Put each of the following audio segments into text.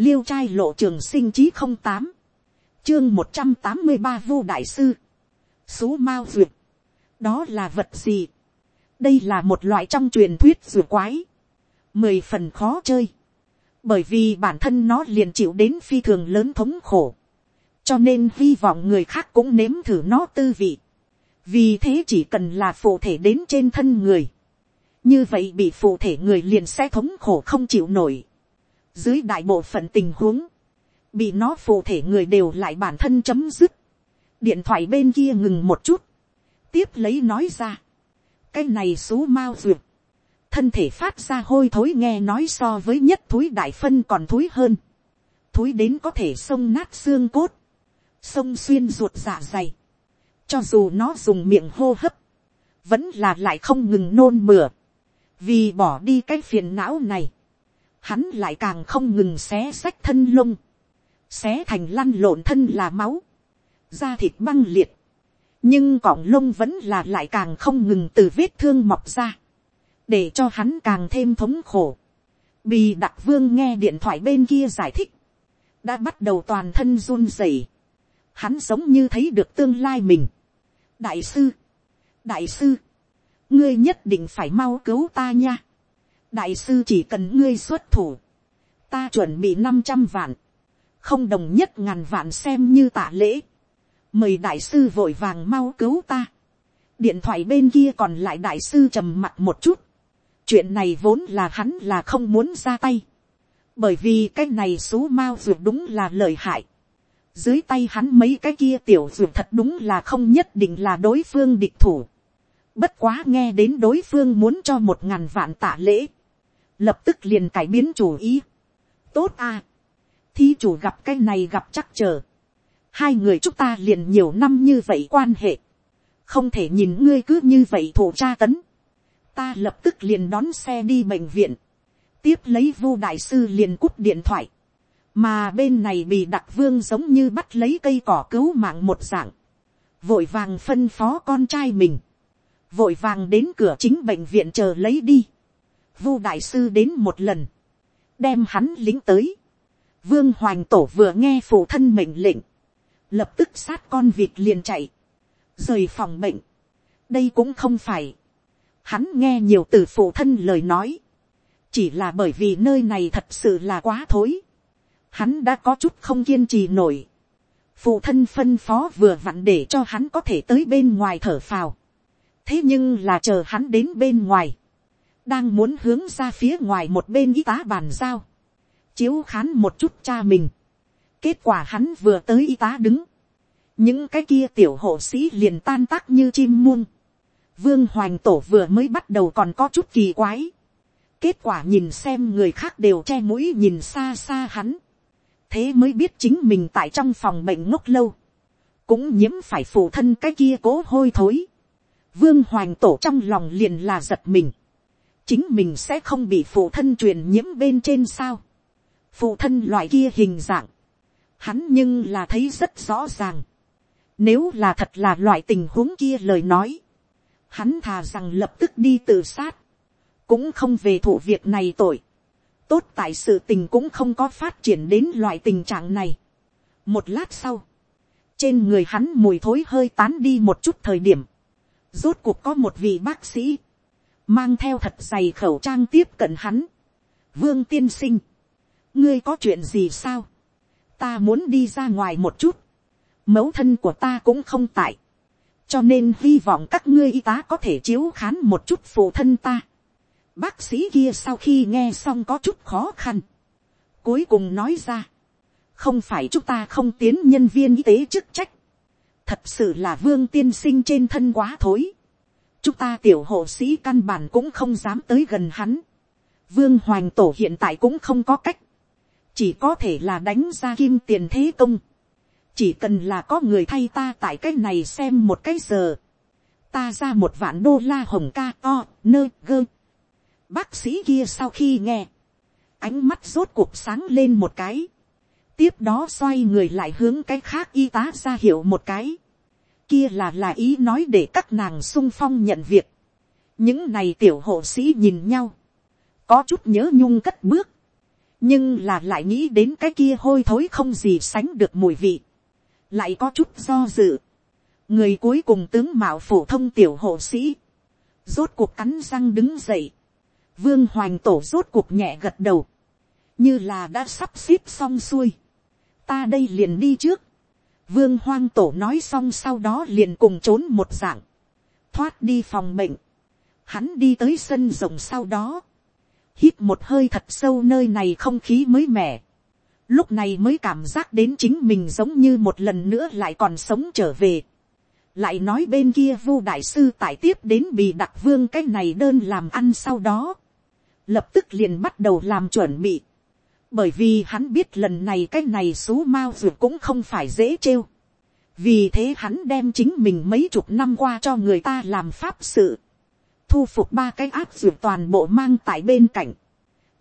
liêu trai lộ trường sinh chí không tám, chương một trăm tám mươi ba vu đại sư, xú mao duyệt, đó là vật gì, đây là một loại trong truyền thuyết duyệt quái, mười phần khó chơi, bởi vì bản thân nó liền chịu đến phi thường lớn thống khổ, cho nên hy vọng người khác cũng nếm thử nó tư vị, vì thế chỉ cần là phụ thể đến trên thân người, như vậy bị phụ thể người liền sẽ thống khổ không chịu nổi, dưới đại bộ phận tình huống, bị nó phụ thể người đều lại bản thân chấm dứt, điện thoại bên kia ngừng một chút, tiếp lấy nói ra, cái này xú mao duyệt, thân thể phát ra hôi thối nghe nói so với nhất thúi đại phân còn thúi hơn, thúi đến có thể xông nát xương cốt, xông xuyên ruột dạ dày, cho dù nó dùng miệng hô hấp, vẫn là lại không ngừng nôn mửa, vì bỏ đi cái phiền não này, hắn lại càng không ngừng xé xách thân lông, xé thành lăn lộn thân là máu, da thịt băng liệt, nhưng cọng lông vẫn là lại càng không ngừng từ vết thương mọc ra, để cho hắn càng thêm thống khổ. Bì đặc vương nghe điện thoại bên kia giải thích, đã bắt đầu toàn thân run rẩy, hắn giống như thấy được tương lai mình. đại sư, đại sư, ngươi nhất định phải mau cứu ta nha đại sư chỉ cần ngươi xuất thủ, ta chuẩn bị năm trăm vạn, không đồng nhất ngàn vạn xem như tạ lễ. mời đại sư vội vàng mau cứu ta. điện thoại bên kia còn lại đại sư trầm mặt một chút. chuyện này vốn là hắn là không muốn ra tay. bởi vì cái này số mao ruột đúng là lời hại. dưới tay hắn mấy cái kia tiểu ruột thật đúng là không nhất định là đối phương địch thủ. bất quá nghe đến đối phương muốn cho một ngàn vạn tạ lễ lập tức liền cải biến chủ ý. tốt à thí chủ gặp cái này gặp chắc chờ. hai người chúng ta liền nhiều năm như vậy quan hệ. không thể nhìn ngươi cứ như vậy thổ tra tấn. ta lập tức liền đón xe đi bệnh viện. tiếp lấy vu đại sư liền cút điện thoại. mà bên này bị đặc vương giống như bắt lấy cây cỏ cứu mạng một dạng. vội vàng phân phó con trai mình. vội vàng đến cửa chính bệnh viện chờ lấy đi vu đại sư đến một lần. đem hắn lính tới Vương Hoành Tổ vừa nghe phụ thân mệnh lệnh. Lập tức sát con vịt liền chạy. Rời phòng bệnh. Đây cũng không phải. Hắn nghe nhiều từ phụ thân lời nói. Chỉ là bởi vì nơi này thật sự là quá thối. Hắn đã có chút không kiên trì nổi. Phụ thân phân phó vừa vặn để cho hắn có thể tới bên ngoài thở phào. Thế nhưng là chờ hắn đến bên ngoài. Đang muốn hướng ra phía ngoài một bên y tá bàn giao chiếu khán một chút cha mình. Kết quả hắn vừa tới y tá đứng. Những cái kia tiểu hộ sĩ liền tan tác như chim muông. Vương Hoành Tổ vừa mới bắt đầu còn có chút kỳ quái. Kết quả nhìn xem người khác đều che mũi nhìn xa xa hắn. Thế mới biết chính mình tại trong phòng bệnh ngốc lâu. Cũng nhiễm phải phụ thân cái kia cố hôi thối. Vương Hoành Tổ trong lòng liền là giật mình. Chính mình sẽ không bị phụ thân truyền nhiễm bên trên sao phụ thân loại kia hình dạng, hắn nhưng là thấy rất rõ ràng. Nếu là thật là loại tình huống kia lời nói, hắn thà rằng lập tức đi tự sát, cũng không về thủ việc này tội. Tốt tại sự tình cũng không có phát triển đến loại tình trạng này. Một lát sau, trên người hắn mùi thối hơi tán đi một chút thời điểm, rốt cuộc có một vị bác sĩ, mang theo thật dày khẩu trang tiếp cận hắn. Vương tiên sinh, ngươi có chuyện gì sao, ta muốn đi ra ngoài một chút, mẫu thân của ta cũng không tại, cho nên hy vọng các ngươi y tá có thể chiếu khán một chút phụ thân ta. Bác sĩ kia sau khi nghe xong có chút khó khăn, cuối cùng nói ra, không phải chúng ta không tiến nhân viên y tế chức trách, thật sự là vương tiên sinh trên thân quá thối, chúng ta tiểu hộ sĩ căn bản cũng không dám tới gần hắn, vương hoành tổ hiện tại cũng không có cách, chỉ có thể là đánh ra kim tiền thế công, chỉ cần là có người thay ta tại cái này xem một cái giờ, ta ra một vạn đô la hồng ca o nơ gơ. Bác sĩ kia sau khi nghe, ánh mắt rốt cuộc sáng lên một cái, tiếp đó xoay người lại hướng cái khác y tá ra hiệu một cái, kia là là ý nói để các nàng sung phong nhận việc, những này tiểu hộ sĩ nhìn nhau, có chút nhớ nhung cất bước, nhưng là lại nghĩ đến cái kia hôi thối không gì sánh được mùi vị, lại có chút do dự, người cuối cùng tướng mạo phổ thông tiểu hộ sĩ, rốt cuộc cắn răng đứng dậy, vương hoành tổ rốt cuộc nhẹ gật đầu, như là đã sắp xếp xong xuôi, ta đây liền đi trước, vương hoang tổ nói xong sau đó liền cùng trốn một dạng, thoát đi phòng bệnh, hắn đi tới sân rộng sau đó, hít một hơi thật sâu nơi này không khí mới mẻ, lúc này mới cảm giác đến chính mình giống như một lần nữa lại còn sống trở về, lại nói bên kia vu đại sư tại tiếp đến bị đặc vương cái này đơn làm ăn sau đó, lập tức liền bắt đầu làm chuẩn bị, bởi vì hắn biết lần này cái này xú mao ruột cũng không phải dễ trêu, vì thế hắn đem chính mình mấy chục năm qua cho người ta làm pháp sự, thu phục ba cái áp ruột toàn bộ mang tại bên cạnh,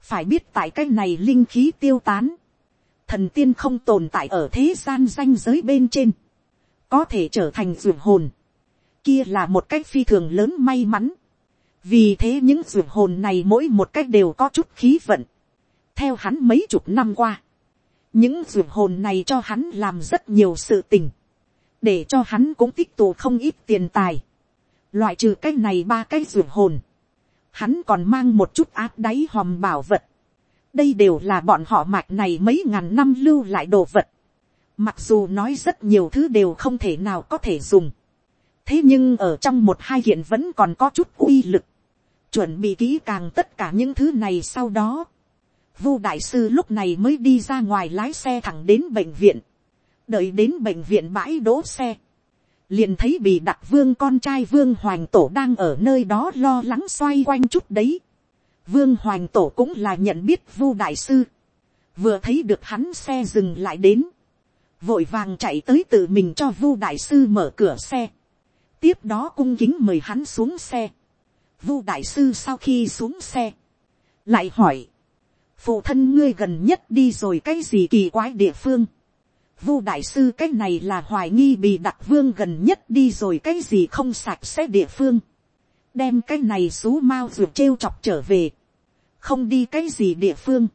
phải biết tại cái này linh khí tiêu tán, thần tiên không tồn tại ở thế gian danh giới bên trên, có thể trở thành ruột hồn, kia là một cách phi thường lớn may mắn, vì thế những ruột hồn này mỗi một cách đều có chút khí vận, theo hắn mấy chục năm qua, những ruột hồn này cho hắn làm rất nhiều sự tình, để cho hắn cũng tích tụ không ít tiền tài, loại trừ cái này ba cái ruột hồn, hắn còn mang một chút áp đáy hòm bảo vật, đây đều là bọn họ mạch này mấy ngàn năm lưu lại đồ vật, mặc dù nói rất nhiều thứ đều không thể nào có thể dùng, thế nhưng ở trong một hai hiện vẫn còn có chút uy lực, chuẩn bị kỹ càng tất cả những thứ này sau đó, Vu đại sư lúc này mới đi ra ngoài lái xe thẳng đến bệnh viện. Đợi đến bệnh viện bãi đỗ xe. Liền thấy bị đặc vương con trai vương hoành tổ đang ở nơi đó lo lắng xoay quanh chút đấy. Vương hoành tổ cũng là nhận biết vu đại sư. Vừa thấy được hắn xe dừng lại đến. Vội vàng chạy tới tự mình cho vu đại sư mở cửa xe. Tiếp đó cung kính mời hắn xuống xe. Vu đại sư sau khi xuống xe. Lại hỏi phụ thân ngươi gần nhất đi rồi cái gì kỳ quái địa phương. Vu đại sư, cái này là hoài nghi bị đặc vương gần nhất đi rồi cái gì không sạch sẽ địa phương. Đem cái này xú mau ruột trêu chọc trở về. Không đi cái gì địa phương.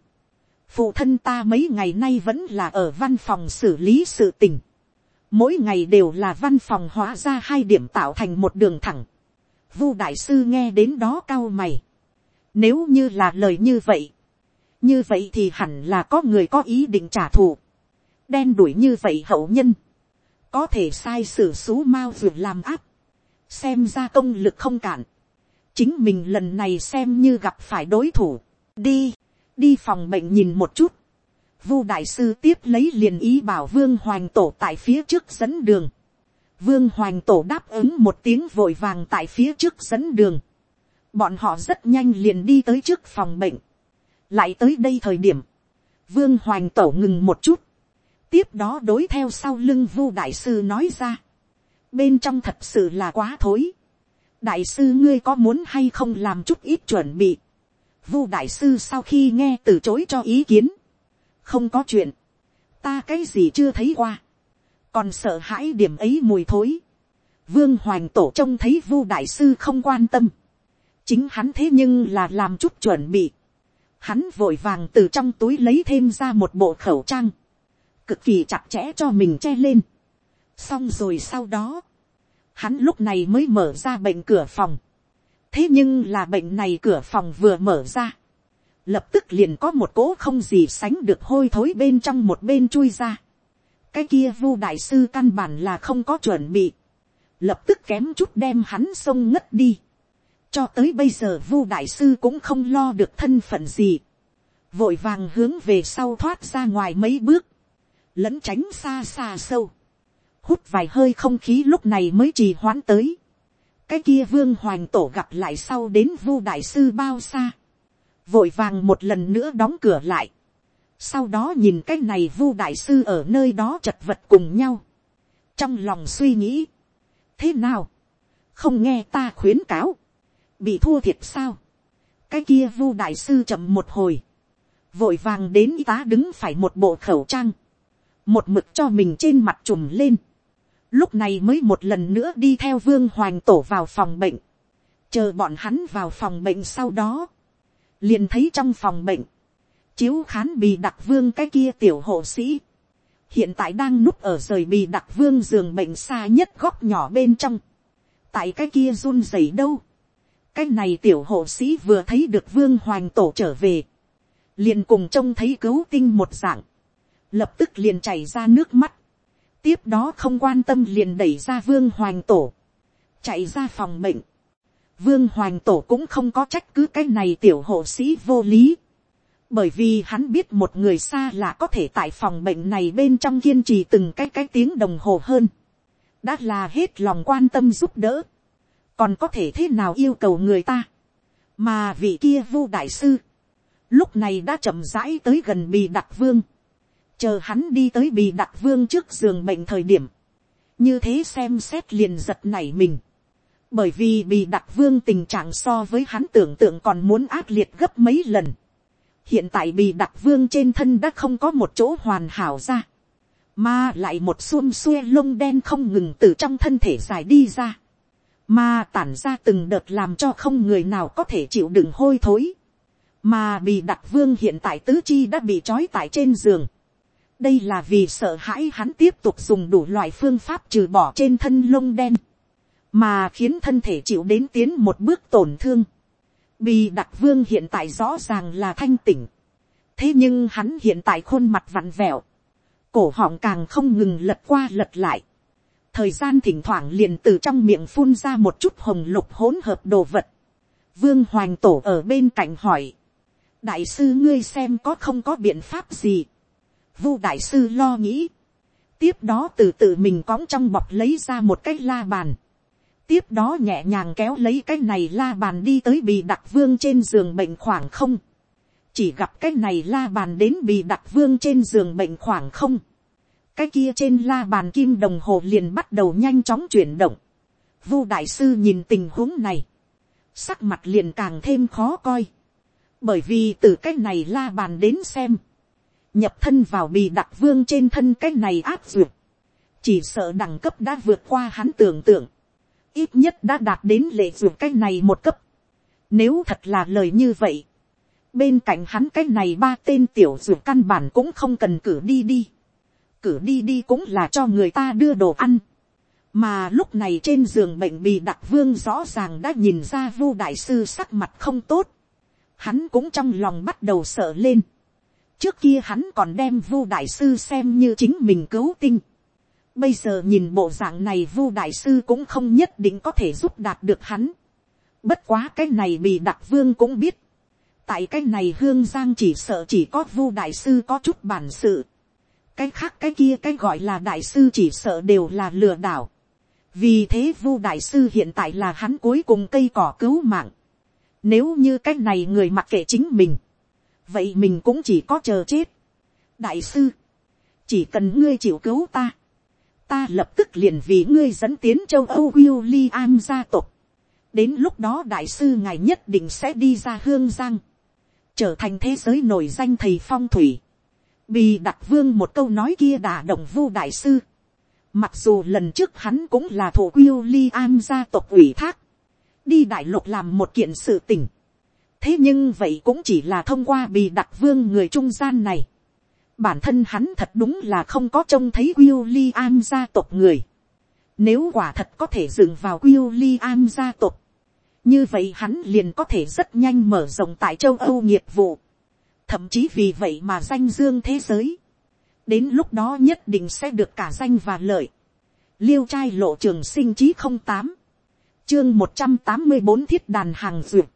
Phụ thân ta mấy ngày nay vẫn là ở văn phòng xử lý sự tình. Mỗi ngày đều là văn phòng hóa ra hai điểm tạo thành một đường thẳng. Vu đại sư nghe đến đó cao mày. Nếu như là lời như vậy như vậy thì hẳn là có người có ý định trả thù, đen đuổi như vậy hậu nhân, có thể sai sử xú mao ruột làm áp, xem ra công lực không cản, chính mình lần này xem như gặp phải đối thủ, đi, đi phòng bệnh nhìn một chút, vu đại sư tiếp lấy liền ý bảo vương hoành tổ tại phía trước dẫn đường, vương hoành tổ đáp ứng một tiếng vội vàng tại phía trước dẫn đường, bọn họ rất nhanh liền đi tới trước phòng bệnh, lại tới đây thời điểm, vương hoành tổ ngừng một chút, tiếp đó đối theo sau lưng vu đại sư nói ra, bên trong thật sự là quá thối, đại sư ngươi có muốn hay không làm chút ít chuẩn bị, vu đại sư sau khi nghe từ chối cho ý kiến, không có chuyện, ta cái gì chưa thấy qua, còn sợ hãi điểm ấy mùi thối, vương hoành tổ trông thấy vu đại sư không quan tâm, chính hắn thế nhưng là làm chút chuẩn bị, hắn vội vàng từ trong túi lấy thêm ra một bộ khẩu trang, cực kỳ chặt chẽ cho mình che lên. xong rồi sau đó, hắn lúc này mới mở ra bệnh cửa phòng. thế nhưng là bệnh này cửa phòng vừa mở ra, lập tức liền có một cỗ không gì sánh được hôi thối bên trong một bên chui ra. cái kia vu đại sư căn bản là không có chuẩn bị, lập tức kém chút đem hắn sông ngất đi cho tới bây giờ vu đại sư cũng không lo được thân phận gì, vội vàng hướng về sau thoát ra ngoài mấy bước, lẫn tránh xa xa sâu, hút vài hơi không khí lúc này mới trì hoãn tới, cái kia vương hoành tổ gặp lại sau đến vu đại sư bao xa, vội vàng một lần nữa đóng cửa lại, sau đó nhìn cái này vu đại sư ở nơi đó chật vật cùng nhau, trong lòng suy nghĩ, thế nào, không nghe ta khuyến cáo, bị thua thiệt sao, cái kia vu đại sư chậm một hồi, vội vàng đến y tá đứng phải một bộ khẩu trang, một mực cho mình trên mặt trùm lên, lúc này mới một lần nữa đi theo vương hoành tổ vào phòng bệnh, chờ bọn hắn vào phòng bệnh sau đó, liền thấy trong phòng bệnh, chiếu khán bì đặc vương cái kia tiểu hộ sĩ, hiện tại đang núp ở rời bì đặc vương giường bệnh xa nhất góc nhỏ bên trong, tại cái kia run rẩy đâu, cái này tiểu hộ sĩ vừa thấy được vương hoành tổ trở về, liền cùng trông thấy cứu tinh một dạng, lập tức liền chảy ra nước mắt, tiếp đó không quan tâm liền đẩy ra vương hoành tổ, chạy ra phòng bệnh, vương hoành tổ cũng không có trách cứ cái này tiểu hộ sĩ vô lý, bởi vì hắn biết một người xa là có thể tại phòng bệnh này bên trong kiên trì từng cái cái tiếng đồng hồ hơn, đã là hết lòng quan tâm giúp đỡ, còn có thể thế nào yêu cầu người ta, mà vị kia vu đại sư, lúc này đã chậm rãi tới gần bì đặc vương, chờ hắn đi tới bì đặc vương trước giường bệnh thời điểm, như thế xem xét liền giật nảy mình, bởi vì bì đặc vương tình trạng so với hắn tưởng tượng còn muốn ác liệt gấp mấy lần, hiện tại bì đặc vương trên thân đã không có một chỗ hoàn hảo ra, mà lại một xuông xuê lông đen không ngừng từ trong thân thể dài đi ra, mà tản ra từng đợt làm cho không người nào có thể chịu đựng hôi thối, mà bì đặc vương hiện tại tứ chi đã bị trói tại trên giường, đây là vì sợ hãi hắn tiếp tục dùng đủ loại phương pháp trừ bỏ trên thân lông đen, mà khiến thân thể chịu đến tiến một bước tổn thương. Bì đặc vương hiện tại rõ ràng là thanh tỉnh. thế nhưng hắn hiện tại khuôn mặt vặn vẹo, cổ họng càng không ngừng lật qua lật lại thời gian thỉnh thoảng liền từ trong miệng phun ra một chút hồng lục hỗn hợp đồ vật. vương hoành tổ ở bên cạnh hỏi. đại sư ngươi xem có không có biện pháp gì? Vu đại sư lo nghĩ, tiếp đó từ tự mình cõng trong bọc lấy ra một cái la bàn, tiếp đó nhẹ nhàng kéo lấy cái này la bàn đi tới bì đặc vương trên giường bệnh khoảng không, chỉ gặp cái này la bàn đến bì đặc vương trên giường bệnh khoảng không, cái kia trên la bàn kim đồng hồ liền bắt đầu nhanh chóng chuyển động, vu đại sư nhìn tình huống này, sắc mặt liền càng thêm khó coi, bởi vì từ cái này la bàn đến xem, nhập thân vào bì đặc vương trên thân cái này áp duyệt, chỉ sợ đẳng cấp đã vượt qua hắn tưởng tượng, ít nhất đã đạt đến lệ duyệt cái này một cấp. Nếu thật là lời như vậy, bên cạnh hắn cái này ba tên tiểu duyệt căn bản cũng không cần cử đi đi. Cử đi đi cũng là cho người ta đưa đồ ăn. Mà lúc này trên giường bệnh bì đặc vương rõ ràng đã nhìn ra vu đại sư sắc mặt không tốt. Hắn cũng trong lòng bắt đầu sợ lên trước kia hắn còn đem vu đại sư xem như chính mình cứu tinh. bây giờ nhìn bộ dạng này vu đại sư cũng không nhất định có thể giúp đạt được hắn. bất quá cái này bị đặc vương cũng biết. tại cái này hương giang chỉ sợ chỉ có vu đại sư có chút bản sự cái khác cái kia cái gọi là đại sư chỉ sợ đều là lừa đảo. vì thế vu đại sư hiện tại là hắn cuối cùng cây cỏ cứu mạng. nếu như cái này người mặc kệ chính mình vậy mình cũng chỉ có chờ chết. đại sư, chỉ cần ngươi chịu cứu ta, ta lập tức liền vì ngươi dẫn tiến châu âu William gia tộc. đến lúc đó đại sư ngài nhất định sẽ đi ra hương giang, trở thành thế giới nổi danh thầy phong thủy. Bì đặc vương một câu nói kia đả động vu đại sư. Mặc dù lần trước hắn cũng là thủ an gia tộc ủy thác. Đi đại lục làm một kiện sự tình thế nhưng vậy cũng chỉ là thông qua bì đặc vương người trung gian này. bản thân hắn thật đúng là không có trông thấy William gia tộc người. Nếu quả thật có thể dừng vào William gia tộc, như vậy hắn liền có thể rất nhanh mở rộng tại châu âu nghiệp vụ thậm chí vì vậy mà danh dương thế giới. đến lúc đó nhất định sẽ được cả danh và lợi. liêu trai lộ trường sinh chí không tám, chương một trăm tám mươi bốn thiết đàn hàng duyệt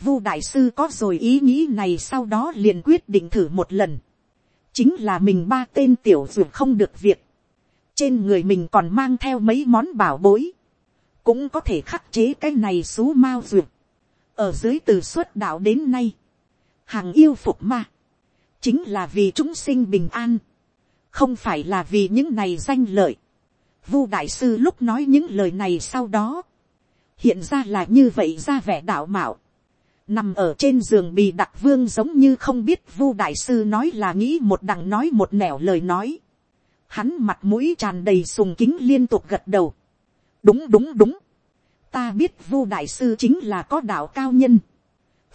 Vu đại sư có rồi ý nghĩ này sau đó liền quyết định thử một lần. Chính là mình ba tên tiểu dược không được việc. Trên người mình còn mang theo mấy món bảo bối. Cũng có thể khắc chế cái này xú mao dược. Ở dưới từ xuất đạo đến nay. Hàng yêu phục ma. Chính là vì chúng sinh bình an. Không phải là vì những này danh lợi. Vu đại sư lúc nói những lời này sau đó. Hiện ra là như vậy ra vẻ đạo mạo nằm ở trên giường bì đặc vương giống như không biết vu đại sư nói là nghĩ một đằng nói một nẻo lời nói. Hắn mặt mũi tràn đầy sùng kính liên tục gật đầu. đúng đúng đúng. ta biết vu đại sư chính là có đạo cao nhân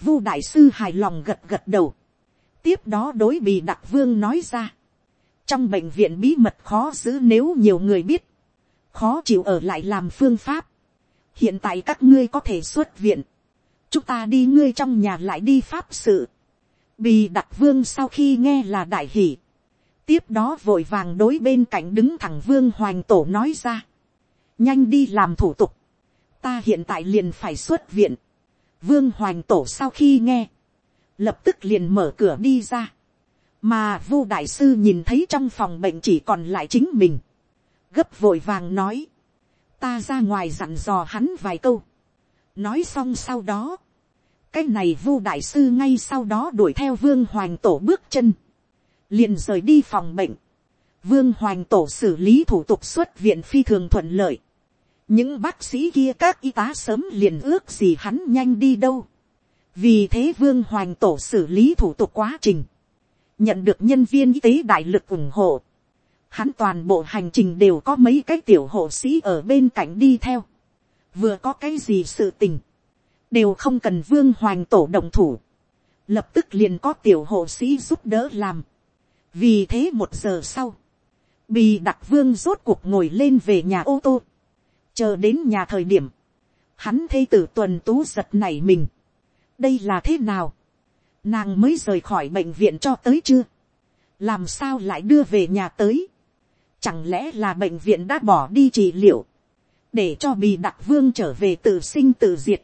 vu đại sư hài lòng gật gật đầu. tiếp đó đối bị đặc vương nói ra, trong bệnh viện bí mật khó giữ nếu nhiều người biết, khó chịu ở lại làm phương pháp, hiện tại các ngươi có thể xuất viện, chúng ta đi ngươi trong nhà lại đi pháp sự, bì đặc vương sau khi nghe là đại hỷ, tiếp đó vội vàng đối bên cạnh đứng thẳng vương hoành tổ nói ra, nhanh đi làm thủ tục, ta hiện tại liền phải xuất viện, vương hoành tổ sau khi nghe, lập tức liền mở cửa đi ra, mà vu đại sư nhìn thấy trong phòng bệnh chỉ còn lại chính mình, gấp vội vàng nói, ta ra ngoài dặn dò hắn vài câu, nói xong sau đó, cái này vu đại sư ngay sau đó đuổi theo vương hoành tổ bước chân, liền rời đi phòng bệnh, vương hoành tổ xử lý thủ tục xuất viện phi thường thuận lợi, những bác sĩ kia các y tá sớm liền ước gì hắn nhanh đi đâu, vì thế vương hoành tổ xử lý thủ tục quá trình, nhận được nhân viên y tế đại lực ủng hộ, hắn toàn bộ hành trình đều có mấy cái tiểu hộ sĩ ở bên cạnh đi theo, vừa có cái gì sự tình, đều không cần vương hoành tổ động thủ, lập tức liền có tiểu hộ sĩ giúp đỡ làm, vì thế một giờ sau, bì đặc vương rốt cuộc ngồi lên về nhà ô tô, chờ đến nhà thời điểm, hắn thê tử tuần tú giật nảy mình, đây là thế nào, nàng mới rời khỏi bệnh viện cho tới chưa, làm sao lại đưa về nhà tới, chẳng lẽ là bệnh viện đã bỏ đi trị liệu, để cho bì đặc vương trở về tự sinh tự diệt,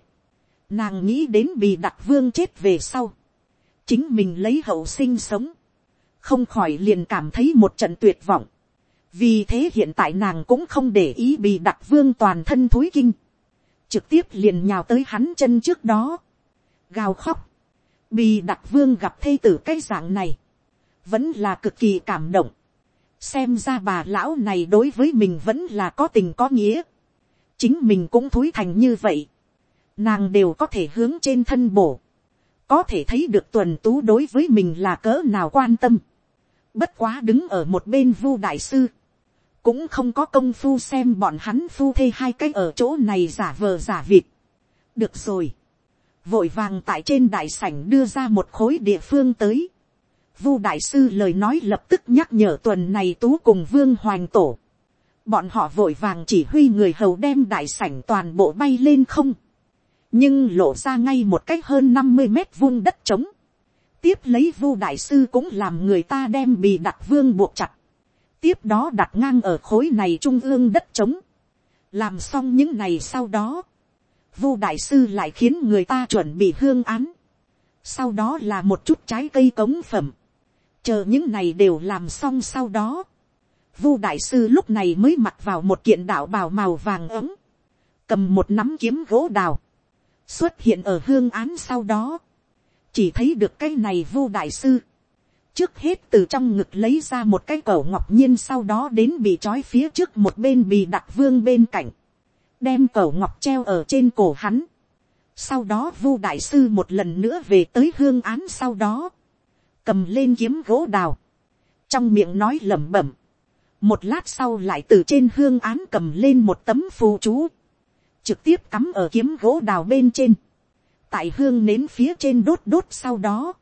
nàng nghĩ đến bì đặc vương chết về sau, chính mình lấy hậu sinh sống, không khỏi liền cảm thấy một trận tuyệt vọng, vì thế hiện tại nàng cũng không để ý bị đặc vương toàn thân thối kinh, trực tiếp liền nhào tới hắn chân trước đó, gào khóc, bị đặc vương gặp thây tử cái dạng này, vẫn là cực kỳ cảm động, xem ra bà lão này đối với mình vẫn là có tình có nghĩa, chính mình cũng thối thành như vậy, nàng đều có thể hướng trên thân bổ, có thể thấy được tuần tú đối với mình là cỡ nào quan tâm, bất quá đứng ở một bên vu đại sư, cũng không có công phu xem bọn hắn phu thê hai cái ở chỗ này giả vờ giả vịt. được rồi, vội vàng tại trên đại sảnh đưa ra một khối địa phương tới. vu đại sư lời nói lập tức nhắc nhở tuần này tú cùng vương hoàng tổ. bọn họ vội vàng chỉ huy người hầu đem đại sảnh toàn bộ bay lên không. nhưng lộ ra ngay một cách hơn năm mươi mét vuông đất trống. tiếp lấy vu đại sư cũng làm người ta đem bì đặt vương buộc chặt tiếp đó đặt ngang ở khối này trung ương đất trống, làm xong những này sau đó, vu đại sư lại khiến người ta chuẩn bị hương án, sau đó là một chút trái cây cống phẩm, chờ những này đều làm xong sau đó, vu đại sư lúc này mới mặc vào một kiện đạo bào màu vàng ấm, cầm một nắm kiếm gỗ đào, xuất hiện ở hương án sau đó, chỉ thấy được cái này vu đại sư, trước hết từ trong ngực lấy ra một cái cổ ngọc nhiên sau đó đến bị trói phía trước một bên bị đặt vương bên cạnh, đem cổ ngọc treo ở trên cổ hắn. Sau đó vu đại sư một lần nữa về tới hương án sau đó, cầm lên kiếm gỗ đào, trong miệng nói lẩm bẩm, một lát sau lại từ trên hương án cầm lên một tấm phù chú, trực tiếp cắm ở kiếm gỗ đào bên trên, tại hương nến phía trên đốt đốt sau đó,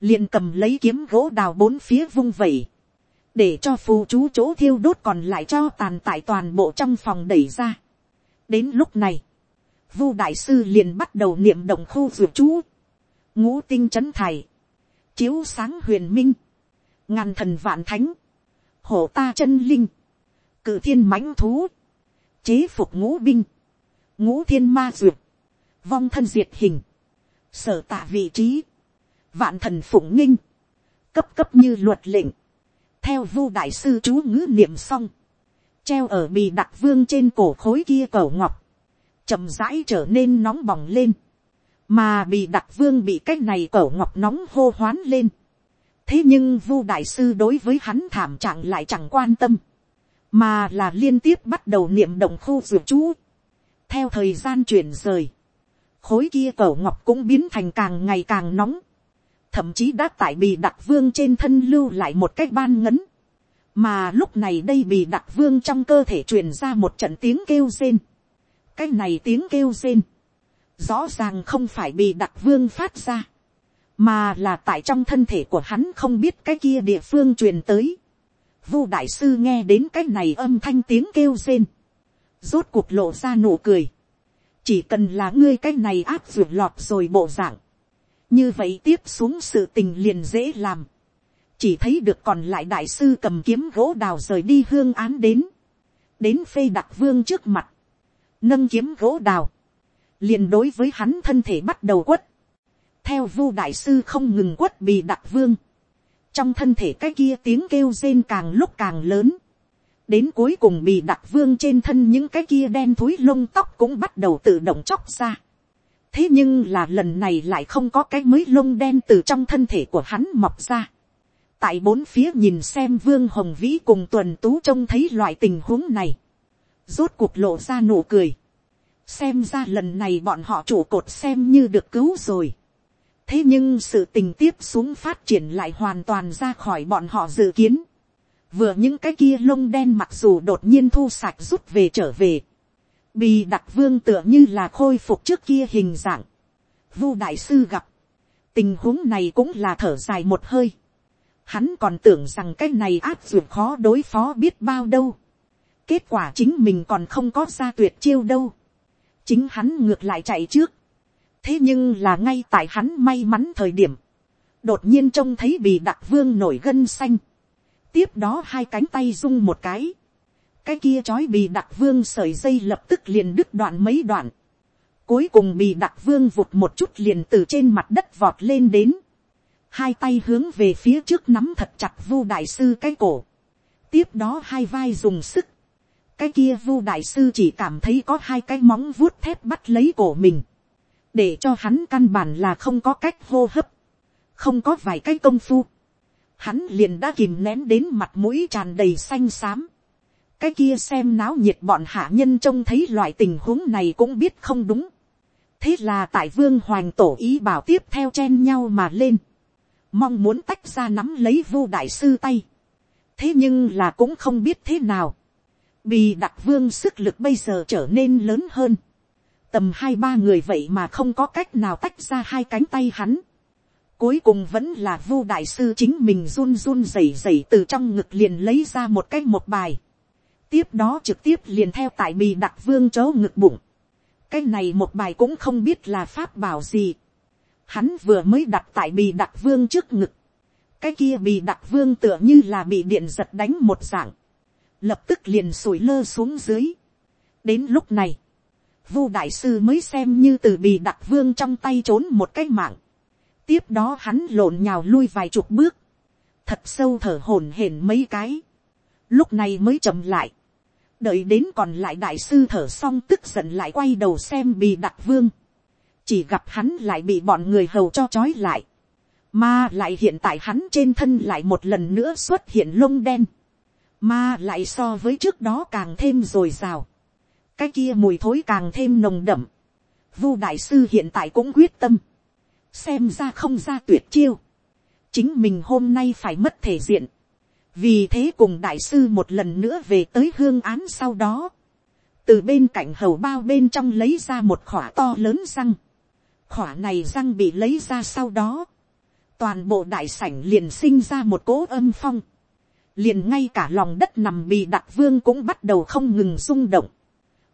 liền cầm lấy kiếm gỗ đào bốn phía vung vẩy, để cho phù chú chỗ thiêu đốt còn lại cho tàn tại toàn bộ trong phòng đẩy ra. đến lúc này, vu đại sư liền bắt đầu niệm động khu ruột chú, ngũ tinh c h ấ n thầy, chiếu sáng huyền minh, ngàn thần vạn thánh, hổ ta chân linh, cử thiên mãnh thú, chế phục ngũ binh, ngũ thiên ma ruột, vong thân diệt hình, sở tạ vị trí, vạn thần phụng nghinh, cấp cấp như luật lệnh, theo vu đại sư chú ngữ niệm xong, treo ở bì đặc vương trên cổ khối kia cầu ngọc, chậm rãi trở nên nóng bỏng lên, mà bì đặc vương bị cái này cầu ngọc nóng hô hoán lên. thế nhưng vu đại sư đối với hắn thảm trạng lại chẳng quan tâm, mà là liên tiếp bắt đầu niệm động khu dược chú. theo thời gian chuyển rời, khối kia cầu ngọc cũng biến thành càng ngày càng nóng, thậm chí đã tại bì đặc vương trên thân lưu lại một cái ban ngấn, mà lúc này đây bì đặc vương trong cơ thể truyền ra một trận tiếng kêu rên, cái này tiếng kêu rên, rõ ràng không phải bì đặc vương phát ra, mà là tại trong thân thể của hắn không biết cái kia địa phương truyền tới. Vu đại sư nghe đến cái này âm thanh tiếng kêu rên, rốt cuộc lộ ra nụ cười. chỉ cần là ngươi cái này áp dụng lọt rồi bộ dạng, như vậy tiếp xuống sự tình liền dễ làm. chỉ thấy được còn lại đại sư cầm kiếm gỗ đào rời đi hương án đến, đến phê đặc vương trước mặt, nâng kiếm gỗ đào, liền đối với hắn thân thể bắt đầu quất, theo vu đại sư không ngừng quất bị đặc vương, trong thân thể cái kia tiếng kêu rên càng lúc càng lớn, đến cuối cùng bị đặc vương trên thân những cái kia đen thúi lông tóc cũng bắt đầu tự động chóc ra thế nhưng là lần này lại không có cái mới lông đen từ trong thân thể của hắn mọc ra. tại bốn phía nhìn xem vương hồng vĩ cùng tuần tú trông thấy loại tình huống này, rốt cuộc lộ ra nụ cười. xem ra lần này bọn họ chủ cột xem như được cứu rồi thế nhưng sự tình tiếp xuống phát triển lại hoàn toàn ra khỏi bọn họ dự kiến. vừa những cái kia lông đen mặc dù đột nhiên thu sạch rút về trở về bì đặc vương tựa như là khôi phục trước kia hình dạng. vu đại sư gặp. tình huống này cũng là thở dài một hơi. hắn còn tưởng rằng cái này áp dụng khó đối phó biết bao đâu. kết quả chính mình còn không có ra tuyệt chiêu đâu. chính hắn ngược lại chạy trước thế nhưng là ngay tại hắn may mắn thời điểm, đột nhiên trông thấy bị đặc vương nổi gân xanh, tiếp đó hai cánh tay rung một cái, cái kia trói bị đặc vương sợi dây lập tức liền đứt đoạn mấy đoạn, cuối cùng bị đặc vương vụt một chút liền từ trên mặt đất vọt lên đến, hai tay hướng về phía trước nắm thật chặt vu đại sư cái cổ, tiếp đó hai vai dùng sức, cái kia vu đại sư chỉ cảm thấy có hai cái móng vuốt thép bắt lấy cổ mình, để cho hắn căn bản là không có cách hô hấp, không có vài cái công phu, hắn liền đã kìm nén đến mặt mũi tràn đầy xanh xám, cái kia xem náo nhiệt bọn hạ nhân trông thấy loại tình huống này cũng biết không đúng, thế là tại vương hoàng tổ ý bảo tiếp theo chen nhau mà lên, mong muốn tách ra nắm lấy vu đại sư tay, thế nhưng là cũng không biết thế nào, vì đặc vương sức lực bây giờ trở nên lớn hơn, tầm hai ba người vậy mà không có cách nào tách ra hai cánh tay hắn. Cuối cùng vẫn là vu đại sư chính mình run run rẩy rẩy từ trong ngực liền lấy ra một cái một bài. Tiếp đó trực tiếp liền theo tại bì đặc vương chó ngực bụng. Cái này một bài cũng không biết là pháp bảo gì. Hắn vừa mới đặt tại bì đặc vương trước ngực. Cái kia bì đặc vương tựa như là bị điện giật đánh một dạng. Lập tức liền sủi lơ xuống dưới. Đến lúc này, Vu đại sư mới xem như từ bì đặc vương trong tay trốn một cái mạng. Tiếp đó hắn lộn nhào lui vài chục bước. Thật sâu thở hổn hển mấy cái. Lúc này mới chậm lại. Đợi đến còn lại đại sư thở xong tức giận lại quay đầu xem bì đặc vương. Chỉ gặp hắn lại bị bọn người hầu cho trói lại. Mà lại hiện tại hắn trên thân lại một lần nữa xuất hiện lông đen. Mà lại so với trước đó càng thêm rồi rào cái kia mùi thối càng thêm nồng đậm. Vu đại sư hiện tại cũng quyết tâm. Xem ra không ra tuyệt chiêu. Chính mình hôm nay phải mất thể diện. Vì thế cùng đại sư một lần nữa về tới hương án sau đó. Từ bên cạnh hầu bao bên trong lấy ra một khỏa to lớn răng. Khỏa này răng bị lấy ra sau đó. Toàn bộ đại sảnh liền sinh ra một cố âm phong. Liền ngay cả lòng đất nằm bị đặt vương cũng bắt đầu không ngừng rung động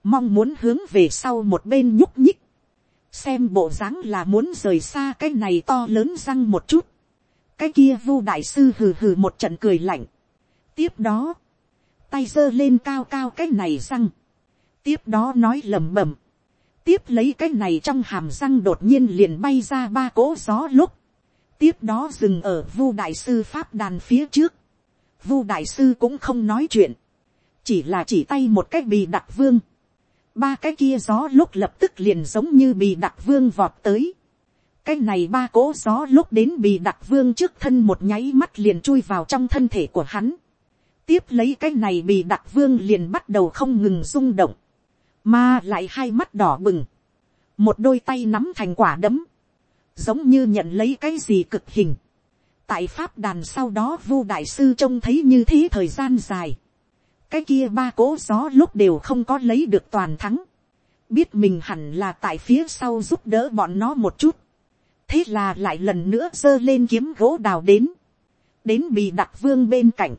mong muốn hướng về sau một bên nhúc nhích, xem bộ dáng là muốn rời xa cái này to lớn răng một chút, cái kia vu đại sư hừ hừ một trận cười lạnh, tiếp đó, tay giơ lên cao cao cái này răng, tiếp đó nói lẩm bẩm, tiếp lấy cái này trong hàm răng đột nhiên liền bay ra ba cỗ gió lúc, tiếp đó dừng ở vu đại sư pháp đàn phía trước, vu đại sư cũng không nói chuyện, chỉ là chỉ tay một cái bì đặc vương, ba cái kia gió lúc lập tức liền giống như bị đặc vương vọt tới cái này ba cỗ gió lúc đến bị đặc vương trước thân một nháy mắt liền chui vào trong thân thể của hắn. tiếp lấy cái này bị đặc vương liền bắt đầu không ngừng rung động, mà lại hai mắt đỏ bừng, một đôi tay nắm thành quả đấm, giống như nhận lấy cái gì cực hình. tại pháp đàn sau đó vu đại sư trông thấy như thế thời gian dài. Cái kia ba cỗ gió lúc đều không có lấy được toàn thắng, biết mình hẳn là tại phía sau giúp đỡ bọn nó một chút, thế là lại lần nữa giơ lên kiếm gỗ đào đến, đến bị đặc vương bên cạnh,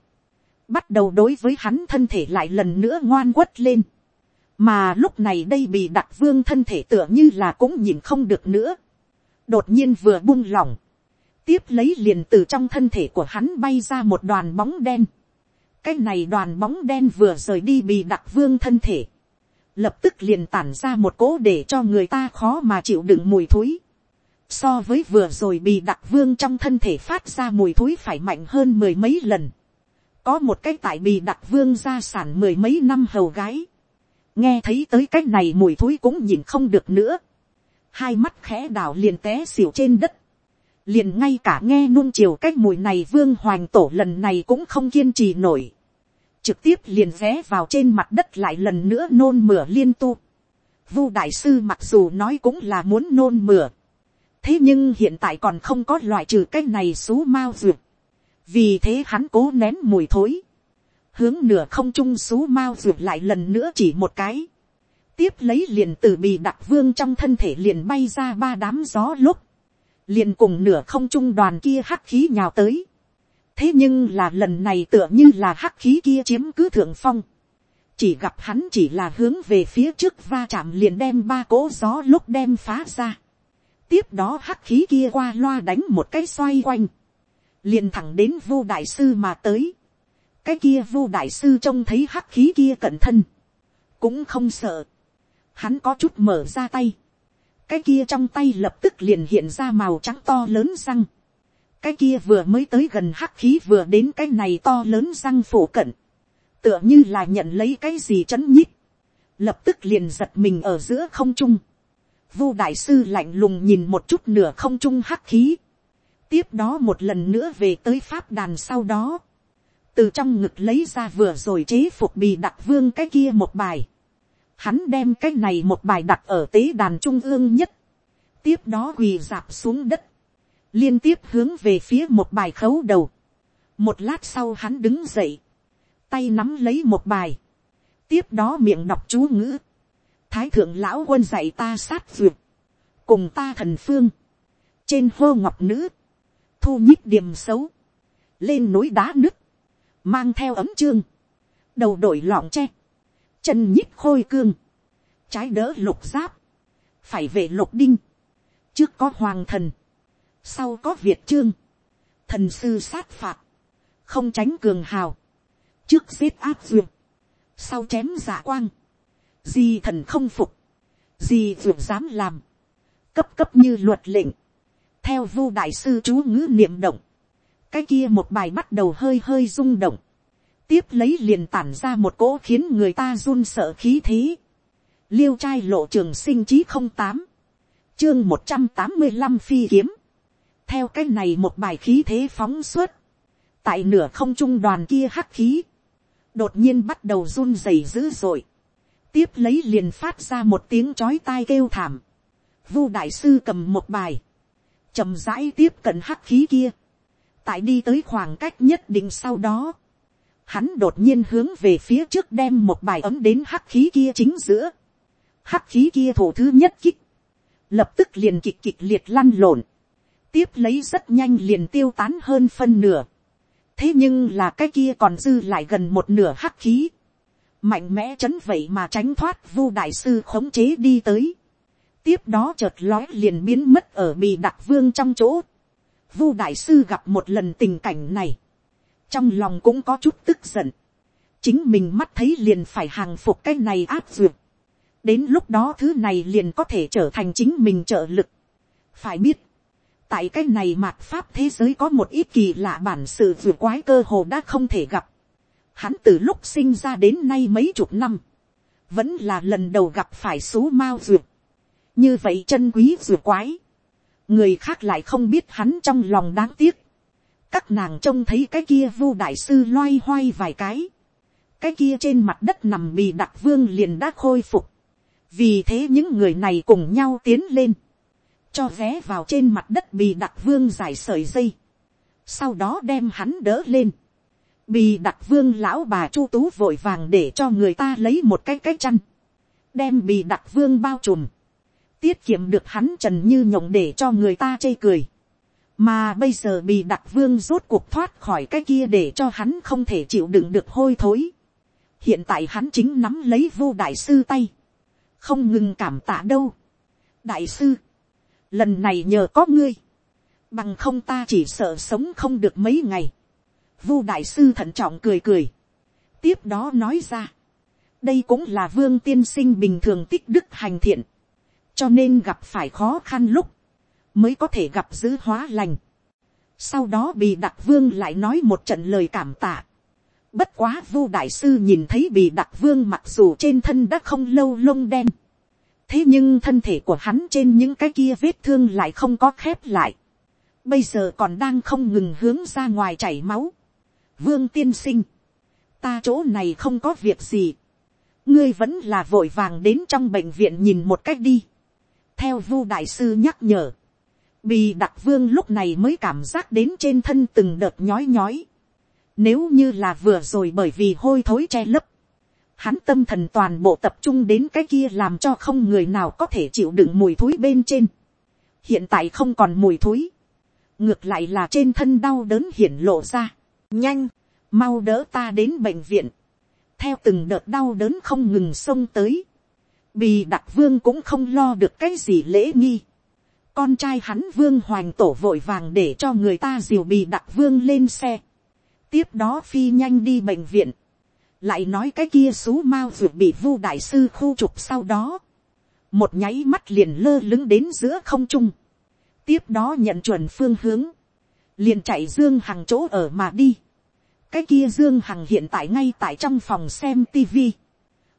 bắt đầu đối với hắn thân thể lại lần nữa ngoan quất lên, mà lúc này đây bị đặc vương thân thể tựa như là cũng nhìn không được nữa, đột nhiên vừa buông lỏng, tiếp lấy liền từ trong thân thể của hắn bay ra một đoàn bóng đen, cái này đoàn bóng đen vừa rời đi bị đặc vương thân thể, lập tức liền tản ra một cỗ để cho người ta khó mà chịu đựng mùi thối. So với vừa rồi bị đặc vương trong thân thể phát ra mùi thối phải mạnh hơn mười mấy lần. Có một cái tại bị đặc vương gia sản mười mấy năm hầu gái. Nghe thấy tới cái này mùi thối cũng nhìn không được nữa. Hai mắt khẽ đảo liền té xỉu trên đất. Liền ngay cả nghe nuông chiều cái mùi này vương hoàng tổ lần này cũng không kiên trì nổi trực tiếp liền ré vào trên mặt đất lại lần nữa nôn mửa liên tu. Vu đại sư mặc dù nói cũng là muốn nôn mửa. Thế nhưng hiện tại còn không có loại trừ cái này xú mau duyệt. Vì thế hắn cố nén mùi thối. Hướng nửa không trung xú mau duyệt lại lần nữa chỉ một cái. Tiếp lấy liền từ bì đặc vương trong thân thể liền bay ra ba đám gió lúc. Liền cùng nửa không trung đoàn kia hắc khí nhào tới thế nhưng là lần này tựa như là hắc khí kia chiếm cứ thượng phong. chỉ gặp hắn chỉ là hướng về phía trước va chạm liền đem ba cỗ gió lúc đem phá ra tiếp đó hắc khí kia qua loa đánh một cái xoay quanh. liền thẳng đến vô đại sư mà tới. cái kia vô đại sư trông thấy hắc khí kia cẩn thân. cũng không sợ. hắn có chút mở ra tay. cái kia trong tay lập tức liền hiện ra màu trắng to lớn răng cái kia vừa mới tới gần hắc khí vừa đến cái này to lớn răng phổ cận, tựa như là nhận lấy cái gì c h ấ n nhích, lập tức liền giật mình ở giữa không trung, vu đại sư lạnh lùng nhìn một chút nửa không trung hắc khí, tiếp đó một lần nữa về tới pháp đàn sau đó, từ trong ngực lấy ra vừa rồi chế phục bì đặc vương cái kia một bài, hắn đem cái này một bài đặt ở tế đàn trung ương nhất, tiếp đó quỳ dạp xuống đất, liên tiếp hướng về phía một bài khấu đầu. một lát sau hắn đứng dậy, tay nắm lấy một bài, tiếp đó miệng đọc chú ngữ, thái thượng lão quân dạy ta sát duyệt, cùng ta thần phương, trên hô ngọc nữ, thu nhích điểm xấu, lên núi đá nứt, mang theo ấm chương, đầu đội lọng tre, chân nhích khôi cương, trái đỡ lục giáp, phải về lục đinh, trước có hoàng thần, sau có việt trương, thần sư sát phạt, không tránh cường hào, trước giết áp duyệt, sau chém giả quang, Di thần không phục, Di duyệt dám làm, cấp cấp như luật lệnh, theo vu đại sư chú ngữ niệm động, cái kia một bài bắt đầu hơi hơi rung động, tiếp lấy liền tản ra một cỗ khiến người ta run sợ khí thế, liêu trai lộ trường sinh chí không tám, chương một trăm tám mươi năm phi kiếm, theo cái này một bài khí thế phóng suốt, tại nửa không trung đoàn kia hắc khí, đột nhiên bắt đầu run rẩy dữ dội, tiếp lấy liền phát ra một tiếng chói tai kêu thảm, vu đại sư cầm một bài, chầm rãi tiếp cận hắc khí kia, tại đi tới khoảng cách nhất định sau đó, hắn đột nhiên hướng về phía trước đem một bài ấm đến hắc khí kia chính giữa, hắc khí kia thủ thứ nhất kích, lập tức liền kịch kịch liệt lăn lộn, tiếp lấy rất nhanh liền tiêu tán hơn phân nửa. thế nhưng là cái kia còn dư lại gần một nửa hắc khí mạnh mẽ chấn vậy mà tránh thoát vu đại sư khống chế đi tới. tiếp đó chợt lói liền biến mất ở bì đặc vương trong chỗ. vu đại sư gặp một lần tình cảnh này. trong lòng cũng có chút tức giận. chính mình mắt thấy liền phải hàng phục cái này áp duyệt. đến lúc đó thứ này liền có thể trở thành chính mình trợ lực. phải biết, tại cái này mạt pháp thế giới có một ít kỳ lạ bản sự vượt quái cơ hồ đã không thể gặp. Hắn từ lúc sinh ra đến nay mấy chục năm, vẫn là lần đầu gặp phải số mao duyệt. như vậy chân quý duyệt quái, người khác lại không biết hắn trong lòng đáng tiếc. các nàng trông thấy cái kia vu đại sư loay hoay vài cái, cái kia trên mặt đất nằm bì đặc vương liền đã khôi phục. vì thế những người này cùng nhau tiến lên cho vé vào trên mặt đất bì đặc vương giải sợi dây, sau đó đem hắn đỡ lên, bì đặc vương lão bà chu tú vội vàng để cho người ta lấy một cái cái chăn, đem bì đặc vương bao trùm, tiết kiệm được hắn trần như nhộng để cho người ta chê cười, mà bây giờ bì đặc vương rốt cuộc thoát khỏi cái kia để cho hắn không thể chịu đựng được hôi thối, hiện tại hắn chính nắm lấy vô đại sư tay, không ngừng cảm tạ đâu. đại sư, lần này nhờ có ngươi, bằng không ta chỉ sợ sống không được mấy ngày vu đại sư thận trọng cười cười, tiếp đó nói ra, đây cũng là vương tiên sinh bình thường tích đức hành thiện, cho nên gặp phải khó khăn lúc, mới có thể gặp giữ hóa lành. sau đó bị đặc vương lại nói một trận lời cảm tạ. bất quá vu đại sư nhìn thấy bị đặc vương mặc dù trên thân đã không lâu lông đen. thế nhưng thân thể của hắn trên những cái kia vết thương lại không có khép lại. bây giờ còn đang không ngừng hướng ra ngoài chảy máu vương tiên sinh, ta chỗ này không có việc gì. ngươi vẫn là vội vàng đến trong bệnh viện nhìn một cách đi. theo vu đại sư nhắc nhở, Bì đặc vương lúc này mới cảm giác đến trên thân từng đợt nhói nhói. Nếu như là vừa rồi bởi vì hôi thối che lấp. Hắn tâm thần toàn bộ tập trung đến cái kia làm cho không người nào có thể chịu đựng mùi thối bên trên. Hiện tại không còn mùi thối. Ngược lại là trên thân đau đớn hiển lộ ra. Nhanh, mau đỡ ta đến bệnh viện. Theo từng đợt đau đớn không ngừng xông tới. Bì đặc vương cũng không lo được cái gì lễ nghi con trai hắn vương hoành tổ vội vàng để cho người ta diều bì đặc vương lên xe. tiếp đó phi nhanh đi bệnh viện. lại nói cái kia xú mao ruột bị vu đại sư khu trục sau đó. một nháy mắt liền lơ lứng đến giữa không trung. tiếp đó nhận chuẩn phương hướng liền chạy dương hằng chỗ ở mà đi. cái kia dương hằng hiện tại ngay tại trong phòng xem tivi.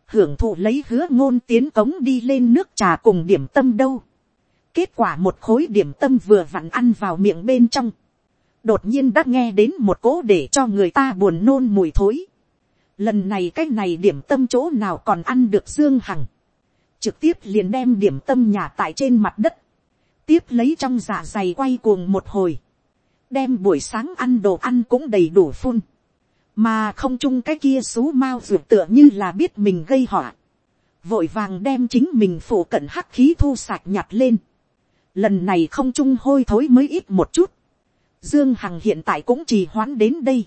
hưởng thụ lấy hứa ngôn tiến cống đi lên nước trà cùng điểm tâm đâu Kết quả một khối điểm tâm vừa vặn ăn vào miệng bên trong. Đột nhiên đã nghe đến một cố để cho người ta buồn nôn mùi thối. Lần này cái này điểm tâm chỗ nào còn ăn được Dương Hằng. Trực tiếp liền đem điểm tâm nhà tại trên mặt đất. Tiếp lấy trong dạ dày quay cuồng một hồi. Đem buổi sáng ăn đồ ăn cũng đầy đủ phun. Mà không chung cái kia xú mau ruột tựa như là biết mình gây họa. Vội vàng đem chính mình phủ cận hắc khí thu sạch nhặt lên. Lần này không chung hôi thối mới ít một chút, dương hằng hiện tại cũng trì hoãn đến đây,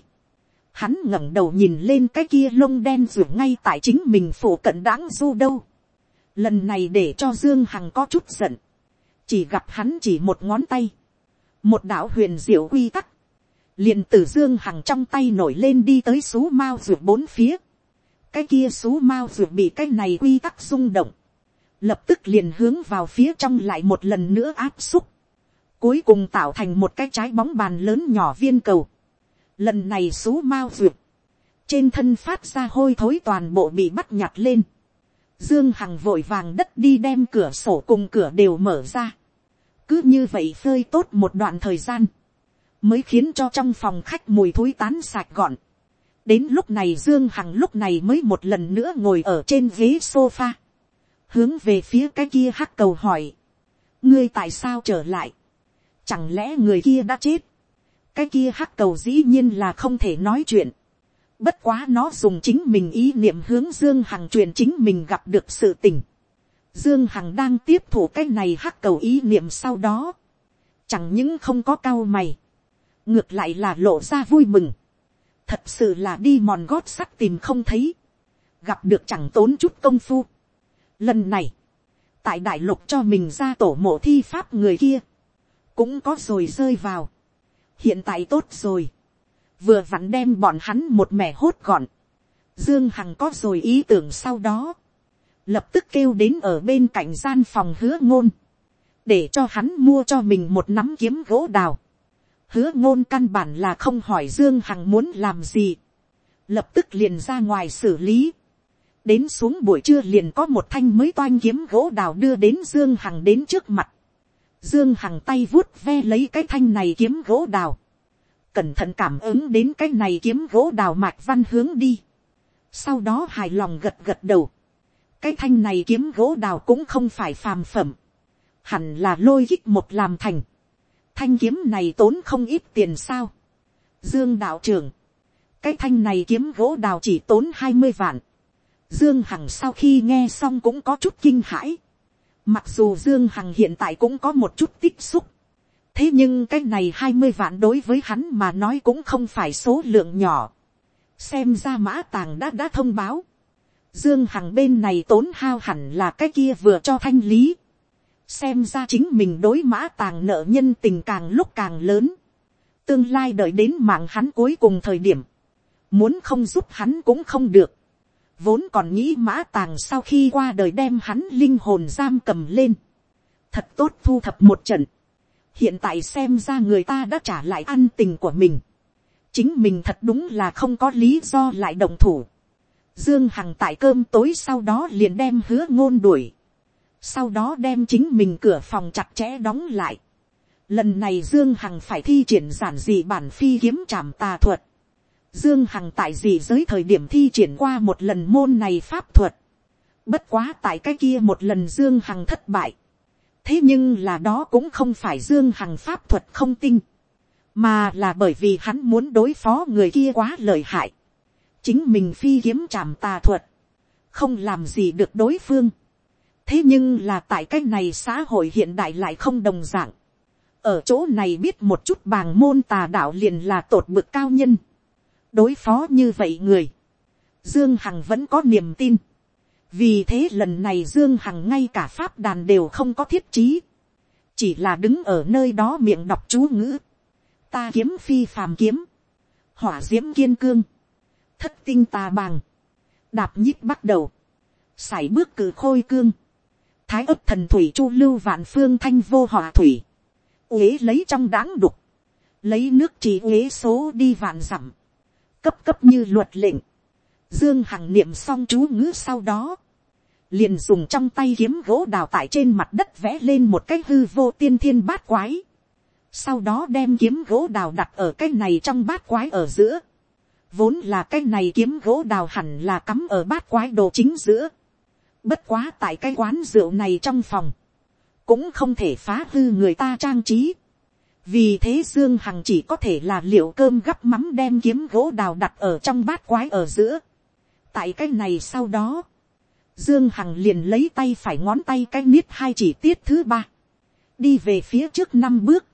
hắn ngẩng đầu nhìn lên cái kia lông đen ruột ngay tại chính mình phủ cận đáng du đâu, lần này để cho dương hằng có chút giận, chỉ gặp hắn chỉ một ngón tay, một đạo huyền diệu quy tắc, liền từ dương hằng trong tay nổi lên đi tới số mao ruột bốn phía, cái kia số mao ruột bị cái này quy tắc rung động, lập tức liền hướng vào phía trong lại một lần nữa áp xúc, cuối cùng tạo thành một cái trái bóng bàn lớn nhỏ viên cầu. Lần này số mao ruột, trên thân phát ra hôi thối toàn bộ bị bắt nhặt lên. Dương Hằng vội vàng đất đi đem cửa sổ cùng cửa đều mở ra. Cứ như vậy phơi tốt một đoạn thời gian. Mới khiến cho trong phòng khách mùi thối tán sạch gọn. Đến lúc này Dương Hằng lúc này mới một lần nữa ngồi ở trên ghế sofa hướng về phía cái kia hắc cầu hỏi, ngươi tại sao trở lại, chẳng lẽ người kia đã chết, cái kia hắc cầu dĩ nhiên là không thể nói chuyện, bất quá nó dùng chính mình ý niệm hướng dương hằng truyền chính mình gặp được sự tình, dương hằng đang tiếp thủ cái này hắc cầu ý niệm sau đó, chẳng những không có cao mày, ngược lại là lộ ra vui mừng, thật sự là đi mòn gót sắt tìm không thấy, gặp được chẳng tốn chút công phu, Lần này, tại đại lục cho mình ra tổ mộ thi pháp người kia, cũng có rồi rơi vào. Hiện tại tốt rồi, vừa vặn đem bọn hắn một mẻ hốt gọn. Dương Hằng có rồi ý tưởng sau đó, lập tức kêu đến ở bên cạnh gian phòng hứa ngôn, để cho hắn mua cho mình một nắm kiếm gỗ đào. Hứa ngôn căn bản là không hỏi Dương Hằng muốn làm gì, lập tức liền ra ngoài xử lý đến xuống buổi trưa liền có một thanh mới toanh kiếm gỗ đào đưa đến dương hằng đến trước mặt. dương hằng tay vuốt ve lấy cái thanh này kiếm gỗ đào. cẩn thận cảm ứng đến cái này kiếm gỗ đào mạch văn hướng đi. sau đó hài lòng gật gật đầu cái thanh này kiếm gỗ đào cũng không phải phàm phẩm. hẳn là lôi kích một làm thành. thanh kiếm này tốn không ít tiền sao. dương đạo trưởng. cái thanh này kiếm gỗ đào chỉ tốn hai mươi vạn Dương Hằng sau khi nghe xong cũng có chút kinh hãi. Mặc dù Dương Hằng hiện tại cũng có một chút tích xúc. Thế nhưng cái này hai mươi vạn đối với hắn mà nói cũng không phải số lượng nhỏ. Xem ra mã tàng đã đã thông báo. Dương Hằng bên này tốn hao hẳn là cái kia vừa cho thanh lý. Xem ra chính mình đối mã tàng nợ nhân tình càng lúc càng lớn. Tương lai đợi đến mạng hắn cuối cùng thời điểm. Muốn không giúp hắn cũng không được vốn còn nghĩ mã tàng sau khi qua đời đem hắn linh hồn giam cầm lên, thật tốt thu thập một trận, hiện tại xem ra người ta đã trả lại ăn tình của mình, chính mình thật đúng là không có lý do lại đồng thủ, dương hằng tại cơm tối sau đó liền đem hứa ngôn đuổi, sau đó đem chính mình cửa phòng chặt chẽ đóng lại, lần này dương hằng phải thi triển giản dị bản phi kiếm trảm tà thuật, Dương Hằng tại gì giới thời điểm thi triển qua một lần môn này pháp thuật. Bất quá tại cái kia một lần Dương Hằng thất bại. Thế nhưng là đó cũng không phải Dương Hằng pháp thuật không tinh. Mà là bởi vì hắn muốn đối phó người kia quá lợi hại. Chính mình phi kiếm chạm tà thuật. Không làm gì được đối phương. Thế nhưng là tại cái này xã hội hiện đại lại không đồng dạng. Ở chỗ này biết một chút bàng môn tà đạo liền là tột bực cao nhân đối phó như vậy người, dương hằng vẫn có niềm tin. vì thế lần này dương hằng ngay cả pháp đàn đều không có thiết trí, chỉ là đứng ở nơi đó miệng đọc chú ngữ, ta kiếm phi phàm kiếm, hỏa d i ễ m kiên cương, thất tinh tà bàng, đạp nhích bắt đầu, sải bước cử khôi cương, thái ấp thần thủy chu lưu vạn phương thanh vô hỏa thủy, uế lấy trong đáng đục, lấy nước chỉ uế số đi vạn dặm, cấp cấp như luật lệnh, dương hằng niệm xong chú ngữ sau đó, liền dùng trong tay kiếm gỗ đào tại trên mặt đất vẽ lên một cái hư vô tiên thiên bát quái, sau đó đem kiếm gỗ đào đặt ở cái này trong bát quái ở giữa, vốn là cái này kiếm gỗ đào hẳn là cắm ở bát quái đồ chính giữa, bất quá tại cái quán rượu này trong phòng, cũng không thể phá hư người ta trang trí, vì thế dương hằng chỉ có thể là liệu cơm gắp mắm đem kiếm gỗ đào đặt ở trong bát quái ở giữa. tại cái này sau đó, dương hằng liền lấy tay phải ngón tay cái niết hai chỉ tiết thứ ba, đi về phía trước năm bước,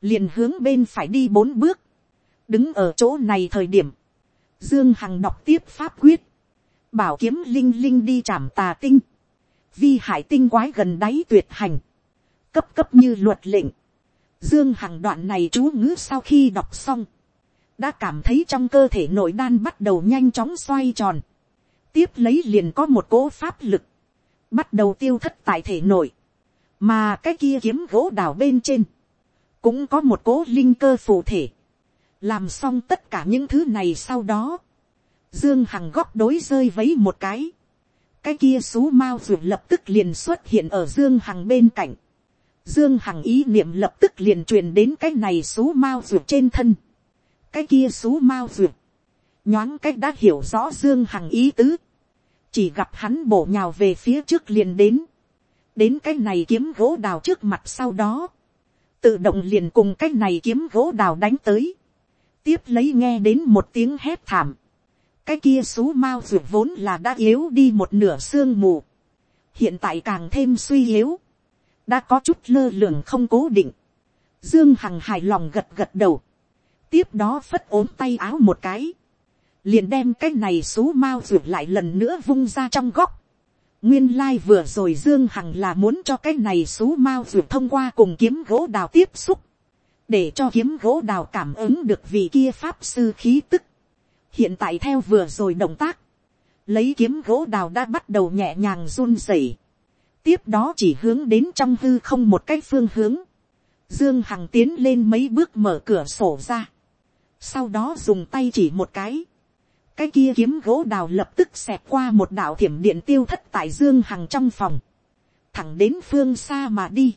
liền hướng bên phải đi bốn bước, đứng ở chỗ này thời điểm, dương hằng đọc tiếp pháp quyết, bảo kiếm linh linh đi chạm tà tinh, vi hải tinh quái gần đáy tuyệt hành, cấp cấp như luật lệnh, Dương Hằng đoạn này chú ngữ sau khi đọc xong. Đã cảm thấy trong cơ thể nội đan bắt đầu nhanh chóng xoay tròn. Tiếp lấy liền có một cỗ pháp lực. Bắt đầu tiêu thất tại thể nội. Mà cái kia kiếm gỗ đào bên trên. Cũng có một cỗ linh cơ phù thể. Làm xong tất cả những thứ này sau đó. Dương Hằng góc đối rơi vấy một cái. Cái kia xú mau ruột lập tức liền xuất hiện ở Dương Hằng bên cạnh Dương Hằng ý niệm lập tức liền truyền đến cái này xú mau ruột trên thân. Cái kia xú mau ruột. Nhoáng cách đã hiểu rõ Dương Hằng ý tứ. Chỉ gặp hắn bổ nhào về phía trước liền đến. Đến cái này kiếm gỗ đào trước mặt sau đó. Tự động liền cùng cái này kiếm gỗ đào đánh tới. Tiếp lấy nghe đến một tiếng hét thảm. Cái kia xú mau ruột vốn là đã yếu đi một nửa xương mù. Hiện tại càng thêm suy yếu đã có chút lơ lường không cố định. Dương Hằng hài lòng gật gật đầu. Tiếp đó phất ốm tay áo một cái. Liền đem cái này xú mau ruột lại lần nữa vung ra trong góc. Nguyên lai like vừa rồi Dương Hằng là muốn cho cái này xú mau ruột thông qua cùng kiếm gỗ đào tiếp xúc. Để cho kiếm gỗ đào cảm ứng được vị kia pháp sư khí tức. Hiện tại theo vừa rồi động tác. Lấy kiếm gỗ đào đã bắt đầu nhẹ nhàng run rẩy tiếp đó chỉ hướng đến trong hư không một cái phương hướng. Dương Hằng tiến lên mấy bước mở cửa sổ ra. Sau đó dùng tay chỉ một cái. Cái kia kiếm gỗ đào lập tức xẹp qua một đạo thiểm điện tiêu thất tại Dương Hằng trong phòng. Thẳng đến phương xa mà đi.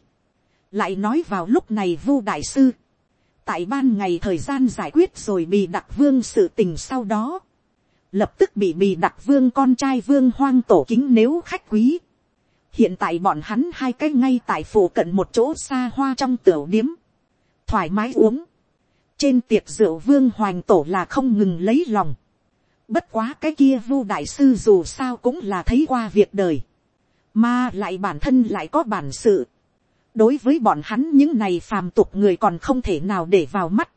Lại nói vào lúc này vu đại sư. Tại ban ngày thời gian giải quyết rồi bị đặc vương sự tình sau đó. Lập tức bị bị đặc vương con trai vương hoang tổ kính nếu khách quý hiện tại bọn hắn hai cái ngay tại phủ cận một chỗ xa hoa trong tiểu điếm, thoải mái uống, trên tiệc rượu vương hoàng tổ là không ngừng lấy lòng, bất quá cái kia vu đại sư dù sao cũng là thấy qua việc đời, mà lại bản thân lại có bản sự đối với bọn hắn những này phàm tục người còn không thể nào để vào mắt.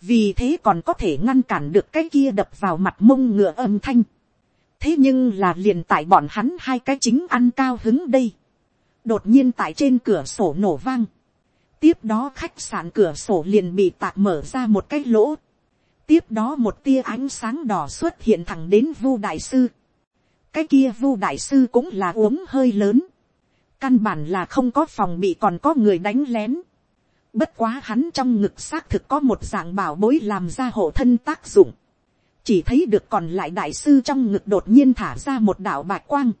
vì thế còn có thể ngăn cản được cái kia đập vào mặt mông ngựa âm thanh. thế nhưng là liền tại bọn hắn hai cái chính ăn cao hứng đây. đột nhiên tại trên cửa sổ nổ vang. tiếp đó khách sạn cửa sổ liền bị tạc mở ra một cái lỗ. tiếp đó một tia ánh sáng đỏ xuất hiện thẳng đến vu đại sư cái kia vu đại sư cũng là uống hơi lớn, căn bản là không có phòng bị còn có người đánh lén, bất quá hắn trong ngực xác thực có một dạng bảo bối làm ra hộ thân tác dụng, chỉ thấy được còn lại đại sư trong ngực đột nhiên thả ra một đạo bạch quang,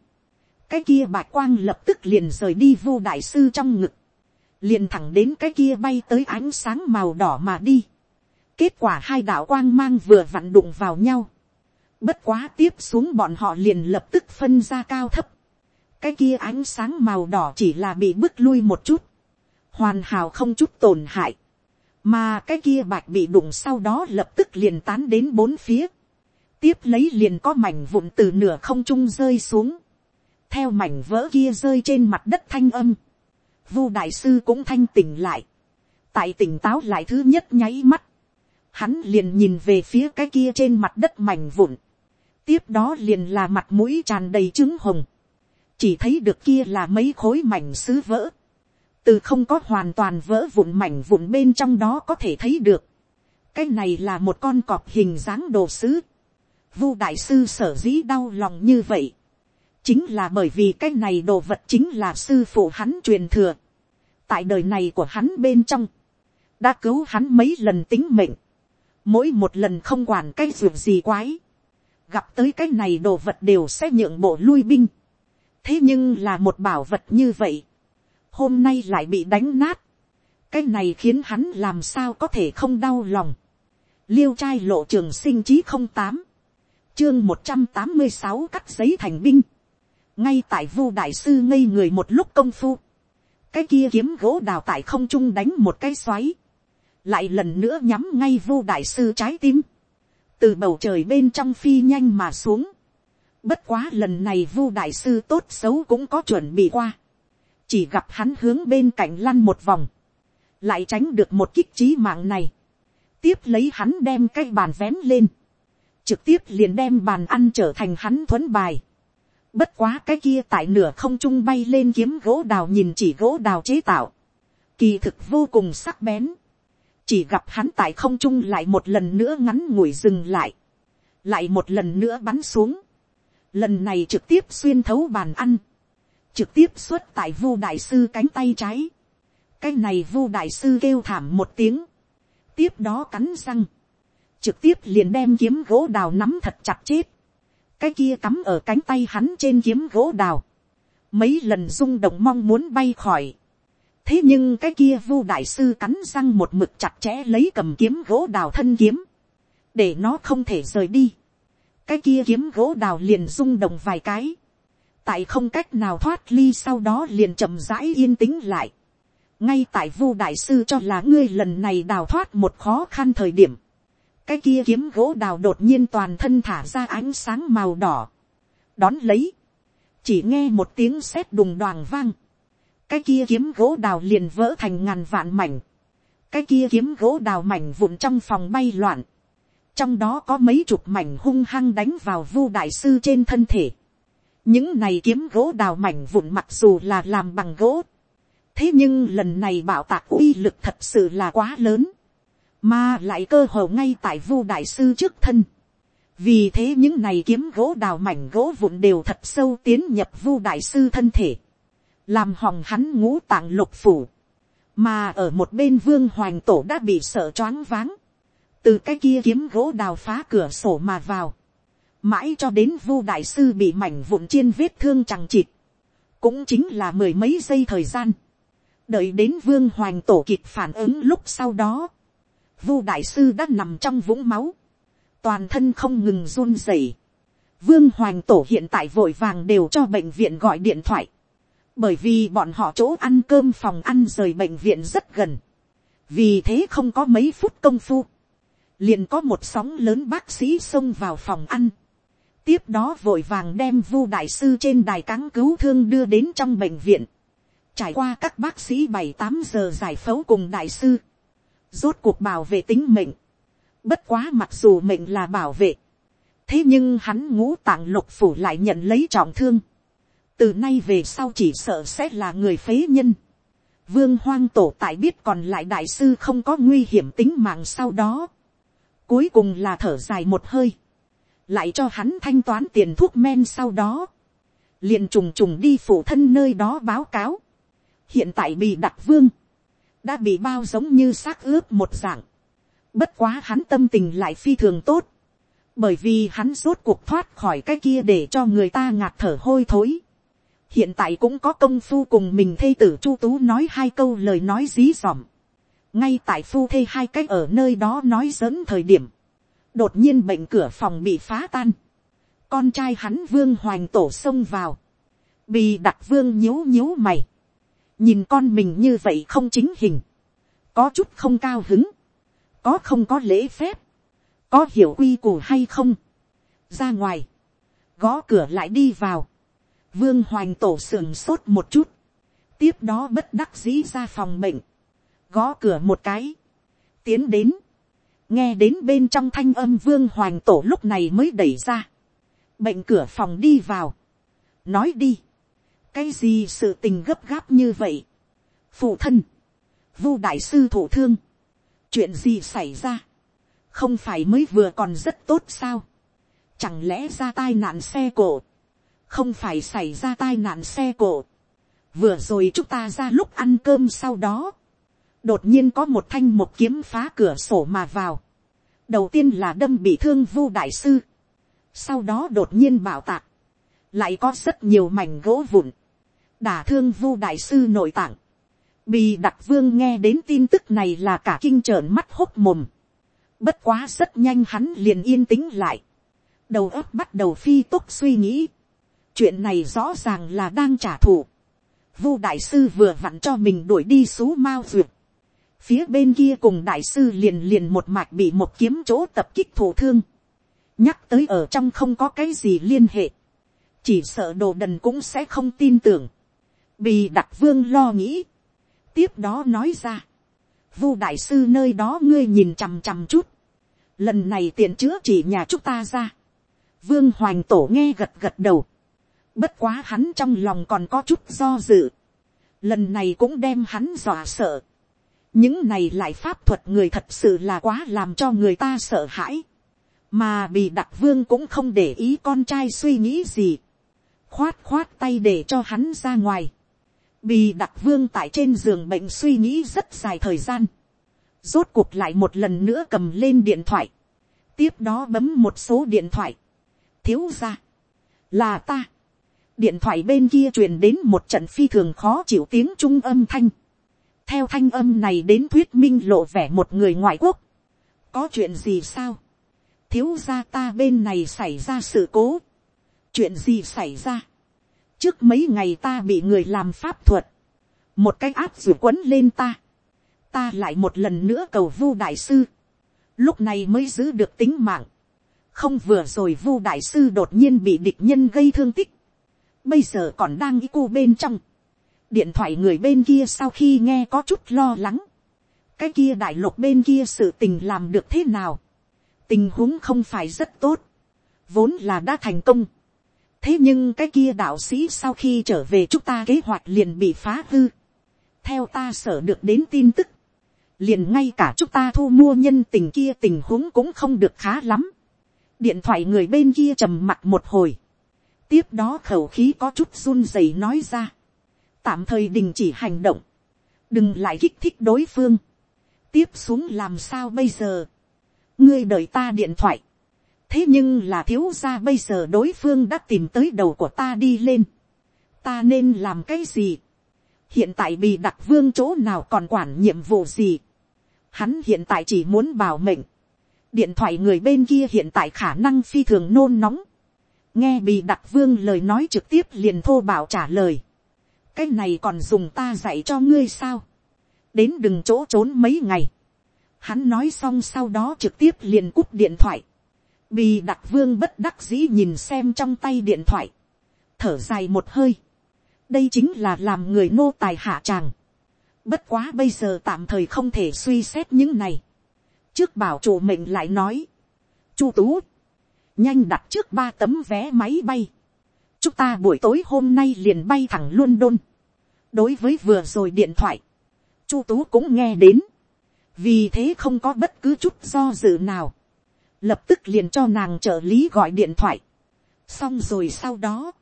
cái kia bạch quang lập tức liền rời đi vu đại sư trong ngực, liền thẳng đến cái kia bay tới ánh sáng màu đỏ mà đi. kết quả hai đạo quang mang vừa vặn đụng vào nhau, Bất quá tiếp xuống bọn họ liền lập tức phân ra cao thấp. Cái kia ánh sáng màu đỏ chỉ là bị bước lui một chút. Hoàn hảo không chút tổn hại. Mà cái kia bạch bị đụng sau đó lập tức liền tán đến bốn phía. Tiếp lấy liền có mảnh vụn từ nửa không trung rơi xuống. Theo mảnh vỡ kia rơi trên mặt đất thanh âm. Vu đại sư cũng thanh tỉnh lại. Tại tỉnh táo lại thứ nhất nháy mắt hắn liền nhìn về phía cái kia trên mặt đất mảnh vụn tiếp đó liền là mặt mũi tràn đầy trứng hồng, chỉ thấy được kia là mấy khối mảnh sứ vỡ, từ không có hoàn toàn vỡ vụn mảnh vụn bên trong đó có thể thấy được, cái này là một con cọp hình dáng đồ sứ, vu đại sư sở dĩ đau lòng như vậy, chính là bởi vì cái này đồ vật chính là sư phụ hắn truyền thừa, tại đời này của hắn bên trong, đã cứu hắn mấy lần tính mệnh, mỗi một lần không quản cái ruột gì quái, gặp tới cái này đồ vật đều sẽ nhượng bộ lui binh thế nhưng là một bảo vật như vậy, hôm nay lại bị đánh nát, cái này khiến hắn làm sao có thể không đau lòng. liêu trai lộ trường sinh chí không tám, chương một trăm tám mươi sáu cắt giấy thành binh, ngay tại vu đại sư ngây người một lúc công phu, cái kia kiếm gỗ đào tại không trung đánh một cái xoáy, lại lần nữa nhắm ngay vu đại sư trái tim, từ bầu trời bên trong phi nhanh mà xuống. Bất quá lần này vu đại sư tốt xấu cũng có chuẩn bị qua. Chỉ gặp hắn hướng bên cạnh lăn một vòng. Lại tránh được một kích trí mạng này. Tiếp lấy hắn đem cái bàn vén lên. Trực tiếp liền đem bàn ăn trở thành hắn thuấn bài. Bất quá cái kia tại nửa không trung bay lên kiếm gỗ đào nhìn chỉ gỗ đào chế tạo. Kỳ thực vô cùng sắc bén chỉ gặp hắn tại không trung lại một lần nữa ngắn ngủi dừng lại, lại một lần nữa bắn xuống, lần này trực tiếp xuyên thấu bàn ăn, trực tiếp xuất tại vu đại sư cánh tay trái, cái này vu đại sư kêu thảm một tiếng, tiếp đó cắn răng, trực tiếp liền đem kiếm gỗ đào nắm thật chặt chết, cái kia cắm ở cánh tay hắn trên kiếm gỗ đào, mấy lần rung động mong muốn bay khỏi, thế nhưng cái kia vu đại sư cắn răng một mực chặt chẽ lấy cầm kiếm gỗ đào thân kiếm, để nó không thể rời đi cái kia kiếm gỗ đào liền rung động vài cái, tại không cách nào thoát ly sau đó liền chậm rãi yên tĩnh lại. ngay tại vu đại sư cho là ngươi lần này đào thoát một khó khăn thời điểm, cái kia kiếm gỗ đào đột nhiên toàn thân thả ra ánh sáng màu đỏ, đón lấy, chỉ nghe một tiếng sét đùng đoàng vang, cái kia kiếm gỗ đào liền vỡ thành ngàn vạn mảnh, cái kia kiếm gỗ đào mảnh vụn trong phòng bay loạn, trong đó có mấy chục mảnh hung hăng đánh vào vu đại sư trên thân thể. những này kiếm gỗ đào mảnh vụn mặc dù là làm bằng gỗ, thế nhưng lần này bảo tạc uy lực thật sự là quá lớn, mà lại cơ hồ ngay tại vu đại sư trước thân. vì thế những này kiếm gỗ đào mảnh gỗ vụn đều thật sâu tiến nhập vu đại sư thân thể. Làm hòng hắn ngũ tạng lục phủ, mà ở một bên vương hoành tổ đã bị sợ choáng váng, từ cái kia kiếm gỗ đào phá cửa sổ mà vào, mãi cho đến vu đại sư bị mảnh vụn chiên vết thương chẳng chịt, cũng chính là mười mấy giây thời gian, đợi đến vương hoành tổ kịp phản ứng lúc sau đó, vu đại sư đã nằm trong vũng máu, toàn thân không ngừng run rẩy, vương hoành tổ hiện tại vội vàng đều cho bệnh viện gọi điện thoại, bởi vì bọn họ chỗ ăn cơm phòng ăn rời bệnh viện rất gần, vì thế không có mấy phút công phu, liền có một sóng lớn bác sĩ xông vào phòng ăn, tiếp đó vội vàng đem vu đại sư trên đài cáng cứu thương đưa đến trong bệnh viện, trải qua các bác sĩ bảy tám giờ giải phẫu cùng đại sư, rốt cuộc bảo vệ tính mệnh, bất quá mặc dù mệnh là bảo vệ, thế nhưng hắn ngũ tạng lục phủ lại nhận lấy trọng thương, từ nay về sau chỉ sợ sẽ là người phế nhân, vương hoang tổ tại biết còn lại đại sư không có nguy hiểm tính mạng sau đó, cuối cùng là thở dài một hơi, lại cho hắn thanh toán tiền thuốc men sau đó, liền trùng trùng đi phụ thân nơi đó báo cáo, hiện tại bị đặt vương, đã bị bao giống như xác ướp một dạng, bất quá hắn tâm tình lại phi thường tốt, bởi vì hắn rốt cuộc thoát khỏi cái kia để cho người ta ngạt thở hôi thối. hiện tại cũng có công phu cùng mình thây tử chu tú nói hai câu lời nói dí dỏm ngay tại phu thê hai cách ở nơi đó nói dẫn thời điểm, đột nhiên bệnh cửa phòng bị phá tan, con trai hắn vương hoành tổ xông vào, bị đặt vương nhíu nhíu mày, nhìn con mình như vậy không chính hình, có chút không cao hứng, có không có lễ phép, có hiểu quy củ hay không, ra ngoài, gõ cửa lại đi vào, vương hoành tổ sườn sốt một chút, tiếp đó bất đắc dĩ ra phòng bệnh, gõ cửa một cái, tiến đến, nghe đến bên trong thanh âm vương hoàng tổ lúc này mới đẩy ra, bệnh cửa phòng đi vào, nói đi, cái gì sự tình gấp gáp như vậy, phụ thân, vu đại sư thủ thương, chuyện gì xảy ra, không phải mới vừa còn rất tốt sao, chẳng lẽ ra tai nạn xe cổ, không phải xảy ra tai nạn xe cổ, vừa rồi chúng ta ra lúc ăn cơm sau đó, đột nhiên có một thanh một kiếm phá cửa sổ mà vào, đầu tiên là đâm bị thương vu đại sư, sau đó đột nhiên bảo tạc, lại có rất nhiều mảnh gỗ vụn, đả thương vu đại sư nội tạng, Bì đặc vương nghe đến tin tức này là cả kinh trợn mắt hốt mồm, bất quá rất nhanh hắn liền yên tĩnh lại, đầu óc bắt đầu phi tốc suy nghĩ, chuyện này rõ ràng là đang trả thù, vu đại sư vừa vặn cho mình đuổi đi xú mao duyệt, phía bên kia cùng đại sư liền liền một mạch bị một kiếm chỗ tập kích thủ thương, nhắc tới ở trong không có cái gì liên hệ, chỉ sợ đồ đần cũng sẽ không tin tưởng, bị đặc vương lo nghĩ, tiếp đó nói ra, vu đại sư nơi đó ngươi nhìn chằm chằm chút, lần này tiện chữa chỉ nhà chúng ta ra, vương hoành tổ nghe gật gật đầu, bất quá hắn trong lòng còn có chút do dự, lần này cũng đem hắn dọa sợ, những này lại pháp thuật người thật sự là quá làm cho người ta sợ hãi, mà bị đặc vương cũng không để ý con trai suy nghĩ gì, khoát khoát tay để cho hắn ra ngoài, bị đặc vương tại trên giường bệnh suy nghĩ rất dài thời gian, rốt cuộc lại một lần nữa cầm lên điện thoại, tiếp đó bấm một số điện thoại, thiếu ra, là ta, điện thoại bên kia truyền đến một trận phi thường khó chịu tiếng trung âm thanh, theo thanh âm này đến thuyết minh lộ vẻ một người ngoại quốc, có chuyện gì sao, thiếu gia ta bên này xảy ra sự cố, chuyện gì xảy ra, trước mấy ngày ta bị người làm pháp thuật, một cái áp dù quấn lên ta, ta lại một lần nữa cầu vu đại sư, lúc này mới giữ được tính mạng, không vừa rồi vu đại sư đột nhiên bị địch nhân gây thương tích, bây giờ còn đang y cu bên trong, điện thoại người bên kia sau khi nghe có chút lo lắng, cái kia đại lục bên kia sự tình làm được thế nào, tình huống không phải rất tốt, vốn là đã thành công, thế nhưng cái kia đạo sĩ sau khi trở về chúng ta kế hoạch liền bị phá hư, theo ta sở được đến tin tức, liền ngay cả chúng ta thu mua nhân tình kia tình huống cũng không được khá lắm. điện thoại người bên kia trầm mặt một hồi. tiếp đó khẩu khí có chút run rẩy nói ra tạm thời đình chỉ hành động. đừng lại kích thích đối phương. tiếp xuống làm sao bây giờ. ngươi đợi ta điện thoại. thế nhưng là thiếu ra bây giờ đối phương đã tìm tới đầu của ta đi lên. ta nên làm cái gì hiện tại bị đặc vương chỗ nào còn quản nhiệm vụ gì. Hắn hiện tại chỉ muốn bảo mệnh. Điện thoại người bên kia hiện tại khả năng phi thường nôn nóng. Nghe bị đặc vương lời nói trực tiếp liền thô bảo trả lời. Cái này còn dùng ta dạy cho ngươi sao. Đến đừng chỗ trốn mấy ngày. Hắn nói xong sau đó trực tiếp liền cúp điện thoại. Bì đặc vương bất đắc dĩ nhìn xem trong tay điện thoại. Thở dài một hơi. Đây chính là làm người nô tài hạ tràng. Bất quá bây giờ tạm thời không thể suy xét những này. Trước bảo chủ mệnh lại nói. Chu Tú. Nhanh đặt trước ba tấm vé máy bay. Chúng ta buổi tối hôm nay liền bay thẳng London. Đối với vừa rồi điện thoại. Chu Tú cũng nghe đến. Vì thế không có bất cứ chút do dự nào lập tức liền cho nàng trợ lý gọi điện thoại. xong rồi sau đó,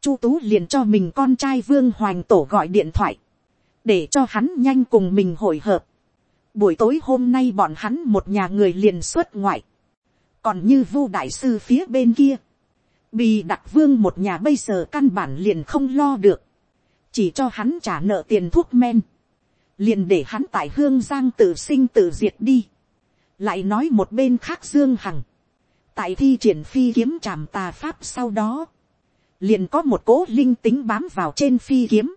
chu tú liền cho mình con trai vương hoành tổ gọi điện thoại, để cho hắn nhanh cùng mình hội hợp. buổi tối hôm nay bọn hắn một nhà người liền xuất ngoại, còn như vu đại sư phía bên kia, bị đặc vương một nhà bây giờ căn bản liền không lo được, chỉ cho hắn trả nợ tiền thuốc men, liền để hắn tại hương giang tự sinh tự diệt đi. Lại nói một bên khác dương hằng, tại thi triển phi kiếm tràm tà pháp sau đó, liền có một cố linh tính bám vào trên phi kiếm,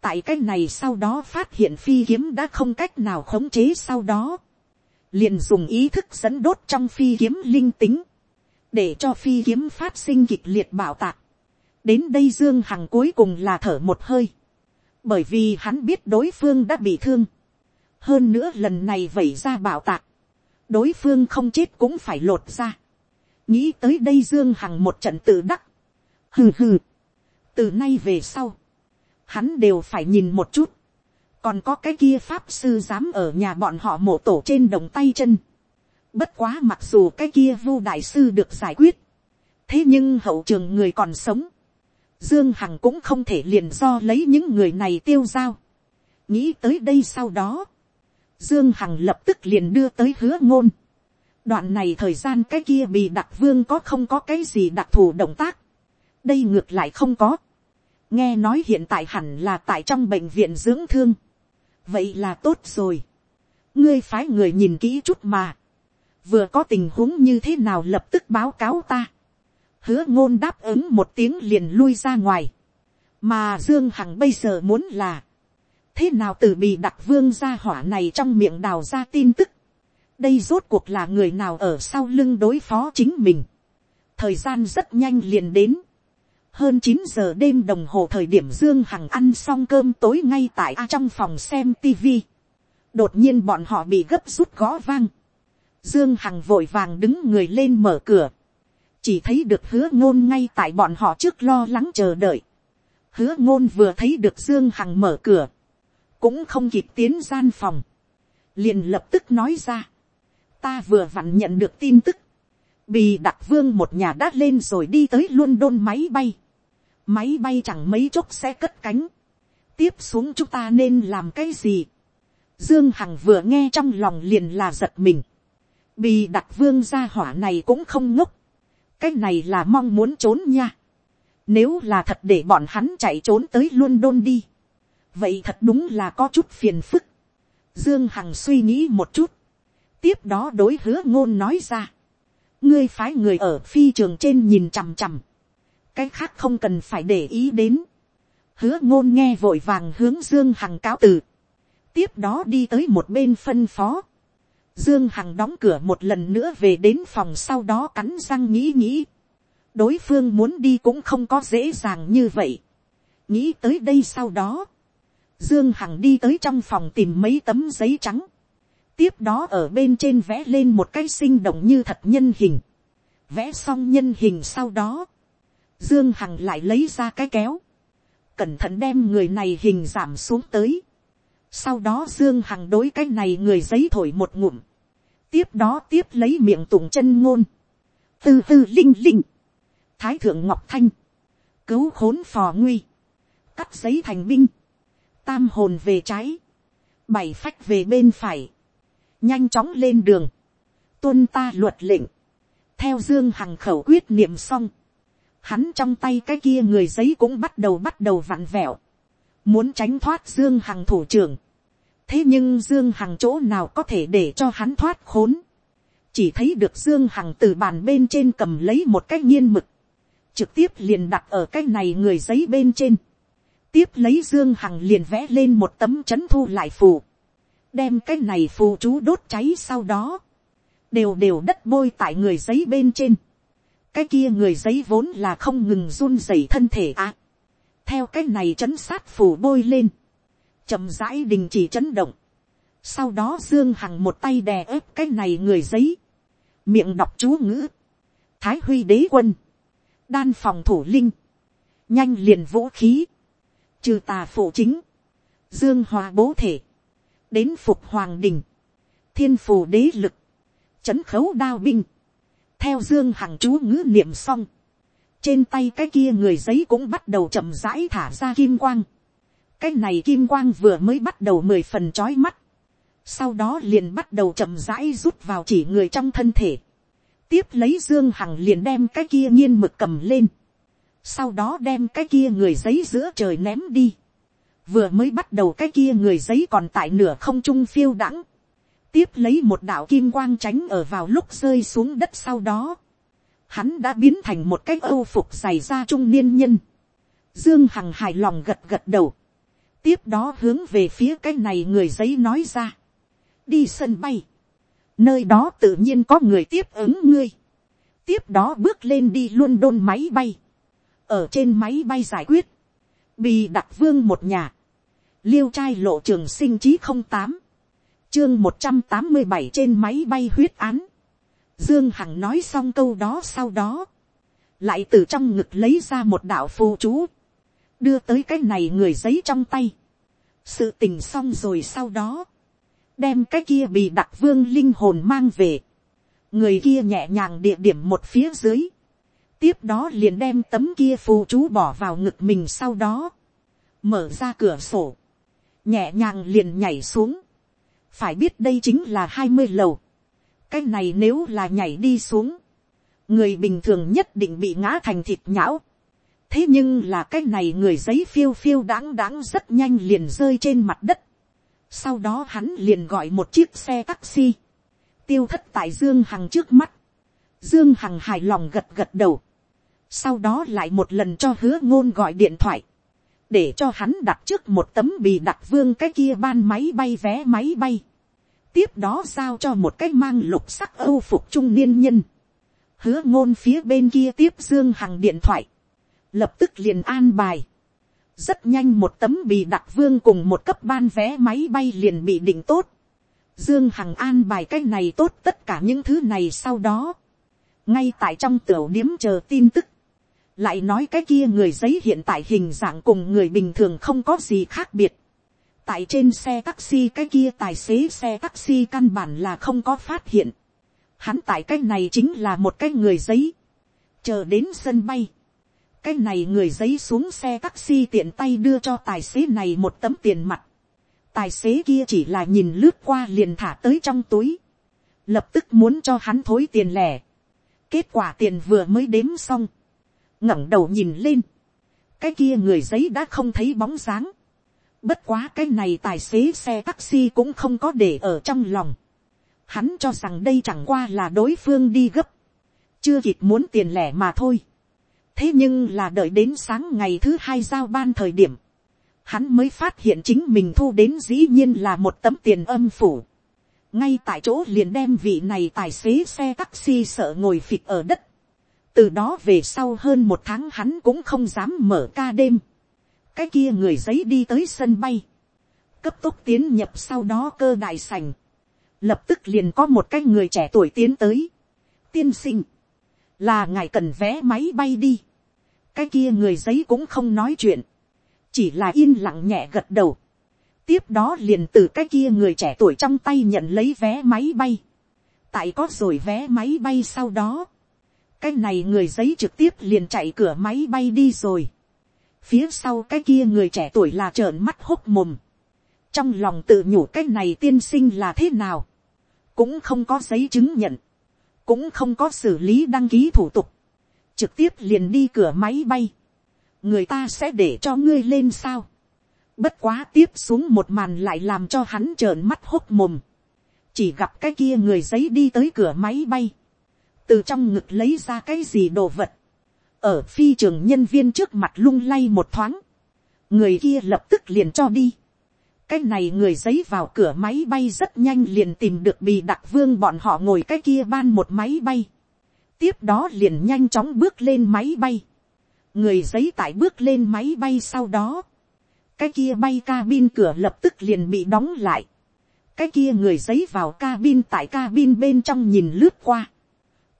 tại cái này sau đó phát hiện phi kiếm đã không cách nào khống chế sau đó, liền dùng ý thức dẫn đốt trong phi kiếm linh tính, để cho phi kiếm phát sinh kịch liệt bảo tạc. đến đây dương hằng cuối cùng là thở một hơi, bởi vì hắn biết đối phương đã bị thương, hơn nữa lần này vẩy ra bảo tạc, đối phương không chết cũng phải lột ra. nghĩ tới đây dương hằng một trận tự đắc. hừ hừ. từ nay về sau, hắn đều phải nhìn một chút. còn có cái kia pháp sư dám ở nhà bọn họ mổ tổ trên đồng tay chân bất quá mặc dù cái kia vu đại sư được giải quyết. thế nhưng hậu trường người còn sống. Dương Hằng cũng không thể liền do lấy những người này tiêu giao. Nghĩ tới đây sau đó Dương Hằng lập tức liền đưa tới hứa ngôn. Đoạn này thời gian cái kia bị đặc vương có không có cái gì đặc thù động tác. Đây ngược lại không có. Nghe nói hiện tại hẳn là tại trong bệnh viện dưỡng thương. Vậy là tốt rồi. Ngươi phái người nhìn kỹ chút mà. Vừa có tình huống như thế nào lập tức báo cáo ta. Hứa ngôn đáp ứng một tiếng liền lui ra ngoài. Mà Dương Hằng bây giờ muốn là, thế nào từ bị đặc vương ra hỏa này trong miệng đào ra tin tức. đây rốt cuộc là người nào ở sau lưng đối phó chính mình. thời gian rất nhanh liền đến. hơn chín giờ đêm đồng hồ thời điểm dương hằng ăn xong cơm tối ngay tại a trong phòng xem tv. đột nhiên bọn họ bị gấp rút gõ vang dương hằng vội vàng đứng người lên mở cửa. chỉ thấy được hứa ngôn ngay tại bọn họ trước lo lắng chờ đợi. hứa ngôn vừa thấy được dương hằng mở cửa. Cũng không kịp tiến gian phòng, liền lập tức nói ra, ta vừa vặn nhận được tin tức, bì đặc vương một nhà đã lên rồi đi tới luôn đôn máy bay, máy bay chẳng mấy chốc sẽ cất cánh, tiếp xuống chúng ta nên làm cái gì, dương hằng vừa nghe trong lòng liền là giật mình, bì đặc vương gia hỏa này cũng không ngốc, cái này là mong muốn trốn nha, nếu là thật để bọn hắn chạy trốn tới luôn đôn đi, vậy thật đúng là có chút phiền phức. Dương Hằng suy nghĩ một chút. Tiếp đó đối hứa ngôn nói ra. Ngươi phái người ở phi trường trên nhìn chằm chằm. Cái khác không cần phải để ý đến. Hứa ngôn nghe vội vàng hướng Dương Hằng cáo từ. Tiếp đó đi tới một bên phân phó. Dương Hằng đóng cửa một lần nữa về đến phòng sau đó cắn răng nghĩ nghĩ. Đối phương muốn đi cũng không có dễ dàng như vậy. Nghĩ tới đây sau đó, Dương Hằng đi tới trong phòng tìm mấy tấm giấy trắng. Tiếp đó ở bên trên vẽ lên một cái sinh động như thật nhân hình. Vẽ xong nhân hình sau đó. Dương Hằng lại lấy ra cái kéo. Cẩn thận đem người này hình giảm xuống tới. Sau đó Dương Hằng đối cái này người giấy thổi một ngụm. Tiếp đó tiếp lấy miệng tụng chân ngôn. Tư tư linh linh. Thái thượng Ngọc Thanh. Cứu khốn phò nguy. Cắt giấy thành binh tam hồn về trái, bảy phách về bên phải, nhanh chóng lên đường, tuân ta luật lệnh, theo dương hằng khẩu quyết niệm xong, hắn trong tay cái kia người giấy cũng bắt đầu bắt đầu vặn vẹo, muốn tránh thoát dương hằng thủ trưởng, thế nhưng dương hằng chỗ nào có thể để cho hắn thoát khốn, chỉ thấy được dương hằng từ bàn bên trên cầm lấy một cái nghiên mực, trực tiếp liền đặt ở cái này người giấy bên trên, tiếp lấy dương hằng liền vẽ lên một tấm c h ấ n thu lại phù, đem cái này phù chú đốt cháy sau đó, đều đều đất bôi tại người giấy bên trên, cái kia người giấy vốn là không ngừng run rẩy thân thể à. theo cái này chấn sát phù bôi lên, chậm rãi đình chỉ chấn động, sau đó dương hằng một tay đè ép cái này người giấy, miệng đọc chú ngữ, thái huy đế quân, đan phòng thủ linh, nhanh liền vũ khí, trừ tà phụ chính, dương hòa bố thể, đến phục hoàng đình, thiên phù đế lực, chấn khấu đao binh, theo dương hằng chú ngữ niệm xong, trên tay cái kia người giấy cũng bắt đầu chậm rãi thả ra kim quang, cái này kim quang vừa mới bắt đầu mười phần trói mắt, sau đó liền bắt đầu chậm rãi rút vào chỉ người trong thân thể, tiếp lấy dương hằng liền đem cái kia nghiên mực cầm lên, sau đó đem cái kia người giấy giữa trời ném đi, vừa mới bắt đầu cái kia người giấy còn tại nửa không trung phiêu đãng, tiếp lấy một đạo kim quang tránh ở vào lúc rơi xuống đất sau đó, hắn đã biến thành một cái âu phục dày ra trung niên nhân, dương hằng hài lòng gật gật đầu, tiếp đó hướng về phía cái này người giấy nói ra, đi sân bay, nơi đó tự nhiên có người tiếp ứng ngươi, tiếp đó bước lên đi luôn đôn máy bay, ở trên máy bay giải quyết, bị đặt vương một nhà, liêu trai lộ trường sinh chí không tám, chương một trăm tám mươi bảy trên máy bay huyết án, dương hằng nói xong câu đó sau đó, lại từ trong ngực lấy ra một đạo phù chú, đưa tới cái này người giấy trong tay, sự tình xong rồi sau đó, đem cái kia bị đặt vương linh hồn mang về, người kia nhẹ nhàng địa điểm một phía dưới, tiếp đó liền đem tấm kia phù chú bỏ vào ngực mình sau đó, mở ra cửa sổ, nhẹ nhàng liền nhảy xuống, phải biết đây chính là hai mươi lầu, cái này nếu là nhảy đi xuống, người bình thường nhất định bị ngã thành thịt nhão, thế nhưng là cái này người giấy phiêu phiêu đáng đáng rất nhanh liền rơi trên mặt đất, sau đó hắn liền gọi một chiếc xe taxi, tiêu thất tại dương hằng trước mắt, dương hằng hài lòng gật gật đầu, sau đó lại một lần cho hứa ngôn gọi điện thoại, để cho hắn đặt trước một tấm bì đặt vương cái kia ban máy bay vé máy bay, tiếp đó giao cho một cái mang lục sắc âu phục trung niên nhân, hứa ngôn phía bên kia tiếp dương hằng điện thoại, lập tức liền an bài, rất nhanh một tấm bị đặt vương cùng một cấp ban vé máy bay liền bị định tốt, dương hằng an bài cái này tốt tất cả những thứ này sau đó, ngay tại trong tiểu điếm chờ tin tức, lại nói cái kia người giấy hiện tại hình dạng cùng người bình thường không có gì khác biệt. tại trên xe taxi cái kia tài xế xe taxi căn bản là không có phát hiện. hắn tại cái này chính là một cái người giấy. chờ đến sân bay cái này người giấy xuống xe taxi tiện tay đưa cho tài xế này một tấm tiền mặt. tài xế kia chỉ là nhìn lướt qua liền thả tới trong túi. lập tức muốn cho hắn thối tiền lẻ. kết quả tiền vừa mới đếm xong ngẩng đầu nhìn lên, cái kia người giấy đã không thấy bóng dáng. Bất quá cái này tài xế xe taxi cũng không có để ở trong lòng. Hắn cho rằng đây chẳng qua là đối phương đi gấp. Chưa kịp muốn tiền lẻ mà thôi. Thế nhưng là đợi đến sáng ngày thứ hai giao ban thời điểm. Hắn mới phát hiện chính mình thu đến dĩ nhiên là một tấm tiền âm phủ. Ngay tại chỗ liền đem vị này tài xế xe taxi sợ ngồi phịch ở đất từ đó về sau hơn một tháng hắn cũng không dám mở ca đêm. cái kia người giấy đi tới sân bay, cấp tốc tiến nhập sau đó cơ đại sành, lập tức liền có một cái người trẻ tuổi tiến tới. tiên sinh, là ngài cần vé máy bay đi cái kia người giấy cũng không nói chuyện, chỉ là yên lặng nhẹ gật đầu. tiếp đó liền từ cái kia người trẻ tuổi trong tay nhận lấy vé máy bay. tại có rồi vé máy bay sau đó, cái này người giấy trực tiếp liền chạy cửa máy bay đi rồi. phía sau cái kia người trẻ tuổi là trợn mắt hốc mồm. trong lòng tự nhủ cái này tiên sinh là thế nào. cũng không có giấy chứng nhận. cũng không có xử lý đăng ký thủ tục trực tiếp liền đi cửa máy bay. người ta sẽ để cho ngươi lên sao. bất quá tiếp xuống một màn lại làm cho hắn trợn mắt hốc mồm. chỉ gặp cái kia người giấy đi tới cửa máy bay từ trong ngực lấy ra cái gì đồ vật, ở phi trường nhân viên trước mặt lung lay một thoáng, người kia lập tức liền cho đi, cái này người giấy vào cửa máy bay rất nhanh liền tìm được bị đặc vương bọn họ ngồi cái kia ban một máy bay tiếp đó liền nhanh chóng bước lên máy bay. người giấy tại bước lên máy bay sau đó. cái kia bay cabin cửa lập tức liền bị đóng lại. cái kia người giấy vào cabin tại cabin bên trong nhìn lướt qua.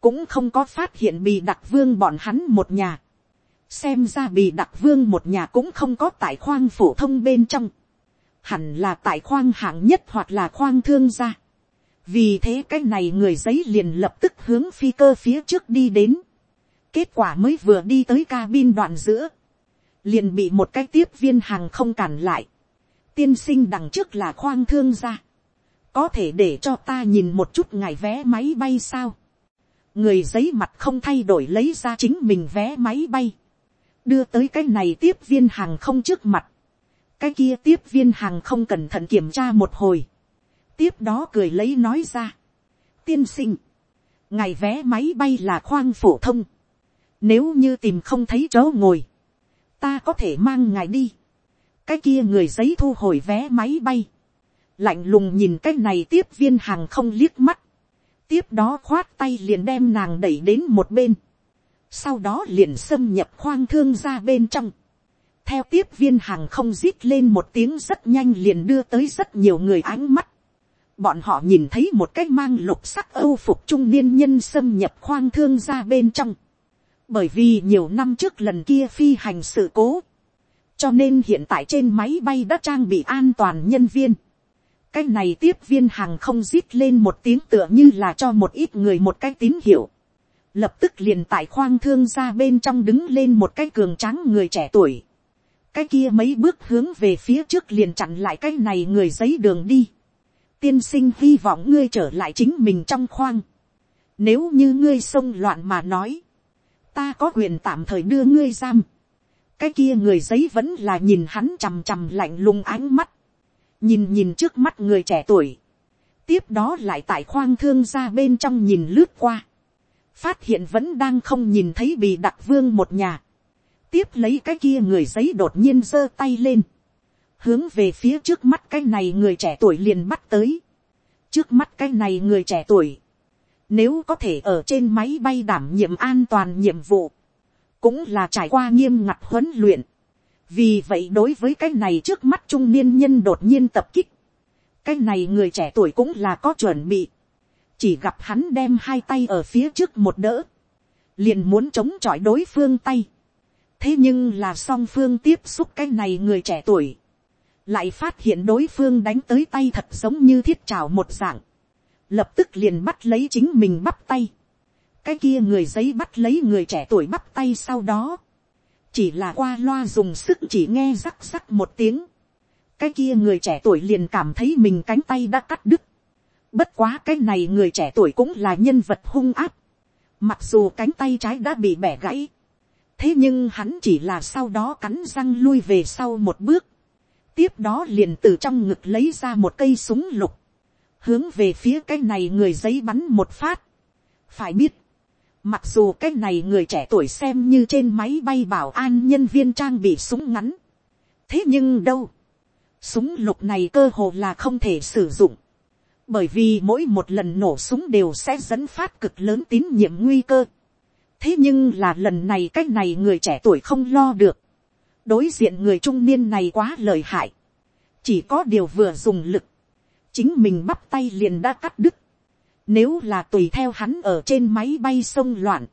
cũng không có phát hiện bị đặc vương bọn hắn một nhà. xem ra bị đặc vương một nhà cũng không có tại khoang phổ thông bên trong hẳn là tại khoang hạng nhất hoặc là khoang thương gia vì thế cái này người giấy liền lập tức hướng phi cơ phía trước đi đến. kết quả mới vừa đi tới cabin đoạn giữa, liền bị một cái tiếp viên hàng không cản lại. tiên sinh đằng trước là khoang thương gia. có thể để cho ta nhìn một chút ngày vé máy bay sao. người giấy mặt không thay đổi lấy ra chính mình vé máy bay. đưa tới cái này tiếp viên hàng không trước mặt cái kia tiếp viên hàng không cẩn thận kiểm tra một hồi, tiếp đó cười lấy nói ra, tiên sinh, ngày vé máy bay là khoang phổ thông, nếu như tìm không thấy chỗ ngồi, ta có thể mang ngài đi, cái kia người giấy thu hồi vé máy bay, lạnh lùng nhìn cái này tiếp viên hàng không liếc mắt, tiếp đó khoát tay liền đem nàng đẩy đến một bên, sau đó liền xâm nhập khoang thương ra bên trong, theo tiếp viên hàng không rít lên một tiếng rất nhanh liền đưa tới rất nhiều người ánh mắt. Bọn họ nhìn thấy một cái mang lục sắc âu phục trung niên nhân xâm nhập khoang thương ra bên trong. Bởi vì nhiều năm trước lần kia phi hành sự cố. Cho nên hiện tại trên máy bay đã trang bị an toàn nhân viên. Cái này tiếp viên hàng không rít lên một tiếng tựa như là cho một ít người một cái tín hiệu. Lập tức liền tại khoang thương ra bên trong đứng lên một cái cường tráng người trẻ tuổi cái kia mấy bước hướng về phía trước liền chặn lại cái này người giấy đường đi tiên sinh hy vọng ngươi trở lại chính mình trong khoang. nếu như ngươi xông loạn mà nói, ta có quyền tạm thời đưa ngươi giam. cái kia người giấy vẫn là nhìn hắn chằm chằm lạnh lùng ánh mắt. nhìn nhìn trước mắt người trẻ tuổi. tiếp đó lại tại khoang thương ra bên trong nhìn lướt qua. phát hiện vẫn đang không nhìn thấy bị đặc vương một nhà tiếp lấy cái kia người giấy đột nhiên giơ tay lên, hướng về phía trước mắt cái này người trẻ tuổi liền bắt tới, trước mắt cái này người trẻ tuổi, nếu có thể ở trên máy bay đảm nhiệm an toàn nhiệm vụ, cũng là trải qua nghiêm ngặt huấn luyện. vì vậy đối với cái này trước mắt trung niên nhân đột nhiên tập kích, cái này người trẻ tuổi cũng là có chuẩn bị, chỉ gặp hắn đem hai tay ở phía trước một đỡ, liền muốn chống chọi đối phương tay, thế nhưng là song phương tiếp xúc cái này người trẻ tuổi, lại phát hiện đối phương đánh tới tay thật giống như thiết trào một dạng, lập tức liền bắt lấy chính mình bắp tay, cái kia người giấy bắt lấy người trẻ tuổi bắp tay sau đó, chỉ là qua loa dùng sức chỉ nghe rắc rắc một tiếng, cái kia người trẻ tuổi liền cảm thấy mình cánh tay đã cắt đứt, bất quá cái này người trẻ tuổi cũng là nhân vật hung áp, mặc dù cánh tay trái đã bị bẻ gãy, thế nhưng hắn chỉ là sau đó cắn răng lui về sau một bước, tiếp đó liền từ trong ngực lấy ra một cây súng lục, hướng về phía cái này người giấy bắn một phát. phải biết, mặc dù cái này người trẻ tuổi xem như trên máy bay bảo an nhân viên trang bị súng ngắn, thế nhưng đâu, súng lục này cơ hồ là không thể sử dụng, bởi vì mỗi một lần nổ súng đều sẽ dẫn phát cực lớn tín nhiệm nguy cơ thế nhưng là lần này cái này người trẻ tuổi không lo được đối diện người trung niên này quá lời hại. chỉ có điều vừa dùng lực. chính mình bắp tay liền đã cắt đứt. nếu là tùy theo hắn ở trên máy bay sông loạn.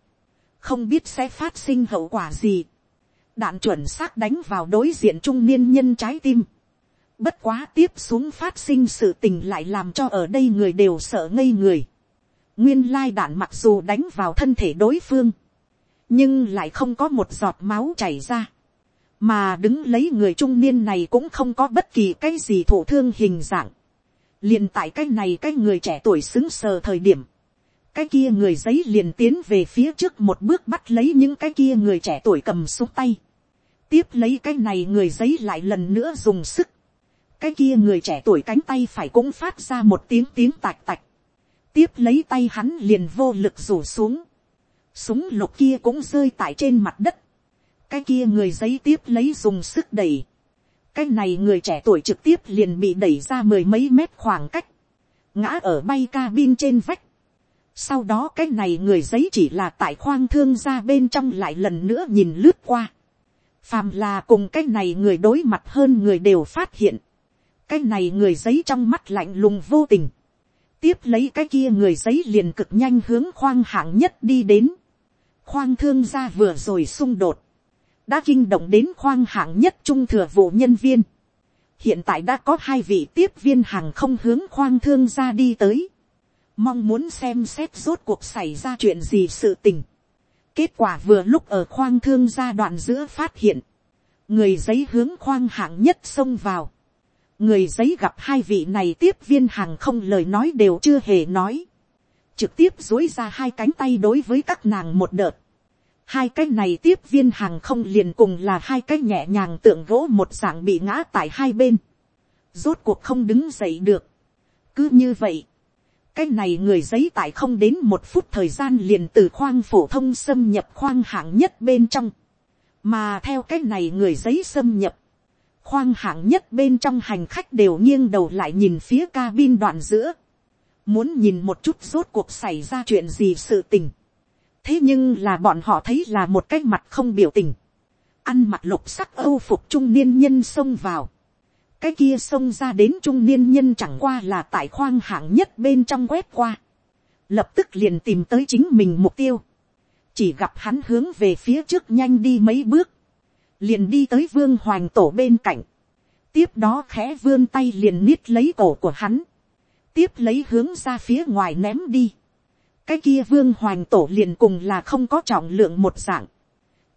không biết sẽ phát sinh hậu quả gì. đạn chuẩn xác đánh vào đối diện trung niên nhân trái tim. Bất quá tiếp xuống phát sinh sự tình lại làm cho ở đây người đều sợ ngây người. Nguyên lai đạn mặc dù đánh vào thân thể đối phương nhưng lại không có một giọt máu chảy ra, mà đứng lấy người trung niên này cũng không có bất kỳ cái gì thổ thương hình dạng, liền tại cái này cái người trẻ tuổi xứng sờ thời điểm, cái kia người giấy liền tiến về phía trước một bước bắt lấy những cái kia người trẻ tuổi cầm xuống tay, tiếp lấy cái này người giấy lại lần nữa dùng sức, cái kia người trẻ tuổi cánh tay phải cũng phát ra một tiếng tiếng tạch tạch, tiếp lấy tay hắn liền vô lực rủ xuống, Súng lục kia cũng rơi tại trên mặt đất. Cái kia người giấy tiếp lấy dùng sức đẩy. cái này người trẻ tuổi trực tiếp liền bị đẩy ra mười mấy mét khoảng cách, ngã ở bay cabin trên vách. Sau đó cái này người giấy chỉ là tại khoang thương ra bên trong lại lần nữa nhìn lướt qua. Phàm là cùng cái này người đối mặt hơn người đều phát hiện. Cái này người giấy trong mắt lạnh lùng vô tình. Tiếp lấy cái kia người giấy liền cực nhanh hướng khoang hạng nhất đi đến. Khoang thương ra vừa rồi xung đột đã kinh động đến khoang hạng nhất trung thừa vụ nhân viên. hiện tại đã có hai vị tiếp viên hàng không hướng khoang thương gia đi tới. mong muốn xem xét rốt cuộc xảy ra chuyện gì sự tình. kết quả vừa lúc ở khoang thương gia đoạn giữa phát hiện. người giấy hướng khoang hạng nhất xông vào. người giấy gặp hai vị này tiếp viên hàng không lời nói đều chưa hề nói. trực tiếp dối ra hai cánh tay đối với các nàng một đợt hai cái này tiếp viên hàng không liền cùng là hai cái nhẹ nhàng tượng gỗ một dạng bị ngã tại hai bên, rốt cuộc không đứng dậy được. cứ như vậy, cái này người giấy tại không đến một phút thời gian liền từ khoang phổ thông xâm nhập khoang hạng nhất bên trong, mà theo cái này người giấy xâm nhập, khoang hạng nhất bên trong hành khách đều nghiêng đầu lại nhìn phía cabin đoạn giữa, muốn nhìn một chút rốt cuộc xảy ra chuyện gì sự tình thế nhưng là bọn họ thấy là một cái mặt không biểu tình, ăn mặc lục sắc âu phục trung niên nhân xông vào, cái kia xông ra đến trung niên nhân chẳng qua là tại khoang hạng nhất bên trong quét qua, lập tức liền tìm tới chính mình mục tiêu, chỉ gặp hắn hướng về phía trước nhanh đi mấy bước, liền đi tới vương hoàng tổ bên cạnh, tiếp đó khẽ vươn tay liền niết lấy cổ của hắn, tiếp lấy hướng ra phía ngoài ném đi, cái kia vương hoành tổ liền cùng là không có trọng lượng một dạng,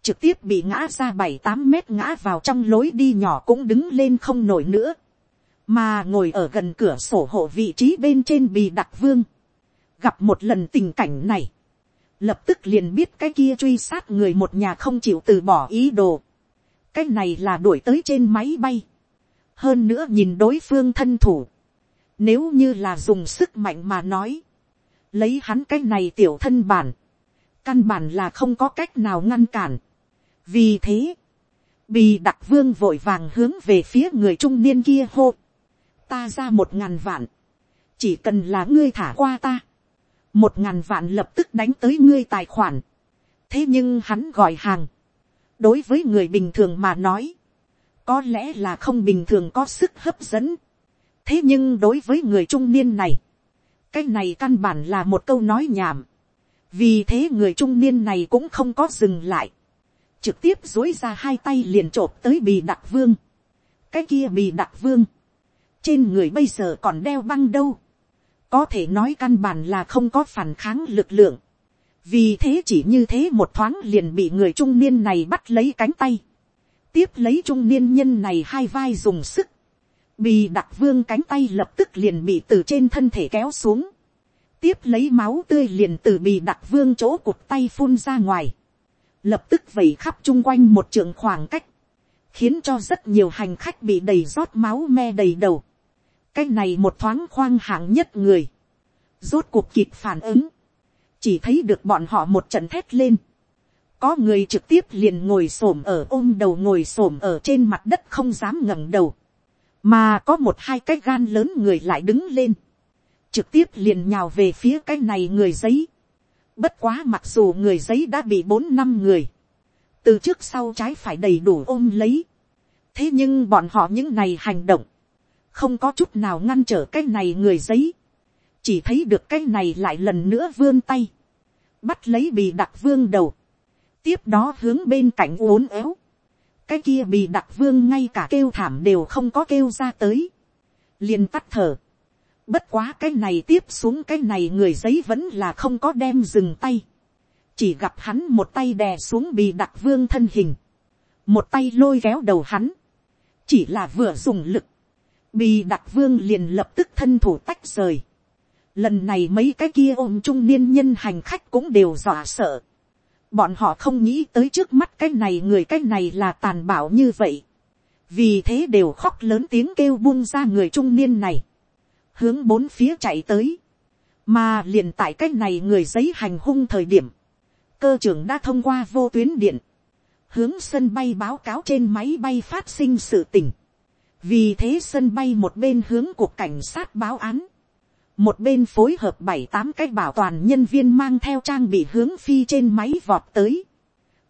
trực tiếp bị ngã ra bảy tám mét ngã vào trong lối đi nhỏ cũng đứng lên không nổi nữa, mà ngồi ở gần cửa sổ hộ vị trí bên trên bì đặc vương, gặp một lần tình cảnh này, lập tức liền biết cái kia truy sát người một nhà không chịu từ bỏ ý đồ, cái này là đuổi tới trên máy bay, hơn nữa nhìn đối phương thân thủ, nếu như là dùng sức mạnh mà nói, lấy hắn cái này tiểu thân bản, căn bản là không có cách nào ngăn cản. vì thế, bì đặc vương vội vàng hướng về phía người trung niên kia hô, ta ra một ngàn vạn, chỉ cần là ngươi thả qua ta, một ngàn vạn lập tức đánh tới ngươi tài khoản, thế nhưng hắn gọi hàng, đối với người bình thường mà nói, có lẽ là không bình thường có sức hấp dẫn, thế nhưng đối với người trung niên này, cái này căn bản là một câu nói nhảm. vì thế người trung niên này cũng không có dừng lại. trực tiếp dối ra hai tay liền t tới bì đặc vương. cái kia bì đặc vương. trên người bây giờ còn đeo băng đâu. có thể nói căn bản là không có phản kháng lực lượng. vì thế chỉ như thế một thoáng liền bị người trung niên này bắt lấy cánh tay. tiếp lấy trung niên nhân này hai vai dùng sức Bì đặc vương cánh tay lập tức liền bị từ trên thân thể kéo xuống. Tiếp lấy máu tươi liền từ bì đặc vương chỗ cụt tay phun ra ngoài. Lập tức vẩy khắp chung quanh một trường khoảng cách. Khiến cho rất nhiều hành khách bị đầy rót máu me đầy đầu. Cái này một thoáng khoang hạng nhất người. Rốt cuộc kịp phản ứng. Chỉ thấy được bọn họ một trận thét lên. Có người trực tiếp liền ngồi xổm ở, ôm đầu ngồi xổm ở trên mặt đất không dám ngẩng đầu mà có một hai cái gan lớn người lại đứng lên, trực tiếp liền nhào về phía cái này người giấy. Bất quá mặc dù người giấy đã bị bốn năm người, từ trước sau trái phải đầy đủ ôm lấy. thế nhưng bọn họ những này hành động, không có chút nào ngăn trở cái này người giấy, chỉ thấy được cái này lại lần nữa vươn tay, bắt lấy bị đặc vương đầu, tiếp đó hướng bên cạnh uốn éo, cái kia bị đặc vương ngay cả kêu thảm đều không có kêu ra tới, liền tắt thở. Bất quá cái này tiếp xuống cái này người giấy vẫn là không có đem dừng tay. Chỉ gặp hắn một tay đè xuống bị đặc vương thân hình. Một tay lôi kéo đầu hắn. Chỉ là vừa dùng lực. Bị đặc vương liền lập tức thân thủ tách rời. Lần này mấy cái kia ôm trung niên nhân hành khách cũng đều dọa sợ. Bọn họ không nghĩ tới trước mắt cái này người cái này là tàn bạo như vậy. Vì thế đều khóc lớn tiếng kêu buông ra người trung niên này. Hướng bốn phía chạy tới. Mà liền tại cái này người giấy hành hung thời điểm. Cơ trưởng đã thông qua vô tuyến điện. Hướng sân bay báo cáo trên máy bay phát sinh sự tình. vì thế sân bay một bên hướng cuộc cảnh sát báo án, một bên phối hợp bảy tám cái bảo toàn nhân viên mang theo trang bị hướng phi trên máy vọt tới,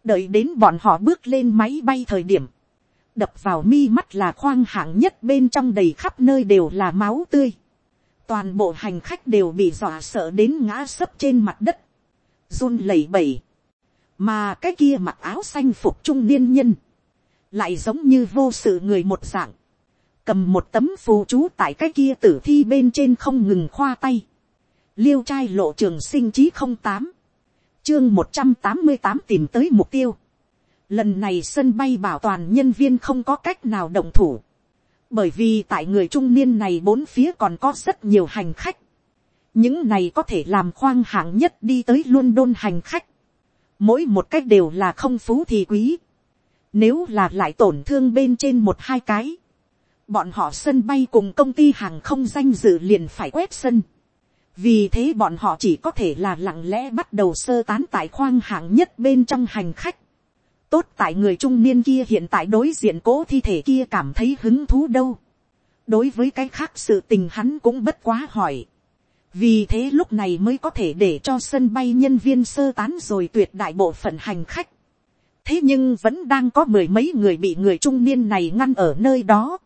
đợi đến bọn họ bước lên máy bay thời điểm, đập vào mi mắt là khoang hạng nhất bên trong đầy khắp nơi đều là máu tươi, toàn bộ hành khách đều bị dọa sợ đến ngã sấp trên mặt đất, run lẩy bẩy, mà cái kia mặc áo xanh phục trung niên nhân, lại giống như vô sự người một dạng, cầm một tấm phù chú tại cái kia tử thi bên trên không ngừng khoa tay, liêu trai lộ trường sinh chí không tám, chương một trăm tám mươi tám tìm tới mục tiêu, lần này sân bay bảo toàn nhân viên không có cách nào động thủ, bởi vì tại người trung niên này bốn phía còn có rất nhiều hành khách, những này có thể làm khoang hạng nhất đi tới luân đôn hành khách, mỗi một cách đều là không phú thì quý, nếu là lại tổn thương bên trên một hai cái, bọn họ sân bay cùng công ty hàng không danh dự liền phải quét sân. vì thế bọn họ chỉ có thể là lặng lẽ bắt đầu sơ tán tại khoang hạng nhất bên trong hành khách. tốt tại người trung niên kia hiện tại đối diện cố thi thể kia cảm thấy hứng thú đâu. đối với cái khác sự tình hắn cũng bất quá hỏi. vì thế lúc này mới có thể để cho sân bay nhân viên sơ tán rồi tuyệt đại bộ phận hành khách. thế nhưng vẫn đang có mười mấy người bị người trung niên này ngăn ở nơi đó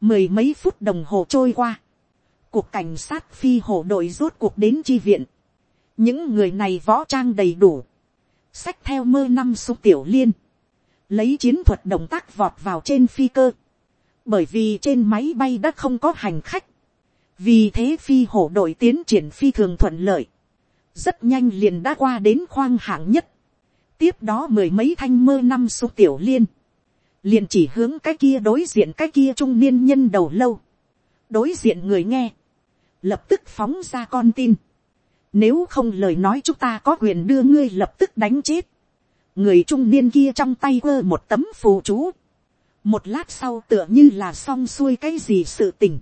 Mười mấy phút đồng hồ trôi qua. Cuộc cảnh sát phi hổ đội rốt cuộc đến chi viện. Những người này võ trang đầy đủ. Sách theo mơ năm số tiểu liên. Lấy chiến thuật động tác vọt vào trên phi cơ. Bởi vì trên máy bay đã không có hành khách. Vì thế phi hổ đội tiến triển phi thường thuận lợi. Rất nhanh liền đã qua đến khoang hạng nhất. Tiếp đó mười mấy thanh mơ năm số tiểu liên liền chỉ hướng cái kia đối diện cái kia trung niên nhân đầu lâu, đối diện người nghe, lập tức phóng ra con tin, nếu không lời nói chúng ta có quyền đưa ngươi lập tức đánh chết, người trung niên kia trong tay quơ một tấm phù chú, một lát sau tựa như là xong xuôi cái gì sự tình,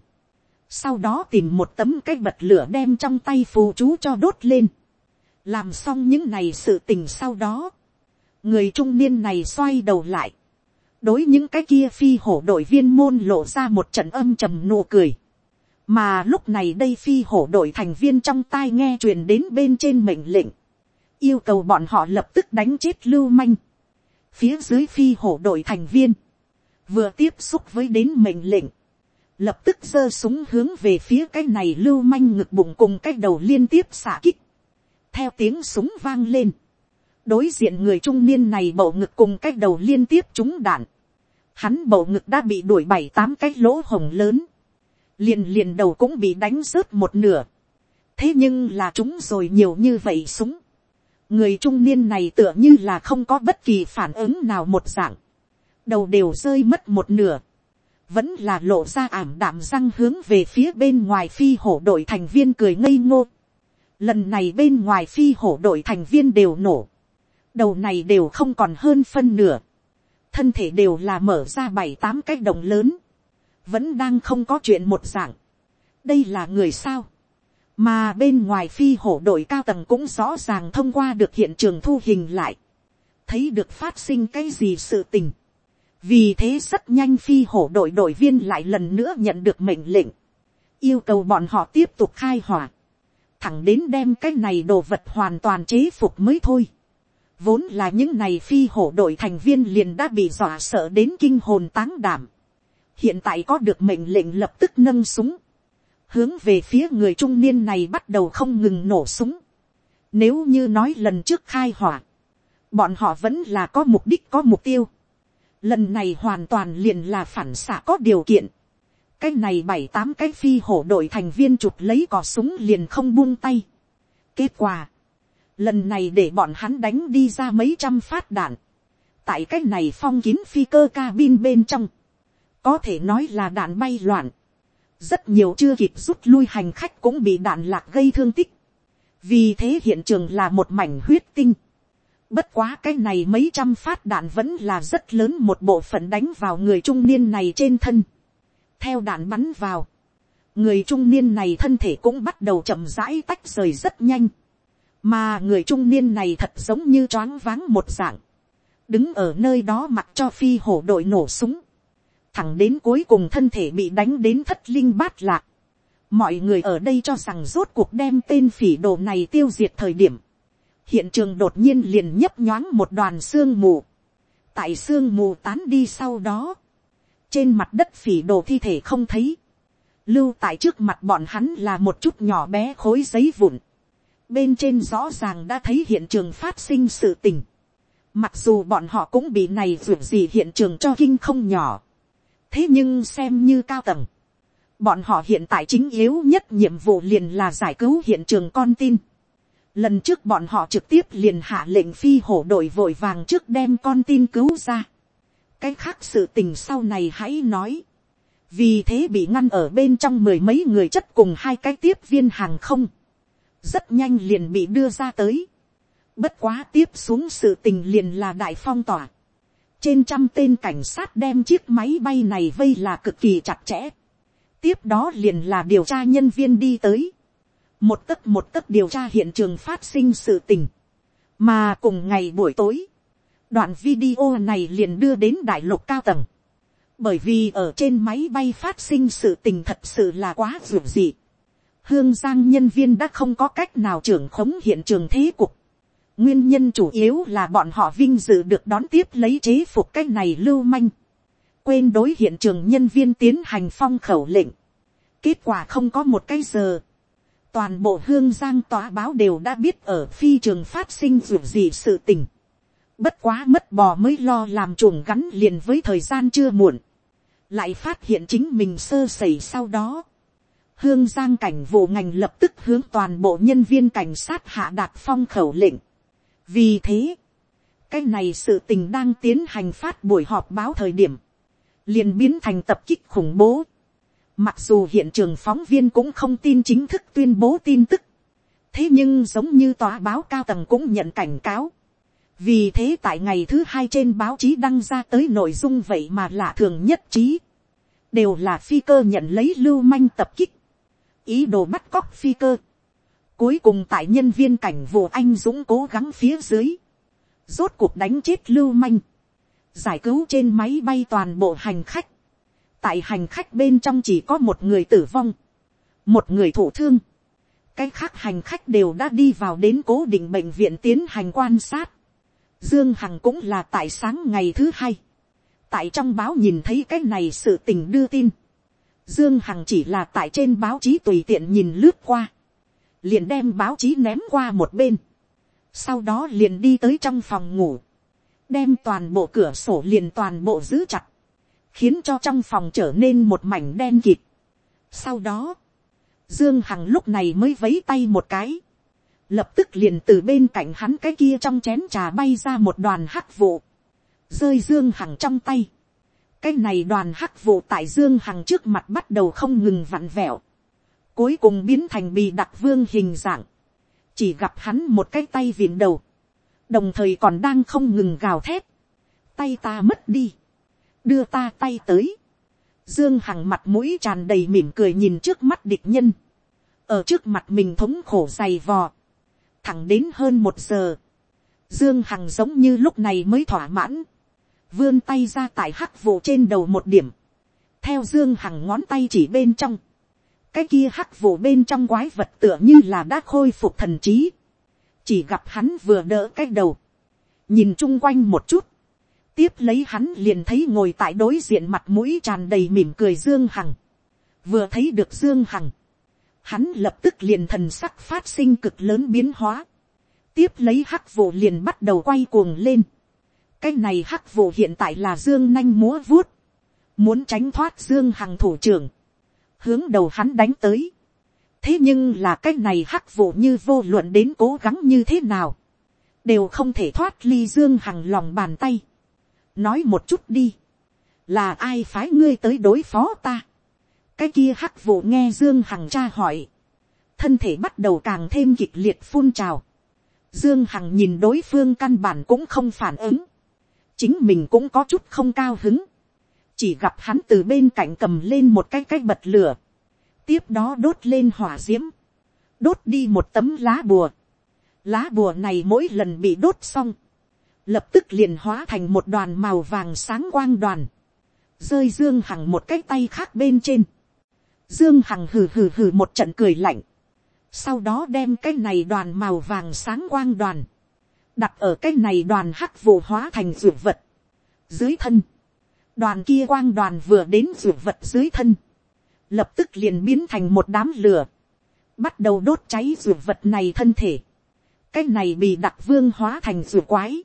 sau đó tìm một tấm cái bật lửa đem trong tay phù chú cho đốt lên, làm xong những này sự tình sau đó, người trung niên này xoay đầu lại, đối những cái kia phi hổ đội viên môn lộ ra một trận âm trầm nụ cười. mà lúc này đây phi hổ đội thành viên trong tai nghe truyền đến bên trên mệnh lệnh, yêu cầu bọn họ lập tức đánh chết lưu manh. phía dưới phi hổ đội thành viên, vừa tiếp xúc với đến mệnh lệnh, lập tức giơ súng hướng về phía cái này lưu manh ngực bụng cùng cái đầu liên tiếp xả kích. theo tiếng súng vang lên, đối diện người trung niên này bầu ngực cùng cái đầu liên tiếp trúng đạn, hắn bầu ngực đã bị đuổi bảy tám cái lỗ hồng lớn, liền liền đầu cũng bị đánh rớt một nửa, thế nhưng là chúng rồi nhiều như vậy súng, người trung niên này tựa như là không có bất kỳ phản ứng nào một dạng, đầu đều rơi mất một nửa, vẫn là lộ ra ảm đạm răng hướng về phía bên ngoài phi hổ đội thành viên cười ngây ngô. Lần này bên ngoài phi hổ đội thành viên đều nổ, đầu này đều không còn hơn phân nửa, thân thể đều là mở ra bảy tám cái đồng lớn, vẫn đang không có chuyện một dạng. đây là người sao, mà bên ngoài phi hổ đội cao tầng cũng rõ ràng thông qua được hiện trường thu hình lại, thấy được phát sinh cái gì sự tình. vì thế rất nhanh phi hổ đội đội viên lại lần nữa nhận được mệnh lệnh, yêu cầu bọn họ tiếp tục khai hỏa, thẳng đến đem cái này đồ vật hoàn toàn chế phục mới thôi. Vốn là những này phi hổ đội thành viên liền đã bị dọa sợ đến kinh hồn táng đảm. Hiện tại có được mệnh lệnh lập tức nâng súng. Hướng về phía người trung niên này bắt đầu không ngừng nổ súng. Nếu như nói lần trước khai hỏa. Bọn họ vẫn là có mục đích, có mục tiêu. Lần này hoàn toàn liền là phản xạ có điều kiện. Cái này bảy tám cái phi hổ đội thành viên chụp lấy cò súng liền không buông tay. Kết quả lần này để bọn hắn đánh đi ra mấy trăm phát đạn, tại cái này phong kín phi cơ cabin bên trong, có thể nói là đạn bay loạn, rất nhiều chưa kịp rút lui hành khách cũng bị đạn lạc gây thương tích, vì thế hiện trường là một mảnh huyết tinh, bất quá cái này mấy trăm phát đạn vẫn là rất lớn một bộ phận đánh vào người trung niên này trên thân, theo đạn bắn vào, người trung niên này thân thể cũng bắt đầu chậm rãi tách rời rất nhanh, mà người trung niên này thật giống như choáng váng một dạng, đứng ở nơi đó mặc cho phi hổ đội nổ súng, thẳng đến cuối cùng thân thể bị đánh đến thất linh bát lạc. mọi người ở đây cho rằng rốt cuộc đem tên phỉ đồ này tiêu diệt thời điểm. hiện trường đột nhiên liền nhấp nhoáng một đoàn xương mù. tại xương mù tán đi sau đó, trên mặt đất phỉ đồ thi thể không thấy. lưu tại trước mặt bọn hắn là một chút nhỏ bé khối giấy vụn bên trên rõ ràng đã thấy hiện trường phát sinh sự tình. mặc dù bọn họ cũng bị này vượt gì hiện trường cho kinh không nhỏ thế nhưng xem như cao tầng, bọn họ hiện tại chính yếu nhất nhiệm vụ liền là giải cứu hiện trường con tin. Lần trước bọn họ trực tiếp liền hạ lệnh phi hổ đội vội vàng trước đem con tin cứu ra. cái khác sự tình sau này hãy nói. vì thế bị ngăn ở bên trong mười mấy người chất cùng hai cái tiếp viên hàng không rất nhanh liền bị đưa ra tới. bất quá tiếp xuống sự tình liền là đại phong tỏa trên trăm tên cảnh sát đem chiếc máy bay này vây là cực kỳ chặt chẽ. tiếp đó liền là điều tra nhân viên đi tới. một tấc một tấc điều tra hiện trường phát sinh sự tình. mà cùng ngày buổi tối, đoạn video này liền đưa đến đại lục cao tầng. bởi vì ở trên máy bay phát sinh sự tình thật sự là quá ruột dị hương giang nhân viên đã không có cách nào trưởng khống hiện trường thế cục Nguyên nhân chủ yếu là bọn họ vinh dự được đón tiếp lấy chế phục cái này lưu manh. Quên đối hiện trường nhân viên tiến hành phong khẩu lệnh. Kết quả không có một cái giờ. Toàn bộ hương giang tòa báo đều đã biết ở phi trường phát sinh dù gì sự tình. Bất quá mất bò mới lo làm chuồng gắn liền với thời gian chưa muộn. Lại phát hiện chính mình sơ sẩy sau đó. Hương giang cảnh vụ ngành lập tức hướng toàn bộ nhân viên cảnh sát hạ đạt phong khẩu lệnh vì thế, cái này sự tình đang tiến hành phát buổi họp báo thời điểm, liền biến thành tập kích khủng bố. Mặc dù hiện trường phóng viên cũng không tin chính thức tuyên bố tin tức, thế nhưng giống như tòa báo cao tầng cũng nhận cảnh cáo. vì thế tại ngày thứ hai trên báo chí đăng ra tới nội dung vậy mà lạ thường nhất trí, đều là phi cơ nhận lấy lưu manh tập kích, ý đồ bắt cóc phi cơ, Cuối cùng tại nhân viên cảnh vụ anh dũng cố gắng phía dưới. Rốt cuộc đánh chết lưu manh. Giải cứu trên máy bay toàn bộ hành khách. Tại hành khách bên trong chỉ có một người tử vong. Một người thổ thương. Cái khác hành khách đều đã đi vào đến cố định bệnh viện tiến hành quan sát. Dương Hằng cũng là tại sáng ngày thứ hai. Tại trong báo nhìn thấy cái này sự tình đưa tin. Dương Hằng chỉ là tại trên báo chí tùy tiện nhìn lướt qua. Liền đem báo chí ném qua một bên, sau đó liền đi tới trong phòng ngủ, đem toàn bộ cửa sổ liền toàn bộ giữ chặt, khiến cho trong phòng trở nên một mảnh đen kịt. Sau đó, Dương Hằng lúc này mới vấy tay một cái, lập tức liền từ bên cạnh hắn cái kia trong chén trà bay ra một đoàn hắc vụ, rơi Dương Hằng trong tay cái này đoàn hắc vụ tại Dương Hằng trước mặt bắt đầu không ngừng vặn vẹo, cuối cùng biến thành bì đặc vương hình dạng, chỉ gặp hắn một cái tay viện đầu, đồng thời còn đang không ngừng gào thét, tay ta mất đi, đưa ta tay tới, dương hằng mặt mũi tràn đầy mỉm cười nhìn trước mắt địch nhân, ở trước mặt mình thống khổ dày vò, thẳng đến hơn một giờ, dương hằng giống như lúc này mới thỏa mãn, vươn tay ra tại hắc vụ trên đầu một điểm, theo dương hằng ngón tay chỉ bên trong, cái kia hắc vụ bên trong quái vật tựa như là đã khôi phục thần trí. chỉ gặp hắn vừa đỡ cái đầu, nhìn chung quanh một chút, tiếp lấy hắn liền thấy ngồi tại đối diện mặt mũi tràn đầy mỉm cười dương hằng, vừa thấy được dương hằng, hắn lập tức liền thần sắc phát sinh cực lớn biến hóa, tiếp lấy hắc vụ liền bắt đầu quay cuồng lên, cái này hắc vụ hiện tại là dương nanh múa vuốt, muốn tránh thoát dương hằng thủ trưởng, hướng đầu hắn đánh tới. thế nhưng là cái này hắc vụ như vô luận đến cố gắng như thế nào, đều không thể thoát ly dương hằng lòng bàn tay. nói một chút đi, là ai phái ngươi tới đối phó ta. cái kia hắc vụ nghe dương hằng tra hỏi, thân thể bắt đầu càng thêm kịch liệt phun trào. Dương Hằng nhìn đối phương căn bản cũng không phản ứng. Chính mình cũng có chút không cao hứng. Chỉ gặp hắn từ bên cạnh cầm lên một cái cái bật lửa, tiếp đó đốt lên hỏa d i ễ m đốt đi một tấm lá bùa, lá bùa này mỗi lần bị đốt xong, lập tức liền hóa thành một đoàn màu vàng sáng quang đoàn, rơi dương hằng một cái tay khác bên trên, dương hằng hừ hừ hừ một trận cười lạnh, sau đó đem cái này đoàn màu vàng sáng quang đoàn, đặt ở cái này đoàn hắc vụ hóa thành ruột vật, dưới thân, đoàn kia quang đoàn vừa đến ruột vật dưới thân, lập tức liền biến thành một đám lửa, bắt đầu đốt cháy ruột vật này thân thể, cái này bị đặc vương hóa thành ruột quái,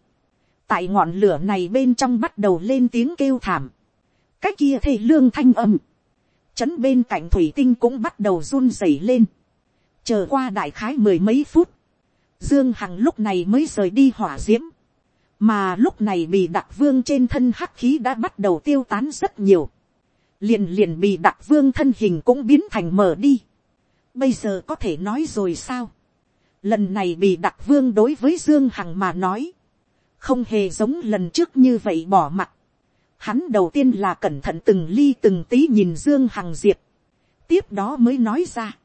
tại ngọn lửa này bên trong bắt đầu lên tiếng kêu thảm, cái kia thê lương thanh âm, chấn bên cạnh thủy tinh cũng bắt đầu run rẩy lên, chờ qua đại khái mười mấy phút, dương hằng lúc này mới rời đi hỏa diễm, mà lúc này bị đặc vương trên thân hắc khí đã bắt đầu tiêu tán rất nhiều, liền liền bị đặc vương thân hình cũng biến thành mở đi. bây giờ có thể nói rồi sao, lần này bị đặc vương đối với dương hằng mà nói, không hề giống lần trước như vậy bỏ mặt, hắn đầu tiên là cẩn thận từng ly từng tí nhìn dương hằng diệp, tiếp đó mới nói ra,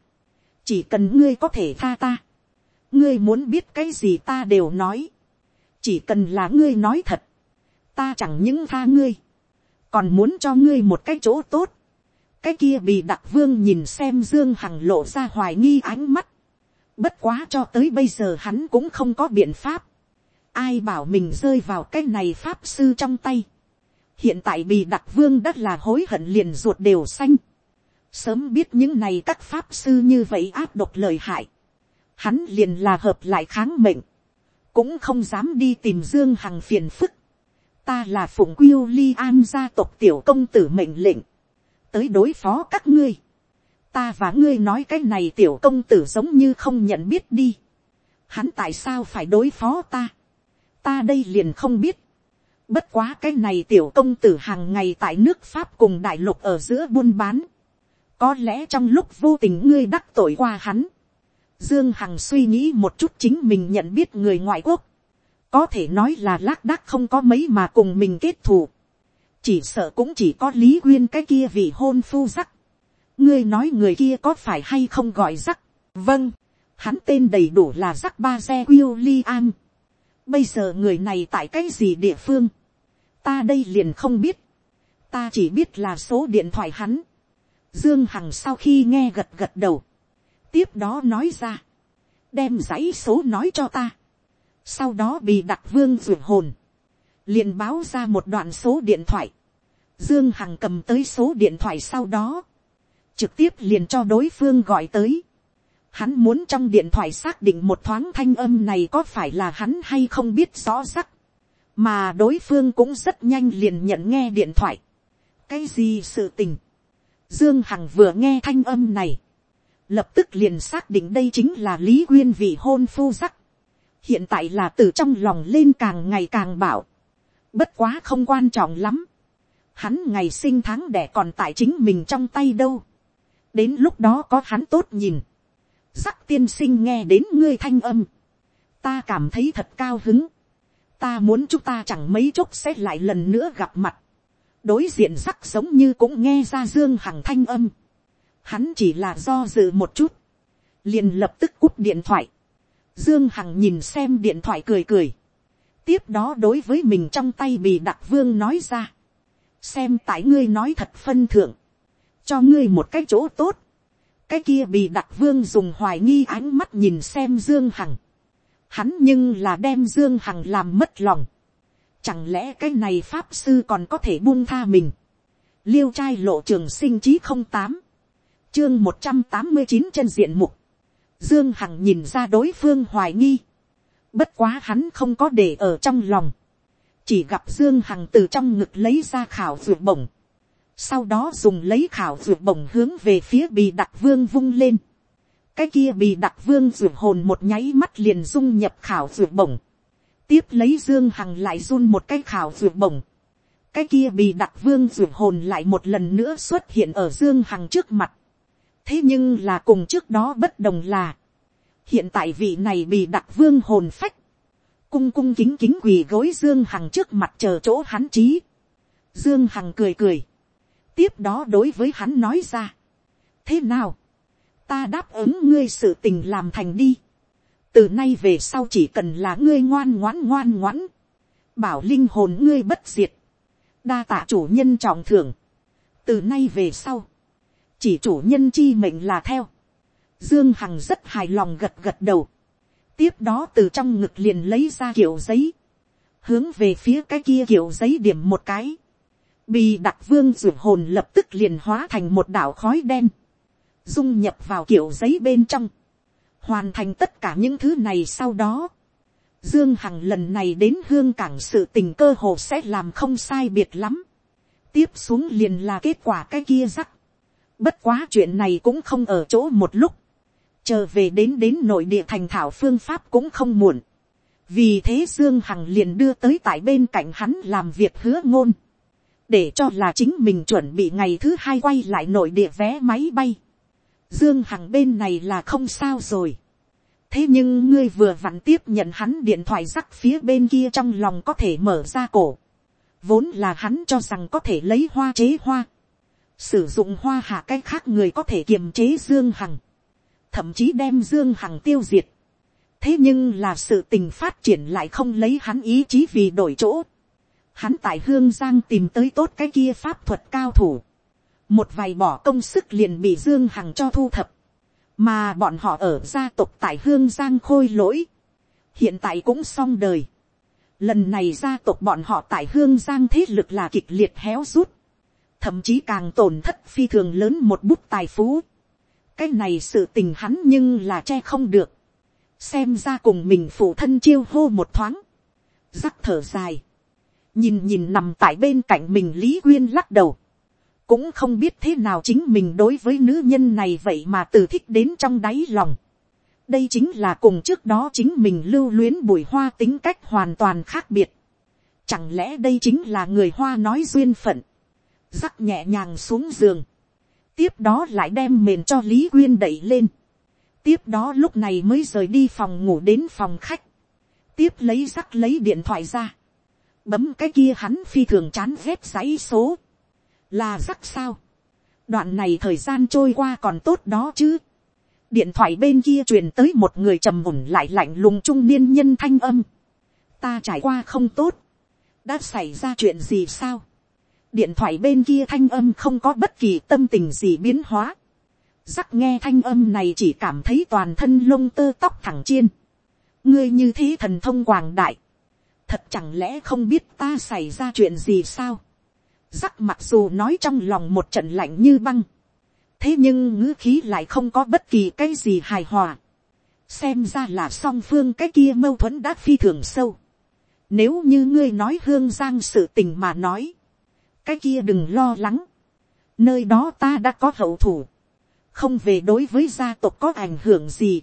chỉ cần ngươi có thể tha ta, ngươi muốn biết cái gì ta đều nói, chỉ cần là ngươi nói thật, ta chẳng những tha ngươi, còn muốn cho ngươi một cái chỗ tốt, cái kia bị đặc vương nhìn xem dương hằng lộ ra hoài nghi ánh mắt, bất quá cho tới bây giờ hắn cũng không có biện pháp, ai bảo mình rơi vào cái này pháp sư trong tay, hiện tại bị đặc vương đất là hối hận liền ruột đều xanh, sớm biết những này các pháp sư như vậy áp độc lời hại, hắn liền là hợp lại kháng mệnh, cũng không dám đi tìm dương hằng phiền phức, ta là phụng quyêu li an gia tộc tiểu công tử mệnh lệnh, tới đối phó các ngươi, ta và ngươi nói cái này tiểu công tử giống như không nhận biết đi, hắn tại sao phải đối phó ta, ta đây liền không biết, bất quá cái này tiểu công tử hàng ngày tại nước pháp cùng đại lục ở giữa buôn bán, có lẽ trong lúc vô tình ngươi đắc tội qua hắn. Dương Hằng suy nghĩ một chút chính mình nhận biết người ngoại quốc. Có thể nói là lác đác không có mấy mà cùng mình kết thù. Chỉ sợ cũng chỉ có Lý Quyên cái kia vì hôn phu rắc. Ngươi nói người kia có phải hay không gọi rắc. Vâng, hắn tên đầy đủ là rắc ba xe William. Bây giờ người này tại cái gì địa phương? Ta đây liền không biết. Ta chỉ biết là số điện thoại hắn Dương Hằng sau khi nghe gật gật đầu. Tiếp đó nói ra. Đem dãy số nói cho ta. Sau đó bị đặc vương ruột hồn. liền báo ra một đoạn số điện thoại. Dương Hằng cầm tới số điện thoại sau đó. Trực tiếp liền cho đối phương gọi tới. Hắn muốn trong điện thoại xác định một thoáng thanh âm này có phải là hắn hay không biết rõ rắc. Mà đối phương cũng rất nhanh liền nhận nghe điện thoại. Cái gì sự tình Dương Hằng vừa nghe thanh âm này. Lập tức liền xác định đây chính là Lý Quyên vị hôn phu sắc. Hiện tại là từ trong lòng lên càng ngày càng bảo. Bất quá không quan trọng lắm. Hắn ngày sinh tháng đẻ còn tại chính mình trong tay đâu. Đến lúc đó có hắn tốt nhìn. Sắc tiên sinh nghe đến ngươi thanh âm. Ta cảm thấy thật cao hứng. Ta muốn chúng ta chẳng mấy chốc sẽ lại lần nữa gặp mặt đối diện sắc giống như cũng nghe ra dương hằng thanh âm. Hắn chỉ là do dự một chút. liền lập tức cúp điện thoại. Dương Hằng nhìn xem điện thoại cười cười. Tiếp đó đối với mình trong tay bị đặc vương nói ra. Xem tại ngươi nói thật phân thượng. Cho ngươi một cái chỗ tốt. Cái kia bị đặc vương dùng hoài nghi ánh mắt nhìn xem Dương Hằng. Hắn nhưng là đem Dương Hằng làm mất lòng. Chẳng lẽ cái này pháp sư còn có thể buông tha mình. Liêu trai lộ trường sinh chí không tám Chương một trăm tám mươi chín chân diện mục. Dương Hằng nhìn ra đối phương hoài nghi. Bất quá hắn không có để ở trong lòng. Chỉ gặp Dương Hằng từ trong ngực lấy ra khảo ruột bổng. Sau đó dùng lấy khảo ruột bổng hướng về phía bì đặc vương vung lên. Cái kia bì đặc vương ruột hồn một nháy mắt liền dung nhập khảo ruột bổng tiếp lấy dương hằng lại run một cái khảo ruột bổng. cái kia bị đặc vương ruột hồn lại một lần nữa xuất hiện ở dương hằng trước mặt thế nhưng là cùng trước đó bất đồng là, hiện tại vị này bị đặc vương hồn phách, cung cung kính kính quỳ gối dương hằng trước mặt chờ chỗ hắn trí. dương hằng cười cười, tiếp đó đối với hắn nói ra, thế nào, ta đáp ứng ngươi sự tình làm thành đi. Từ nay về sau chỉ cần là ngươi ngoan ngoãn ngoan ngoãn, bảo linh hồn ngươi bất diệt, đa tạ chủ nhân trọng thưởng, từ nay về sau, chỉ chủ nhân chi mệnh là theo, dương hằng rất hài lòng gật gật đầu, tiếp đó từ trong ngực liền lấy ra kiểu giấy, hướng về phía cái kia kiểu giấy điểm một cái, bì đặc vương ruột hồn lập tức liền hóa thành một đảo khói đen, dung nhập vào kiểu giấy bên trong, hoàn thành tất cả những thứ này sau đó, Dương Hằng lần này đến hương cảng sự tình cơ hồ sẽ làm không sai biệt lắm. Tiếp xuống liền là kết quả cái kia rắc. Bất quá chuyện này cũng không ở chỗ một lúc. Chờ về đến đến nội địa thành thảo phương pháp cũng không muộn. Vì thế Dương Hằng liền đưa tới tại bên cạnh hắn làm việc hứa ngôn. Để cho là chính mình chuẩn bị ngày thứ hai quay lại nội địa vé máy bay. Dương Hằng bên này là không sao rồi thế nhưng ngươi vừa vặn tiếp nhận hắn điện thoại rắc phía bên kia trong lòng có thể mở ra cổ. vốn là hắn cho rằng có thể lấy hoa chế hoa sử dụng hoa hạ cái khác người có thể kiềm chế dương hằng. thậm chí đem dương hằng tiêu diệt. thế nhưng là sự tình phát triển lại không lấy hắn ý chí vì đổi chỗ. hắn tại hương giang tìm tới tốt cái kia pháp thuật cao thủ. một vài bỏ công sức liền bị dương hằng cho thu thập mà bọn họ ở gia tộc tại hương giang khôi lỗi, hiện tại cũng xong đời. lần này gia tộc bọn họ tại hương giang thế lực là kịch liệt héo rút, thậm chí càng tổn thất phi thường lớn một bút tài phú. cái này sự tình hắn nhưng là che không được, xem ra cùng mình phụ thân chiêu hô một thoáng, rắc thở dài, nhìn nhìn nằm tại bên cạnh mình lý quyên lắc đầu, cũng không biết thế nào chính mình đối với nữ nhân này vậy mà từ thích đến trong đáy lòng. đây chính là cùng trước đó chính mình lưu luyến bùi hoa tính cách hoàn toàn khác biệt. chẳng lẽ đây chính là người hoa nói duyên phận, rắc nhẹ nhàng xuống giường, tiếp đó lại đem mền cho lý quyên đẩy lên, tiếp đó lúc này mới rời đi phòng ngủ đến phòng khách, tiếp lấy rắc lấy điện thoại ra, bấm cái kia hắn phi thường chán ghét giấy số, là rắc sao. đoạn này thời gian trôi qua còn tốt đó chứ. điện thoại bên kia truyền tới một người trầm ổn lại lạnh lùng trung niên nhân thanh âm. ta trải qua không tốt. đã xảy ra chuyện gì sao điện thoại bên kia thanh âm không có bất kỳ tâm tình gì biến hóa. Rắc nghe thanh âm này chỉ cảm thấy toàn thân lông tơ tóc thẳng chiên. ngươi như thế thần thông quảng đại. thật chẳng lẽ không biết ta xảy ra chuyện gì sao Rắc mặc dù nói trong lòng một trận lạnh như băng. Thế nhưng ngữ khí lại không có bất kỳ cái gì hài hòa. Xem ra là song phương cái kia mâu thuẫn đã phi thường sâu. Nếu như ngươi nói hương giang sự tình mà nói. Cái kia đừng lo lắng. Nơi đó ta đã có hậu thủ. Không về đối với gia tộc có ảnh hưởng gì.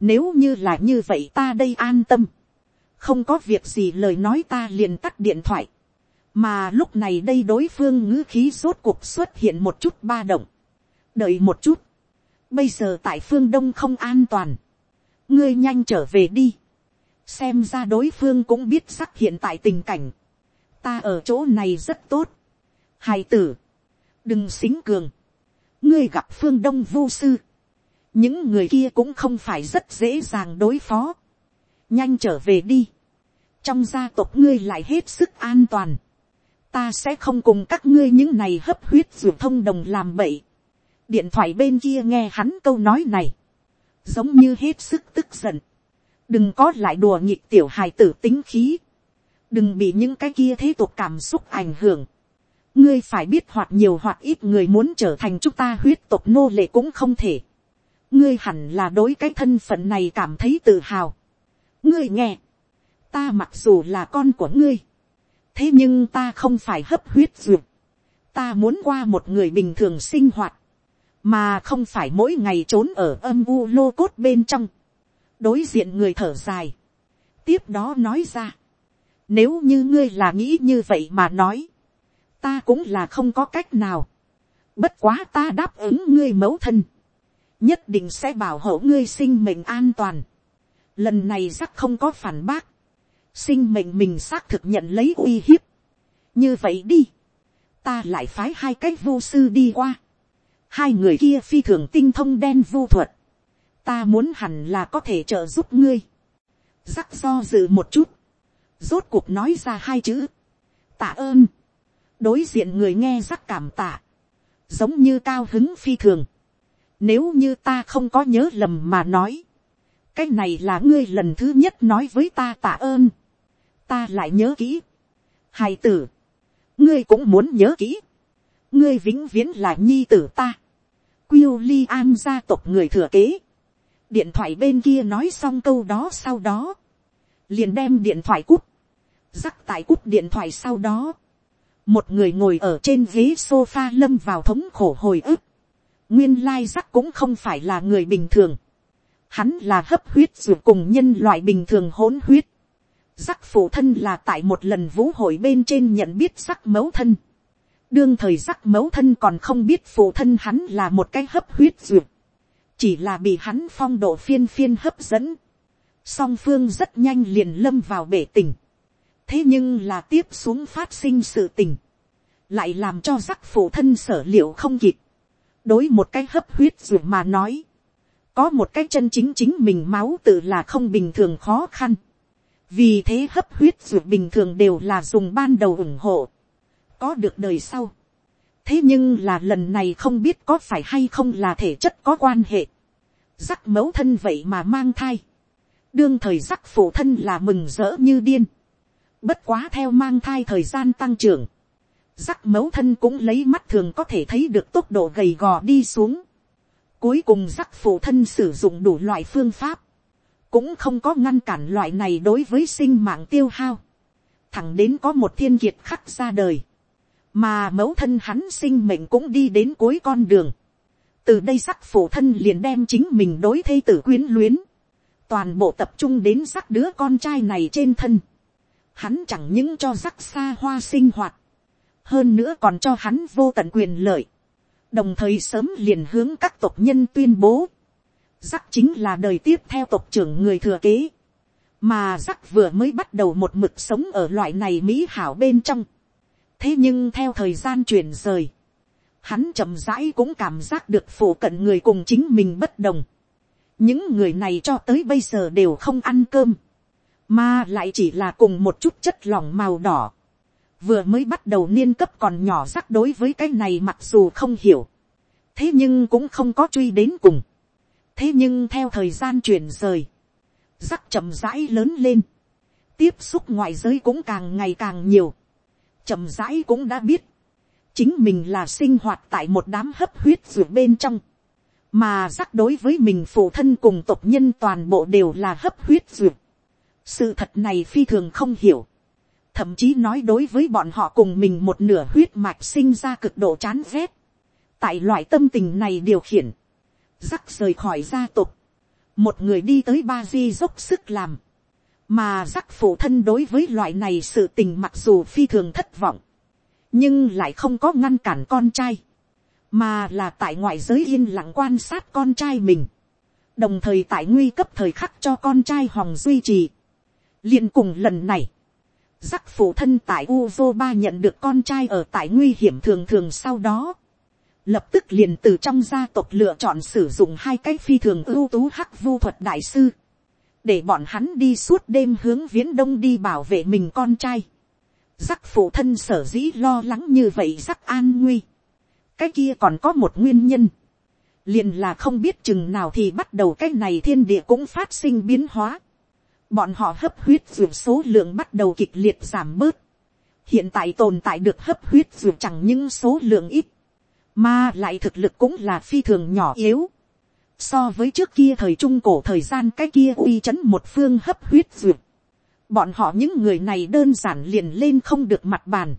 Nếu như là như vậy ta đây an tâm. Không có việc gì lời nói ta liền tắt điện thoại mà lúc này đây đối phương ngữ khí rốt cuộc xuất hiện một chút ba động, đợi một chút, bây giờ tại phương đông không an toàn, ngươi nhanh trở về đi, xem ra đối phương cũng biết sắc hiện tại tình cảnh, ta ở chỗ này rất tốt, hài tử, đừng xính cường, ngươi gặp phương đông vô sư, những người kia cũng không phải rất dễ dàng đối phó, nhanh trở về đi, trong gia tộc ngươi lại hết sức an toàn, ta sẽ không cùng các ngươi những này hấp huyết ruột thông đồng làm bậy. điện thoại bên kia nghe hắn câu nói này, giống như hết sức tức giận. đừng có lại đùa nhịp tiểu hài tử tính khí, đừng bị những cái kia thế tục cảm xúc ảnh hưởng ngươi phải biết hoặc nhiều hoặc ít người muốn trở thành chúng ta huyết tộc nô lệ cũng không thể. ngươi hẳn là đối cái thân phận này cảm thấy tự hào. ngươi nghe, ta mặc dù là con của ngươi, thế nhưng ta không phải hấp huyết duyệt, ta muốn qua một người bình thường sinh hoạt, mà không phải mỗi ngày trốn ở âm u lô cốt bên trong, đối diện người thở dài, tiếp đó nói ra, nếu như ngươi là nghĩ như vậy mà nói, ta cũng là không có cách nào, bất quá ta đáp ứng ngươi mẫu thân, nhất định sẽ bảo hộ ngươi sinh mệnh an toàn, lần này rắc không có phản bác, sinh mệnh mình xác thực nhận lấy uy hiếp. như vậy đi, ta lại phái hai cách vô sư đi qua. hai người kia phi thường tinh thông đen vô thuật. ta muốn hẳn là có thể trợ giúp ngươi. rắc do dự một chút. rốt cuộc nói ra hai chữ. tạ ơn đối diện người nghe rắc cảm tạ, giống như cao hứng phi thường. Nếu như ta không có nhớ lầm mà nói, cái này là ngươi lần thứ nhất nói với ta tạ ơn, ta lại nhớ kỹ. Hài tử, ngươi cũng muốn nhớ kỹ, ngươi vĩnh viễn là nhi tử ta. Quyêu li an gia tộc người thừa kế. Điện thoại bên kia nói xong câu đó sau đó. Liền đem điện thoại cút. Rắc tại cút điện thoại sau đó. Một người ngồi ở trên ghế sofa lâm vào thống khổ hồi ức. Nguyên lai rắc cũng không phải là người bình thường. Hắn là hấp huyết dù cùng nhân loại bình thường hỗn huyết. Rắc phụ thân là tại một lần vũ hội bên trên nhận biết sắc mấu thân đương thời sắc mẫu thân còn không biết phụ thân hắn là một cái hấp huyết duyệt, chỉ là bị hắn phong độ phiên phiên hấp dẫn, song phương rất nhanh liền lâm vào bể tình, thế nhưng là tiếp xuống phát sinh sự tình, lại làm cho sắc phụ thân sở liệu không kịp, đối một cái hấp huyết duyệt mà nói, có một cái chân chính chính mình máu tự là không bình thường khó khăn, vì thế hấp huyết duyệt bình thường đều là dùng ban đầu ủng hộ, có được đời sau. thế nhưng là lần này không biết có phải hay không là thể chất có quan hệ. giắc mẫu thân vậy mà mang thai. đương thời giắc phụ thân là mừng rỡ như điên bất quá theo mang thai thời gian tăng trưởng. rắc mấu thân cũng lấy mắt thường có thể thấy được tốc độ gầy gò đi xuống. cuối cùng rắc phụ thân sử dụng đủ loại phương pháp. cũng không có ngăn cản loại này đối với sinh mạng tiêu hao thẳng đến có một thiên kiệt khắc ra đời mà mẫu thân hắn sinh mệnh cũng đi đến cuối con đường. từ đây sắc phụ thân liền đem chính mình đối thây tử quyến luyến, toàn bộ tập trung đến sắc đứa con trai này trên thân hắn chẳng những cho sắc xa hoa sinh hoạt, hơn nữa còn cho hắn vô tận quyền lợi, đồng thời sớm liền hướng các tộc nhân tuyên bố, sắc chính là đời tiếp theo tộc trưởng người thừa kế, mà sắc vừa mới bắt đầu một mực sống ở loại này mỹ hảo bên trong, thế nhưng theo thời gian chuyển rời, hắn chậm rãi cũng cảm giác được phổ cận người cùng chính mình bất đồng. những người này cho tới bây giờ đều không ăn cơm, mà lại chỉ là cùng một chút chất lỏng màu đỏ. vừa mới bắt đầu niên cấp còn nhỏ rắc đối với cái này mặc dù không hiểu, thế nhưng cũng không có truy đến cùng. thế nhưng theo thời gian chuyển rời, rắc chậm rãi lớn lên, tiếp xúc ngoại giới cũng càng ngày càng nhiều chậm rãi cũng đã biết, chính mình là sinh hoạt tại một đám hấp huyết ruột bên trong, mà rắc đối với mình phụ thân cùng tộc nhân toàn bộ đều là hấp huyết ruột sự thật này phi thường không hiểu, thậm chí nói đối với bọn họ cùng mình một nửa huyết mạch sinh ra cực độ chán rét. tại loại tâm tình này điều khiển, rắc rời khỏi gia tộc, một người đi tới ba di dốc sức làm, mà rắc phụ thân đối với loại này sự tình mặc dù phi thường thất vọng, nhưng lại không có ngăn cản con trai, mà là tại ngoại giới yên lặng quan sát con trai mình, đồng thời tại nguy cấp thời khắc cho con trai hòng duy trì liền cùng lần này, giắc phụ thân tại Uzo ba nhận được con trai ở tại nguy hiểm thường thường sau đó, lập tức liền từ trong gia tộc lựa chọn sử dụng hai cái phi thường ưu tú hắc vu thuật đại sư, để bọn hắn đi suốt đêm hướng viễn đông đi bảo vệ mình con trai. Giắc phụ thân sở dĩ lo lắng như vậy giắc an nguy. Cái kia còn có một nguyên nhân. liền là không biết chừng nào thì bắt đầu cái này thiên địa cũng phát sinh biến hóa. Bọn họ hấp huyết ruột số lượng bắt đầu kịch liệt giảm bớt. Hiện tại tồn tại được hấp huyết ruột chẳng những số lượng ít. Mà lại thực lực cũng là phi thường nhỏ yếu so với trước kia thời trung cổ thời gian cái kia uy chấn một phương hấp huyết duyệt. bọn họ những người này đơn giản liền lên không được mặt bàn.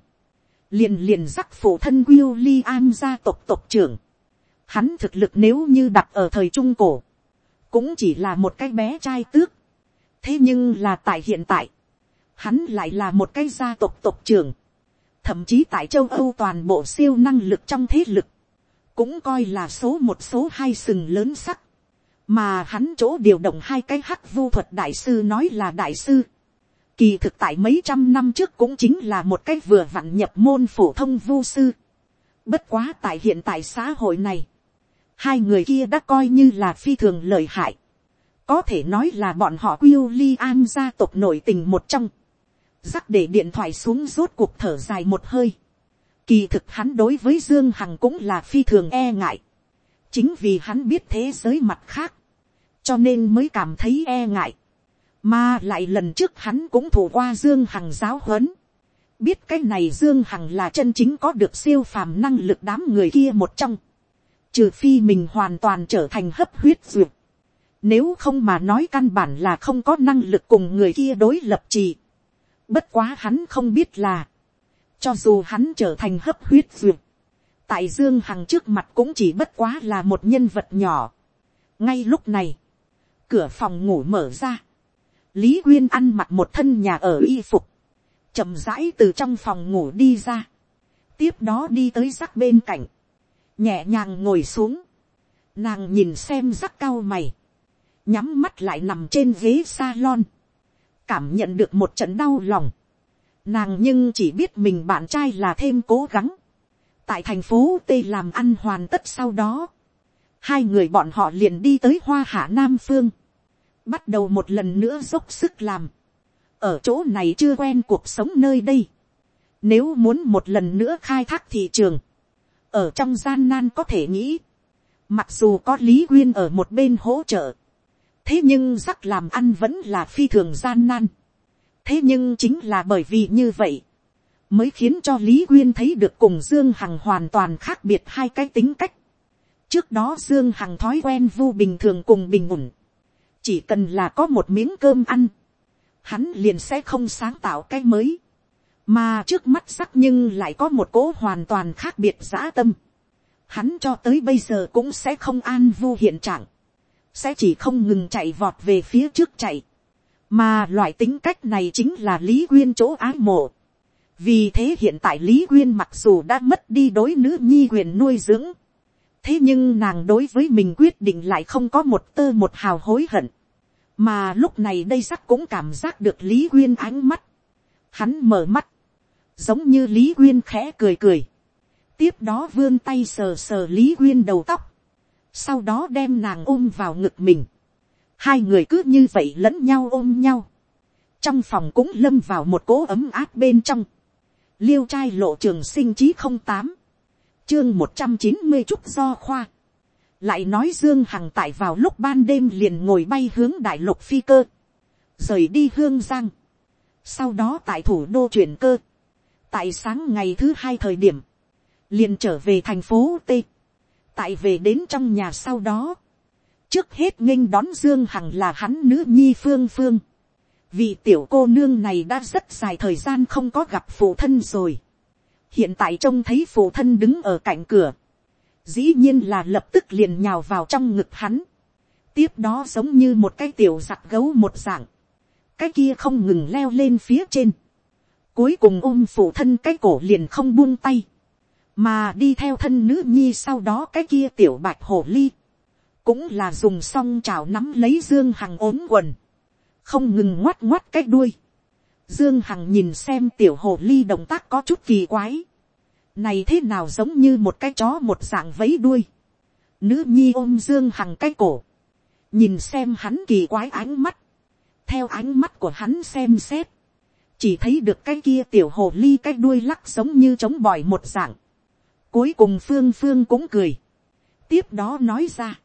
liền liền rắc phụ thân Will Li An gia tộc tộc trưởng. hắn thực lực nếu như đặt ở thời trung cổ, cũng chỉ là một cái bé trai tước thế nhưng là tại hiện tại, hắn lại là một cái gia tộc tộc trưởng. thậm chí tại châu âu toàn bộ siêu năng lực trong thế lực cũng coi là số một số hai sừng lớn sắc, mà hắn chỗ điều động hai cái hắc vu thuật đại sư nói là đại sư. Kỳ thực tại mấy trăm năm trước cũng chính là một cái vừa vặn nhập môn phổ thông vu sư. Bất quá tại hiện tại xã hội này, hai người kia đã coi như là phi thường lợi hại. Có thể nói là bọn họ quyêu li an gia tộc nổi tình một trong. Rắc để điện thoại xuống rốt cuộc thở dài một hơi Kỳ thực hắn đối với Dương Hằng cũng là phi thường e ngại. Chính vì hắn biết thế giới mặt khác. Cho nên mới cảm thấy e ngại. Mà lại lần trước hắn cũng thủ qua Dương Hằng giáo huấn. Biết cái này Dương Hằng là chân chính có được siêu phàm năng lực đám người kia một trong. Trừ phi mình hoàn toàn trở thành hấp huyết duyệt. Nếu không mà nói căn bản là không có năng lực cùng người kia đối lập trì. Bất quá hắn không biết là. Cho dù hắn trở thành hấp huyết duyệt. Tại Dương Hằng trước mặt cũng chỉ bất quá là một nhân vật nhỏ. Ngay lúc này. Cửa phòng ngủ mở ra. Lý Quyên ăn mặc một thân nhà ở y phục. chậm rãi từ trong phòng ngủ đi ra. Tiếp đó đi tới rắc bên cạnh. Nhẹ nhàng ngồi xuống. Nàng nhìn xem rắc cao mày nhắm mắt lại nằm trên ghế salon, cảm nhận được một trận đau lòng, nàng nhưng chỉ biết mình bạn trai là thêm cố gắng, tại thành phố t làm ăn hoàn tất sau đó, hai người bọn họ liền đi tới hoa hạ nam phương, bắt đầu một lần nữa dốc sức làm, ở chỗ này chưa quen cuộc sống nơi đây, nếu muốn một lần nữa khai thác thị trường, ở trong gian nan có thể nghĩ, mặc dù có lý quyên ở một bên hỗ trợ, thế nhưng rắc làm ăn vẫn là phi thường gian nan. thế nhưng chính là bởi vì như vậy, mới khiến cho lý quyên thấy được cùng dương hằng hoàn toàn khác biệt hai cái tính cách. trước đó dương hằng thói quen vu bình thường cùng bình ổn, chỉ cần là có một miếng cơm ăn, hắn liền sẽ không sáng tạo cái mới, mà trước mắt sắc nhưng lại có một cỗ hoàn toàn khác biệt giã tâm. Hắn cho tới bây giờ cũng sẽ không an vu hiện trạng sẽ chỉ không ngừng chạy vọt về phía trước chạy, mà loại tính cách này chính là lý quyên chỗ ái mộ. vì thế hiện tại lý quyên mặc dù đã mất đi đối nữ nhi quyền nuôi dưỡng, thế nhưng nàng đối với mình quyết định lại không có một tơ một hào hối hận, mà lúc này đây sắc cũng cảm giác được lý quyên ánh mắt, hắn mở mắt, giống như lý quyên khẽ cười cười, tiếp đó vươn tay sờ sờ lý quyên đầu tóc, sau đó đem nàng ôm vào ngực mình, hai người cứ như vậy lẫn nhau ôm nhau, trong phòng cũng lâm vào một cố ấm áp bên trong, liêu trai lộ trường sinh chí không tám, chương một trăm chín mươi chúc do khoa, lại nói dương hằng tại vào lúc ban đêm liền ngồi bay hướng đại lục phi cơ, rời đi hương giang, sau đó tại thủ đô chuyển cơ, tại sáng ngày thứ hai thời điểm, liền trở về thành phố t, tại về đến trong nhà sau đó, trước hết nghênh đón dương hằng là hắn nữ nhi phương phương. vì tiểu cô nương này đã rất dài thời gian không có gặp phụ thân rồi. hiện tại trông thấy phụ thân đứng ở cạnh cửa. dĩ nhiên là lập tức liền nhào vào trong ngực hắn. tiếp đó giống như một cái tiểu giặc gấu một dạng. cái kia không ngừng leo lên phía trên. cuối cùng ôm phụ thân cái cổ liền không buông tay mà đi theo thân nữ nhi sau đó cái kia tiểu bạch hồ ly, cũng là dùng song trào nắm lấy dương hằng ốm quần, không ngừng ngoắt ngoắt cái đuôi. Dương Hằng nhìn xem tiểu hồ ly động tác có chút kỳ quái. Này thế nào giống như một cái chó một dạng vấy đuôi. Nữ nhi ôm Dương Hằng cái cổ. Nhìn xem hắn kỳ quái ánh mắt. Theo ánh mắt của hắn xem xét. Chỉ thấy được cái kia tiểu hồ ly cái đuôi lắc giống như chống bòi một dạng. Cuối cùng Phương Phương cũng cười. Tiếp đó nói ra.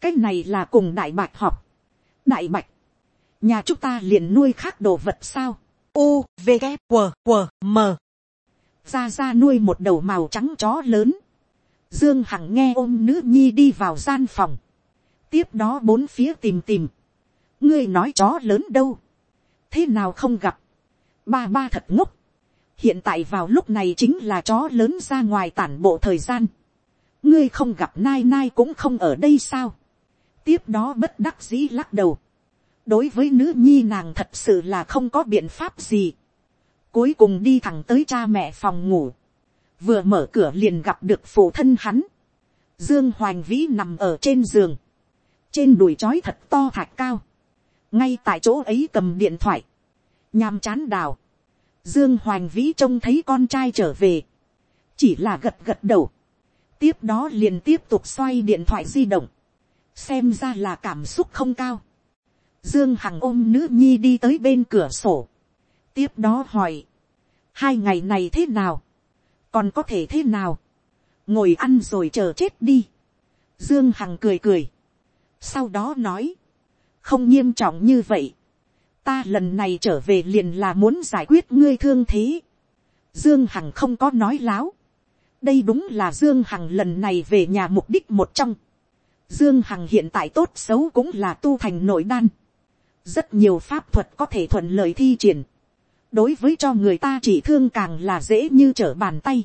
Cái này là cùng Đại Bạch học. Đại Bạch. Nhà chúng ta liền nuôi khác đồ vật sao. U, V, K, W, W, M. Ra ra nuôi một đầu màu trắng chó lớn. Dương Hằng nghe ôm nữ nhi đi vào gian phòng. Tiếp đó bốn phía tìm tìm. Ngươi nói chó lớn đâu. Thế nào không gặp. Ba ba thật ngốc hiện tại vào lúc này chính là chó lớn ra ngoài tản bộ thời gian. ngươi không gặp nai nai cũng không ở đây sao. tiếp đó bất đắc dĩ lắc đầu. đối với nữ nhi nàng thật sự là không có biện pháp gì. cuối cùng đi thẳng tới cha mẹ phòng ngủ. vừa mở cửa liền gặp được phụ thân hắn. dương hoành vĩ nằm ở trên giường. trên đùi chói thật to thạch cao. ngay tại chỗ ấy cầm điện thoại. nhàm chán đào Dương Hoành Vĩ trông thấy con trai trở về. Chỉ là gật gật đầu. Tiếp đó liền tiếp tục xoay điện thoại di động. Xem ra là cảm xúc không cao. Dương Hằng ôm nữ nhi đi tới bên cửa sổ. Tiếp đó hỏi. Hai ngày này thế nào? còn có thể thế nào, ngồi ăn rồi chờ chết đi, dương hằng cười cười, sau đó nói, không nghiêm trọng như vậy, ta lần này trở về liền là muốn giải quyết ngươi thương thế, dương hằng không có nói láo, đây đúng là dương hằng lần này về nhà mục đích một trong, dương hằng hiện tại tốt xấu cũng là tu thành nội đan, rất nhiều pháp thuật có thể thuận lợi thi triển, đối với cho người ta chỉ thương càng là dễ như trở bàn tay.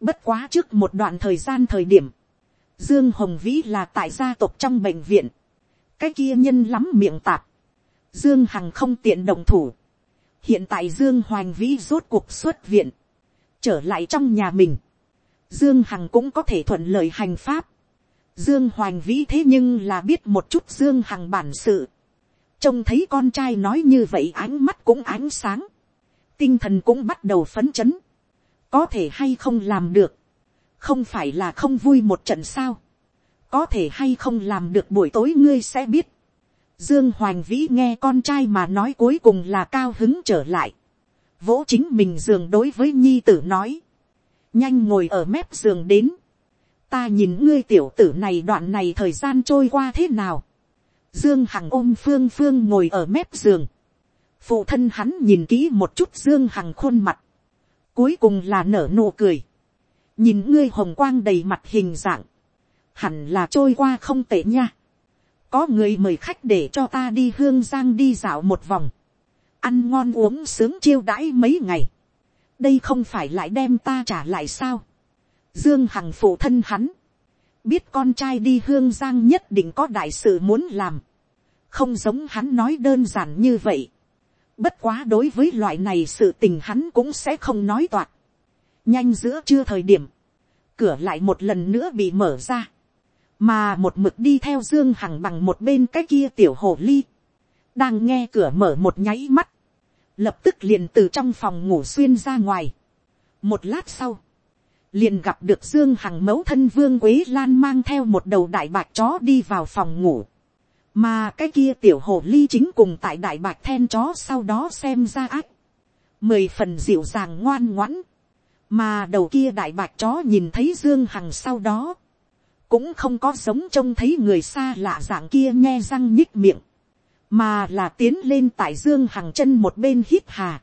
Bất quá trước một đoạn thời gian thời điểm, Dương Hồng Vĩ là tại gia tộc trong bệnh viện, cái kia nhân lắm miệng tạp, Dương Hằng không tiện động thủ. Hiện tại Dương Hoành Vĩ rốt cuộc xuất viện, trở lại trong nhà mình, Dương Hằng cũng có thể thuận lợi hành pháp. Dương Hoành Vĩ thế nhưng là biết một chút Dương Hằng bản sự. Trông thấy con trai nói như vậy ánh mắt cũng ánh sáng. Tinh thần cũng bắt đầu phấn chấn, có thể hay không làm được, không phải là không vui một trận sao, có thể hay không làm được buổi tối ngươi sẽ biết, dương hoành vĩ nghe con trai mà nói cuối cùng là cao hứng trở lại, vỗ chính mình giường đối với nhi tử nói, nhanh ngồi ở mép giường đến, ta nhìn ngươi tiểu tử này đoạn này thời gian trôi qua thế nào, dương hằng ôm phương phương ngồi ở mép giường, phụ thân hắn nhìn kỹ một chút dương hằng khuôn mặt, cuối cùng là nở nụ cười, nhìn ngươi hồng quang đầy mặt hình dạng, hẳn là trôi qua không tệ nha, có người mời khách để cho ta đi hương giang đi dạo một vòng, ăn ngon uống sướng chiêu đãi mấy ngày, đây không phải lại đem ta trả lại sao, dương hằng phụ thân hắn, biết con trai đi hương giang nhất định có đại sự muốn làm, không giống hắn nói đơn giản như vậy, Bất quá đối với loại này sự tình hắn cũng sẽ không nói toạc. Nhanh giữa chưa thời điểm. Cửa lại một lần nữa bị mở ra. Mà một mực đi theo Dương Hằng bằng một bên cái kia tiểu hồ ly. Đang nghe cửa mở một nháy mắt. Lập tức liền từ trong phòng ngủ xuyên ra ngoài. Một lát sau. Liền gặp được Dương Hằng mẫu thân Vương Quế Lan mang theo một đầu đại bạc chó đi vào phòng ngủ mà cái kia tiểu hồ ly chính cùng tại đại bạch then chó sau đó xem ra ác, mười phần dịu dàng ngoan ngoãn, mà đầu kia đại bạch chó nhìn thấy dương hằng sau đó, cũng không có giống trông thấy người xa lạ dạng kia nghe răng nhích miệng, mà là tiến lên tại dương hằng chân một bên hít hà,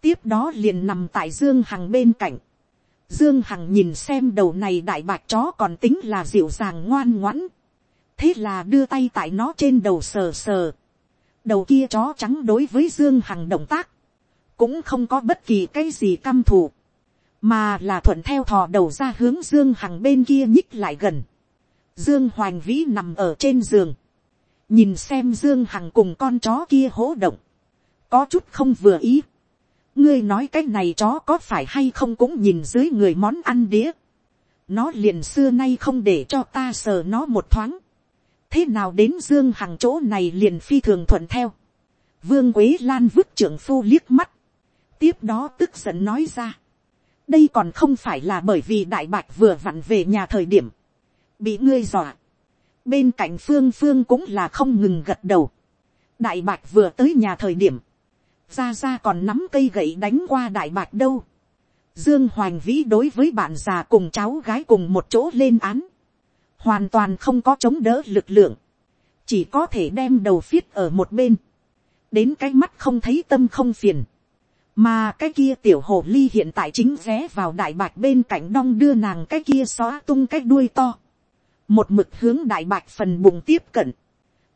tiếp đó liền nằm tại dương hằng bên cạnh, dương hằng nhìn xem đầu này đại bạch chó còn tính là dịu dàng ngoan ngoãn, thế là đưa tay tại nó trên đầu sờ sờ. đầu kia chó trắng đối với dương hằng động tác, cũng không có bất kỳ cái gì căm thù, mà là thuận theo thò đầu ra hướng dương hằng bên kia nhích lại gần dương hoành vĩ nằm ở trên giường, nhìn xem dương hằng cùng con chó kia hỗ động, có chút không vừa ý. ngươi nói cái này chó có phải hay không cũng nhìn dưới người món ăn đĩa. nó liền xưa nay không để cho ta sờ nó một thoáng thế nào đến dương hằng chỗ này liền phi thường thuận theo. vương quế lan vứt trưởng phu liếc mắt. tiếp đó tức giận nói ra. đây còn không phải là bởi vì đại bạch vừa vặn về nhà thời điểm bị ngươi dọa. bên cạnh phương phương cũng là không ngừng gật đầu. đại bạch vừa tới nhà thời điểm. ra ra còn nắm cây gậy đánh qua đại bạch đâu. Dương Hoành Vĩ đối với bạn già cùng cháu gái cùng một chỗ lên án hoàn toàn không có chống đỡ lực lượng, chỉ có thể đem đầu phiết ở một bên, đến cái mắt không thấy tâm không phiền, mà cái kia tiểu hồ ly hiện tại chính ghé vào đại bạch bên cạnh đong đưa nàng cái kia xóa tung cái đuôi to, một mực hướng đại bạch phần bụng tiếp cận,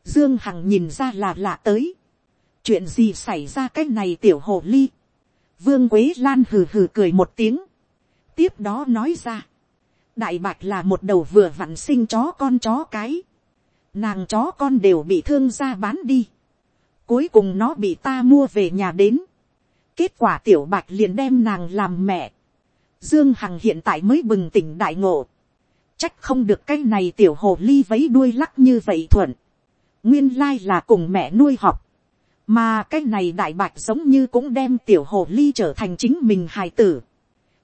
dương hằng nhìn ra là lạ tới, chuyện gì xảy ra cái này tiểu hồ ly, vương quế lan hừ hừ cười một tiếng, tiếp đó nói ra, đại bạch là một đầu vừa vặn sinh chó con chó cái. nàng chó con đều bị thương ra bán đi. cuối cùng nó bị ta mua về nhà đến. kết quả tiểu bạch liền đem nàng làm mẹ. dương hằng hiện tại mới bừng tỉnh đại ngộ trách không được cái này tiểu hồ ly vấy đuôi lắc như vậy thuận. nguyên lai là cùng mẹ nuôi học. mà cái này đại bạch giống như cũng đem tiểu hồ ly trở thành chính mình hài tử.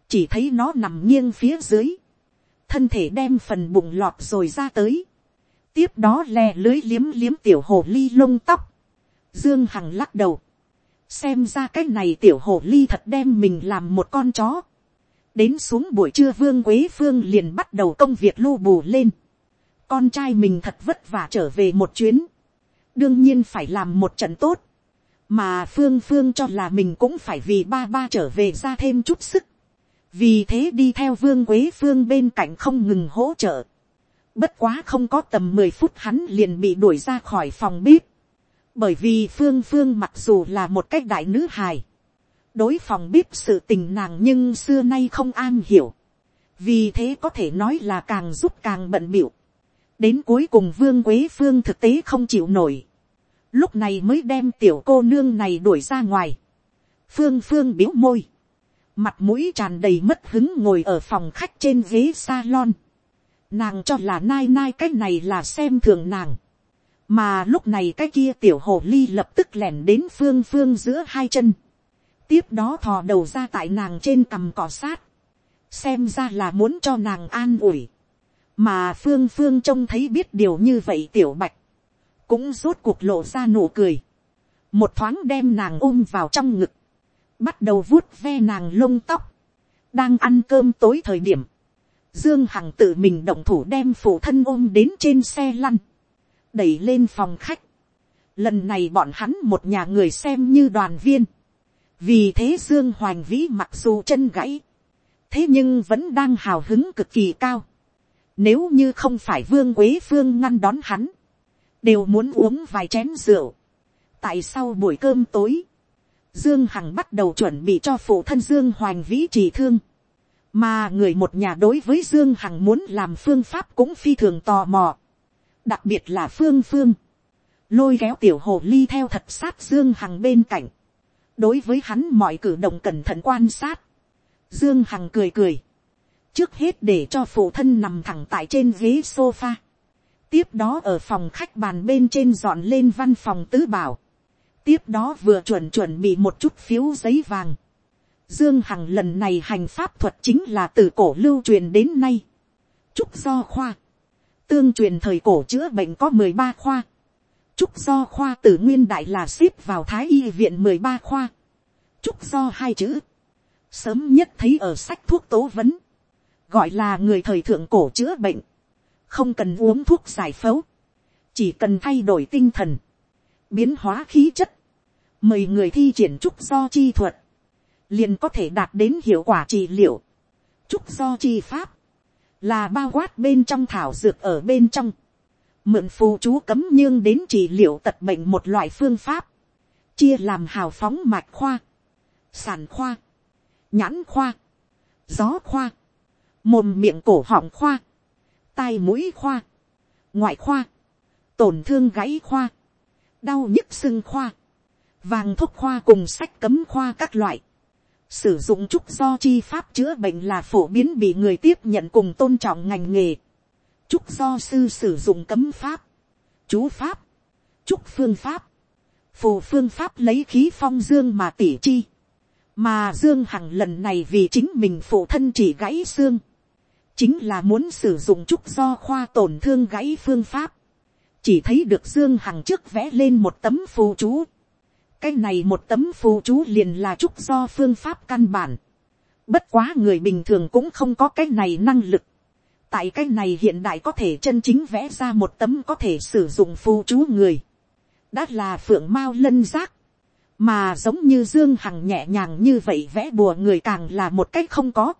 chỉ thấy nó nằm nghiêng phía dưới thân thể đem phần bụng lọt rồi ra tới, tiếp đó lè lưới liếm liếm tiểu hồ ly lông tóc, dương hằng lắc đầu, xem ra cái này tiểu hồ ly thật đem mình làm một con chó, đến xuống buổi trưa vương quế phương liền bắt đầu công việc lưu bù lên. con trai mình thật vất vả trở về một chuyến. đương nhiên phải làm một trận tốt. mà phương phương cho là mình cũng phải vì ba ba trở về ra thêm chút sức. vì thế đi theo vương quế phương bên cạnh không ngừng hỗ trợ. bất quá không có tầm mười phút hắn liền bị đuổi ra khỏi phòng bếp. bởi vì phương phương mặc dù là một cách đại nữ hài đối phòng bếp sự tình nàng nhưng xưa nay không an hiểu, vì thế có thể nói là càng giúp càng bận biểu. đến cuối cùng vương quế phương thực tế không chịu nổi, lúc này mới đem tiểu cô nương này đuổi ra ngoài, phương phương biếu môi, mặt mũi tràn đầy mất hứng ngồi ở phòng khách trên ghế salon, nàng cho là nai nai cái này là xem thường nàng, mà lúc này cái kia tiểu hồ ly lập tức lẻn đến phương phương giữa hai chân, tiếp đó thò đầu ra tại nàng trên cằm cỏ sát, xem ra là muốn cho nàng an ủi, mà phương phương trông thấy biết điều như vậy tiểu bạch, cũng rốt cuộc lộ ra nụ cười, một thoáng đem nàng ôm vào trong ngực, bắt đầu vuốt ve nàng lông tóc, đang ăn cơm tối thời điểm, dương hằng tự mình động thủ đem phụ thân ôm đến trên xe lăn, đẩy lên phòng khách, lần này bọn hắn một nhà người xem như đoàn viên, vì thế dương hoành vĩ mặc dù chân gãy, thế nhưng vẫn đang hào hứng cực kỳ cao. Nếu như không phải vương quế phương ngăn đón hắn, đều muốn uống vài chén rượu. tại sau buổi cơm tối, dương hằng bắt đầu chuẩn bị cho phụ thân dương hoành vĩ trì thương, mà người một nhà đối với dương hằng muốn làm phương pháp cũng phi thường tò mò, đặc biệt là phương phương, lôi kéo tiểu hồ ly theo thật sát dương hằng bên cạnh, đối với hắn mọi cử động cẩn thận quan sát, dương hằng cười cười, trước hết để cho phụ thân nằm thẳng tại trên ghế sofa, tiếp đó ở phòng khách bàn bên trên dọn lên văn phòng tứ bảo, tiếp đó vừa chuẩn chuẩn bị một chút phiếu giấy vàng, dương hằng lần này hành pháp thuật chính là từ cổ lưu truyền đến nay, trúc do khoa, tương truyền thời cổ chữa bệnh có mười ba khoa, Trúc do khoa tử nguyên đại là xếp vào thái y viện mười ba khoa. Trúc do hai chữ. Sớm nhất thấy ở sách thuốc tố vấn. Gọi là người thời thượng cổ chữa bệnh. Không cần uống thuốc giải phẫu. Chỉ cần thay đổi tinh thần. Biến hóa khí chất. Mời người thi triển trúc do chi thuật. Liền có thể đạt đến hiệu quả trị liệu. Trúc do chi pháp. Là bao quát bên trong thảo dược ở bên trong mượn phù chú cấm nhương đến trị liệu tật bệnh một loại phương pháp, chia làm hào phóng mạch khoa, sản khoa, nhãn khoa, gió khoa, mồm miệng cổ họng khoa, tai mũi khoa, ngoại khoa, tổn thương gãy khoa, đau nhức sưng khoa, vàng thuốc khoa cùng sách cấm khoa các loại. Sử dụng trúc do chi pháp chữa bệnh là phổ biến bị người tiếp nhận cùng tôn trọng ngành nghề chúc do sư sử dụng cấm pháp, chú pháp, chúc phương pháp, phù phương pháp lấy khí phong dương mà tỉ chi, mà dương hằng lần này vì chính mình phụ thân chỉ gãy xương, chính là muốn sử dụng trúc do khoa tổn thương gãy phương pháp, chỉ thấy được dương hằng trước vẽ lên một tấm phù chú, cái này một tấm phù chú liền là trúc do phương pháp căn bản, bất quá người bình thường cũng không có cái này năng lực, tại cái này hiện đại có thể chân chính vẽ ra một tấm có thể sử dụng phù chú người, đã là phượng mao lân giác, mà giống như dương hằng nhẹ nhàng như vậy vẽ bùa người càng là một cách không có,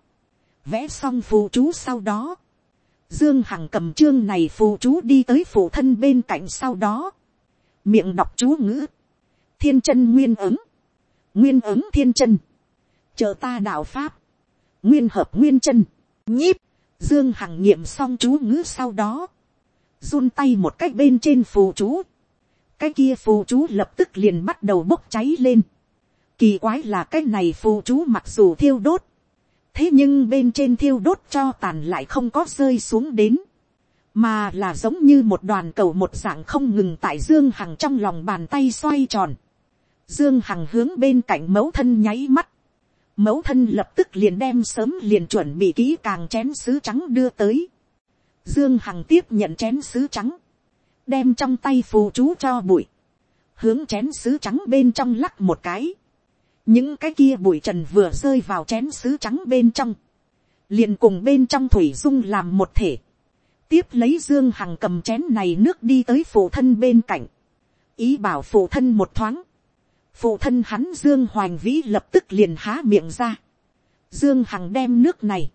vẽ xong phù chú sau đó, dương hằng cầm chương này phù chú đi tới phụ thân bên cạnh sau đó, miệng đọc chú ngữ, thiên chân nguyên ứng, nguyên ứng thiên chân, chờ ta đạo pháp, nguyên hợp nguyên chân, nhíp, Dương Hằng nghiệm xong chú ngữ sau đó. run tay một cách bên trên phù chú. Cái kia phù chú lập tức liền bắt đầu bốc cháy lên. Kỳ quái là cái này phù chú mặc dù thiêu đốt. Thế nhưng bên trên thiêu đốt cho tàn lại không có rơi xuống đến. Mà là giống như một đoàn cầu một dạng không ngừng tại Dương Hằng trong lòng bàn tay xoay tròn. Dương Hằng hướng bên cạnh mẫu thân nháy mắt mẫu thân lập tức liền đem sớm liền chuẩn bị kỹ càng chén sứ trắng đưa tới. Dương Hằng tiếp nhận chén sứ trắng, đem trong tay phù chú cho bụi, hướng chén sứ trắng bên trong lắc một cái. những cái kia bụi trần vừa rơi vào chén sứ trắng bên trong, liền cùng bên trong thủy dung làm một thể, tiếp lấy dương hằng cầm chén này nước đi tới phụ thân bên cạnh, ý bảo phụ thân một thoáng, phụ thân hắn dương hoành vĩ lập tức liền há miệng ra, dương hằng đem nước này,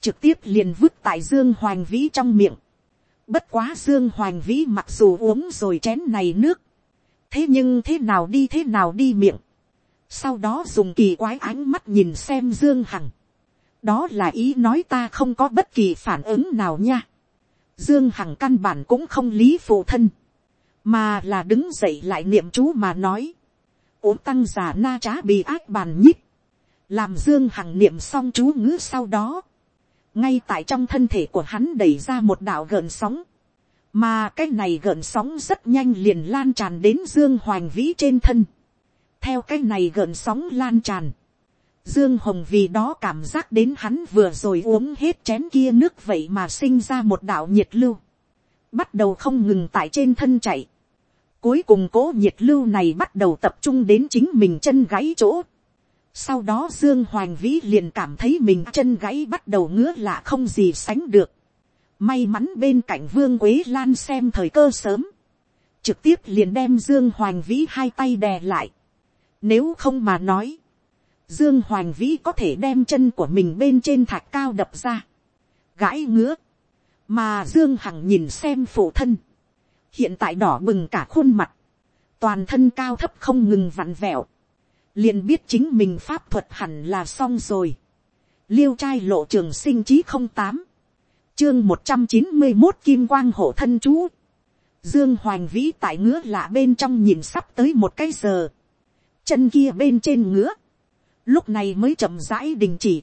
trực tiếp liền vứt tại dương hoành vĩ trong miệng, bất quá dương hoành vĩ mặc dù uống rồi chén này nước, thế nhưng thế nào đi thế nào đi miệng, sau đó dùng kỳ quái ánh mắt nhìn xem dương hằng, đó là ý nói ta không có bất kỳ phản ứng nào nha. Dương Hằng căn bản cũng không lý phụ thân, mà là đứng dậy lại niệm chú mà nói. Uống tăng giả na trá bị ác bàn nhít làm Dương Hằng niệm xong chú ngữ sau đó. Ngay tại trong thân thể của hắn đẩy ra một đạo gợn sóng, mà cái này gợn sóng rất nhanh liền lan tràn đến Dương Hoành Vĩ trên thân. Theo cái này gợn sóng lan tràn Dương Hồng vì đó cảm giác đến hắn vừa rồi uống hết chén kia nước vậy mà sinh ra một đạo nhiệt lưu. Bắt đầu không ngừng tại trên thân chạy. Cuối cùng cố nhiệt lưu này bắt đầu tập trung đến chính mình chân gãy chỗ. Sau đó Dương Hoàng Vĩ liền cảm thấy mình chân gãy bắt đầu ngứa lạ không gì sánh được. May mắn bên cạnh Vương Quế Lan xem thời cơ sớm. Trực tiếp liền đem Dương Hoàng Vĩ hai tay đè lại. Nếu không mà nói, Dương Hoành Vĩ có thể đem chân của mình bên trên thạch cao đập ra. Gãi ngứa. Mà Dương Hằng nhìn xem phụ thân. Hiện tại đỏ bừng cả khuôn mặt. Toàn thân cao thấp không ngừng vặn vẹo. liền biết chính mình pháp thuật hẳn là xong rồi. Liêu trai lộ trường sinh chí không tám Chương một trăm chín mươi một Kim Quang hộ thân chú. Dương Hoành Vĩ tại ngứa lạ bên trong nhìn sắp tới một cái giờ. Chân kia bên trên ngứa lúc này mới chậm rãi đình chỉ.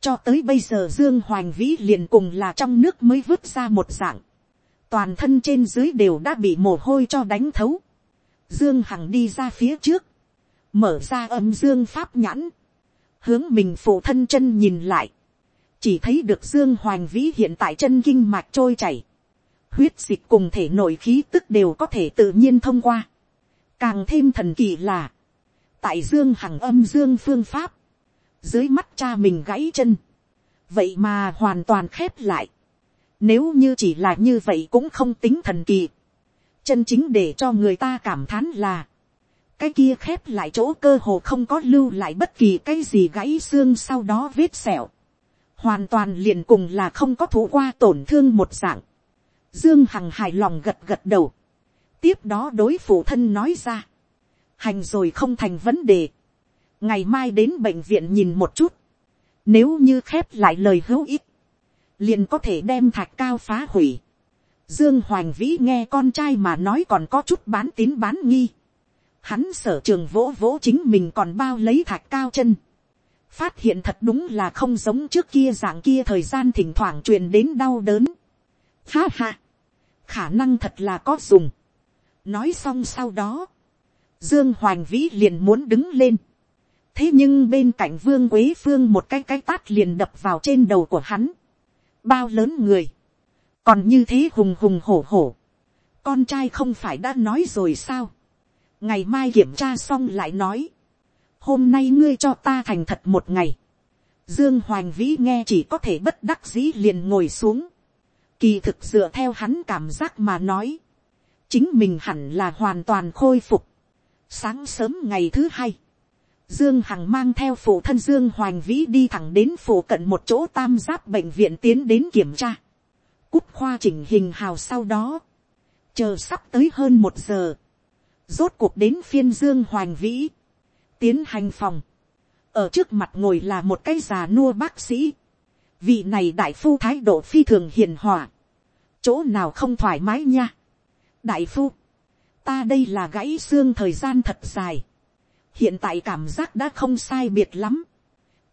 cho tới bây giờ dương hoành vĩ liền cùng là trong nước mới vứt ra một dạng toàn thân trên dưới đều đã bị mồ hôi cho đánh thấu. dương hằng đi ra phía trước, mở ra âm dương pháp nhãn, hướng mình phụ thân chân nhìn lại, chỉ thấy được dương hoành vĩ hiện tại chân kinh mạch trôi chảy, huyết dịch cùng thể nội khí tức đều có thể tự nhiên thông qua. càng thêm thần kỳ là, tại dương hằng âm dương phương pháp, dưới mắt cha mình gãy chân, vậy mà hoàn toàn khép lại. Nếu như chỉ là như vậy cũng không tính thần kỳ. Chân chính để cho người ta cảm thán là, cái kia khép lại chỗ cơ hồ không có lưu lại bất kỳ cái gì gãy xương sau đó vết sẹo. Hoàn toàn liền cùng là không có thủ qua tổn thương một dạng. Dương Hằng hài lòng gật gật đầu. Tiếp đó đối phụ thân nói ra hành rồi không thành vấn đề. ngày mai đến bệnh viện nhìn một chút. nếu như khép lại lời hữu ích, liền có thể đem thạch cao phá hủy. dương hoành vĩ nghe con trai mà nói còn có chút bán tín bán nghi. hắn sở trường vỗ vỗ chính mình còn bao lấy thạch cao chân. phát hiện thật đúng là không giống trước kia dạng kia thời gian thỉnh thoảng truyền đến đau đớn. ha ha, khả năng thật là có dùng. nói xong sau đó, Dương Hoành Vĩ liền muốn đứng lên. Thế nhưng bên cạnh Vương Quế Phương một cái cái tát liền đập vào trên đầu của hắn. Bao lớn người. Còn như thế hùng hùng hổ hổ. Con trai không phải đã nói rồi sao. Ngày mai kiểm tra xong lại nói. Hôm nay ngươi cho ta thành thật một ngày. Dương Hoành Vĩ nghe chỉ có thể bất đắc dĩ liền ngồi xuống. Kỳ thực dựa theo hắn cảm giác mà nói. Chính mình hẳn là hoàn toàn khôi phục Sáng sớm ngày thứ hai, Dương Hằng mang theo phụ thân Dương Hoành Vĩ đi thẳng đến phủ cận một chỗ tam giáp bệnh viện tiến đến kiểm tra. Cúc khoa chỉnh hình hào sau đó. Chờ sắp tới hơn một giờ. Rốt cuộc đến phiên Dương Hoành Vĩ. Tiến hành phòng. Ở trước mặt ngồi là một cái già nua bác sĩ. Vị này đại phu thái độ phi thường hiền hòa. Chỗ nào không thoải mái nha. Đại phu ta đây là gãy xương thời gian thật dài, hiện tại cảm giác đã không sai biệt lắm,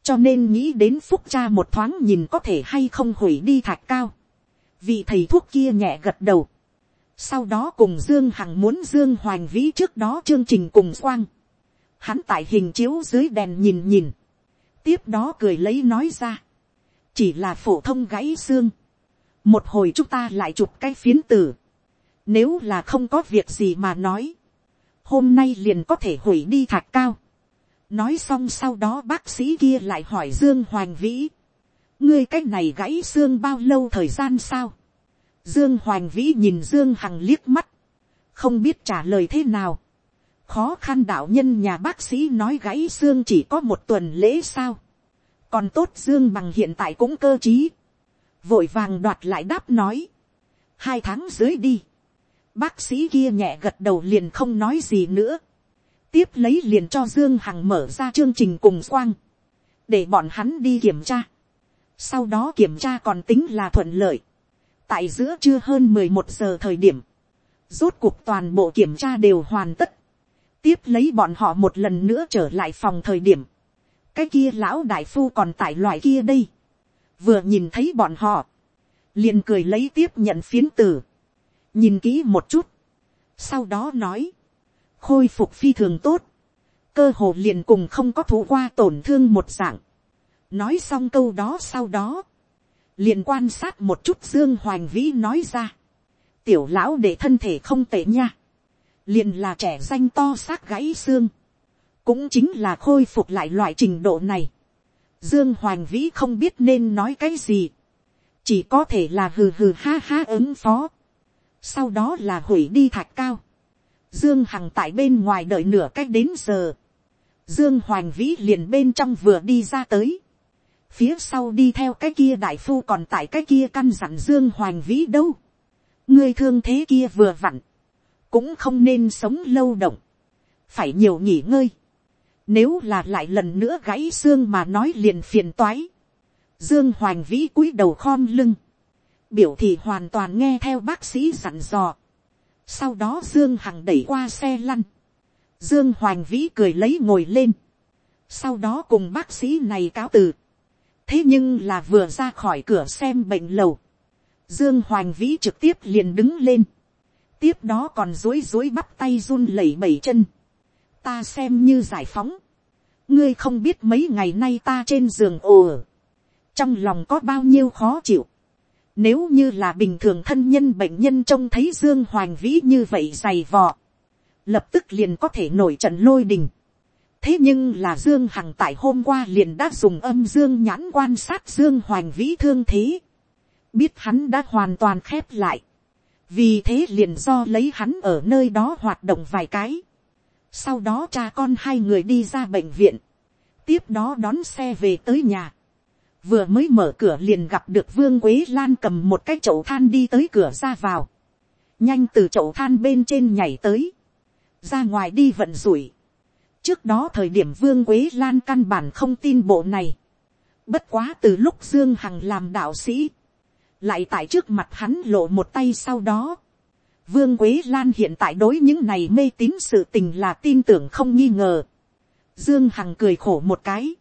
cho nên nghĩ đến phúc cha một thoáng nhìn có thể hay không hủy đi thạch cao, vị thầy thuốc kia nhẹ gật đầu, sau đó cùng dương hằng muốn dương hoành vĩ trước đó chương trình cùng xoang, hắn tại hình chiếu dưới đèn nhìn nhìn, tiếp đó cười lấy nói ra, chỉ là phổ thông gãy xương, một hồi chúng ta lại chụp cái phiến tử, nếu là không có việc gì mà nói. Hôm nay liền có thể hủy đi thạch cao. Nói xong sau đó bác sĩ kia lại hỏi Dương Hoành Vĩ. ngươi cái này gãy xương bao lâu thời gian sao, dương hoành vĩ nhìn dương hằng liếc mắt, không biết trả lời thế nào, khó khăn đạo nhân nhà bác sĩ nói gãy xương chỉ có một tuần lễ sao, còn tốt dương bằng hiện tại cũng cơ t r í vội vàng đoạt lại đáp nói, hai tháng dưới đi, bác sĩ kia nhẹ gật đầu liền không nói gì nữa, tiếp lấy liền cho dương hằng mở ra chương trình cùng quang, để bọn hắn đi kiểm tra, sau đó kiểm tra còn tính là thuận lợi, tại giữa trưa hơn mười một giờ thời điểm, rốt cuộc toàn bộ kiểm tra đều hoàn tất, tiếp lấy bọn họ một lần nữa trở lại phòng thời điểm, cái kia lão đại phu còn tại loại kia đây, vừa nhìn thấy bọn họ, liền cười lấy tiếp nhận phiến tử, nhìn kỹ một chút, sau đó nói, khôi phục phi thường tốt, cơ hồ liền cùng không có thủ qua tổn thương một dạng, nói xong câu đó sau đó, liền quan sát một chút dương hoành vĩ nói ra, tiểu lão để thân thể không tệ nha, liền là trẻ danh to xác gãy xương, cũng chính là khôi phục lại loại trình độ này. Dương Hoành Vĩ không biết nên nói cái gì, chỉ có thể là hừ hừ ha ha ứng phó. Sau đó là hủy đi thạch cao. Dương Hằng tại bên ngoài đợi nửa cách đến giờ. Dương Hoành Vĩ liền bên trong vừa đi ra tới. Phía sau đi theo cái kia đại phu còn tại cái kia căn dặn Dương Hoành Vĩ đâu. Người thương thế kia vừa vặn. Cũng không nên sống lâu động. Phải nhiều nghỉ ngơi. Nếu là lại lần nữa gãy xương mà nói liền phiền toái. Dương Hoành Vĩ cúi đầu khom lưng. Biểu thị hoàn toàn nghe theo bác sĩ dặn dò. Sau đó Dương Hằng đẩy qua xe lăn. Dương Hoành Vĩ cười lấy ngồi lên. Sau đó cùng bác sĩ này cáo từ. Thế nhưng là vừa ra khỏi cửa xem bệnh lầu. Dương Hoành Vĩ trực tiếp liền đứng lên. Tiếp đó còn dối dối bắt tay run lẩy bẩy chân ta xem như giải phóng. ngươi không biết mấy ngày nay ta trên giường ồ trong lòng có bao nhiêu khó chịu. Nếu như là bình thường thân nhân bệnh nhân trông thấy Dương Hoành Vĩ như vậy dày vò. Lập tức liền có thể nổi trận lôi đình. Thế nhưng là Dương Hằng tại hôm qua liền đã dùng âm Dương nhãn quan sát Dương Hoành Vĩ thương thế. Biết hắn đã hoàn toàn khép lại. Vì thế liền do lấy hắn ở nơi đó hoạt động vài cái sau đó cha con hai người đi ra bệnh viện. Tiếp đó đón xe về tới nhà. Vừa mới mở cửa liền gặp được Vương Quế Lan cầm một cái chậu than đi tới cửa ra vào. Nhanh từ chậu than bên trên nhảy tới. Ra ngoài đi vận rủi. Trước đó thời điểm Vương Quế Lan căn bản không tin bộ này. Bất quá từ lúc Dương Hằng làm đạo sĩ. Lại tại trước mặt hắn lộ một tay sau đó Vương Quế Lan hiện tại đối những này mê tín sự tình là tin tưởng không nghi ngờ. Dương Hằng cười khổ một cái.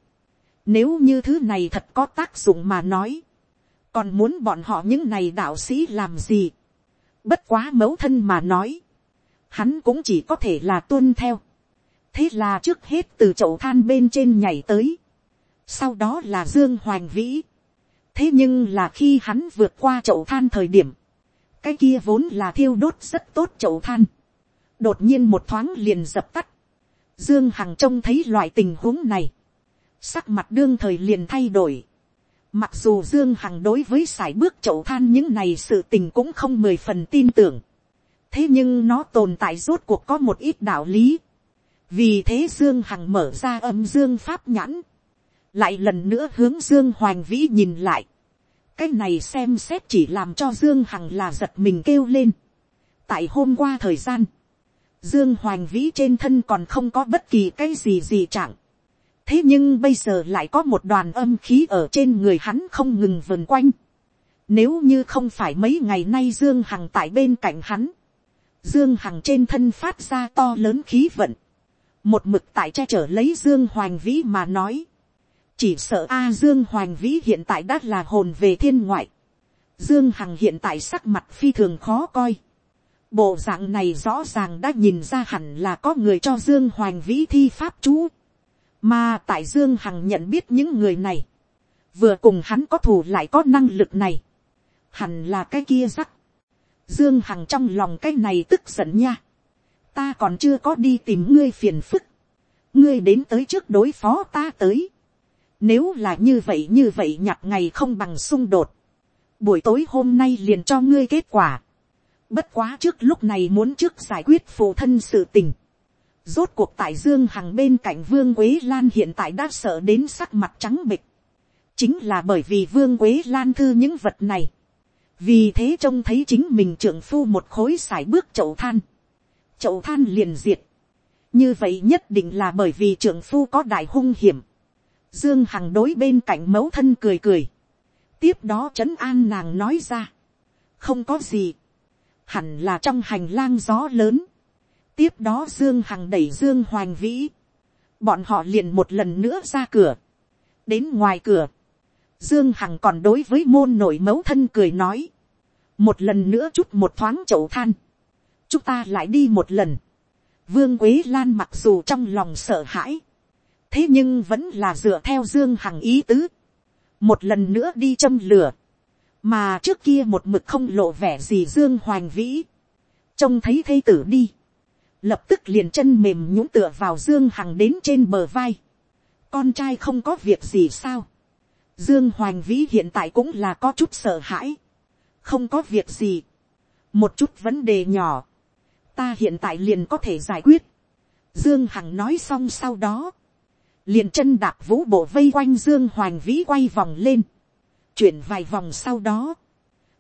Nếu như thứ này thật có tác dụng mà nói. Còn muốn bọn họ những này đạo sĩ làm gì. Bất quá mẫu thân mà nói. Hắn cũng chỉ có thể là tuân theo. Thế là trước hết từ chậu than bên trên nhảy tới. Sau đó là Dương Hoành Vĩ. Thế nhưng là khi hắn vượt qua chậu than thời điểm cái kia vốn là thiêu đốt rất tốt chậu than, đột nhiên một thoáng liền dập tắt, dương hằng trông thấy loại tình huống này, sắc mặt đương thời liền thay đổi, mặc dù dương hằng đối với sải bước chậu than những này sự tình cũng không mười phần tin tưởng, thế nhưng nó tồn tại rốt cuộc có một ít đạo lý, vì thế dương hằng mở ra âm dương pháp nhãn, lại lần nữa hướng dương hoành vĩ nhìn lại, cái này xem xét chỉ làm cho dương hằng là giật mình kêu lên. tại hôm qua thời gian, dương hoành vĩ trên thân còn không có bất kỳ cái gì gì chẳng thế nhưng bây giờ lại có một đoàn âm khí ở trên người hắn không ngừng vần quanh. nếu như không phải mấy ngày nay dương hằng tại bên cạnh hắn, dương hằng trên thân phát ra to lớn khí vận, một mực tại che chở lấy dương hoành vĩ mà nói, chỉ sợ a dương hoành vĩ hiện tại đã là hồn về thiên ngoại. dương hằng hiện tại sắc mặt phi thường khó coi. bộ dạng này rõ ràng đã nhìn ra hẳn là có người cho dương hoành vĩ thi pháp chú mà tại dương hằng nhận biết những người này. vừa cùng hắn có thù lại có năng lực này. hẳn là cái kia rắc. dương hằng trong lòng cái này tức giận nha. ta còn chưa có đi tìm ngươi phiền phức. ngươi đến tới trước đối phó ta tới Nếu là như vậy như vậy nhặt ngày không bằng xung đột. Buổi tối hôm nay liền cho ngươi kết quả. Bất quá trước lúc này muốn trước giải quyết phụ thân sự tình. Rốt cuộc tại Dương Hằng bên cạnh Vương Quế Lan hiện tại đã sợ đến sắc mặt trắng bịch. Chính là bởi vì Vương Quế Lan thư những vật này. Vì thế trông thấy chính mình trưởng phu một khối xài bước chậu than. Chậu than liền diệt. Như vậy nhất định là bởi vì trưởng phu có đại hung hiểm. Dương Hằng đối bên cạnh mẫu thân cười cười. Tiếp đó trấn an nàng nói ra. Không có gì. Hẳn là trong hành lang gió lớn. Tiếp đó Dương Hằng đẩy Dương Hoành Vĩ. Bọn họ liền một lần nữa ra cửa. Đến ngoài cửa. Dương Hằng còn đối với môn nội mẫu thân cười nói. Một lần nữa chút một thoáng chậu than. Chúng ta lại đi một lần. Vương Quế Lan mặc dù trong lòng sợ hãi. Thế nhưng vẫn là dựa theo Dương Hằng ý tứ. Một lần nữa đi châm lửa. Mà trước kia một mực không lộ vẻ gì Dương Hoành Vĩ. Trông thấy thây tử đi. Lập tức liền chân mềm nhũng tựa vào Dương Hằng đến trên bờ vai. Con trai không có việc gì sao. Dương Hoành Vĩ hiện tại cũng là có chút sợ hãi. Không có việc gì. Một chút vấn đề nhỏ. Ta hiện tại liền có thể giải quyết. Dương Hằng nói xong sau đó. Liền chân đạp vũ bộ vây quanh Dương Hoành Vĩ quay vòng lên. Chuyển vài vòng sau đó.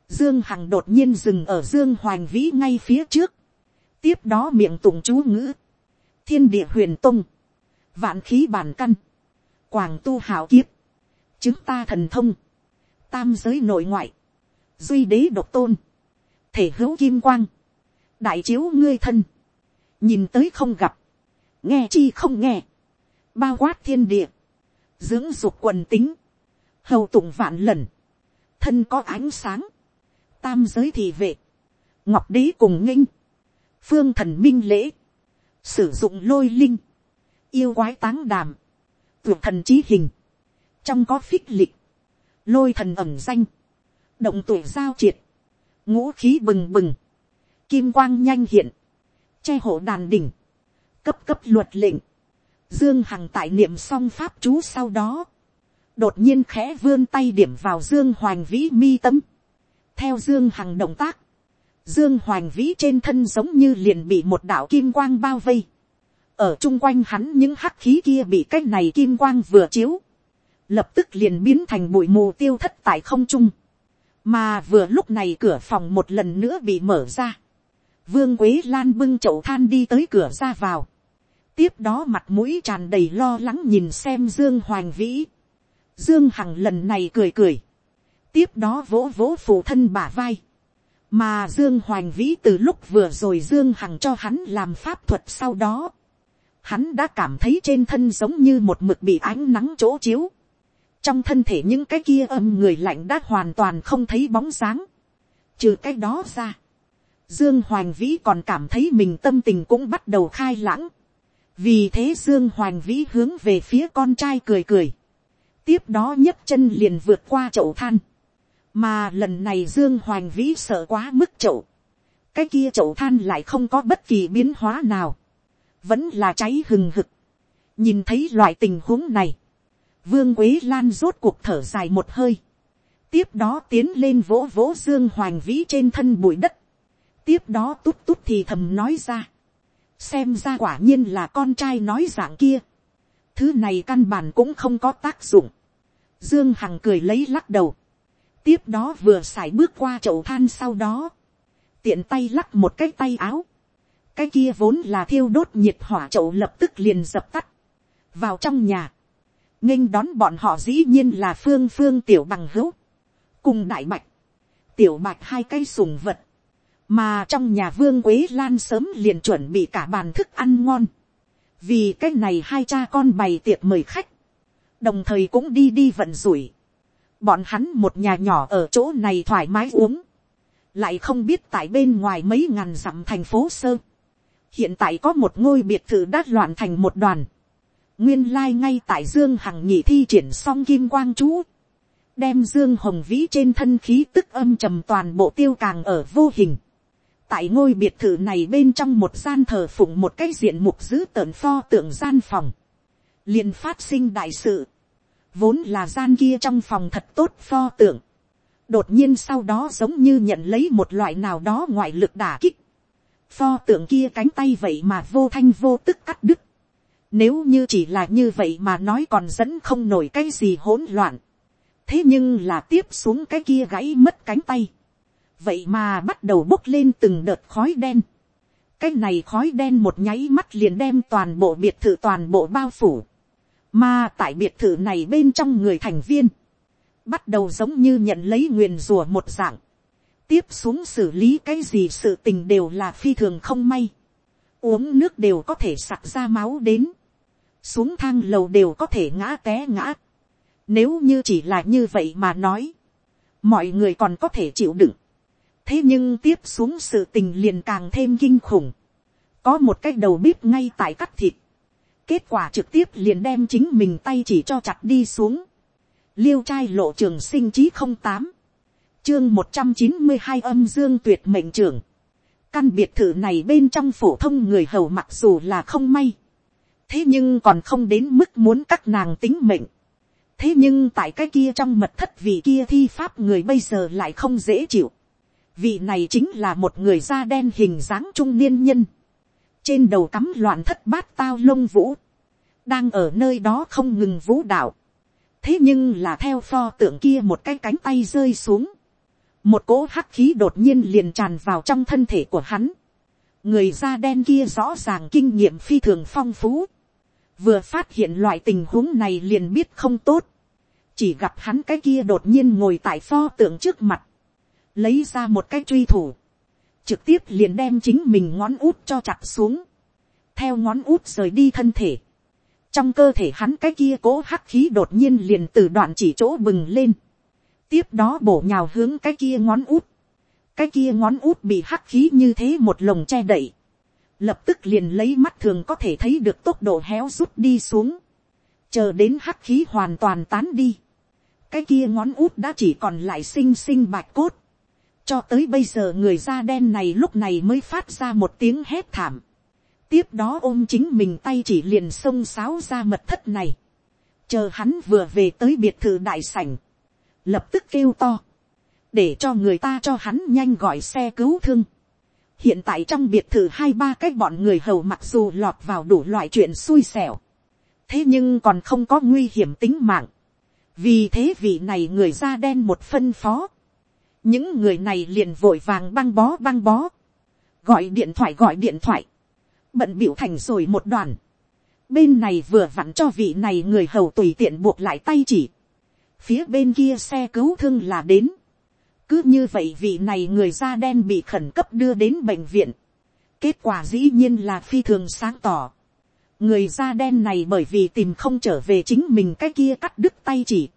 Dương Hằng đột nhiên dừng ở Dương Hoành Vĩ ngay phía trước. Tiếp đó miệng tụng chú ngữ. Thiên địa huyền tung. Vạn khí bản căn. Quảng tu hảo kiếp. Chứng ta thần thông, tam giới nội ngoại, duy đế độc tôn, thể hữu kim quang, đại chiếu ngươi thân, nhìn tới không gặp, nghe chi không nghe, bao quát thiên địa, dưỡng dục quần tính, hầu tụng vạn lần, thân có ánh sáng, tam giới thị vệ, ngọc đế cùng nghinh, phương thần minh lễ, sử dụng lôi linh, yêu quái táng đàm, tuyệt thần trí hình, trong có phích lịch, lôi thần ẩm danh, động tuổi giao triệt, ngũ khí bừng bừng, kim quang nhanh hiện, che hộ đàn đỉnh, cấp cấp luật lệnh, dương hằng tại niệm song pháp chú sau đó, đột nhiên khẽ vươn tay điểm vào dương hoành vĩ mi tâm, theo dương hằng động tác, dương hoành vĩ trên thân giống như liền bị một đạo kim quang bao vây, ở chung quanh hắn những hắc khí kia bị cái này kim quang vừa chiếu, lập tức liền biến thành bụi mù tiêu thất tại không trung, mà vừa lúc này cửa phòng một lần nữa bị mở ra, vương quế lan bưng chậu than đi tới cửa ra vào, tiếp đó mặt mũi tràn đầy lo lắng nhìn xem dương hoành vĩ, dương hằng lần này cười cười, tiếp đó vỗ vỗ phụ thân bả vai, mà dương hoành vĩ từ lúc vừa rồi dương hằng cho hắn làm pháp thuật sau đó, hắn đã cảm thấy trên thân giống như một mực bị ánh nắng chỗ chiếu, trong thân thể những cái kia âm người lạnh đã hoàn toàn không thấy bóng dáng. trừ cái đó ra, dương hoành vĩ còn cảm thấy mình tâm tình cũng bắt đầu khai lãng. vì thế dương hoành vĩ hướng về phía con trai cười cười. tiếp đó nhấc chân liền vượt qua chậu than mà lần này dương hoành vĩ sợ quá mức chậu. cái kia chậu than lại không có bất kỳ biến hóa nào. vẫn là cháy hừng hực. nhìn thấy loại tình huống này Vương Quế Lan rốt cuộc thở dài một hơi. Tiếp đó tiến lên vỗ vỗ Dương Hoành Vĩ trên thân bụi đất. Tiếp đó tút tút thì thầm nói ra. Xem ra quả nhiên là con trai nói dạng kia. Thứ này căn bản cũng không có tác dụng. Dương Hằng cười lấy lắc đầu. Tiếp đó vừa xài bước qua chậu than sau đó. Tiện tay lắc một cái tay áo. Cái kia vốn là thiêu đốt nhiệt hỏa chậu lập tức liền dập tắt. Vào trong nhà nghênh đón bọn họ dĩ nhiên là phương phương tiểu bằng hữu, cùng đại bạch, tiểu bạch hai cây sùng vật, mà trong nhà vương quế lan sớm liền chuẩn bị cả bàn thức ăn ngon, vì cái này hai cha con bày tiệc mời khách, đồng thời cũng đi đi vận rủi, bọn hắn một nhà nhỏ ở chỗ này thoải mái uống, lại không biết tại bên ngoài mấy ngàn dặm thành phố sơ, hiện tại có một ngôi biệt thự đã loạn thành một đoàn, Nguyên lai ngay tại Dương Hằng nhị thi triển xong kim quang chú. Đem Dương Hồng Vĩ trên thân khí tức âm trầm toàn bộ tiêu càng ở vô hình. Tại ngôi biệt thự này bên trong một gian thờ phụng một cái diện mục giữ tợn pho tượng gian phòng. liền phát sinh đại sự vốn là gian kia trong phòng thật tốt pho tượng, đột nhiên sau đó giống như nhận lấy một loại nào đó ngoại lực đả kích, pho tượng kia cánh tay vậy mà vô thanh vô tức cắt đứt, nếu như chỉ là như vậy mà nói còn dẫn không nổi cái gì hỗn loạn, thế nhưng là tiếp xuống cái kia gãy mất cánh tay, vậy mà bắt đầu bốc lên từng đợt khói đen, cái này khói đen một nháy mắt liền đem toàn bộ biệt thự toàn bộ bao phủ, mà tại biệt thự này bên trong người thành viên, bắt đầu giống như nhận lấy nguyền rùa một dạng, tiếp xuống xử lý cái gì sự tình đều là phi thường không may, uống nước đều có thể sặc ra máu đến, xuống thang lầu đều có thể ngã té ngã, nếu như chỉ là như vậy mà nói, mọi người còn có thể chịu đựng, thế nhưng tiếp xuống sự tình liền càng thêm kinh khủng, có một cái đầu bếp ngay tại cắt thịt, kết quả trực tiếp liền đem chính mình tay chỉ cho chặt đi xuống, liêu trai lộ trường sinh chí không tám, chương một trăm chín mươi hai âm dương tuyệt mệnh trưởng, căn biệt thự này bên trong phổ thông người hầu mặc dù là không may, thế nhưng còn không đến mức muốn các nàng tính mệnh, thế nhưng tại cái kia trong mật thất vị kia thi pháp người bây giờ lại không dễ chịu, vị này chính là một người da đen hình dáng trung niên nhân, trên đầu cắm loạn thất bát tao lông vũ, đang ở nơi đó không ngừng vũ đạo, thế nhưng là theo pho tượng kia một cái cánh tay rơi xuống, một cỗ hắc khí đột nhiên liền tràn vào trong thân thể của hắn, người da đen kia rõ ràng kinh nghiệm phi thường phong phú, vừa phát hiện loại tình huống này liền biết không tốt, chỉ gặp hắn cái kia đột nhiên ngồi tại pho tượng trước mặt, lấy ra một cái truy thủ, trực tiếp liền đem chính mình ngón út cho chặt xuống, theo ngón út rời đi thân thể, trong cơ thể hắn cái kia cố hắc khí đột nhiên liền từ đoạn chỉ chỗ bừng lên, tiếp đó bổ nhào hướng cái kia ngón út, cái kia ngón út bị hắc khí như thế một lồng che đậy, lập tức liền lấy mắt thường có thể thấy được tốc độ héo rút đi xuống, chờ đến hắc khí hoàn toàn tán đi, cái kia ngón út đã chỉ còn lại xinh xinh bạch cốt, cho tới bây giờ người da đen này lúc này mới phát ra một tiếng hét thảm, tiếp đó ôm chính mình tay chỉ liền xông sáo ra mật thất này, chờ hắn vừa về tới biệt thự đại sảnh, lập tức kêu to, để cho người ta cho hắn nhanh gọi xe cứu thương. hiện tại trong biệt thự hai ba cái bọn người hầu mặc dù lọt vào đủ loại chuyện xui xẻo, thế nhưng còn không có nguy hiểm tính mạng, vì thế vị này người da đen một phân phó, những người này liền vội vàng băng bó băng bó, gọi điện thoại gọi điện thoại, bận biểu thành rồi một đoàn, bên này vừa vặn cho vị này người hầu tùy tiện buộc lại tay chỉ, phía bên kia xe cứu thương là đến, cứ như vậy vị này người da đen bị khẩn cấp đưa đến bệnh viện, kết quả dĩ nhiên là phi thường sáng tỏ, người da đen này bởi vì tìm không trở về chính mình cái kia cắt đứt tay chỉ,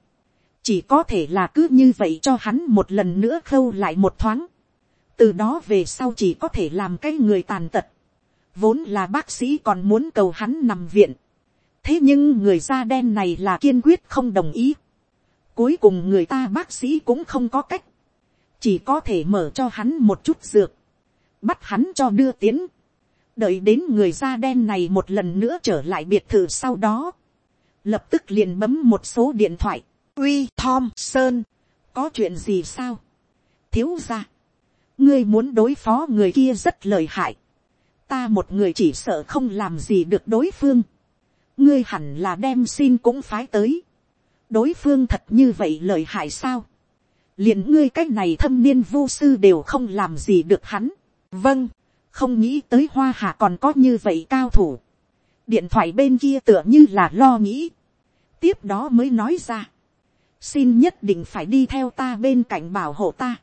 chỉ có thể là cứ như vậy cho hắn một lần nữa khâu lại một thoáng, từ đó về sau chỉ có thể làm cái người tàn tật, vốn là bác sĩ còn muốn cầu hắn nằm viện, thế nhưng người da đen này là kiên quyết không đồng ý, cuối cùng người ta bác sĩ cũng không có cách, chỉ có thể mở cho hắn một chút dược, bắt hắn cho đưa tiến, đợi đến người da đen này một lần nữa trở lại biệt thự sau đó, lập tức liền bấm một số điện thoại, uy Tom Sơn, có chuyện gì sao, thiếu ra, ngươi muốn đối phó người kia rất lợi hại, ta một người chỉ sợ không làm gì được đối phương, ngươi hẳn là đem xin cũng phái tới, đối phương thật như vậy lợi hại sao, liền ngươi cái này thâm niên vô sư đều không làm gì được hắn, vâng, không nghĩ tới hoa hạ còn có như vậy cao thủ, điện thoại bên kia tựa như là lo nghĩ, tiếp đó mới nói ra, xin nhất định phải đi theo ta bên cạnh bảo hộ ta,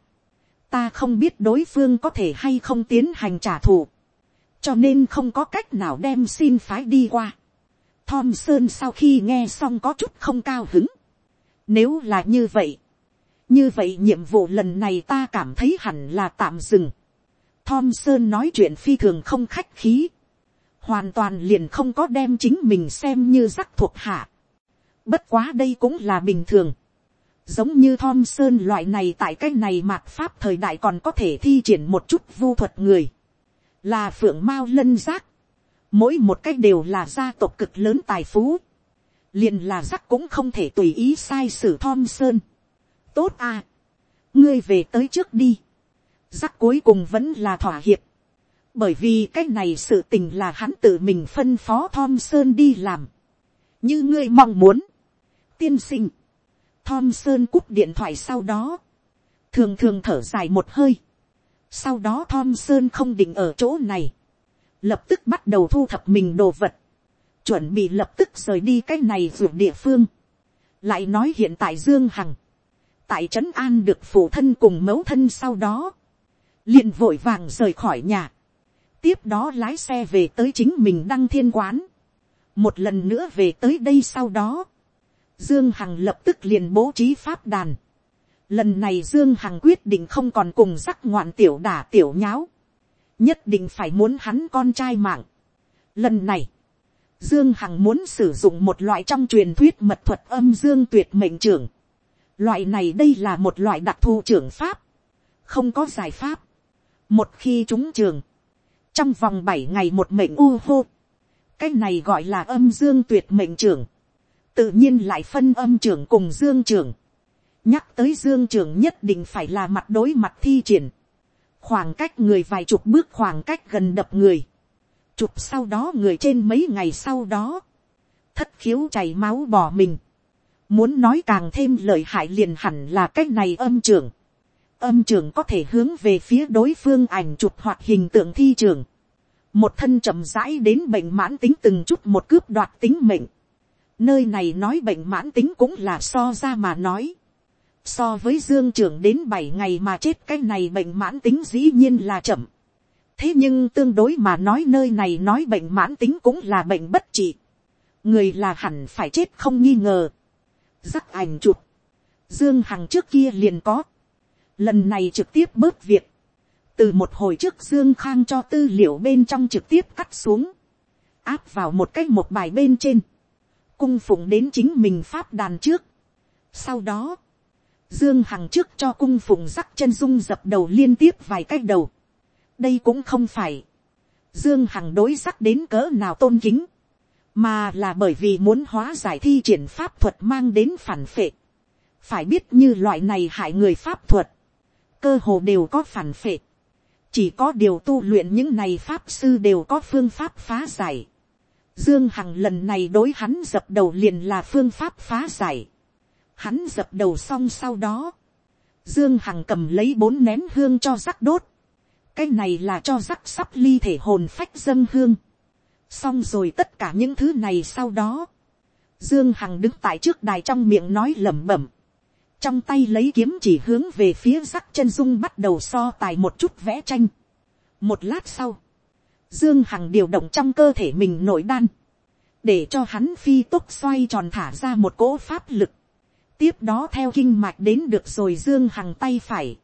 ta không biết đối phương có thể hay không tiến hành trả thù, cho nên không có cách nào đem xin phái đi qua. Thom Sơn sau khi nghe xong có chút không cao hứng. Nếu là như vậy, như vậy nhiệm vụ lần này ta cảm thấy hẳn là tạm dừng. Thom Sơn nói chuyện phi thường không khách khí. Hoàn toàn liền không có đem chính mình xem như rắc thuộc hạ. Bất quá đây cũng là bình thường. Giống như Thom Sơn loại này tại cái này mạt pháp thời đại còn có thể thi triển một chút vu thuật người. Là phượng mao lân giác, mỗi một cách đều là gia tộc cực lớn tài phú, liền là giác cũng không thể tùy ý sai sử thom sơn. tốt à, ngươi về tới trước đi, giác cuối cùng vẫn là thỏa hiệp, bởi vì cái này sự tình là hắn tự mình phân phó thom sơn đi làm, như ngươi mong muốn, tiên sinh, thom sơn cúp điện thoại sau đó, thường thường thở dài một hơi, sau đó thom sơn không định ở chỗ này, lập tức bắt đầu thu thập mình đồ vật, chuẩn bị lập tức rời đi cái này ruột địa phương, lại nói hiện tại dương hằng, tại trấn an được phụ thân cùng mẫu thân sau đó, liền vội vàng rời khỏi nhà, tiếp đó lái xe về tới chính mình đăng thiên quán, một lần nữa về tới đây sau đó, dương hằng lập tức liền bố trí pháp đàn, lần này dương hằng quyết định không còn cùng rắc ngoạn tiểu đả tiểu nháo, nhất định phải muốn hắn con trai mạng. lần này, Dương Hằng muốn sử dụng một loại trong truyền thuyết mật thuật âm dương tuyệt mệnh trưởng. Loại này đây là một loại đặc thù trưởng pháp. Không có giải pháp. Một khi chúng trường. Trong vòng 7 ngày một mệnh u hô. Cái này gọi là âm dương tuyệt mệnh trưởng. Tự nhiên lại phân âm trưởng cùng dương trưởng. Nhắc tới dương trưởng nhất định phải là mặt đối mặt thi triển. Khoảng cách người vài chục bước khoảng cách gần đập người. Chụp sau đó người trên mấy ngày sau đó, thất khiếu chảy máu bỏ mình, muốn nói càng thêm lợi hại liền hẳn là cái này âm trưởng, âm trưởng có thể hướng về phía đối phương ảnh chụp hoặc hình tượng thi trưởng. Một thân chậm rãi đến bệnh mãn tính từng chút một cướp đoạt tính mệnh, nơi này nói bệnh mãn tính cũng là so ra mà nói, so với dương trưởng đến bảy ngày mà chết cái này bệnh mãn tính dĩ nhiên là chậm, thế nhưng tương đối mà nói nơi này nói bệnh mãn tính cũng là bệnh bất trị. người là hẳn phải chết không nghi ngờ. rắc ảnh chụp. dương hằng trước kia liền có. lần này trực tiếp bớt việc. từ một hồi trước dương khang cho tư liệu bên trong trực tiếp cắt xuống. áp vào một cái một bài bên trên cung phụng đến chính mình pháp đàn trước. sau đó, dương hằng trước cho cung phụng rắc chân dung dập đầu liên tiếp vài cách đầu đây cũng không phải, dương hằng đối sắc đến cỡ nào tôn kính, mà là bởi vì muốn hóa giải thi triển pháp thuật mang đến phản phệ. phải biết như loại này hại người pháp thuật, cơ hồ đều có phản phệ. chỉ có điều tu luyện những này pháp sư đều có phương pháp phá giải. Dương Hằng lần này đối hắn dập đầu liền là phương pháp phá giải. Hắn dập đầu xong sau đó. Dương Hằng cầm lấy bốn nén hương cho rắc đốt cái này là cho rắc sắp ly thể hồn phách dân hương. xong rồi tất cả những thứ này sau đó, dương hằng đứng tại trước đài trong miệng nói lẩm bẩm, trong tay lấy kiếm chỉ hướng về phía rắc chân dung bắt đầu so tài một chút vẽ tranh. một lát sau, dương hằng điều động trong cơ thể mình nội đan, để cho hắn phi tốc xoay tròn thả ra một cỗ pháp lực. tiếp đó theo kinh mạch đến được rồi dương hằng tay phải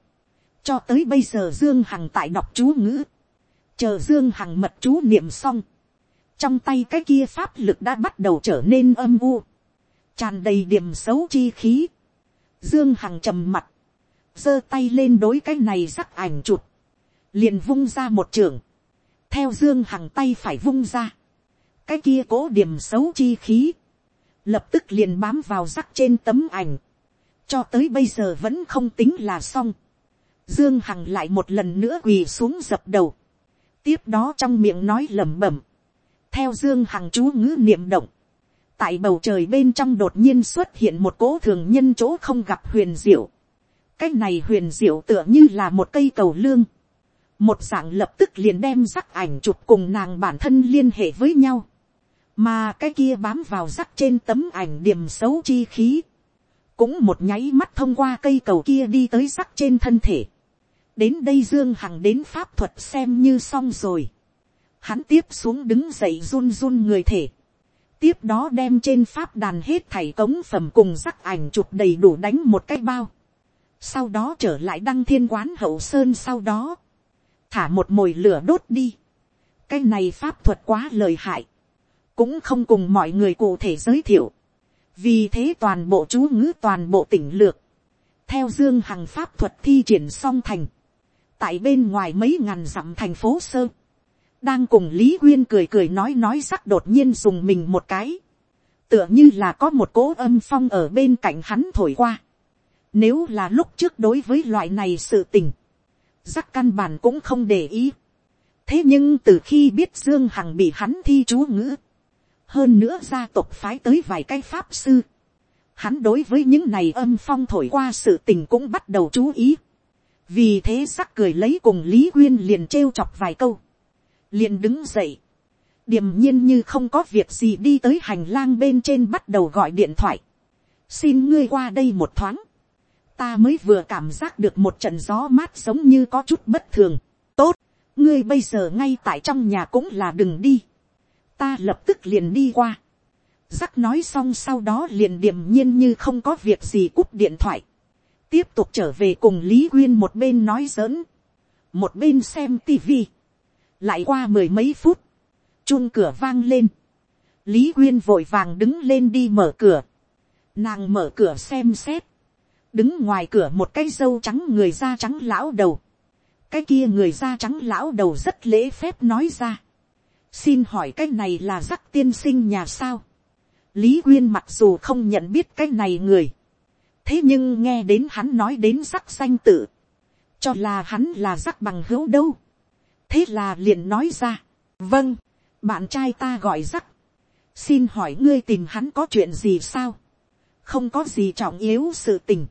cho tới bây giờ Dương Hằng tại đọc chú ngữ. Chờ Dương Hằng mật chú niệm xong. Trong tay cái kia pháp lực đã bắt đầu trở nên âm u. Tràn đầy điểm xấu chi khí. Dương Hằng trầm mặt. giơ tay lên đối cái này rắc ảnh chụp. Liền vung ra một trường. Theo Dương Hằng tay phải vung ra. Cái kia cố điểm xấu chi khí. Lập tức liền bám vào rắc trên tấm ảnh. Cho tới bây giờ vẫn không tính là xong Dương Hằng lại một lần nữa quỳ xuống dập đầu. Tiếp đó trong miệng nói lẩm bẩm. Theo Dương Hằng chú ngữ niệm động. Tại bầu trời bên trong đột nhiên xuất hiện một cố thường nhân chỗ không gặp huyền diệu. Cái này huyền diệu tựa như là một cây cầu lương. Một dạng lập tức liền đem rắc ảnh chụp cùng nàng bản thân liên hệ với nhau. Mà cái kia bám vào rắc trên tấm ảnh điểm xấu chi khí cũng một nháy mắt thông qua cây cầu kia đi tới rắc trên thân thể đến đây dương hằng đến pháp thuật xem như xong rồi. hắn tiếp xuống đứng dậy run run người thể. tiếp đó đem trên pháp đàn hết thảy cống phẩm cùng rắc ảnh chụp đầy đủ đánh một cái bao. sau đó trở lại đăng thiên quán hậu sơn sau đó thả một mồi lửa đốt đi. cái này pháp thuật quá lời hại. cũng không cùng mọi người cụ thể giới thiệu. vì thế toàn bộ chú ngữ toàn bộ tỉnh lược theo dương hằng pháp thuật thi triển song thành, tại bên ngoài mấy ngàn dặm thành phố sơ, đang cùng lý quyên cười cười nói nói sắc đột nhiên dùng mình một cái, tựa như là có một cỗ âm phong ở bên cạnh hắn thổi qua. Nếu là lúc trước đối với loại này sự tình, rắc căn bản cũng không để ý. thế nhưng từ khi biết dương hằng bị hắn thi chú ngữ, hơn nữa gia tộc phái tới vài cái pháp sư, hắn đối với những này âm phong thổi qua sự tình cũng bắt đầu chú ý. vì thế sắc cười lấy cùng lý quyên liền trêu chọc vài câu, liền đứng dậy, điềm nhiên như không có việc gì đi tới hành lang bên trên bắt đầu gọi điện thoại. xin ngươi qua đây một thoáng ta mới vừa cảm giác được một trận gió mát giống như có chút bất thường. tốt, ngươi bây giờ ngay tại trong nhà cũng là đừng đi. ta lập tức liền đi qua. Giác nói xong sau đó liền điềm nhiên như không có việc gì cúp điện thoại. Tiếp tục trở về cùng Lý Quyên một bên nói giỡn. Một bên xem tivi. Lại qua mười mấy phút chun cửa vang lên, lý quyên vội vàng đứng lên đi mở cửa, nàng mở cửa xem xét, đứng ngoài cửa một cái dâu trắng người da trắng lão đầu, cái kia người da trắng lão đầu rất lễ phép nói ra, xin hỏi cái này là rắc tiên sinh nhà sao, lý quyên mặc dù không nhận biết cái này người, thế nhưng nghe đến hắn nói đến rắc danh tự, cho là hắn là rắc bằng hữu đâu, thế là liền nói ra, vâng, bạn trai ta gọi rắc, xin hỏi ngươi tìm hắn có chuyện gì sao, không có gì trọng yếu sự tình,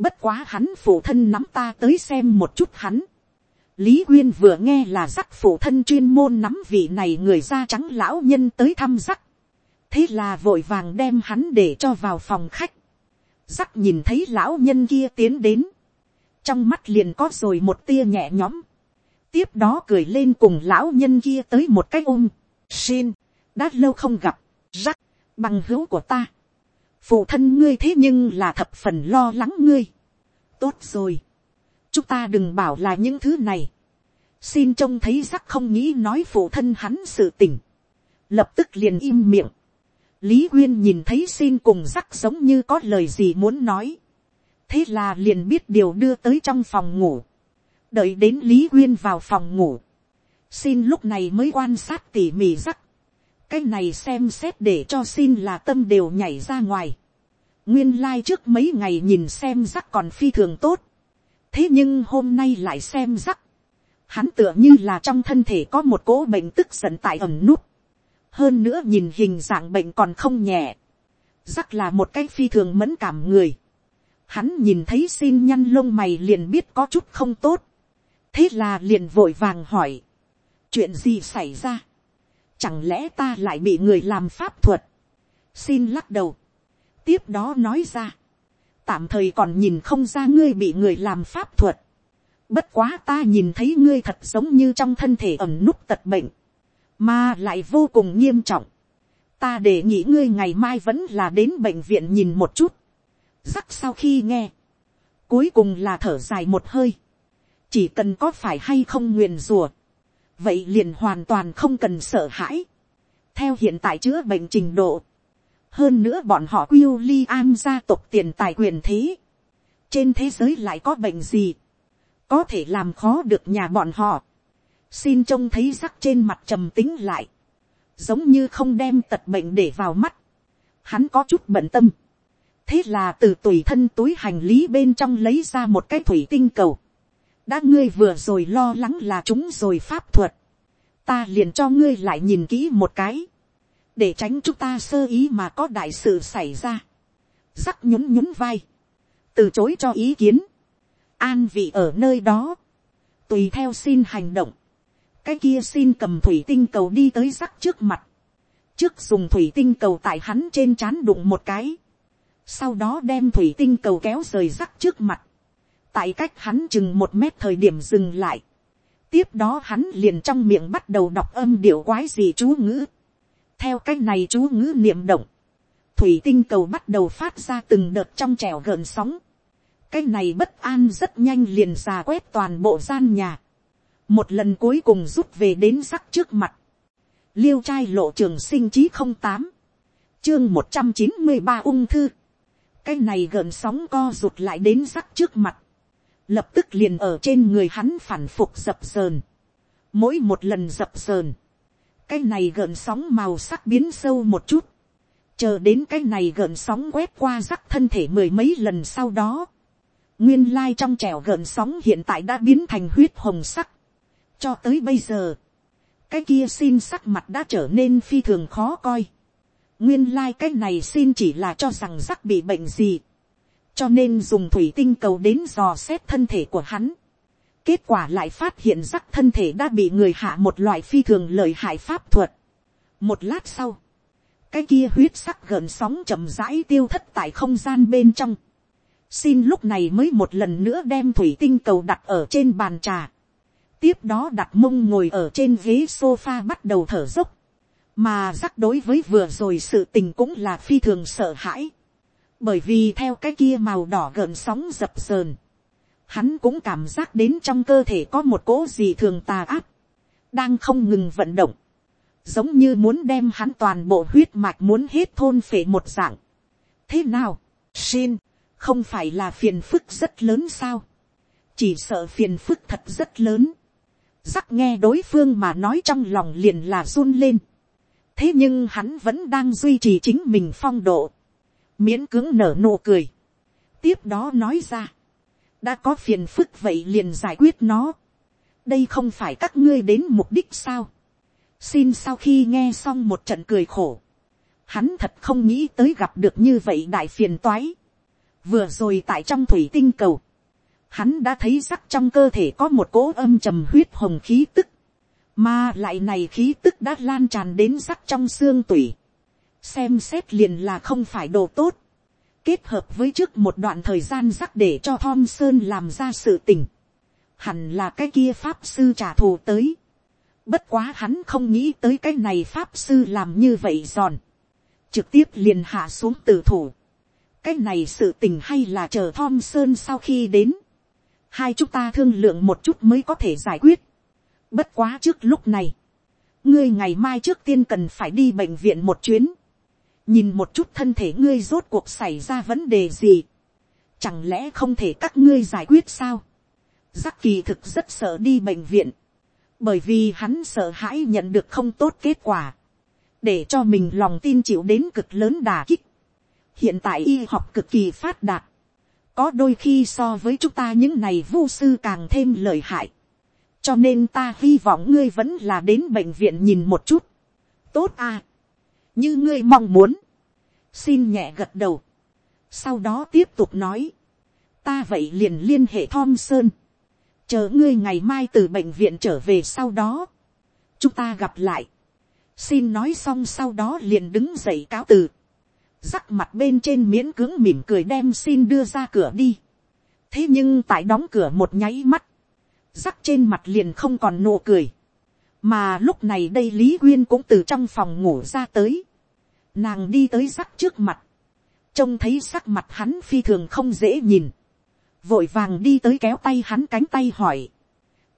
bất quá hắn phụ thân nắm ta tới xem một chút hắn, lý quyên vừa nghe là rắc phụ thân chuyên môn nắm vị này người da trắng lão nhân tới thăm rắc, thế là vội vàng đem hắn để cho vào phòng khách, rắc nhìn thấy lão nhân kia tiến đến, trong mắt liền có rồi một tia nhẹ nhõm, tiếp đó cười lên cùng lão nhân kia tới một cái ôm, xin, đã lâu không gặp, rắc, bằng hữu của ta, phụ thân ngươi thế nhưng là thập phần lo lắng ngươi, tốt rồi, chúng ta đừng bảo là những thứ này, xin trông thấy rắc không nghĩ nói phụ thân hắn sự tình, lập tức liền im miệng, lý quyên nhìn thấy xin cùng rắc giống như có lời gì muốn nói, thế là liền biết điều đưa tới trong phòng ngủ, đợi đến lý quyên vào phòng ngủ, xin lúc này mới quan sát tỉ mỉ rắc, cái này xem xét để cho xin là tâm đều nhảy ra ngoài, nguyên lai、like、trước mấy ngày nhìn xem rắc còn phi thường tốt, thế nhưng hôm nay lại xem rắc, hắn tựa như là trong thân thể có một cỗ bệnh tức giận tại ẩm nút, hơn nữa nhìn hình dạng bệnh còn không nhẹ, rắc là một cái phi thường mẫn cảm người, hắn nhìn thấy xin nhăn lông mày liền biết có chút không tốt, thế là liền vội vàng hỏi, chuyện gì xảy ra, chẳng lẽ ta lại bị người làm pháp thuật, xin lắc đầu, tiếp đó nói ra, tạm thời còn nhìn không ra ngươi bị người làm pháp thuật, bất quá ta nhìn thấy ngươi thật giống như trong thân thể ẩm núp tật bệnh, mà lại vô cùng nghiêm trọng, ta để nghĩ ngươi ngày mai vẫn là đến bệnh viện nhìn một chút, rắc sau khi nghe, cuối cùng là thở dài một hơi, chỉ cần có phải hay không nguyền rùa, vậy liền hoàn toàn không cần sợ hãi. theo hiện tại chữa bệnh trình độ, hơn nữa bọn họ quyêu li an gia tộc tiền tài quyền thế, trên thế giới lại có bệnh gì, có thể làm khó được nhà bọn họ, xin trông thấy rắc trên mặt trầm tính lại, giống như không đem tật bệnh để vào mắt, hắn có chút bận tâm, thế là từ tùy thân túi hành lý bên trong lấy ra một cái thủy tinh cầu, đã ngươi vừa rồi lo lắng là chúng rồi pháp thuật, ta liền cho ngươi lại nhìn kỹ một cái, để tránh chúng ta sơ ý mà có đại sự xảy ra, rắc nhún nhún vai, từ chối cho ý kiến, an vị ở nơi đó, tùy theo xin hành động, cái kia xin cầm thủy tinh cầu đi tới rắc trước mặt, trước dùng thủy tinh cầu tại hắn trên c h á n đụng một cái, sau đó đem thủy tinh cầu kéo rời rắc trước mặt, tại cách hắn chừng một mét thời điểm dừng lại, tiếp đó hắn liền trong miệng bắt đầu đọc âm điệu quái gì chú ngữ theo cái này chú ngữ niệm động, thủy tinh cầu bắt đầu phát ra từng đợt trong trèo gợn sóng. cái này bất an rất nhanh liền xà quét toàn bộ gian nhà. một lần cuối cùng rút về đến sắc trước mặt. liêu trai lộ trường sinh chí không tám, chương một trăm chín mươi ba ung thư. cái này gợn sóng co rụt lại đến sắc trước mặt lập tức liền ở trên người hắn phản phục dập sờn. Mỗi một lần dập sờn, cái này gợn sóng màu sắc biến sâu một chút, chờ đến cái này gợn sóng quét qua rắc thân thể mười mấy lần sau đó, nguyên lai trong trẻo gợn sóng hiện tại đã biến thành huyết hồng sắc. cho tới bây giờ, cái kia xin sắc mặt đã trở nên phi thường khó coi. nguyên lai cái này xin chỉ là cho rằng rắc bị bệnh gì, cho nên dùng thủy tinh cầu đến dò xét thân thể của hắn kết quả lại phát hiện rắc thân thể đã bị người hạ một loại phi thường lợi hại pháp thuật. một lát sau, cái kia huyết sắc gợn sóng chậm rãi tiêu thất tại không gian bên trong. xin lúc này mới một lần nữa đem thủy tinh cầu đặt ở trên bàn trà. tiếp đó đặt mông ngồi ở trên ghế sofa bắt đầu thở dốc. mà rắc đối với vừa rồi sự tình cũng là phi thường sợ hãi. bởi vì theo cái kia màu đỏ gợn sóng dập sờn, hắn cũng cảm giác đến trong cơ thể có một cỗ gì thường tà áp, đang không ngừng vận động giống như muốn đem hắn toàn bộ huyết mạch muốn hết thôn phệ một dạng. thế nào, xin, không phải là phiền phức rất lớn sao, chỉ sợ phiền phức thật rất lớn. rắc nghe đối phương mà nói trong lòng liền là run lên. thế nhưng hắn vẫn đang duy trì chính mình phong độ, miễn cứng nở nụ cười. tiếp đó nói ra, đã có phiền phức vậy liền giải quyết nó. đây không phải các ngươi đến mục đích sao? Xin sau khi nghe xong một trận cười khổ, hắn thật không nghĩ tới gặp được như vậy đại phiền toái. vừa rồi tại trong thủy tinh cầu, hắn đã thấy sắc trong cơ thể có một cỗ âm trầm huyết hồng khí tức, mà lại này khí tức đã lan tràn đến sắc trong xương tủy, xem xét liền là không phải đồ tốt, kết hợp với trước một đoạn thời gian rắc để cho Thom Sơn làm ra sự tình, hẳn là cái kia pháp sư trả thù tới, Bất quá hắn không nghĩ tới cái này pháp sư làm như vậy giòn. Trực tiếp liền hạ xuống tử thủ. Cái này sự tình hay là chờ Thom Sơn sau khi đến. Hai chúng ta thương lượng một chút mới có thể giải quyết. Bất quá trước lúc này. Ngươi ngày mai trước tiên cần phải đi bệnh viện một chuyến. Nhìn một chút thân thể ngươi rốt cuộc xảy ra vấn đề gì. Chẳng lẽ không thể các ngươi giải quyết sao? Giác kỳ thực rất sợ đi bệnh viện bởi vì hắn sợ hãi nhận được không tốt kết quả, để cho mình lòng tin chịu đến cực lớn đà kích. hiện tại y học cực kỳ phát đạt, có đôi khi so với chúng ta những này vô sư càng thêm lợi hại, cho nên ta hy vọng ngươi vẫn là đến bệnh viện nhìn một chút. tốt à, như ngươi mong muốn, xin nhẹ gật đầu, sau đó tiếp tục nói, ta vậy liền liên hệ thom sơn, chờ ngươi ngày mai từ bệnh viện trở về sau đó, chúng ta gặp lại, xin nói xong sau đó liền đứng dậy cáo từ, rắc mặt bên trên miễn cứng mỉm cười đem xin đưa ra cửa đi, thế nhưng tại đóng cửa một nháy mắt, rắc trên mặt liền không còn nụ cười, mà lúc này đây lý quyên cũng từ trong phòng ngủ ra tới, nàng đi tới sắc trước mặt, trông thấy sắc mặt hắn phi thường không dễ nhìn, vội vàng đi tới kéo tay hắn cánh tay hỏi,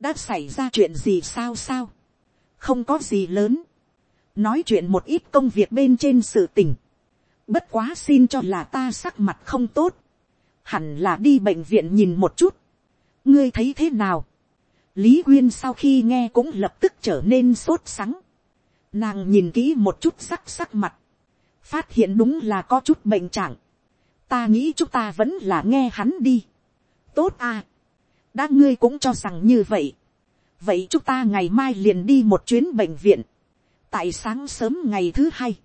đã xảy ra chuyện gì sao sao, không có gì lớn, nói chuyện một ít công việc bên trên sự tình, bất quá xin cho là ta sắc mặt không tốt, hẳn là đi bệnh viện nhìn một chút, ngươi thấy thế nào, lý quyên sau khi nghe cũng lập tức trở nên sốt sắng, nàng nhìn kỹ một chút sắc sắc mặt, phát hiện đúng là có chút bệnh trạng, ta nghĩ chúng ta vẫn là nghe hắn đi tốt à. đã ngươi cũng cho rằng như vậy. vậy chúng ta ngày mai liền đi một chuyến bệnh viện. tại sáng sớm ngày thứ hai,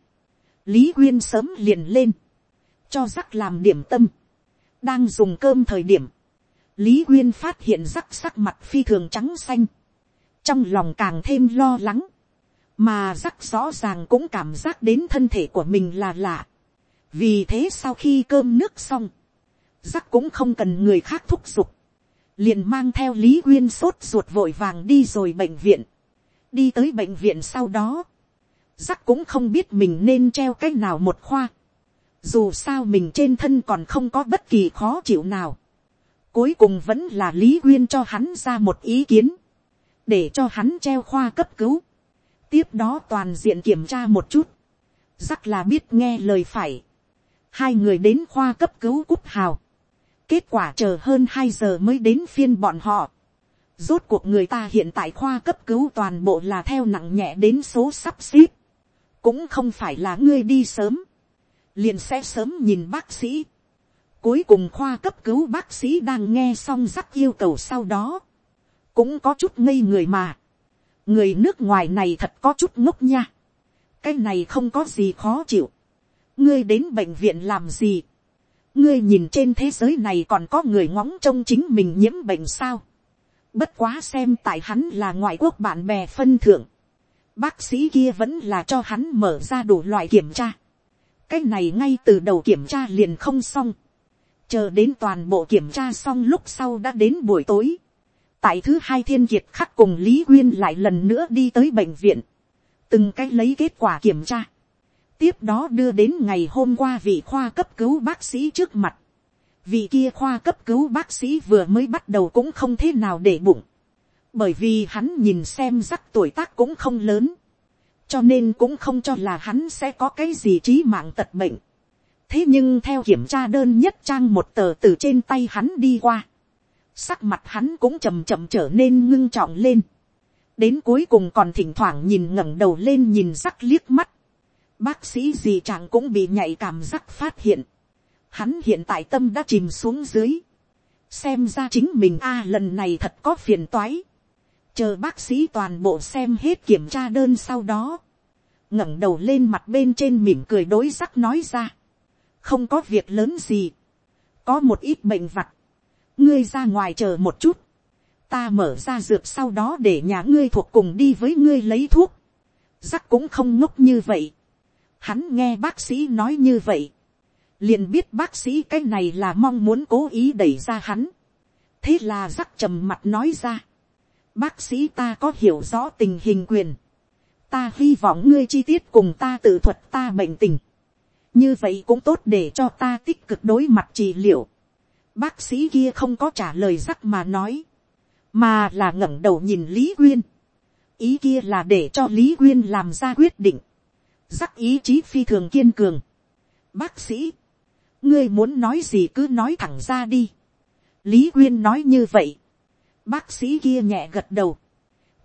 lý quyên sớm liền lên, cho rắc làm điểm tâm, đang dùng cơm thời điểm, lý quyên phát hiện rắc sắc mặt phi thường trắng xanh, trong lòng càng thêm lo lắng, mà rắc rõ ràng cũng cảm giác đến thân thể của mình là lạ. vì thế sau khi cơm nước xong, rắc cũng không cần người khác thúc giục. Liền mang theo Lý Quyên sốt ruột vội vàng đi rồi bệnh viện. Đi tới bệnh viện sau đó. rắc cũng không biết mình nên treo cách nào một khoa. Dù sao mình trên thân còn không có bất kỳ khó chịu nào. Cuối cùng vẫn là Lý Quyên cho hắn ra một ý kiến. Để cho hắn treo khoa cấp cứu. Tiếp đó toàn diện kiểm tra một chút. rắc là biết nghe lời phải. Hai người đến khoa cấp cứu cúp hào. Kết quả chờ hơn hai giờ mới đến phiên bọn họ. Rốt cuộc người ta hiện tại khoa cấp cứu toàn bộ là theo nặng nhẹ đến số sắp xếp. Cũng không phải là ngươi đi sớm. liền sẽ sớm nhìn bác sĩ. Cuối cùng khoa cấp cứu bác sĩ đang nghe xong rắc yêu cầu sau đó. Cũng có chút ngây người mà. Người nước ngoài này thật có chút ngốc nha. Cái này không có gì khó chịu. Ngươi đến bệnh viện làm gì? Ngươi nhìn trên thế giới này còn có người ngóng trông chính mình nhiễm bệnh sao? Bất quá xem tại hắn là ngoại quốc bạn bè phân thượng. Bác sĩ kia vẫn là cho hắn mở ra đủ loại kiểm tra. Cái này ngay từ đầu kiểm tra liền không xong. Chờ đến toàn bộ kiểm tra xong lúc sau đã đến buổi tối. Tại thứ hai thiên kiệt khắc cùng Lý Quyên lại lần nữa đi tới bệnh viện. Từng cách lấy kết quả kiểm tra. Tiếp đó đưa đến ngày hôm qua vị khoa cấp cứu bác sĩ trước mặt vị kia khoa cấp cứu bác sĩ vừa mới bắt đầu cũng không thế nào để bụng, bởi vì hắn nhìn xem rắc tuổi tác cũng không lớn, cho nên cũng không cho là hắn sẽ có cái gì trí mạng tật bệnh thế nhưng theo kiểm tra đơn nhất trang một tờ từ trên tay hắn đi qua, sắc mặt hắn cũng chầm chậm trở nên ngưng trọng lên, đến cuối cùng còn thỉnh thoảng nhìn ngẩng đầu lên nhìn rắc liếc mắt, bác sĩ gì chàng cũng bị nhạy cảm giác phát hiện, Hắn hiện tại tâm đã chìm xuống dưới. Xem ra chính mình a lần này thật có phiền toái. Chờ bác sĩ toàn bộ xem hết kiểm tra đơn sau đó. ngẩng đầu lên mặt bên trên mỉm cười đối sắc nói ra. Không có việc lớn gì. Có một ít bệnh vặt. Ngươi ra ngoài chờ một chút. Ta mở ra dược sau đó để nhà ngươi thuộc cùng đi với ngươi lấy thuốc. Giác cũng không ngốc như vậy. Hắn nghe bác sĩ nói như vậy liền biết bác sĩ cái này là mong muốn cố ý đẩy ra hắn. thế là rắc trầm mặt nói ra. bác sĩ ta có hiểu rõ tình hình quyền. ta hy vọng ngươi chi tiết cùng ta tự thuật ta bệnh tình như vậy cũng tốt để cho ta tích cực đối mặt trị liệu. bác sĩ kia không có trả lời rắc mà nói. mà là ngẩng đầu nhìn lý quyên. ý kia là để cho lý quyên làm ra quyết định. rắc ý chí phi thường kiên cường. bác sĩ, ngươi muốn nói gì cứ nói thẳng ra đi. lý quyên nói như vậy. bác sĩ kia nhẹ gật đầu.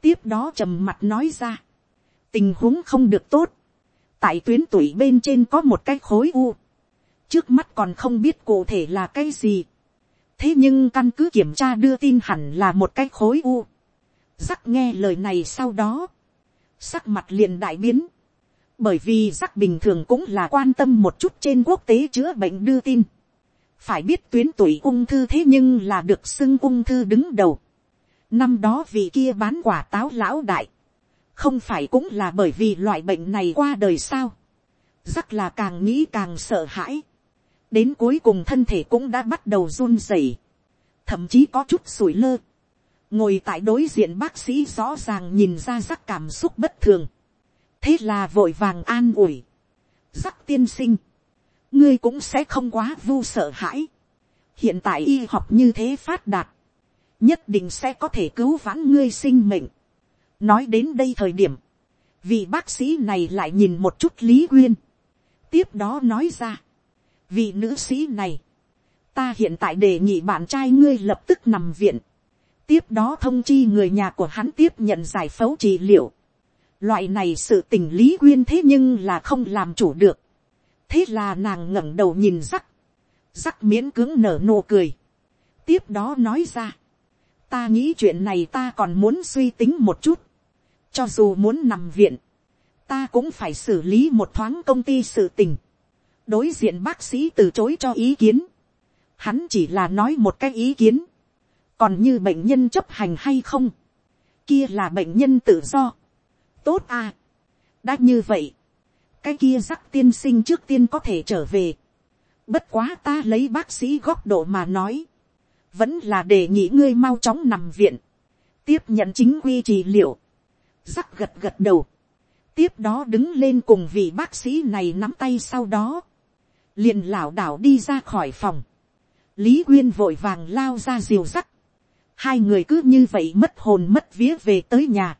tiếp đó trầm mặt nói ra. tình huống không được tốt tại tuyến tủy bên trên có một cái khối u. trước mắt còn không biết cụ thể là cái gì. thế nhưng căn cứ kiểm tra đưa tin hẳn là một cái khối u. Rắc nghe lời này sau đó. Sắc mặt liền đại biến bởi vì rắc bình thường cũng là quan tâm một chút trên quốc tế chữa bệnh đưa tin. phải biết tuyến tuổi ung thư thế nhưng là được xưng ung thư đứng đầu. năm đó vị kia bán quả táo lão đại, không phải cũng là bởi vì loại bệnh này qua đời sao. rắc là càng nghĩ càng sợ hãi. đến cuối cùng thân thể cũng đã bắt đầu run rẩy, thậm chí có chút sủi lơ. ngồi tại đối diện bác sĩ rõ ràng nhìn ra rắc cảm xúc bất thường thế là vội vàng an ủi, rắc tiên sinh, ngươi cũng sẽ không quá vu sợ hãi. hiện tại y học như thế phát đạt, nhất định sẽ có thể cứu vãn ngươi sinh mệnh nói đến đây thời điểm, vị bác sĩ này lại nhìn một chút lý nguyên, tiếp đó nói ra, vị nữ sĩ này, ta hiện tại đề nghị bạn trai ngươi lập tức nằm viện, tiếp đó thông chi người nhà của hắn tiếp nhận giải phẫu trị liệu, Loại này sự tình lý nguyên thế nhưng là không làm chủ được. Thế là nàng ngẩng đầu nhìn rắc. Rắc miễn cứng nở nụ cười. Tiếp đó nói ra. Ta nghĩ chuyện này ta còn muốn suy tính một chút. Cho dù muốn nằm viện. Ta cũng phải xử lý một thoáng công ty sự tình. Đối diện bác sĩ từ chối cho ý kiến. Hắn chỉ là nói một cái ý kiến. Còn như bệnh nhân chấp hành hay không. Kia là bệnh nhân tự do tốt à. đã như vậy, cái kia rắc tiên sinh trước tiên có thể trở về. bất quá ta lấy bác sĩ góc độ mà nói, vẫn là để nghĩ ngươi mau chóng nằm viện, tiếp nhận chính quy trị liệu, rắc gật gật đầu, tiếp đó đứng lên cùng vị bác sĩ này nắm tay sau đó, liền lảo đảo đi ra khỏi phòng, lý quyên vội vàng lao ra diều rắc, hai người cứ như vậy mất hồn mất vía về tới nhà,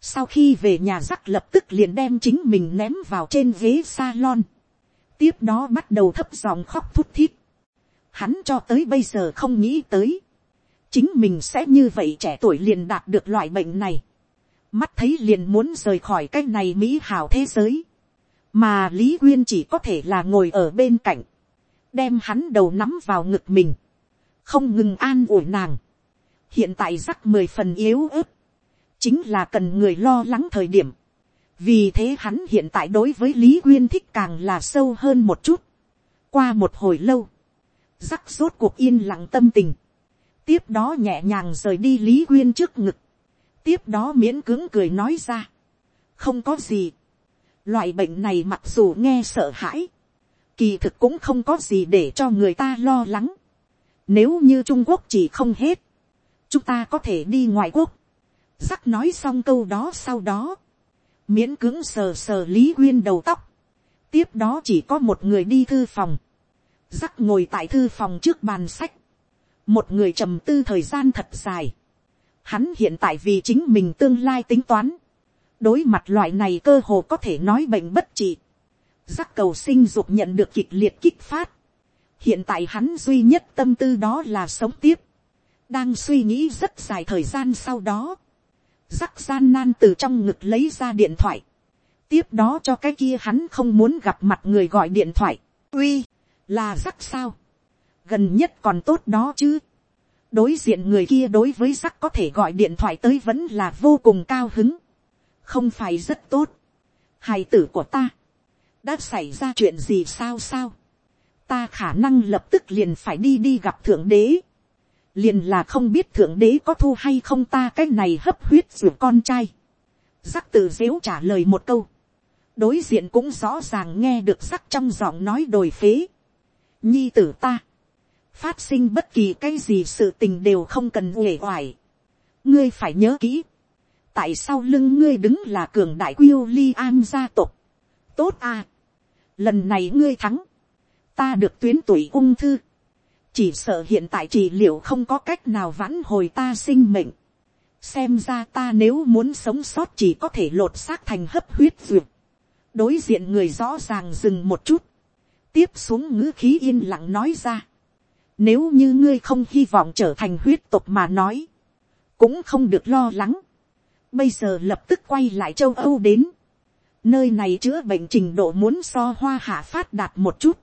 sau khi về nhà rắc lập tức liền đem chính mình ném vào trên ghế salon. Tiếp đó bắt đầu thấp giọng khóc thút thít. Hắn cho tới bây giờ không nghĩ tới. Chính mình sẽ như vậy trẻ tuổi liền đạt được loại bệnh này. Mắt thấy liền muốn rời khỏi cái này mỹ hào thế giới. mà lý quyên chỉ có thể là ngồi ở bên cạnh, đem hắn đầu nắm vào ngực mình, không ngừng an ủi nàng, hiện tại rắc mười phần yếu ớt, chính là cần người lo lắng thời điểm, vì thế hắn hiện tại đối với lý quyên thích càng là sâu hơn một chút, qua một hồi lâu, rắc rốt cuộc yên lặng tâm tình, tiếp đó nhẹ nhàng rời đi lý quyên trước ngực, tiếp đó miễn cưỡng cười nói ra, không có gì, loại bệnh này mặc dù nghe sợ hãi, kỳ thực cũng không có gì để cho người ta lo lắng, nếu như trung quốc chỉ không hết, chúng ta có thể đi ngoại quốc, giác nói xong câu đó sau đó, miễn cưỡng sờ sờ lý quyên đầu tóc, tiếp đó chỉ có một người đi thư phòng, giác ngồi tại thư phòng trước bàn sách, một người trầm tư thời gian thật dài, hắn hiện tại vì chính mình tương lai tính toán, đối mặt loại này cơ hồ có thể nói bệnh bất trị, giác cầu sinh dục nhận được kịch liệt kích phát, hiện tại hắn duy nhất tâm tư đó là sống tiếp, đang suy nghĩ rất dài thời gian sau đó, giác gian nan từ trong ngực lấy ra điện thoại, tiếp đó cho cái kia hắn không muốn gặp mặt người gọi điện thoại, uy, là giác sao, gần nhất còn tốt đó chứ, đối diện người kia đối với sắc có thể gọi điện thoại tới vẫn là vô cùng cao hứng, không phải rất tốt, hài tử của ta, đã xảy ra chuyện gì sao sao, ta khả năng lập tức liền phải đi đi gặp thượng đế, liền là không biết thượng đế có thu hay không ta cái này hấp huyết ruột con trai, giác tự dếu trả lời một câu, đối diện cũng rõ ràng nghe được sắc trong giọng nói đồi phế, nhi tử ta, phát sinh bất kỳ cái gì sự tình đều không cần uể oải, ngươi phải nhớ kỹ, tại sao lưng ngươi đứng là cường đại quyêu li an gia tộc. tốt à. lần này ngươi thắng. ta được tuyến tuổi ung thư. chỉ sợ hiện tại trị liệu không có cách nào vãn hồi ta sinh mệnh. xem ra ta nếu muốn sống sót chỉ có thể lột xác thành hấp huyết duyệt. đối diện người rõ ràng dừng một chút. tiếp xuống ngữ khí yên lặng nói ra nếu như ngươi không hy vọng trở thành huyết tộc mà nói, cũng không được lo lắng bây giờ lập tức quay lại châu âu đến, nơi này chữa bệnh trình độ muốn so hoa hạ phát đạt một chút,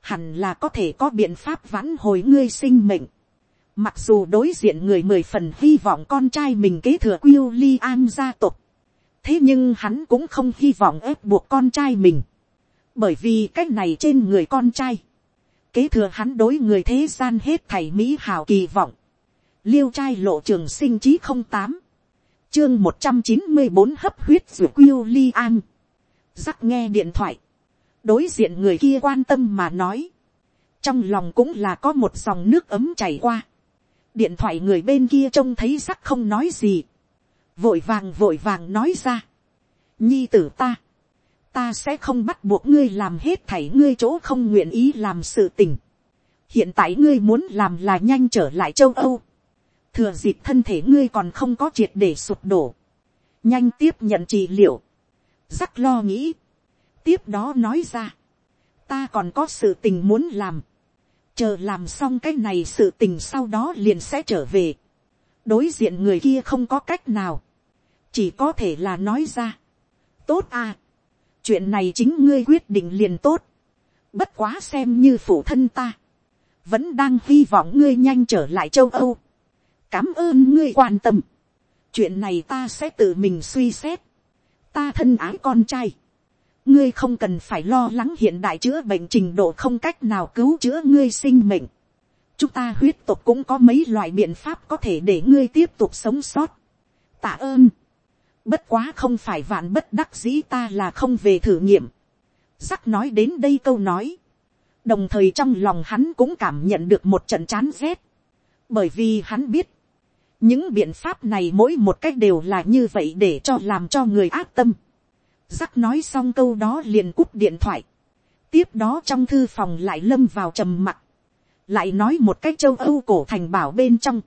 hẳn là có thể có biện pháp vãn hồi ngươi sinh mệnh. Mặc dù đối diện người mười phần hy vọng con trai mình kế thừa Quyêu Li An gia tộc. Thế nhưng hắn cũng không hy vọng ép buộc con trai mình. Bởi vì cái này trên người con trai. Kế thừa hắn đối người thế gian hết thảy Mỹ hào kỳ vọng. Liêu trai lộ trường sinh chí không tám chương một trăm chín mươi bốn hấp huyết ruột quyêu li an. Rắc nghe điện thoại. Đối diện người kia quan tâm mà nói. Trong lòng cũng là có một dòng nước ấm chảy qua. Điện thoại người bên kia trông thấy rắc không nói gì. Vội vàng vội vàng nói ra. Nhi tử ta. Ta sẽ không bắt buộc ngươi làm hết thảy ngươi chỗ không nguyện ý làm sự tình. Hiện tại ngươi muốn làm là nhanh trở lại châu Âu. Thừa dịp thân thể ngươi còn không có triệt để sụp đổ, nhanh tiếp nhận trị liệu, rắc lo nghĩ, tiếp đó nói ra, ta còn có sự tình muốn làm, chờ làm xong cái này sự tình sau đó liền sẽ trở về, đối diện người kia không có cách nào, chỉ có thể là nói ra, tốt à, chuyện này chính ngươi quyết định liền tốt, bất quá xem như phụ thân ta, vẫn đang hy vọng ngươi nhanh trở lại châu âu, cảm ơn ngươi quan tâm. chuyện này ta sẽ tự mình suy xét. ta thân ái con trai. ngươi không cần phải lo lắng hiện đại chữa bệnh trình độ không cách nào cứu chữa ngươi sinh mệnh. chúng ta huyết tục cũng có mấy loại biện pháp có thể để ngươi tiếp tục sống sót. tạ ơn bất quá không phải vạn bất đắc dĩ ta là không về thử nghiệm. sắc nói đến đây câu nói. đồng thời trong lòng hắn cũng cảm nhận được một trận chán rét. bởi vì hắn biết, những biện pháp này mỗi một cách đều là như vậy để cho làm cho người ác tâm. Giác nói xong câu đó liền cúp điện thoại. tiếp đó trong thư phòng lại lâm vào trầm mặc. lại nói một cách châu âu cổ thành bảo bên trong.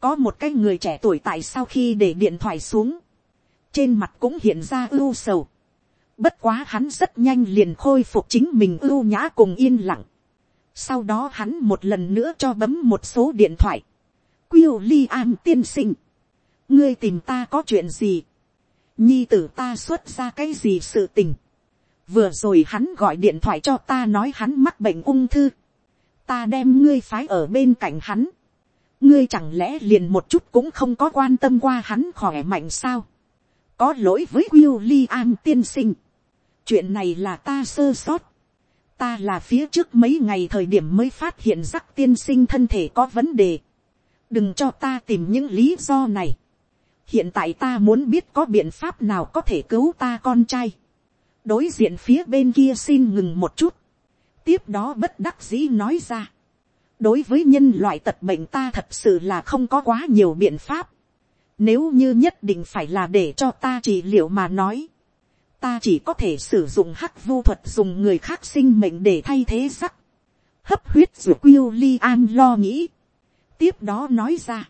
có một cái người trẻ tuổi tại sau khi để điện thoại xuống trên mặt cũng hiện ra ưu sầu. bất quá hắn rất nhanh liền khôi phục chính mình ưu nhã cùng yên lặng. sau đó hắn một lần nữa cho bấm một số điện thoại Quyêu li an tiên sinh. Ngươi tìm ta có chuyện gì? Nhi tử ta xuất ra cái gì sự tình? vừa rồi hắn gọi điện thoại cho ta nói hắn mắc bệnh ung thư, ta đem ngươi phái ở bên cạnh hắn, ngươi chẳng lẽ liền một chút cũng không có quan tâm qua hắn khỏe mạnh sao, có lỗi với William tiên sinh, chuyện này là ta sơ sót, ta là phía trước mấy ngày thời điểm mới phát hiện rắc tiên sinh thân thể có vấn đề, đừng cho ta tìm những lý do này, hiện tại ta muốn biết có biện pháp nào có thể cứu ta con trai, đối diện phía bên kia xin ngừng một chút, tiếp đó bất đắc dĩ nói ra, đối với nhân loại tật bệnh ta thật sự là không có quá nhiều biện pháp, nếu như nhất định phải là để cho ta trị liệu mà nói, ta chỉ có thể sử dụng hắc vô thuật dùng người khác sinh mệnh để thay thế sắc, hấp huyết ruột quyêu li an lo nghĩ, tiếp đó nói ra,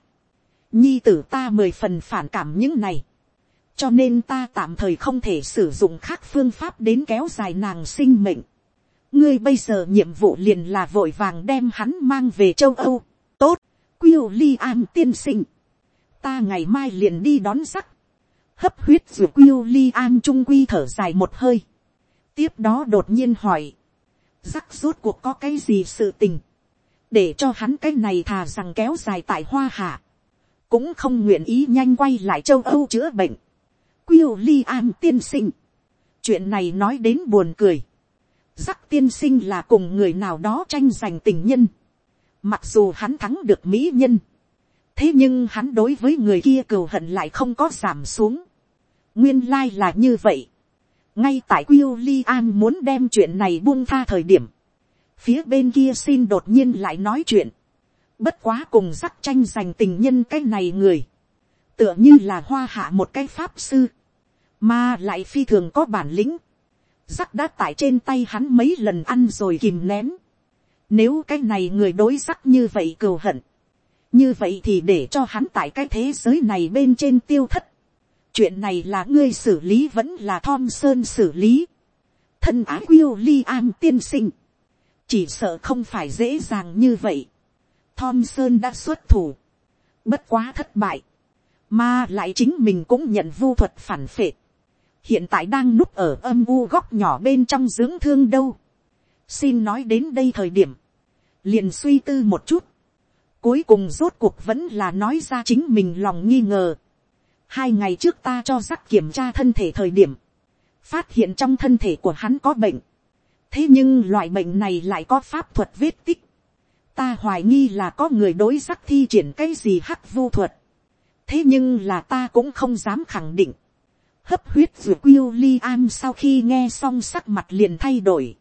nhi tử ta mười phần phản cảm những này, cho nên ta tạm thời không thể sử dụng khác phương pháp đến kéo dài nàng sinh mệnh. ngươi bây giờ nhiệm vụ liền là vội vàng đem hắn mang về châu âu. tốt, quyêu li an tiên sinh ta ngày mai liền đi đón sắc. hấp huyết rồi quyêu li an trung quy thở dài một hơi. tiếp đó đột nhiên hỏi. rắc rốt cuộc có cái gì sự tình. để cho hắn cái này thà rằng kéo dài tại hoa hạ. cũng không nguyện ý nhanh quay lại châu âu chữa bệnh Quyêu li an tiên sinh. Chuyện này nói đến buồn cười. rắc tiên sinh là cùng người nào đó tranh giành tình nhân. Mặc dù hắn thắng được mỹ nhân. Thế nhưng hắn đối với người kia cừu hận lại không có giảm xuống. Nguyên lai là như vậy. Ngay tại Quyêu li an muốn đem chuyện này buông tha thời điểm. Phía bên kia xin đột nhiên lại nói chuyện. Bất quá cùng rắc tranh giành tình nhân cái này người tựa như là hoa hạ một cái pháp sư, mà lại phi thường có bản lĩnh, rắc đã tại trên tay hắn mấy lần ăn rồi kìm nén. Nếu cái này người đối rắc như vậy cừu hận, như vậy thì để cho hắn tại cái thế giới này bên trên tiêu thất. chuyện này là ngươi xử lý vẫn là thom sơn xử lý. thân ái yêu li an tiên sinh, chỉ sợ không phải dễ dàng như vậy. thom sơn đã xuất thủ, bất quá thất bại mà lại chính mình cũng nhận vu thuật phản phệ, hiện tại đang núp ở âm u góc nhỏ bên trong dưỡng thương đâu. xin nói đến đây thời điểm, liền suy tư một chút, cuối cùng rốt cuộc vẫn là nói ra chính mình lòng nghi ngờ. hai ngày trước ta cho rắc kiểm tra thân thể thời điểm, phát hiện trong thân thể của hắn có bệnh. thế nhưng loại bệnh này lại có pháp thuật vết tích. ta hoài nghi là có người đối rắc thi triển cái gì hắc vô thuật thế nhưng là ta cũng không dám khẳng định. hấp huyết ruột quyêu li an sau khi nghe xong sắc mặt liền thay đổi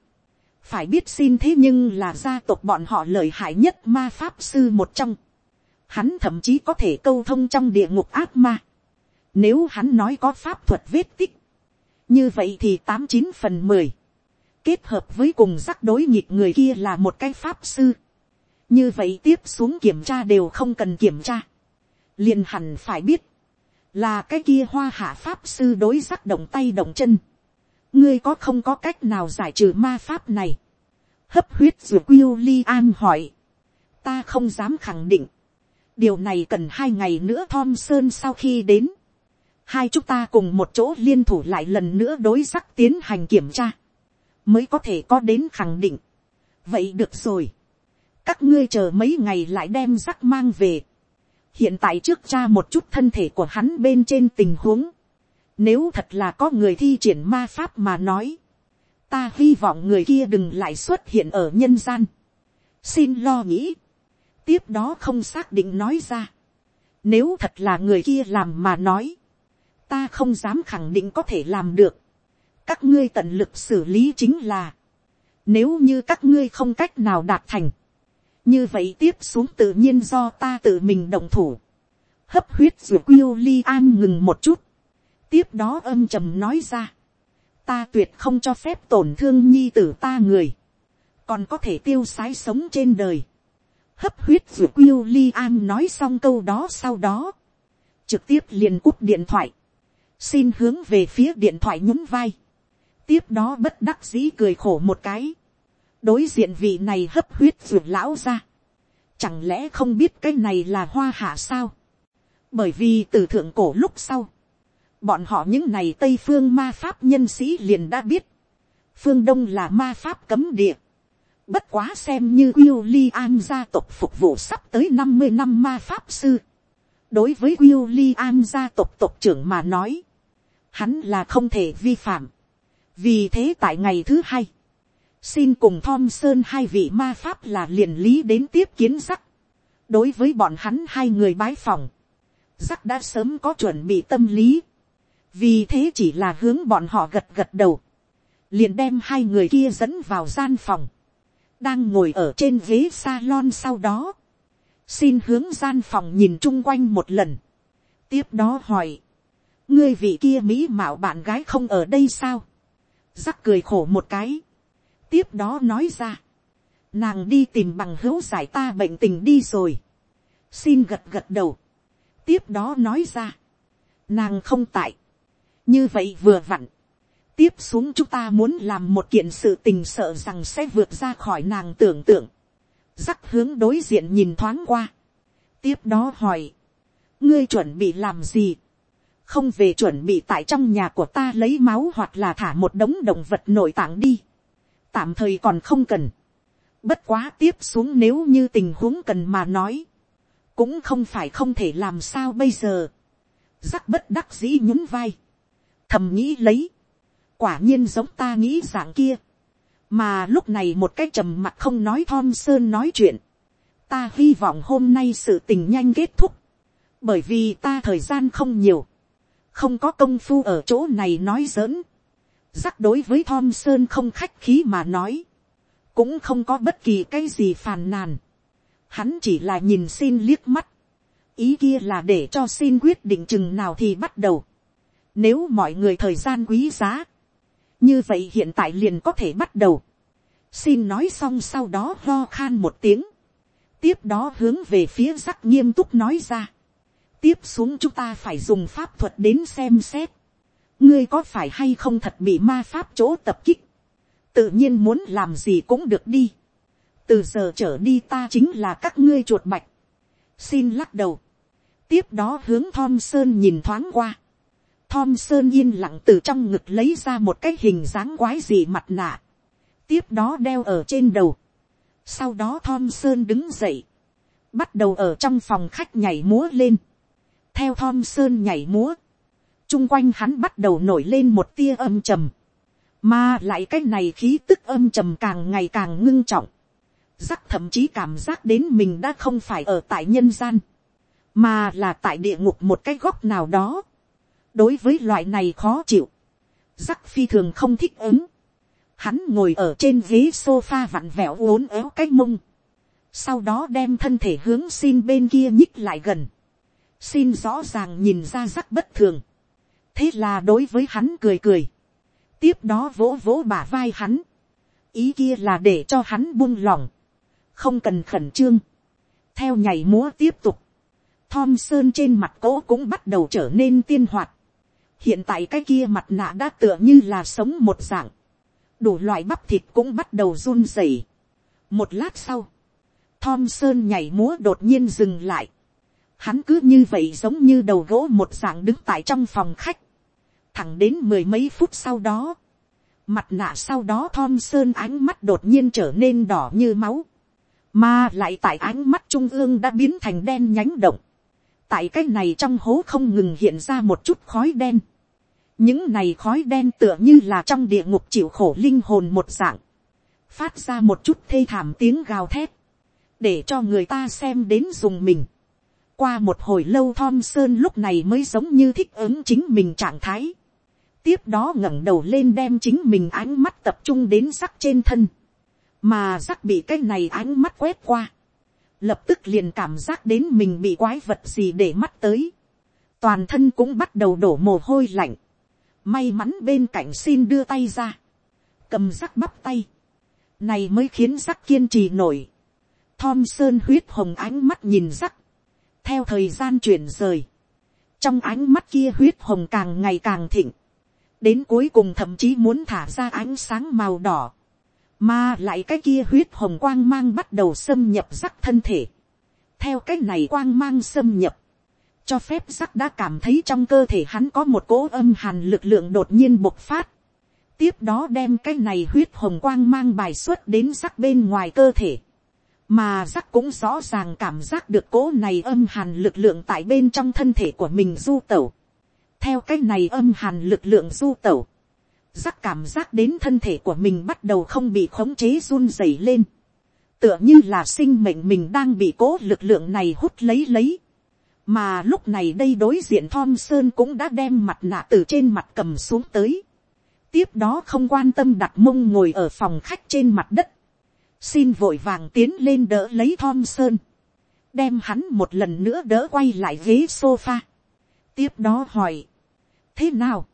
phải biết xin thế nhưng là gia tộc bọn họ lợi hại nhất ma pháp sư một trong. hắn thậm chí có thể câu thông trong địa ngục ác ma. nếu hắn nói có pháp thuật vết tích, như vậy thì tám chín phần mười kết hợp với cùng rắc đối nhịp người kia là một cái pháp sư. như vậy tiếp xuống kiểm tra đều không cần kiểm tra liền hẳn phải biết, là cái kia hoa hạ pháp sư đối rắc động tay động chân ngươi có không có cách nào giải trừ ma pháp này. hấp huyết dù quyêu li an hỏi. ta không dám khẳng định. điều này cần hai ngày nữa thom sơn sau khi đến. hai chúng ta cùng một chỗ liên thủ lại lần nữa đối sắc tiến hành kiểm tra. mới có thể có đến khẳng định. vậy được rồi. các ngươi chờ mấy ngày lại đem rắc mang về hiện tại trước cha một chút thân thể của hắn bên trên tình huống, nếu thật là có người thi triển ma pháp mà nói, ta hy vọng người kia đừng lại xuất hiện ở nhân gian. xin lo nghĩ, tiếp đó không xác định nói ra, nếu thật là người kia làm mà nói, ta không dám khẳng định có thể làm được, các ngươi tận lực xử lý chính là, nếu như các ngươi không cách nào đạt thành, như vậy tiếp xuống tự nhiên do ta tự mình động thủ. hấp huyết ruột quyêu li an ngừng một chút tiếp đó âm trầm nói ra. ta tuyệt không cho phép tổn thương nhi tử ta người. còn có thể tiêu sái sống trên đời. hấp huyết ruột quyêu li an nói xong câu đó sau đó. trực tiếp liền cúp điện thoại. xin hướng về phía điện thoại nhún vai. tiếp đó bất đắc dĩ cười khổ một cái đối diện vị này hấp huyết ruột lão ra. Chẳng lẽ không biết cái này là hoa hạ sao? Bởi vì từ thượng cổ lúc sau, bọn họ những này tây phương ma pháp nhân sĩ liền đã biết. phương đông là ma pháp cấm địa, bất quá xem như William gia tộc phục vụ sắp tới năm mươi năm ma pháp sư, đối với William gia tộc tộc trưởng mà nói, hắn là không thể vi phạm, vì thế tại ngày thứ hai, xin cùng Thom Sơn hai vị ma pháp là liền lý đến tiếp kiến sắc. đối với bọn hắn hai người bái phòng, sắc đã sớm có chuẩn bị tâm lý, vì thế chỉ là hướng bọn họ gật gật đầu, liền đem hai người kia dẫn vào gian phòng, đang ngồi ở trên ghế salon sau đó, xin hướng gian phòng nhìn chung quanh một lần, tiếp đó hỏi, ngươi vị kia mỹ mạo bạn gái không ở đây sao, rắc cười khổ một cái, tiếp đó nói ra, nàng đi tìm bằng hữu giải ta bệnh tình đi rồi, xin gật gật đầu, tiếp đó nói ra, nàng không tại, như vậy vừa vặn, tiếp xuống chúng ta muốn làm một kiện sự tình sợ rằng sẽ vượt ra khỏi nàng tưởng tượng, rắc hướng đối diện nhìn thoáng qua, tiếp đó hỏi, ngươi chuẩn bị làm gì, không về chuẩn bị tại trong nhà của ta lấy máu hoặc là thả một đống động vật nội tạng đi, tạm thời còn không cần, bất quá tiếp xuống nếu như tình huống cần mà nói, cũng không phải không thể làm sao bây giờ, rắc bất đắc dĩ nhún vai, thầm nghĩ lấy, quả nhiên giống ta nghĩ dạng kia, mà lúc này một cái trầm mặt không nói thom sơn nói chuyện, ta hy vọng hôm nay sự tình nhanh kết thúc, bởi vì ta thời gian không nhiều, không có công phu ở chỗ này nói giỡn, rắc đối với thom sơn không khách khí mà nói, cũng không có bất kỳ cái gì phàn nàn, hắn chỉ là nhìn xin liếc mắt, ý kia là để cho xin quyết định chừng nào thì bắt đầu, nếu mọi người thời gian quý giá, như vậy hiện tại liền có thể bắt đầu. xin nói xong sau đó lo khan một tiếng. tiếp đó hướng về phía rắc nghiêm túc nói ra. tiếp xuống chúng ta phải dùng pháp thuật đến xem xét. ngươi có phải hay không thật bị ma pháp chỗ tập kích. tự nhiên muốn làm gì cũng được đi. từ giờ trở đi ta chính là các ngươi chuột bạch. xin lắc đầu. tiếp đó hướng thom sơn nhìn thoáng qua Thom Sơn yên lặng từ trong ngực lấy ra một cái hình dáng quái dị mặt nạ. Tiếp đó đeo ở trên đầu. Sau đó Thom Sơn đứng dậy. Bắt đầu ở trong phòng khách nhảy múa lên. Theo Thom Sơn nhảy múa. Trung quanh hắn bắt đầu nổi lên một tia âm trầm. Mà lại cái này khí tức âm trầm càng ngày càng ngưng trọng. Giác thậm chí cảm giác đến mình đã không phải ở tại nhân gian. Mà là tại địa ngục một cái góc nào đó đối với loại này khó chịu, rắc phi thường không thích ứng, hắn ngồi ở trên ghế sofa vặn vẹo uốn éo cái mông, sau đó đem thân thể hướng xin bên kia nhích lại gần, xin rõ ràng nhìn ra rắc bất thường, thế là đối với hắn cười cười, tiếp đó vỗ vỗ bả vai hắn, ý kia là để cho hắn buông lỏng, không cần khẩn trương, theo nhảy múa tiếp tục, Thom Sơn trên mặt cỗ cũng bắt đầu trở nên tiên hoạt hiện tại cái kia mặt nạ đã tựa như là sống một dạng, đủ loại bắp thịt cũng bắt đầu run rẩy. một lát sau, Thom Sơn nhảy múa đột nhiên dừng lại. Hắn cứ như vậy giống như đầu gỗ một dạng đứng tại trong phòng khách. Thẳng đến mười mấy phút sau đó. Mặt nạ sau đó Thom Sơn ánh mắt đột nhiên trở nên đỏ như máu. Mà lại tại ánh mắt trung ương đã biến thành đen nhánh động. Tại cái này trong hố không ngừng hiện ra một chút khói đen những này khói đen tựa như là trong địa ngục chịu khổ linh hồn một dạng, phát ra một chút thê thảm tiếng gào thét, để cho người ta xem đến dùng mình. qua một hồi lâu thom sơn lúc này mới giống như thích ứng chính mình trạng thái. tiếp đó ngẩng đầu lên đem chính mình ánh mắt tập trung đến sắc trên thân, mà sắc bị cái này ánh mắt quét qua, lập tức liền cảm giác đến mình bị quái vật gì để mắt tới, toàn thân cũng bắt đầu đổ mồ hôi lạnh, May mắn bên cạnh xin đưa tay ra. Cầm rắc bắp tay. Này mới khiến rắc kiên trì nổi. Thom sơn huyết hồng ánh mắt nhìn rắc. Theo thời gian chuyển rời. Trong ánh mắt kia huyết hồng càng ngày càng thịnh. Đến cuối cùng thậm chí muốn thả ra ánh sáng màu đỏ. Mà lại cái kia huyết hồng quang mang bắt đầu xâm nhập rắc thân thể. Theo cái này quang mang xâm nhập cho phép sắc đã cảm thấy trong cơ thể hắn có một cỗ âm hàn lực lượng đột nhiên bộc phát. tiếp đó đem cái này huyết hồng quang mang bài xuất đến sắc bên ngoài cơ thể, mà sắc cũng rõ ràng cảm giác được cỗ này âm hàn lực lượng tại bên trong thân thể của mình du tẩu. theo cái này âm hàn lực lượng du tẩu, sắc cảm giác đến thân thể của mình bắt đầu không bị khống chế run rẩy lên, tựa như là sinh mệnh mình đang bị cố lực lượng này hút lấy lấy mà lúc này đây đối diện thom sơn cũng đã đem mặt nạ từ trên mặt cầm xuống tới. tiếp đó không quan tâm đặt mông ngồi ở phòng khách trên mặt đất. Xin vội vàng tiến lên đỡ lấy thom sơn, đem hắn một lần nữa đỡ quay lại ghế sofa. tiếp đó hỏi, thế nào,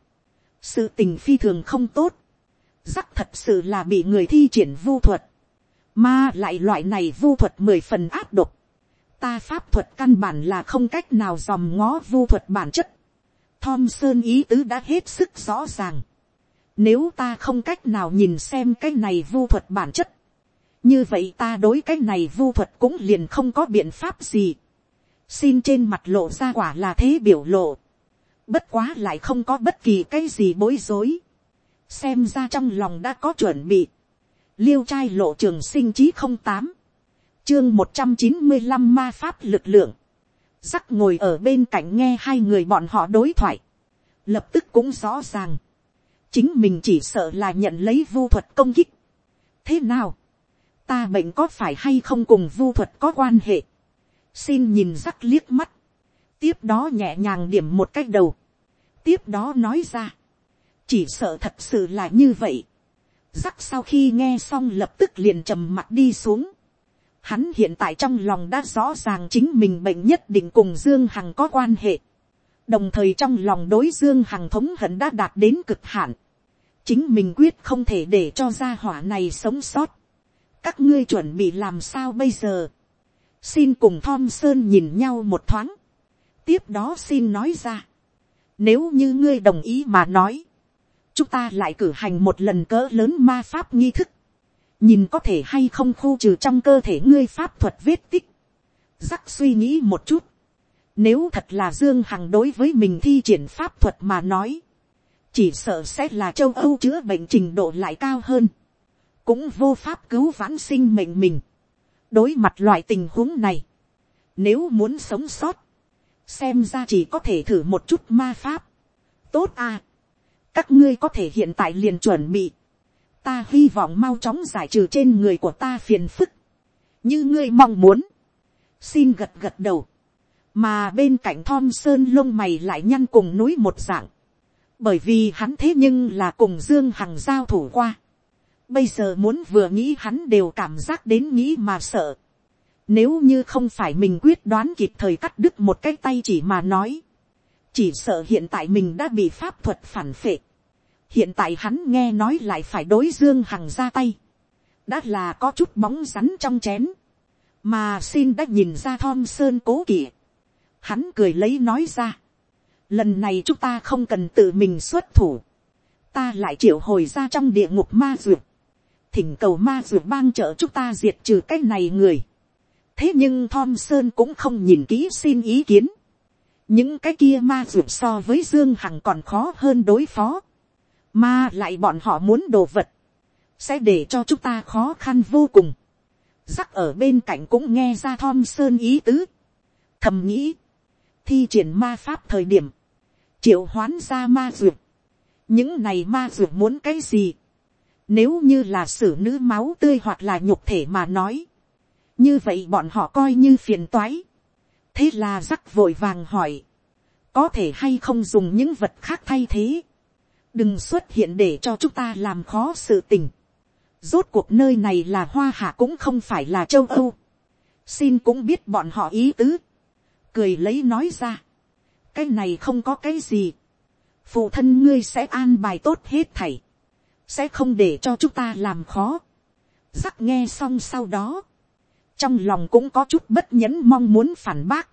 sự tình phi thường không tốt, rắc thật sự là bị người thi triển vu thuật, mà lại loại này vu thuật mười phần áp độc, ta pháp thuật căn bản là không cách nào dòm ngó vu thuật bản chất, thom sơn ý tứ đã hết sức rõ ràng, nếu ta không cách nào nhìn xem cái này vu thuật bản chất, như vậy ta đối cái này vu thuật cũng liền không có biện pháp gì. xin trên mặt lộ ra quả là thế biểu lộ. bất quá lại không có bất kỳ cái gì bối rối. xem ra trong lòng đã có chuẩn bị. liêu trai lộ trường sinh chí không tám, chương một trăm chín mươi năm ma pháp lực lượng. Rắc ngồi ở bên cạnh nghe hai người bọn họ đối thoại. Lập tức cũng rõ ràng. Chính mình chỉ sợ là nhận lấy vu thuật công kích. Thế nào? ta bệnh có phải hay không cùng vu thuật có quan hệ, xin nhìn rắc liếc mắt, tiếp đó nhẹ nhàng điểm một cách đầu, tiếp đó nói ra, chỉ sợ thật sự là như vậy, rắc sau khi nghe xong lập tức liền trầm mặt đi xuống, hắn hiện tại trong lòng đã rõ ràng chính mình bệnh nhất định cùng dương hằng có quan hệ, đồng thời trong lòng đối dương hằng thống hận đã đạt đến cực hạn, chính mình quyết không thể để cho gia hỏa này sống sót, các ngươi chuẩn bị làm sao bây giờ. xin cùng thom sơn nhìn nhau một thoáng. tiếp đó xin nói ra. nếu như ngươi đồng ý mà nói, chúng ta lại cử hành một lần cỡ lớn ma pháp nghi thức nhìn có thể hay không khu trừ trong cơ thể ngươi pháp thuật vết tích. rắc suy nghĩ một chút. Nếu thật là Dương Hằng đối với mình thi triển pháp thuật mà nói. Chỉ sợ sẽ là châu Âu chữa bệnh trình độ lại cao hơn cũng vô pháp cứu vãn sinh mệnh mình. đối mặt loại tình huống này, nếu muốn sống sót, xem ra chỉ có thể thử một chút ma pháp. tốt à, các ngươi có thể hiện tại liền chuẩn bị, ta hy vọng mau chóng giải trừ trên người của ta phiền phức, như ngươi mong muốn, xin gật gật đầu, mà bên cạnh thom sơn lông mày lại nhăn cùng núi một dạng, bởi vì hắn thế nhưng là cùng dương hằng giao thủ qua, Bây giờ muốn vừa nghĩ hắn đều cảm giác đến nghĩ mà sợ. Nếu như không phải mình quyết đoán kịp thời cắt đứt một cái tay chỉ mà nói. Chỉ sợ hiện tại mình đã bị pháp thuật phản phệ. Hiện tại hắn nghe nói lại phải đối dương hằng ra tay. Đã là có chút bóng rắn trong chén. Mà xin đã nhìn ra thom sơn cố kỵ. Hắn cười lấy nói ra. Lần này chúng ta không cần tự mình xuất thủ. Ta lại triệu hồi ra trong địa ngục ma duyệt thỉnh cầu ma dược bang trợ chúng ta diệt trừ cái này người. thế nhưng thom sơn cũng không nhìn kỹ xin ý kiến. những cái kia ma dược so với dương hằng còn khó hơn đối phó mà lại bọn họ muốn đồ vật. sẽ để cho chúng ta khó khăn vô cùng. rắc ở bên cạnh cũng nghe ra thom sơn ý tứ. thầm nghĩ. thi triển ma pháp thời điểm. triệu hoán ra ma dược. những này ma dược muốn cái gì nếu như là xử nữ máu tươi hoặc là nhục thể mà nói. Như vậy bọn họ coi như phiền toái. Thế là rắc vội vàng hỏi. Có thể hay không dùng những vật khác thay thế. Đừng xuất hiện để cho chúng ta làm khó sự tình. Rốt cuộc nơi này là hoa hạ cũng không phải là châu Âu. Xin cũng biết bọn họ ý tứ. Cười lấy nói ra. Cái này không có cái gì. Phụ thân ngươi sẽ an bài tốt hết thảy sẽ không để cho chúng ta làm khó. Giác nghe xong sau đó, trong lòng cũng có chút bất nhẫn mong muốn phản bác.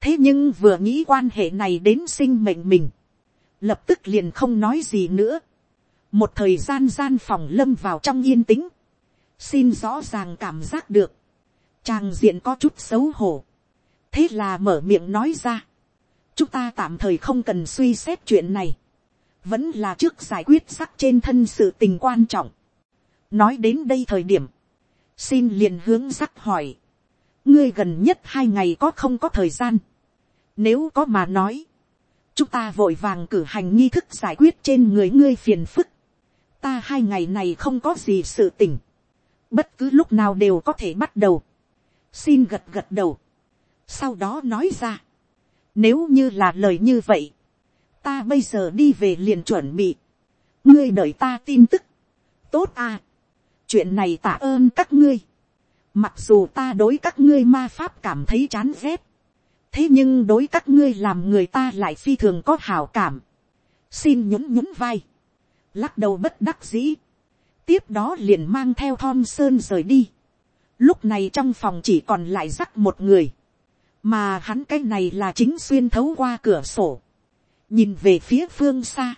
thế nhưng vừa nghĩ quan hệ này đến sinh mệnh mình, lập tức liền không nói gì nữa. một thời gian gian phòng lâm vào trong yên tĩnh, xin rõ ràng cảm giác được, chàng diện có chút xấu hổ. thế là mở miệng nói ra, chúng ta tạm thời không cần suy xét chuyện này. Vẫn là trước giải quyết sắc trên thân sự tình quan trọng. nói đến đây thời điểm, xin liền hướng sắc hỏi, ngươi gần nhất hai ngày có không có thời gian, nếu có mà nói, chúng ta vội vàng cử hành nghi thức giải quyết trên người ngươi phiền phức, ta hai ngày này không có gì sự tình, bất cứ lúc nào đều có thể bắt đầu, xin gật gật đầu, sau đó nói ra, nếu như là lời như vậy, ta bây giờ đi về liền chuẩn bị, ngươi đợi ta tin tức, tốt à, chuyện này tạ ơn các ngươi, mặc dù ta đối các ngươi ma pháp cảm thấy chán ghét, thế nhưng đối các ngươi làm người ta lại phi thường có hảo cảm, xin nhún nhún vai, lắc đầu bất đắc dĩ, tiếp đó liền mang theo thom sơn rời đi, lúc này trong phòng chỉ còn lại rắc một người, mà hắn cái này là chính xuyên thấu qua cửa sổ, nhìn về phía phương xa,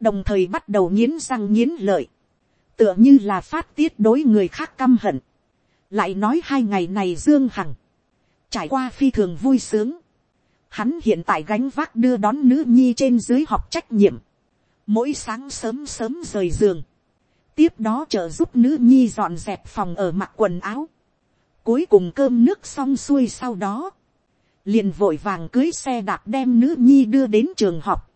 đồng thời bắt đầu nghiến răng nghiến lợi, tựa như là phát tiết đối người khác căm hận, lại nói hai ngày này dương hằng, trải qua phi thường vui sướng, hắn hiện tại gánh vác đưa đón nữ nhi trên dưới học trách nhiệm, mỗi sáng sớm sớm rời giường, tiếp đó trợ giúp nữ nhi dọn dẹp phòng ở mặc quần áo, cuối cùng cơm nước xong xuôi sau đó, liền vội vàng cưới xe đạp đem nữ nhi đưa đến trường học.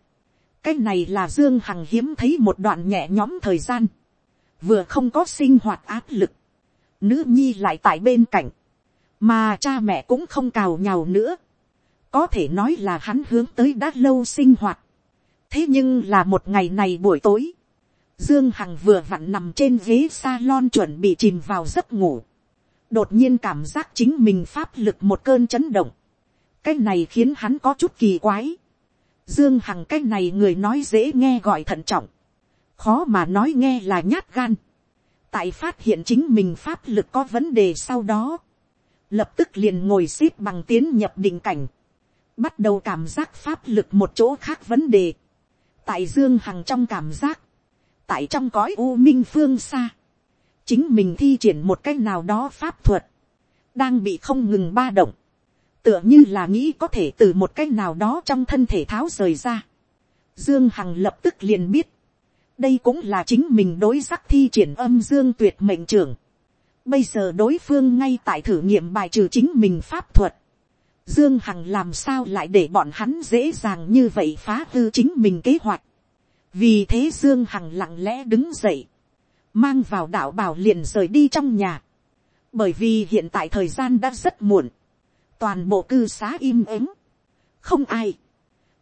cái này là dương hằng hiếm thấy một đoạn nhẹ nhõm thời gian, vừa không có sinh hoạt áp lực, nữ nhi lại tại bên cạnh, mà cha mẹ cũng không cào nhào nữa, có thể nói là hắn hướng tới đã lâu sinh hoạt. thế nhưng là một ngày này buổi tối, dương hằng vừa vặn nằm trên ghế salon chuẩn bị chìm vào giấc ngủ, đột nhiên cảm giác chính mình pháp lực một cơn chấn động, cái này khiến hắn có chút kỳ quái. Dương Hằng cái này người nói dễ nghe gọi thận trọng. Khó mà nói nghe là nhát gan. Tại phát hiện chính mình pháp lực có vấn đề sau đó. Lập tức liền ngồi xếp bằng tiến nhập định cảnh. Bắt đầu cảm giác pháp lực một chỗ khác vấn đề. Tại Dương Hằng trong cảm giác. Tại trong cõi u minh phương xa. Chính mình thi triển một cách nào đó pháp thuật. Đang bị không ngừng ba động tựa như là nghĩ có thể từ một cách nào đó trong thân thể tháo rời ra. Dương Hằng lập tức liền biết, đây cũng là chính mình đối sắc thi triển âm dương tuyệt mệnh trưởng. Bây giờ đối phương ngay tại thử nghiệm bài trừ chính mình pháp thuật. Dương Hằng làm sao lại để bọn hắn dễ dàng như vậy phá hư chính mình kế hoạch. Vì thế Dương Hằng lặng lẽ đứng dậy. Mang vào đạo bảo liền rời đi trong nhà. Bởi vì hiện tại thời gian đã rất muộn toàn bộ cư xá im ắng, không ai.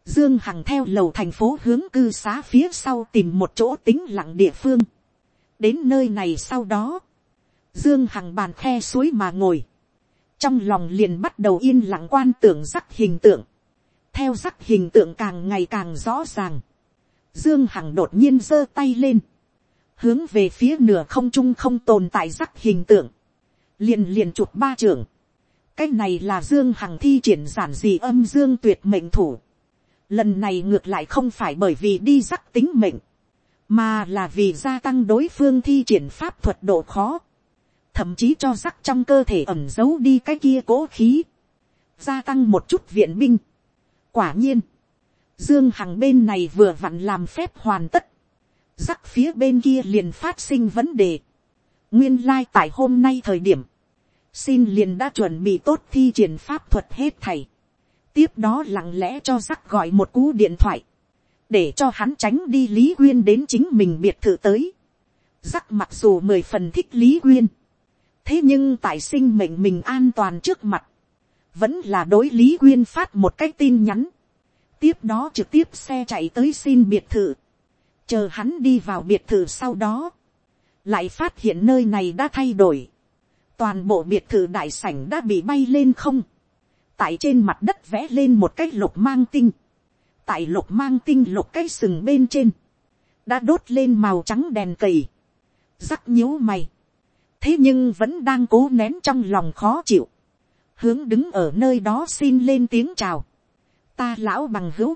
Dương Hằng theo lầu thành phố hướng cư xá phía sau tìm một chỗ tính lặng địa phương. Đến nơi này sau đó, Dương Hằng bàn khe suối mà ngồi. Trong lòng liền bắt đầu yên lặng quan tưởng sắc hình tượng. Theo sắc hình tượng càng ngày càng rõ ràng. Dương Hằng đột nhiên giơ tay lên. Hướng về phía nửa không trung không tồn tại sắc hình tượng. Liền liền chụp ba trưởng cái này là dương hằng thi triển giản dị âm dương tuyệt mệnh thủ. lần này ngược lại không phải bởi vì đi rắc tính mệnh, mà là vì gia tăng đối phương thi triển pháp thuật độ khó, thậm chí cho rắc trong cơ thể ẩm giấu đi cái kia cố khí, gia tăng một chút viện binh. quả nhiên, dương hằng bên này vừa vặn làm phép hoàn tất, rắc phía bên kia liền phát sinh vấn đề. nguyên lai、like、tại hôm nay thời điểm, xin liền đã chuẩn bị tốt thi triển pháp thuật hết thầy. tiếp đó lặng lẽ cho sắc gọi một cú điện thoại, để cho hắn tránh đi lý quyên đến chính mình biệt thự tới. Sắc mặc dù mười phần thích lý quyên, thế nhưng tại sinh mệnh mình an toàn trước mặt, vẫn là đối lý quyên phát một cái tin nhắn, tiếp đó trực tiếp xe chạy tới xin biệt thự, chờ hắn đi vào biệt thự sau đó, lại phát hiện nơi này đã thay đổi, toàn bộ biệt thự đại sảnh đã bị bay lên không, tại trên mặt đất vẽ lên một cái lục mang tinh, tại lục mang tinh lục cái sừng bên trên, đã đốt lên màu trắng đèn cầy, rắc nhíu mày, thế nhưng vẫn đang cố nén trong lòng khó chịu, hướng đứng ở nơi đó xin lên tiếng chào, ta lão bằng hữu,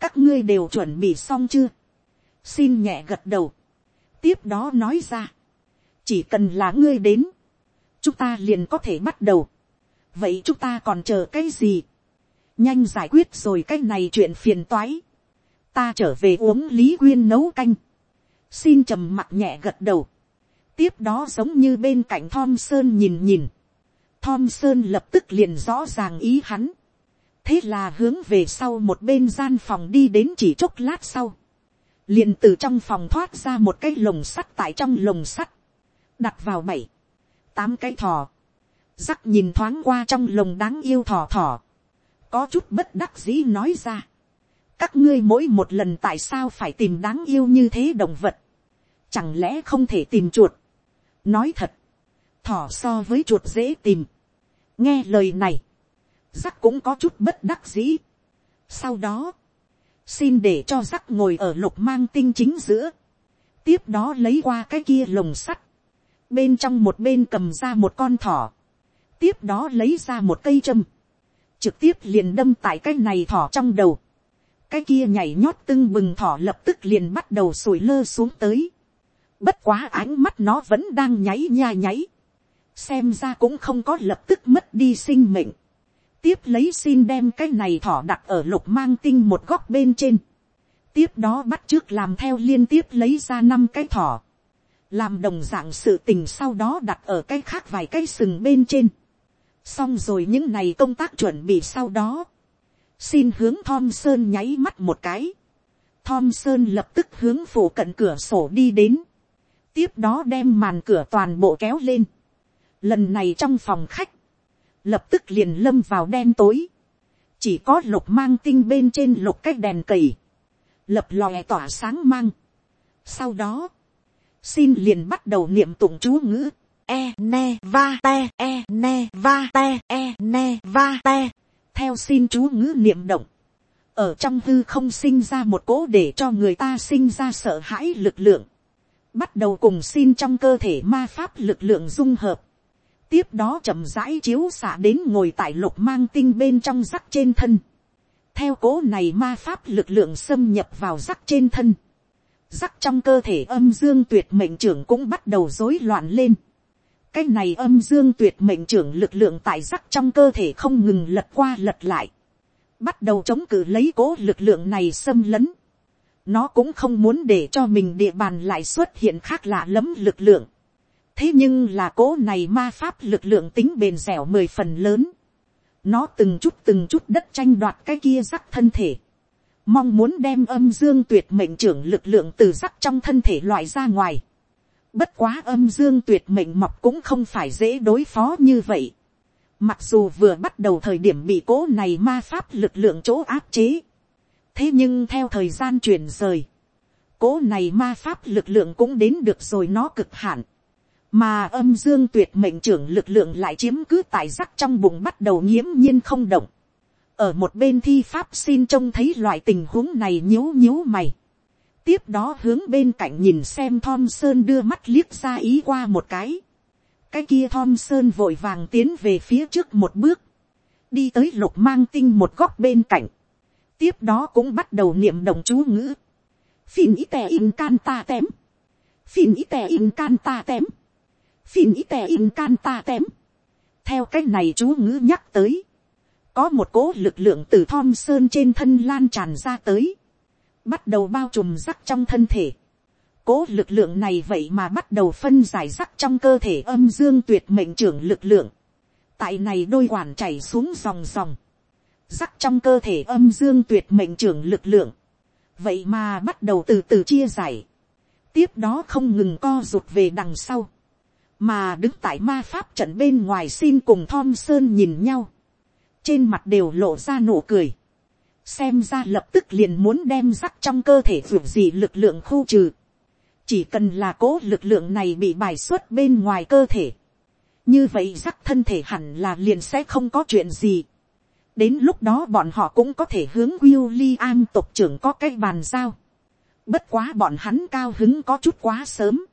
các ngươi đều chuẩn bị xong chưa, xin nhẹ gật đầu, tiếp đó nói ra, chỉ cần là ngươi đến, chúng ta liền có thể bắt đầu. vậy chúng ta còn chờ cái gì. nhanh giải quyết rồi cái này chuyện phiền toái. ta trở về uống lý quyên nấu canh, xin trầm mặt nhẹ gật đầu, tiếp đó giống như bên cạnh thom sơn nhìn nhìn, thom sơn lập tức liền rõ ràng ý hắn, thế là hướng về sau một bên gian phòng đi đến chỉ chốc lát sau, liền từ trong phòng thoát ra một cái lồng sắt tại trong lồng sắt, đặt vào bảy, tám cái thò, rắc nhìn thoáng qua trong lồng đáng yêu thò thò, có chút bất đắc dĩ nói ra, các ngươi mỗi một lần tại sao phải tìm đáng yêu như thế động vật, chẳng lẽ không thể tìm chuột, nói thật, thỏ so với chuột dễ tìm, nghe lời này, rắc cũng có chút bất đắc dĩ. sau đó, xin để cho rắc ngồi ở lục mang tinh chính giữa, tiếp đó lấy qua cái kia lồng sắt, bên trong một bên cầm ra một con thỏ, tiếp đó lấy ra một cây châm, trực tiếp liền đâm tại cái này thỏ trong đầu, cái kia nhảy nhót tưng bừng thỏ lập tức liền bắt đầu sủi lơ xuống tới, bất quá ánh mắt nó vẫn đang nháy nha nháy, xem ra cũng không có lập tức mất đi sinh mệnh, tiếp lấy xin đem cái này thỏ đặt ở lục mang tinh một góc bên trên, tiếp đó bắt trước làm theo liên tiếp lấy ra năm cái thỏ, làm đồng dạng sự tình sau đó đặt ở cái khác vài cái sừng bên trên, xong rồi những này công tác chuẩn bị sau đó, xin hướng thom sơn nháy mắt một cái, thom sơn lập tức hướng phủ cận cửa sổ đi đến, tiếp đó đem màn cửa toàn bộ kéo lên, lần này trong phòng khách, lập tức liền lâm vào đen tối, chỉ có lục mang tinh bên trên lục cái đèn cầy, lập lòe tỏa sáng mang. Sau đó, xin liền bắt đầu niệm tụng chú ngữ, e ne va te e ne va te e ne va te, theo xin chú ngữ niệm động, ở trong hư không sinh ra một cố để cho người ta sinh ra sợ hãi lực lượng, bắt đầu cùng xin trong cơ thể ma pháp lực lượng dung hợp, tiếp đó chậm rãi chiếu xạ đến ngồi tại lục mang tinh bên trong rắc trên thân. theo cố này ma pháp lực lượng xâm nhập vào rắc trên thân. rắc trong cơ thể âm dương tuyệt mệnh trưởng cũng bắt đầu rối loạn lên. cái này âm dương tuyệt mệnh trưởng lực lượng tại rắc trong cơ thể không ngừng lật qua lật lại. bắt đầu chống cự lấy cố lực lượng này xâm lấn nó cũng không muốn để cho mình địa bàn lại xuất hiện khác lạ lắm lực lượng thế nhưng là cố này ma pháp lực lượng tính bền dẻo mười phần lớn. nó từng chút từng chút đất tranh đoạt cái kia rắc thân thể. mong muốn đem âm dương tuyệt mệnh trưởng lực lượng từ rắc trong thân thể loại ra ngoài. bất quá âm dương tuyệt mệnh mọc cũng không phải dễ đối phó như vậy. mặc dù vừa bắt đầu thời điểm bị cố này ma pháp lực lượng chỗ áp chế thế nhưng theo thời gian chuyển rời, cố này ma pháp lực lượng cũng đến được rồi nó cực hạn mà âm dương tuyệt mệnh trưởng lực lượng lại chiếm cứ tài rắc trong bụng bắt đầu nghiễm nhiên không động. ở một bên thi pháp xin trông thấy loại tình huống này nhíu nhíu mày. tiếp đó hướng bên cạnh nhìn xem thom sơn đưa mắt liếc ra ý qua một cái. cái kia thom sơn vội vàng tiến về phía trước một bước. đi tới lục mang tinh một góc bên cạnh tiếp đó cũng bắt đầu niệm động chú ngữ. phin ý tè in can ta tém. phin ý tè in can ta tém phin ý tè in can ta tém. theo cách này chú ngữ nhắc tới, có một cố lực lượng từ thom sơn trên thân lan tràn ra tới, bắt đầu bao trùm rắc trong thân thể. cố lực lượng này vậy mà bắt đầu phân giải rắc trong cơ thể âm dương tuyệt mệnh trưởng lực lượng. tại này đôi quản chảy xuống dòng dòng rắc trong cơ thể âm dương tuyệt mệnh trưởng lực lượng. vậy mà bắt đầu từ từ chia giải. tiếp đó không ngừng co rụt về đằng sau mà đứng tại ma pháp trận bên ngoài xin cùng thom sơn nhìn nhau, trên mặt đều lộ ra nụ cười, xem ra lập tức liền muốn đem rắc trong cơ thể ruột gì lực lượng khu trừ, chỉ cần là cố lực lượng này bị bài xuất bên ngoài cơ thể, như vậy rắc thân thể hẳn là liền sẽ không có chuyện gì đến lúc đó bọn họ cũng có thể hướng William tộc trưởng có cái bàn giao. bất quá bọn hắn cao hứng có chút quá sớm.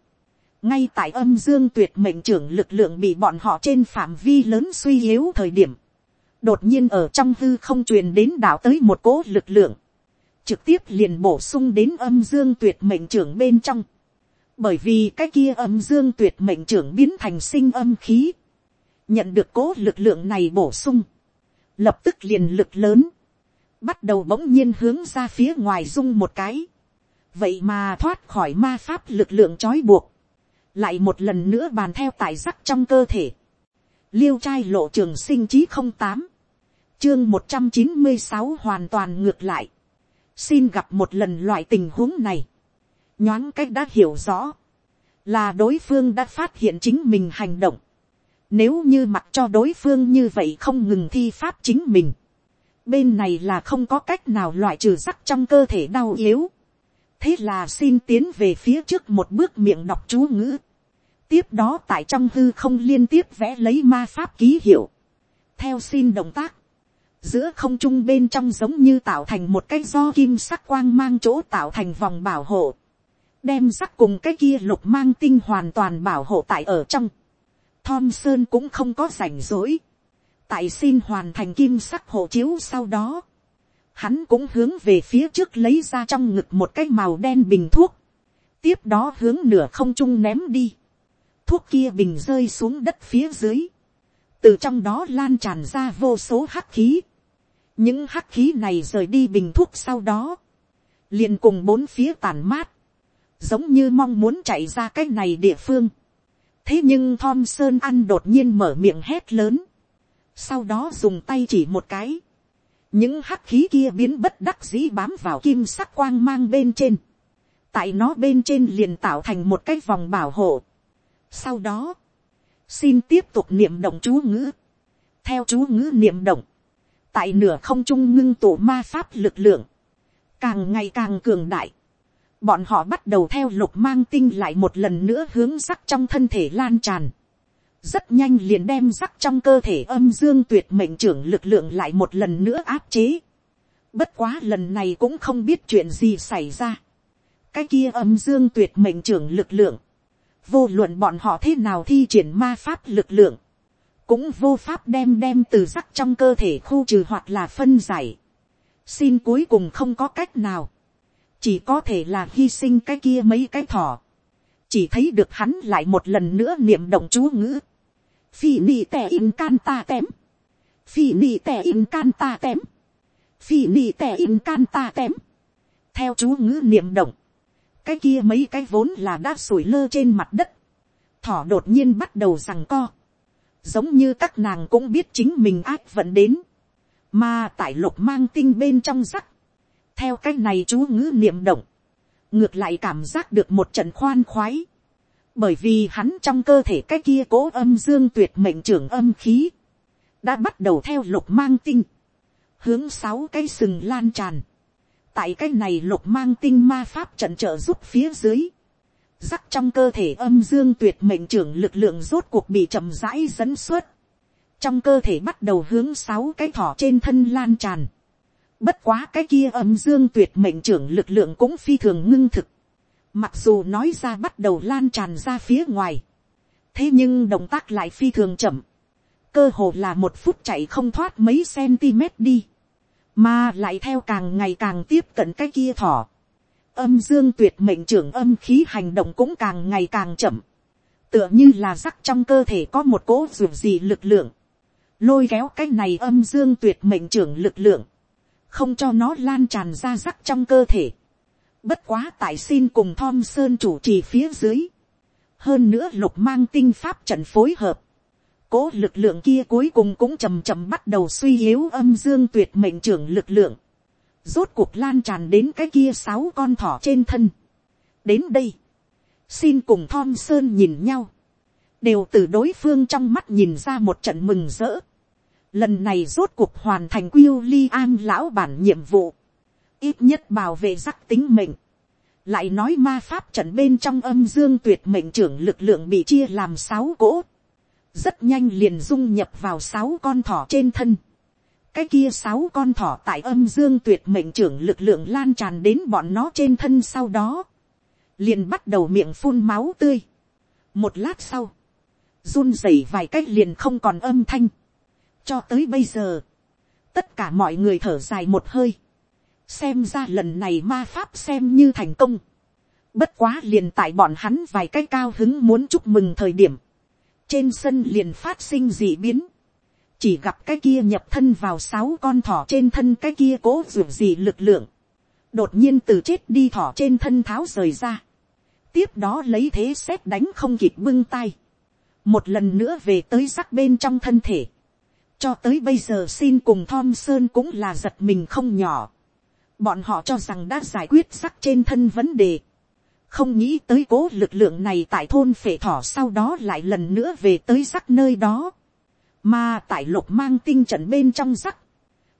Ngay tại âm dương tuyệt mệnh trưởng lực lượng bị bọn họ trên phạm vi lớn suy yếu thời điểm, đột nhiên ở trong hư không truyền đến đảo tới một cố lực lượng, trực tiếp liền bổ sung đến âm dương tuyệt mệnh trưởng bên trong, bởi vì cái kia âm dương tuyệt mệnh trưởng biến thành sinh âm khí, nhận được cố lực lượng này bổ sung, lập tức liền lực lớn, bắt đầu bỗng nhiên hướng ra phía ngoài rung một cái, vậy mà thoát khỏi ma pháp lực lượng trói buộc, lại một lần nữa bàn theo tài sắc trong cơ thể, liêu trai lộ trường sinh chí không tám, chương một trăm chín mươi sáu hoàn toàn ngược lại, xin gặp một lần loại tình huống này, nhoáng cách đã hiểu rõ, là đối phương đã phát hiện chính mình hành động, nếu như mặc cho đối phương như vậy không ngừng thi pháp chính mình, bên này là không có cách nào loại trừ sắc trong cơ thể đau yếu, thế là xin tiến về phía trước một bước miệng đọc chú ngữ, tiếp đó tại trong hư không liên tiếp vẽ lấy ma pháp ký hiệu, theo xin động tác, giữa không trung bên trong giống như tạo thành một cái do kim sắc quang mang chỗ tạo thành vòng bảo hộ, đem sắc cùng cái kia lục mang tinh hoàn toàn bảo hộ tại ở trong. Thomson cũng không có rảnh rỗi. Tại xin hoàn thành kim sắc hộ chiếu sau đó. Hắn cũng hướng về phía trước lấy ra trong ngực một cái màu đen bình thuốc. Tiếp đó hướng nửa không trung ném đi. Thuốc kia bình rơi xuống đất phía dưới. Từ trong đó lan tràn ra vô số hắc khí. Những hắc khí này rời đi bình thuốc sau đó. liền cùng bốn phía tàn mát giống như mong muốn chạy ra cái này địa phương thế nhưng thom sơn ăn đột nhiên mở miệng hét lớn, sau đó dùng tay chỉ một cái, những hắc khí kia biến bất đắc dĩ bám vào kim sắc quang mang bên trên, tại nó bên trên liền tạo thành một cái vòng bảo hộ. sau đó, xin tiếp tục niệm động chú ngữ, theo chú ngữ niệm động, tại nửa không trung ngưng tụ ma pháp lực lượng, càng ngày càng cường đại, bọn họ bắt đầu theo lục mang tinh lại một lần nữa hướng rắc trong thân thể lan tràn. rất nhanh liền đem rắc trong cơ thể âm dương tuyệt mệnh trưởng lực lượng lại một lần nữa áp chế. bất quá lần này cũng không biết chuyện gì xảy ra. cái kia âm dương tuyệt mệnh trưởng lực lượng. vô luận bọn họ thế nào thi triển ma pháp lực lượng. cũng vô pháp đem đem từ rắc trong cơ thể khu trừ hoặc là phân giải. xin cuối cùng không có cách nào chỉ có thể là hy sinh cái kia mấy cái thỏ, chỉ thấy được hắn lại một lần nữa niệm động chú ngữ, phi ni tè in can ta tém, phi ni tè in can ta tém, phi ni tè in can ta tém, theo chú ngữ niệm động, cái kia mấy cái vốn là đã sủi lơ trên mặt đất, thỏ đột nhiên bắt đầu rằng co, giống như các nàng cũng biết chính mình ác vận đến, mà tại lục mang tinh bên trong rắc, theo cái này chú ngữ niệm động, ngược lại cảm giác được một trận khoan khoái, bởi vì hắn trong cơ thể cái kia cố âm dương tuyệt mệnh trưởng âm khí, đã bắt đầu theo lục mang tinh, hướng sáu cái sừng lan tràn, tại cái này lục mang tinh ma pháp trận trợ giúp phía dưới, rắc trong cơ thể âm dương tuyệt mệnh trưởng lực lượng rốt cuộc bị chậm rãi dẫn xuất, trong cơ thể bắt đầu hướng sáu cái thỏ trên thân lan tràn, Bất quá cái kia âm dương tuyệt mệnh trưởng lực lượng cũng phi thường ngưng thực. Mặc dù nói ra bắt đầu lan tràn ra phía ngoài. Thế nhưng động tác lại phi thường chậm. Cơ hồ là một phút chạy không thoát mấy cm đi. Mà lại theo càng ngày càng tiếp cận cái kia thỏ. Âm dương tuyệt mệnh trưởng âm khí hành động cũng càng ngày càng chậm. Tựa như là rắc trong cơ thể có một cỗ dù gì lực lượng. Lôi kéo cái này âm dương tuyệt mệnh trưởng lực lượng không cho nó lan tràn ra rắc trong cơ thể. Bất quá tại xin cùng Thom Sơn chủ trì phía dưới. Hơn nữa lục mang tinh pháp trận phối hợp. Cố lực lượng kia cuối cùng cũng chầm chậm bắt đầu suy yếu âm dương tuyệt mệnh trưởng lực lượng. Rốt cuộc lan tràn đến cái kia sáu con thỏ trên thân. Đến đây. Xin cùng Thom Sơn nhìn nhau. Đều từ đối phương trong mắt nhìn ra một trận mừng rỡ lần này rốt cuộc hoàn thành quyêu li an lão bản nhiệm vụ, ít nhất bảo vệ giác tính mệnh, lại nói ma pháp trận bên trong âm dương tuyệt mệnh trưởng lực lượng bị chia làm sáu cỗ, rất nhanh liền dung nhập vào sáu con thỏ trên thân, cái kia sáu con thỏ tại âm dương tuyệt mệnh trưởng lực lượng lan tràn đến bọn nó trên thân sau đó, liền bắt đầu miệng phun máu tươi. một lát sau, run rẩy vài cách liền không còn âm thanh, cho tới bây giờ, tất cả mọi người thở dài một hơi, xem ra lần này ma pháp xem như thành công, bất quá liền tại bọn hắn vài cái cao hứng muốn chúc mừng thời điểm, trên sân liền phát sinh dị biến, chỉ gặp cái kia nhập thân vào sáu con thỏ trên thân cái kia cố ruột gì lực lượng, đột nhiên từ chết đi thỏ trên thân tháo rời ra, tiếp đó lấy thế xét đánh không kịp bưng tay, một lần nữa về tới sắc bên trong thân thể, cho tới bây giờ xin cùng Thomson cũng là giật mình không nhỏ. Bọn họ cho rằng đã giải quyết sắc trên thân vấn đề. Không nghĩ tới cố lực lượng này tại thôn phệ thỏ sau đó lại lần nữa về tới sắc nơi đó. Mà tại lục mang tinh trận bên trong sắc.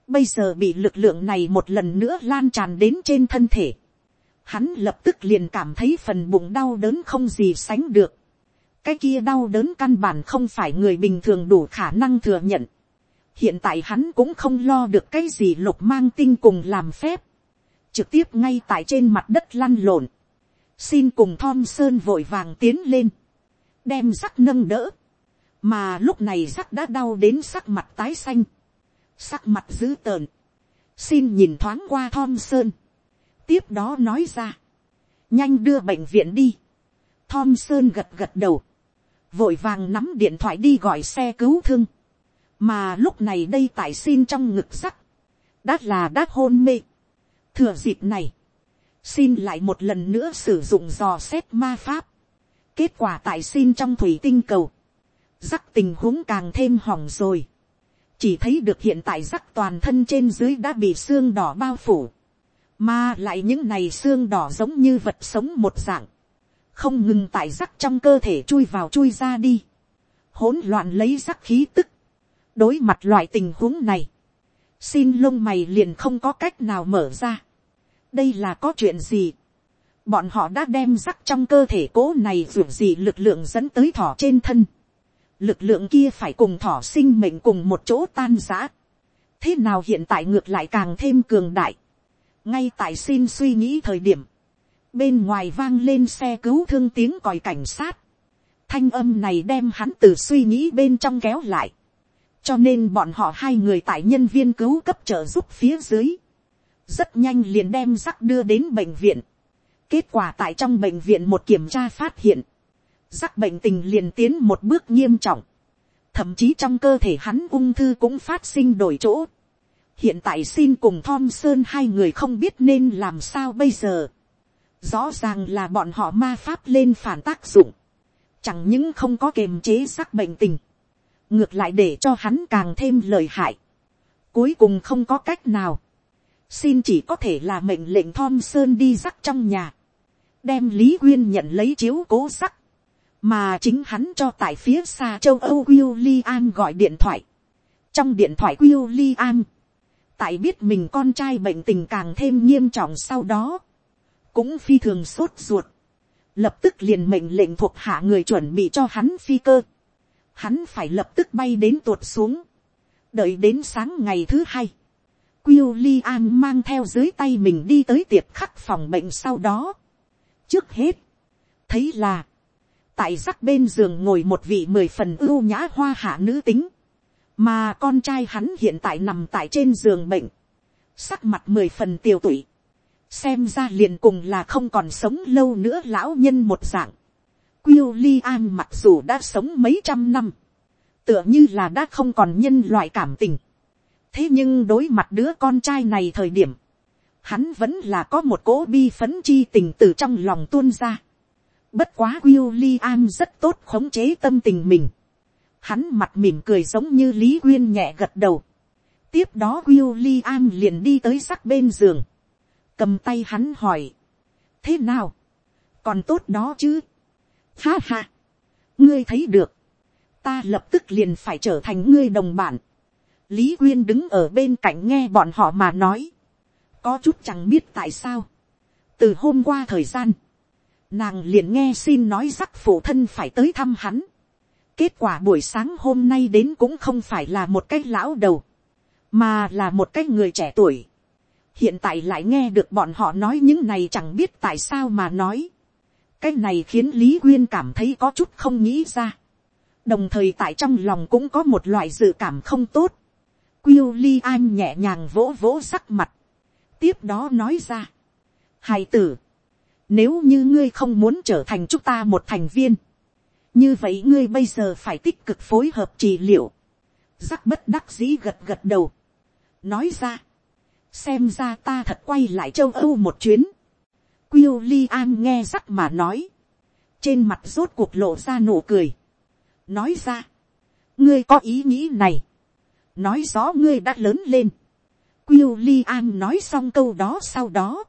Bây giờ bị lực lượng này một lần nữa lan tràn đến trên thân thể. Hắn lập tức liền cảm thấy phần bụng đau đớn không gì sánh được. Cái kia đau đớn căn bản không phải người bình thường đủ khả năng thừa nhận hiện tại hắn cũng không lo được cái gì lục mang tinh cùng làm phép, trực tiếp ngay tại trên mặt đất lăn lộn, xin cùng thom sơn vội vàng tiến lên, đem sắc nâng đỡ, mà lúc này sắc đã đau đến sắc mặt tái xanh, sắc mặt dữ tợn, xin nhìn thoáng qua thom sơn, tiếp đó nói ra, nhanh đưa bệnh viện đi, thom sơn gật gật đầu, vội vàng nắm điện thoại đi gọi xe cứu thương, mà lúc này đây tại xin trong ngực sắc, đã là đã hôn mê. thừa dịp này, xin lại một lần nữa sử dụng dò xét ma pháp. kết quả tại xin trong thủy tinh cầu, rắc tình huống càng thêm hỏng rồi. chỉ thấy được hiện tại rắc toàn thân trên dưới đã bị xương đỏ bao phủ. mà lại những này xương đỏ giống như vật sống một dạng. không ngừng tại rắc trong cơ thể chui vào chui ra đi. hỗn loạn lấy rắc khí tức đối mặt loại tình huống này, xin lông mày liền không có cách nào mở ra. đây là có chuyện gì. bọn họ đã đem rắc trong cơ thể cố này dù gì lực lượng dẫn tới thỏ trên thân. lực lượng kia phải cùng thỏ sinh mệnh cùng một chỗ tan giã. thế nào hiện tại ngược lại càng thêm cường đại. ngay tại xin suy nghĩ thời điểm, bên ngoài vang lên xe cứu thương tiếng còi cảnh sát. thanh âm này đem hắn từ suy nghĩ bên trong kéo lại cho nên bọn họ hai người tại nhân viên cứu cấp trợ giúp phía dưới, rất nhanh liền đem rắc đưa đến bệnh viện. kết quả tại trong bệnh viện một kiểm tra phát hiện, rắc bệnh tình liền tiến một bước nghiêm trọng, thậm chí trong cơ thể hắn ung thư cũng phát sinh đổi chỗ. hiện tại xin cùng thom sơn hai người không biết nên làm sao bây giờ. rõ ràng là bọn họ ma pháp lên phản tác dụng, chẳng những không có kềm chế sắc bệnh tình, ngược lại để cho hắn càng thêm lời hại. cuối cùng không có cách nào, xin chỉ có thể là mệnh lệnh thom sơn đi rắc trong nhà, đem lý quyên nhận lấy chiếu cố sắc, mà chính hắn cho tại phía xa châu âu William gọi điện thoại. trong điện thoại William, tại biết mình con trai bệnh tình càng thêm nghiêm trọng sau đó, cũng phi thường sốt ruột, lập tức liền mệnh lệnh thuộc hạ người chuẩn bị cho hắn phi cơ hắn phải lập tức bay đến tuột xuống, đợi đến sáng ngày thứ hai, William mang theo dưới tay mình đi tới tiệp khắc phòng bệnh sau đó. Trước hết, thấy là, tại rắc bên giường ngồi một vị mười phần ưu nhã hoa hạ nữ tính, mà con trai hắn hiện tại nằm tại trên giường bệnh, sắc mặt mười phần tiều tụy, xem ra liền cùng là không còn sống lâu nữa lão nhân một dạng. William mặc dù đã sống mấy trăm năm, tựa như là đã không còn nhân loại cảm tình. Thế nhưng đối mặt đứa con trai này thời điểm, hắn vẫn là có một cỗ bi phấn chi tình từ trong lòng tuôn ra. Bất quá William rất tốt khống chế tâm tình mình. Hắn mặt mỉm cười giống như Lý Quyên nhẹ gật đầu. Tiếp đó William liền đi tới sắc bên giường. Cầm tay hắn hỏi. Thế nào? Còn tốt đó chứ? Ha ha, ngươi thấy được, ta lập tức liền phải trở thành ngươi đồng bạn. lý Uyên đứng ở bên cạnh nghe bọn họ mà nói, có chút chẳng biết tại sao. từ hôm qua thời gian, nàng liền nghe xin nói rắc phụ thân phải tới thăm hắn. kết quả buổi sáng hôm nay đến cũng không phải là một cái lão đầu, mà là một cái người trẻ tuổi. hiện tại lại nghe được bọn họ nói những này chẳng biết tại sao mà nói cái này khiến lý quyên cảm thấy có chút không nghĩ ra. đồng thời tại trong lòng cũng có một loại dự cảm không tốt. Quyêu li an nhẹ nhàng vỗ vỗ sắc mặt. tiếp đó nói ra. hài tử, nếu như ngươi không muốn trở thành chúng ta một thành viên, như vậy ngươi bây giờ phải tích cực phối hợp trị liệu. rắc bất đắc dĩ gật gật đầu, nói ra, xem ra ta thật quay lại châu âu một chuyến, Quyêu Li An nghe rắc mà nói, trên mặt rốt cuộc lộ ra nụ cười, nói ra, ngươi có ý nghĩ này, nói rõ ngươi đã lớn lên, Quyêu Li An nói xong câu đó sau đó,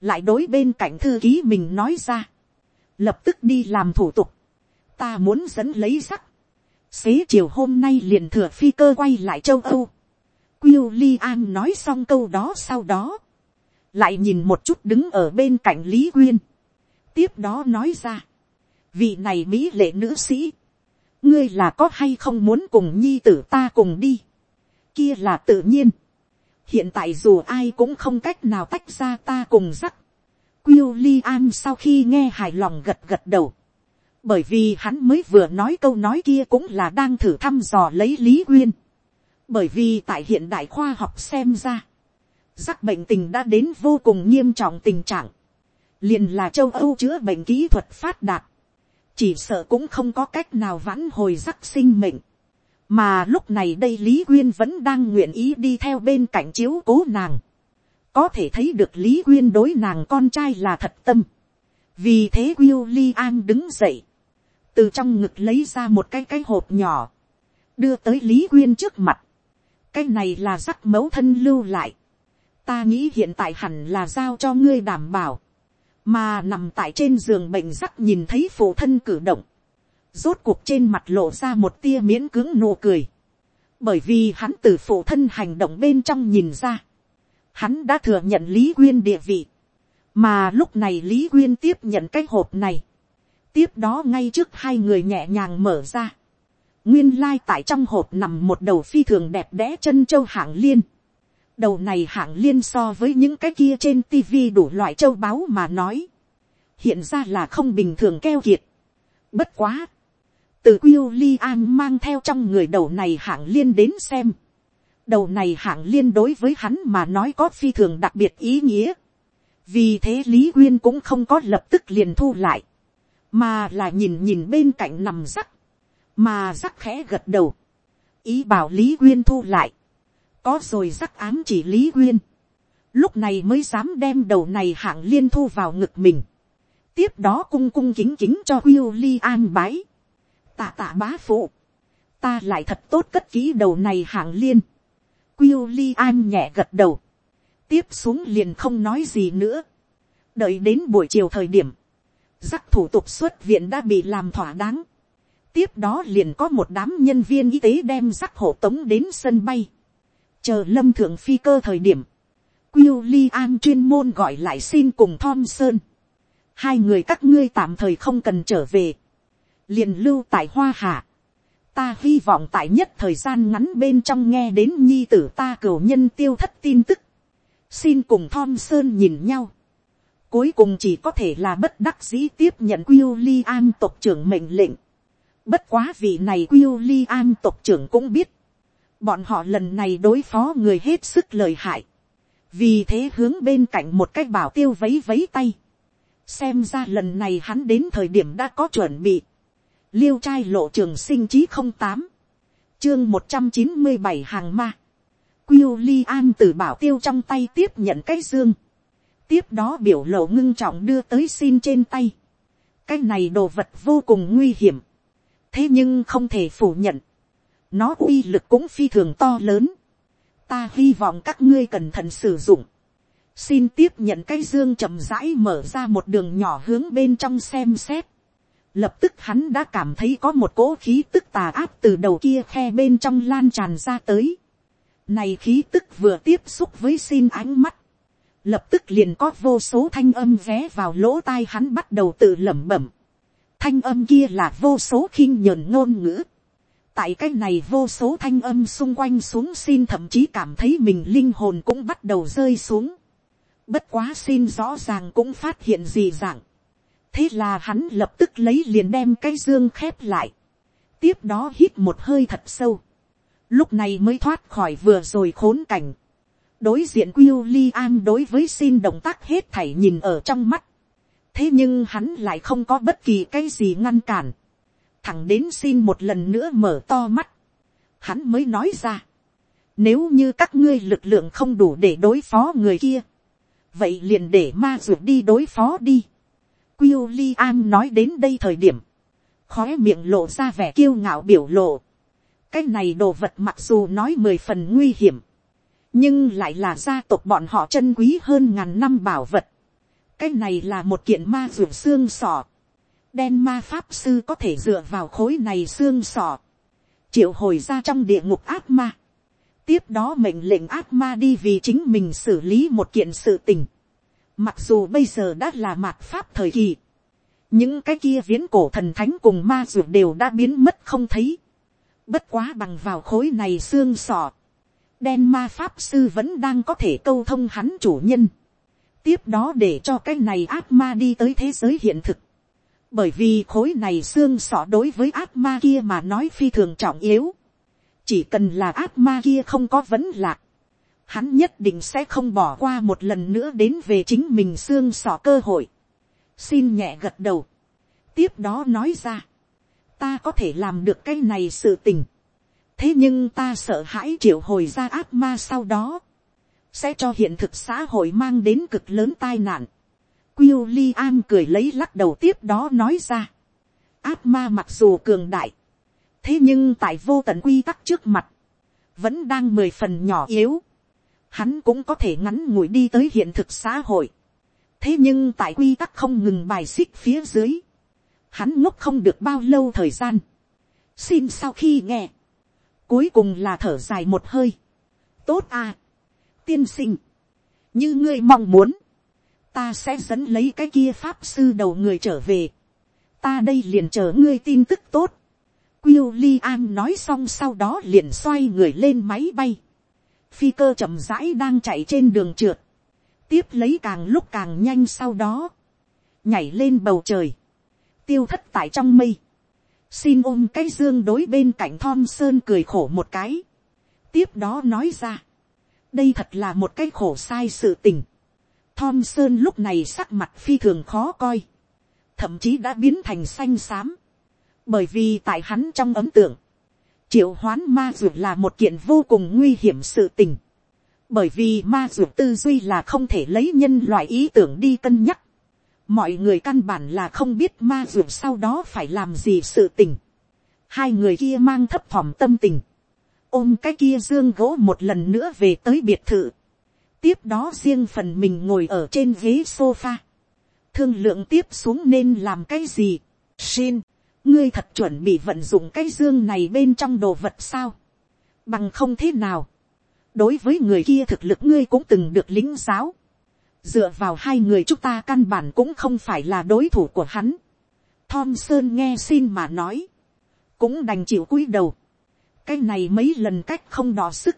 lại đối bên cạnh thư ký mình nói ra, lập tức đi làm thủ tục, ta muốn dẫn lấy rắc, xế chiều hôm nay liền thừa phi cơ quay lại châu âu, Quyêu Li An nói xong câu đó sau đó, lại nhìn một chút đứng ở bên cạnh lý quyên, tiếp đó nói ra, vị này mỹ lệ nữ sĩ, ngươi là có hay không muốn cùng nhi tử ta cùng đi, kia là tự nhiên, hiện tại dù ai cũng không cách nào tách ra ta cùng rắc, Quyêu Li An sau khi nghe hài lòng gật gật đầu, bởi vì hắn mới vừa nói câu nói kia cũng là đang thử thăm dò lấy lý quyên, bởi vì tại hiện đại khoa học xem ra, rắc bệnh tình đã đến vô cùng nghiêm trọng tình trạng. Liền là châu Âu chữa bệnh kỹ thuật phát đạt. Chỉ sợ cũng không có cách nào vãn hồi rắc sinh mệnh. Mà lúc này đây Lý Quyên vẫn đang nguyện ý đi theo bên cạnh chiếu cố nàng. Có thể thấy được Lý Quyên đối nàng con trai là thật tâm. Vì thế William đứng dậy. Từ trong ngực lấy ra một cái cái hộp nhỏ. Đưa tới Lý Quyên trước mặt. Cái này là rắc mẫu thân lưu lại ta nghĩ hiện tại hẳn là giao cho ngươi đảm bảo, mà nằm tại trên giường bệnh rắc nhìn thấy phụ thân cử động, rốt cuộc trên mặt lộ ra một tia miễn cưỡng nụ cười, bởi vì hắn từ phụ thân hành động bên trong nhìn ra, hắn đã thừa nhận lý quyên địa vị, mà lúc này lý quyên tiếp nhận cái hộp này, tiếp đó ngay trước hai người nhẹ nhàng mở ra, nguyên lai tại trong hộp nằm một đầu phi thường đẹp đẽ chân châu hạng liên, đầu này hạng liên so với những cái kia trên tivi đủ loại châu báu mà nói, hiện ra là không bình thường keo kiệt. Bất quá, từ quyêu li an mang theo trong người đầu này hạng liên đến xem, đầu này hạng liên đối với hắn mà nói có phi thường đặc biệt ý nghĩa, vì thế lý quyên cũng không có lập tức liền thu lại, mà là nhìn nhìn bên cạnh nằm rắc, mà rắc khẽ gật đầu, ý bảo lý quyên thu lại, có rồi rắc án chỉ lý quyên, lúc này mới dám đem đầu này hạng liên thu vào ngực mình, tiếp đó cung cung kính kính cho Will Li an bái, tạ tạ bá phụ, ta lại thật tốt cất kỹ đầu này hạng liên, quyêu Li an nhẹ gật đầu, tiếp xuống liền không nói gì nữa, đợi đến buổi chiều thời điểm, rắc thủ tục xuất viện đã bị làm thỏa đáng, tiếp đó liền có một đám nhân viên y tế đem rắc hộ tống đến sân bay, chờ lâm thượng phi cơ thời điểm, William chuyên môn gọi lại xin cùng Thompson. Hai người các ngươi tạm thời không cần trở về. liền lưu tại Hoa Hạ. Ta hy vọng tại nhất thời gian ngắn bên trong nghe đến nhi tử ta cửu nhân tiêu thất tin tức. Xin cùng Thompson nhìn nhau. Cuối cùng chỉ có thể là bất đắc dĩ tiếp nhận William tộc trưởng mệnh lệnh. Bất quá vị này William tộc trưởng cũng biết bọn họ lần này đối phó người hết sức lời hại, vì thế hướng bên cạnh một cái bảo tiêu vấy vấy tay, xem ra lần này hắn đến thời điểm đã có chuẩn bị, liêu trai lộ trường sinh chí không tám, chương một trăm chín mươi bảy hàng ma, Quyêu Li An từ bảo tiêu trong tay tiếp nhận cái dương. Tiếp đó biểu lộ ngưng trọng đưa tới xin trên tay. Cái này đồ vật vô cùng nguy hiểm. Thế nhưng không thể phủ nhận nó uy lực cũng phi thường to lớn. ta hy vọng các ngươi cẩn thận sử dụng. xin tiếp nhận cái dương chậm rãi mở ra một đường nhỏ hướng bên trong xem xét. lập tức hắn đã cảm thấy có một cỗ khí tức tà áp từ đầu kia khe bên trong lan tràn ra tới. này khí tức vừa tiếp xúc với xin ánh mắt. lập tức liền có vô số thanh âm vé vào lỗ tai hắn bắt đầu tự lẩm bẩm. thanh âm kia là vô số khinh nhờn ngôn ngữ tại cái này vô số thanh âm xung quanh xuống xin thậm chí cảm thấy mình linh hồn cũng bắt đầu rơi xuống. Bất quá xin rõ ràng cũng phát hiện gì dạng. Thế là hắn lập tức lấy liền đem cái dương khép lại. Tiếp đó hít một hơi thật sâu. Lúc này mới thoát khỏi vừa rồi khốn cảnh. Đối diện William đối với xin động tác hết thảy nhìn ở trong mắt. Thế nhưng hắn lại không có bất kỳ cái gì ngăn cản thẳng đến xin một lần nữa mở to mắt, hắn mới nói ra, nếu như các ngươi lực lượng không đủ để đối phó người kia, vậy liền để ma ruột đi đối phó đi. Quyêu li an nói đến đây thời điểm, khói miệng lộ ra vẻ kiêu ngạo biểu lộ. cái này đồ vật mặc dù nói mười phần nguy hiểm, nhưng lại là gia tộc bọn họ chân quý hơn ngàn năm bảo vật. cái này là một kiện ma ruột xương sọ đen ma pháp sư có thể dựa vào khối này xương sọ, triệu hồi ra trong địa ngục ác ma tiếp đó mệnh lệnh ác ma đi vì chính mình xử lý một kiện sự tình. Mặc dù bây giờ đã là mạt pháp thời kỳ, những cái kia viễn cổ thần thánh cùng ma ruột đều đã biến mất không thấy. Bất quá bằng vào khối này xương sọ, đen ma pháp sư vẫn đang có thể câu thông hắn chủ nhân. Tiếp đó để cho cái này ác ma đi tới thế giới hiện thực. Bởi vì khối này xương sọ đối với ác ma kia mà nói phi thường trọng yếu. Chỉ cần là ác ma kia không có vấn lạc, hắn nhất định sẽ không bỏ qua một lần nữa đến về chính mình xương sọ cơ hội. xin nhẹ gật đầu, tiếp đó nói ra, ta có thể làm được cái này sự tình, thế nhưng ta sợ hãi triệu hồi ra ác ma sau đó, sẽ cho hiện thực xã hội mang đến cực lớn tai nạn. Quyêu li an cười lấy lắc đầu tiếp đó nói ra, Áp ma mặc dù cường đại, thế nhưng tại vô tận quy tắc trước mặt, vẫn đang mười phần nhỏ yếu, hắn cũng có thể ngắn ngủi đi tới hiện thực xã hội, thế nhưng tại quy tắc không ngừng bài xích phía dưới, hắn ngốc không được bao lâu thời gian, xin sau khi nghe, cuối cùng là thở dài một hơi, tốt à, tiên sinh, như ngươi mong muốn, ta sẽ dẫn lấy cái kia pháp sư đầu người trở về, ta đây liền chờ ngươi tin tức tốt, Quyêu Li An nói xong sau đó liền xoay người lên máy bay. Phi cơ chậm rãi đang chạy trên đường trượt. Tiếp lấy càng lúc càng nhanh sau đó. Nhảy lên bầu trời. Tiêu thất tại trong mây. Xin ôm cái dương đối bên cạnh Thom Sơn cười khổ một cái. Tiếp đó nói ra. Đây thật là một cái khổ sai sự tình. Thomson lúc này sắc mặt phi thường khó coi. Thậm chí đã biến thành xanh xám bởi vì tại hắn trong ấm tượng, triệu hoán ma dược là một kiện vô cùng nguy hiểm sự tình. bởi vì ma dược tư duy là không thể lấy nhân loại ý tưởng đi cân nhắc. mọi người căn bản là không biết ma dược sau đó phải làm gì sự tình. hai người kia mang thấp thỏm tâm tình. ôm cái kia dương gỗ một lần nữa về tới biệt thự tiếp đó riêng phần mình ngồi ở trên ghế sofa. thương lượng tiếp xuống nên làm cái gì. Shin, ngươi thật chuẩn bị vận dụng cái dương này bên trong đồ vật sao, bằng không thế nào, đối với người kia thực lực ngươi cũng từng được lính giáo, dựa vào hai người chúng ta căn bản cũng không phải là đối thủ của hắn. Thomson nghe xin mà nói, cũng đành chịu cúi đầu, cái này mấy lần cách không đỏ sức,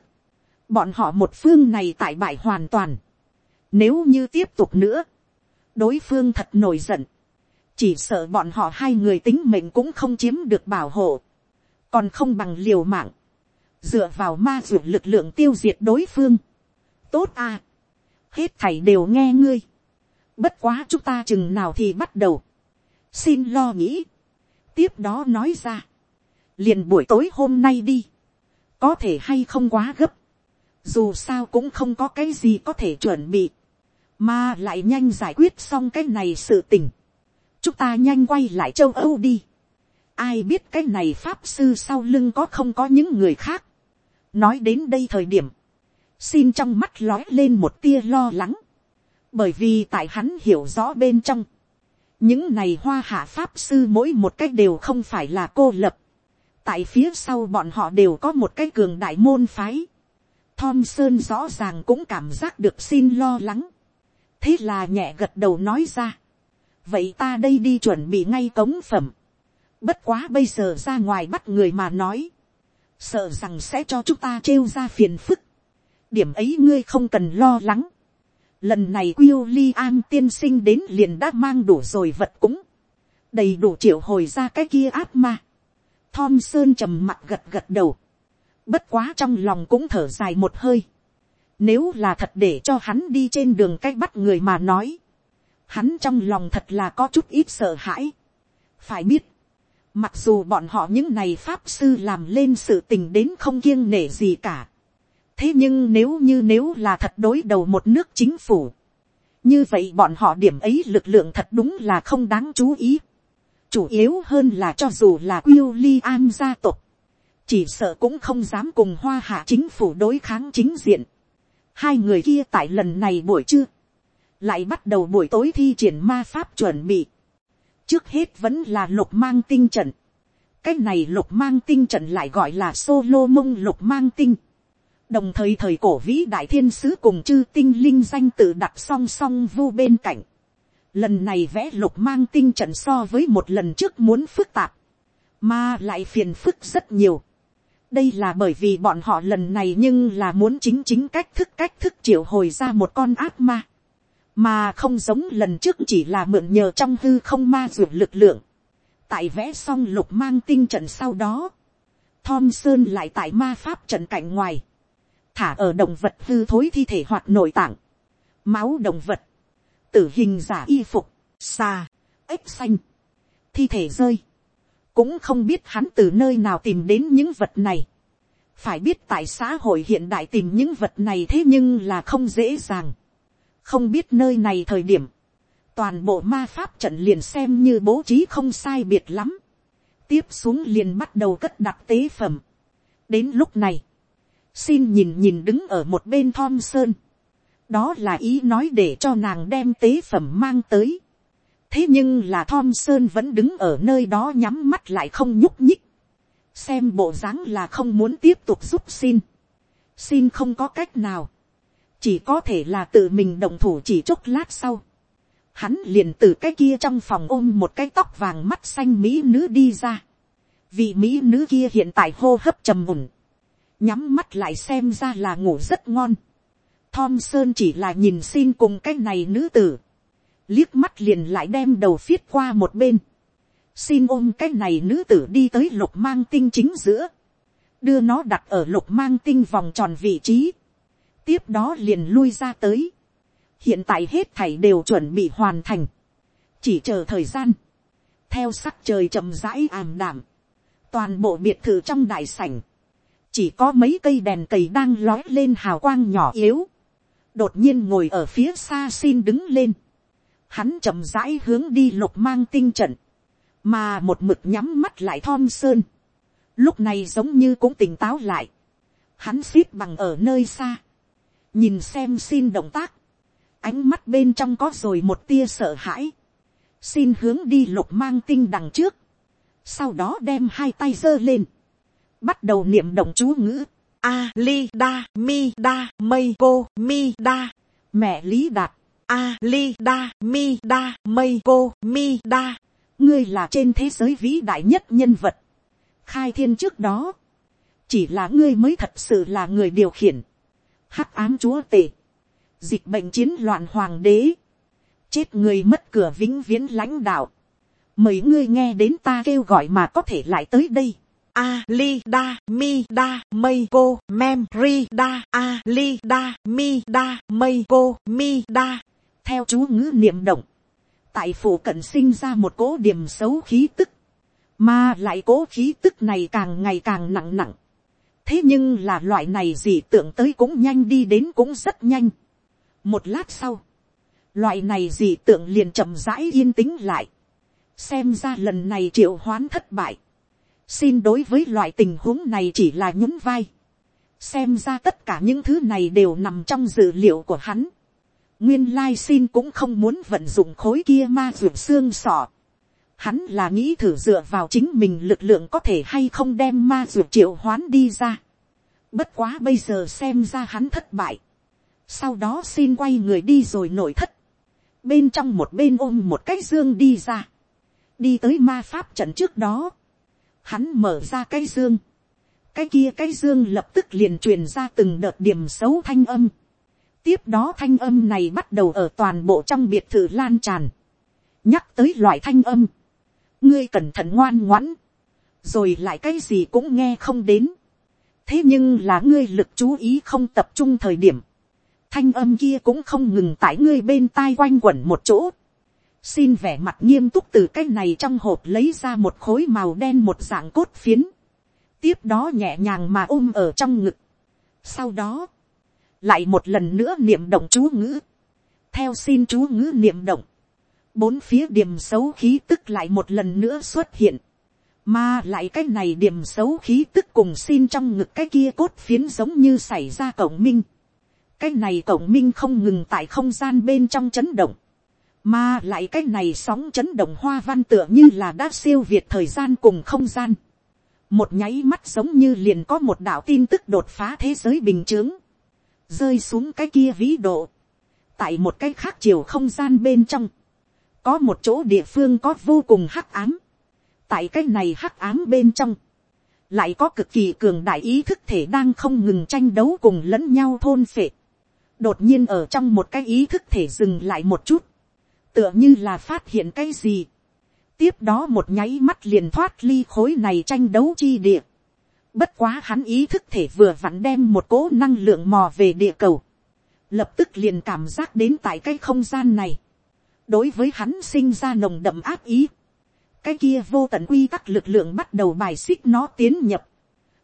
bọn họ một phương này tại bại hoàn toàn, nếu như tiếp tục nữa, đối phương thật nổi giận, chỉ sợ bọn họ hai người tính mệnh cũng không chiếm được bảo hộ, còn không bằng liều mạng, dựa vào ma dược lực lượng tiêu diệt đối phương. tốt à, hết thảy đều nghe ngươi, bất quá chúng ta chừng nào thì bắt đầu, xin lo nghĩ, tiếp đó nói ra, liền buổi tối hôm nay đi, có thể hay không quá gấp, dù sao cũng không có cái gì có thể chuẩn bị, mà lại nhanh giải quyết xong cái này sự tình, chúng ta nhanh quay lại châu âu đi. ai biết cái này pháp sư sau lưng có không có những người khác. nói đến đây thời điểm, xin trong mắt lói lên một tia lo lắng. bởi vì tại hắn hiểu rõ bên trong, những này hoa hạ pháp sư mỗi một cách đều không phải là cô lập. tại phía sau bọn họ đều có một cái cường đại môn phái. Thomson rõ ràng cũng cảm giác được xin lo lắng. Thế là nhẹ gật đầu nói ra vậy ta đây đi chuẩn bị ngay cống phẩm. bất quá bây giờ ra ngoài bắt người mà nói, sợ rằng sẽ cho chúng ta trêu ra phiền phức. điểm ấy ngươi không cần lo lắng. lần này quyêu li an tiên sinh đến liền đã mang đủ rồi vật cúng, đầy đủ triệu hồi ra cái kia áp ma. Thomson trầm mặt gật gật đầu, bất quá trong lòng cũng thở dài một hơi. Nếu là thật để cho hắn đi trên đường cách bắt người mà nói hắn trong lòng thật là có chút ít sợ hãi. phải biết, Mặc dù bọn họ những này pháp sư làm lên sự tình đến không kiêng nể gì cả. Thế nhưng nếu như nếu là thật đối đầu một nước chính phủ. Như vậy bọn họ điểm ấy lực lượng thật đúng là không đáng chú ý. Chủ yếu hơn là cho dù là William gia tộc. Chỉ sợ cũng không dám cùng hoa hạ chính phủ đối kháng chính diện. Hai người kia tại lần này buổi trưa. Lại bắt đầu buổi tối thi triển ma pháp chuẩn bị trước hết vẫn là lục mang tinh trận. cái này lục mang tinh trận lại gọi là solo mông lục mang tinh. đồng thời thời cổ vĩ đại thiên sứ cùng chư tinh linh danh tự đặt song song vu bên cạnh. lần này vẽ lục mang tinh trận so với một lần trước muốn phức tạp, mà lại phiền phức rất nhiều đây là bởi vì bọn họ lần này nhưng là muốn chính chính cách thức cách thức triệu hồi ra một con ác ma. Mà không giống lần trước chỉ là mượn nhờ trong hư không ma ruột lực lượng. tại vẽ xong lục mang tinh trận sau đó, thom sơn lại tại ma pháp trận cạnh ngoài, thả ở động vật hư thối thi thể hoạt nội tạng, máu động vật, tử hình giả y phục, xà, ếch xanh, thi thể rơi, cũng không biết hắn từ nơi nào tìm đến những vật này. phải biết tại xã hội hiện đại tìm những vật này thế nhưng là không dễ dàng không biết nơi này thời điểm, toàn bộ ma pháp trận liền xem như bố trí không sai biệt lắm, tiếp xuống liền bắt đầu cất đặt tế phẩm. đến lúc này, xin nhìn nhìn đứng ở một bên thom sơn, đó là ý nói để cho nàng đem tế phẩm mang tới thế nhưng là Thomson vẫn đứng ở nơi đó nhắm mắt lại không nhúc nhích, xem bộ dáng là không muốn tiếp tục giúp xin, xin không có cách nào, chỉ có thể là tự mình động thủ chỉ chốc lát sau. Hắn liền từ cái kia trong phòng ôm một cái tóc vàng mắt xanh mỹ nữ đi ra. Vị mỹ nữ kia hiện tại hô hấp trầm mùn. Nhắm mắt lại xem ra là ngủ rất ngon. Thomson chỉ là nhìn xin cùng cái này nữ tử. Liếc mắt liền lại đem đầu phiết qua một bên. Xin ôm cái này nữ tử đi tới lục mang tinh chính giữa. Đưa nó đặt ở lục mang tinh vòng tròn vị trí. Tiếp đó liền lui ra tới. hiện tại hết thảy đều chuẩn bị hoàn thành, chỉ chờ thời gian, theo sắc trời chậm rãi ảm đảm, toàn bộ biệt thự trong đại sảnh, chỉ có mấy cây đèn cầy đang lói lên hào quang nhỏ yếu, đột nhiên ngồi ở phía xa xin đứng lên, hắn chậm rãi hướng đi lục mang tinh trận, mà một mực nhắm mắt lại thom sơn, lúc này giống như cũng tỉnh táo lại, hắn xít bằng ở nơi xa, nhìn xem xin động tác, ánh mắt bên trong có rồi một tia sợ hãi, xin hướng đi lục mang tinh đằng trước, sau đó đem hai tay giơ lên, bắt đầu niệm động chú ngữ, a li da mi da mây cô mi da mẹ lý đạt a li da mi da mây cô mi da. Ngươi là trên thế giới vĩ đại nhất nhân vật. Khai thiên trước đó. Chỉ là ngươi mới thật sự là người điều khiển. Hắc ám chúa tể, dịch bệnh chiến loạn hoàng đế, chết người mất cửa vĩnh viễn lãnh đạo, mời ngươi nghe đến ta kêu gọi mà có thể lại tới đây. Ali da mi da mây cô mem ri da Ali da mi da mây cô mi da theo chú ngữ niệm động tại phủ cận sinh ra một cố điểm xấu khí tức mà lại cố khí tức này càng ngày càng nặng nặng thế nhưng là loại này gì tưởng tới cũng nhanh đi đến cũng rất nhanh. một lát sau, loại này gì tưởng liền chậm rãi yên tĩnh lại. xem ra lần này triệu hoán thất bại. xin đối với loại tình huống này chỉ là nhún vai. xem ra tất cả những thứ này đều nằm trong dự liệu của hắn nguyên lai xin cũng không muốn vận dụng khối kia ma ruột xương sọ Hắn là nghĩ thử dựa vào chính mình lực lượng có thể hay không đem ma ruột triệu hoán đi ra. Bất quá bây giờ xem ra hắn thất bại. Sau đó xin quay người đi rồi nội thất. Bên trong một bên ôm một cái dương đi ra. Đi tới ma pháp trận trước đó. Hắn mở ra cái dương. Cái kia cái dương lập tức liền truyền ra từng đợt điểm xấu thanh âm. Tiếp đó thanh âm này bắt đầu ở toàn bộ trong biệt thự lan tràn. Nhắc tới loại thanh âm ngươi cẩn thận ngoan ngoãn, rồi lại cái gì cũng nghe không đến. thế nhưng là ngươi lực chú ý không tập trung thời điểm, thanh âm kia cũng không ngừng tại ngươi bên tai quanh quẩn một chỗ. xin vẻ mặt nghiêm túc từ cái này trong hộp lấy ra một khối màu đen một dạng cốt phiến, tiếp đó nhẹ nhàng mà ôm ở trong ngực. sau đó, lại một lần nữa niệm động chú ngữ, theo xin chú ngữ niệm động, bốn phía điểm xấu khí tức lại một lần nữa xuất hiện, mà lại cái này điểm xấu khí tức cùng xin trong ngực cái kia cốt phiến giống như xảy ra cổng minh, cái này cổng minh không ngừng tại không gian bên trong chấn động, mà lại cái này sóng chấn động hoa văn tựa như là đã siêu việt thời gian cùng không gian. Một nháy mắt giống như liền có một đạo tin tức đột phá thế giới bình chướng. Rơi xuống cái kia vĩ độ. Tại một cái khác chiều không gian bên trong. Có một chỗ địa phương có vô cùng hắc ám. Tại cái này hắc ám bên trong. Lại có cực kỳ cường đại ý thức thể đang không ngừng tranh đấu cùng lẫn nhau thôn phệ. Đột nhiên ở trong một cái ý thức thể dừng lại một chút, tựa như là phát hiện cái gì. tiếp đó một nháy mắt liền thoát ly khối này tranh đấu chi địa bất quá hắn ý thức thể vừa vặn đem một cỗ năng lượng mò về địa cầu. lập tức liền cảm giác đến tại cái không gian này. đối với hắn sinh ra nồng đậm áp ý. cái kia vô tận quy tắc lực lượng bắt đầu bài xích nó tiến nhập.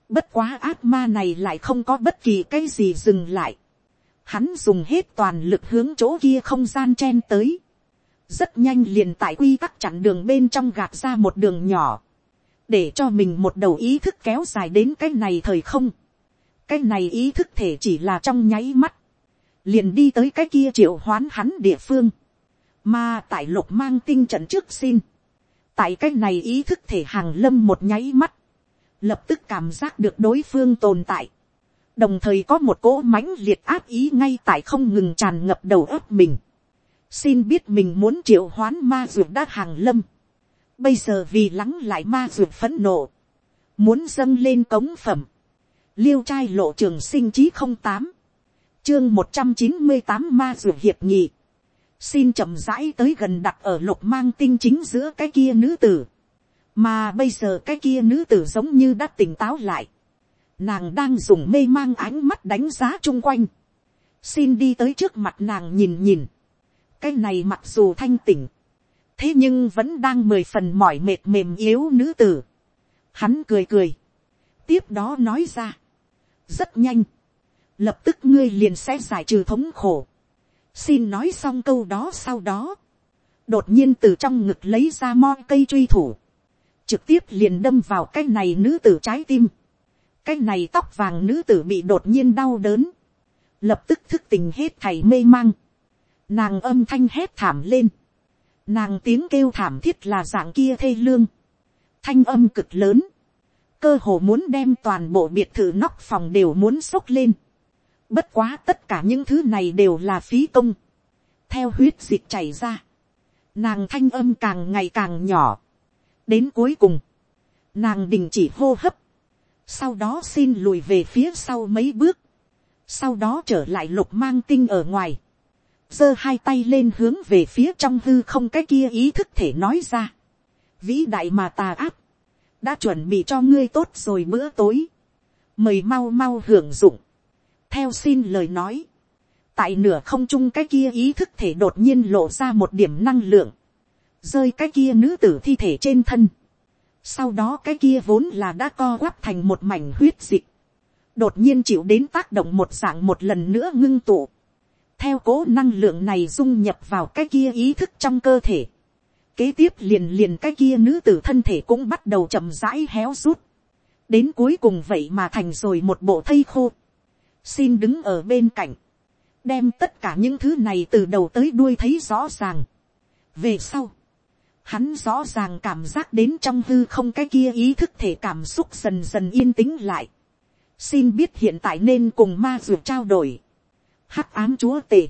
bất quá ác ma này lại không có bất kỳ cái gì dừng lại. Hắn dùng hết toàn lực hướng chỗ kia không gian chen tới rất nhanh liền tại quy tắc chặn đường bên trong gạt ra một đường nhỏ, để cho mình một đầu ý thức kéo dài đến cái này thời không. cái này ý thức thể chỉ là trong nháy mắt, liền đi tới cái kia triệu hoán hắn địa phương, mà tại lục mang tinh trận trước xin, tại cái này ý thức thể hàng lâm một nháy mắt, lập tức cảm giác được đối phương tồn tại, đồng thời có một cỗ mãnh liệt áp ý ngay tại không ngừng tràn ngập đầu óc mình xin biết mình muốn triệu hoán ma ruột đã hàng lâm bây giờ vì lắng lại ma ruột phấn nộ, muốn dâng lên cống phẩm, liêu trai lộ trường sinh chí không tám, chương một trăm chín mươi tám ma ruột hiệp nhị, xin chậm rãi tới gần đặt ở lục mang tinh chính giữa cái kia nữ tử, mà bây giờ cái kia nữ tử giống như đã tỉnh táo lại, nàng đang dùng mê mang ánh mắt đánh giá chung quanh, xin đi tới trước mặt nàng nhìn nhìn, cái này mặc dù thanh tỉnh, thế nhưng vẫn đang mười phần mỏi mệt mềm yếu nữ tử. Hắn cười cười, tiếp đó nói ra, rất nhanh, lập tức ngươi liền sẽ giải trừ thống khổ. xin nói xong câu đó sau đó, đột nhiên từ trong ngực lấy ra mo cây truy thủ, trực tiếp liền đâm vào cái này nữ tử trái tim. cái này tóc vàng nữ tử bị đột nhiên đau đớn, lập tức thức tình hết thầy mê mang Nàng âm thanh hét thảm lên. Nàng tiếng kêu thảm thiết là dạng kia thê lương. Thanh âm cực lớn. Cơ hồ muốn đem toàn bộ biệt thự nóc phòng đều muốn sốc lên. Bất quá tất cả những thứ này đều là phí công. Theo huyết dịch chảy ra. Nàng thanh âm càng ngày càng nhỏ. Đến cuối cùng. Nàng đình chỉ hô hấp. Sau đó xin lùi về phía sau mấy bước. Sau đó trở lại lục mang tinh ở ngoài giơ hai tay lên hướng về phía trong hư không cái kia ý thức thể nói ra. vĩ đại mà tà áp, đã chuẩn bị cho ngươi tốt rồi bữa tối, mời mau mau hưởng dụng, theo xin lời nói, tại nửa không trung cái kia ý thức thể đột nhiên lộ ra một điểm năng lượng, rơi cái kia nữ tử thi thể trên thân, sau đó cái kia vốn là đã co quắp thành một mảnh huyết dịch, đột nhiên chịu đến tác động một dạng một lần nữa ngưng tụ, theo cố năng lượng này dung nhập vào cái kia ý thức trong cơ thể. Kế tiếp liền liền cái kia nữ tử thân thể cũng bắt đầu chậm rãi héo rút. Đến cuối cùng vậy mà thành rồi một bộ thây khô. Xin đứng ở bên cạnh. Đem tất cả những thứ này từ đầu tới đuôi thấy rõ ràng. Về sau. Hắn rõ ràng cảm giác đến trong hư không cái kia ý thức thể cảm xúc dần dần yên tĩnh lại. Xin biết hiện tại nên cùng ma dược trao đổi hắc ám chúa tể,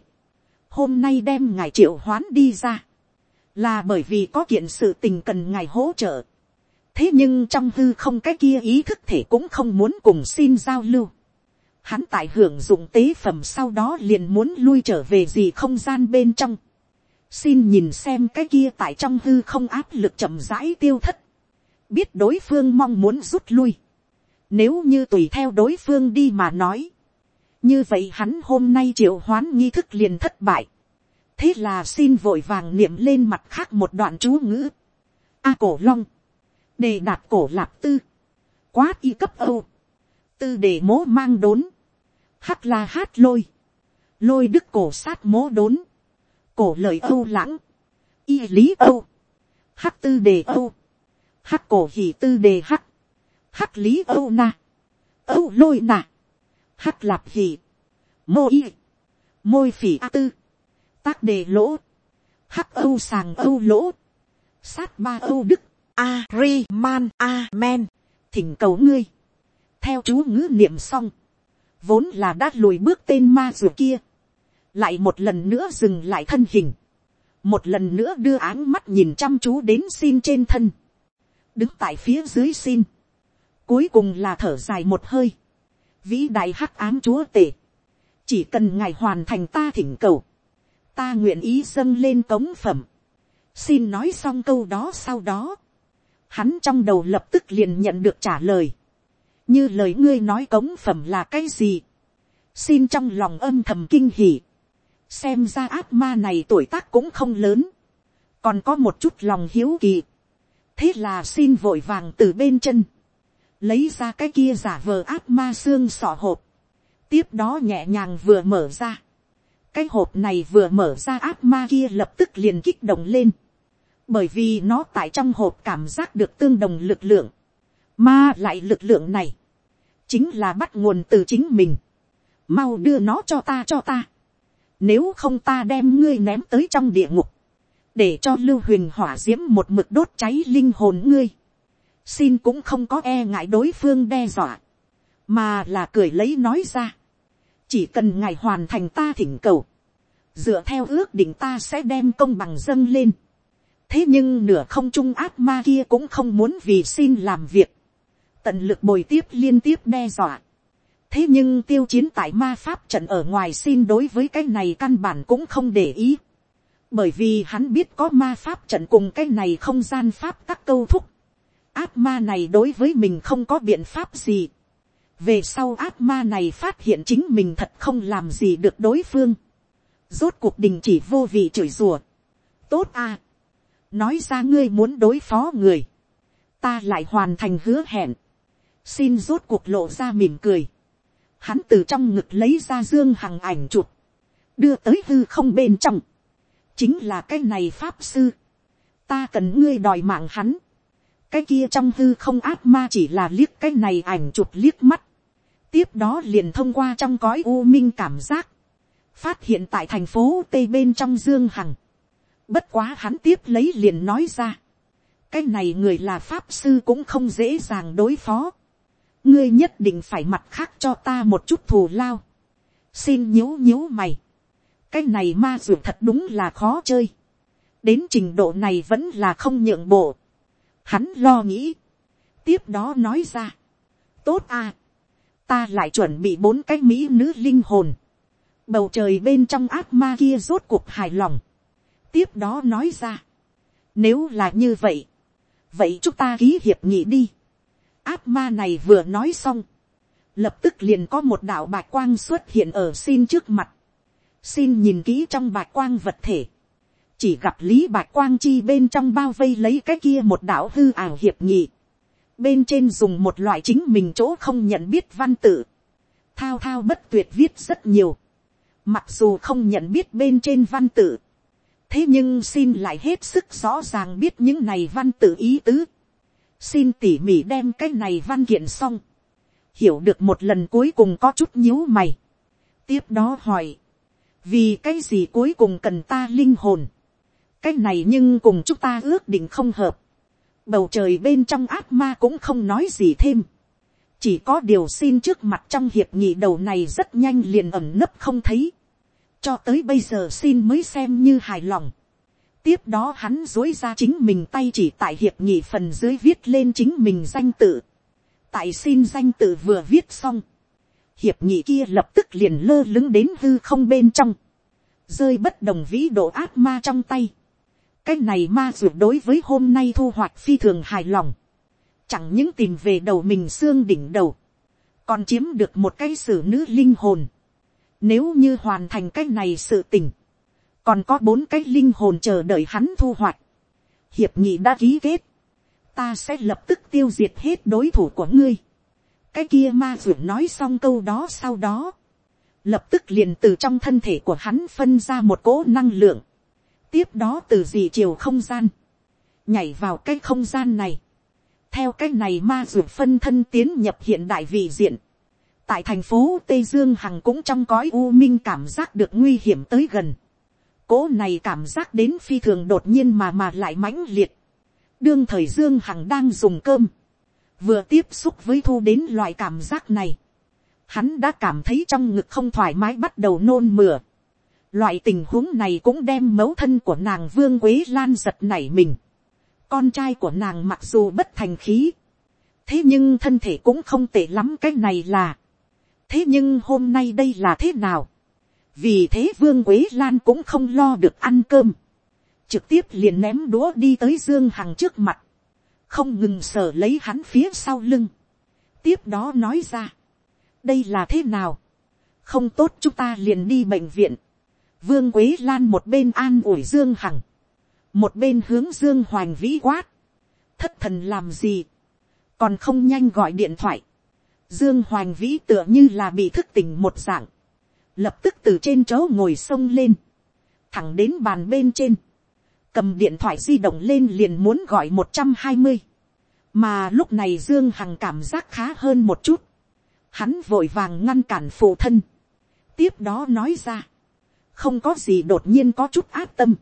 hôm nay đem ngài triệu hoán đi ra, là bởi vì có kiện sự tình cần ngài hỗ trợ. thế nhưng trong hư không cái kia ý thức thể cũng không muốn cùng xin giao lưu. hắn tại hưởng dụng tế phẩm sau đó liền muốn lui trở về gì không gian bên trong. xin nhìn xem cái kia tại trong hư không áp lực chậm rãi tiêu thất. biết đối phương mong muốn rút lui. nếu như tùy theo đối phương đi mà nói, như vậy hắn hôm nay triệu hoán nghi thức liền thất bại. thế là xin vội vàng niệm lên mặt khác một đoạn chú ngữ. a cổ long, đề đạt cổ lạp tư, quát y cấp âu, tư để mố mang đốn, hắc la hát lôi, lôi đức cổ sát mố đốn, cổ lời âu lãng, y lý âu, hắc tư đề âu, hắc cổ hỉ tư đề hắc, hắc lý âu na, âu lôi nà, hắc lạp hì, mô y, môi phỉ a tư, tác đề lỗ, hắc âu sàng âu lỗ, sát ba âu đức, a ri man a men, thỉnh cầu ngươi, theo chú ngữ niệm xong, vốn là đã lùi bước tên ma ruột kia, lại một lần nữa dừng lại thân hình, một lần nữa đưa áng mắt nhìn chăm chú đến xin trên thân, đứng tại phía dưới xin, cuối cùng là thở dài một hơi, vĩ đại hắc ám chúa tể, chỉ cần ngài hoàn thành ta thỉnh cầu, ta nguyện ý dâng lên cống phẩm, xin nói xong câu đó sau đó, hắn trong đầu lập tức liền nhận được trả lời, như lời ngươi nói cống phẩm là cái gì, xin trong lòng âm thầm kinh hỉ, xem ra ác ma này tuổi tác cũng không lớn, còn có một chút lòng hiếu kỳ, thế là xin vội vàng từ bên chân, lấy ra cái kia giả vờ ác ma xương sọ hộp, tiếp đó nhẹ nhàng vừa mở ra, cái hộp này vừa mở ra ác ma kia lập tức liền kích động lên, bởi vì nó tại trong hộp cảm giác được tương đồng lực lượng, mà lại lực lượng này, chính là bắt nguồn từ chính mình, mau đưa nó cho ta cho ta, nếu không ta đem ngươi ném tới trong địa ngục, để cho lưu huyền hỏa d i ễ m một mực đốt cháy linh hồn ngươi, xin cũng không có e ngại đối phương đe dọa, mà là cười lấy nói ra, chỉ cần ngài hoàn thành ta thỉnh cầu, dựa theo ước định ta sẽ đem công bằng dâng lên, thế nhưng nửa không trung ác ma kia cũng không muốn vì xin làm việc, tận lực bồi tiếp liên tiếp đe dọa. thế nhưng tiêu chiến tại ma pháp trận ở ngoài xin đối với cái này căn bản cũng không để ý, bởi vì hắn biết có ma pháp trận cùng cái này không gian pháp các câu thúc, ác ma này đối với mình không có biện pháp gì. về sau ác ma này phát hiện chính mình thật không làm gì được đối phương. rốt cuộc đình chỉ vô vị chửi rủa. tốt à. Nói ra ngươi muốn đối phó người, ta lại hoàn thành hứa hẹn, xin rốt cuộc lộ ra mỉm cười, hắn từ trong ngực lấy ra dương hằng ảnh chụp, đưa tới hư không bên trong, chính là cái này pháp sư, ta cần ngươi đòi mạng hắn, cái kia trong hư không ác ma chỉ là liếc cái này ảnh chụp liếc mắt, tiếp đó liền thông qua trong cõi u minh cảm giác, phát hiện tại thành phố tây bên trong dương hằng, Bất quá hắn tiếp lấy liền nói ra. Cái này người là pháp sư cũng không dễ dàng đối phó. Ngươi nhất định phải mặt khác cho ta một chút thù lao. Xin nhíu nhíu mày. Cái này ma dù thật đúng là khó chơi. Đến trình độ này vẫn là không nhượng bộ. Hắn lo nghĩ. Tiếp đó nói ra. Tốt à. Ta lại chuẩn bị bốn cái mỹ nữ linh hồn. Bầu trời bên trong ác ma kia rốt cuộc hài lòng tiếp đó nói ra, nếu là như vậy, vậy chúng ta ký hiệp nghị đi. ác ma này vừa nói xong, lập tức liền có một đạo bạch quang xuất hiện ở xin trước mặt. xin nhìn kỹ trong bạch quang vật thể, chỉ gặp lý bạch quang chi bên trong bao vây lấy cái kia một đạo hư ảo hiệp nghị. bên trên dùng một loại chính mình chỗ không nhận biết văn tự. thao thao bất tuyệt viết rất nhiều. mặc dù không nhận biết bên trên văn tự thế nhưng xin lại hết sức rõ ràng biết những này văn tự ý tứ. xin tỉ mỉ đem cái này văn kiện xong. hiểu được một lần cuối cùng có chút nhíu mày. tiếp đó hỏi, vì cái gì cuối cùng cần ta linh hồn cái này nhưng cùng chúng ta ước định không hợp. bầu trời bên trong ác ma cũng không nói gì thêm. chỉ có điều xin trước mặt trong hiệp nghị đầu này rất nhanh liền ẩm nấp không thấy cho tới bây giờ xin mới xem như hài lòng. tiếp đó hắn dối ra chính mình tay chỉ tại hiệp nghị phần dưới viết lên chính mình danh tự. tại xin danh tự vừa viết xong. hiệp nghị kia lập tức liền lơ lứng đến hư không bên trong. rơi bất đồng vĩ độ ác ma trong tay cái này ma ruột đối với hôm nay thu hoạch phi thường hài lòng. chẳng những tìm về đầu mình xương đỉnh đầu. còn chiếm được một cái xử nữ linh hồn nếu như hoàn thành cái này sự tình, còn có bốn cái linh hồn chờ đợi hắn thu hoạch, hiệp nghị đã ký kết, ta sẽ lập tức tiêu diệt hết đối thủ của ngươi. cái kia ma ruột nói xong câu đó sau đó, lập tức liền từ trong thân thể của hắn phân ra một cỗ năng lượng, tiếp đó từ dị chiều không gian, nhảy vào cái không gian này, theo cái này ma ruột phân thân tiến nhập hiện đại vị diện, tại thành phố tây dương hằng cũng trong cõi u minh cảm giác được nguy hiểm tới gần, cố này cảm giác đến phi thường đột nhiên mà mà lại mãnh liệt, đương thời dương hằng đang dùng cơm, vừa tiếp xúc với thu đến loại cảm giác này, hắn đã cảm thấy trong ngực không thoải mái bắt đầu nôn mửa. Loại tình huống này cũng đem mẫu thân của nàng vương quế lan giật nảy mình. Con trai của nàng mặc dù bất thành khí. Thế nhưng thân thể cũng không tệ lắm cái này là. Thế nhưng hôm nay đây là thế nào? Vì thế vương quế lan cũng không lo được ăn cơm. Trực tiếp liền ném đũa đi tới Dương Hằng trước mặt. Không ngừng sở lấy hắn phía sau lưng. Tiếp đó nói ra đây là thế nào, không tốt chúng ta liền đi bệnh viện, vương quế lan một bên an ủi dương hằng, một bên hướng dương hoành vĩ quát, thất thần làm gì, còn không nhanh gọi điện thoại, dương hoành vĩ tựa như là bị thức tỉnh một dạng, lập tức từ trên chỗ ngồi sông lên, thẳng đến bàn bên trên, cầm điện thoại di động lên liền muốn gọi một trăm hai mươi, mà lúc này dương hằng cảm giác khá hơn một chút, hắn vội vàng ngăn cản phụ thân, tiếp đó nói ra, không có gì đột nhiên có chút áp tâm,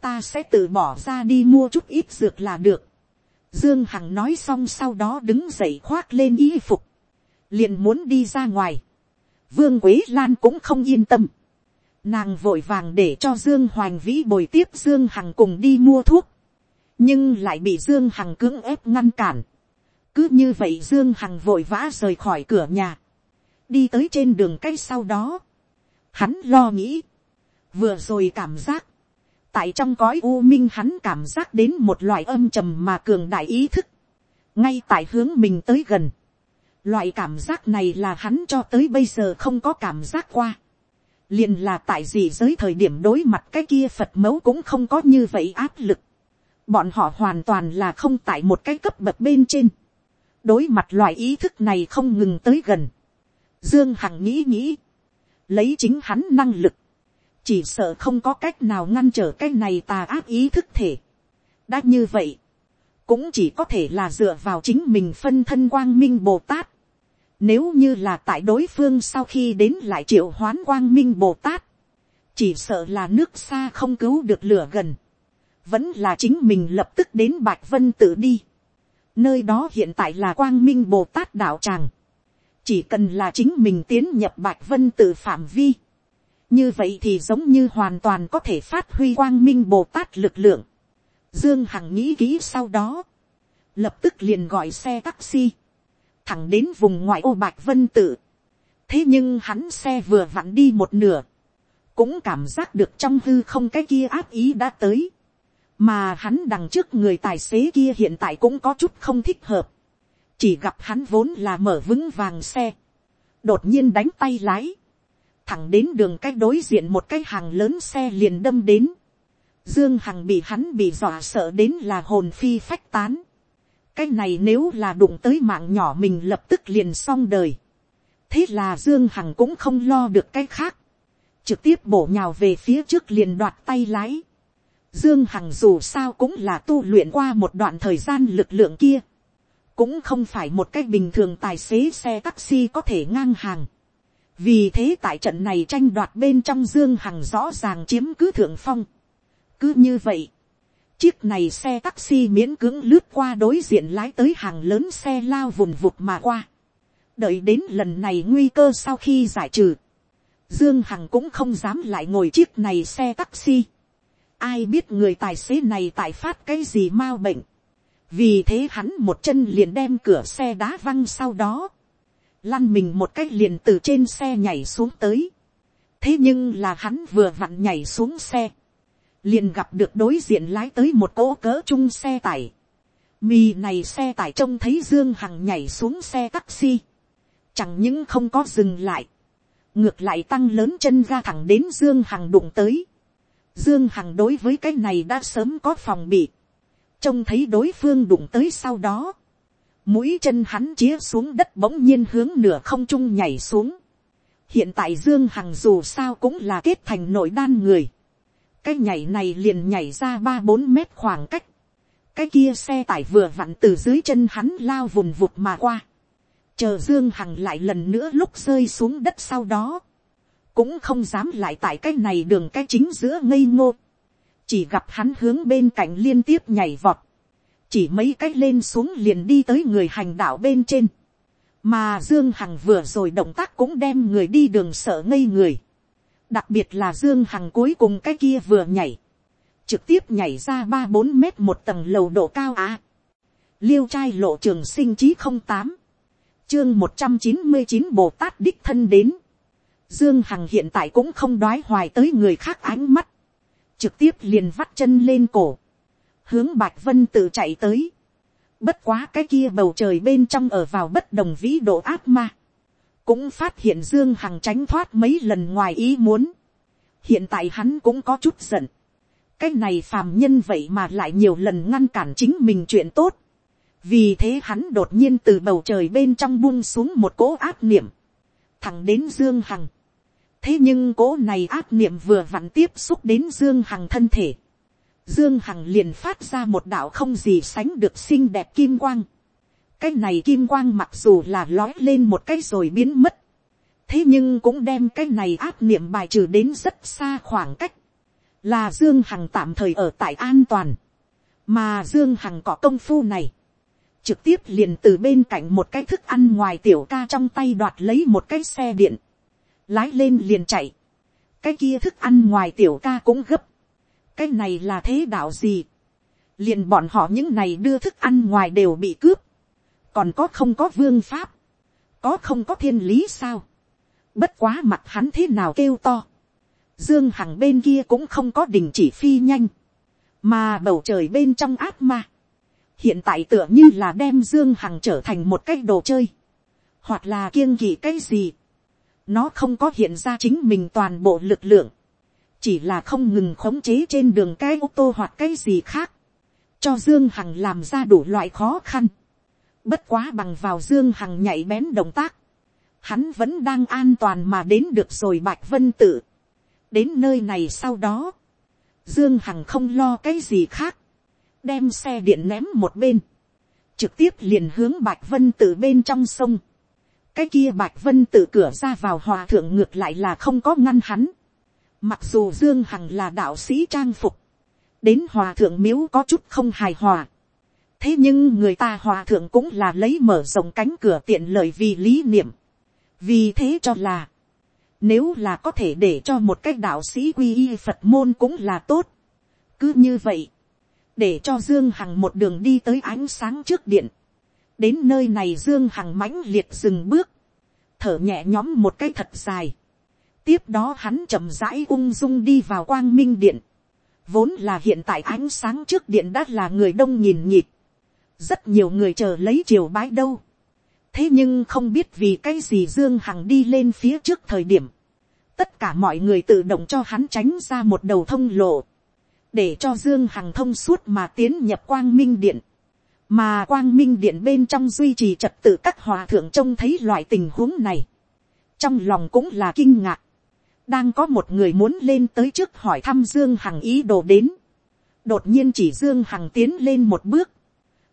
ta sẽ tự bỏ ra đi mua chút ít dược là được. Dương Hằng nói xong sau đó đứng dậy khoác lên y phục, liền muốn đi ra ngoài. Vương Quế Lan cũng không yên tâm. Nàng vội vàng để cho Dương Hoành Vĩ bồi tiếp Dương Hằng cùng đi mua thuốc. Nhưng lại bị Dương Hằng cưỡng ép ngăn cản cứ như vậy dương hằng vội vã rời khỏi cửa nhà, đi tới trên đường cây sau đó, hắn lo nghĩ, vừa rồi cảm giác, tại trong cõi u minh hắn cảm giác đến một loại âm trầm mà cường đại ý thức, ngay tại hướng mình tới gần, loại cảm giác này là hắn cho tới bây giờ không có cảm giác qua, liền là tại gì giới thời điểm đối mặt cái kia phật mẫu cũng không có như vậy áp lực, bọn họ hoàn toàn là không tại một cái cấp bậc bên trên, đối mặt loại ý thức này không ngừng tới gần. Dương Hằng nghĩ nghĩ, lấy chính hắn năng lực, chỉ sợ không có cách nào ngăn trở cái này tà ác ý thức thể. đã như vậy, cũng chỉ có thể là dựa vào chính mình phân thân quang minh bồ tát. Nếu như là tại đối phương sau khi đến lại triệu hoán quang minh bồ tát, chỉ sợ là nước xa không cứu được lửa gần, vẫn là chính mình lập tức đến bạch vân tự đi nơi đó hiện tại là quang minh bồ tát đạo tràng, chỉ cần là chính mình tiến nhập bạch vân tự phạm vi, như vậy thì giống như hoàn toàn có thể phát huy quang minh bồ tát lực lượng. Dương Hằng nghĩ kỹ sau đó, lập tức liền gọi xe taxi, thẳng đến vùng ngoại ô bạch vân tự. thế nhưng hắn xe vừa vặn đi một nửa, cũng cảm giác được trong hư không cái kia áp ý đã tới. Mà hắn đằng trước người tài xế kia hiện tại cũng có chút không thích hợp, chỉ gặp hắn vốn là mở vững vàng xe, đột nhiên đánh tay lái, thẳng đến đường cách đối diện một cái hàng lớn xe liền đâm đến, dương hằng bị hắn bị dọa sợ đến là hồn phi phách tán, cái này nếu là đụng tới mạng nhỏ mình lập tức liền xong đời, thế là dương hằng cũng không lo được cái khác, trực tiếp bổ nhào về phía trước liền đoạt tay lái, Dương Hằng dù sao cũng là tu luyện qua một đoạn thời gian lực lượng kia. Cũng không phải một cách bình thường tài xế xe taxi có thể ngang hàng. Vì thế tại trận này tranh đoạt bên trong Dương Hằng rõ ràng chiếm cứ thượng phong. Cứ như vậy. Chiếc này xe taxi miễn cưỡng lướt qua đối diện lái tới hàng lớn xe lao vùng vụt mà qua. Đợi đến lần này nguy cơ sau khi giải trừ. Dương Hằng cũng không dám lại ngồi chiếc này xe taxi Ai biết người tài xế này tại phát cái gì mau bệnh. Vì thế hắn một chân liền đem cửa xe đá văng sau đó. Lăn mình một cách liền từ trên xe nhảy xuống tới. Thế nhưng là hắn vừa vặn nhảy xuống xe. Liền gặp được đối diện lái tới một cỗ cỡ chung xe tải. Mì này xe tải trông thấy Dương Hằng nhảy xuống xe taxi. Chẳng những không có dừng lại. Ngược lại tăng lớn chân ra thẳng đến Dương Hằng đụng tới Dương Hằng đối với cái này đã sớm có phòng bị. Trông thấy đối phương đụng tới sau đó. Mũi chân hắn chĩa xuống đất bỗng nhiên hướng nửa không trung nhảy xuống. Hiện tại Dương Hằng dù sao cũng là kết thành nội đan người. Cái nhảy này liền nhảy ra ba bốn mét khoảng cách. Cái kia xe tải vừa vặn từ dưới chân hắn lao vùng vụt mà qua. Chờ Dương Hằng lại lần nữa lúc rơi xuống đất sau đó cũng không dám lại tại cái này đường cái chính giữa ngây ngô, chỉ gặp hắn hướng bên cạnh liên tiếp nhảy vọt, chỉ mấy cái lên xuống liền đi tới người hành đạo bên trên, mà dương hằng vừa rồi động tác cũng đem người đi đường sợ ngây người, đặc biệt là dương hằng cuối cùng cái kia vừa nhảy, trực tiếp nhảy ra ba bốn mét một tầng lầu độ cao á. liêu trai lộ trường sinh chí không tám, chương một trăm chín mươi chín bồ tát đích thân đến, Dương Hằng hiện tại cũng không đoái hoài tới người khác ánh mắt. Trực tiếp liền vắt chân lên cổ. Hướng Bạch Vân tự chạy tới. Bất quá cái kia bầu trời bên trong ở vào bất đồng vĩ độ ác ma. Cũng phát hiện Dương Hằng tránh thoát mấy lần ngoài ý muốn. Hiện tại hắn cũng có chút giận. Cái này phàm nhân vậy mà lại nhiều lần ngăn cản chính mình chuyện tốt. Vì thế hắn đột nhiên từ bầu trời bên trong buông xuống một cỗ ác niệm. Thẳng đến Dương Hằng thế nhưng cỗ này ác niệm vừa vặn tiếp xúc đến dương hằng thân thể dương hằng liền phát ra một đạo không gì sánh được xinh đẹp kim quang. cái này kim quang mặc dù là lói lên một cái rồi biến mất. thế nhưng cũng đem cái này áp niệm bài trừ đến rất xa khoảng cách. là dương hằng tạm thời ở tại an toàn. mà dương hằng có công phu này trực tiếp liền từ bên cạnh một cái thức ăn ngoài tiểu ca trong tay đoạt lấy một cái xe điện lái lên liền chạy, cái kia thức ăn ngoài tiểu ca cũng gấp, cái này là thế đạo gì, liền bọn họ những này đưa thức ăn ngoài đều bị cướp, còn có không có vương pháp, có không có thiên lý sao, bất quá mặt hắn thế nào kêu to, dương hằng bên kia cũng không có đình chỉ phi nhanh, mà bầu trời bên trong áp ma, hiện tại tựa như là đem dương hằng trở thành một cái đồ chơi, hoặc là kiêng kỵ cái gì, nó không có hiện ra chính mình toàn bộ lực lượng, chỉ là không ngừng khống chế trên đường cái ô tô hoặc cái gì khác, cho dương hằng làm ra đủ loại khó khăn, bất quá bằng vào dương hằng nhảy bén động tác, hắn vẫn đang an toàn mà đến được rồi bạch vân tự, đến nơi này sau đó, dương hằng không lo cái gì khác, đem xe điện ném một bên, trực tiếp liền hướng bạch vân tự bên trong sông, cái kia bạch vân tự cửa ra vào hòa thượng ngược lại là không có ngăn hắn. Mặc dù Dương Hằng là đạo sĩ trang phục. Đến hòa thượng miếu có chút không hài hòa. Thế nhưng người ta hòa thượng cũng là lấy mở rộng cánh cửa tiện lợi vì lý niệm. Vì thế cho là. Nếu là có thể để cho một cái đạo sĩ quy y Phật môn cũng là tốt. Cứ như vậy. Để cho Dương Hằng một đường đi tới ánh sáng trước điện đến nơi này dương hằng mãnh liệt dừng bước, thở nhẹ nhóm một cái thật dài tiếp đó hắn chậm rãi ung dung đi vào quang minh điện. vốn là hiện tại ánh sáng trước điện đã là người đông nhìn nhịp. rất nhiều người chờ lấy chiều bái đâu. thế nhưng không biết vì cái gì dương hằng đi lên phía trước thời điểm. tất cả mọi người tự động cho hắn tránh ra một đầu thông lộ. để cho dương hằng thông suốt mà tiến nhập quang minh điện mà quang minh điện bên trong duy trì trật tự các hòa thượng trông thấy loại tình huống này, trong lòng cũng là kinh ngạc, đang có một người muốn lên tới trước hỏi thăm dương hằng ý đồ đến, đột nhiên chỉ dương hằng tiến lên một bước,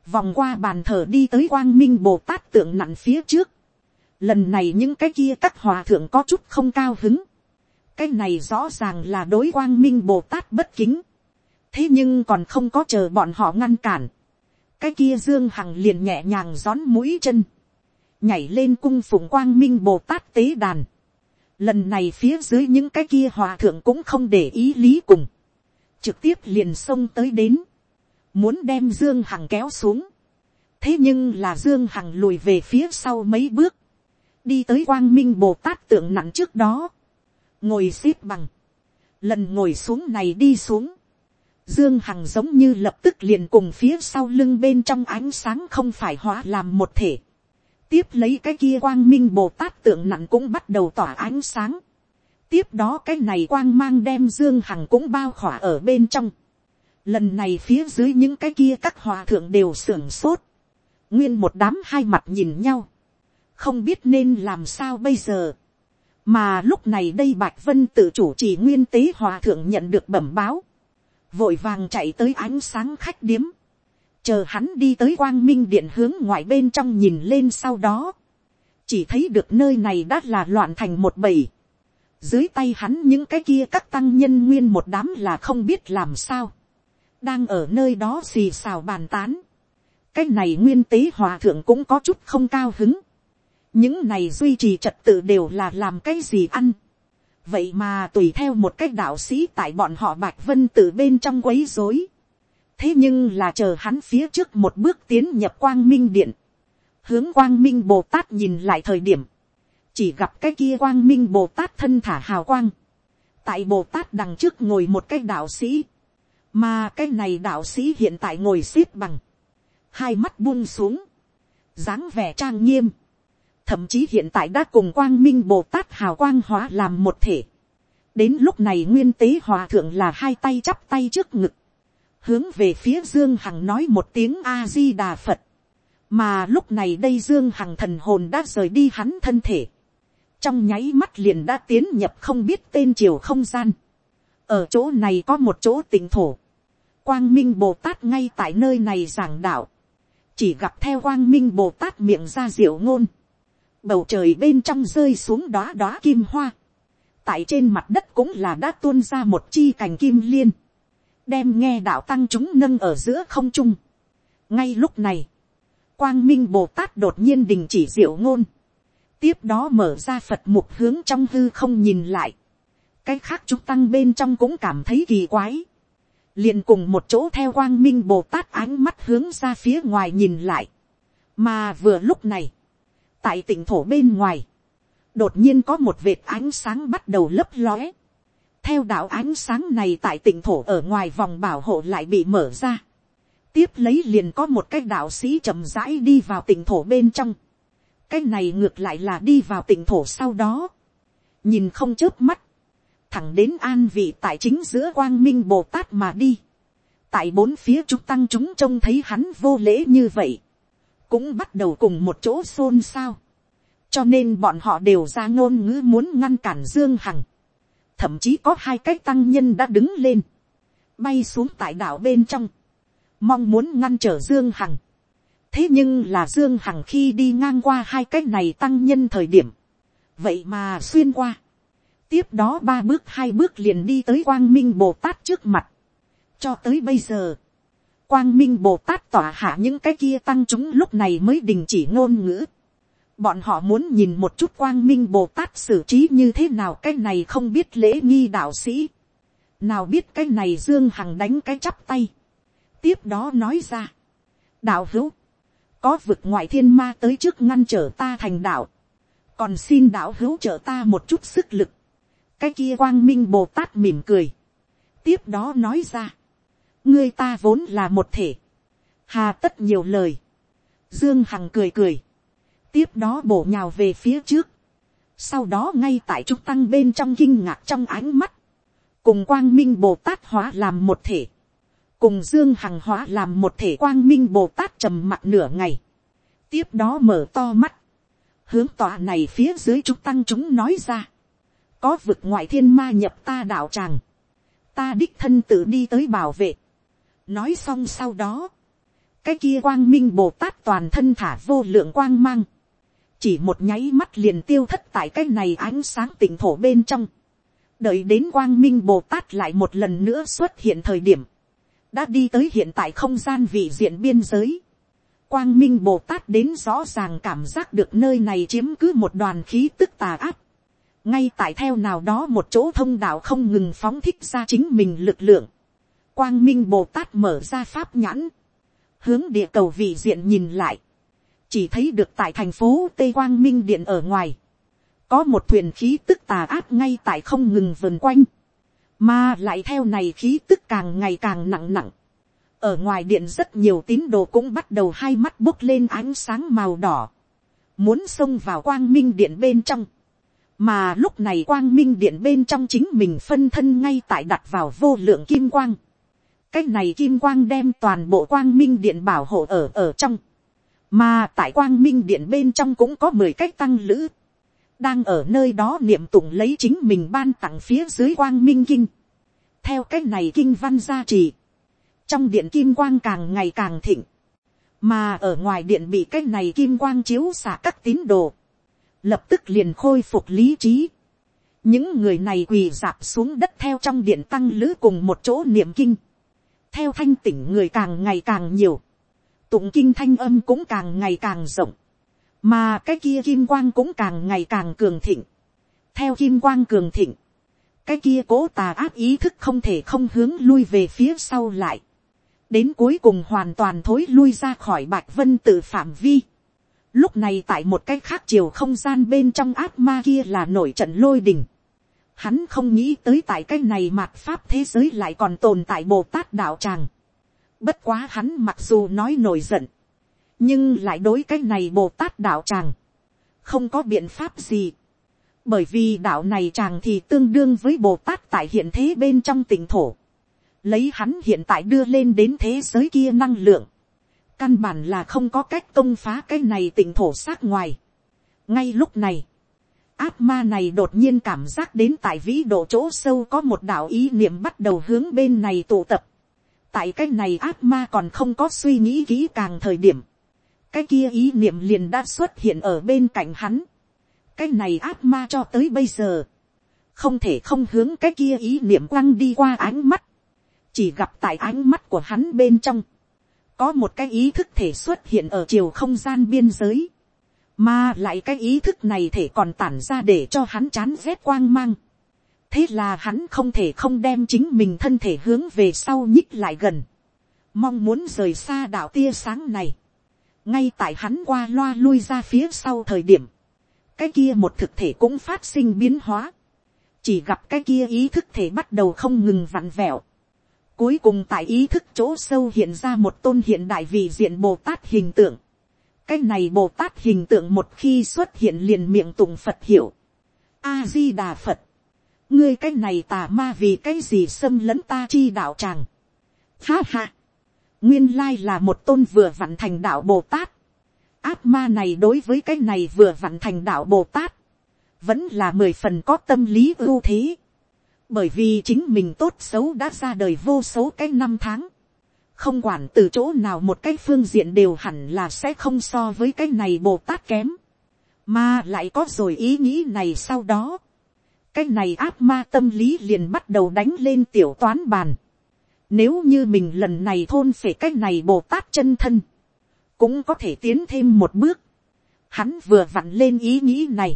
vòng qua bàn thờ đi tới quang minh bồ tát tượng nặn phía trước, lần này những cái kia các hòa thượng có chút không cao hứng, cái này rõ ràng là đối quang minh bồ tát bất kính, thế nhưng còn không có chờ bọn họ ngăn cản, cái kia dương hằng liền nhẹ nhàng gión mũi chân, nhảy lên cung phụng quang minh bồ tát tế đàn lần này phía dưới những cái kia hòa thượng cũng không để ý lý cùng, trực tiếp liền xông tới đến, muốn đem dương hằng kéo xuống. thế nhưng là dương hằng lùi về phía sau mấy bước, đi tới quang minh bồ tát tượng nặng trước đó, ngồi xếp bằng, lần ngồi xuống này đi xuống, Dương Hằng giống như lập tức liền cùng phía sau lưng bên trong ánh sáng không phải hóa làm một thể. Tiếp lấy cái kia quang minh Bồ Tát tượng nặng cũng bắt đầu tỏa ánh sáng. tiếp đó cái này quang mang đem dương hằng cũng bao khỏa ở bên trong. lần này phía dưới những cái kia các hòa thượng đều sưởng sốt. nguyên một đám hai mặt nhìn nhau. không biết nên làm sao bây giờ. mà lúc này đây bạch vân tự chủ trì nguyên tế hòa thượng nhận được bẩm báo. vội vàng chạy tới ánh sáng khách điếm chờ hắn đi tới quang minh điện hướng ngoài bên trong nhìn lên sau đó. chỉ thấy được nơi này đã là loạn thành một bầy. Dưới tay hắn những cái kia các tăng nhân nguyên một đám là không biết làm sao, đang ở nơi đó xì xào bàn tán, cái này nguyên tế hòa thượng cũng có chút không cao hứng, những này duy trì trật tự đều là làm cái gì ăn, vậy mà tùy theo một cái đạo sĩ tại bọn họ bạch vân từ bên trong quấy dối, thế nhưng là chờ hắn phía trước một bước tiến nhập quang minh điện, hướng quang minh bồ tát nhìn lại thời điểm, chỉ gặp cái kia quang minh bồ tát thân thả hào quang, tại bồ tát đằng trước ngồi một cái đạo sĩ, mà cái này đạo sĩ hiện tại ngồi xếp bằng, hai mắt buông xuống, dáng vẻ trang nghiêm, thậm chí hiện tại đã cùng quang minh bồ tát hào quang hóa làm một thể. đến lúc này nguyên tế hòa thượng là hai tay chắp tay trước ngực, hướng về phía dương hằng nói một tiếng a di đà phật, mà lúc này đây dương hằng thần hồn đã rời đi hắn thân thể, trong nháy mắt liền đã tiến nhập không biết tên triều không gian. ở chỗ này có một chỗ tỉnh thổ. quang minh bồ tát ngay tại nơi này giảng đạo. chỉ gặp theo quang minh bồ tát miệng ra diệu ngôn. bầu trời bên trong rơi xuống đóa đóa kim hoa. tại trên mặt đất cũng là đã tuôn ra một chi cành kim liên đem nghe đạo tăng chúng nâng ở giữa không trung. ngay lúc này, quang minh bồ tát đột nhiên đình chỉ diệu ngôn tiếp đó mở ra phật mục hướng trong hư không nhìn lại. cái khác chúng tăng bên trong cũng cảm thấy kỳ quái. liền cùng một chỗ theo quang minh bồ tát ánh mắt hướng ra phía ngoài nhìn lại. mà vừa lúc này, tại tỉnh thổ bên ngoài, đột nhiên có một vệt ánh sáng bắt đầu lấp lóe theo đạo ánh sáng này tại tỉnh thổ ở ngoài vòng bảo hộ lại bị mở ra. tiếp lấy liền có một cái đạo sĩ chậm rãi đi vào tỉnh thổ bên trong. Cái này ngược lại là đi vào tỉnh thổ sau đó, nhìn không chớp mắt, thẳng đến an vị tại chính giữa quang minh bồ tát mà đi, tại bốn phía chúng tăng chúng trông thấy hắn vô lễ như vậy, cũng bắt đầu cùng một chỗ xôn xao, cho nên bọn họ đều ra ngôn ngữ muốn ngăn cản dương hằng, thậm chí có hai cái tăng nhân đã đứng lên, bay xuống tại đảo bên trong, mong muốn ngăn trở dương hằng, thế nhưng là dương hằng khi đi ngang qua hai cái này tăng nhân thời điểm, vậy mà xuyên qua, tiếp đó ba bước hai bước liền đi tới quang minh bồ tát trước mặt, cho tới bây giờ, quang minh bồ tát tỏa hạ những cái kia tăng chúng lúc này mới đình chỉ ngôn ngữ, bọn họ muốn nhìn một chút quang minh bồ tát xử trí như thế nào cái này không biết lễ nghi đạo sĩ, nào biết cái này dương hằng đánh cái chắp tay, tiếp đó nói ra, đạo hữu, có vực ngoại thiên ma tới trước ngăn trở ta thành đạo, còn xin đạo hữu trợ ta một chút sức lực, cái kia quang minh bồ tát mỉm cười, tiếp đó nói ra, ngươi ta vốn là một thể, hà tất nhiều lời, dương hằng cười cười, tiếp đó bổ nhào về phía trước, sau đó ngay tại trung tăng bên trong kinh ngạc trong ánh mắt, cùng quang minh bồ tát hóa làm một thể, cùng dương hằng hóa làm một thể quang minh bồ tát trầm mặt nửa ngày, tiếp đó mở to mắt, hướng tòa này phía dưới trung tăng chúng nói ra, có vực ngoại thiên ma nhập ta đạo tràng, ta đích thân tự đi tới bảo vệ, nói xong sau đó, cái kia quang minh bồ tát toàn thân thả vô lượng quang mang, chỉ một nháy mắt liền tiêu thất tại cái này ánh sáng tỉnh thổ bên trong, đợi đến quang minh bồ tát lại một lần nữa xuất hiện thời điểm, đã đi tới hiện tại không gian vị diện biên giới. Quang Minh Bồ Tát đến rõ ràng cảm giác được nơi này chiếm cứ một đoàn khí tức tà áp. Ngay tại theo nào đó một chỗ thông đạo không ngừng phóng thích ra chính mình lực lượng. Quang Minh Bồ Tát mở ra pháp nhãn. Hướng địa cầu vị diện nhìn lại. Chỉ thấy được tại thành phố Tây Quang Minh Điện ở ngoài. Có một thuyền khí tức tà áp ngay tại không ngừng vần quanh mà lại theo này khí tức càng ngày càng nặng nặng. Ở ngoài điện rất nhiều tín đồ cũng bắt đầu hai mắt bốc lên ánh sáng màu đỏ. Muốn xông vào quang minh điện bên trong. mà lúc này quang minh điện bên trong chính mình phân thân ngay tại đặt vào vô lượng kim quang. cái này kim quang đem toàn bộ quang minh điện bảo hộ ở ở trong mà tại quang minh điện bên trong cũng có mười cách tăng lữ. đang ở nơi đó niệm tụng lấy chính mình ban tặng phía dưới quang minh kinh. theo cái này kinh văn gia trì. trong điện kim quang càng ngày càng thịnh. mà ở ngoài điện bị cái này kim quang chiếu xả các tín đồ, lập tức liền khôi phục lý trí. những người này quỳ dạp xuống đất theo trong điện tăng lữ cùng một chỗ niệm kinh. theo thanh tỉnh người càng ngày càng nhiều tụng kinh thanh âm cũng càng ngày càng rộng. mà cái kia kim quang cũng càng ngày càng cường thịnh. theo kim quang cường thịnh, cái kia cố tà ác ý thức không thể không hướng lui về phía sau lại. đến cuối cùng hoàn toàn thối lui ra khỏi bạch vân tự phạm vi Lúc này tại một cái khác chiều không gian bên trong ác ma kia là nổi trận lôi đình. Hắn không nghĩ tới tại cái này mạt pháp thế giới lại còn tồn tại Bồ Tát đạo tràng. Bất quá hắn mặc dù nói nổi giận. Nhưng lại đối cái này Bồ Tát đạo tràng. Không có biện pháp gì. Bởi vì đạo này chàng thì tương đương với Bồ Tát tại hiện thế bên trong tỉnh thổ. Lấy hắn hiện tại đưa lên đến thế giới kia năng lượng căn bản là không có cách công phá cái này tỉnh thổ sát ngoài. ngay lúc này, áp ma này đột nhiên cảm giác đến tại vĩ độ chỗ sâu có một đạo ý niệm bắt đầu hướng bên này tụ tập tại cái này Ác ma còn không có suy nghĩ kỹ càng thời điểm. cái kia ý niệm liền đã xuất hiện ở bên cạnh hắn. cái này Ác ma cho tới bây giờ. không thể không hướng cái kia ý niệm quăng đi qua ánh mắt. chỉ gặp tại ánh mắt của hắn bên trong có một cái ý thức thể xuất hiện ở chiều không gian biên giới, mà lại cái ý thức này thể còn tản ra để cho hắn chán rét quang mang thế là hắn không thể không đem chính mình thân thể hướng về sau nhích lại gần, mong muốn rời xa đạo tia sáng này, ngay tại hắn qua loa lui ra phía sau thời điểm, cái kia một thực thể cũng phát sinh biến hóa, chỉ gặp cái kia ý thức thể bắt đầu không ngừng vặn vẹo, Cuối cùng tại ý thức chỗ sâu hiện ra một tôn hiện đại vị diện Bồ Tát hình tượng. Cái này Bồ Tát hình tượng một khi xuất hiện liền miệng tùng Phật hiểu. A-di-đà Phật. Ngươi cái này tà ma vì cái gì xâm lấn ta chi đạo tràng. Ha ha. Nguyên lai là một tôn vừa vặn thành đạo Bồ Tát. Áp ma này đối với cái này vừa vặn thành đạo Bồ Tát. Vẫn là mười phần có tâm lý ưu thế bởi vì chính mình tốt xấu đã ra đời vô số cái năm tháng, không quản từ chỗ nào một cái phương diện đều hẳn là sẽ không so với cái này bồ tát kém, mà lại có rồi ý nghĩ này sau đó, cái này áp ma tâm lý liền bắt đầu đánh lên tiểu toán bàn, nếu như mình lần này thôn phải cái này bồ tát chân thân, cũng có thể tiến thêm một bước, hắn vừa vặn lên ý nghĩ này,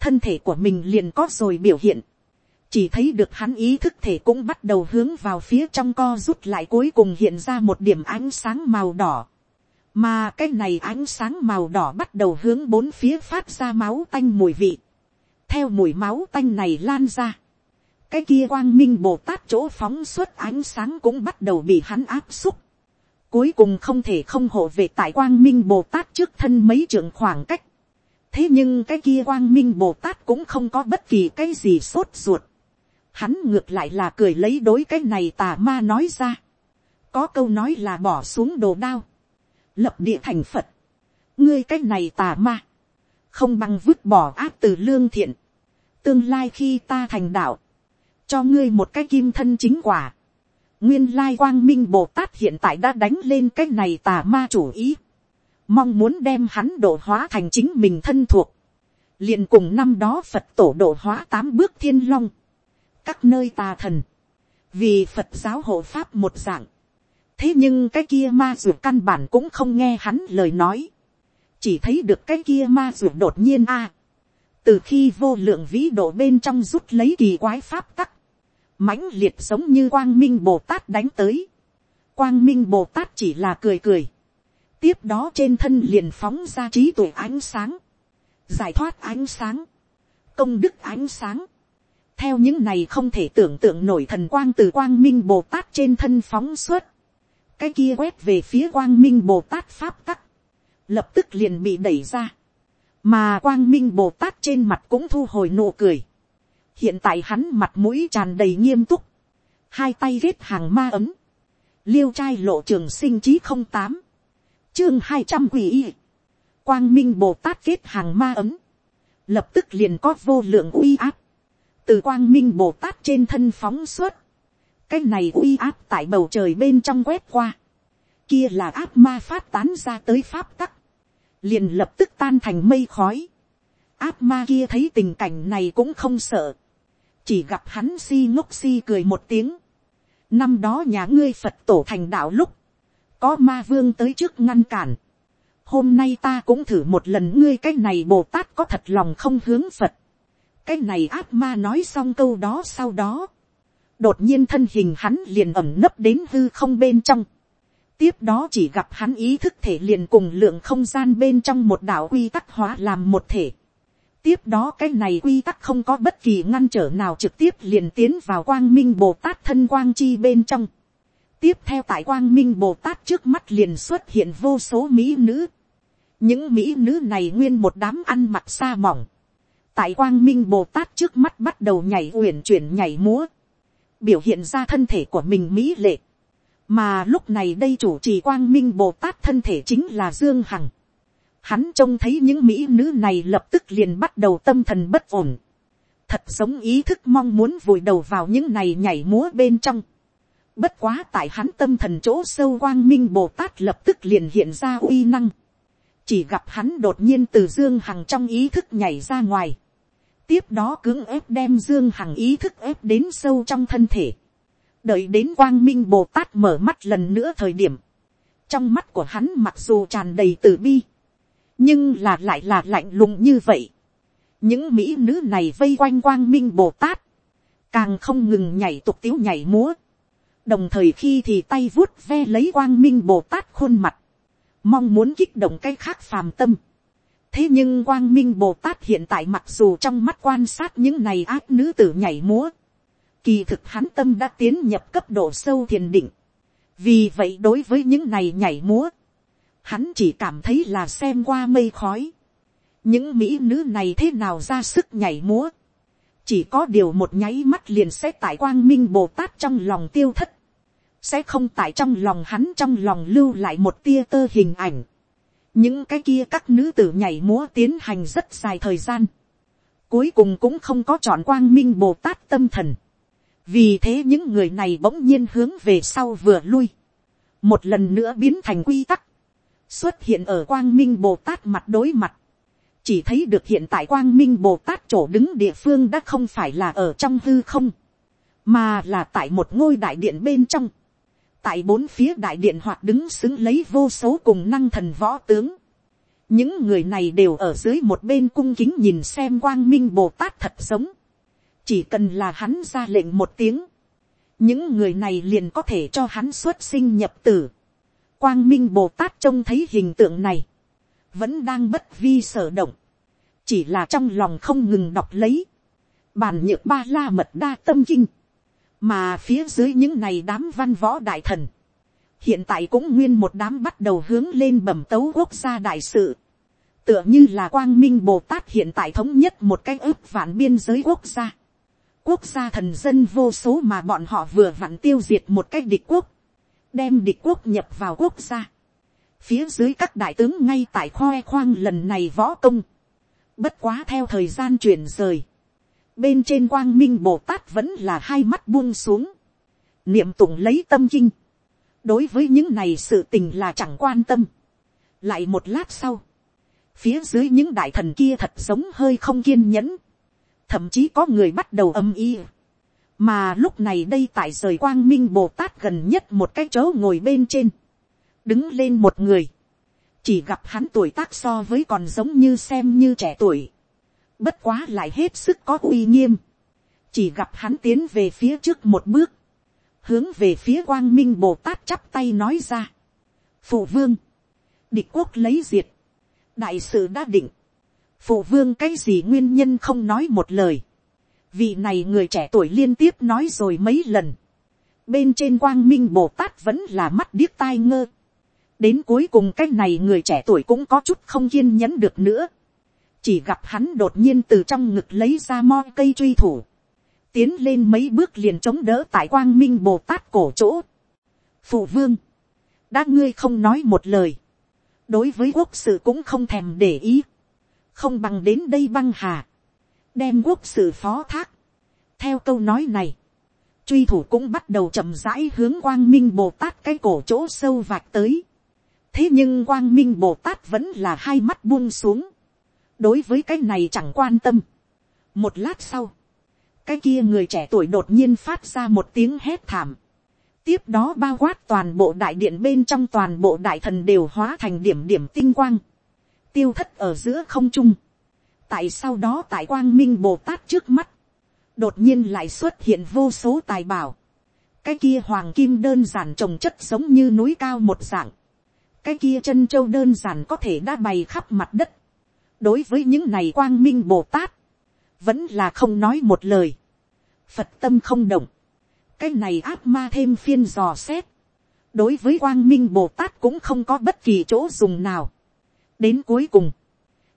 thân thể của mình liền có rồi biểu hiện, chỉ thấy được hắn ý thức thể cũng bắt đầu hướng vào phía trong co rút lại cuối cùng hiện ra một điểm ánh sáng màu đỏ. mà cái này ánh sáng màu đỏ bắt đầu hướng bốn phía phát ra máu tanh mùi vị theo mùi máu tanh này lan ra. cái kia quang minh bồ tát chỗ phóng xuất ánh sáng cũng bắt đầu bị hắn áp xúc. cuối cùng không thể không hộ về tại quang minh bồ tát trước thân mấy trường khoảng cách. thế nhưng cái kia quang minh bồ tát cũng không có bất kỳ cái gì sốt ruột hắn ngược lại là cười lấy đối cái này tà ma nói ra. có câu nói là bỏ xuống đồ đao, lập địa thành phật, ngươi cái này tà ma, không bằng vứt bỏ áp từ lương thiện, tương lai khi ta thành đạo, cho ngươi một cái kim thân chính quả, nguyên lai quang minh bồ tát hiện tại đã đánh lên cái này tà ma chủ ý, mong muốn đem hắn độ hóa thành chính mình thân thuộc, liền cùng năm đó phật tổ độ hóa tám bước thiên long, các nơi tà thần, vì phật giáo hộ pháp một dạng. thế nhưng cái kia ma ruột căn bản cũng không nghe hắn lời nói, chỉ thấy được cái kia ma ruột đột nhiên a. từ khi vô lượng vĩ độ bên trong rút lấy kỳ quái pháp tắc, mãnh liệt giống như quang minh bồ tát đánh tới. quang minh bồ tát chỉ là cười cười. tiếp đó trên thân liền phóng ra trí tuệ ánh sáng, giải thoát ánh sáng, công đức ánh sáng, theo những này không thể tưởng tượng nổi thần quang từ quang minh bồ tát trên thân phóng xuất cái kia quét về phía quang minh bồ tát pháp tắc, lập tức liền bị đẩy ra, mà quang minh bồ tát trên mặt cũng thu hồi nụ cười. hiện tại hắn mặt mũi tràn đầy nghiêm túc, hai tay ghét hàng ma ấm, liêu trai lộ trường sinh chí không tám, chương hai trăm quỷ y, quang minh bồ tát ghét hàng ma ấm, lập tức liền có vô lượng uy áp, từ quang minh bồ tát trên thân phóng suốt, cái này uy áp tại bầu trời bên trong quét qua, kia là áp ma phát tán ra tới pháp tắc, liền lập tức tan thành mây khói. áp ma kia thấy tình cảnh này cũng không sợ, chỉ gặp hắn si ngốc si cười một tiếng. năm đó nhà ngươi phật tổ thành đạo lúc, có ma vương tới trước ngăn cản. hôm nay ta cũng thử một lần ngươi cái này bồ tát có thật lòng không hướng phật. cái này áp ma nói xong câu đó sau đó, đột nhiên thân hình hắn liền ẩm nấp đến hư không bên trong tiếp đó chỉ gặp hắn ý thức thể liền cùng lượng không gian bên trong một đảo quy tắc hóa làm một thể. tiếp đó cái này quy tắc không có bất kỳ ngăn trở nào trực tiếp liền tiến vào quang minh bồ tát thân quang chi bên trong. tiếp theo tại quang minh bồ tát trước mắt liền xuất hiện vô số mỹ nữ. những mỹ nữ này nguyên một đám ăn mặc xa mỏng. tại quang minh bồ tát trước mắt bắt đầu nhảy uyển chuyển nhảy múa. biểu hiện ra thân thể của mình mỹ lệ mà lúc này đây chủ trì quang minh bồ tát thân thể chính là dương hằng. hắn trông thấy những mỹ nữ này lập tức liền bắt đầu tâm thần bất ổn. thật giống ý thức mong muốn vùi đầu vào những này nhảy múa bên trong. bất quá tại hắn tâm thần chỗ sâu quang minh bồ tát lập tức liền hiện ra uy năng. chỉ gặp hắn đột nhiên từ dương hằng trong ý thức nhảy ra ngoài. tiếp đó cưỡng ép đem dương hằng ý thức ép đến sâu trong thân thể đợi đến quang minh bồ tát mở mắt lần nữa thời điểm, trong mắt của hắn mặc dù tràn đầy từ bi, nhưng là lại là lạnh lùng như vậy. những mỹ nữ này vây quanh quang minh bồ tát, càng không ngừng nhảy tục tiếu nhảy múa, đồng thời khi thì tay vuốt ve lấy quang minh bồ tát khuôn mặt, mong muốn kích động cái khác phàm tâm. thế nhưng quang minh bồ tát hiện tại mặc dù trong mắt quan sát những này ác nữ tử nhảy múa, Kỳ thực hắn tâm đã tiến nhập cấp độ sâu thiền định. Vì vậy đối với những này nhảy múa. Hắn chỉ cảm thấy là xem qua mây khói. Những mỹ nữ này thế nào ra sức nhảy múa. Chỉ có điều một nháy mắt liền sẽ tại quang minh Bồ Tát trong lòng tiêu thất. Sẽ không tại trong lòng hắn trong lòng lưu lại một tia tơ hình ảnh. Những cái kia các nữ tử nhảy múa tiến hành rất dài thời gian cuối cùng cũng không có chọn quang minh bồ tát tâm thần vì thế những người này bỗng nhiên hướng về sau vừa lui, một lần nữa biến thành quy tắc, xuất hiện ở quang minh bồ tát mặt đối mặt, chỉ thấy được hiện tại quang minh bồ tát chỗ đứng địa phương đã không phải là ở trong hư không, mà là tại một ngôi đại điện bên trong, tại bốn phía đại điện hoạt đứng xứng lấy vô số cùng năng thần võ tướng, những người này đều ở dưới một bên cung kính nhìn xem quang minh bồ tát thật sống chỉ cần là hắn ra lệnh một tiếng, những người này liền có thể cho hắn xuất sinh nhập tử. Quang minh bồ tát trông thấy hình tượng này, vẫn đang bất vi sở động, chỉ là trong lòng không ngừng đọc lấy, bàn nhựa ba la mật đa tâm kinh, mà phía dưới những này đám văn võ đại thần, hiện tại cũng nguyên một đám bắt đầu hướng lên bẩm tấu quốc gia đại sự, tựa như là quang minh bồ tát hiện tại thống nhất một cái ước vạn biên giới quốc gia, quốc gia thần dân vô số mà bọn họ vừa vặn tiêu diệt một cái địch quốc, đem địch quốc nhập vào quốc gia. Phía dưới các đại tướng ngay tại khoe khoang lần này võ công. Bất quá theo thời gian chuyển rời. Bên trên quang minh Bồ Tát vẫn là hai mắt buông xuống. Niệm tụng lấy tâm kinh. Đối với những này sự tình là chẳng quan tâm. Lại một lát sau. Phía dưới những đại thần kia thật giống hơi không kiên nhẫn thậm chí có người bắt đầu âm y. mà lúc này đây tại rời quang minh bồ tát gần nhất một cái chỗ ngồi bên trên, đứng lên một người, chỉ gặp hắn tuổi tác so với còn giống như xem như trẻ tuổi, bất quá lại hết sức có uy nghiêm, chỉ gặp hắn tiến về phía trước một bước, hướng về phía quang minh bồ tát chắp tay nói ra, phụ vương, địch quốc lấy diệt, đại sự đã định, phụ vương cái gì nguyên nhân không nói một lời. vị này người trẻ tuổi liên tiếp nói rồi mấy lần. bên trên quang minh bồ tát vẫn là mắt điếc tai ngơ. đến cuối cùng cái này người trẻ tuổi cũng có chút không kiên nhẫn được nữa. chỉ gặp hắn đột nhiên từ trong ngực lấy ra mo cây truy thủ, tiến lên mấy bước liền chống đỡ tại quang minh bồ tát cổ chỗ. phụ vương, đã ngươi không nói một lời, đối với quốc sự cũng không thèm để ý, không bằng đến đây băng hà, đem quốc sự phó thác. theo câu nói này, truy thủ cũng bắt đầu chậm rãi hướng quang minh bồ tát cái cổ chỗ sâu vạch tới. thế nhưng quang minh bồ tát vẫn là hai mắt buông xuống. đối với cái này chẳng quan tâm. một lát sau, cái kia người trẻ tuổi đột nhiên phát ra một tiếng hét thảm. tiếp đó bao quát toàn bộ đại điện bên trong toàn bộ đại thần đều hóa thành điểm điểm tinh quang tiêu thất ở giữa không trung. tại sau đó tại quang minh bồ tát trước mắt, đột nhiên lại xuất hiện vô số tài bảo. cái kia hoàng kim đơn giản trồng chất giống như núi cao một dạng. cái kia chân châu đơn giản có thể đã bày khắp mặt đất. đối với những này quang minh bồ tát, vẫn là không nói một lời. phật tâm không động. cái này áp ma thêm phiên dò xét. đối với quang minh bồ tát cũng không có bất kỳ chỗ dùng nào đến cuối cùng,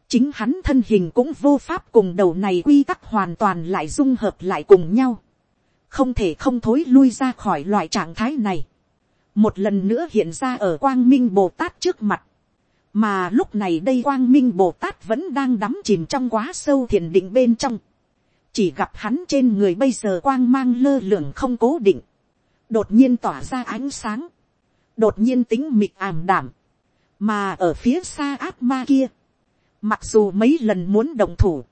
chính hắn thân hình cũng vô pháp cùng đầu này quy tắc hoàn toàn lại dung hợp lại cùng nhau, không thể không thối lui ra khỏi loại trạng thái này, một lần nữa hiện ra ở quang minh bồ tát trước mặt, mà lúc này đây quang minh bồ tát vẫn đang đắm chìm trong quá sâu thiền định bên trong, chỉ gặp hắn trên người bây giờ quang mang lơ lửng không cố định, đột nhiên tỏa ra ánh sáng, đột nhiên tính mịt ảm đảm, mà ở phía xa ác ma kia, Mặc dù mấy lần muốn đồng thủ.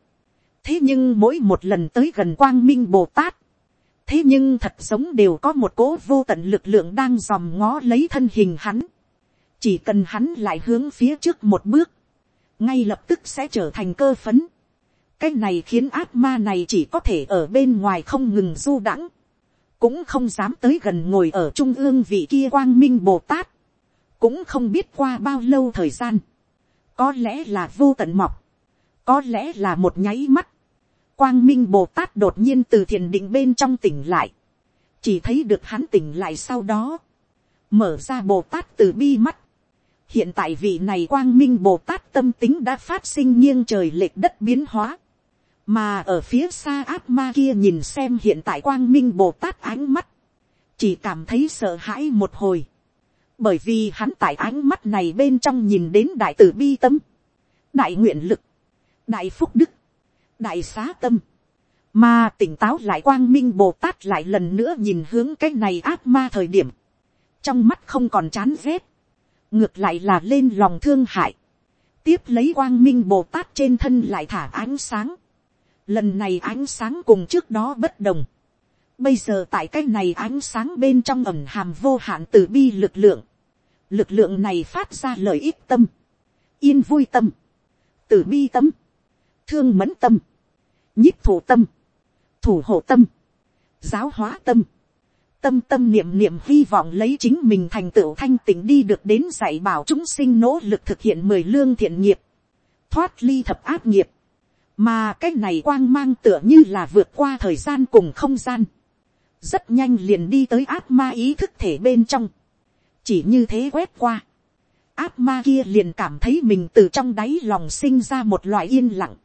Thế nhưng mỗi một lần tới gần quang minh Bồ Tát. Thế nhưng thật sống đều có một cố vô tận lực lượng đang dòm ngó lấy thân hình hắn. Chỉ cần hắn lại hướng phía trước một bước. Ngay lập tức sẽ trở thành cơ phấn. Cái này khiến ác ma này chỉ có thể ở bên ngoài không ngừng du đãng Cũng không dám tới gần ngồi ở trung ương vị kia quang minh Bồ Tát. Cũng không biết qua bao lâu thời gian. Có lẽ là vô tận mọc, có lẽ là một nháy mắt, quang minh bồ tát đột nhiên từ thiền định bên trong tỉnh lại, chỉ thấy được hắn tỉnh lại sau đó, mở ra bồ tát từ bi mắt, hiện tại vị này quang minh bồ tát tâm tính đã phát sinh nghiêng trời lệch đất biến hóa, mà ở phía xa áp ma kia nhìn xem hiện tại quang minh bồ tát ánh mắt, chỉ cảm thấy sợ hãi một hồi, bởi vì hắn tại ánh mắt này bên trong nhìn đến đại tử bi tâm, đại nguyện lực, đại phúc đức, đại xá tâm, mà tỉnh táo lại quang minh bồ tát lại lần nữa nhìn hướng cái này ác ma thời điểm, trong mắt không còn chán rét, ngược lại là lên lòng thương hại, tiếp lấy quang minh bồ tát trên thân lại thả ánh sáng, lần này ánh sáng cùng trước đó bất đồng, Bây giờ tại cái này ánh sáng bên trong ẩm hàm vô hạn từ bi lực lượng. Lực lượng này phát ra lợi ích tâm. Yên vui tâm. Từ bi tâm. Thương mẫn tâm. Nhích thủ tâm. Thủ hộ tâm. Giáo hóa tâm. Tâm tâm niệm niệm hy vọng lấy chính mình thành tựu thanh tịnh đi được đến dạy bảo chúng sinh nỗ lực thực hiện mười lương thiện nghiệp. Thoát ly thập áp nghiệp. Mà cái này quang mang tựa như là vượt qua thời gian cùng không gian rất nhanh liền đi tới ác ma ý thức thể bên trong, chỉ như thế quét qua, ác ma kia liền cảm thấy mình từ trong đáy lòng sinh ra một loại yên lặng,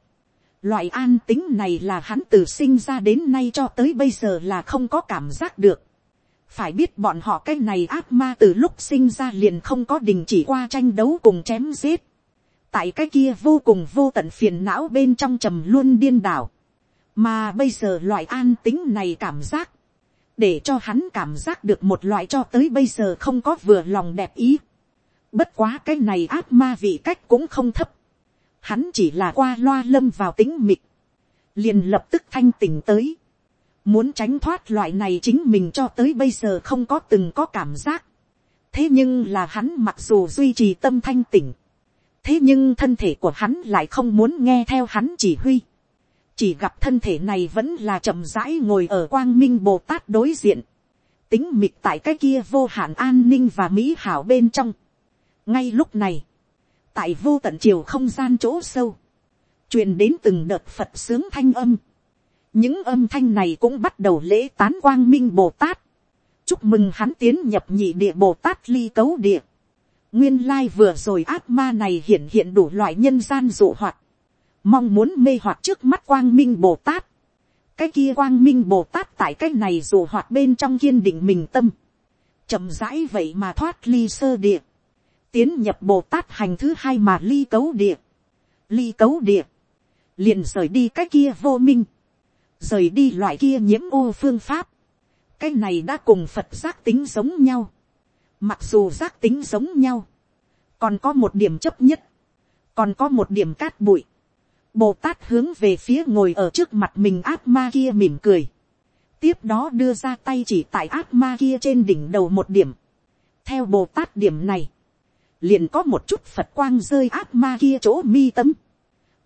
loại an tính này là hắn từ sinh ra đến nay cho tới bây giờ là không có cảm giác được, phải biết bọn họ cái này ác ma từ lúc sinh ra liền không có đình chỉ qua tranh đấu cùng chém giết, tại cái kia vô cùng vô tận phiền não bên trong trầm luôn điên đảo, mà bây giờ loại an tính này cảm giác, để cho hắn cảm giác được một loại cho tới bây giờ không có vừa lòng đẹp ý. Bất quá cái này ác ma vị cách cũng không thấp. Hắn chỉ là qua loa lâm vào tính mịt. Liền lập tức thanh tỉnh tới. Muốn tránh thoát loại này chính mình cho tới bây giờ không có từng có cảm giác. Thế nhưng là hắn mặc dù duy trì tâm thanh tỉnh. Thế nhưng thân thể của hắn lại không muốn nghe theo hắn chỉ huy chỉ gặp thân thể này vẫn là chậm rãi ngồi ở quang minh bồ tát đối diện, tính mịt tại cái kia vô hạn an ninh và mỹ hảo bên trong. ngay lúc này, tại vô tận chiều không gian chỗ sâu, truyền đến từng đợt phật sướng thanh âm. những âm thanh này cũng bắt đầu lễ tán quang minh bồ tát, chúc mừng hắn tiến nhập nhị địa bồ tát ly cấu địa. nguyên lai vừa rồi át ma này hiện hiện đủ loại nhân gian dụ hoạt mong muốn mê hoặc trước mắt quang minh bồ tát, cái kia quang minh bồ tát tại cái này dù hoạt bên trong kiên định mình tâm, chậm rãi vậy mà thoát ly sơ địa, tiến nhập bồ tát hành thứ hai mà ly cấu địa, ly cấu địa, liền rời đi cái kia vô minh, rời đi loại kia nhiễm ô phương pháp, cái này đã cùng phật giác tính giống nhau, mặc dù giác tính giống nhau, còn có một điểm chấp nhất, còn có một điểm cát bụi, Bồ Tát hướng về phía ngồi ở trước mặt mình ác ma kia mỉm cười. Tiếp đó đưa ra tay chỉ tại ác ma kia trên đỉnh đầu một điểm. Theo Bồ Tát điểm này. Liền có một chút Phật quang rơi ác ma kia chỗ mi tâm.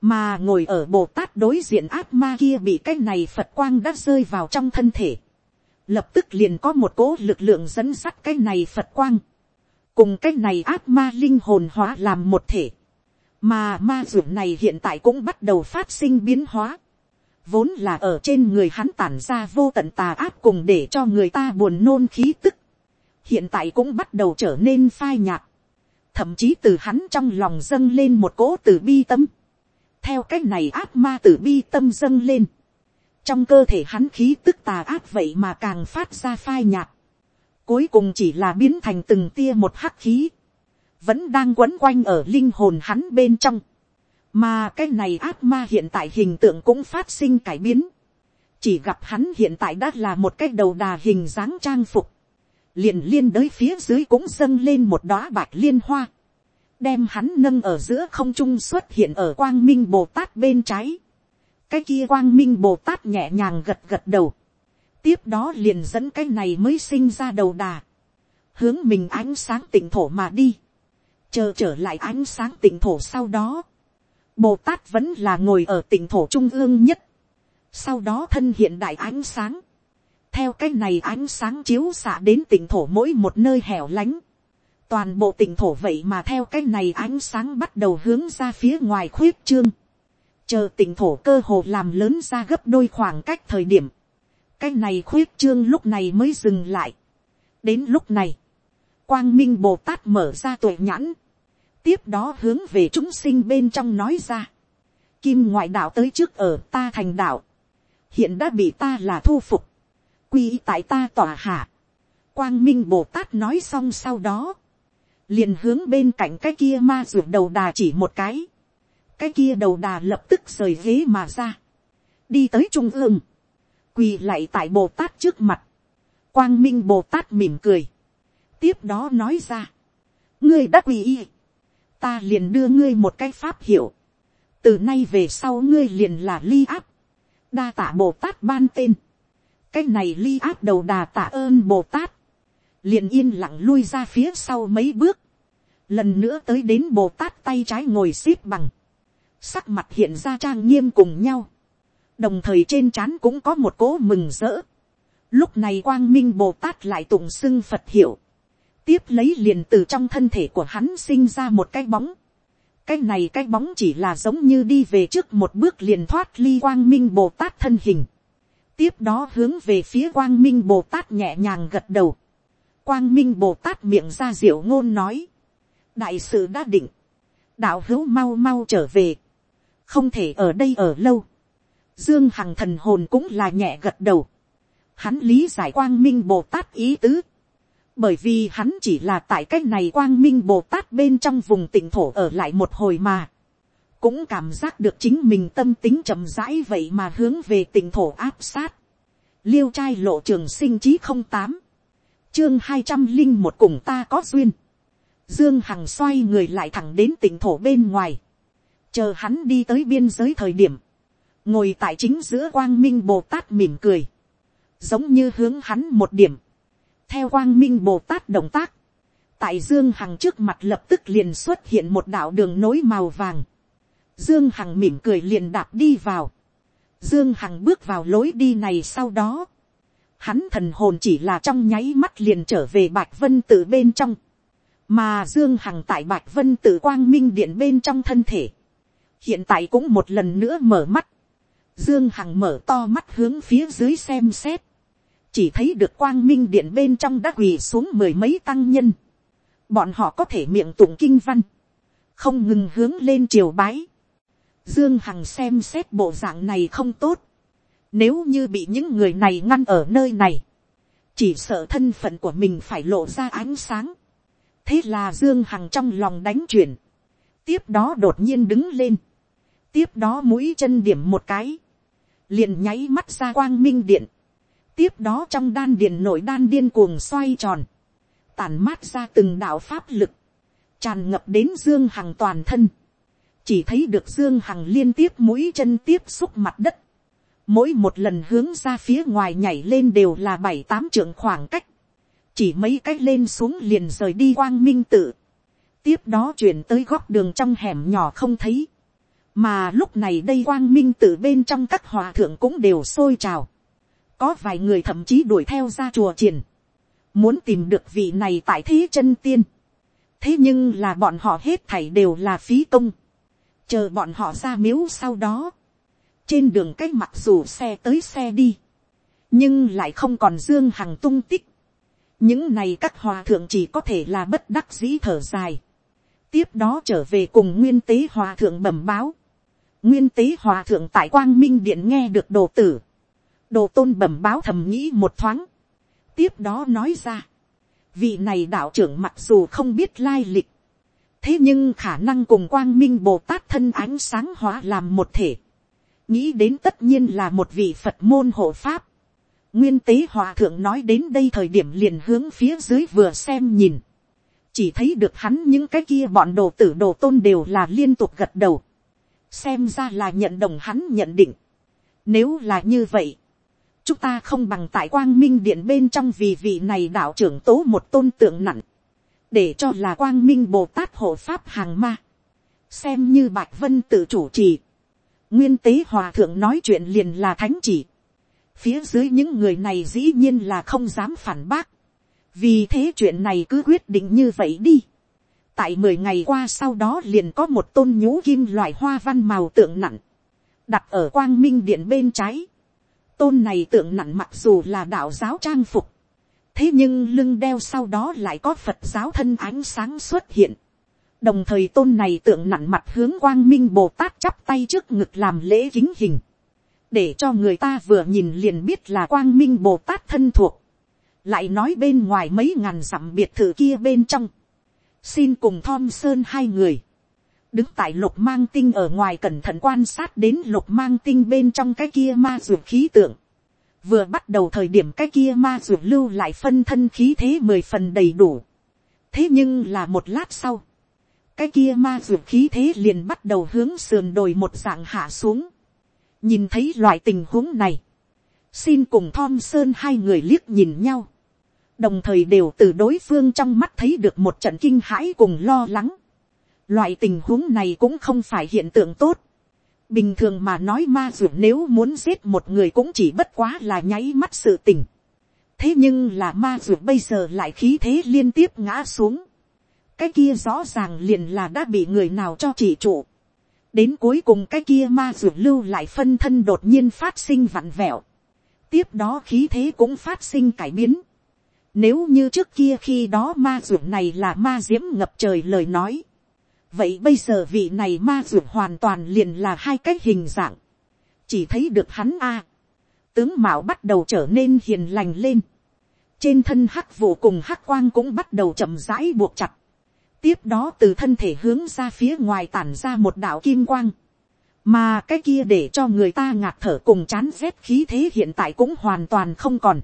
Mà ngồi ở Bồ Tát đối diện ác ma kia bị cái này Phật quang đã rơi vào trong thân thể. Lập tức liền có một cố lực lượng dẫn sắt cái này Phật quang. Cùng cái này ác ma linh hồn hóa làm một thể mà ma ruộng này hiện tại cũng bắt đầu phát sinh biến hóa, vốn là ở trên người hắn tản ra vô tận tà áp cùng để cho người ta buồn nôn khí tức, hiện tại cũng bắt đầu trở nên phai nhạt, thậm chí từ hắn trong lòng dâng lên một cỗ từ bi tâm, theo c á c h này áp ma từ bi tâm dâng lên, trong cơ thể hắn khí tức tà áp vậy mà càng phát ra phai nhạt, cuối cùng chỉ là biến thành từng tia một hắc khí, vẫn đang quấn quanh ở linh hồn hắn bên trong. Mà cái này ác ma hiện tại hình tượng cũng phát sinh cải biến. Chỉ gặp hắn hiện tại đã là một cái đầu đà hình dáng trang phục. Liền liên đới phía dưới cũng dâng lên một đóa bạch liên hoa. Đem hắn nâng ở giữa không trung xuất hiện ở quang minh Bồ Tát bên trái. Cái kia quang minh Bồ Tát nhẹ nhàng gật gật đầu. Tiếp đó liền dẫn cái này mới sinh ra đầu đà. Hướng mình ánh sáng tỉnh thổ mà đi chờ trở lại ánh sáng tỉnh thổ sau đó, bồ tát vẫn là ngồi ở tỉnh thổ trung ương nhất, sau đó thân hiện đại ánh sáng, theo cái này ánh sáng chiếu xạ đến tỉnh thổ mỗi một nơi hẻo lánh, toàn bộ tỉnh thổ vậy mà theo cái này ánh sáng bắt đầu hướng ra phía ngoài khuyết trương, chờ tỉnh thổ cơ hồ làm lớn ra gấp đôi khoảng cách thời điểm, cái này khuyết trương lúc này mới dừng lại. đến lúc này, quang minh bồ tát mở ra tuệ nhãn, tiếp đó hướng về chúng sinh bên trong nói ra. Kim ngoại đạo tới trước ở ta thành đạo. Hiện đã bị ta là thu phục. Quy tại ta tỏa hạ. Quang Minh Bồ Tát nói xong sau đó. Liền hướng bên cạnh cái kia ma ruột đầu đà chỉ một cái. Cái kia đầu đà lập tức rời ghế mà ra. Đi tới trung ương. Quỳ lại tại Bồ Tát trước mặt. Quang Minh Bồ Tát mỉm cười. Tiếp đó nói ra. Ngươi đã quỳ y ta liền đưa ngươi một cái pháp hiệu, từ nay về sau ngươi liền là ly áp, đa tạ bồ tát ban tên, cái này ly áp đầu đà tạ ơn bồ tát, liền yên lặng lui ra phía sau mấy bước, lần nữa tới đến bồ tát tay trái ngồi x ế p bằng, sắc mặt hiện ra trang nghiêm cùng nhau, đồng thời trên c h á n cũng có một cố mừng rỡ, lúc này quang minh bồ tát lại tụng xưng phật hiệu, tiếp lấy liền từ trong thân thể của hắn sinh ra một cái bóng. cái này cái bóng chỉ là giống như đi về trước một bước liền thoát ly quang minh bồ tát thân hình. tiếp đó hướng về phía quang minh bồ tát nhẹ nhàng gật đầu. quang minh bồ tát miệng ra diệu ngôn nói. đại sự đã định. đạo hữu mau mau trở về. không thể ở đây ở lâu. dương hằng thần hồn cũng là nhẹ gật đầu. hắn lý giải quang minh bồ tát ý tứ bởi vì hắn chỉ là tại cái này quang minh bồ tát bên trong vùng tỉnh thổ ở lại một hồi mà, cũng cảm giác được chính mình tâm tính chậm rãi vậy mà hướng về tỉnh thổ áp sát, liêu trai lộ trường sinh chí không tám, chương hai trăm linh một cùng ta có duyên, dương hằng xoay người lại thẳng đến tỉnh thổ bên ngoài, chờ hắn đi tới biên giới thời điểm, ngồi tại chính giữa quang minh bồ tát mỉm cười, giống như hướng hắn một điểm, theo quang minh bồ tát động tác, tại dương hằng trước mặt lập tức liền xuất hiện một đạo đường nối màu vàng. dương hằng mỉm cười liền đạp đi vào. dương hằng bước vào lối đi này sau đó. hắn thần hồn chỉ là trong nháy mắt liền trở về bạch vân tự bên trong. mà dương hằng tại bạch vân tự quang minh điện bên trong thân thể. hiện tại cũng một lần nữa mở mắt. dương hằng mở to mắt hướng phía dưới xem xét chỉ thấy được quang minh điện bên trong đã quỳ xuống mười mấy tăng nhân. bọn họ có thể miệng tụng kinh văn, không ngừng hướng lên triều bái. Dương Hằng xem xét bộ dạng này không tốt. Nếu như bị những người này ngăn ở nơi này. Chỉ sợ thân phận của mình phải lộ ra ánh sáng. Thế là Dương Hằng trong lòng đánh chuyển. Tiếp đó đột nhiên đứng lên. Tiếp đó mũi chân điểm một cái. Liền nháy mắt ra quang minh điện. Tiếp đó trong đan điền nội đan điên cuồng xoay tròn. Tản mát ra từng đạo pháp lực. Tràn ngập đến Dương Hằng toàn thân. Chỉ thấy được dương hằng liên tiếp mũi chân tiếp xúc mặt đất, mỗi một lần hướng ra phía ngoài nhảy lên đều là bảy tám trượng khoảng cách, chỉ mấy cách lên xuống liền rời đi quang minh tự, tiếp đó chuyển tới góc đường trong hẻm nhỏ không thấy, mà lúc này đây quang minh tự bên trong các hòa thượng cũng đều sôi trào, có vài người thậm chí đuổi theo ra chùa triển, muốn tìm được vị này tại thế chân tiên, thế nhưng là bọn họ hết thảy đều là phí công, chờ bọn họ ra miếu sau đó, trên đường cách mặc dù xe tới xe đi, nhưng lại không còn dương hằng tung tích, những này các hòa thượng chỉ có thể là bất đắc dĩ thở dài, tiếp đó trở về cùng nguyên tế hòa thượng bẩm báo, nguyên tế hòa thượng tại quang minh điện nghe được đồ tử, đồ tôn bẩm báo thầm nghĩ một thoáng, tiếp đó nói ra, vị này đạo trưởng mặc dù không biết lai lịch, thế nhưng khả năng cùng quang minh bồ tát thân ánh sáng hóa làm một thể, nghĩ đến tất nhiên là một vị phật môn hộ pháp. nguyên tế hòa thượng nói đến đây thời điểm liền hướng phía dưới vừa xem nhìn, chỉ thấy được hắn những cái kia bọn đồ tử đồ tôn đều là liên tục gật đầu, xem ra là nhận đồng hắn nhận định. Nếu là như vậy, chúng ta không bằng tại quang minh điện bên trong vì vị này đạo trưởng tố một tôn tượng nặng. Để cho là quang minh bồ tát hộ pháp hàng ma, xem như bạch vân tự chủ trì, nguyên tế hòa thượng nói chuyện liền là thánh chỉ, phía dưới những người này dĩ nhiên là không dám phản bác, vì thế chuyện này cứ quyết định như vậy đi. tại mười ngày qua sau đó liền có một tôn nhũ kim loại hoa văn màu tượng nặng, đặt ở quang minh điện bên trái tôn này tượng nặng mặc dù là đạo giáo trang phục, thế nhưng lưng đeo sau đó lại có phật giáo thân ánh sáng xuất hiện. đồng thời tôn này tượng nặng mặt hướng quang minh bồ tát chắp tay trước ngực làm lễ kính hình. để cho người ta vừa nhìn liền biết là quang minh bồ tát thân thuộc. lại nói bên ngoài mấy ngàn dặm biệt thự kia bên trong. xin cùng thom sơn hai người đứng tại lục mang tinh ở ngoài cẩn thận quan sát đến lục mang tinh bên trong cái kia ma ruột khí tượng vừa bắt đầu thời điểm cái kia ma ruột lưu lại phân thân khí thế mười phần đầy đủ. thế nhưng là một lát sau, cái kia ma ruột khí thế liền bắt đầu hướng sườn đồi một dạng hạ xuống. nhìn thấy loại tình huống này, xin cùng thom sơn hai người liếc nhìn nhau, đồng thời đều từ đối phương trong mắt thấy được một trận kinh hãi cùng lo lắng loại tình huống này cũng không phải hiện tượng tốt bình thường mà nói ma dược nếu muốn giết một người cũng chỉ bất quá là nháy mắt sự tình. thế nhưng là ma dược bây giờ lại khí thế liên tiếp ngã xuống. cái kia rõ ràng liền là đã bị người nào cho chỉ trụ. đến cuối cùng cái kia ma dược lưu lại phân thân đột nhiên phát sinh vặn vẹo. tiếp đó khí thế cũng phát sinh cải biến. nếu như trước kia khi đó ma dược này là ma diễm ngập trời lời nói vậy bây giờ vị này ma dược hoàn toàn liền là hai cái hình dạng, chỉ thấy được hắn a, tướng mạo bắt đầu trở nên hiền lành lên, trên thân hắc vụ cùng hắc quang cũng bắt đầu chậm rãi buộc chặt, tiếp đó từ thân thể hướng ra phía ngoài tản ra một đạo kim quang, mà cái kia để cho người ta ngạt thở cùng chán rét khí thế hiện tại cũng hoàn toàn không còn,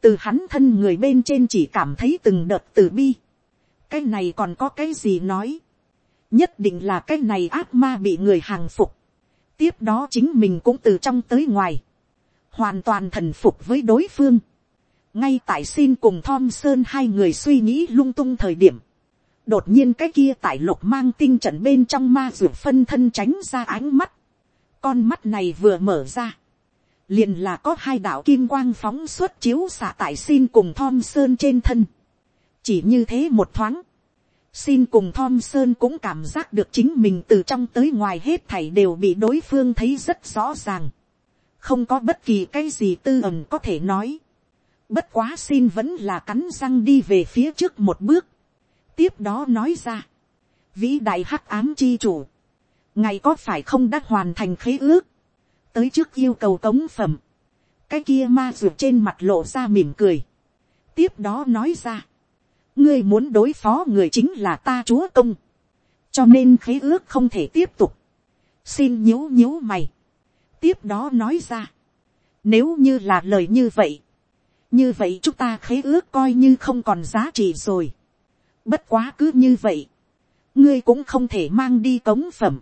từ hắn thân người bên trên chỉ cảm thấy từng đợt từ bi, cái này còn có cái gì nói, nhất định là cái này ác ma bị người hàng phục, tiếp đó chính mình cũng từ trong tới ngoài, hoàn toàn thần phục với đối phương, ngay tại xin cùng thom sơn hai người suy nghĩ lung tung thời điểm, đột nhiên cái kia tại lục mang tinh trận bên trong ma ruột phân thân tránh ra ánh mắt, con mắt này vừa mở ra, liền là có hai đạo kim quang phóng xuất chiếu xạ tại xin cùng thom sơn trên thân, chỉ như thế một thoáng, xin cùng thom sơn cũng cảm giác được chính mình từ trong tới ngoài hết thảy đều bị đối phương thấy rất rõ ràng. không có bất kỳ cái gì tư ẩn có thể nói. bất quá xin vẫn là cắn răng đi về phía trước một bước. tiếp đó nói ra. vĩ đại hắc ám chi chủ. ngày có phải không đã hoàn thành khế ước, tới trước yêu cầu cống phẩm, cái kia ma ruột trên mặt lộ ra mỉm cười, tiếp đó nói ra, ngươi muốn đối phó người chính là ta chúa công, cho nên khế ước không thể tiếp tục, xin nhíu nhíu mày, tiếp đó nói ra, nếu như là lời như vậy, như vậy chúng ta khế ước coi như không còn giá trị rồi. bất quá cứ như vậy, ngươi cũng không thể mang đi cống phẩm.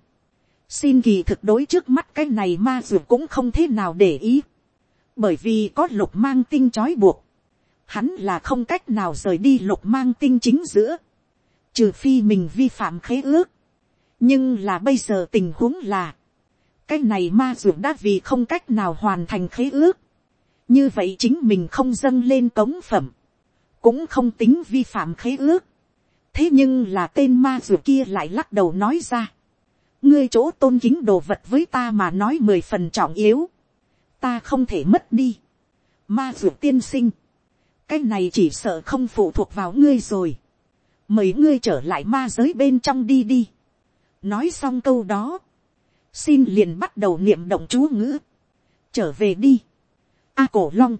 xin kỳ thực đối trước mắt cái này ma dược cũng không thế nào để ý. bởi vì có lục mang tinh trói buộc hắn là không cách nào rời đi lục mang tinh chính giữa. trừ phi mình vi phạm khế ước. nhưng là bây giờ tình huống là, cái này ma dù đã vì không cách nào hoàn thành khế ước như vậy chính mình không dâng lên cống phẩm, cũng không tính vi phạm khế ước. thế nhưng là tên ma dù kia lại lắc đầu nói ra, ngươi chỗ tôn kính đồ vật với ta mà nói mười phần trọng yếu, ta không thể mất đi. ma dù tiên sinh, cái này chỉ sợ không phụ thuộc vào ngươi rồi, mời ngươi trở lại ma giới bên trong đi đi. nói xong câu đó, xin liền bắt đầu niệm động chú ngữ, trở về đi. A cổ long,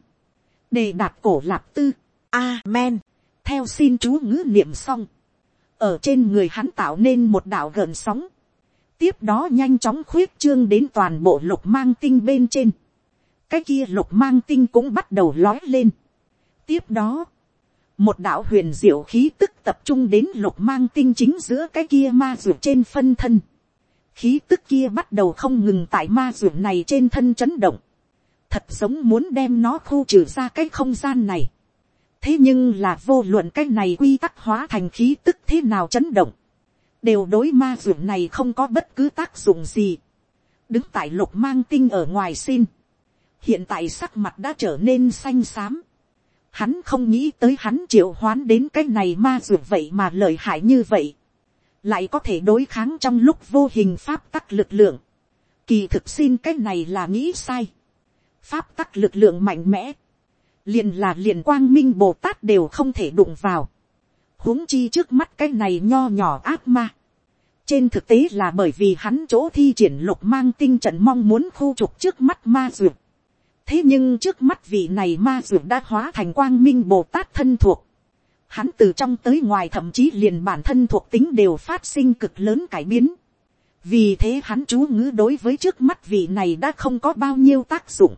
đề đạt cổ lạp tư, a men, theo xin chú ngữ niệm xong, ở trên người hắn tạo nên một đạo gợn sóng, tiếp đó nhanh chóng khuyết trương đến toàn bộ lục mang tinh bên trên, cái kia lục mang tinh cũng bắt đầu lói lên tiếp đó, một đạo huyền diệu khí tức tập trung đến lục mang tinh chính giữa cái kia ma ruột trên phân thân. khí tức kia bắt đầu không ngừng tại ma ruột này trên thân chấn động thật giống muốn đem nó khu trừ ra cái không gian này. thế nhưng là vô luận cái này quy tắc hóa thành khí tức thế nào chấn động, đều đối ma ruột này không có bất cứ tác dụng gì. đứng tại lục mang tinh ở ngoài xin, hiện tại sắc mặt đã trở nên xanh xám. Hắn không nghĩ tới hắn triệu hoán đến cái này ma dược vậy mà lợi hại như vậy. lại có thể đối kháng trong lúc vô hình pháp tắc lực lượng. kỳ thực xin cái này là nghĩ sai pháp tắc lực lượng mạnh mẽ, liền là liền quang minh bồ tát đều không thể đụng vào, huống chi trước mắt cái này nho nhỏ ác ma. trên thực tế là bởi vì hắn chỗ thi triển lục mang tinh trận mong muốn khu trục trước mắt ma dược thế nhưng trước mắt vị này ma dược đã hóa thành quang minh bồ tát thân thuộc. hắn từ trong tới ngoài thậm chí liền bản thân thuộc tính đều phát sinh cực lớn cải biến. vì thế hắn chú ngữ đối với trước mắt vị này đã không có bao nhiêu tác dụng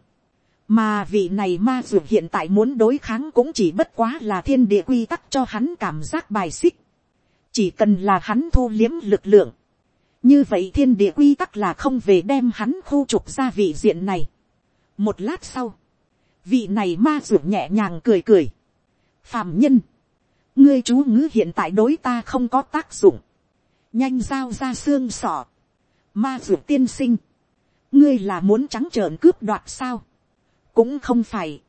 mà vị này ma dược hiện tại muốn đối kháng cũng chỉ bất quá là thiên địa quy tắc cho hắn cảm giác bài xích. chỉ cần là hắn thu liếm lực lượng. như vậy thiên địa quy tắc là không về đem hắn khu trục ra vị diện này một lát sau, vị này ma dù nhẹ nhàng cười cười. phàm nhân, ngươi chú ngữ hiện tại đối ta không có tác dụng. nhanh giao ra xương sọ. ma dù tiên sinh, ngươi là muốn trắng trợn cướp đoạt sao cũng không phải,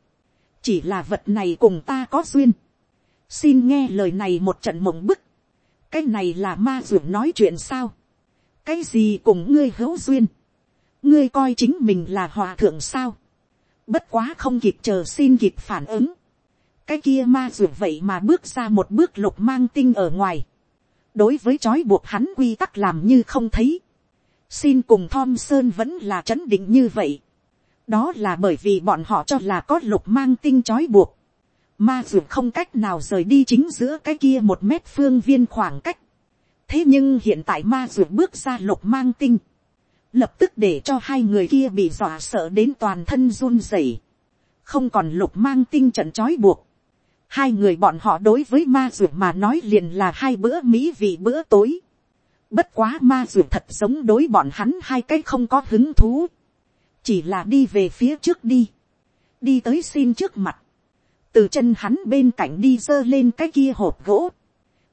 chỉ là vật này cùng ta có duyên, xin nghe lời này một trận mộng bức, cái này là ma ruộng nói chuyện sao, cái gì cùng ngươi hữu duyên, ngươi coi chính mình là hòa thượng sao, bất quá không kịp chờ xin kịp phản ứng, cái kia ma ruộng vậy mà bước ra một bước lục mang tinh ở ngoài, đối với trói buộc hắn quy tắc làm như không thấy, xin cùng thom sơn vẫn là chấn định như vậy, đó là bởi vì bọn họ cho là có lục mang tinh trói buộc, ma dù không cách nào rời đi chính giữa cái kia một mét phương viên khoảng cách. thế nhưng hiện tại ma dù bước ra lục mang tinh, lập tức để cho hai người kia bị dọa sợ đến toàn thân run rẩy, không còn lục mang tinh trận trói buộc. hai người bọn họ đối với ma dù mà nói liền là hai bữa mỹ vị bữa tối. bất quá ma dù thật giống đối bọn hắn hai cái không có hứng thú. Chỉ là đi về phía trước đi, đi tới xin trước mặt, từ chân hắn bên cạnh đi dơ lên cái kia hộp gỗ,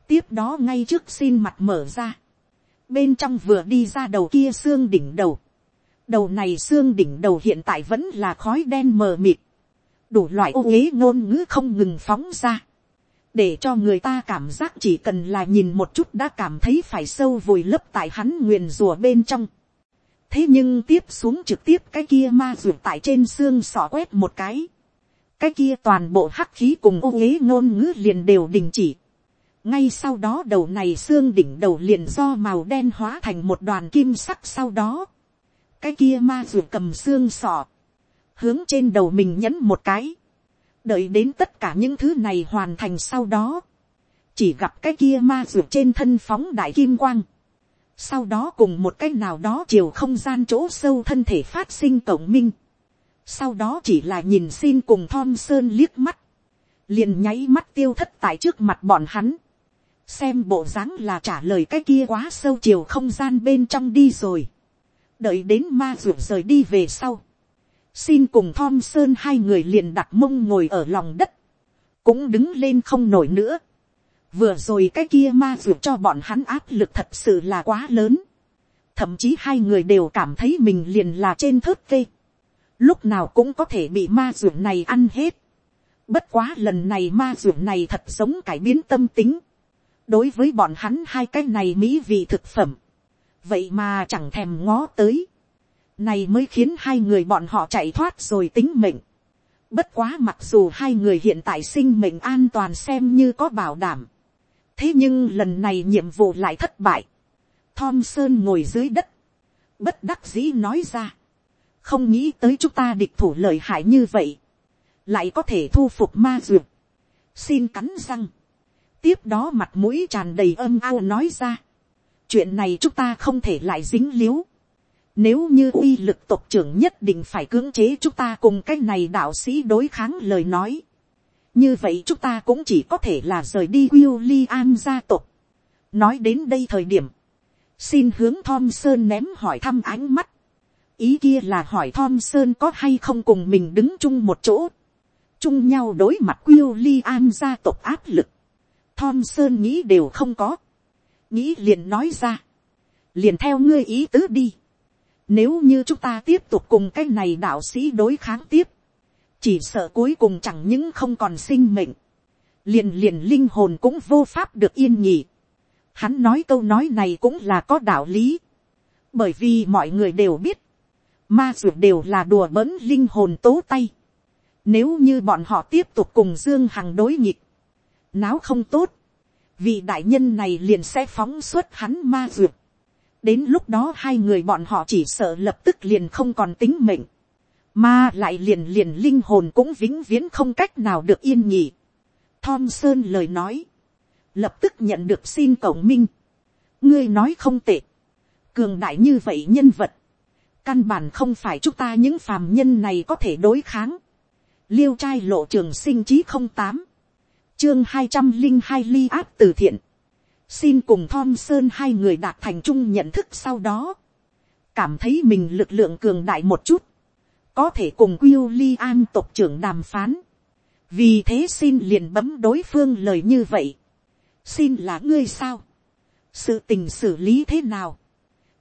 tiếp đó ngay trước xin mặt mở ra, bên trong vừa đi ra đầu kia xương đỉnh đầu, đầu này xương đỉnh đầu hiện tại vẫn là khói đen mờ mịt, đủ loại ô uế ngôn ngữ không ngừng phóng ra, để cho người ta cảm giác chỉ cần là nhìn một chút đã cảm thấy phải sâu vùi lấp tại hắn nguyền rùa bên trong thế nhưng tiếp xuống trực tiếp cái kia ma ruột tại trên xương sỏ quét một cái. cái kia toàn bộ hắc khí cùng ô ghế ngôn ngữ liền đều đình chỉ ngay sau đó đầu này xương đỉnh đầu liền do màu đen hóa thành một đoàn kim sắc sau đó, cái kia ma dù cầm xương sọ, hướng trên đầu mình nhấn một cái, đợi đến tất cả những thứ này hoàn thành sau đó, chỉ gặp cái kia ma dù trên thân phóng đại kim quang, sau đó cùng một cái nào đó chiều không gian chỗ sâu thân thể phát sinh cộng minh, sau đó chỉ là nhìn xin cùng thom sơn liếc mắt, liền nháy mắt tiêu thất tại trước mặt bọn hắn, xem bộ dáng là trả lời cái kia quá sâu chiều không gian bên trong đi rồi, đợi đến ma ruột rời đi về sau, xin cùng thom sơn hai người liền đặt mông ngồi ở lòng đất, cũng đứng lên không nổi nữa, vừa rồi cái kia ma ruột cho bọn hắn áp lực thật sự là quá lớn, thậm chí hai người đều cảm thấy mình liền là trên thớt cây, lúc nào cũng có thể bị ma ruột này ăn hết, bất quá lần này ma ruột này thật giống cải biến tâm tính, đối với bọn hắn hai cái này mỹ vị thực phẩm, vậy mà chẳng thèm ngó tới, này mới khiến hai người bọn họ chạy thoát rồi tính mệnh. Bất quá mặc dù hai người hiện tại sinh mệnh an toàn xem như có bảo đảm. Thế nhưng lần này nhiệm vụ lại thất bại. Thom Sơn ngồi dưới đất. Bất đắc dĩ nói ra. Không nghĩ tới chúng ta địch thủ lợi hại như vậy. Lại có thể thu phục ma duyệt. Xin cắn răng. Tiếp đó mặt mũi tràn đầy âm ao nói ra. Chuyện này chúng ta không thể lại dính líu nếu như uy lực tộc trưởng nhất định phải cưỡng chế chúng ta cùng cái này đạo sĩ đối kháng lời nói. Như vậy chúng ta cũng chỉ có thể là rời đi William gia tộc. Nói đến đây thời điểm. Xin hướng Thom Sơn ném hỏi thăm ánh mắt. Ý kia là hỏi Thom Sơn có hay không cùng mình đứng chung một chỗ. Chung nhau đối mặt William gia tộc áp lực. Thom Sơn nghĩ đều không có. Nghĩ liền nói ra. Liền theo ngươi ý tứ đi nếu như chúng ta tiếp tục cùng cái này đạo sĩ đối kháng tiếp. Chỉ sợ cuối cùng chẳng những không còn sinh mệnh. Liền liền linh hồn cũng vô pháp được yên nhỉ. Hắn nói câu nói này cũng là có đạo lý. Bởi vì mọi người đều biết. Ma dược đều là đùa bỡn linh hồn tố tay. Nếu như bọn họ tiếp tục cùng Dương Hằng đối nghịch. Náo không tốt. Vị đại nhân này liền sẽ phóng xuất hắn ma dược đến lúc đó hai người bọn họ chỉ sợ lập tức liền không còn tính mệnh, mà lại liền liền linh hồn cũng vĩnh viễn không cách nào được yên nhỉ. Thom Sơn lời nói, lập tức nhận được xin cổng minh. ngươi nói không tệ, cường đại như vậy nhân vật, căn bản không phải chúng ta những phàm nhân này có thể đối kháng. liêu trai lộ trường sinh chí không tám, chương hai trăm linh hai ly áp từ thiện, xin cùng thom sơn hai người đạt thành chung nhận thức sau đó, cảm thấy mình lực lượng cường đại một chút, có thể cùng Quyêu Li An tộc trưởng đàm phán. Vì thế xin liền bấm đối phương lời như vậy. Xin là ngươi sao? Sự tình xử lý thế nào?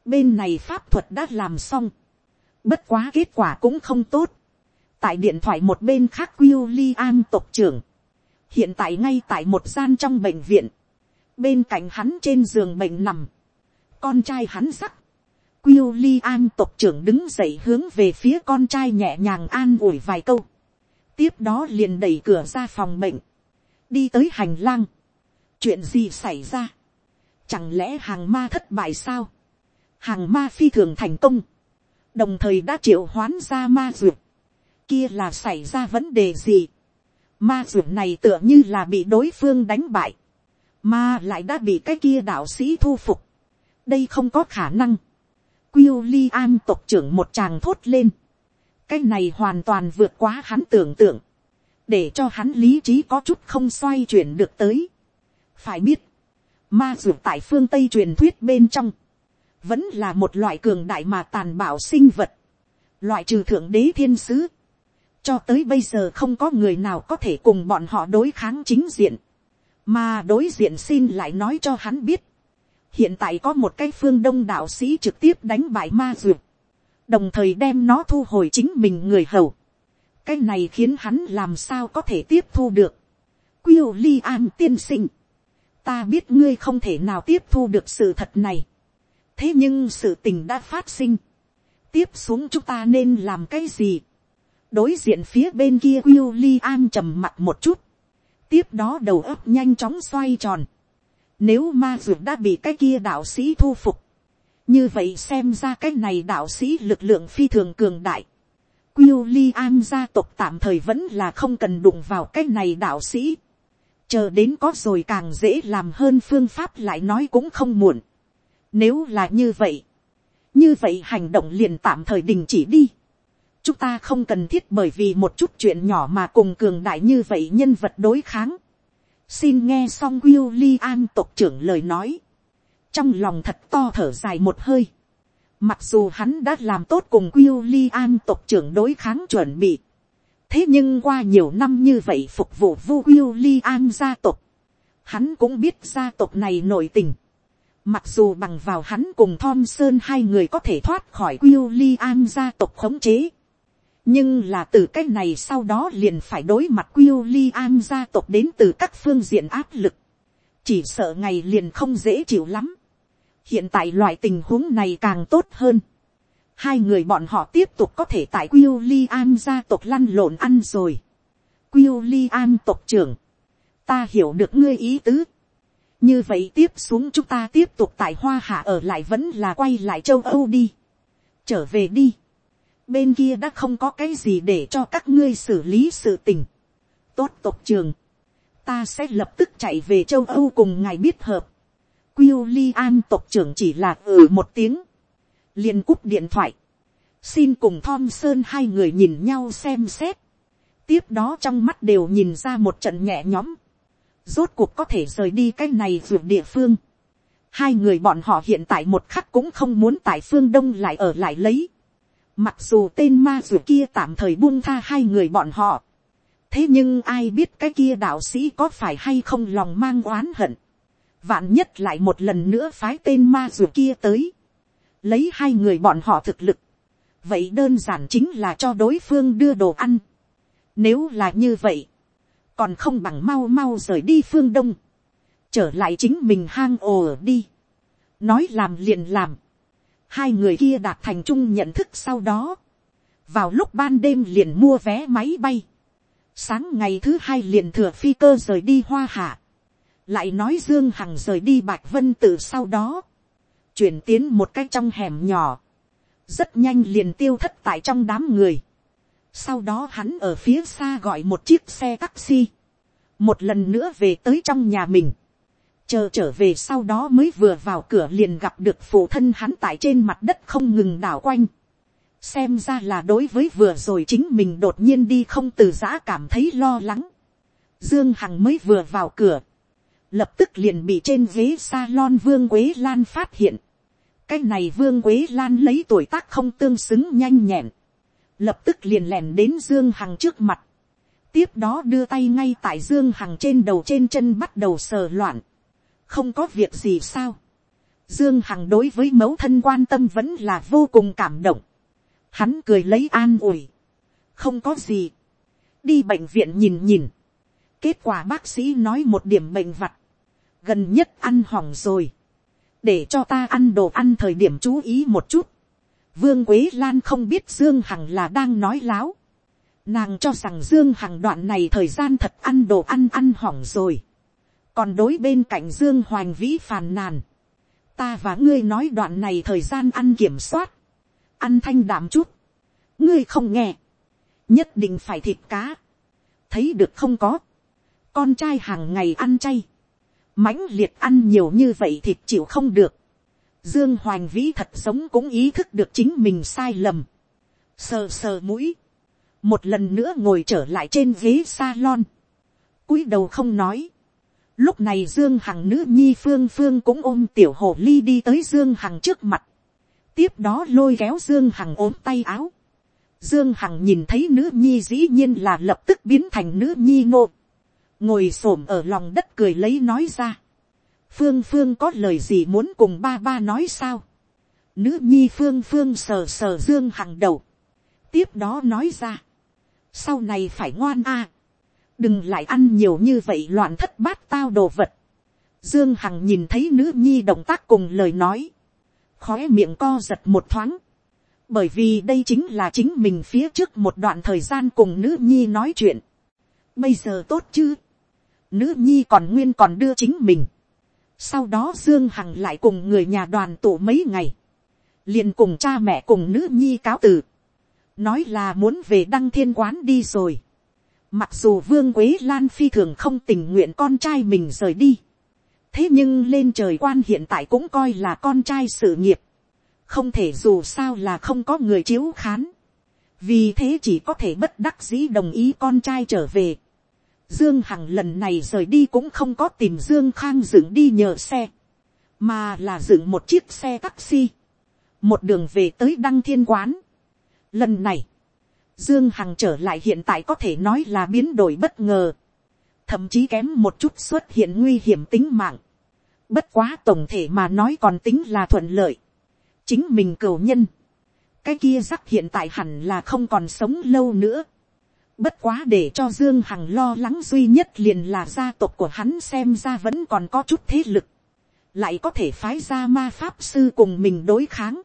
Bên này pháp thuật đã làm xong. Bất quá kết quả cũng không tốt. Tại điện thoại một bên khác Quyêu Li An tộc trưởng. Hiện tại ngay tại một gian trong bệnh viện bên cạnh hắn trên giường bệnh nằm, con trai hắn sắc, Quyêu Li An tộc trưởng đứng dậy hướng về phía con trai nhẹ nhàng an ủi vài câu. Tiếp đó liền đẩy cửa ra phòng bệnh. Đi tới hành lang. Chuyện gì xảy ra? Chẳng lẽ hàng ma thất bại sao? Hàng ma phi thường thành công. Đồng thời đã triệu hoán ra ma dược. Kia là xảy ra vấn đề gì? Ma dược này tựa như là bị đối phương đánh bại mà lại đã bị cái kia đạo sĩ thu phục. đây không có khả năng. Quyêu li an tộc trưởng một chàng thốt lên. cái này hoàn toàn vượt quá hắn tưởng tượng. để cho hắn lý trí có chút không xoay chuyển được tới. phải biết, ma dược tại phương tây truyền thuyết bên trong, vẫn là một loại cường đại mà tàn bạo sinh vật. loại trừ thượng đế thiên sứ cho tới bây giờ không có người nào có thể cùng bọn họ đối kháng chính diện mà đối diện xin lại nói cho hắn biết. Hiện tại có một cái phương đông đạo sĩ trực tiếp đánh bại ma dược. Đồng thời đem nó thu hồi chính mình người hầu. Cái này khiến hắn làm sao có thể tiếp thu được. Quyêu li an tiên sinh. Ta biết ngươi không thể nào tiếp thu được sự thật này. Thế nhưng sự tình đã phát sinh. Tiếp xuống chúng ta nên làm cái gì? Đối diện phía bên kia Quyêu i an trầm mặt một chút tiếp đó đầu óc nhanh chóng xoay tròn, Nếu ma dược đã bị cái kia đạo sĩ thu phục. Như vậy xem ra cái này đạo sĩ lực lượng phi thường cường đại. William gia tộc tạm thời vẫn là không cần đụng vào cái này đạo sĩ. Chờ đến có rồi càng dễ làm hơn phương pháp lại nói cũng không muộn. Nếu là như vậy. Như vậy hành động liền tạm thời đình chỉ đi. Chúng ta không cần thiết bởi vì một chút chuyện nhỏ mà cùng cường đại như vậy nhân vật đối kháng. Xin nghe xong William tộc trưởng lời nói. Trong lòng thật to thở dài một hơi. Mặc dù hắn đã làm tốt cùng William tộc trưởng đối kháng chuẩn bị. Thế nhưng qua nhiều năm như vậy phục vụ vu William gia tộc. Hắn cũng biết gia tộc này nổi tình. Mặc dù bằng vào hắn cùng Thompson hai người có thể thoát khỏi William gia tộc khống chế. Nhưng là từ cách này sau đó liền phải đối mặt William gia tộc đến từ các phương diện áp lực. Chỉ sợ ngày liền không dễ chịu lắm. Hiện tại loại tình huống này càng tốt hơn. Hai người bọn họ tiếp tục có thể tại William gia tộc lăn lộn ăn rồi. William tộc trưởng. Ta hiểu được ngươi ý tứ như vậy tiếp xuống chúng ta tiếp tục tại hoa hạ ở lại vẫn là quay lại châu âu đi. trở về đi bên kia đã không có cái gì để cho các ngươi xử lý sự tình. tốt tộc trường. ta sẽ lập tức chạy về châu âu cùng ngài biết hợp. William tộc trưởng chỉ là ừ một tiếng. liền cúp điện thoại. xin cùng Thompson hai người nhìn nhau xem xét. tiếp đó trong mắt đều nhìn ra một trận nhẹ nhõm rốt cuộc có thể rời đi cái này vượt địa phương. Hai người bọn họ hiện tại một khắc cũng không muốn tại phương đông lại ở lại lấy. Mặc dù tên ma dù kia tạm thời buông tha hai người bọn họ. Thế nhưng ai biết cái kia đạo sĩ có phải hay không lòng mang oán hận. Vạn nhất lại một lần nữa phái tên ma dù kia tới. Lấy hai người bọn họ thực lực. Vậy đơn giản chính là cho đối phương đưa đồ ăn. Nếu là như vậy còn không bằng mau mau rời đi phương đông, trở lại chính mình hang ồ đi, nói làm liền làm, hai người kia đạt thành chung nhận thức sau đó, vào lúc ban đêm liền mua vé máy bay, sáng ngày thứ hai liền thừa phi cơ rời đi hoa hạ, lại nói dương hằng rời đi bạch vân tự sau đó, chuyển tiến một cách trong hẻm nhỏ, rất nhanh liền tiêu thất tại trong đám người, sau đó hắn ở phía xa gọi một chiếc xe taxi. Một lần nữa về tới trong nhà mình. Chờ trở về sau đó mới vừa vào cửa liền gặp được phụ thân hắn tại trên mặt đất không ngừng đảo quanh. Xem ra là đối với vừa rồi chính mình đột nhiên đi không từ giã cảm thấy lo lắng. Dương Hằng mới vừa vào cửa. Lập tức liền bị trên ghế salon Vương Quế Lan phát hiện. Cái này Vương Quế Lan lấy tuổi tác không tương xứng nhanh nhẹn lập tức liền lèn đến dương hằng trước mặt, tiếp đó đưa tay ngay tại dương hằng trên đầu trên chân bắt đầu sờ loạn, không có việc gì sao, dương hằng đối với mẫu thân quan tâm vẫn là vô cùng cảm động, hắn cười lấy an ủi, không có gì, đi bệnh viện nhìn nhìn, kết quả bác sĩ nói một điểm bệnh vặt, gần nhất ăn hỏng rồi, để cho ta ăn đồ ăn thời điểm chú ý một chút, Vương Quế Lan không biết Dương Hằng là đang nói láo. Nàng cho rằng Dương Hằng đoạn này thời gian thật ăn đồ ăn ăn hỏng rồi. Còn đối bên cạnh Dương Hoành Vĩ phàn nàn. Ta và ngươi nói đoạn này thời gian ăn kiểm soát. Ăn thanh đảm chút. Ngươi không nghe. Nhất định phải thịt cá. Thấy được không có. Con trai hàng ngày ăn chay. mãnh liệt ăn nhiều như vậy thịt chịu không được Dương Hoành Vĩ thật sống cũng ý thức được chính mình sai lầm. Sờ sờ mũi. Một lần nữa ngồi trở lại trên ghế salon. cúi đầu không nói. Lúc này Dương Hằng nữ nhi Phương Phương cũng ôm tiểu hồ ly đi tới Dương Hằng trước mặt. Tiếp đó lôi kéo Dương Hằng ốm tay áo. Dương Hằng nhìn thấy nữ nhi dĩ nhiên là lập tức biến thành nữ nhi ngộ Ngồi xổm ở lòng đất cười lấy nói ra phương phương có lời gì muốn cùng ba ba nói sao. nữ nhi phương phương sờ sờ dương hằng đầu. tiếp đó nói ra. sau này phải ngoan a đừng lại ăn nhiều như vậy loạn thất bát tao đồ vật. dương hằng nhìn thấy nữ nhi động tác cùng lời nói. khói miệng co giật một thoáng. bởi vì đây chính là chính mình phía trước một đoạn thời gian cùng nữ nhi nói chuyện. bây giờ tốt chứ. nữ nhi còn nguyên còn đưa chính mình sau đó dương hằng lại cùng người nhà đoàn tụ mấy ngày, liền cùng cha mẹ cùng nữ nhi cáo từ, nói là muốn về đăng thiên quán đi rồi. Mặc dù vương quế lan phi thường không tình nguyện con trai mình rời đi, thế nhưng lên trời quan hiện tại cũng coi là con trai sự nghiệp, không thể dù sao là không có người chiếu khán, vì thế chỉ có thể bất đắc dĩ đồng ý con trai trở về. Dương Hằng lần này rời đi cũng không có tìm Dương Khang dựng đi nhờ xe, mà là dựng một chiếc xe taxi, một đường về tới đăng thiên quán. Lần này, Dương Hằng trở lại hiện tại có thể nói là biến đổi bất ngờ, thậm chí kém một chút xuất hiện nguy hiểm tính mạng. Bất quá tổng thể mà nói còn tính là thuận lợi. Chính mình cầu nhân. Cái kia rắc hiện tại hẳn là không còn sống lâu nữa. Bất quá để cho Dương Hằng lo lắng duy nhất liền là gia tộc của hắn xem ra vẫn còn có chút thế lực. Lại có thể phái ra ma pháp sư cùng mình đối kháng.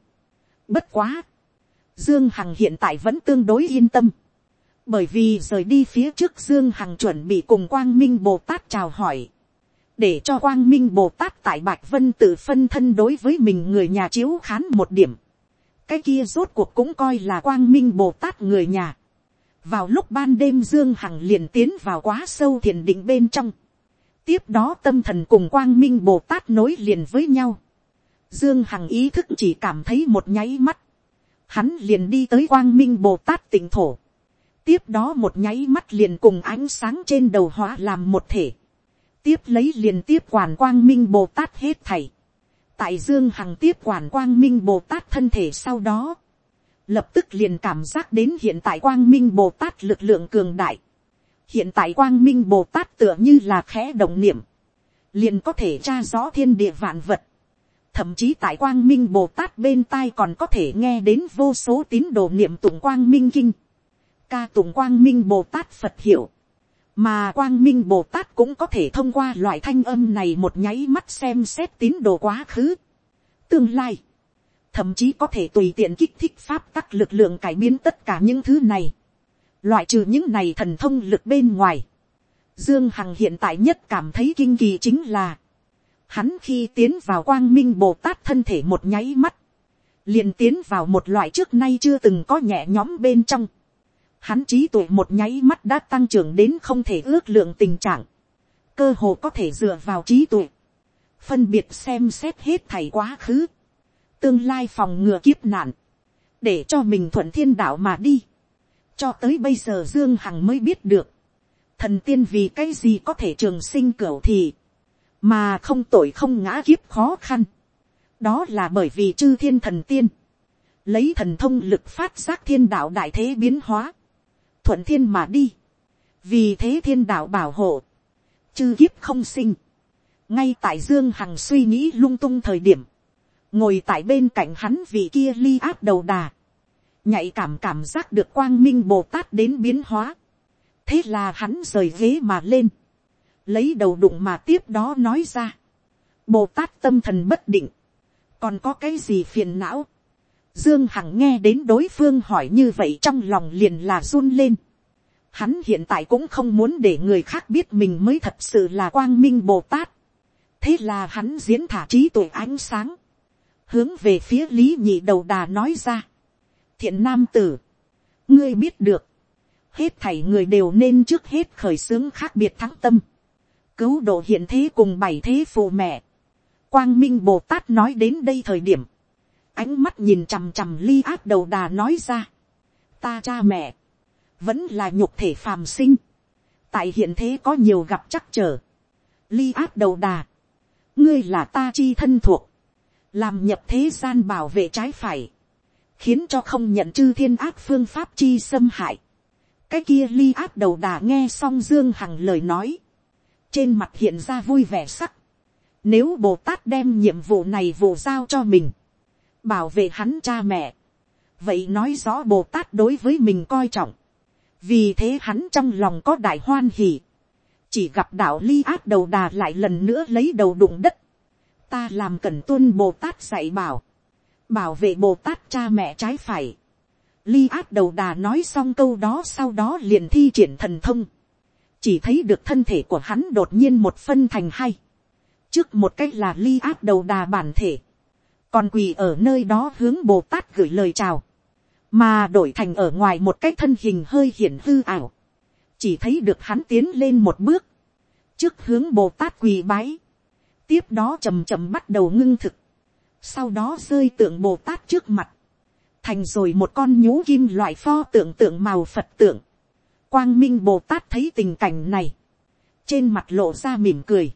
Bất quá. Dương Hằng hiện tại vẫn tương đối yên tâm. Bởi vì rời đi phía trước Dương Hằng chuẩn bị cùng Quang Minh Bồ Tát chào hỏi để cho quang minh bồ tát tại bạch vân tự phân thân đối với mình người nhà chiếu khán một điểm. cái kia rốt cuộc cũng coi là quang minh bồ tát người nhà. vào lúc ban đêm dương hằng liền tiến vào quá sâu thiền định bên trong. tiếp đó tâm thần cùng quang minh bồ tát nối liền với nhau. dương hằng ý thức chỉ cảm thấy một nháy mắt hắn liền đi tới quang minh bồ tát tỉnh thổ. tiếp đó một nháy mắt liền cùng ánh sáng trên đầu hóa làm một thể tiếp lấy liền tiếp quản quang minh bồ tát hết thảy. tại dương hằng tiếp quản quang minh bồ tát thân thể sau đó, lập tức liền cảm giác đến hiện tại quang minh bồ tát lực lượng cường đại. hiện tại quang minh bồ tát tựa như là khẽ động niệm, liền có thể tra rõ thiên địa vạn vật thậm chí tại quang minh bồ tát bên tai còn có thể nghe đến vô số tín đồ niệm tụng quang minh kinh, ca tụng quang minh bồ tát phật hiệu. Mà quang minh bồ tát cũng có thể thông qua loại thanh âm này một nháy mắt xem xét tín đồ quá khứ, tương lai, thậm chí có thể tùy tiện kích thích pháp tắc lực lượng cải biến tất cả những thứ này, loại trừ những này thần thông lực bên ngoài, dương hằng hiện tại nhất cảm thấy kinh kỳ chính là, hắn khi tiến vào quang minh bồ tát thân thể một nháy mắt, liền tiến vào một loại trước nay chưa từng có nhẹ nhóm bên trong, hắn trí tuệ một nháy mắt đã tăng trưởng đến không thể ước lượng tình trạng, cơ hồ có thể dựa vào trí tuệ, phân biệt xem xét hết thầy quá khứ, tương lai phòng ngừa kiếp nạn, để cho mình thuận thiên đạo mà đi. cho tới bây giờ dương hằng mới biết được, thần tiên vì cái gì có thể trường sinh cửu thì, mà không tội không ngã kiếp khó khăn. đó là bởi vì chư thiên thần tiên, lấy thần thông lực phát giác thiên đạo đại thế biến hóa, thuận thiên mà đi. vì thế thiên đạo bảo hộ, chư kiếp không sinh. ngay tại dương hằng suy nghĩ lung tung thời điểm, ngồi tại bên cạnh hắn vị kia ly áp đầu đà, nhạy cảm cảm giác được quang minh bồ tát đến biến hóa. thế là hắn rời ghế mà lên, lấy đầu đụng mà tiếp đó nói ra. bồ tát tâm thần bất định, còn có cái gì phiền não, Dương Hằng nghe đến đối phương hỏi như vậy trong lòng liền là run lên. Hắn hiện tại cũng không muốn để người khác biết mình mới thật sự là quang minh Bồ Tát. Thế là hắn diễn thả trí tuệ ánh sáng. Hướng về phía Lý Nhị Đầu Đà nói ra. Thiện Nam Tử. Ngươi biết được. Hết thảy người đều nên trước hết khởi xướng khác biệt thắng tâm. Cứu độ hiện thế cùng bảy thế phụ mẹ. Quang Minh Bồ Tát nói đến đây thời điểm ánh mắt nhìn chằm chằm ly áp đầu đà nói ra. ta cha mẹ, vẫn là nhục thể phàm sinh. tại hiện thế có nhiều gặp chắc trở. ly áp đầu đà, ngươi là ta chi thân thuộc, làm nhập thế gian bảo vệ trái phải, khiến cho không nhận chư thiên áp phương pháp chi xâm hại. cái kia ly áp đầu đà nghe xong dương hằng lời nói, trên mặt hiện ra vui vẻ sắc. Nếu Bồ Tát đem nhiệm vụ này vụ giao cho mình, bảo vệ hắn cha mẹ. vậy nói rõ bồ tát đối với mình coi trọng. vì thế hắn trong lòng có đại hoan hỉ. chỉ gặp đạo ly áp đầu đà lại lần nữa lấy đầu đụng đất. ta làm cần tuân bồ tát dạy bảo. bảo vệ bồ tát cha mẹ trái phải. ly áp đầu đà nói xong câu đó sau đó liền thi triển thần thông chỉ thấy được thân thể của hắn đột nhiên một phân thành hai. Trước một cách là ly áp đầu đà bản thể, còn quỳ ở nơi đó hướng bồ tát gửi lời chào, mà đổi thành ở ngoài một cái thân hình hơi hiển hư ảo, chỉ thấy được hắn tiến lên một bước, trước hướng bồ tát quỳ bái, tiếp đó chầm chầm bắt đầu ngưng thực, sau đó rơi tượng bồ tát trước mặt, thành rồi một con nhú kim loại pho tượng tượng màu phật tượng, quang minh bồ tát thấy tình cảnh này, trên mặt lộ ra mỉm cười,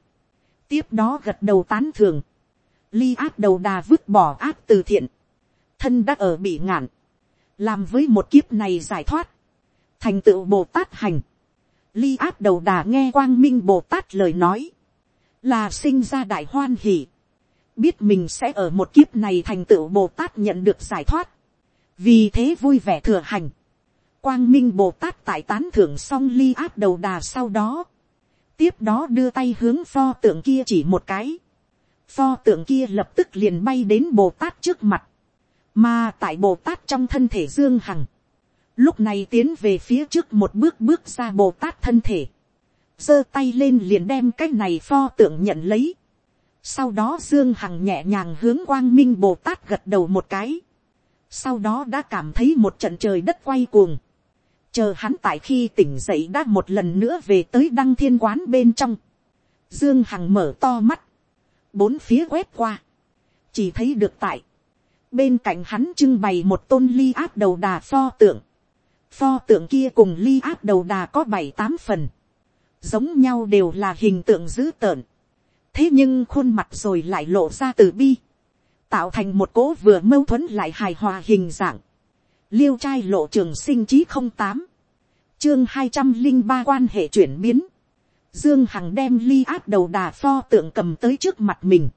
tiếp đó gật đầu tán thường, ly áp đầu đà vứt bỏ áp từ thiện, thân đã ở bị ngạn, làm với một kiếp này giải thoát, thành tựu bồ tát hành, ly áp đầu đà nghe quang minh bồ tát lời nói, là sinh ra đại hoan hỉ, biết mình sẽ ở một kiếp này thành tựu bồ tát nhận được giải thoát, vì thế vui vẻ thừa hành, quang minh bồ tát tại tán thưởng xong ly áp đầu đà sau đó, tiếp đó đưa tay hướng pho tượng kia chỉ một cái, pho tượng kia lập tức liền bay đến bồ tát trước mặt, mà tại bồ tát trong thân thể dương hằng, lúc này tiến về phía trước một bước bước ra bồ tát thân thể, giơ tay lên liền đem cái này pho tượng nhận lấy, sau đó dương hằng nhẹ nhàng hướng quang minh bồ tát gật đầu một cái, sau đó đã cảm thấy một trận trời đất quay cuồng, chờ hắn tại khi tỉnh dậy đã một lần nữa về tới đăng thiên quán bên trong, dương hằng mở to mắt, bốn phía quét qua, chỉ thấy được tại, bên cạnh hắn trưng bày một tôn ly áp đầu đà pho tượng, pho tượng kia cùng ly áp đầu đà có bảy tám phần, giống nhau đều là hình tượng dữ tợn, thế nhưng khuôn mặt rồi lại lộ ra từ bi, tạo thành một cố vừa mâu thuẫn lại hài hòa hình dạng, liêu trai lộ trường sinh chí không tám, chương hai trăm linh ba quan hệ chuyển biến, dương hằng đem ly áp đầu đà pho tượng cầm tới trước mặt mình,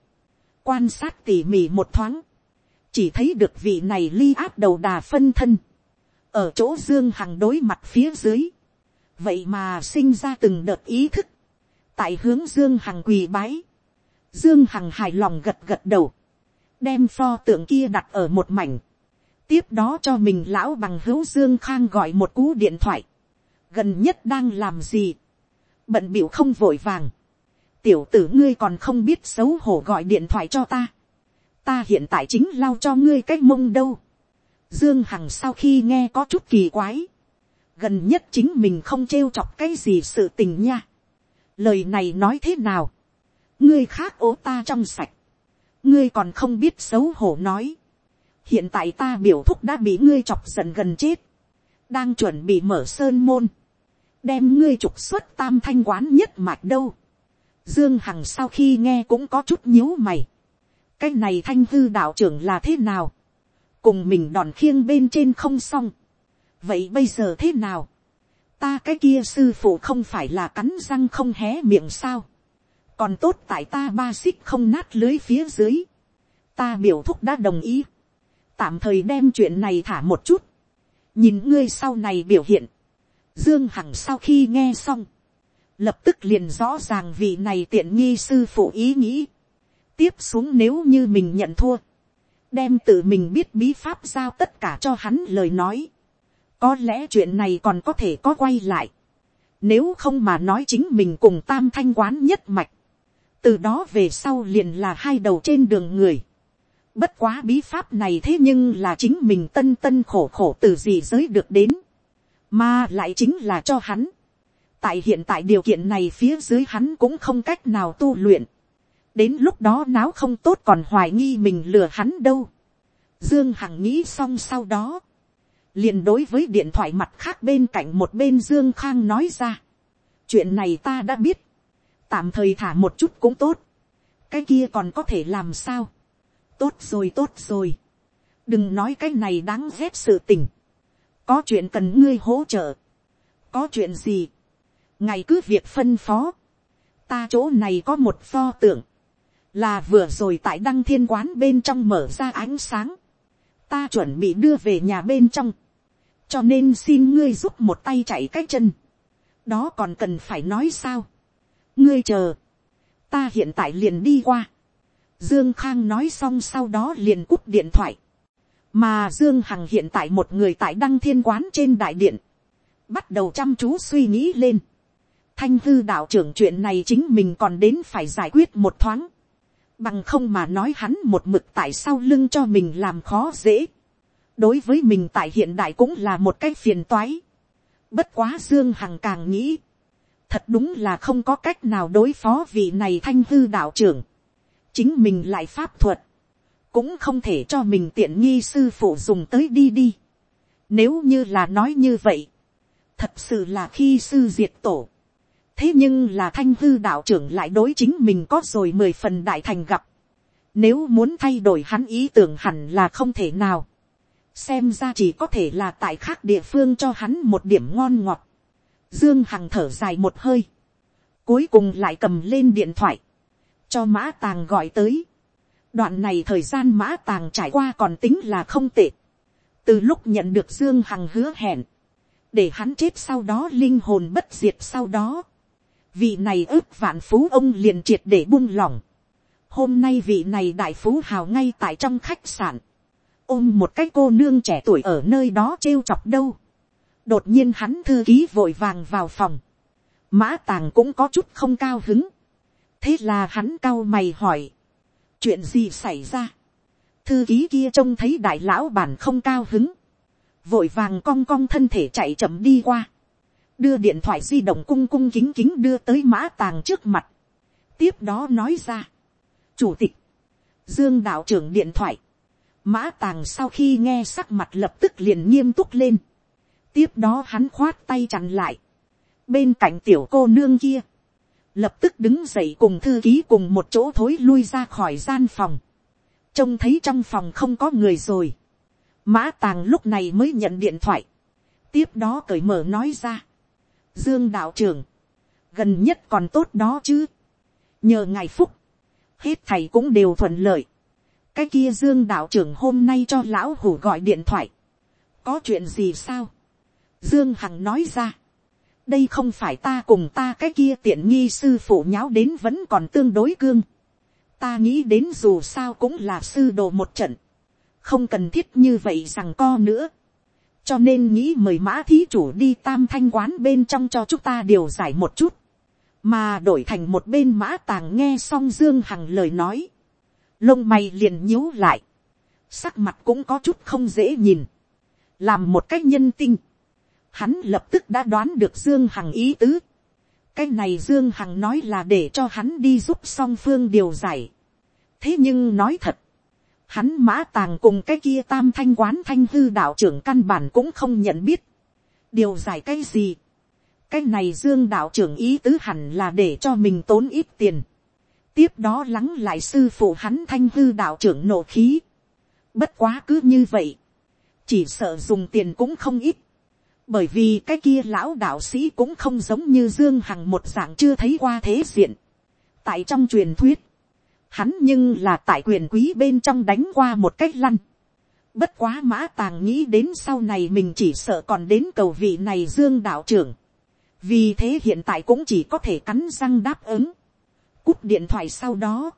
quan sát tỉ mỉ một thoáng, chỉ thấy được vị này ly áp đầu đà phân thân, ở chỗ dương hằng đối mặt phía dưới, vậy mà sinh ra từng đợt ý thức, tại hướng dương hằng quỳ bái, dương hằng hài lòng gật gật đầu, đem pho tượng kia đặt ở một mảnh, tiếp đó cho mình lão bằng hữu dương khang gọi một cú điện thoại, gần nhất đang làm gì, bận b không vội vàng, tiểu tử ngươi còn không biết xấu hổ gọi điện thoại cho ta, ta hiện tại chính lao cho ngươi cái mông đâu, dương hằng sau khi nghe có chút kỳ quái, gần nhất chính mình không trêu chọc cái gì sự tình nha, lời này nói thế nào, ngươi khác ố ta trong sạch, ngươi còn không biết xấu hổ nói, hiện tại ta biểu thúc đã bị ngươi chọc giận gần chết, đang chuẩn bị mở sơn môn, đem ngươi trục xuất tam thanh quán nhất mạch đâu. Dương Hằng sau khi nghe cũng có chút nhíu mày. Cái này thanh hư đạo trưởng là thế nào? Cùng mình đòn khiêng bên trên không xong. Vậy bây giờ thế nào? Ta cái kia sư phụ không phải là cắn răng không hé miệng sao? Còn tốt tại ta ba xích không nát lưới phía dưới. Ta biểu thúc đã đồng ý. Tạm thời đem chuyện này thả một chút. Nhìn ngươi sau này biểu hiện Dương Hằng sau khi nghe xong, lập tức liền rõ ràng vị này tiện nghi sư phụ ý nghĩ. Tiếp xuống nếu như mình nhận thua, đem tự mình biết bí pháp giao tất cả cho hắn lời nói. Có lẽ chuyện này còn có thể có quay lại. Nếu không mà nói chính mình cùng tam thanh quán nhất mạch. Từ đó về sau liền là hai đầu trên đường người. Bất quá bí pháp này thế nhưng là chính mình tân tân khổ khổ từ gì giới được đến mà lại chính là cho hắn. tại hiện tại điều kiện này phía dưới hắn cũng không cách nào tu luyện. đến lúc đó náo không tốt còn hoài nghi mình lừa hắn đâu. dương hằng nghĩ xong sau đó. liền đối với điện thoại mặt khác bên cạnh một bên dương khang nói ra. chuyện này ta đã biết. tạm thời thả một chút cũng tốt. cái kia còn có thể làm sao tốt rồi tốt rồi. đừng nói cái này đáng ghét sự tình. Có chuyện cần ngươi hỗ trợ, có chuyện gì, ngày cứ việc phân phó, ta chỗ này có một pho tượng, là vừa rồi tại đăng thiên quán bên trong mở ra ánh sáng, ta chuẩn bị đưa về nhà bên trong, cho nên xin ngươi giúp một tay chạy cái chân, đó còn cần phải nói sao, ngươi chờ, ta hiện tại liền đi qua, dương khang nói xong sau đó liền cúp điện thoại, mà dương hằng hiện tại một người tại đăng thiên quán trên đại điện, bắt đầu chăm chú suy nghĩ lên, thanh hư đạo trưởng chuyện này chính mình còn đến phải giải quyết một thoáng. Bằng không mà nói hắn một mực tại sau lưng cho mình làm khó dễ. Đối với mình tại hiện đại cũng là một cái phiền toái. Bất quá Dương Hằng càng nghĩ. Thật đúng là không có cách nào đối phó vị này thanh hư đạo trưởng. Chính mình lại pháp thuật. Cũng không thể cho mình tiện nghi sư phụ dùng tới đi đi. Nếu như là nói như vậy. Thật sự là khi sư diệt tổ thế nhưng là thanh hư đạo trưởng lại đối chính mình có rồi mười phần đại thành gặp. Nếu muốn thay đổi hắn ý tưởng hẳn là không thể nào. Xem ra chỉ có thể là tại khác địa phương cho hắn một điểm ngon ngọt. Dương Hằng thở dài một hơi. Cuối cùng lại cầm lên điện thoại. Cho mã tàng gọi tới. Đoạn này thời gian mã tàng trải qua còn tính là không tệ. Từ lúc nhận được Dương Hằng hứa hẹn. Để hắn chết sau đó linh hồn bất diệt sau đó vị này ước vạn phú ông liền triệt để buông lỏng. hôm nay vị này đại phú hào ngay tại trong khách sạn, ôm một cái cô nương trẻ tuổi ở nơi đó trêu chọc đâu. đột nhiên hắn thư ký vội vàng vào phòng, mã tàng cũng có chút không cao hứng thế là hắn cao mày hỏi, chuyện gì xảy ra. thư ký kia trông thấy đại lão bản không cao hứng, vội vàng cong cong thân thể chạy chậm đi qua. Đưa điện thoại di động cung cung kính kính đưa tới mã tàng trước mặt, tiếp đó nói ra, chủ tịch, dương đạo trưởng điện thoại, mã tàng sau khi nghe sắc mặt lập tức liền nghiêm túc lên, tiếp đó hắn khoát tay chặn lại, bên cạnh tiểu cô nương kia, lập tức đứng dậy cùng thư ký cùng một chỗ thối lui ra khỏi gian phòng, trông thấy trong phòng không có người rồi, mã tàng lúc này mới nhận điện thoại, tiếp đó cởi mở nói ra, Dương đạo trưởng. Gần nhất còn tốt đó chứ. Nhờ ngài phúc. Hết thầy cũng đều thuận lợi. Cái kia Dương đạo trưởng hôm nay cho lão hủ gọi điện thoại. Có chuyện gì sao? Dương Hằng nói ra. Đây không phải ta cùng ta cái kia tiện nghi sư phụ nháo đến vẫn còn tương đối cương. Ta nghĩ đến dù sao cũng là sư đồ một trận. Không cần thiết như vậy rằng co nữa. Cho nên nghĩ mời mã thí chủ đi tam thanh quán bên trong cho chúng ta điều giải một chút, mà đổi thành một bên mã tàng nghe xong dương hằng lời nói, lông mày liền nhíu lại, sắc mặt cũng có chút không dễ nhìn, làm một cách nhân tinh, hắn lập tức đã đoán được dương hằng ý tứ, cái này dương hằng nói là để cho hắn đi giúp song phương điều giải, thế nhưng nói thật, hắn mã tàng cùng cái kia tam thanh quán thanh hư đạo trưởng căn bản cũng không nhận biết. điều giải cái gì. cái này dương đạo trưởng ý tứ hẳn là để cho mình tốn ít tiền. tiếp đó lắng lại sư phụ hắn thanh hư đạo trưởng nổ khí. bất quá cứ như vậy. chỉ sợ dùng tiền cũng không ít bởi vì cái kia lão đạo sĩ cũng không giống như dương hằng một dạng chưa thấy qua thế diện. tại trong truyền thuyết, Hắn nhưng là tại quyền quý bên trong đánh qua một cách lăn. Bất quá mã tàng nghĩ đến sau này mình chỉ sợ còn đến cầu vị này dương đạo trưởng. Vì thế hiện tại cũng chỉ có thể cắn răng đáp ứng. Cúp điện thoại sau đó.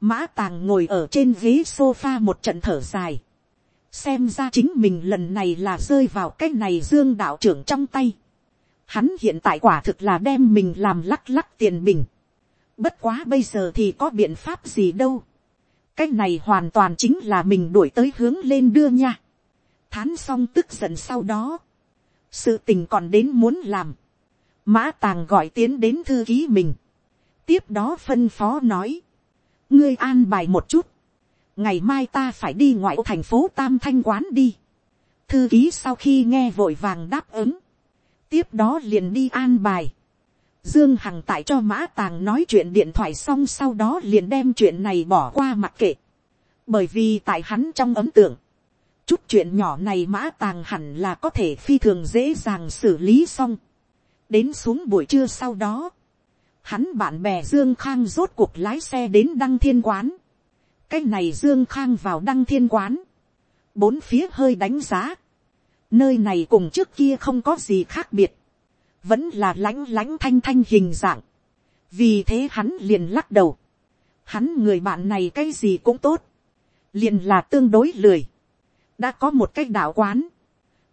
Mã tàng ngồi ở trên ghế sofa một trận thở dài. Xem ra chính mình lần này là rơi vào cái này dương đạo trưởng trong tay. Hắn hiện tại quả thực là đem mình làm lắc lắc tiền bình. Bất quá bây giờ thì có biện pháp gì đâu. Cái này hoàn toàn chính là mình đuổi tới hướng lên đưa nha. Thán xong tức giận sau đó. Sự tình còn đến muốn làm. Mã tàng gọi tiến đến thư ký mình. Tiếp đó phân phó nói. Ngươi an bài một chút. Ngày mai ta phải đi ngoại thành phố Tam Thanh quán đi. Thư ký sau khi nghe vội vàng đáp ứng. Tiếp đó liền đi an bài Dương Hằng tại cho Mã Tàng nói chuyện điện thoại xong sau đó liền đem chuyện này bỏ qua mặc kệ. Bởi vì tại hắn trong ấm tượng, chút chuyện nhỏ này Mã Tàng hẳn là có thể phi thường dễ dàng xử lý xong. Đến xuống buổi trưa sau đó, hắn bạn bè Dương Khang rốt cuộc lái xe đến Đăng Thiên Quán. Cái này Dương Khang vào Đăng Thiên Quán. Bốn phía hơi đánh giá. Nơi này cùng trước kia không có gì khác biệt vẫn là lãnh lãnh thanh thanh hình dạng. vì thế hắn liền lắc đầu. hắn người bạn này cái gì cũng tốt. liền là tương đối lười. đã có một cái đạo quán.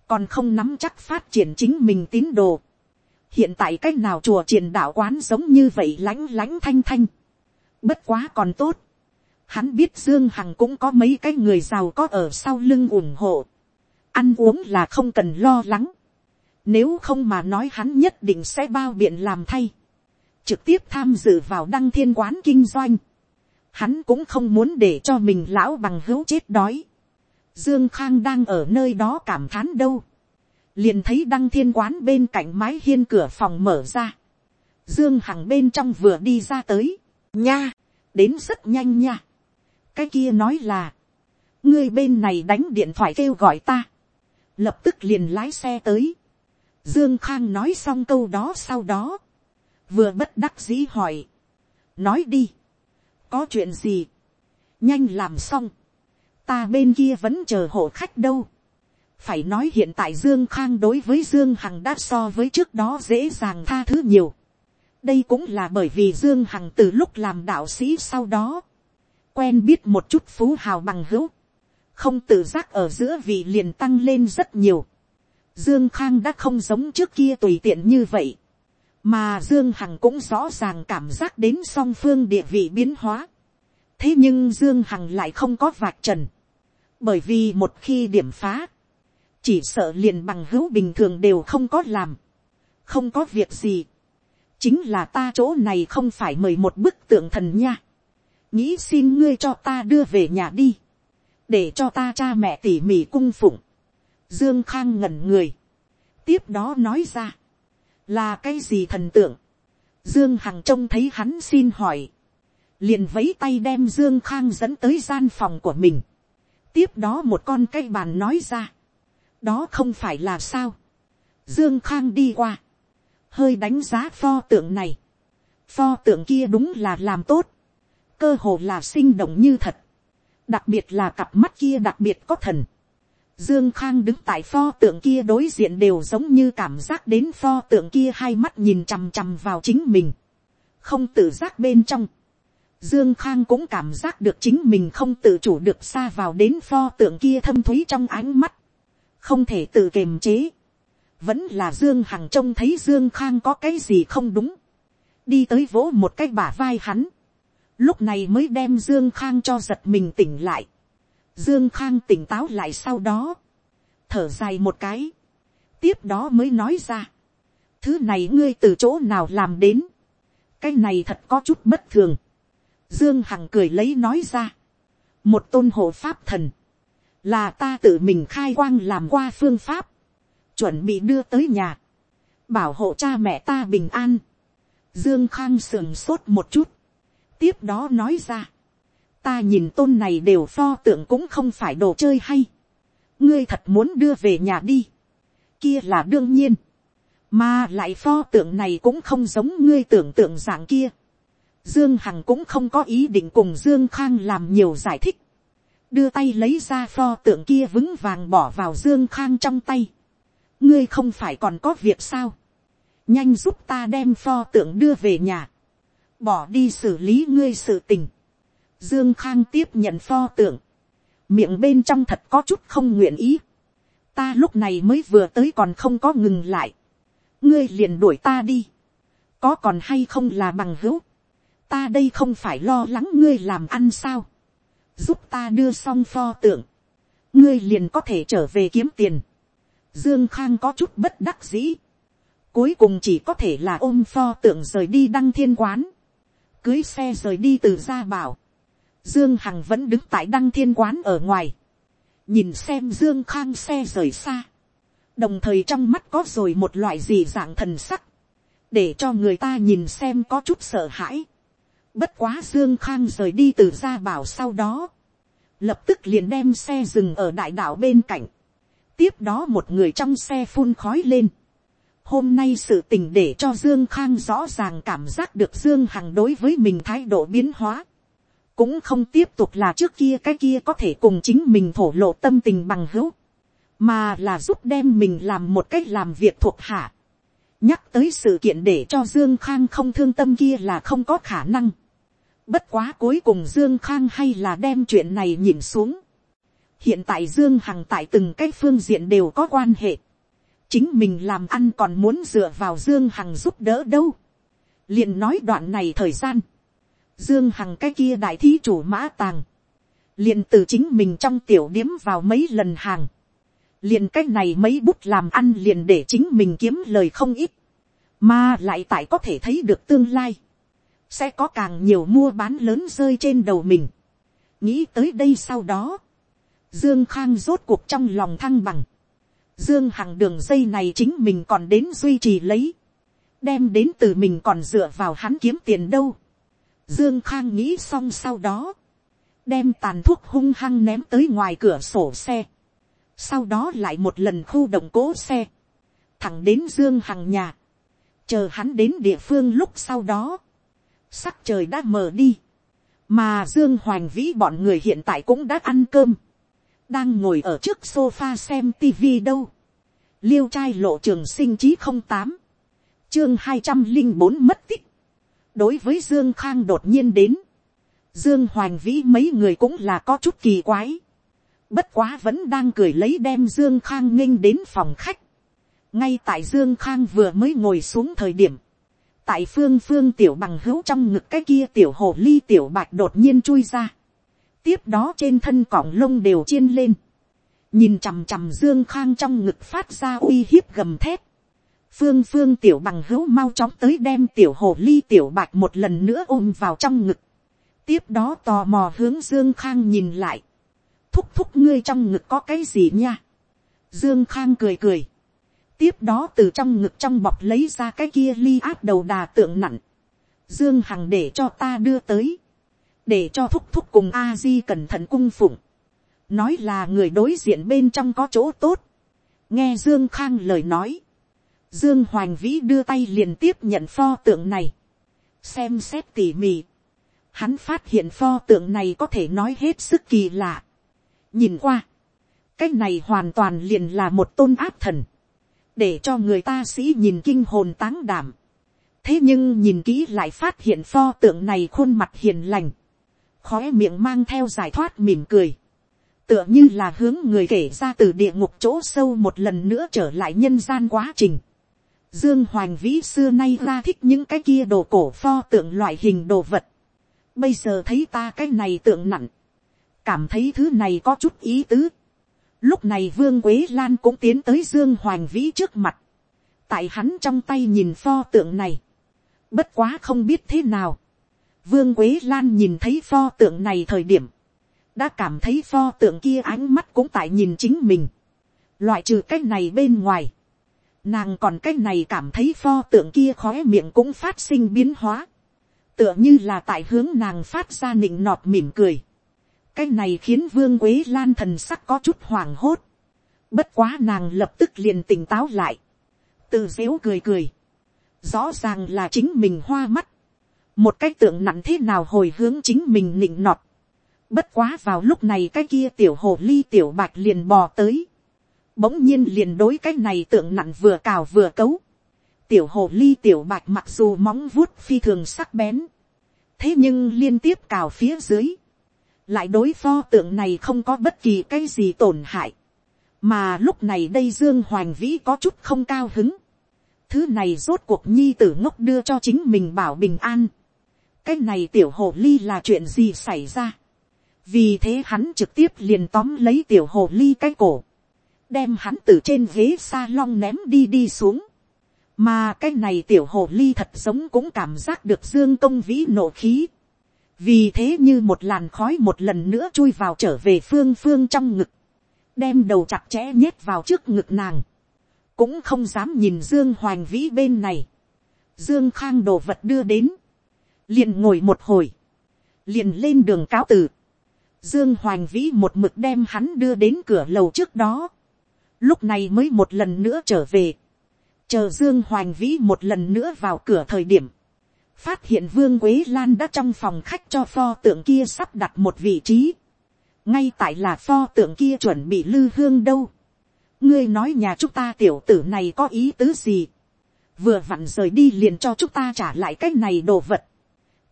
còn không nắm chắc phát triển chính mình tín đồ. hiện tại cách nào chùa triển đạo quán giống như vậy lãnh lãnh thanh thanh. bất quá còn tốt hắn biết dương hằng cũng có mấy cái người giàu có ở sau lưng ủng hộ. ăn uống là không cần lo lắng. nếu không mà nói hắn nhất định sẽ bao biện làm thay. trực tiếp tham dự vào đăng thiên quán kinh doanh. hắn cũng không muốn để cho mình lão bằng hữu chết đói. dương khang đang ở nơi đó cảm thán đâu liền thấy đăng thiên quán bên cạnh mái hiên cửa phòng mở ra. Dương Hằng bên trong vừa đi ra tới. Nha, đến rất nhanh nha. Cái kia nói là, ngươi bên này đánh điện thoại kêu gọi ta. Lập tức liền lái xe tới. Dương Khang nói xong câu đó sau đó. Vừa bất đắc dĩ hỏi. Nói đi. Có chuyện gì? Nhanh làm xong. Ta bên kia vẫn chờ hộ khách đâu phải nói hiện tại dương khang đối với dương hằng đã so với trước đó dễ dàng tha thứ nhiều. đây cũng là bởi vì dương hằng từ lúc làm đạo sĩ sau đó, quen biết một chút phú hào bằng hữu, không tự giác ở giữa vị liền tăng lên rất nhiều. dương khang đã không giống trước kia tùy tiện như vậy, mà dương hằng cũng rõ ràng cảm giác đến song phương địa vị biến hóa. thế nhưng dương hằng lại không có vạch trần, bởi vì một khi điểm phá, chỉ sợ liền bằng hữu bình thường đều không có làm, không có việc gì, chính là ta chỗ này không phải mời một bức tượng thần nha, nghĩ xin ngươi cho ta đưa về nhà đi, để cho ta cha mẹ tỉ mỉ cung phụng, dương khang ngẩn người, tiếp đó nói ra, là cái gì thần tượng, dương hằng trông thấy hắn xin hỏi, liền vấy tay đem dương khang dẫn tới gian phòng của mình, tiếp đó một con cây bàn nói ra, đó không phải là sao. Dương Khang đi qua, hơi đánh giá pho tượng này. Pho tượng kia đúng là làm tốt, cơ hồ là sinh động như thật. Đặc biệt là cặp mắt kia đặc biệt có thần. Dương Khang đứng tại pho tượng kia đối diện đều giống như cảm giác đến pho tượng kia hai mắt nhìn chằm chằm vào chính mình. Không tự giác bên trong. Dương Khang cũng cảm giác được chính mình không tự chủ được xa vào đến pho tượng kia thâm thúy trong ánh mắt không thể tự kiềm chế, vẫn là dương hằng trông thấy dương khang có cái gì không đúng, đi tới vỗ một cái bả vai hắn, lúc này mới đem dương khang cho giật mình tỉnh lại, dương khang tỉnh táo lại sau đó, thở dài một cái, tiếp đó mới nói ra, thứ này ngươi từ chỗ nào làm đến, cái này thật có chút bất thường, dương hằng cười lấy nói ra, một tôn hộ pháp thần, là ta tự mình khai quang làm qua phương pháp, chuẩn bị đưa tới nhà, bảo hộ cha mẹ ta bình an. Dương Khang sườn sốt một chút, tiếp đó nói ra, ta nhìn tôn này đều pho tượng cũng không phải đồ chơi hay, ngươi thật muốn đưa về nhà đi, kia là đương nhiên, mà lại pho tượng này cũng không giống ngươi tưởng tượng dạng kia. Dương Hằng cũng không có ý định cùng Dương Khang làm nhiều giải thích đưa tay lấy ra pho tượng kia vững vàng bỏ vào dương khang trong tay. ngươi không phải còn có việc sao. nhanh giúp ta đem pho tượng đưa về nhà bỏ đi xử lý ngươi sự tình. dương khang tiếp nhận pho tượng. miệng bên trong thật có chút không nguyện ý. ta lúc này mới vừa tới còn không có ngừng lại. ngươi liền đuổi ta đi. có còn hay không là bằng hữu. ta đây không phải lo lắng ngươi làm ăn sao giúp ta đưa xong pho tượng, ngươi liền có thể trở về kiếm tiền. Dương Khang có chút bất đắc dĩ. Cuối cùng chỉ có thể là ôm pho tượng rời đi đăng thiên quán. Cưới xe rời đi từ gia bảo. Dương Hằng vẫn đứng tại đăng thiên quán ở ngoài. Nhìn xem Dương Khang xe rời xa. Đồng thời trong mắt có rồi một loại gì dạng thần sắc. Để cho người ta nhìn xem có chút sợ hãi. Bất quá Dương Khang rời đi từ gia bảo sau đó. Lập tức liền đem xe dừng ở đại đảo bên cạnh. Tiếp đó một người trong xe phun khói lên. Hôm nay sự tình để cho Dương Khang rõ ràng cảm giác được Dương Hằng đối với mình thái độ biến hóa. Cũng không tiếp tục là trước kia cái kia có thể cùng chính mình thổ lộ tâm tình bằng hữu. Mà là giúp đem mình làm một cách làm việc thuộc hạ. Nhắc tới sự kiện để cho Dương Khang không thương tâm kia là không có khả năng Bất quá cuối cùng Dương Khang hay là đem chuyện này nhìn xuống. Hiện tại Dương Hằng tại từng cái phương diện đều có quan hệ chính mình làm ăn còn muốn dựa vào dương hằng giúp đỡ đâu, liền nói đoạn này thời gian, dương hằng cái kia đại thí chủ mã tàng, liền từ chính mình trong tiểu điếm vào mấy lần hàng, liền cái này mấy bút làm ăn liền để chính mình kiếm lời không ít, mà lại tại có thể thấy được tương lai, sẽ có càng nhiều mua bán lớn rơi trên đầu mình. nghĩ tới đây sau đó, dương khang rốt cuộc trong lòng thăng bằng, dương hằng đường dây này chính mình còn đến duy trì lấy, đem đến từ mình còn dựa vào hắn kiếm tiền đâu. dương khang nghĩ xong sau đó, đem tàn thuốc hung hăng ném tới ngoài cửa sổ xe, sau đó lại một lần khu động cố xe, thẳng đến dương hằng nhà, chờ hắn đến địa phương lúc sau đó, sắc trời đã mờ đi, mà dương hoành vĩ bọn người hiện tại cũng đã ăn cơm, đang ngồi ở trước sofa xem tivi đâu, liêu trai lộ trường sinh chí không tám, chương hai trăm linh bốn mất tích, đối với dương khang đột nhiên đến, dương hoành vĩ mấy người cũng là có chút kỳ quái, bất quá vẫn đang cười lấy đem dương khang nghênh đến phòng khách, ngay tại dương khang vừa mới ngồi xuống thời điểm, tại phương phương tiểu bằng hữu trong ngực cái kia tiểu hồ ly tiểu bạch đột nhiên chui ra, tiếp đó trên thân cỏng lông đều chiên lên, nhìn chằm chằm dương khang trong ngực phát ra uy hiếp gầm thép, phương phương tiểu bằng hữu mau chóng tới đem tiểu hồ ly tiểu bạch một lần nữa ôm vào trong ngực, tiếp đó tò mò hướng dương khang nhìn lại, thúc thúc ngươi trong ngực có cái gì nha, dương khang cười cười, tiếp đó từ trong ngực trong bọc lấy ra cái kia ly áp đầu đà tượng nặng, dương hằng để cho ta đưa tới, để cho thúc thúc cùng a di cẩn thận cung phụng, nói là người đối diện bên trong có chỗ tốt, nghe dương khang lời nói, dương hoành vĩ đưa tay liền tiếp nhận pho tượng này, xem xét tỉ mỉ, hắn phát hiện pho tượng này có thể nói hết sức kỳ lạ, nhìn qua, cái này hoàn toàn liền là một tôn áp thần, để cho người ta sĩ nhìn kinh hồn táng đảm. thế nhưng nhìn kỹ lại phát hiện pho tượng này khuôn mặt hiền lành, khói miệng mang theo giải thoát mỉm cười, tựa như là hướng người kể ra từ địa ngục chỗ sâu một lần nữa trở lại nhân gian quá trình. Dương Hoành Vĩ xưa nay ra thích những cái kia đồ cổ pho tượng loại hình đồ vật. Bây giờ thấy ta cái này tượng nặng. Cảm thấy thứ này có chút ý tứ. Lúc này Vương Quế Lan cũng tiến tới Dương Hoành Vĩ trước mặt. Tại hắn trong tay nhìn pho tượng này. Bất quá không biết thế nào. Vương Quế Lan nhìn thấy pho tượng này thời điểm. Đã cảm thấy pho tượng kia ánh mắt cũng tại nhìn chính mình. Loại trừ cái này bên ngoài. Nàng còn cái này cảm thấy pho tượng kia khóe miệng cũng phát sinh biến hóa. Tựa như là tại hướng nàng phát ra nịnh nọt mỉm cười cái này khiến vương quế lan thần sắc có chút hoảng hốt. bất quá nàng lập tức liền tỉnh táo lại. từ dễu cười cười. rõ ràng là chính mình hoa mắt một cái tượng nặng thế nào hồi hướng chính mình nịnh nọt. bất quá vào lúc này cái kia tiểu hồ ly tiểu bạch liền bò tới. bỗng nhiên liền đối cái này tượng nặng vừa cào vừa cấu. tiểu hồ ly tiểu bạch mặc dù móng vuốt phi thường sắc bén. thế nhưng liên tiếp cào phía dưới lại đối pho tượng này không có bất kỳ cái gì tổn hại, mà lúc này đây dương hoành vĩ có chút không cao hứng, thứ này rốt cuộc nhi tử ngốc đưa cho chính mình bảo bình an, cái này tiểu hồ ly là chuyện gì xảy ra, vì thế hắn trực tiếp liền tóm lấy tiểu hồ ly cái cổ, đem hắn từ trên ghế s a lon ném đi đi xuống, mà cái này tiểu hồ ly thật giống cũng cảm giác được dương công vĩ nộ khí, vì thế như một làn khói một lần nữa chui vào trở về phương phương trong ngực, đem đầu chặt chẽ nhét vào trước ngực nàng, cũng không dám nhìn dương hoành vĩ bên này, dương khang đồ vật đưa đến, liền ngồi một hồi, liền lên đường cáo từ, dương hoành vĩ một mực đem hắn đưa đến cửa lầu trước đó, lúc này mới một lần nữa trở về, chờ dương hoành vĩ một lần nữa vào cửa thời điểm, phát hiện vương quế lan đã trong phòng khách cho pho tượng kia sắp đặt một vị trí, ngay tại là pho tượng kia chuẩn bị lư hương đâu. ngươi nói nhà chúng ta tiểu tử này có ý tứ gì, vừa vặn rời đi liền cho chúng ta trả lại cái này đồ vật,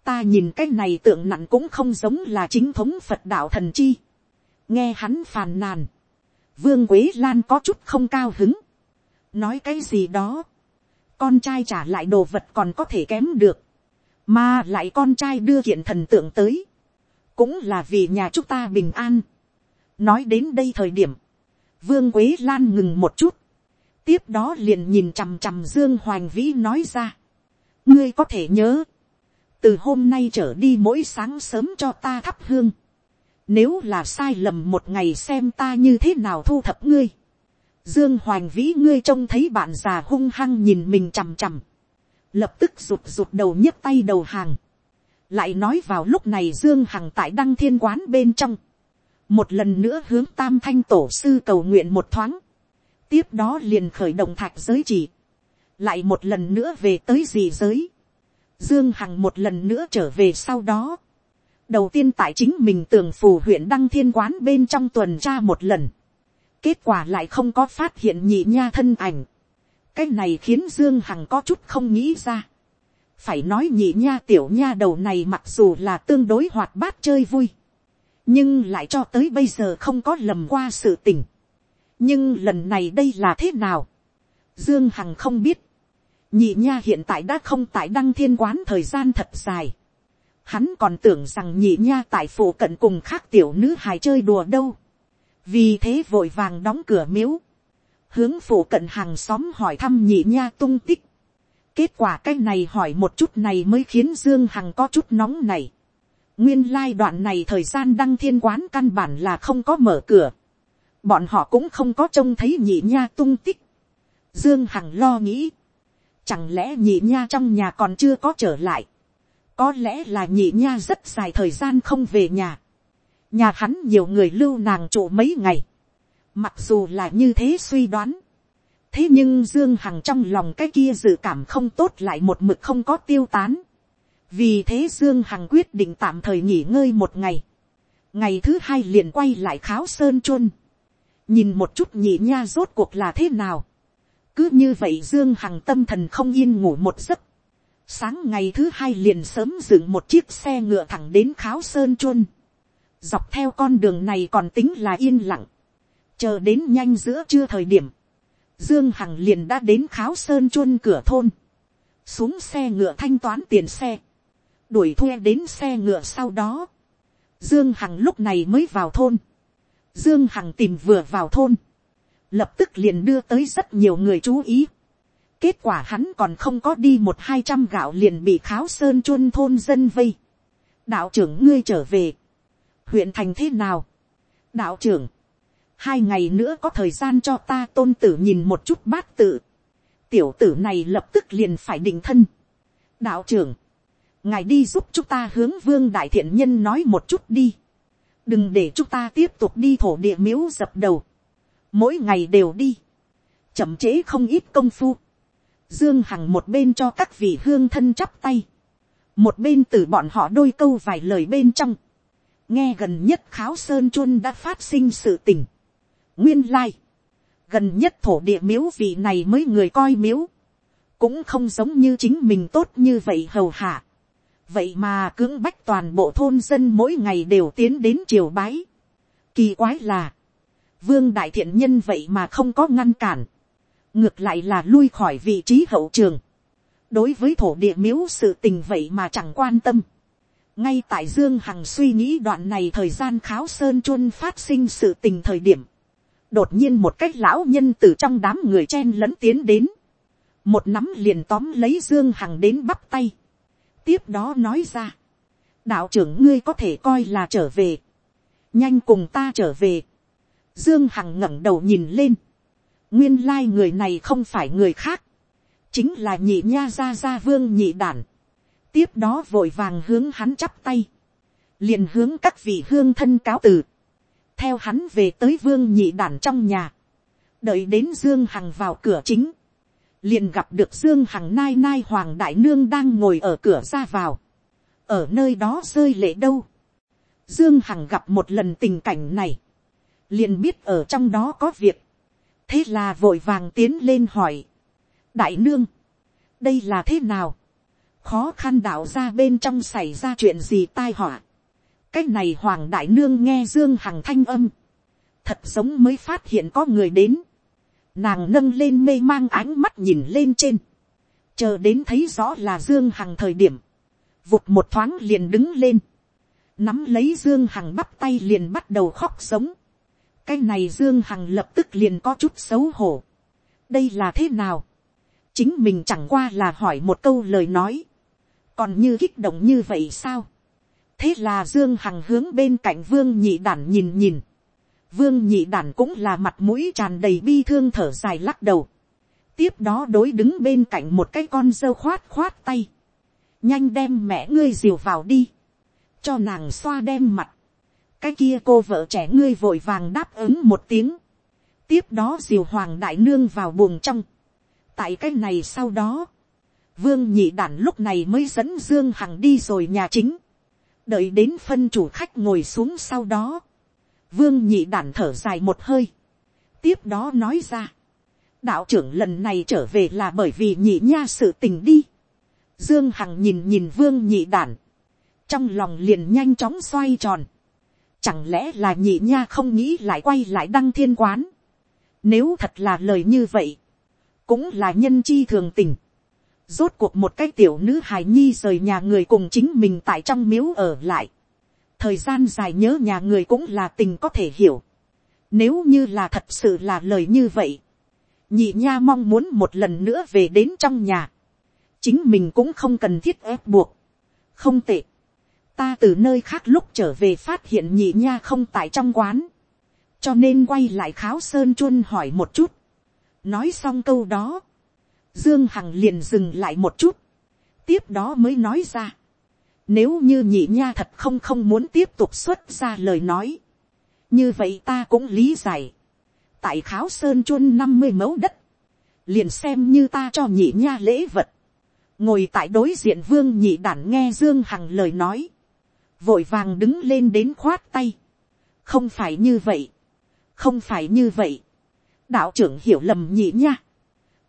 ta nhìn cái này tượng nặng cũng không giống là chính thống phật đạo thần chi, nghe hắn phàn nàn, vương quế lan có chút không cao hứng, nói cái gì đó, con trai trả lại đồ vật còn có thể kém được, mà lại con trai đưa kiện thần tượng tới, cũng là vì nhà chúng ta bình an. nói đến đây thời điểm, vương quế lan ngừng một chút, tiếp đó liền nhìn chằm chằm dương hoành vĩ nói ra, ngươi có thể nhớ, từ hôm nay trở đi mỗi sáng sớm cho ta thắp hương, nếu là sai lầm một ngày xem ta như thế nào thu thập ngươi, Dương Hoành Vĩ ngươi trông thấy bạn già hung hăng nhìn mình chằm chằm. Lập tức rụt rụt đầu nhấc tay đầu hàng. Lại nói vào lúc này Dương Hằng tại đăng thiên quán bên trong. Một lần nữa hướng tam thanh tổ sư cầu nguyện một thoáng. Tiếp đó liền khởi động thạch giới chỉ. Lại một lần nữa về tới gì giới. Dương Hằng một lần nữa trở về sau đó. Đầu tiên tại chính mình tường phủ huyện đăng thiên quán bên trong tuần tra một lần kết quả lại không có phát hiện nhị nha thân ảnh. cái này khiến dương hằng có chút không nghĩ ra. phải nói nhị nha tiểu nha đầu này mặc dù là tương đối hoạt bát chơi vui, nhưng lại cho tới bây giờ không có lầm qua sự tình. nhưng lần này đây là thế nào. dương hằng không biết nhị nha hiện tại đã không tại đăng thiên quán thời gian thật dài. Hắn còn tưởng rằng nhị nha tại phủ cận cùng khác tiểu nữ hài chơi đùa đâu vì thế vội vàng đóng cửa miếu, hướng phủ cận hàng xóm hỏi thăm nhị nha tung tích. kết quả cái này hỏi một chút này mới khiến dương hằng có chút nóng này. nguyên lai đoạn này thời gian đăng thiên quán căn bản là không có mở cửa. bọn họ cũng không có trông thấy nhị nha tung tích. dương hằng lo nghĩ chẳng lẽ nhị nha trong nhà còn chưa có trở lại. có lẽ là nhị nha rất dài thời gian không về nhà. Nhà hắn nhiều người lưu nàng trụ mấy ngày, mặc dù là như thế suy đoán, thế nhưng dương hằng trong lòng cái kia dự cảm không tốt lại một mực không có tiêu tán, vì thế dương hằng quyết định tạm thời nghỉ ngơi một ngày, ngày thứ hai liền quay lại kháo sơn chuôn, nhìn một chút nhị nha rốt cuộc là thế nào, cứ như vậy dương hằng tâm thần không yên ngủ một giấc, sáng ngày thứ hai liền sớm dựng một chiếc xe ngựa thẳng đến kháo sơn chuôn, Dọc theo con đường này còn tính là yên lặng. Chờ đến nhanh giữa trưa thời điểm. Dương Hằng liền đã đến kháo sơn chuôn cửa thôn. Xuống xe ngựa thanh toán tiền xe. Đuổi thuê đến xe ngựa sau đó. Dương Hằng lúc này mới vào thôn. Dương Hằng tìm vừa vào thôn. Lập tức liền đưa tới rất nhiều người chú ý. Kết quả hắn còn không có đi một hai trăm gạo liền bị kháo sơn chuôn thôn dân vây. Đạo trưởng ngươi trở về huyện thành thế nào. đạo trưởng, hai ngày nữa có thời gian cho ta tôn tử nhìn một chút bát tự. tiểu tử này lập tức liền phải định thân. đạo trưởng, ngài đi giúp chúng ta hướng vương đại thiện nhân nói một chút đi. đừng để chúng ta tiếp tục đi thổ địa miếu dập đầu mỗi ngày đều đi. chậm chế không ít công phu. dương hằng một bên cho các vị hương thân chắp tay. một bên từ bọn họ đôi câu vài lời bên trong nghe gần nhất kháo sơn chuân đã phát sinh sự tình. nguyên lai, gần nhất thổ địa miếu vị này mới người coi miếu, cũng không giống như chính mình tốt như vậy hầu hạ. vậy mà cưỡng bách toàn bộ thôn dân mỗi ngày đều tiến đến triều bái. kỳ quái là, vương đại thiện nhân vậy mà không có ngăn cản, ngược lại là lui khỏi vị trí hậu trường. đối với thổ địa miếu sự tình vậy mà chẳng quan tâm. Ngay tại dương hằng suy nghĩ đoạn này thời gian kháo sơn chuân phát sinh sự tình thời điểm, đột nhiên một cách lão nhân từ trong đám người chen lẫn tiến đến, một nắm liền tóm lấy dương hằng đến bắp tay, tiếp đó nói ra, đạo trưởng ngươi có thể coi là trở về, nhanh cùng ta trở về, dương hằng ngẩng đầu nhìn lên, nguyên lai người này không phải người khác, chính là nhị nha gia gia vương nhị đản, tiếp đó vội vàng hướng hắn chắp tay, liền hướng các vị hương thân cáo từ, theo hắn về tới vương nhị đản trong nhà, đợi đến dương hằng vào cửa chính, liền gặp được dương hằng nai nai hoàng đại nương đang ngồi ở cửa ra vào, ở nơi đó rơi lệ đâu. Dương Hằng gặp một lần tình cảnh này, liền biết ở trong đó có việc, thế là vội vàng tiến lên hỏi, đại nương, đây là thế nào, khó khăn đạo ra bên trong xảy ra chuyện gì tai họa. cái này hoàng đại nương nghe dương hằng thanh âm, thật giống mới phát hiện có người đến, nàng nâng lên mê mang ánh mắt nhìn lên trên, chờ đến thấy rõ là dương hằng thời điểm, vụt một thoáng liền đứng lên, nắm lấy dương hằng bắp tay liền bắt đầu khóc sống, cái này dương hằng lập tức liền có chút xấu hổ, đây là thế nào, chính mình chẳng qua là hỏi một câu lời nói, còn như kích động như vậy sao, thế là dương hằng hướng bên cạnh vương nhị đản nhìn nhìn, vương nhị đản cũng là mặt mũi tràn đầy bi thương thở dài lắc đầu, tiếp đó đối đứng bên cạnh một cái con dâu khoát khoát tay, nhanh đem mẹ ngươi diều vào đi, cho nàng xoa đem mặt, cái kia cô vợ trẻ ngươi vội vàng đáp ứng một tiếng, tiếp đó diều hoàng đại nương vào buồng trong, tại cái này sau đó, vương nhị đản lúc này mới dẫn dương hằng đi rồi nhà chính, đợi đến phân chủ khách ngồi xuống sau đó, vương nhị đản thở dài một hơi, tiếp đó nói ra, đạo trưởng lần này trở về là bởi vì nhị nha sự tình đi, dương hằng nhìn nhìn vương nhị đản, trong lòng liền nhanh chóng xoay tròn, chẳng lẽ là nhị nha không nghĩ lại quay lại đăng thiên quán, nếu thật là lời như vậy, cũng là nhân chi thường tình, Rốt cuộc một cái tiểu nữ hài nhi rời nhà người cùng chính mình tại trong miếu ở lại. Thời gian dài nhớ nhà người cũng là tình có thể hiểu. Nếu như là thật sự là lời như vậy. Nhị nha mong muốn một lần nữa về đến trong nhà. Chính mình cũng không cần thiết ép buộc. Không tệ. Ta từ nơi khác lúc trở về phát hiện nhị nha không tại trong quán. Cho nên quay lại kháo sơn chuân hỏi một chút. Nói xong câu đó, Dương Hằng liền dừng lại một chút. Tiếp đó mới nói ra. Nếu như nhị nha thật không không muốn tiếp tục xuất ra lời nói. Như vậy ta cũng lý giải. Tại kháo sơn chuôn năm mươi mẫu đất. Liền xem như ta cho nhị nha lễ vật. Ngồi tại đối diện vương nhị đản nghe Dương Hằng lời nói. Vội vàng đứng lên đến khoát tay. Không phải như vậy. Không phải như vậy. Đạo trưởng hiểu lầm nhị nha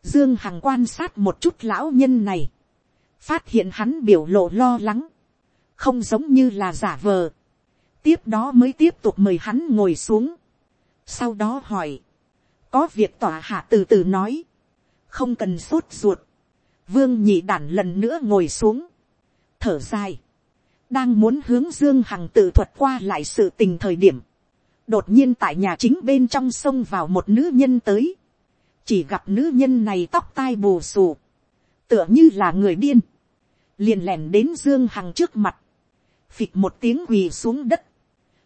Dương Hằng quan sát một chút lão nhân này. Phát hiện hắn biểu lộ lo lắng. Không giống như là giả vờ. Tiếp đó mới tiếp tục mời hắn ngồi xuống. Sau đó hỏi. Có việc tỏa hạ từ từ nói. Không cần sốt ruột. Vương nhị đản lần nữa ngồi xuống. Thở dài. Đang muốn hướng Dương Hằng tự thuật qua lại sự tình thời điểm. Đột nhiên tại nhà chính bên trong sông vào một nữ nhân tới. Chỉ gặp nữ nhân này tóc tai bù xù, tựa như là người điên, liền lèn đến dương hằng trước mặt, phịch một tiếng quỳ xuống đất,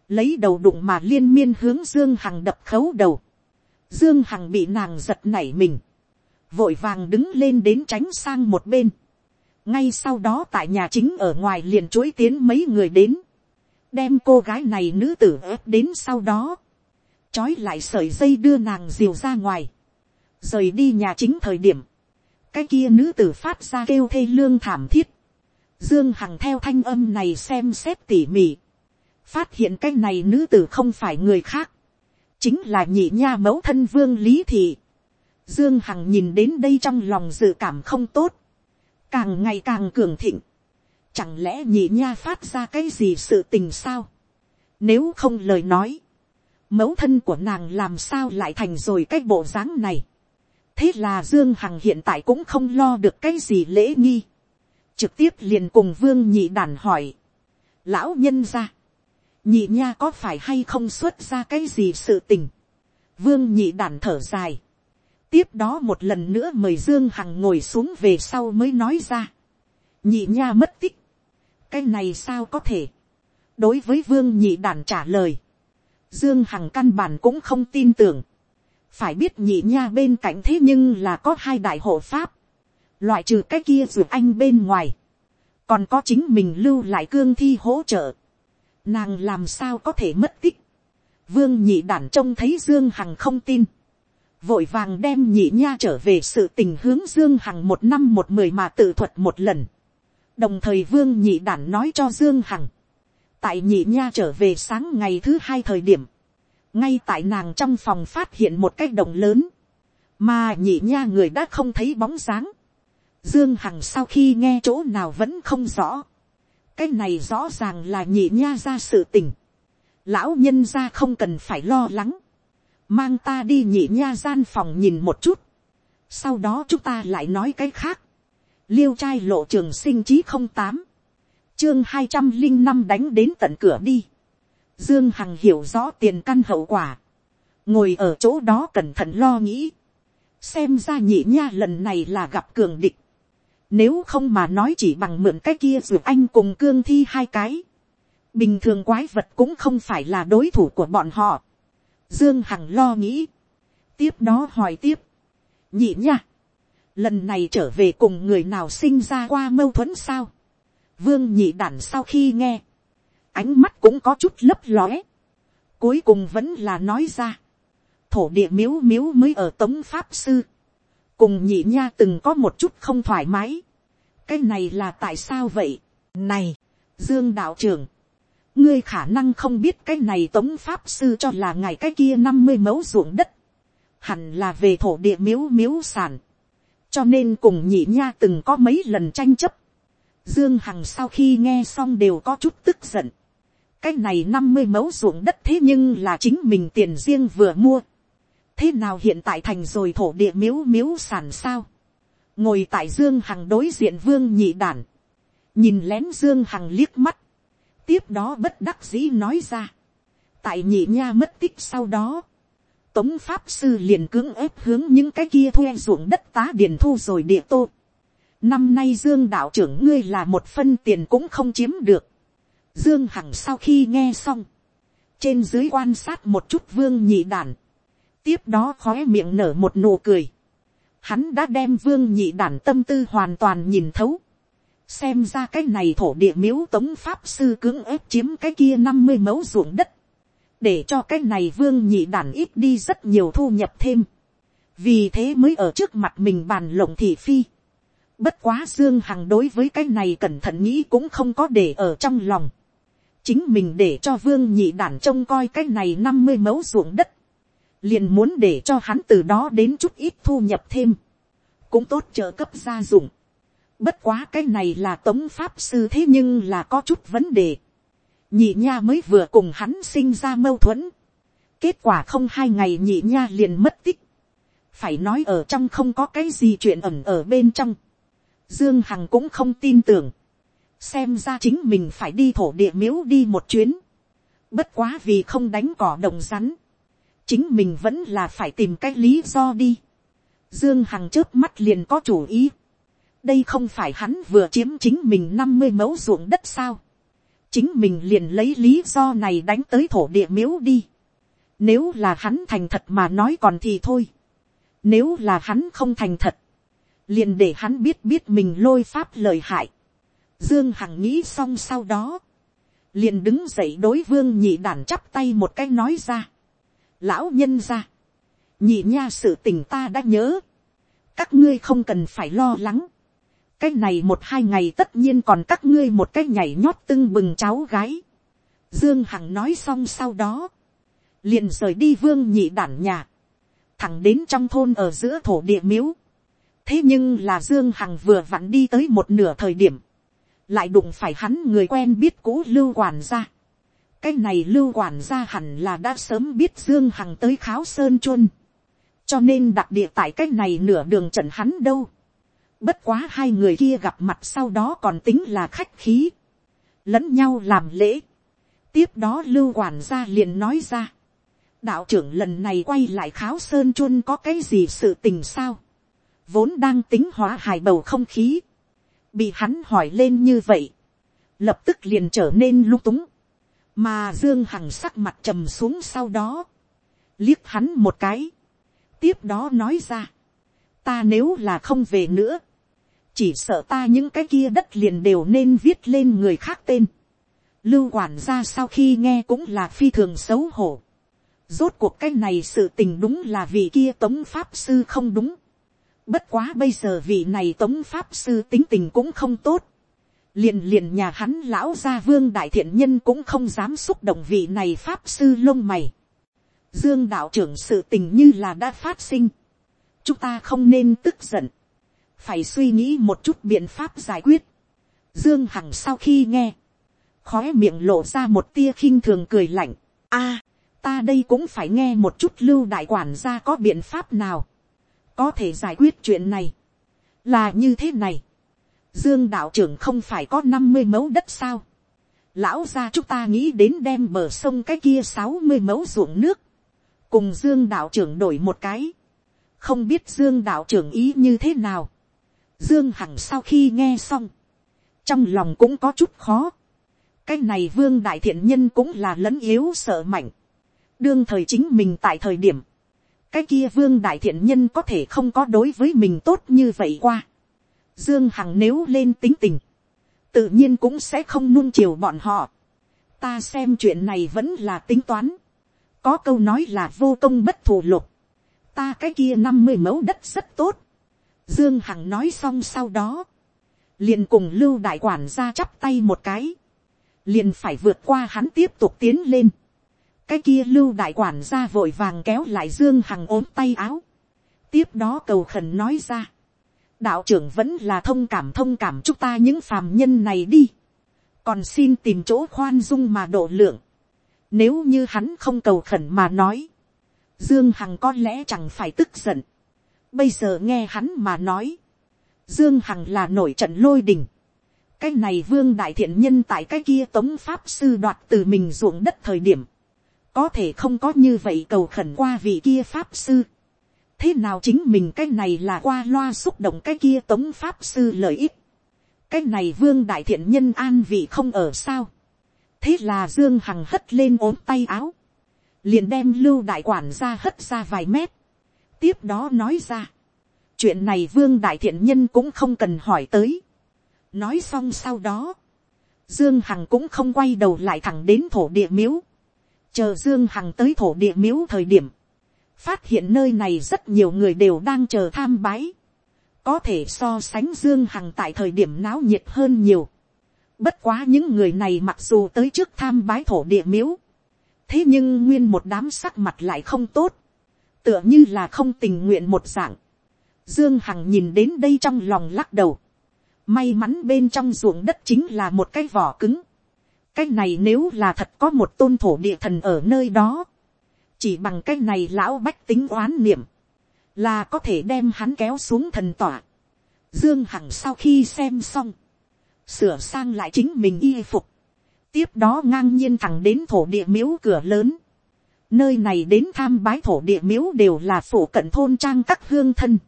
lấy đầu đụng mà liên miên hướng dương hằng đập khấu đầu, dương hằng bị nàng giật nảy mình, vội vàng đứng lên đến tránh sang một bên, ngay sau đó tại nhà chính ở ngoài liền chối tiến mấy người đến, đem cô gái này nữ tử ớt đến sau đó, trói lại sợi dây đưa nàng diều ra ngoài, rời đi nhà chính thời điểm, cái kia nữ tử phát ra kêu thê lương thảm thiết, dương hằng theo thanh âm này xem xét tỉ mỉ, phát hiện cái này nữ tử không phải người khác, chính là nhị nha mẫu thân vương lý thị. Dương Hằng nhìn đến đây trong lòng dự cảm không tốt, càng ngày càng cường thịnh, chẳng lẽ nhị nha phát ra cái gì sự tình sao, nếu không lời nói, mẫu thân của nàng làm sao lại thành rồi cái bộ dáng này, thế là dương hằng hiện tại cũng không lo được cái gì lễ nghi, trực tiếp liền cùng vương nhị đàn hỏi, lão nhân ra, nhị nha có phải hay không xuất ra cái gì sự tình, vương nhị đàn thở dài, tiếp đó một lần nữa mời dương hằng ngồi xuống về sau mới nói ra, nhị nha mất tích, cái này sao có thể, đối với vương nhị đản trả lời, dương hằng căn bản cũng không tin tưởng, phải biết nhị nha bên cạnh thế nhưng là có hai đại hộ pháp, loại trừ cái kia ruột anh bên ngoài, còn có chính mình lưu lại cương thi hỗ trợ, nàng làm sao có thể mất tích, vương nhị đản trông thấy dương hằng không tin, vội vàng đem nhị nha trở về sự tình hướng dương hằng một năm một mười mà tự thuật một lần, đồng thời vương nhị đản nói cho dương hằng, tại nhị nha trở về sáng ngày thứ hai thời điểm, ngay tại nàng trong phòng phát hiện một cái động lớn, mà nhị nha người đã không thấy bóng dáng. Dương Hằng sau khi nghe chỗ nào vẫn không rõ. cái này rõ ràng là nhị nha ra sự tình. lão nhân ra không cần phải lo lắng, mang ta đi nhị nha gian phòng nhìn một chút, sau đó chúng ta lại nói cái khác, liêu trai lộ trường sinh chí không tám, chương hai trăm linh năm đánh đến tận cửa đi, dương hằng hiểu rõ tiền căn hậu quả, ngồi ở chỗ đó cẩn thận lo nghĩ, xem ra nhị nha lần này là gặp cường địch, nếu không mà nói chỉ bằng mượn cái kia dù anh cùng cương thi hai cái, bình thường quái vật cũng không phải là đối thủ của bọn họ, dương hằng lo nghĩ, tiếp đó hỏi tiếp, nhị nha, lần này trở về cùng người nào sinh ra qua mâu thuẫn sao, vương nhị đản sau khi nghe, ánh mắt cũng có chút lấp lóe, cuối cùng vẫn là nói ra, thổ địa miếu miếu mới ở tống pháp sư, cùng nhị nha từng có một chút không thoải mái, cái này là tại sao vậy, này, dương đạo trưởng, ngươi khả năng không biết cái này tống pháp sư cho là ngày cái kia năm mươi mẫu ruộng đất, hẳn là về thổ địa miếu miếu sản, cho nên cùng nhị nha từng có mấy lần tranh chấp, dương hằng sau khi nghe xong đều có chút tức giận, cái này năm mươi mẫu ruộng đất thế nhưng là chính mình tiền riêng vừa mua, thế nào hiện tại thành rồi thổ địa miếu miếu sản sao, ngồi tại dương hằng đối diện vương nhị đản, nhìn lén dương hằng liếc mắt, tiếp đó bất đắc dĩ nói ra, tại nhị nha mất tích sau đó, tống pháp sư liền cưỡng ép hướng những cái kia thuê ruộng đất tá điền thu rồi địa tô. năm nay dương đạo trưởng ngươi là một phân tiền cũng không chiếm được. dương hằng sau khi nghe xong, trên dưới quan sát một chút vương nhị đản, tiếp đó khói miệng nở một nụ cười. hắn đã đem vương nhị đản tâm tư hoàn toàn nhìn thấu xem ra cái này thổ địa miếu tống pháp sư cưỡng ép chiếm cái kia năm mươi mẫu ruộng đất, để cho cái này vương nhị đản ít đi rất nhiều thu nhập thêm, vì thế mới ở trước mặt mình bàn lộng thị phi. Bất quá Dương Hằng đối với cái này cẩn thận nghĩ cũng không có để ở trong lòng. Chính mình để cho vương nhị đản trông coi cái này năm mươi mẫu ruộng đất. Liền muốn để cho hắn từ đó đến chút ít thu nhập thêm. Cũng tốt trợ cấp gia dụng. Bất quá cái này là tống pháp sư thế nhưng là có chút vấn đề. Nhị nha mới vừa cùng hắn sinh ra mâu thuẫn. Kết quả không hai ngày nhị nha liền mất tích. Phải nói ở trong không có cái gì chuyện ẩn ở bên trong. Dương Hằng cũng không tin tưởng. Xem ra chính mình phải đi thổ địa miếu đi một chuyến. Bất quá vì không đánh cỏ đồng rắn. Chính mình vẫn là phải tìm cái lý do đi. Dương Hằng trước mắt liền có chủ ý đây không phải hắn vừa chiếm chính mình năm mươi mẫu ruộng đất sao. chính mình liền lấy lý do này đánh tới thổ địa miếu đi. nếu là hắn thành thật mà nói còn thì thôi. nếu là hắn không thành thật, liền để hắn biết biết mình lôi pháp lời hại. dương hằng nghĩ xong sau đó, liền đứng dậy đối vương nhị đản chắp tay một cái nói ra. lão nhân ra, nhị nha sự tình ta đã nhớ, các ngươi không cần phải lo lắng cái này một hai ngày tất nhiên còn các ngươi một cái nhảy nhót tưng bừng cháu gái. Dương Hằng nói xong sau đó, liền rời đi vương nhị đản nhà, thẳng đến trong thôn ở giữa thổ địa miếu. thế nhưng là Dương Hằng vừa vặn đi tới một nửa thời điểm, lại đụng phải hắn người quen biết cũ lưu quản gia. cái này lưu quản gia hẳn là đã sớm biết Dương Hằng tới kháo sơn chuân, cho nên đặc địa tại cái này nửa đường trận hắn đâu Bất quá hai người kia gặp mặt sau đó còn tính là khách khí. Lẫn nhau làm lễ. Tiếp đó lưu quản gia liền nói ra. Đạo trưởng lần này quay lại kháo sơn chuân có cái gì sự tình sao. Vốn đang tính hóa hài bầu không khí. Bị hắn hỏi lên như vậy. Lập tức liền trở nên lung túng. Mà Dương Hằng sắc mặt trầm xuống sau đó. Liếc hắn một cái. Tiếp đó nói ra ta nếu là không về nữa, chỉ sợ ta những cái kia đất liền đều nên viết lên người khác tên. Lưu quản gia sau khi nghe cũng là phi thường xấu hổ. Rốt cuộc cái này sự tình đúng là vì kia tống pháp sư không đúng. Bất quá bây giờ vị này tống pháp sư tính tình cũng không tốt. Liền liền nhà hắn lão gia vương đại thiện nhân cũng không dám xúc động vị này pháp sư lông mày. Dương đạo trưởng sự tình như là đã phát sinh. Chúng ta không nên tức giận phải suy nghĩ một chút biện pháp giải quyết. Dương Hằng sau khi nghe, khói miệng lộ ra một tia khinh thường cười lạnh. A, ta đây cũng phải nghe một chút lưu đại quản gia có biện pháp nào, có thể giải quyết chuyện này, là như thế này, dương đạo trưởng không phải có năm mươi mẫu đất sao, lão gia chúng ta nghĩ đến đem bờ sông cái kia sáu mươi mẫu ruộng nước, cùng dương đạo trưởng đổi một cái, không biết dương đạo trưởng ý như thế nào, dương hằng sau khi nghe xong, trong lòng cũng có chút khó, cái này vương đại thiện nhân cũng là lấn yếu sợ mạnh, đương thời chính mình tại thời điểm, cái kia vương đại thiện nhân có thể không có đối với mình tốt như vậy qua. Dương Hằng nếu lên tính tình, tự nhiên cũng sẽ không nuông chiều bọn họ. Ta xem chuyện này vẫn là tính toán. Có câu nói là vô công bất thù lục. Ta cái kia năm mươi mẫu đất rất tốt. Dương Hằng nói xong sau đó. Liền cùng lưu đại quản ra chắp tay một cái. Liền phải vượt qua hắn tiếp tục tiến lên cái kia lưu đại quản gia vội vàng kéo lại dương hằng ốm tay áo, tiếp đó cầu khẩn nói ra, đạo trưởng vẫn là thông cảm thông cảm chúng ta những phàm nhân này đi, còn xin tìm chỗ khoan dung mà độ lượng, nếu như hắn không cầu khẩn mà nói, dương hằng có lẽ chẳng phải tức giận, bây giờ nghe hắn mà nói, dương hằng là nổi trận lôi đình, cái này vương đại thiện nhân tại cái kia tống pháp sư đoạt từ mình ruộng đất thời điểm, có thể không có như vậy cầu khẩn qua vị kia pháp sư. thế nào chính mình cái này là qua loa xúc động cái kia tống pháp sư lợi ích. cái này vương đại thiện nhân an vị không ở sao. thế là dương hằng hất lên ốm tay áo. liền đem lưu đại quản ra hất ra vài mét tiếp đó nói ra. chuyện này vương đại thiện nhân cũng không cần hỏi tới. nói xong sau đó. Dương Hằng cũng không quay đầu lại thẳng đến thổ địa miếu chờ dương hằng tới thổ địa miếu thời điểm, phát hiện nơi này rất nhiều người đều đang chờ tham bái, có thể so sánh dương hằng tại thời điểm náo nhiệt hơn nhiều. bất quá những người này mặc dù tới trước tham bái thổ địa miếu, thế nhưng nguyên một đám sắc mặt lại không tốt, tựa như là không tình nguyện một dạng. Dương Hằng nhìn đến đây trong lòng lắc đầu. May mắn bên trong ruộng đất chính là một cái vỏ cứng cái này nếu là thật có một tôn thổ địa thần ở nơi đó, chỉ bằng cái này lão bách tính oán niệm, là có thể đem hắn kéo xuống thần tỏa. Dương Hằng sau khi xem xong, sửa sang lại chính mình y phục, tiếp đó ngang nhiên thẳng đến thổ địa miếu cửa lớn. Nơi này đến tham bái thổ địa miếu đều là phủ cận thôn trang các hương thân.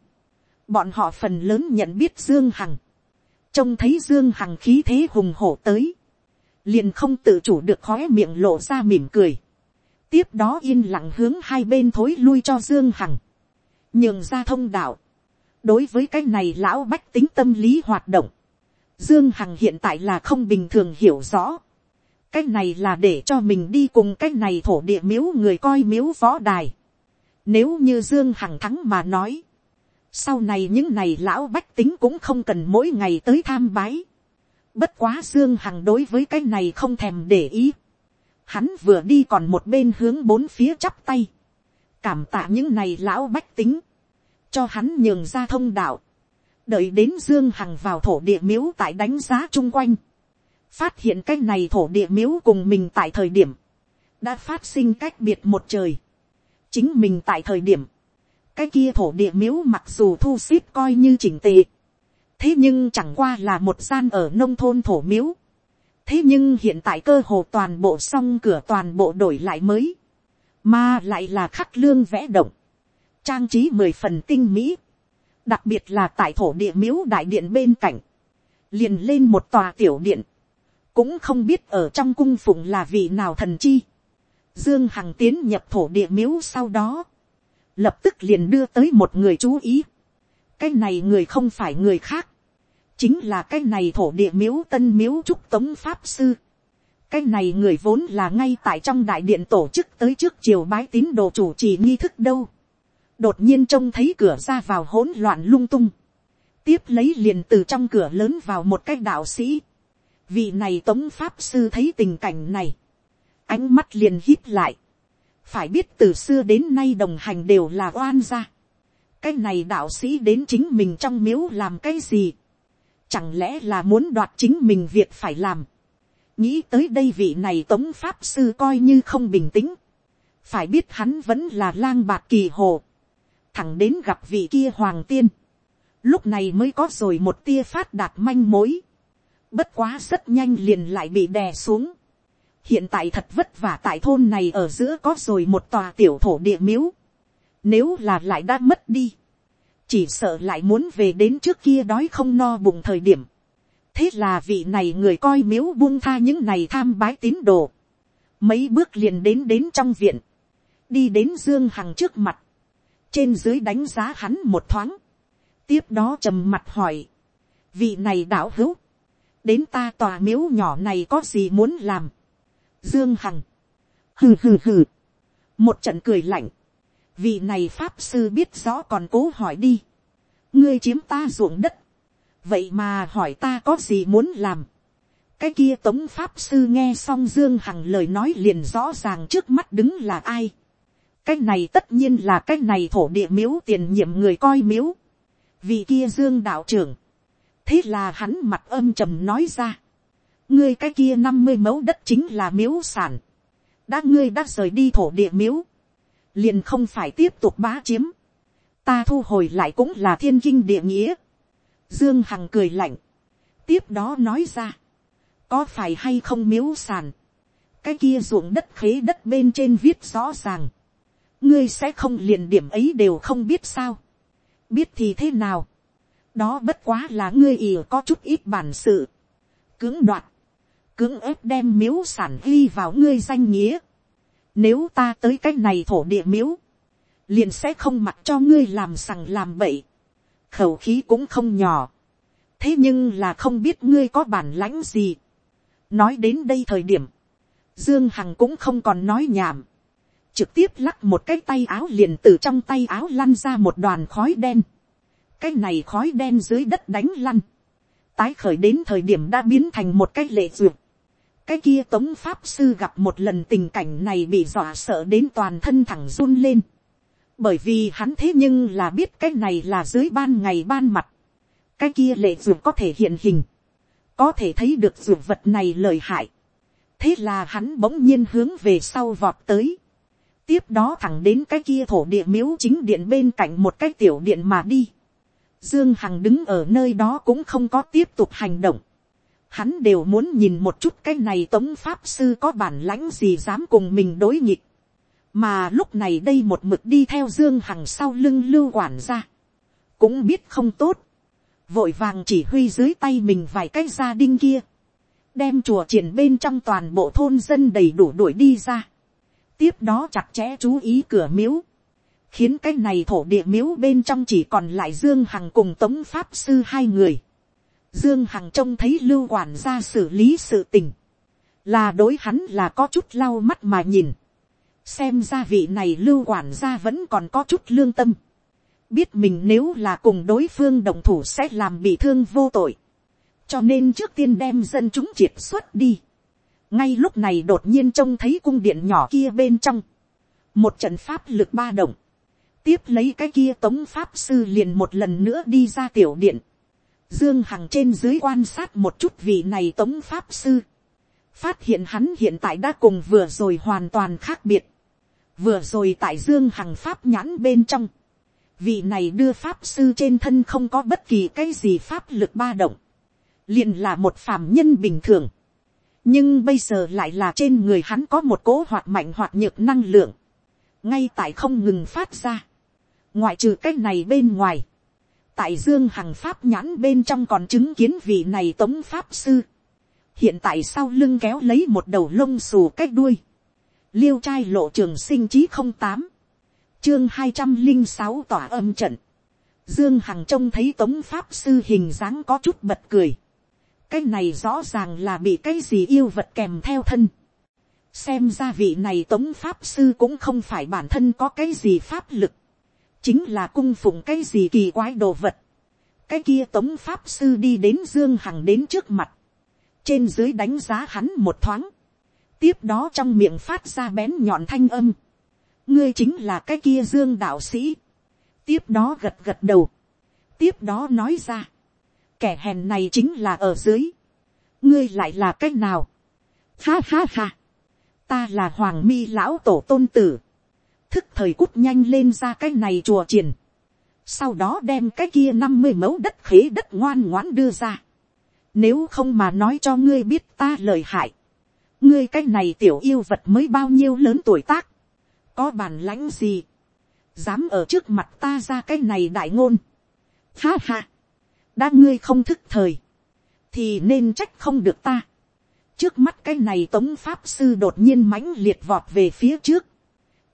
Bọn họ phần lớn nhận biết Dương Hằng. Trông thấy Dương Hằng khí thế hùng hổ tới liền không tự chủ được khóe miệng lộ ra mỉm cười. tiếp đó yên lặng hướng hai bên thối lui cho dương hằng, nhường ra thông đạo. đối với cái này lão bách tính tâm lý hoạt động, dương hằng hiện tại là không bình thường hiểu rõ cái này là để cho mình đi cùng cái này thổ địa miếu người coi miếu võ đài. nếu như dương hằng thắng mà nói, sau này những này lão bách tính cũng không cần mỗi ngày tới tham bái Bất quá Dương Hằng đối với cái này không thèm để ý. Hắn vừa đi còn một bên hướng bốn phía chắp tay. Cảm tạ những này lão bách tính. Cho hắn nhường ra thông đạo. Đợi đến Dương Hằng vào thổ địa miếu tại đánh giá chung quanh. Phát hiện cái này thổ địa miếu cùng mình tại thời điểm. Đã phát sinh cách biệt một trời. Chính mình tại thời điểm. Cái kia thổ địa miếu mặc dù thu xếp coi như chỉnh tề thế nhưng chẳng qua là một gian ở nông thôn thổ miếu. thế nhưng hiện tại cơ hồ toàn bộ xong cửa toàn bộ đổi lại mới, mà lại là khắc lương vẽ động, trang trí mười phần tinh mỹ, đặc biệt là tại thổ địa miếu đại điện bên cạnh, liền lên một tòa tiểu điện, cũng không biết ở trong cung phụng là vị nào thần chi. Dương Hằng tiến nhập thổ địa miếu sau đó, lập tức liền đưa tới một người chú ý cái này người không phải người khác, chính là cái này thổ địa miếu tân miếu trúc tống pháp sư. cái này người vốn là ngay tại trong đại điện tổ chức tới trước chiều bái tín đồ chủ trì nghi thức đâu. đột nhiên trông thấy cửa ra vào hỗn loạn lung tung. tiếp lấy liền từ trong cửa lớn vào một cái đạo sĩ vị này tống pháp sư thấy tình cảnh này. ánh mắt liền hít lại. phải biết từ xưa đến nay đồng hành đều là oan gia. Cái này đạo sĩ đến chính mình trong miếu làm cái gì, chẳng lẽ là muốn đoạt chính mình việc phải làm, nghĩ tới đây vị này tống pháp sư coi như không bình tĩnh, phải biết hắn vẫn là lang bạc kỳ hồ, thẳng đến gặp vị kia hoàng tiên, lúc này mới có rồi một tia phát đạt manh mối, bất quá rất nhanh liền lại bị đè xuống, hiện tại thật vất vả tại thôn này ở giữa có rồi một tòa tiểu thổ địa miếu, nếu là lại đã mất đi, chỉ sợ lại muốn về đến trước kia đói không no bụng thời điểm, thế là vị này người coi miếu buông tha những này tham bái tín đồ, mấy bước liền đến đến trong viện, đi đến dương hằng trước mặt, trên dưới đánh giá hắn một thoáng, tiếp đó trầm mặt hỏi, vị này đạo hữu, đến ta tòa miếu nhỏ này có gì muốn làm, dương hằng, hừ hừ hừ, một trận cười lạnh, vị này pháp sư biết rõ còn cố hỏi đi, ngươi chiếm ta ruộng đất, vậy mà hỏi ta có gì muốn làm, cái kia tống pháp sư nghe xong dương hằng lời nói liền rõ ràng trước mắt đứng là ai, cái này tất nhiên là cái này thổ địa miếu tiền nhiệm người coi miếu, vì kia dương đạo trưởng, thế là hắn mặt âm trầm nói ra, ngươi cái kia năm mươi mẫu đất chính là miếu sản, đã ngươi đã rời đi thổ địa miếu, liền không phải tiếp tục bá chiếm, ta thu hồi lại cũng là thiên kinh địa nghĩa. Dương Hằng cười lạnh, tiếp đó nói ra, có phải hay không miếu sản, cái kia ruộng đất khế đất bên trên viết rõ ràng, ngươi sẽ không liền điểm ấy đều không biết sao, biết thì thế nào, đó bất quá là ngươi ỉ có chút ít bản sự, cưỡng đoạt, cưỡng ép đem miếu sản ghi vào ngươi danh nghĩa, nếu ta tới cái này thổ địa miếu, liền sẽ không mặc cho ngươi làm sằng làm bậy. Khẩu khí cũng không nhỏ. Thế nhưng là không biết ngươi có bản lãnh gì. Nói đến đây thời điểm, Dương Hằng cũng không còn nói nhảm. Trực tiếp lắc một cái tay áo liền từ trong tay áo lăn ra một đoàn khói đen. Cái này khói đen dưới đất đánh lăn. Tái khởi đến thời điểm đã biến thành một cái lệ duyệt cái kia tống pháp sư gặp một lần tình cảnh này bị dọa sợ đến toàn thân thẳng run lên. bởi vì hắn thế nhưng là biết cái này là dưới ban ngày ban mặt. cái kia lệ duyệt có thể hiện hình. có thể thấy được duyệt vật này lời hại. thế là hắn bỗng nhiên hướng về sau vọt tới. tiếp đó thẳng đến cái kia thổ địa miếu chính điện bên cạnh một cái tiểu điện mà đi dương hằng đứng ở nơi đó cũng không có tiếp tục hành động hắn đều muốn nhìn một chút cái này tống pháp sư có bản lãnh gì dám cùng mình đối nghịch. mà lúc này đây một mực đi theo dương hằng sau lưng lưu quản ra. cũng biết không tốt. vội vàng chỉ huy dưới tay mình vài cái gia đinh kia. đem chùa triển bên trong toàn bộ thôn dân đầy đủ đuổi đi ra. tiếp đó chặt chẽ chú ý cửa miếu khiến cái này thổ địa miếu bên trong chỉ còn lại dương hằng cùng tống pháp sư hai người Dương Hằng trông thấy lưu quản gia xử lý sự tình. Là đối hắn là có chút lau mắt mà nhìn. Xem ra vị này lưu quản gia vẫn còn có chút lương tâm. Biết mình nếu là cùng đối phương đồng thủ sẽ làm bị thương vô tội. Cho nên trước tiên đem dân chúng triệt xuất đi. Ngay lúc này đột nhiên trông thấy cung điện nhỏ kia bên trong. Một trận pháp lực ba động. Tiếp lấy cái kia tống pháp sư liền một lần nữa đi ra tiểu điện Dương Hằng trên dưới quan sát một chút vị này tống pháp sư. Phát hiện hắn hiện tại đã cùng vừa rồi hoàn toàn khác biệt. Vừa rồi tại Dương Hằng pháp nhãn bên trong. Vị này đưa pháp sư trên thân không có bất kỳ cái gì pháp lực ba động. liền là một phàm nhân bình thường. Nhưng bây giờ lại là trên người hắn có một cố hoạt mạnh hoạt nhược năng lượng. Ngay tại không ngừng phát ra. Ngoại trừ cái này bên ngoài tại dương hằng pháp nhãn bên trong còn chứng kiến vị này tống pháp sư. hiện tại sau lưng kéo lấy một đầu lông xù cách đuôi. liêu trai lộ trường sinh chí không tám, chương hai trăm linh sáu tỏa âm trận. dương hằng trông thấy tống pháp sư hình dáng có chút bật cười. cái này rõ ràng là bị cái gì yêu vật kèm theo thân. xem ra vị này tống pháp sư cũng không phải bản thân có cái gì pháp lực chính là cung phụng cái gì kỳ quái đồ vật. cái kia tống pháp sư đi đến dương hằng đến trước mặt, trên dưới đánh giá hắn một thoáng, tiếp đó trong miệng phát ra bén nhọn thanh âm, ngươi chính là cái kia dương đạo sĩ, tiếp đó gật gật đầu, tiếp đó nói ra, kẻ hèn này chính là ở dưới, ngươi lại là cái nào, ha ha ha, ta là hoàng mi lão tổ tôn tử, thức thời cút nhanh lên ra cái này chùa triển, sau đó đem cái kia năm mươi mẫu đất khế đất ngoan ngoãn đưa ra, nếu không mà nói cho ngươi biết ta lời hại, ngươi cái này tiểu yêu vật mới bao nhiêu lớn tuổi tác, có bản lãnh gì, dám ở trước mặt ta ra cái này đại ngôn, ha ha, đã ngươi không thức thời, thì nên trách không được ta. trước mắt cái này tống pháp sư đột nhiên mãnh liệt vọt về phía trước,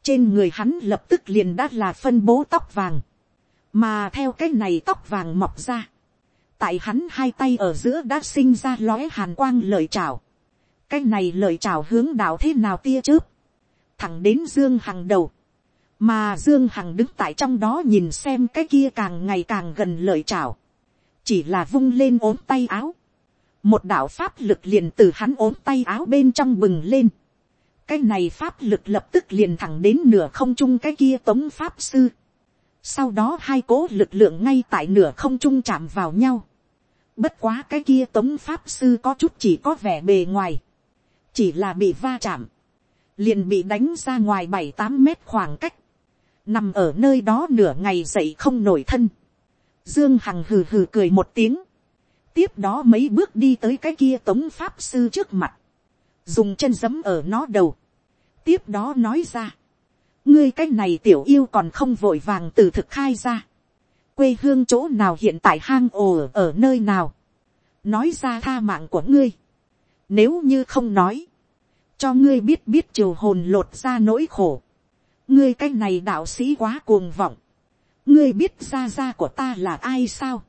trên người hắn lập tức liền đã là phân bố tóc vàng, mà theo cái này tóc vàng mọc ra, tại hắn hai tay ở giữa đã sinh ra lóe hàn quang lời chào, cái này lời chào hướng đạo thế nào tia chớp, thẳng đến dương hằng đầu, mà dương hằng đứng tại trong đó nhìn xem cái kia càng ngày càng gần lời chào, chỉ là vung lên ốm tay áo, một đạo pháp lực liền từ hắn ốm tay áo bên trong bừng lên, cái này pháp lực lập tức liền thẳng đến nửa không trung cái kia tống pháp sư, sau đó hai cố lực lượng ngay tại nửa không trung chạm vào nhau, bất quá cái kia tống pháp sư có chút chỉ có vẻ bề ngoài, chỉ là bị va chạm, liền bị đánh ra ngoài bảy tám mét khoảng cách, nằm ở nơi đó nửa ngày dậy không nổi thân, dương hằng hừ hừ cười một tiếng, tiếp đó mấy bước đi tới cái kia tống pháp sư trước mặt, dùng chân giấm ở nó đầu, tiếp đó nói ra, ngươi cái này tiểu yêu còn không vội vàng từ thực khai ra, quê hương chỗ nào hiện tại hang ồ ở nơi nào, nói ra tha mạng của ngươi, nếu như không nói, cho ngươi biết biết triều hồn lột ra nỗi khổ, ngươi cái này đạo sĩ quá cuồng vọng, ngươi biết gia gia của ta là ai sao,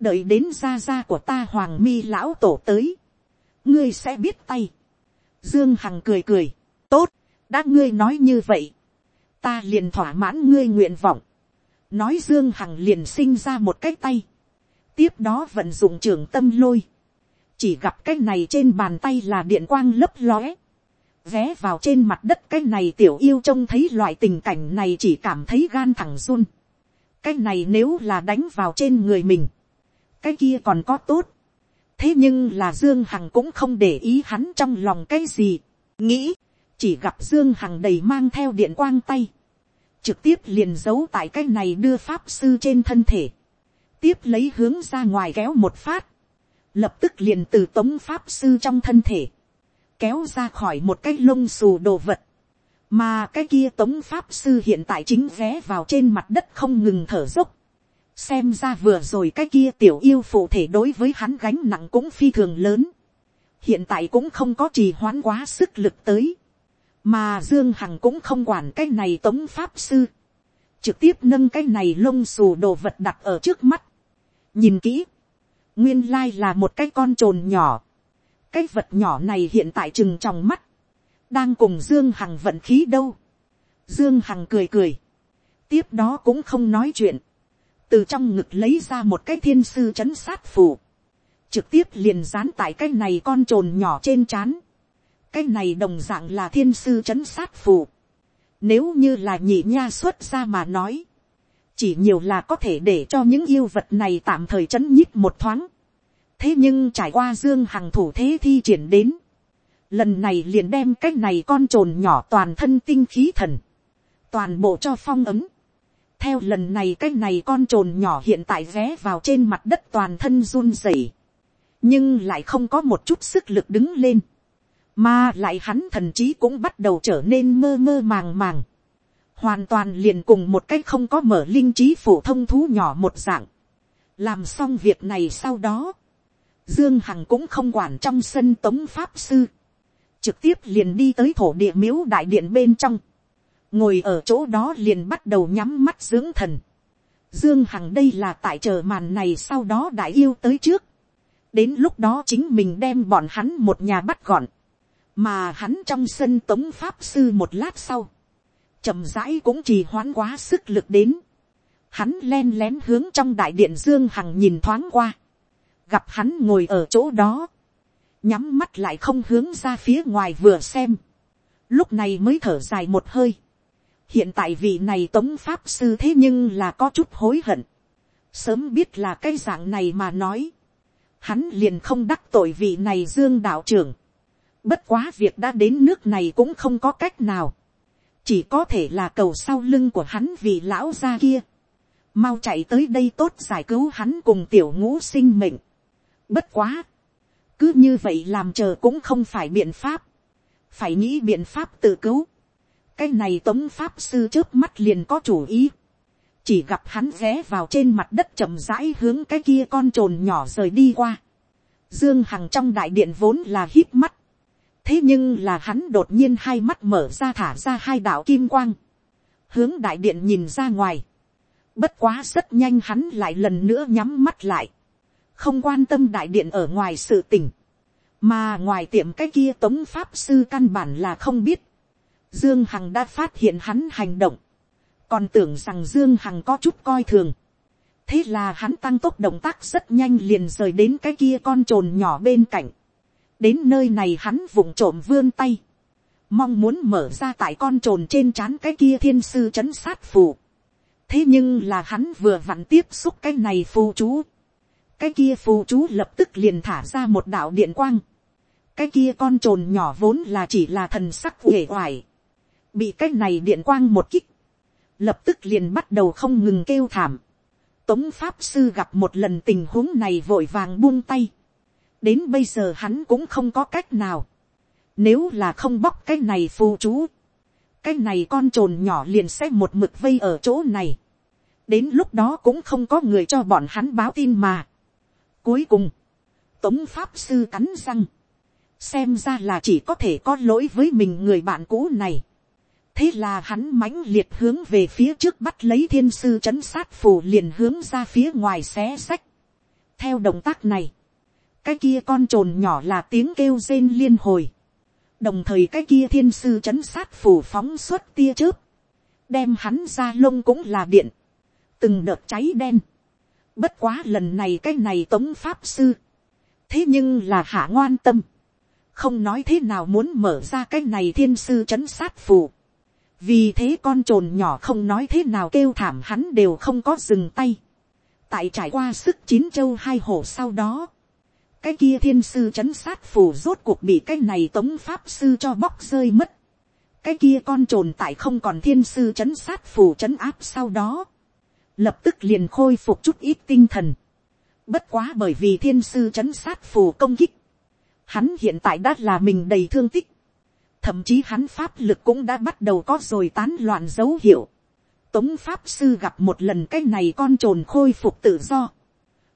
đợi đến gia gia của ta hoàng mi lão tổ tới, ngươi sẽ biết tay. Dương Hằng cười cười, tốt, đã ngươi nói như vậy, ta liền thỏa mãn ngươi nguyện vọng. nói Dương Hằng liền sinh ra một cái tay, tiếp đó vận dụng trường tâm lôi, chỉ gặp cái này trên bàn tay là điện quang lấp lóe, vé vào trên mặt đất cái này tiểu yêu trông thấy loại tình cảnh này chỉ cảm thấy gan thẳng run. cái này nếu là đánh vào trên người mình, cái kia còn có tốt. thế nhưng là dương hằng cũng không để ý hắn trong lòng cái gì, nghĩ, chỉ gặp dương hằng đầy mang theo điện quang tay, trực tiếp liền giấu tại cái này đưa pháp sư trên thân thể, tiếp lấy hướng ra ngoài kéo một phát, lập tức liền từ tống pháp sư trong thân thể, kéo ra khỏi một cái lông xù đồ vật, mà cái kia tống pháp sư hiện tại chính vé vào trên mặt đất không ngừng thở dốc, xem ra vừa rồi cái kia tiểu yêu phụ thể đối với hắn gánh nặng cũng phi thường lớn, hiện tại cũng không có trì hoãn quá sức lực tới, mà dương hằng cũng không quản cái này tống pháp sư, trực tiếp nâng cái này lông xù đồ vật đặt ở trước mắt, nhìn kỹ, nguyên lai là một cái con t r ồ n nhỏ, cái vật nhỏ này hiện tại chừng trong mắt, đang cùng dương hằng vận khí đâu, dương hằng cười cười, tiếp đó cũng không nói chuyện, từ trong ngực lấy ra một cái thiên sư chấn sát phù, trực tiếp liền dán tại cái này con trồn nhỏ trên trán cái này đồng dạng là thiên sư chấn sát phù. nếu như là nhị nha xuất ra mà nói, chỉ nhiều là có thể để cho những yêu vật này tạm thời chấn nhích một thoáng. thế nhưng trải qua dương hằng thủ thế thi triển đến, lần này liền đem cái này con trồn nhỏ toàn thân tinh khí thần, toàn bộ cho phong ấm, theo lần này cái này con trồn nhỏ hiện tại vé vào trên mặt đất toàn thân run rẩy, nhưng lại không có một chút sức lực đứng lên, mà lại hắn thần trí cũng bắt đầu trở nên mơ mơ màng màng, hoàn toàn liền cùng một cái không có mở linh trí phổ thông thú nhỏ một dạng, làm xong việc này sau đó, dương hằng cũng không quản trong sân tống pháp sư, trực tiếp liền đi tới thổ địa miếu đại điện bên trong, ngồi ở chỗ đó liền bắt đầu nhắm mắt dưỡng thần. Dương Hằng đây là tại chờ màn này sau đó đại yêu tới trước. Đến lúc đó chính mình đem bọn hắn một nhà bắt gọn. Mà hắn trong sân tống pháp sư một lát sau. chậm rãi cũng chỉ hoãn quá sức lực đến. Hắn len lén hướng trong đại điện Dương Hằng nhìn thoáng qua. Gặp hắn ngồi ở chỗ đó. Nhắm mắt lại không hướng ra phía ngoài vừa xem. Lúc này mới thở dài một hơi hiện tại vị này tống pháp sư thế nhưng là có chút hối hận. sớm biết là cái dạng này mà nói. hắn liền không đắc tội vị này dương đạo trưởng bất quá việc đã đến nước này cũng không có cách nào. chỉ có thể là cầu sau lưng của hắn vì lão gia kia, mau chạy tới đây tốt giải cứu hắn cùng tiểu ngũ sinh mệnh. Bất quá, cứ như vậy làm chờ cũng không phải biện pháp, phải nghĩ biện pháp tự cứu. cái này tống pháp sư trước mắt liền có chủ ý, chỉ gặp hắn ghé vào trên mặt đất chậm rãi hướng cái kia con trồn nhỏ rời đi qua. Dương Hằng trong đại điện vốn là hít mắt. Thế nhưng là hắn đột nhiên hai mắt mở ra thả ra hai đạo kim quang. Hướng đại điện nhìn ra ngoài. Bất quá rất nhanh hắn lại lần nữa nhắm mắt lại. Không quan tâm đại điện ở ngoài sự tình. Mà ngoài tiệm cái kia tống pháp sư căn bản là không biết. Dương Hằng đã phát hiện hắn hành động. Còn tưởng rằng Dương Hằng có chút coi thường. Thế là hắn tăng tốc động tác rất nhanh liền rời đến cái kia con trồn nhỏ bên cạnh. Đến nơi này hắn vụng trộm vươn tay. Mong muốn mở ra tại con trồn trên trán cái kia thiên sư chấn sát phù thế nhưng là hắn vừa vặn tiếp xúc cái này phù chú. cái kia phù chú lập tức liền thả ra một đạo điện quang. cái kia con trồn nhỏ vốn là chỉ là thần sắc uể oải. bị cái này điện quang một kích. lập tức liền bắt đầu không ngừng kêu thảm. tống pháp sư gặp một lần tình huống này vội vàng buông tay đến bây giờ hắn cũng không có cách nào. nếu là không bóc cái này phù chú cái này con trồn nhỏ liền sẽ một mực vây ở chỗ này. đến lúc đó cũng không có người cho bọn hắn báo tin mà. cuối cùng, tống pháp sư cắn răng, xem ra là chỉ có thể có lỗi với mình người bạn cũ này. thế là hắn mãnh liệt hướng về phía trước bắt lấy thiên sư c h ấ n sát phù liền hướng ra phía ngoài xé sách. theo động tác này, cái kia con trồn nhỏ là tiếng kêu rên liên hồi. Đồng thời cái kia thiên sư c h ấ n sát phủ phóng suốt tia chớp, đem hắn ra lông cũng là điện, từng đợt cháy đen, bất quá lần này cái này tống pháp sư, thế nhưng là hạ ngoan tâm, không nói thế nào muốn mở ra cái này thiên sư c h ấ n sát phủ. Vì thế con t r ồ n nhỏ không nói thế nào kêu thảm hắn đều không có dừng tay, tại trải qua sức chín châu hai hổ sau đó, cái kia thiên sư chấn sát phù rốt cuộc bị cái này tống pháp sư cho bóc rơi mất. cái kia con trồn tại không còn thiên sư chấn sát phù chấn áp sau đó. lập tức liền khôi phục chút ít tinh thần. bất quá bởi vì thiên sư chấn sát phù công kích. hắn hiện tại đã là mình đầy thương tích. thậm chí hắn pháp lực cũng đã bắt đầu có rồi tán loạn dấu hiệu. tống pháp sư gặp một lần cái này con trồn khôi phục tự do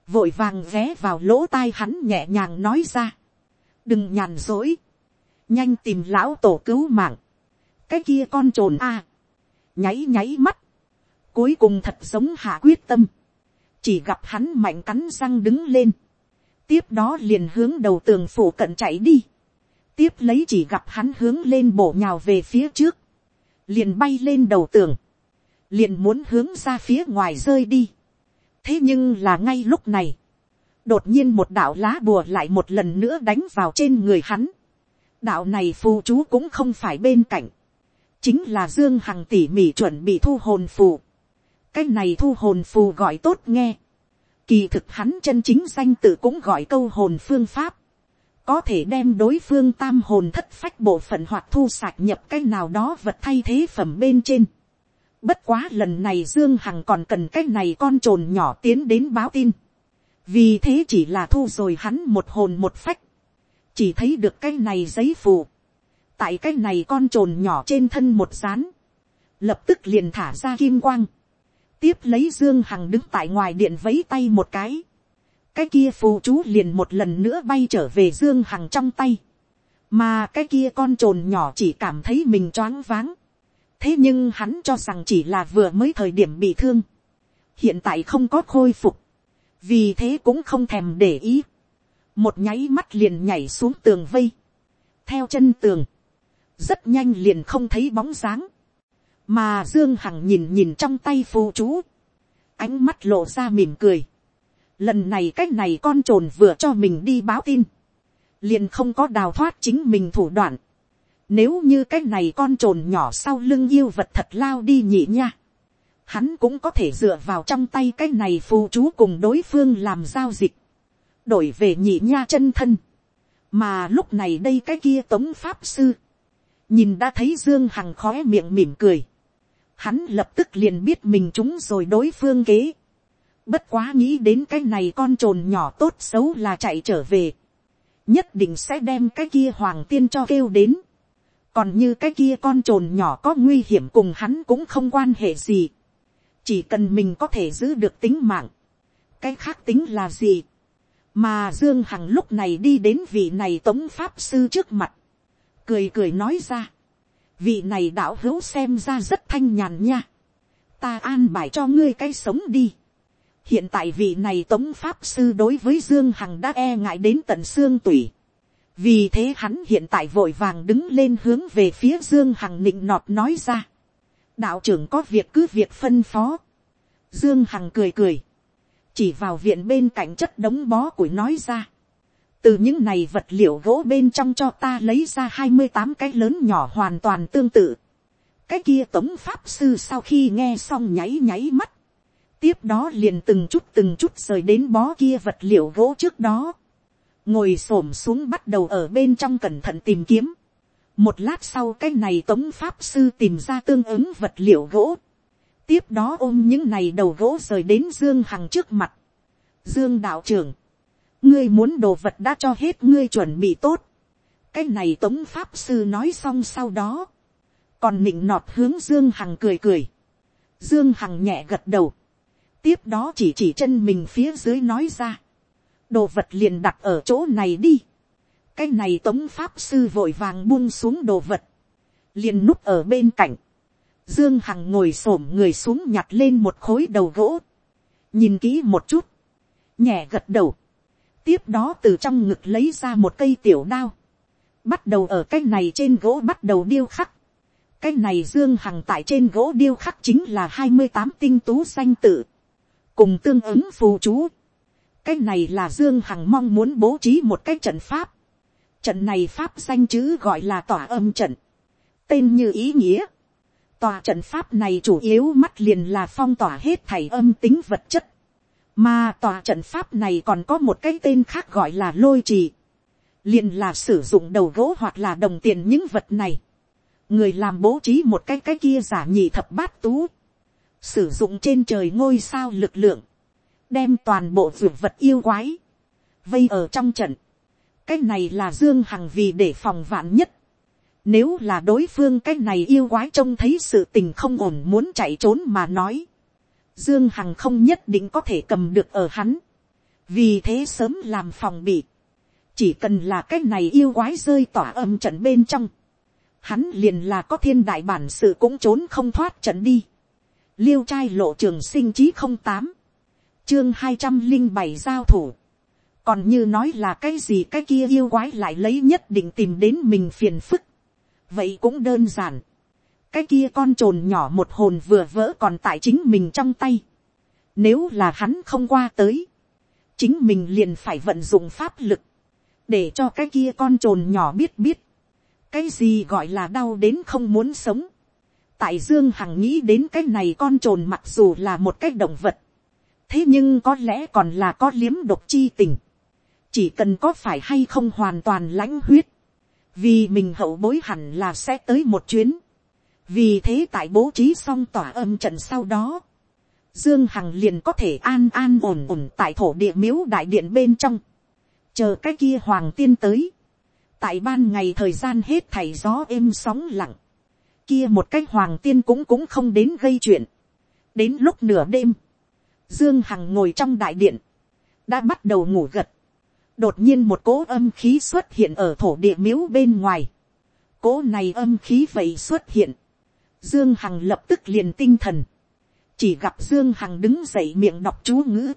vội vàng ghé vào lỗ tai hắn nhẹ nhàng nói ra, đừng nhàn dối, nhanh tìm lão tổ cứu mạng, cái kia con t r ồ n a, nháy nháy mắt, cuối cùng thật giống hạ quyết tâm, chỉ gặp hắn mạnh cắn răng đứng lên, tiếp đó liền hướng đầu tường phủ cận chạy đi, tiếp lấy chỉ gặp hắn hướng lên bổ nhào về phía trước, liền bay lên đầu tường, liền muốn hướng ra phía ngoài rơi đi, thế nhưng là ngay lúc này, đột nhiên một đạo lá bùa lại một lần nữa đánh vào trên người hắn. đạo này phù chú cũng không phải bên cạnh, chính là dương hằng tỉ mỉ chuẩn bị thu hồn phù. cái này thu hồn phù gọi tốt nghe. kỳ thực hắn chân chính danh tự cũng gọi câu hồn phương pháp. có thể đem đối phương tam hồn thất phách bộ phận hoặc thu sạc nhập cái nào đó vật thay thế phẩm bên trên Bất quá lần này Dương Hằng còn cần cái này con trồn nhỏ tiến đến báo tin. Vì thế chỉ là thu rồi hắn một hồn một phách. Chỉ thấy được cái này giấy phù. Tại cái này con trồn nhỏ trên thân một rán. Lập tức liền thả ra kim quang. Tiếp lấy Dương Hằng đứng tại ngoài điện vấy tay một cái. Cái kia phù chú liền một lần nữa bay trở về Dương Hằng trong tay. Mà cái kia con trồn nhỏ chỉ cảm thấy mình choáng váng thế nhưng hắn cho rằng chỉ là vừa mới thời điểm bị thương, hiện tại không có khôi phục, vì thế cũng không thèm để ý, một nháy mắt liền nhảy xuống tường vây, theo chân tường, rất nhanh liền không thấy bóng dáng, mà dương hằng nhìn nhìn trong tay phù chú, ánh mắt lộ ra mỉm cười, lần này cách này con t r ồ n vừa cho mình đi báo tin, liền không có đào thoát chính mình thủ đoạn, nếu như cái này con trồn nhỏ sau lưng yêu vật thật lao đi nhỉ nha. Hắn cũng có thể dựa vào trong tay cái này phù chú cùng đối phương làm giao dịch. Đổi về nhị nha chân thân. Mà lúc này đây cái kia tống pháp sư. nhìn đã thấy dương hằng khói miệng mỉm cười, hắn lập tức liền biết mình trúng rồi đối phương kế, bất quá nghĩ đến cái này con trồn nhỏ tốt xấu là chạy trở về, nhất định sẽ đem cái kia hoàng tiên cho kêu đến, còn như cái kia con t r ồ n nhỏ có nguy hiểm cùng hắn cũng không quan hệ gì, chỉ cần mình có thể giữ được tính mạng, cái khác tính là gì, mà dương hằng lúc này đi đến vị này tống pháp sư trước mặt, cười cười nói ra, vị này đạo hữu xem ra rất thanh nhàn nha, ta an bài cho ngươi cái sống đi. hiện tại vị này tống pháp sư đối với dương hằng đã e ngại đến tận xương tủy, vì thế hắn hiện tại vội vàng đứng lên hướng về phía dương hằng nịnh nọt nói ra, đạo trưởng có việc cứ việc phân phó, dương hằng cười cười, chỉ vào viện bên cạnh chất đống bó củi nói ra, từ những này vật liệu gỗ bên trong cho ta lấy ra hai mươi tám cái lớn nhỏ hoàn toàn tương tự. cái kia tống pháp sư sau khi nghe xong nháy nháy mắt, tiếp đó liền từng chút từng chút rời đến bó kia vật liệu gỗ trước đó, ngồi s ổ m xuống bắt đầu ở bên trong cẩn thận tìm kiếm. một lát sau cái này tống pháp sư tìm ra tương ứng vật liệu gỗ, tiếp đó ôm những này đầu gỗ rời đến dương hằng trước mặt. dương đạo trưởng, ngươi muốn đồ vật đã cho hết ngươi chuẩn bị tốt. cái này tống pháp sư nói xong sau đó, còn nịnh nọt hướng dương hằng cười cười. dương hằng nhẹ gật đầu, tiếp đó chỉ chỉ chân mình phía dưới nói ra, đồ vật liền đặt ở chỗ này đi. cái này tống pháp sư vội vàng buông xuống đồ vật, liền núp ở bên cạnh. Dương Hằng ngồi xổm người xuống nhặt lên một khối đầu gỗ. Nhìn kỹ một chút. Nhẹ gật đầu tiếp đó từ trong ngực lấy ra một cây tiểu đao, bắt đầu ở cái này trên gỗ bắt đầu điêu khắc. cái này dương hằng tại trên gỗ điêu khắc chính là hai mươi tám tinh tú danh tự, cùng tương ứng phù chú cái này là dương hằng mong muốn bố trí một cái trận pháp. trận này pháp danh chữ gọi là tỏa âm trận, tên như ý nghĩa. tòa trận pháp này chủ yếu mắt liền là phong tỏa hết thảy âm tính vật chất mà tòa trận pháp này còn có một cái tên khác gọi là lôi trì. liền là sử dụng đầu gỗ hoặc là đồng tiền những vật này. người làm bố trí một cái cái kia giả nhị thập bát tú. sử dụng trên trời ngôi sao lực lượng đem toàn bộ dược vật yêu quái. vây ở trong trận. cái này là dương hằng vì để phòng vạn nhất. Nếu là đối phương cái này yêu quái trông thấy sự tình không ổn muốn chạy trốn mà nói, Dương Hằng không nhất định có thể cầm được ở hắn. Vì thế sớm làm phòng bị. Chỉ cần là cái này yêu quái rơi tỏa âm trận bên trong. Hắn liền là có thiên đại bản sự cũng trốn không thoát trận đi. Liêu trai lộ trường sinh chí không tám Chương hai trăm linh bảy giao thủ. Còn như nói là cái gì cái kia yêu quái lại lấy nhất định tìm đến mình phiền phức. Vậy cũng đơn giản cái kia con trồn nhỏ một hồn vừa vỡ còn tại chính mình trong tay. Nếu là hắn không qua tới, chính mình liền phải vận dụng pháp lực, để cho cái kia con trồn nhỏ biết biết, cái gì gọi là đau đến không muốn sống. tại dương hằng nghĩ đến cái này con trồn mặc dù là một cái động vật, thế nhưng có lẽ còn là có liếm độc chi tình, chỉ cần có phải hay không hoàn toàn lãnh huyết, vì mình hậu bối hẳn là sẽ tới một chuyến, vì thế tại bố trí xong tỏa âm trận sau đó, dương hằng liền có thể an an ổn ổn tại thổ địa miếu đại điện bên trong, chờ cái kia hoàng tiên tới, tại ban ngày thời gian hết thầy gió êm sóng lặng, kia một cái hoàng tiên cũng cũng không đến gây chuyện, đến lúc nửa đêm, dương hằng ngồi trong đại điện, đã bắt đầu ngủ gật, đột nhiên một cỗ âm khí xuất hiện ở thổ địa miếu bên ngoài, cỗ này âm khí vậy xuất hiện, Dương Hằng lập tức liền tinh thần. Chỉ gặp Dương Hằng đứng dậy miệng đọc chú ngữ.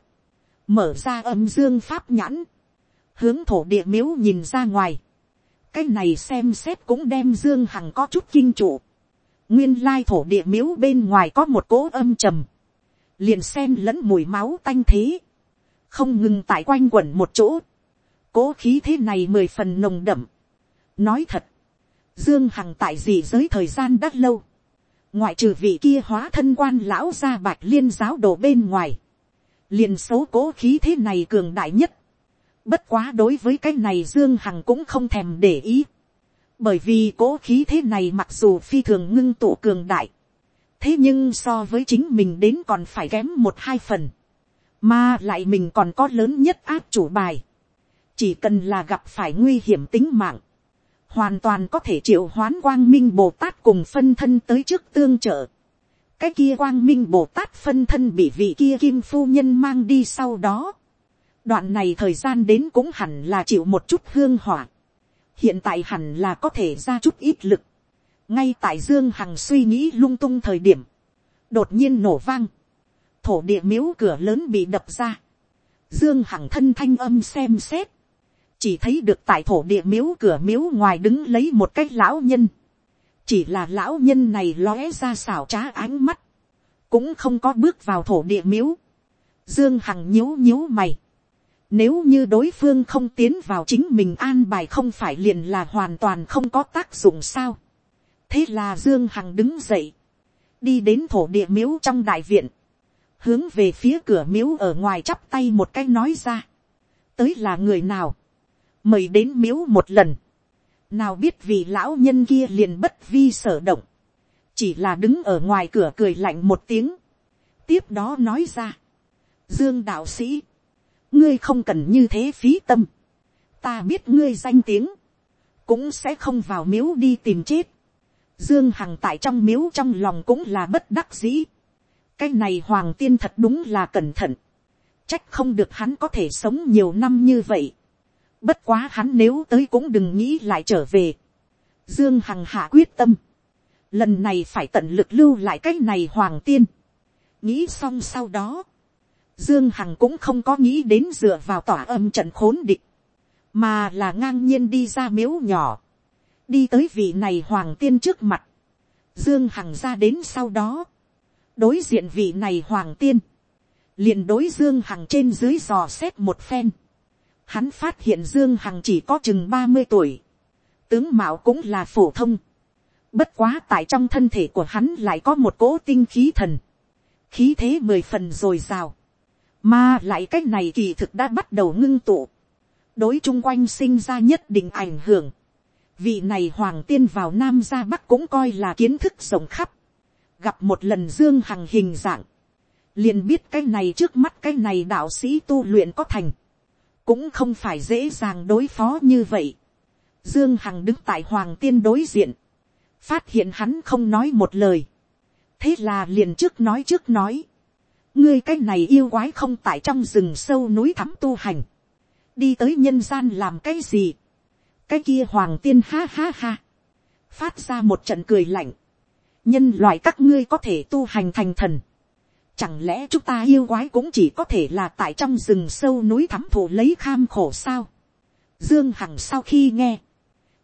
Mở ra âm dương pháp nhãn. Hướng thổ địa miếu nhìn ra ngoài. Cái này xem xét cũng đem Dương Hằng có chút kinh trụ. Nguyên lai thổ địa miếu bên ngoài có một cỗ âm trầm. Liền xen lẫn mùi máu tanh thế. Không ngừng tại quanh quẩn một chỗ. Cố khí thế này mười phần nồng đậm. Nói thật. Dương Hằng tại gì giới thời gian đắt lâu ngoại trừ vị kia hóa thân quan lão gia bạch liên giáo đồ bên ngoài, liền xấu cố khí thế này cường đại nhất. Bất quá đối với cái này Dương Hằng cũng không thèm để ý. Bởi vì cố khí thế này mặc dù phi thường ngưng tụ cường đại. Thế nhưng so với chính mình đến còn phải kém một hai phần. Mà lại mình còn có lớn nhất áp chủ bài. Chỉ cần là gặp phải nguy hiểm tính mạng. Hoàn toàn có thể triệu hoán quang minh Bồ Tát cùng phân thân tới trước tương trợ. Cái kia quang minh Bồ Tát phân thân bị vị kia kim phu nhân mang đi sau đó. Đoạn này thời gian đến cũng hẳn là chịu một chút hương hỏa. Hiện tại hẳn là có thể ra chút ít lực. Ngay tại Dương Hằng suy nghĩ lung tung thời điểm. Đột nhiên nổ vang thổ địa miếu cửa lớn bị đập ra. Dương Hằng thân thanh âm xem xét. Chỉ thấy được tại thổ địa miếu cửa miếu ngoài đứng lấy một cái lão nhân. Chỉ là lão nhân này lóe ra xảo trá ánh mắt. Cũng không có bước vào thổ địa miếu. Dương Hằng nhíu nhíu mày. Nếu như đối phương không tiến vào chính mình an bài không phải liền là hoàn toàn không có tác dụng sao. Thế là Dương Hằng đứng dậy. Đi đến thổ địa miếu trong đại viện hướng về phía cửa miếu ở ngoài chắp tay một cái nói ra, tới là người nào, mời đến miếu một lần, nào biết vì lão nhân kia liền bất vi sở động, chỉ là đứng ở ngoài cửa cười lạnh một tiếng, tiếp đó nói ra, dương đạo sĩ, ngươi không cần như thế phí tâm, ta biết ngươi danh tiếng, cũng sẽ không vào miếu đi tìm chết, dương hằng tại trong miếu trong lòng cũng là bất đắc dĩ, cái này hoàng tiên thật đúng là cẩn thận, trách không được hắn có thể sống nhiều năm như vậy, bất quá hắn nếu tới cũng đừng nghĩ lại trở về, dương hằng hạ quyết tâm, lần này phải tận lực lưu lại cái này hoàng tiên, nghĩ xong sau đó, dương hằng cũng không có nghĩ đến dựa vào tỏa âm trận khốn địch, mà là ngang nhiên đi ra miếu nhỏ, đi tới vị này hoàng tiên trước mặt, dương hằng ra đến sau đó, đối diện vị này hoàng tiên, liền đối dương hằng trên dưới dò xét một phen. Hắn phát hiện dương hằng chỉ có chừng ba mươi tuổi, tướng mạo cũng là phổ thông. Bất quá tại trong thân thể của hắn lại có một cỗ tinh khí thần, khí thế mười phần rồi o mà lại cái này kỳ thực đã bắt đầu ngưng tụ, đối chung quanh sinh ra nhất định ảnh hưởng. Vị này hoàng tiên vào nam ra bắc cũng coi là kiến thức rộng khắp. Gặp một lần dương hằng hình dạng, liền biết cái này trước mắt cái này đạo sĩ tu luyện có thành, cũng không phải dễ dàng đối phó như vậy. Dương Hằng đứng tại hoàng tiên đối diện, phát hiện hắn không nói một lời, thế là liền trước nói trước nói, ngươi cái này yêu quái không tại trong rừng sâu núi thắm tu hành, đi tới nhân gian làm cái gì, cái kia hoàng tiên ha ha ha, phát ra một trận cười lạnh, nhân loại các ngươi có thể tu hành thành thần. Chẳng lẽ chúng ta yêu quái cũng chỉ có thể là tại trong rừng sâu núi thắm thụ lấy kham khổ sao? Dương Hằng sau khi nghe,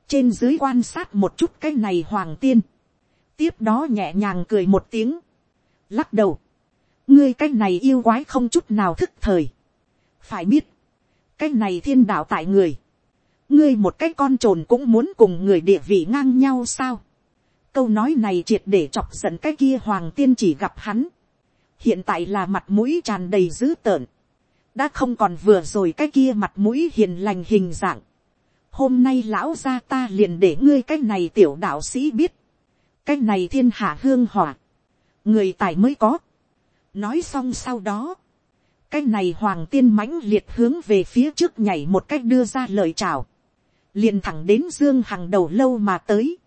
trên dưới quan sát một chút cái này hoàng tiên. Tiếp đó nhẹ nhàng cười một tiếng, lắc đầu. Ngươi cái này yêu quái không chút nào thức thời. Phải biết, cái này thiên đạo tại người. Ngươi một cái con trồn cũng muốn cùng người địa vị ngang nhau sao? Câu nói này triệt để chọc giận cái kia hoàng tiên chỉ gặp hắn. Hiện tại là mặt mũi tràn đầy dữ tợn. Đã không còn vừa rồi cái kia mặt mũi hiền lành hình dạng. Hôm nay lão gia ta liền để ngươi cái này tiểu đạo sĩ biết. Cái này thiên hạ hương hỏa. Người tài mới có. Nói xong sau đó. Cái này hoàng tiên mãnh liệt hướng về phía trước nhảy một cách đưa ra lời chào. Liền thẳng đến Dương Hằng đầu lâu mà tới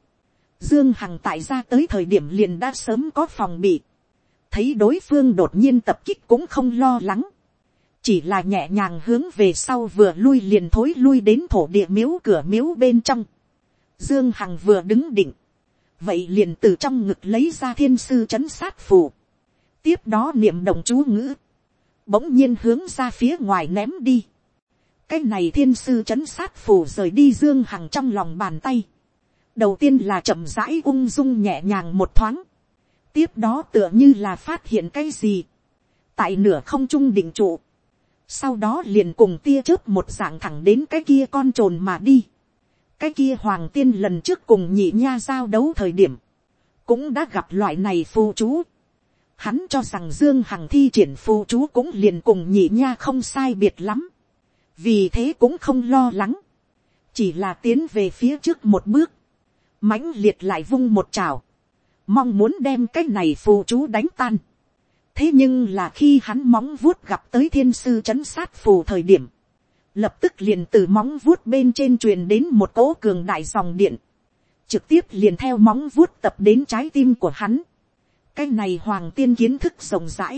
Dương Hằng tại ra tới thời điểm liền đã sớm có phòng bị. Thấy đối phương đột nhiên tập kích cũng không lo lắng. Chỉ là nhẹ nhàng hướng về sau vừa lui liền thối lui đến thổ địa miếu cửa miếu bên trong. Dương Hằng vừa đứng định. Vậy liền từ trong ngực lấy ra thiên sư chấn sát phù. Tiếp đó niệm động chú ngữ. Bỗng nhiên hướng ra phía ngoài ném đi. Cái này thiên sư chấn sát phủ rời đi Dương Hằng trong lòng bàn tay. Đầu tiên là chậm rãi ung dung nhẹ nhàng một thoáng, tiếp đó tựa như là phát hiện cái gì, tại nửa không trung định trụ, sau đó liền cùng tia chớp một dạng thẳng đến cái kia con trồn mà đi, cái kia hoàng tiên lần trước cùng nhị nha giao đấu thời điểm, cũng đã gặp loại này phù chú, hắn cho rằng dương hằng thi triển phù chú cũng liền cùng nhị nha không sai biệt lắm, vì thế cũng không lo lắng, chỉ là tiến về phía trước một bước, mãnh liệt lại vung một trào, mong muốn đem cái này phù chú đánh tan. thế nhưng là khi hắn móng vuốt gặp tới thiên sư c h ấ n sát phù thời điểm, lập tức liền từ móng vuốt bên trên truyền đến một cỗ cường đại dòng điện, trực tiếp liền theo móng vuốt tập đến trái tim của hắn. cái này hoàng tiên kiến thức rộng rãi,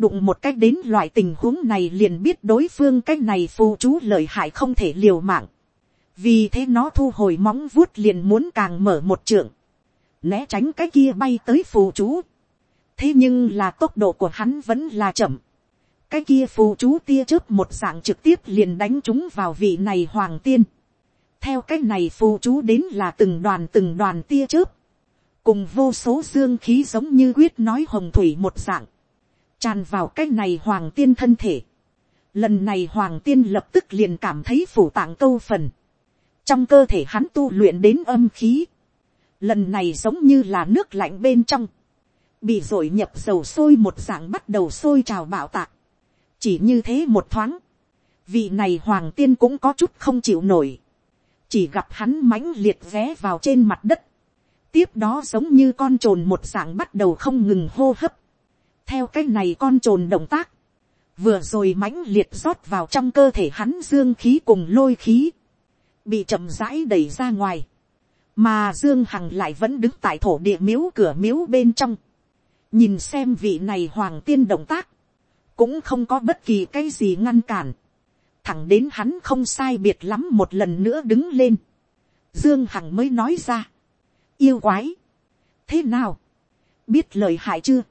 đụng một cách đến loại tình huống này liền biết đối phương cái này phù chú lợi hại không thể liều mạng vì thế nó thu hồi móng vuốt liền muốn càng mở một trượng, né tránh cái kia bay tới phù chú. thế nhưng là tốc độ của hắn vẫn là chậm. cái kia phù chú tia chớp một dạng trực tiếp liền đánh chúng vào vị này hoàng tiên. theo cái này phù chú đến là từng đoàn từng đoàn tia chớp, cùng vô số dương khí giống như quyết nói hồng thủy một dạng, tràn vào cái này hoàng tiên thân thể. Lần này hoàng tiên lập tức liền cảm thấy phủ tạng câu phần. Trong cơ thể hắn tu luyện đến âm khí, lần này giống như là nước lạnh bên trong, bị rội nhập dầu sôi một dạng bắt đầu sôi trào bạo tạc, chỉ như thế một thoáng, vị này hoàng tiên cũng có chút không chịu nổi, chỉ gặp hắn mãnh liệt vé vào trên mặt đất, tiếp đó giống như con trồn một dạng bắt đầu không ngừng hô hấp, theo cái này con trồn động tác, vừa rồi mãnh liệt rót vào trong cơ thể hắn dương khí cùng lôi khí, bị chậm rãi đẩy ra ngoài, mà dương hằng lại vẫn đứng tại thổ địa miếu cửa miếu bên trong, nhìn xem vị này hoàng tiên động tác, cũng không có bất kỳ cái gì ngăn cản, thẳng đến hắn không sai biệt lắm một lần nữa đứng lên, dương hằng mới nói ra, yêu quái, thế nào, biết lời hại chưa,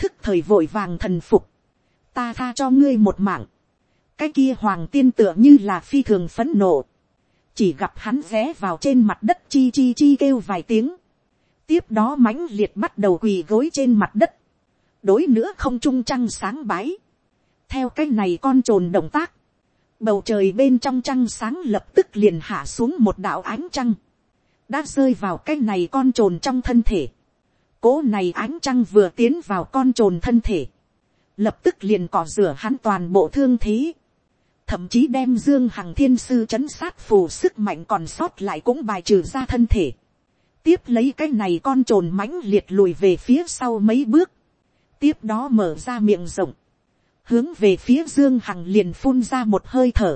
thức thời vội vàng thần phục, ta tha cho ngươi một mạng, cái kia hoàng tiên tựa như là phi thường phấn nộ, chỉ gặp hắn rẽ vào trên mặt đất chi chi chi kêu vài tiếng, tiếp đó mãnh liệt bắt đầu quỳ gối trên mặt đất, đối nữa không trung trăng sáng bái, theo cái này con trồn động tác, bầu trời bên trong trăng sáng lập tức liền hạ xuống một đạo ánh trăng, đã rơi vào cái này con trồn trong thân thể, cố này ánh trăng vừa tiến vào con trồn thân thể, lập tức liền cỏ rửa hắn toàn bộ thương thế, thậm chí đem dương hằng thiên sư c h ấ n sát phù sức mạnh còn sót lại cũng bài trừ ra thân thể. tiếp lấy cái này con trồn mãnh liệt lùi về phía sau mấy bước. tiếp đó mở ra miệng rộng. hướng về phía dương hằng liền phun ra một hơi thở.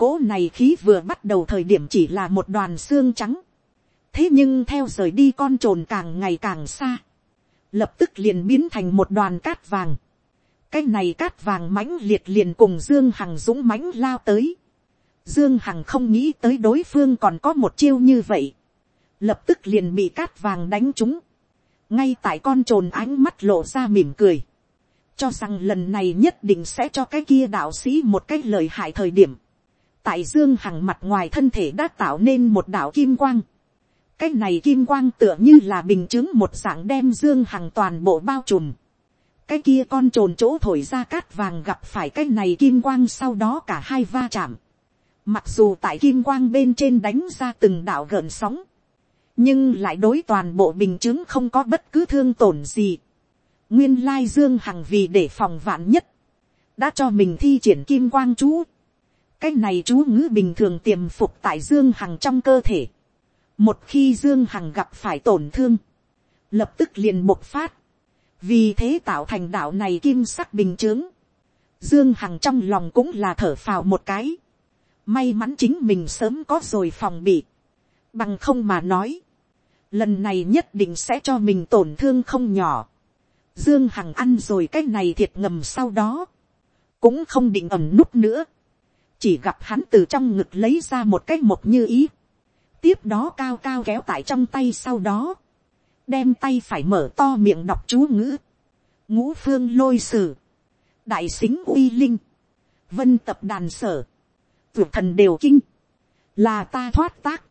cỗ này khí vừa bắt đầu thời điểm chỉ là một đoàn xương trắng thế nhưng theo rời đi con t r ồ n càng ngày càng xa. lập tức liền biến thành một đoàn cát vàng cái này cát vàng mãnh liệt liền cùng dương hằng dũng mãnh lao tới. dương hằng không nghĩ tới đối phương còn có một chiêu như vậy. lập tức liền bị cát vàng đánh trúng. ngay tại con trồn ánh mắt lộ ra mỉm cười. cho rằng lần này nhất định sẽ cho cái kia đạo sĩ một cái lời hại thời điểm. tại dương hằng mặt ngoài thân thể đã tạo nên một đạo kim quang cái này kim quang tựa như là bình chứng một dạng đem dương hằng toàn bộ bao trùm cái kia con trồn chỗ thổi ra cát vàng gặp phải cái này kim quang sau đó cả hai va chạm. Mặc dù tại kim quang bên trên đánh ra từng đạo gợn sóng, nhưng lại đối toàn bộ bình chứng không có bất cứ thương tổn gì. Nguyên lai dương hằng vì để phòng vạn nhất, đã cho mình thi triển kim quang chú. cái này chú ngữ bình thường tiềm phục tại dương hằng trong cơ thể một khi dương hằng gặp phải tổn thương, lập tức liền bộc phát. Vì thế tạo thành đạo này kim sắc bình chướng, dương hằng trong lòng cũng là thở phào một cái, may mắn chính mình sớm có rồi phòng bị, bằng không mà nói, lần này nhất định sẽ cho mình tổn thương không nhỏ, dương hằng ăn rồi cái này thiệt ngầm sau đó, cũng không định ẩm nút nữa, chỉ gặp hắn từ trong ngực lấy ra một cái mộc như ý, tiếp đó cao cao kéo tại trong tay sau đó, đem tay phải mở to miệng đọc chú ngữ, ngũ phương lôi sử, đại xính uy linh, vân tập đàn sở, tuyệt thần đều kinh, là ta thoát tác,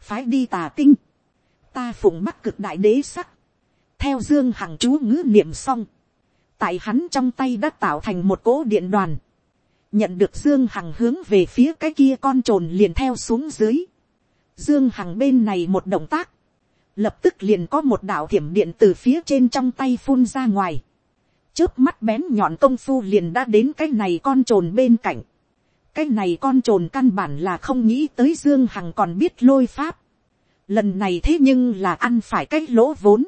phái đi tà tinh, ta phụng mắc cực đại đế sắc, theo dương hằng chú ngữ niệm xong, tại hắn trong tay đã tạo thành một cỗ điện đoàn, nhận được dương hằng hướng về phía cái kia con trồn liền theo xuống dưới, dương hằng bên này một động tác, lập tức liền có một đạo thiểm điện từ phía trên trong tay phun ra ngoài. trước mắt bén nhọn công phu liền đã đến cái này con trồn bên cạnh. cái này con trồn căn bản là không nghĩ tới dương hằng còn biết lôi pháp. lần này thế nhưng là ăn phải cái lỗ vốn,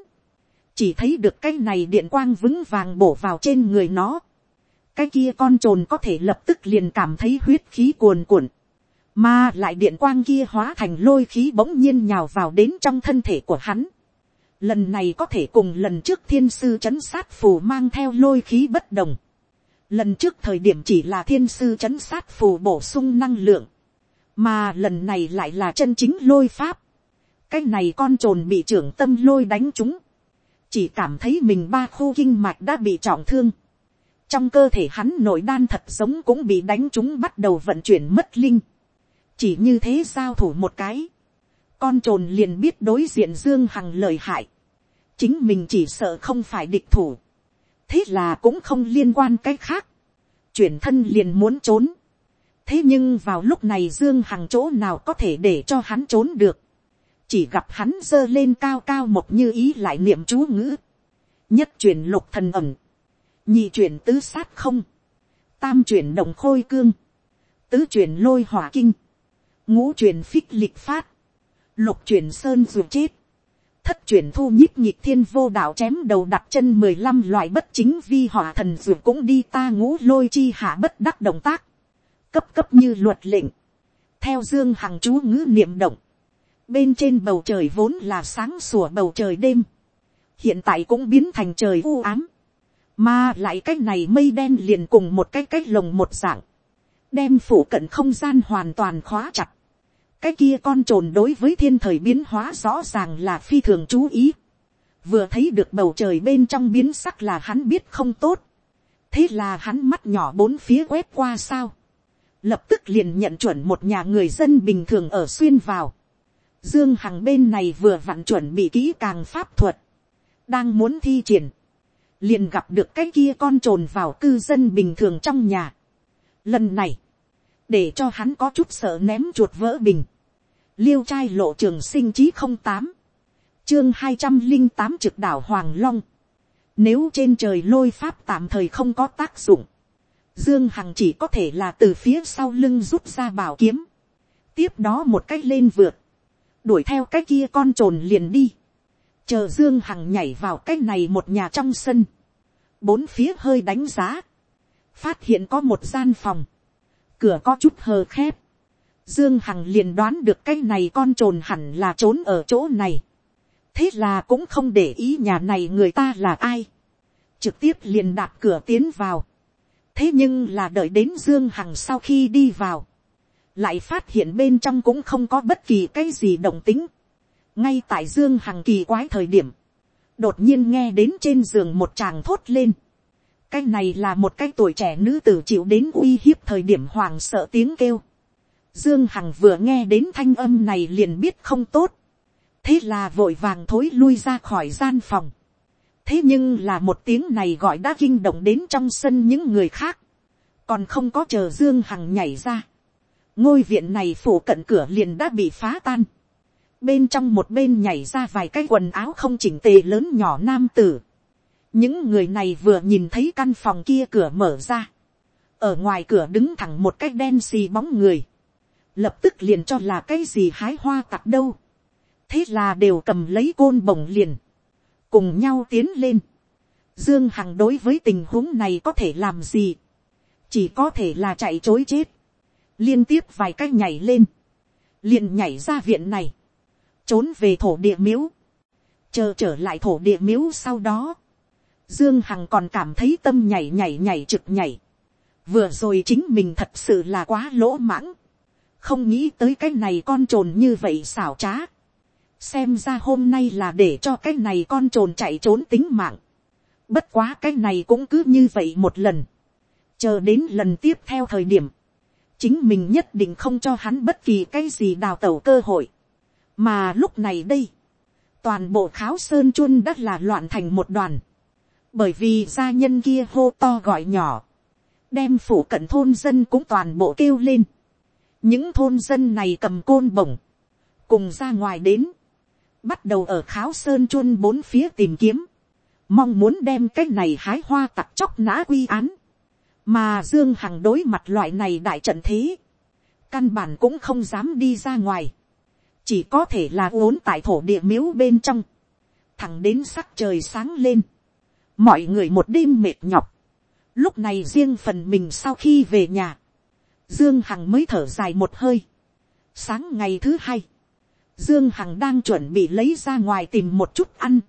chỉ thấy được cái này điện quang vững vàng bổ vào trên người nó, cái kia con trồn có thể lập tức liền cảm thấy huyết khí cuồn cuộn, mà lại điện quang kia hóa thành lôi khí bỗng nhiên nhào vào đến trong thân thể của hắn. Lần này có thể cùng lần trước thiên sư chấn sát phù mang theo lôi khí bất đồng. Lần trước thời điểm chỉ là thiên sư chấn sát phù bổ sung năng lượng. Mà lần này lại là chân chính lôi pháp. Cái này con trồn bị trưởng tâm lôi đánh chúng. Chỉ cảm thấy mình ba khu kinh mạch đã bị trọng thương. Trong cơ thể hắn nội đan thật giống cũng bị đánh chúng bắt đầu vận chuyển mất linh chỉ như thế giao thủ một cái, con trồn liền biết đối diện dương hằng lời hại, chính mình chỉ sợ không phải địch thủ, thế là cũng không liên quan cái khác, chuyển thân liền muốn trốn, thế nhưng vào lúc này dương hằng chỗ nào có thể để cho hắn trốn được, chỉ gặp hắn giơ lên cao cao một như ý lại niệm chú ngữ, nhất chuyển lục thần ẩm, nhị chuyển tứ sát không, tam chuyển đồng khôi cương, tứ chuyển lôi hỏa kinh, ngũ truyền phích lịch phát, lục truyền sơn ruột chết, thất truyền thu nhích nhịp thiên vô đạo chém đầu đặt chân mười lăm loại bất chính vi hỏa thần ruột cũng đi ta ngũ lôi chi hạ bất đắc động tác, cấp cấp như luật lệnh, theo dương hằng chú ngữ niệm động, bên trên bầu trời vốn là sáng sủa bầu trời đêm, hiện tại cũng biến thành trời u ám, mà lại cái này mây đen liền cùng một cái cái lồng một dạng, đem phủ cận không gian hoàn toàn khóa chặt, cái kia con trồn đối với thiên thời biến hóa rõ ràng là phi thường chú ý. vừa thấy được bầu trời bên trong biến sắc là hắn biết không tốt. thế là hắn mắt nhỏ bốn phía quét qua sao. lập tức liền nhận chuẩn một nhà người dân bình thường ở xuyên vào. dương hằng bên này vừa vặn chuẩn bị kỹ càng pháp thuật. đang muốn thi triển. liền gặp được cái kia con trồn vào cư dân bình thường trong nhà. lần này, để cho hắn có chút sợ ném chuột vỡ bình. liêu trai lộ trường sinh chí không tám, chương hai trăm linh tám trực đảo hoàng long. nếu trên trời lôi pháp tạm thời không có tác dụng, dương hằng chỉ có thể là từ phía sau lưng rút ra bảo kiếm, tiếp đó một cách lên vượt, đuổi theo cái kia con trồn liền đi, chờ dương hằng nhảy vào cái này một nhà trong sân, bốn phía hơi đánh giá, phát hiện có một gian phòng, cửa có chút hờ khép. Dương Hằng liền đoán được cái này con trồn hẳn là trốn ở chỗ này. Thế là cũng không để ý nhà này người ta là ai. Trực tiếp liền đạp cửa tiến vào. Thế nhưng là đợi đến Dương Hằng sau khi đi vào. Lại phát hiện bên trong cũng không có bất kỳ cái gì động tính. Ngay tại Dương Hằng kỳ quái thời điểm. Đột nhiên nghe đến trên giường một chàng thốt lên cái này là một cái tuổi trẻ nữ tử chịu đến uy hiếp thời điểm hoàng sợ tiếng kêu. Dương Hằng vừa nghe đến thanh âm này liền biết không tốt. Thế là vội vàng thối lui ra khỏi gian phòng. Thế nhưng là một tiếng này gọi đã kinh động đến trong sân những người khác. Còn không có chờ Dương Hằng nhảy ra. Ngôi viện này phủ cận cửa liền đã bị phá tan. Bên trong một bên nhảy ra vài cái quần áo không chỉnh tề lớn nhỏ nam tử những người này vừa nhìn thấy căn phòng kia cửa mở ra, ở ngoài cửa đứng thẳng một cái đen xì bóng người, lập tức liền cho là cái gì hái hoa tặc đâu, thế là đều cầm lấy côn bổng liền, cùng nhau tiến lên, dương hằng đối với tình huống này có thể làm gì, chỉ có thể là chạy chối chết, liên tiếp vài cái nhảy lên, liền nhảy ra viện này, trốn về thổ địa miếu, chờ trở lại thổ địa miếu sau đó, Dương Hằng còn cảm thấy tâm nhảy nhảy nhảy trực nhảy. Vừa rồi chính mình thật sự là quá lỗ mãng. Không nghĩ tới cái này con trồn như vậy xảo trá. Xem ra hôm nay là để cho cái này con trồn chạy trốn tính mạng. Bất quá cái này cũng cứ như vậy một lần. Chờ đến lần tiếp theo thời điểm. Chính mình nhất định không cho hắn bất kỳ cái gì đào tẩu cơ hội. Mà lúc này đây. Toàn bộ kháo sơn chuôn đã là loạn thành một đoàn bởi vì gia nhân kia hô to gọi nhỏ, đem phủ cận thôn dân cũng toàn bộ kêu lên. những thôn dân này cầm côn bổng, cùng ra ngoài đến, bắt đầu ở kháo sơn chuôn bốn phía tìm kiếm, mong muốn đem cái này hái hoa tặc chóc nã quy án, mà dương hằng đối mặt loại này đại trận thế, căn bản cũng không dám đi ra ngoài, chỉ có thể là uốn tại thổ địa miếu bên trong, thẳng đến sắc trời sáng lên, mọi người một đêm mệt nhọc, lúc này riêng phần mình sau khi về nhà, dương hằng mới thở dài một hơi, sáng ngày thứ hai, dương hằng đang chuẩn bị lấy ra ngoài tìm một chút ăn,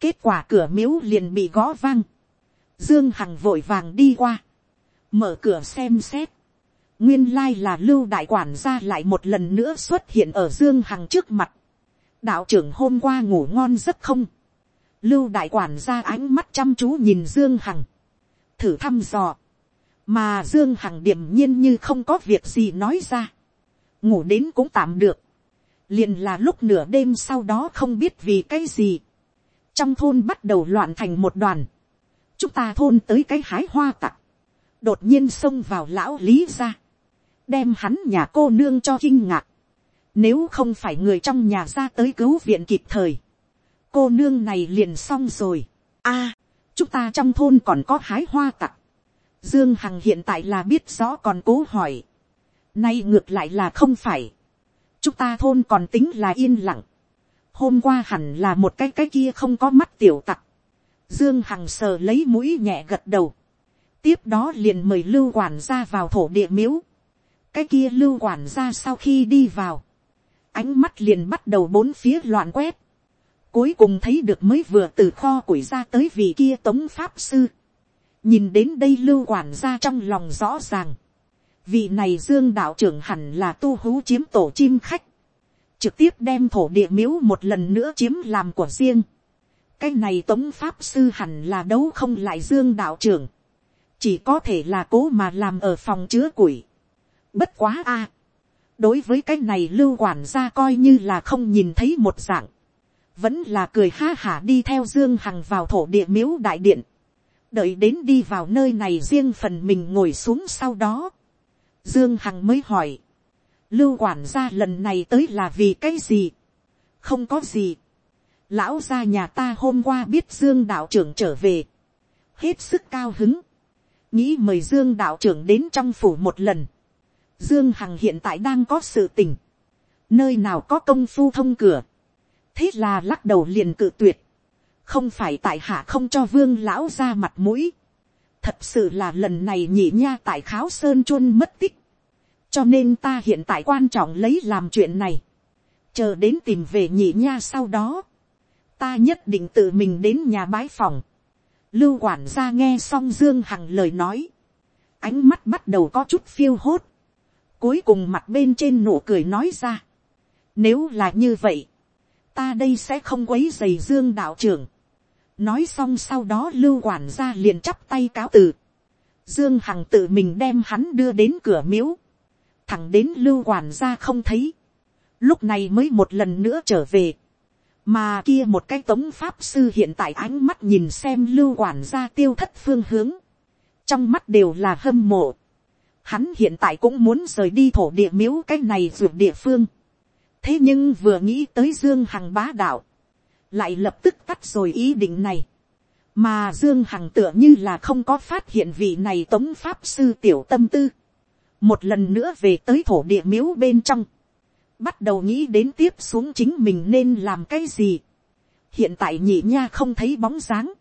kết quả cửa miếu liền bị gõ vang, dương hằng vội vàng đi qua, mở cửa xem xét, nguyên lai là lưu đại quản gia lại một lần nữa xuất hiện ở dương hằng trước mặt, đạo trưởng hôm qua ngủ ngon rất không, lưu đại quản ra ánh mắt chăm chú nhìn dương hằng, thử thăm dò, mà dương hằng điềm nhiên như không có việc gì nói ra, ngủ đến cũng tạm được, liền là lúc nửa đêm sau đó không biết vì cái gì, trong thôn bắt đầu loạn thành một đoàn, chúng ta thôn tới cái hái hoa tặc, đột nhiên xông vào lão lý ra, đem hắn nhà cô nương cho kinh ngạc, nếu không phải người trong nhà ra tới cứu viện kịp thời, cô nương này liền xong rồi. a, chúng ta trong thôn còn có hái hoa tặc. Dương Hằng hiện tại là biết rõ còn cố hỏi. Nay ngược lại là không phải. Chúng ta thôn còn tính là yên lặng. Hôm qua hẳn là một cái cái kia không có mắt tiểu tặc. Dương Hằng sờ lấy mũi nhẹ gật đầu. Tiếp đó liền mời lưu quản ra vào thổ địa miếu. Cái kia lưu quản ra sau khi đi vào. Ánh mắt liền bắt đầu bốn phía loạn quét. Cuối cùng thấy được mới vừa từ kho củi ra tới vị kia tống pháp sư. Nhìn đến đây lưu quản gia trong lòng rõ ràng. Vị này dương đạo trưởng hẳn là tu hú chiếm tổ chim khách. Trực tiếp đem thổ địa miếu một lần nữa chiếm làm của riêng. Cái này tống pháp sư hẳn là đấu không lại dương đạo trưởng. Chỉ có thể là cố mà làm ở phòng chứa củi. Bất quá a Đối với cái này lưu quản gia coi như là không nhìn thấy một dạng vẫn là cười ha hả đi theo dương hằng vào thổ địa miếu đại điện, đợi đến đi vào nơi này riêng phần mình ngồi xuống sau đó, dương hằng mới hỏi, lưu quản gia lần này tới là vì cái gì, không có gì, lão gia nhà ta hôm qua biết dương đạo trưởng trở về, hết sức cao hứng, nghĩ mời dương đạo trưởng đến trong phủ một lần, dương hằng hiện tại đang có sự tình, nơi nào có công phu thông cửa, thế là lắc đầu liền cự tuyệt, không phải tại hạ không cho vương lão ra mặt mũi, thật sự là lần này nhị nha tại kháo sơn chuôn mất tích, cho nên ta hiện tại quan trọng lấy làm chuyện này, chờ đến tìm về nhị nha sau đó, ta nhất định tự mình đến nhà bái phòng, lưu quản gia nghe xong dương hằng lời nói, ánh mắt bắt đầu có chút phiêu hốt, cuối cùng mặt bên trên nụ cười nói ra, nếu là như vậy, ta đây sẽ không quấy dày dương đạo trưởng. nói xong sau đó lưu quản gia liền chắp tay cáo từ. dương hằng tự mình đem hắn đưa đến cửa miếu. thẳng đến lưu quản gia không thấy. lúc này mới một lần nữa trở về. mà kia một cái tống pháp sư hiện tại ánh mắt nhìn xem lưu quản gia tiêu thất phương hướng. trong mắt đều là hâm mộ. hắn hiện tại cũng muốn rời đi thổ địa miếu cái này ruột địa phương thế nhưng vừa nghĩ tới dương hằng bá đạo, lại lập tức tắt rồi ý định này. mà dương hằng tựa như là không có phát hiện vị này tống pháp sư tiểu tâm tư. một lần nữa về tới thổ địa miếu bên trong, bắt đầu nghĩ đến tiếp xuống chính mình nên làm cái gì. hiện tại nhị nha không thấy bóng dáng,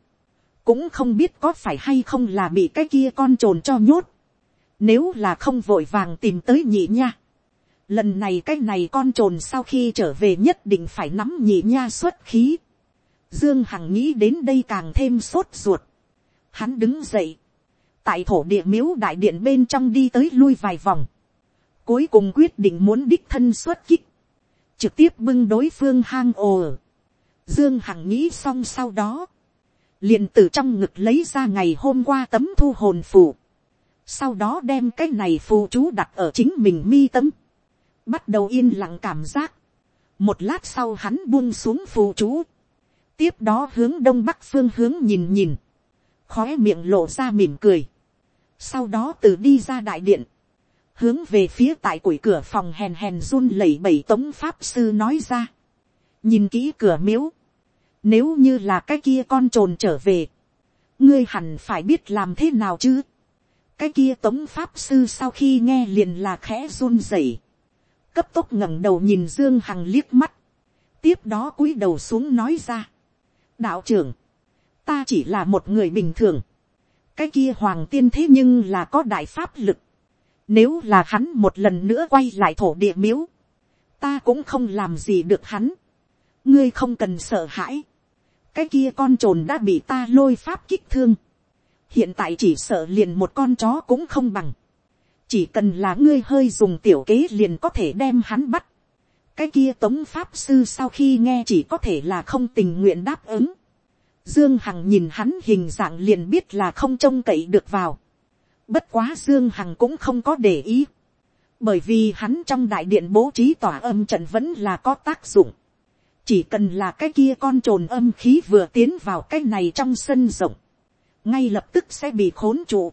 cũng không biết có phải hay không là bị cái kia con t r ồ n cho nhốt. nếu là không vội vàng tìm tới nhị nha, lần này cái này con trồn sau khi trở về nhất định phải nắm nhị nha xuất khí. Dương Hằng nghĩ đến đây càng thêm sốt ruột. Hắn đứng dậy. Tại thổ địa miếu đại điện bên trong đi tới lui vài vòng. Cuối cùng quyết định muốn đích thân xuất kích. Trực tiếp bưng đối phương hang ồ. Dương Hằng nghĩ xong sau đó. liền từ trong ngực lấy ra ngày hôm qua tấm thu hồn phù. Sau đó đem cái này phù chú đặt ở chính mình mi tấm bắt đầu yên lặng cảm giác. một lát sau hắn buông xuống phù chú. tiếp đó hướng đông bắc phương hướng nhìn nhìn. khóe miệng lộ ra mỉm cười. sau đó từ đi ra đại điện. hướng về phía tại củi cửa phòng hèn hèn run lẩy bẩy tống pháp sư nói ra. nhìn kỹ cửa miếu. nếu như là cái kia con trồn trở về. ngươi hẳn phải biết làm thế nào chứ. cái kia tống pháp sư sau khi nghe liền là khẽ run rẩy cấp tốc ngẩng đầu nhìn dương hằng liếc mắt, tiếp đó cúi đầu xuống nói ra, đạo trưởng, ta chỉ là một người bình thường, cái kia hoàng tiên thế nhưng là có đại pháp lực, nếu là hắn một lần nữa quay lại thổ địa miếu, ta cũng không làm gì được hắn, ngươi không cần sợ hãi, cái kia con trồn đã bị ta lôi pháp kích thương, hiện tại chỉ sợ liền một con chó cũng không bằng, chỉ cần là ngươi hơi dùng tiểu kế liền có thể đem hắn bắt, cái kia tống pháp sư sau khi nghe chỉ có thể là không tình nguyện đáp ứng, dương hằng nhìn hắn hình dạng liền biết là không trông cậy được vào, bất quá dương hằng cũng không có để ý, bởi vì hắn trong đại điện bố trí tỏa âm trận vẫn là có tác dụng, chỉ cần là cái kia con trồn âm khí vừa tiến vào cái này trong sân rộng, ngay lập tức sẽ bị khốn trụ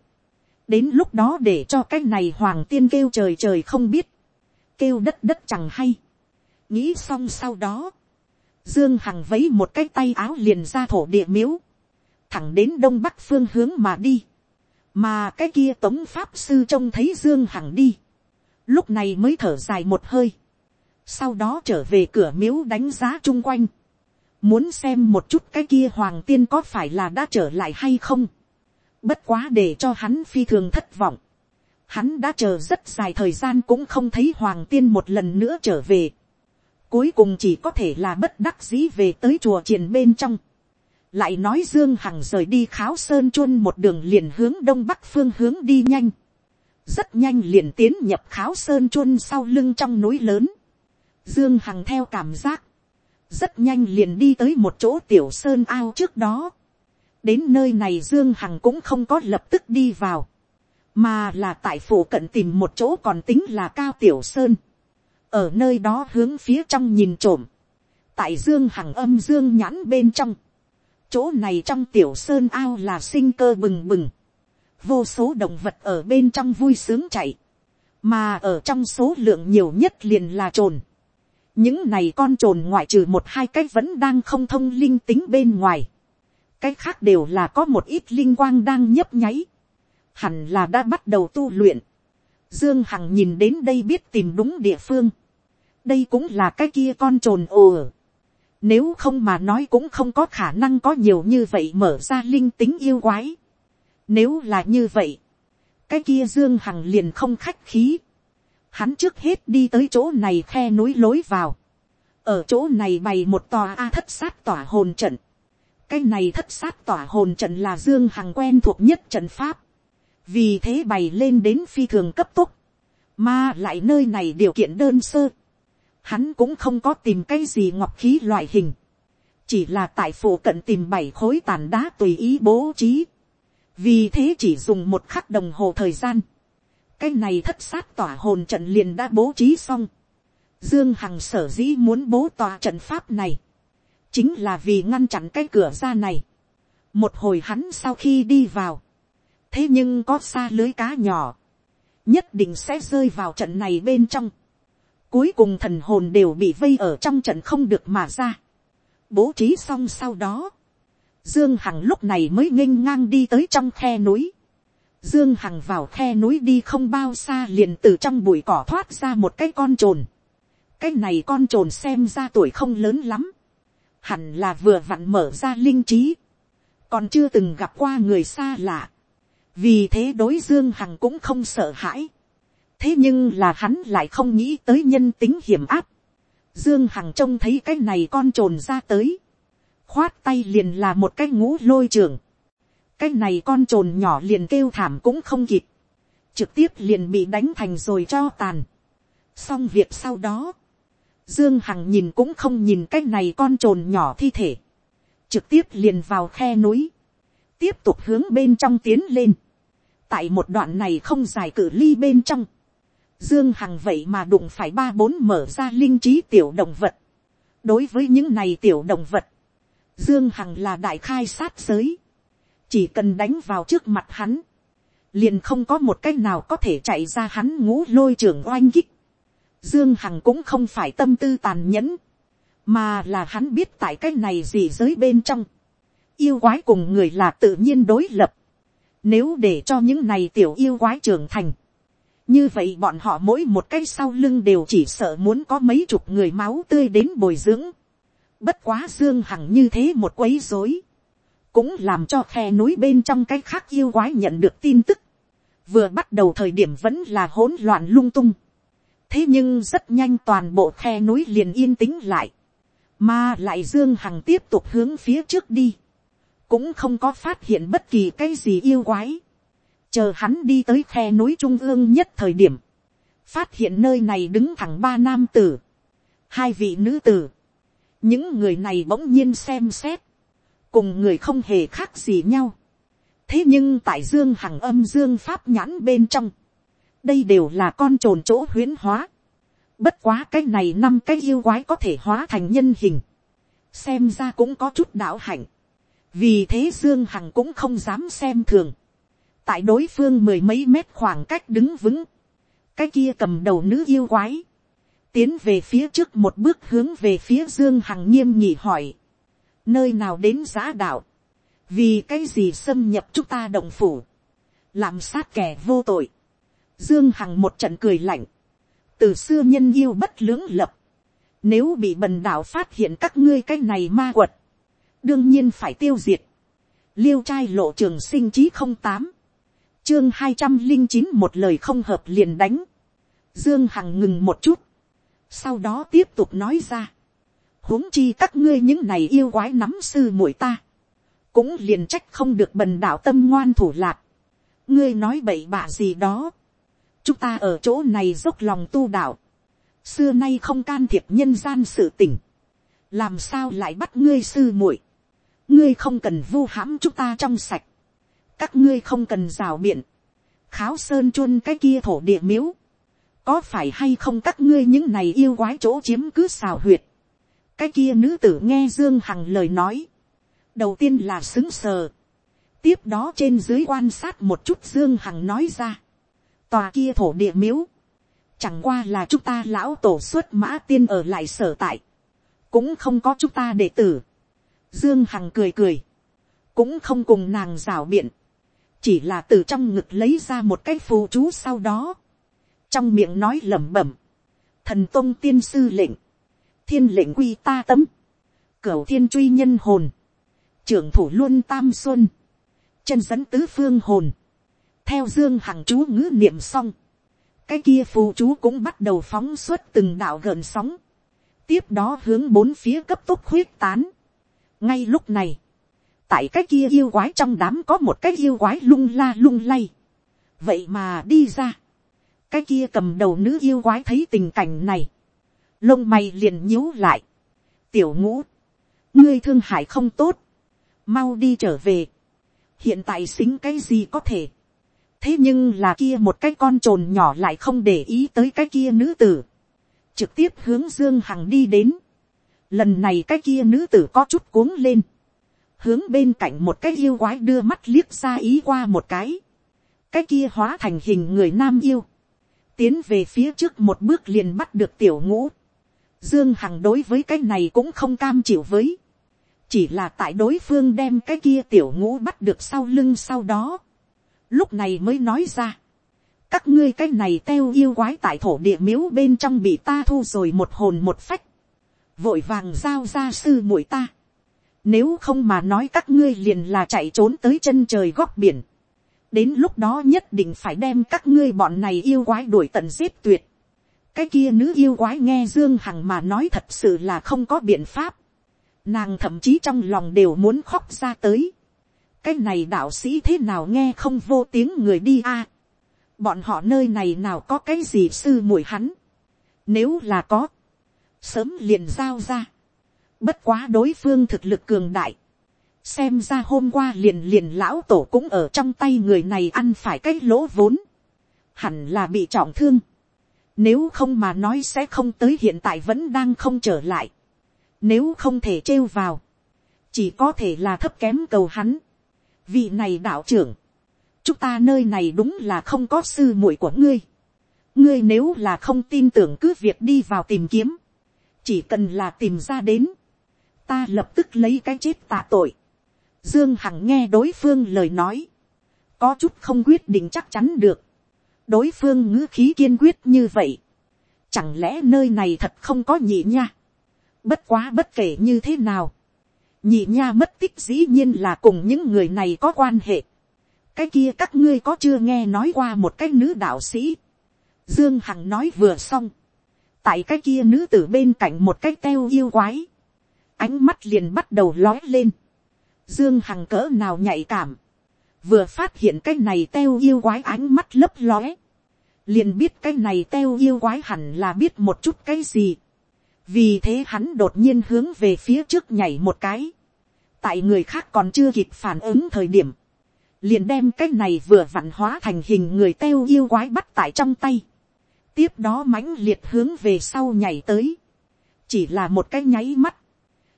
đến lúc đó để cho cái này hoàng tiên kêu trời trời không biết, kêu đất đất chẳng hay. nghĩ xong sau đó, dương hằng vấy một cái tay áo liền ra thổ địa miếu, thẳng đến đông bắc phương hướng mà đi, mà cái kia tống pháp sư trông thấy dương hằng đi, lúc này mới thở dài một hơi, sau đó trở về cửa miếu đánh giá chung quanh, muốn xem một chút cái kia hoàng tiên có phải là đã trở lại hay không, bất quá để cho hắn phi thường thất vọng, hắn đã chờ rất dài thời gian cũng không thấy hoàng tiên một lần nữa trở về, cuối cùng chỉ có thể là bất đắc dĩ về tới chùa triền bên trong, lại nói dương hằng rời đi kháo sơn chuôn một đường liền hướng đông bắc phương hướng đi nhanh, rất nhanh liền tiến nhập kháo sơn chuôn sau lưng trong núi lớn, Dương Hằng theo cảm giác. Rất nhanh liền đi tới một chỗ tiểu sơn ao trước đó. Đến nơi này Dương Hằng cũng không có lập tức đi vào. Mà là tại phủ cận tìm một chỗ còn tính là cao tiểu sơn. Ở nơi đó hướng phía trong nhìn trộm. Tại Dương Hằng âm Dương nhãn bên trong. Chỗ này trong tiểu sơn ao là sinh cơ bừng bừng. Vô số động vật ở bên trong vui sướng chạy. Mà ở trong số lượng nhiều nhất liền là trồn những này con trồn ngoại trừ một hai cái vẫn đang không thông linh tính bên ngoài cái khác đều là có một ít linh quang đang nhấp nháy. hẳn là đã bắt đầu tu luyện. dương hằng nhìn đến đây biết tìm đúng địa phương. đây cũng là cái kia con trồn ồ nếu không mà nói cũng không có khả năng có nhiều như vậy mở ra linh tính yêu quái. nếu là như vậy, cái kia dương hằng liền không khách khí hắn trước hết đi tới chỗ này khe núi lối vào, ở chỗ này bày một tòa a thất sát tỏa hồn trận, cái này thất sát tỏa hồn trận là dương hằng quen thuộc nhất trận pháp, vì thế bày lên đến phi thường cấp tốc, mà lại nơi này điều kiện đơn sơ, hắn cũng không có tìm cái gì ngọc khí loại hình, chỉ là tại phủ cận tìm bảy khối tàn đá tùy ý bố trí, vì thế chỉ dùng một khắc đồng hồ thời gian, cái này thất sát tỏa hồn trận liền đã bố trí xong. Dương Hằng sở dĩ muốn bố tòa trận pháp này. Chính là vì ngăn chặn cái cửa ra này. Một hồi hắn sau khi đi vào. Thế nhưng có xa lưới cá nhỏ. Nhất định sẽ rơi vào trận này bên trong. Cuối cùng thần hồn đều bị vây ở trong trận không được mà ra. Bố trí xong sau đó. Dương Hằng lúc này mới nghênh ngang đi tới trong khe núi Dương Hằng vào khe núi đi không bao xa liền từ trong bụi cỏ thoát ra một cái con trồn. Cái này con trồn xem ra tuổi không lớn lắm. Hẳn là vừa vặn mở ra linh trí. Còn chưa từng gặp qua người xa lạ. Vì thế đối Dương Hằng cũng không sợ hãi. Thế nhưng là hắn lại không nghĩ tới nhân tính hiểm áp. Dương Hằng trông thấy cái này con trồn ra tới. Khoát tay liền là một cái ngũ lôi trường cái này con trồn nhỏ liền kêu thảm cũng không kịp, trực tiếp liền bị đánh thành rồi cho tàn. xong việc sau đó, dương hằng nhìn cũng không nhìn cái này con trồn nhỏ thi thể, trực tiếp liền vào khe núi, tiếp tục hướng bên trong tiến lên, tại một đoạn này không dài cử ly bên trong, dương hằng vậy mà đụng phải ba bốn mở ra linh trí tiểu động vật, đối với những này tiểu động vật, dương hằng là đại khai sát giới, chỉ cần đánh vào trước mặt hắn, liền không có một cách nào có thể chạy ra hắn ngũ lôi trưởng oanh kích. Dương Hằng cũng không phải tâm tư tàn nhẫn, mà là hắn biết tại cái này gì giới bên trong. Yêu quái cùng người là tự nhiên đối lập. Nếu để cho những này tiểu yêu quái trưởng thành, như vậy bọn họ mỗi một cái sau lưng đều chỉ sợ muốn có mấy chục người máu tươi đến bồi dưỡng. bất quá dương hằng như thế một quấy rối, cũng làm cho khe núi bên trong cái khác yêu quái nhận được tin tức. vừa bắt đầu thời điểm vẫn là hỗn loạn lung tung thế nhưng rất nhanh toàn bộ khe núi liền yên tĩnh lại, mà lại dương hằng tiếp tục hướng phía trước đi, cũng không có phát hiện bất kỳ cái gì yêu quái. Chờ hắn đi tới khe núi trung ương nhất thời điểm, phát hiện nơi này đứng thẳng ba nam tử, hai vị nữ tử, những người này bỗng nhiên xem xét, cùng người không hề khác gì nhau. thế nhưng tại dương hằng âm dương pháp nhãn bên trong, đây đều là con trồn chỗ huyến hóa. bất quá cái này năm cái yêu quái có thể hóa thành nhân hình, xem ra cũng có chút đạo hạnh. vì thế dương hằng cũng không dám xem thường. Tại đối phương mười mấy mét khoảng cách đứng vững, cái kia cầm đầu nữ yêu quái, tiến về phía trước một bước hướng về phía dương hằng nghiêm nhị hỏi, nơi nào đến giã đạo, vì cái gì xâm nhập chúng ta động phủ, làm sát kẻ vô tội, dương hằng một trận cười lạnh, từ xưa nhân yêu bất lưỡng lập, nếu bị bần đảo phát hiện các ngươi cái này ma quật, đương nhiên phải tiêu diệt, liêu trai lộ trường sinh chí không tám, chương hai trăm linh chín một lời không hợp liền đánh. Dương Hằng ngừng một chút. Sau đó tiếp tục nói ra. huống chi các ngươi những này yêu quái nắm sư muội ta. Cũng liền trách không được bần đạo tâm ngoan thủ lạc. Ngươi nói bậy bạ gì đó. Chúng ta ở chỗ này dốc lòng tu đạo. Xưa nay không can thiệp nhân gian sự tình. Làm sao lại bắt ngươi sư muội? Ngươi không cần vu hãm chúng ta trong sạch. Các ngươi không cần rào biện, kháo sơn chuôn cái kia thổ địa miếu, có phải hay không các ngươi những này yêu quái chỗ chiếm cứ xào huyệt, cái kia nữ tử nghe dương hằng lời nói, đầu tiên là xứng sờ, tiếp đó trên dưới quan sát một chút dương hằng nói ra, tòa kia thổ địa miếu, chẳng qua là chúng ta lão tổ xuất mã tiên ở lại sở tại, cũng không có chúng ta đệ tử. Dương Hằng cười cười, cũng không cùng nàng rào biện, chỉ là từ trong ngực lấy ra một cái phù chú sau đó, trong miệng nói lẩm bẩm, thần tôn tiên sư lệnh, thiên lệnh quy ta tấm, cửu thiên truy nhân hồn, trưởng thủ luôn tam xuân, chân dẫn tứ phương hồn, theo dương hằng chú ngữ niệm xong, cái kia phù chú cũng bắt đầu phóng suốt từng đạo gợn sóng, tiếp đó hướng bốn phía cấp tốc khuyết tán. ngay lúc này, tại cái kia yêu quái trong đám có một cái yêu quái lung la lung lay. vậy mà đi ra. cái kia cầm đầu nữ yêu quái thấy tình cảnh này. lông mày liền nhíu lại. tiểu ngũ, ngươi thương hại không tốt. mau đi trở về. hiện tại xính cái gì có thể thế nhưng là kia một cái con trồn nhỏ lại không để ý tới cái kia nữ tử. trực tiếp hướng dương hằng đi đến. lần này cái kia nữ tử có chút cuống lên. Hướng bên cạnh một cái yêu quái đưa mắt liếc ra ý qua một cái, cái kia hóa thành hình người nam yêu, tiến về phía trước một bước liền bắt được tiểu ngũ, dương hằng đối với cái này cũng không cam chịu với, chỉ là tại đối phương đem cái kia tiểu ngũ bắt được sau lưng sau đó, lúc này mới nói ra, các ngươi cái này teo yêu quái tại thổ địa miếu bên trong bị ta thu rồi một hồn một phách, vội vàng giao ra sư muội ta, nếu không mà nói các ngươi liền là chạy trốn tới chân trời góc biển. Đến lúc đó nhất định phải đem các ngươi bọn này yêu quái đuổi tận giết tuyệt. Cái kia nữ yêu quái nghe Dương Hằng mà nói thật sự là không có biện pháp. Nàng thậm chí trong lòng đều muốn khóc ra tới. Cái này đạo sĩ thế nào nghe không vô tiếng người đi a Bọn họ nơi này nào có cái gì sư muội hắn. Nếu là có. Sớm liền giao ra Bất quá đối phương thực lực cường đại. Xem ra hôm qua liền liền lão tổ cũng ở trong tay người này ăn phải cái lỗ vốn. Hẳn là bị trọng thương. Nếu không mà nói sẽ không tới hiện tại vẫn đang không trở lại. Nếu không thể trêu vào. Chỉ có thể là thấp kém cầu hắn. Vị này đạo trưởng. Chúng ta nơi này đúng là không có sư muội của ngươi. Ngươi nếu là không tin tưởng cứ việc đi vào tìm kiếm. Chỉ cần là tìm ra đến ta lập tức lấy cái chết tạ tội. Dương Hằng nghe đối phương lời nói, có chút không quyết định chắc chắn được. đối phương ngữ khí kiên quyết như vậy, chẳng lẽ nơi này thật không có nhị nha, bất quá bất kể như thế nào, nhị nha mất tích dĩ nhiên là cùng những người này có quan hệ, cái kia các ngươi có chưa nghe nói qua một cái nữ đạo sĩ, dương hằng nói vừa xong, tại cái kia nữ tử bên cạnh một cái teo yêu quái, ánh mắt liền bắt đầu lói lên, dương hằng cỡ nào nhạy cảm, vừa phát hiện cái này teo yêu quái ánh mắt lấp lóe, liền biết cái này teo yêu quái hẳn là biết một chút cái gì, vì thế hắn đột nhiên hướng về phía trước nhảy một cái, tại người khác còn chưa kịp phản ứng thời điểm, liền đem cái này vừa vặn hóa thành hình người têu yêu quái bắt tại trong tay, tiếp đó mãnh liệt hướng về sau nhảy tới, chỉ là một cái nháy mắt,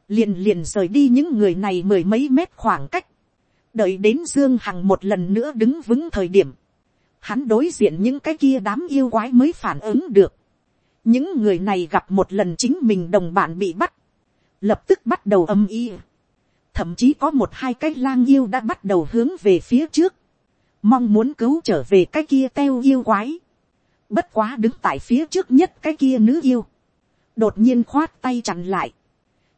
liền liền rời đi những người này mười mấy mét khoảng cách, đợi đến dương hằng một lần nữa đứng vững thời điểm, hắn đối diện những cái kia đám yêu quái mới phản ứng được, những người này gặp một lần chính mình đồng bạn bị bắt, lập tức bắt đầu âm y, thậm chí có một hai cái lang yêu đã bắt đầu hướng về phía trước, mong muốn cứu trở về cái kia teo yêu quái, bất quá đứng tại phía trước nhất cái kia nữ yêu, đột nhiên khoát tay chặn lại,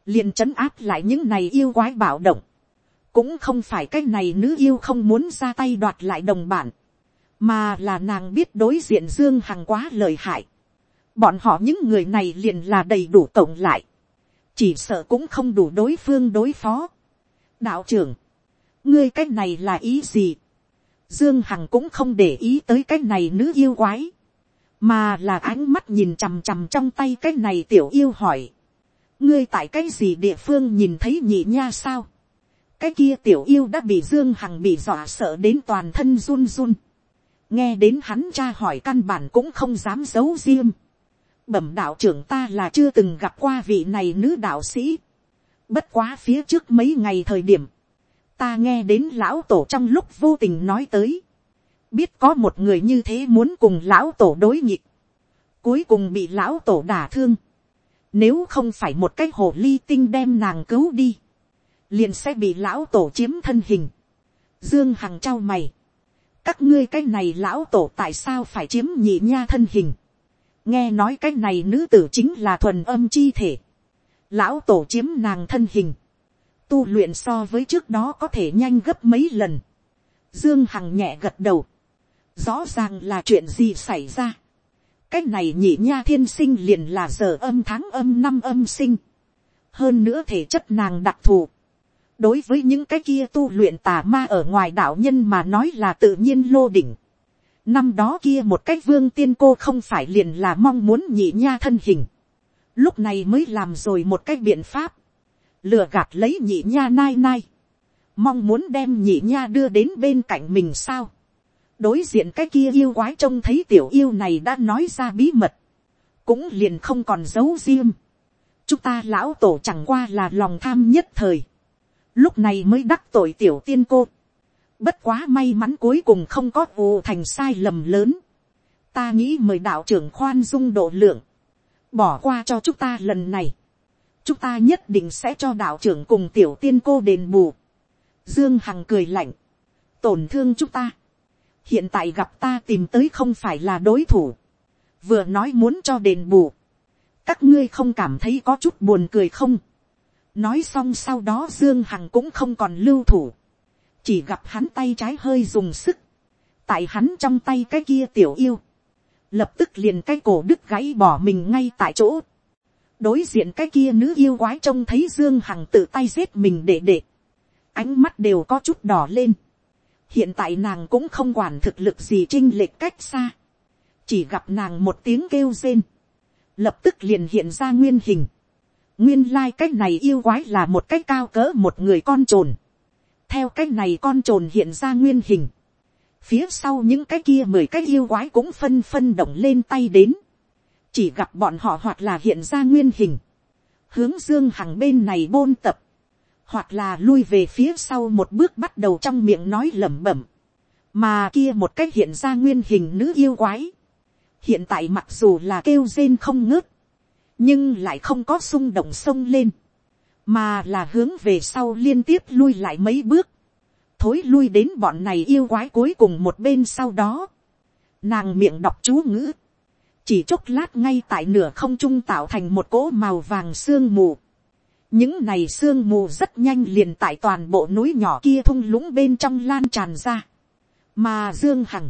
liền trấn áp lại những này yêu quái bạo động, cũng không phải cái này nữ yêu không muốn ra tay đoạt lại đồng bản, mà là nàng biết đối diện dương hằng quá lời hại, bọn họ những người này liền là đầy đủ cộng lại, chỉ sợ cũng không đủ đối phương đối phó. đạo trưởng, ngươi cái này là ý gì, dương hằng cũng không để ý tới cái này nữ yêu quái, mà là ánh mắt nhìn chằm chằm trong tay cái này tiểu yêu hỏi, ngươi tại cái gì địa phương nhìn thấy nhị nha sao, cái kia tiểu yêu đã bị dương hằng bị dọa sợ đến toàn thân run run, nghe đến hắn cha hỏi căn bản cũng không dám giấu riêng, bẩm đạo trưởng ta là chưa từng gặp qua vị này nữ đạo sĩ, bất quá phía trước mấy ngày thời điểm, ta nghe đến lão tổ trong lúc vô tình nói tới, biết có một người như thế muốn cùng lão tổ đối nghịch, cuối cùng bị lão tổ đả thương, nếu không phải một cái hồ ly tinh đem nàng cứu đi, liền sẽ bị lão tổ chiếm thân hình. Dương Hằng trao mày. Các ngươi cái này lão tổ tại sao phải chiếm nhị nha thân hình. Nghe nói cái này nữ tử chính là thuần âm chi thể. Lão tổ chiếm nàng thân hình. Tu luyện so với trước đó có thể nhanh gấp mấy lần. Dương Hằng nhẹ gật đầu. Rõ ràng là chuyện gì xảy ra. Cái này nhị nha thiên sinh liền là giờ âm tháng âm năm âm sinh. Hơn nữa thể chất nàng đặc thù. Đối với những cái kia tu luyện tà ma ở ngoài đạo nhân mà nói là tự nhiên lô đỉnh. Năm đó kia một cách vương tiên cô không phải liền là mong muốn nhị nha thân hình. Lúc này mới làm rồi một cách biện pháp. Lừa gạt lấy nhị nha nai nai. Mong muốn đem nhị nha đưa đến bên cạnh mình sao đối diện cái kia yêu quái trông thấy tiểu yêu này đã nói ra bí mật, cũng liền không còn giấu riêng. chúng ta lão tổ chẳng qua là lòng tham nhất thời, lúc này mới đắc tội tiểu tiên cô bất quá may mắn cuối cùng không có vụ thành sai lầm lớn. ta nghĩ mời đạo trưởng khoan dung độ lượng, bỏ qua cho chúng ta lần này. chúng ta nhất định sẽ cho đạo trưởng cùng tiểu tiên cô đền bù. dương hằng cười lạnh, tổn thương chúng ta. Hiện tại gặp ta tìm tới không phải là đối thủ, vừa nói muốn cho đền bù, các ngươi không cảm thấy có chút buồn cười không, nói xong sau đó dương hằng cũng không còn lưu thủ, chỉ gặp hắn tay trái hơi dùng sức, tại hắn trong tay cái kia tiểu yêu, lập tức liền cái cổ đứt gãy bỏ mình ngay tại chỗ, đối diện cái kia nữ yêu quái trông thấy dương hằng tự tay giết mình để để, ánh mắt đều có chút đỏ lên, hiện tại nàng cũng không quản thực lực gì trinh lệch cách xa, chỉ gặp nàng một tiếng kêu rên, lập tức liền hiện ra nguyên hình, nguyên lai like cái này yêu quái là một cái cao cỡ một người con trồn, theo cái này con trồn hiện ra nguyên hình, phía sau những cái kia mười cái yêu quái cũng phân phân động lên tay đến, chỉ gặp bọn họ hoặc là hiện ra nguyên hình, hướng dương hằng bên này bôn tập, hoặc là lui về phía sau một bước bắt đầu trong miệng nói lẩm bẩm, mà kia một cách hiện ra nguyên hình nữ yêu quái, hiện tại mặc dù là kêu rên không ngớt, nhưng lại không có xung động sông lên, mà là hướng về sau liên tiếp lui lại mấy bước, thối lui đến bọn này yêu quái cuối cùng một bên sau đó, nàng miệng đọc chú ngữ, chỉ chốc lát ngay tại nửa không trung tạo thành một cỗ màu vàng sương mù. những này sương mù rất nhanh liền tại toàn bộ núi nhỏ kia thung lũng bên trong lan tràn ra. mà dương hằng,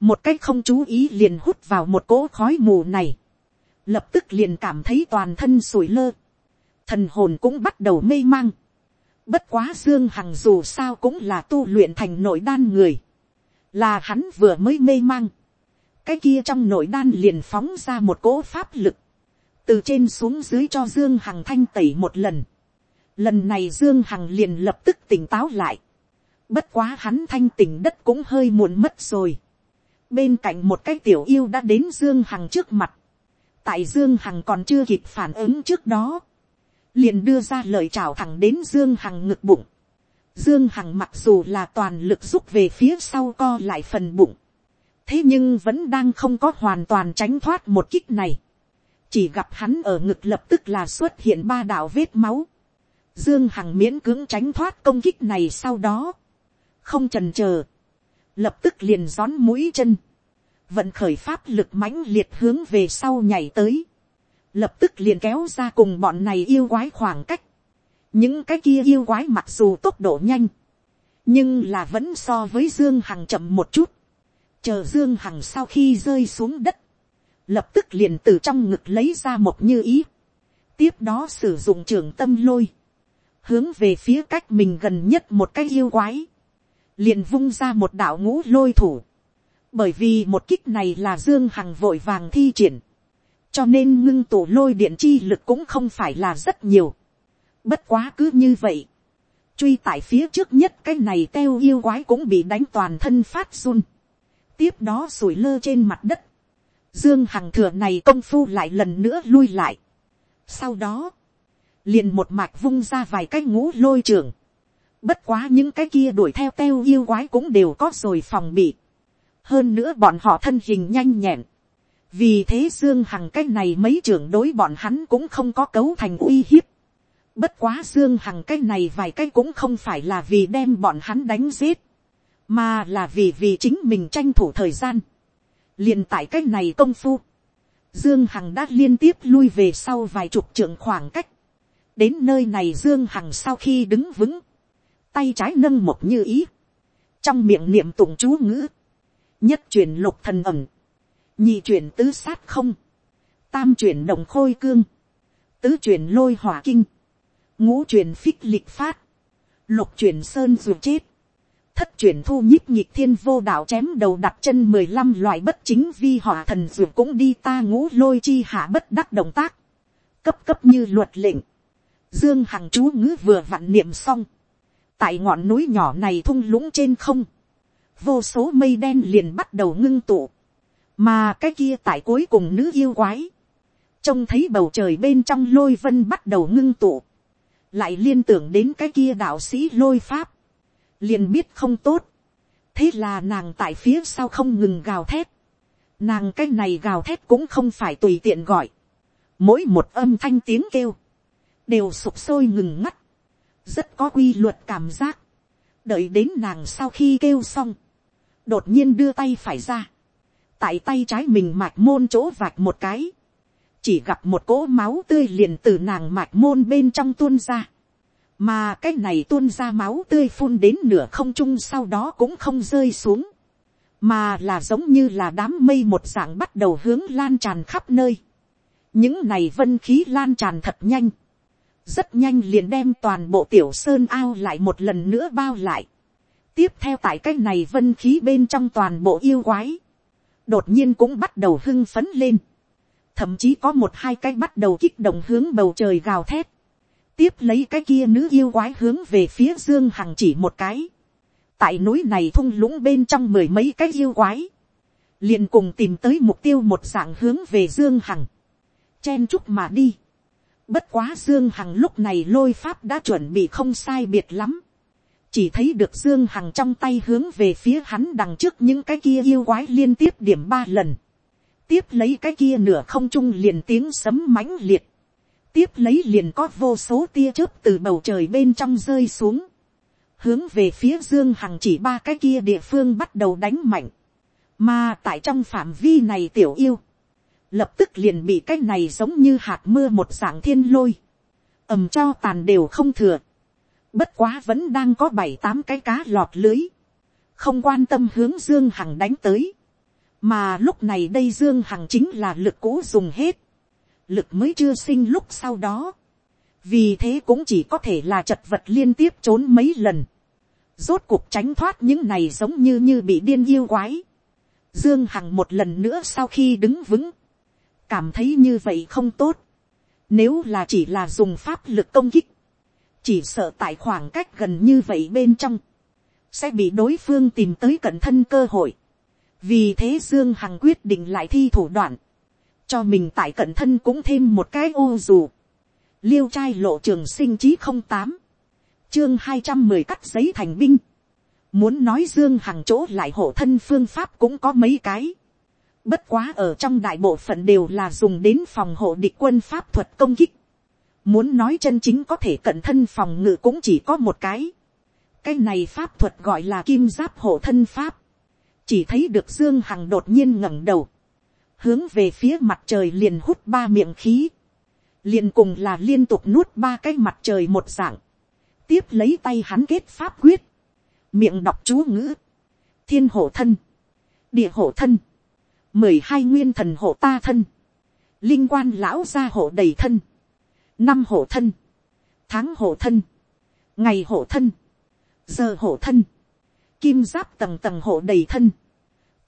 một cách không chú ý liền hút vào một cỗ khói mù này, lập tức liền cảm thấy toàn thân sủi lơ, thần hồn cũng bắt đầu mê mang. Bất quá Dương Hằng dù sao cũng là tu luyện thành nội đan người. Là hắn vừa mới mê mang. Cái kia trong nội đan liền phóng ra một cỗ pháp lực. Từ trên xuống dưới cho Dương Hằng thanh tẩy một lần. Lần này Dương Hằng liền lập tức tỉnh táo lại. Bất quá hắn thanh tỉnh đất cũng hơi muộn mất rồi. Bên cạnh một cái tiểu yêu đã đến Dương Hằng trước mặt. Tại Dương Hằng còn chưa kịp phản ứng trước đó liền đưa ra lời chào thẳng đến dương hằng ngực bụng. dương hằng mặc dù là toàn lực rút về phía sau co lại phần bụng, thế nhưng vẫn đang không có hoàn toàn tránh thoát một kích này. chỉ gặp hắn ở ngực lập tức là xuất hiện ba đạo vết máu. dương hằng miễn cưỡng tránh thoát công kích này sau đó, không trần chờ, lập tức liền rón mũi chân, vận khởi pháp lực mãnh liệt hướng về sau nhảy tới lập tức liền kéo ra cùng bọn này yêu quái khoảng cách. những cái kia yêu quái mặc dù tốc độ nhanh, nhưng là vẫn so với dương hằng chậm một chút. chờ dương hằng sau khi rơi xuống đất, lập tức liền từ trong ngực lấy ra một như ý. tiếp đó sử dụng trường tâm lôi, hướng về phía cách mình gần nhất một cái yêu quái, liền vung ra một đạo ngũ lôi thủ. bởi vì một kích này là dương hằng vội vàng thi triển, cho nên ngưng tụ lôi điện chi lực cũng không phải là rất nhiều. bất quá cứ như vậy, truy tại phía trước nhất cái này teo yêu quái cũng bị đánh toàn thân phát run. tiếp đó sủi lơ trên mặt đất. dương hằng thừa này công phu lại lần nữa lui lại. sau đó, liền một mạch vung ra vài cái ngũ lôi trường. bất quá những cái kia đuổi theo teo yêu quái cũng đều có rồi phòng bị. hơn nữa bọn họ thân hình nhanh nhẹn vì thế dương hằng cái này mấy trưởng đối bọn hắn cũng không có cấu thành uy hiếp. bất quá dương hằng cái này vài cái cũng không phải là vì đem bọn hắn đánh giết, mà là vì vì chính mình tranh thủ thời gian. liền tại cái này công phu, dương hằng đã liên tiếp lui về sau vài chục trưởng khoảng cách. đến nơi này dương hằng sau khi đứng vững, tay trái nâng một như ý, trong miệng niệm tụng chú ngữ, nhất truyền lục thần ẩm, nhị chuyển tứ sát không, tam chuyển đồng khôi cương, tứ chuyển lôi hỏa kinh, ngũ chuyển phích lịch phát, lục chuyển sơn ruột chết, thất chuyển thu nhíp nhịp thiên vô đạo chém đầu đặt chân mười lăm loại bất chính vi hỏa thần ruột cũng đi ta ngũ lôi chi hạ bất đắc động tác, cấp cấp như luật lệnh, dương hằng chú ngữ vừa vặn niệm xong, tại ngọn núi nhỏ này thung lũng trên không, vô số mây đen liền bắt đầu ngưng tụ, mà cái kia tại cuối cùng nữ yêu quái, trông thấy bầu trời bên trong lôi vân bắt đầu ngưng tụ, lại liên tưởng đến cái kia đạo sĩ lôi pháp, liền biết không tốt, thế là nàng tại phía sau không ngừng gào thét, nàng cái này gào thét cũng không phải tùy tiện gọi, mỗi một âm thanh tiếng kêu, đều sụp sôi ngừng ngắt, rất có quy luật cảm giác, đợi đến nàng sau khi kêu xong, đột nhiên đưa tay phải ra, tại tay trái mình mạch môn chỗ vạch một cái, chỉ gặp một cỗ máu tươi liền từ nàng mạch môn bên trong tuôn ra, mà cái này tuôn ra máu tươi phun đến nửa không trung sau đó cũng không rơi xuống, mà là giống như là đám mây một dạng bắt đầu hướng lan tràn khắp nơi. những này vân khí lan tràn thật nhanh, rất nhanh liền đem toàn bộ tiểu sơn ao lại một lần nữa bao lại. tiếp theo tại cái này vân khí bên trong toàn bộ yêu quái, đột nhiên cũng bắt đầu hưng phấn lên. Thậm chí có một hai cái bắt đầu kích động hướng bầu trời gào thét. Tiếp lấy cái kia nữ yêu quái hướng về phía Dương Hằng chỉ một cái. Tại núi này thung lũng bên trong mười mấy cái yêu quái. liền cùng tìm tới mục tiêu một dạng hướng về Dương Hằng. Chen chúc mà đi. Bất quá Dương Hằng lúc này lôi pháp đã chuẩn bị không sai biệt lắm chỉ thấy được dương hằng trong tay hướng về phía hắn đằng trước những cái kia yêu quái liên tiếp điểm ba lần, tiếp lấy cái kia nửa không trung liền tiếng sấm mãnh liệt, tiếp lấy liền có vô số tia chớp từ bầu trời bên trong rơi xuống, hướng về phía dương hằng chỉ ba cái kia địa phương bắt đầu đánh mạnh, mà tại trong phạm vi này tiểu yêu, lập tức liền bị cái này giống như hạt mưa một dạng thiên lôi, ầm cho tàn đều không thừa, bất quá vẫn đang có bảy tám cái cá lọt lưới, không quan tâm hướng dương hằng đánh tới, mà lúc này đây dương hằng chính là lực cũ dùng hết, lực mới chưa sinh lúc sau đó, vì thế cũng chỉ có thể là chật vật liên tiếp trốn mấy lần, rốt cuộc tránh thoát những này giống như như bị điên yêu quái. Dương Hằng một lần nữa sau khi đứng vững, cảm thấy như vậy không tốt. Nếu là chỉ là dùng pháp lực công kích, chỉ sợ tại khoảng cách gần như vậy bên trong, sẽ bị đối phương tìm tới cận thân cơ hội. Vì thế Dương Hằng quyết định lại thi thủ đoạn, cho mình tại cận thân cũng thêm một cái ô dù. Liêu trai lộ trường sinh chí không tám chương hai trăm mười cắt giấy thành binh. Muốn nói Dương Hằng chỗ lại hộ thân phương pháp cũng có mấy cái. Bất quá ở trong đại bộ phận đều là dùng đến phòng hộ địch quân pháp thuật công kích. Muốn nói chân chính có thể cận thân phòng ngự cũng chỉ có một cái. Cái này pháp thuật gọi là kim giáp hộ thân pháp. Chỉ thấy được Dương Hằng đột nhiên ngẩng đầu. Hướng về phía mặt trời liền hút ba miệng khí. Liền cùng là liên tục nuốt ba cái mặt trời một dạng tiếp lấy tay hắn kết pháp quyết, miệng đọc chú ngữ, thiên hộ thân, địa hộ thân, mười hai nguyên thần hộ ta thân, linh quan lão gia hộ đầy thân, năm hộ thân, tháng hộ thân, ngày hộ thân, giờ hộ thân, kim giáp tầng tầng hộ đầy thân,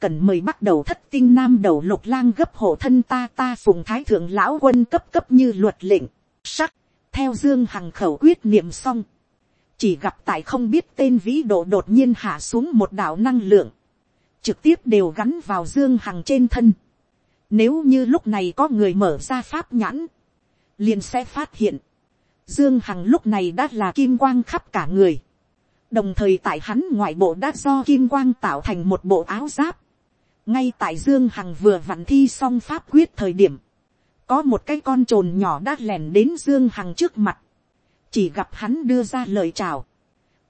cần mời bắt đầu thất tinh nam đầu lục lang gấp hộ thân ta ta phùng thái thượng lão quân cấp cấp như luật lệnh, sắc, theo dương hằng khẩu quyết niệm xong, chỉ gặp tại không biết tên vĩ độ đột nhiên hạ xuống một đạo năng lượng, trực tiếp đều gắn vào dương hằng trên thân. Nếu như lúc này có người mở ra pháp nhãn, liền sẽ phát hiện, dương hằng lúc này đã là kim quang khắp cả người. đồng thời tại hắn ngoại bộ đã do kim quang tạo thành một bộ áo giáp. ngay tại dương hằng vừa vặn thi xong pháp quyết thời điểm, có một cái con t r ồ n nhỏ đã lèn đến dương hằng trước mặt, chỉ gặp hắn đưa ra lời chào,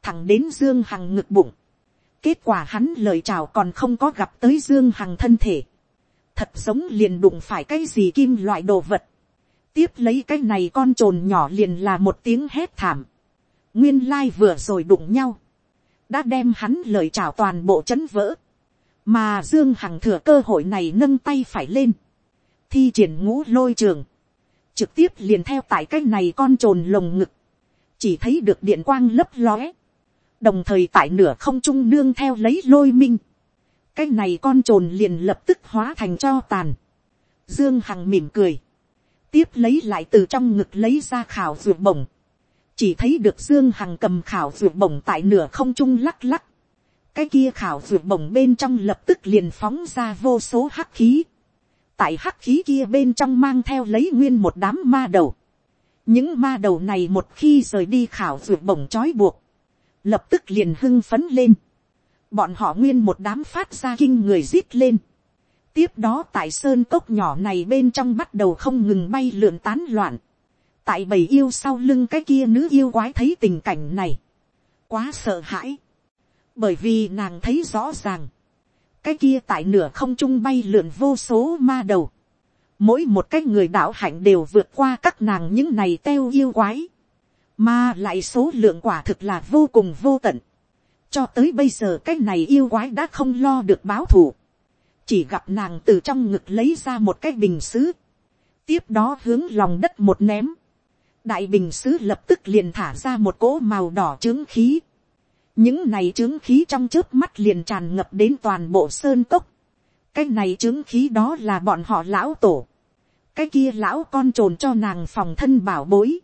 thẳng đến dương hằng ngực bụng, kết quả hắn lời chào còn không có gặp tới dương hằng thân thể, thật giống liền đụng phải cái gì kim loại đồ vật, tiếp lấy cái này con t r ồ n nhỏ liền là một tiếng hét thảm, nguyên lai vừa rồi đụng nhau, đã đem hắn lời chào toàn bộ chấn vỡ, mà dương hằng thừa cơ hội này nâng tay phải lên, thi triển ngũ lôi trường, trực tiếp liền theo tại cái này con t r ồ n lồng ngực, chỉ thấy được điện quang lấp lóe, đồng thời tại nửa không trung nương theo lấy lôi minh, cái này con trồn liền lập tức hóa thành cho tàn, dương hằng mỉm cười, tiếp lấy lại từ trong ngực lấy ra khảo ruột bổng, chỉ thấy được dương hằng cầm khảo ruột bổng tại nửa không trung lắc lắc, cái kia khảo ruột bổng bên trong lập tức liền phóng ra vô số hắc khí, tại hắc khí kia bên trong mang theo lấy nguyên một đám ma đầu, những ma đầu này một khi rời đi khảo ruột bổng trói buộc, lập tức liền hưng phấn lên. bọn họ nguyên một đám phát ra kinh người rít lên tiếp đó tại sơn cốc nhỏ này bên trong bắt đầu không ngừng bay lượn tán loạn. tại bầy yêu sau lưng cái kia nữ yêu quái thấy tình cảnh này. quá sợ hãi. bởi vì nàng thấy rõ ràng. cái kia tại nửa không trung bay lượn vô số ma đầu mỗi một cái người đạo hạnh đều vượt qua các nàng những này teo yêu quái, mà lại số lượng quả thực là vô cùng vô tận. cho tới bây giờ cái này yêu quái đã không lo được báo thù, chỉ gặp nàng từ trong ngực lấy ra một cái bình xứ, tiếp đó hướng lòng đất một ném, đại bình xứ lập tức liền thả ra một cỗ màu đỏ trướng khí, những này trướng khí trong trước mắt liền tràn ngập đến toàn bộ sơn cốc, cái này trướng khí đó là bọn họ lão tổ, cái kia lão con trồn cho nàng phòng thân bảo bối,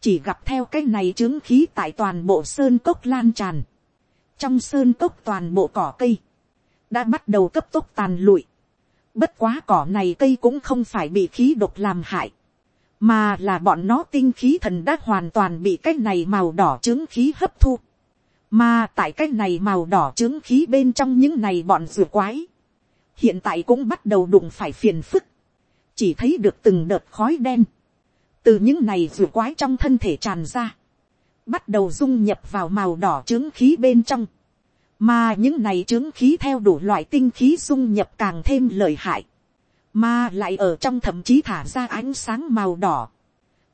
chỉ gặp theo cái này trướng khí tại toàn bộ sơn cốc lan tràn, trong sơn cốc toàn bộ cỏ cây, đã bắt đầu cấp tốc tàn lụi, bất quá cỏ này cây cũng không phải bị khí độc làm hại, mà là bọn nó tinh khí thần đã hoàn toàn bị cái này màu đỏ trứng khí hấp thu, mà tại cái này màu đỏ trứng khí bên trong những này bọn rùa quái, hiện tại cũng bắt đầu đụng phải phiền phức, chỉ thấy được từng đợt khói đen, từ những này rùa quái trong thân thể tràn ra, bắt đầu dung nhập vào màu đỏ trướng khí bên trong, mà những này chứng khí theo đủ loại tinh khí dung nhập càng thêm lợi hại, mà lại ở trong thậm chí thả ra ánh sáng màu đỏ.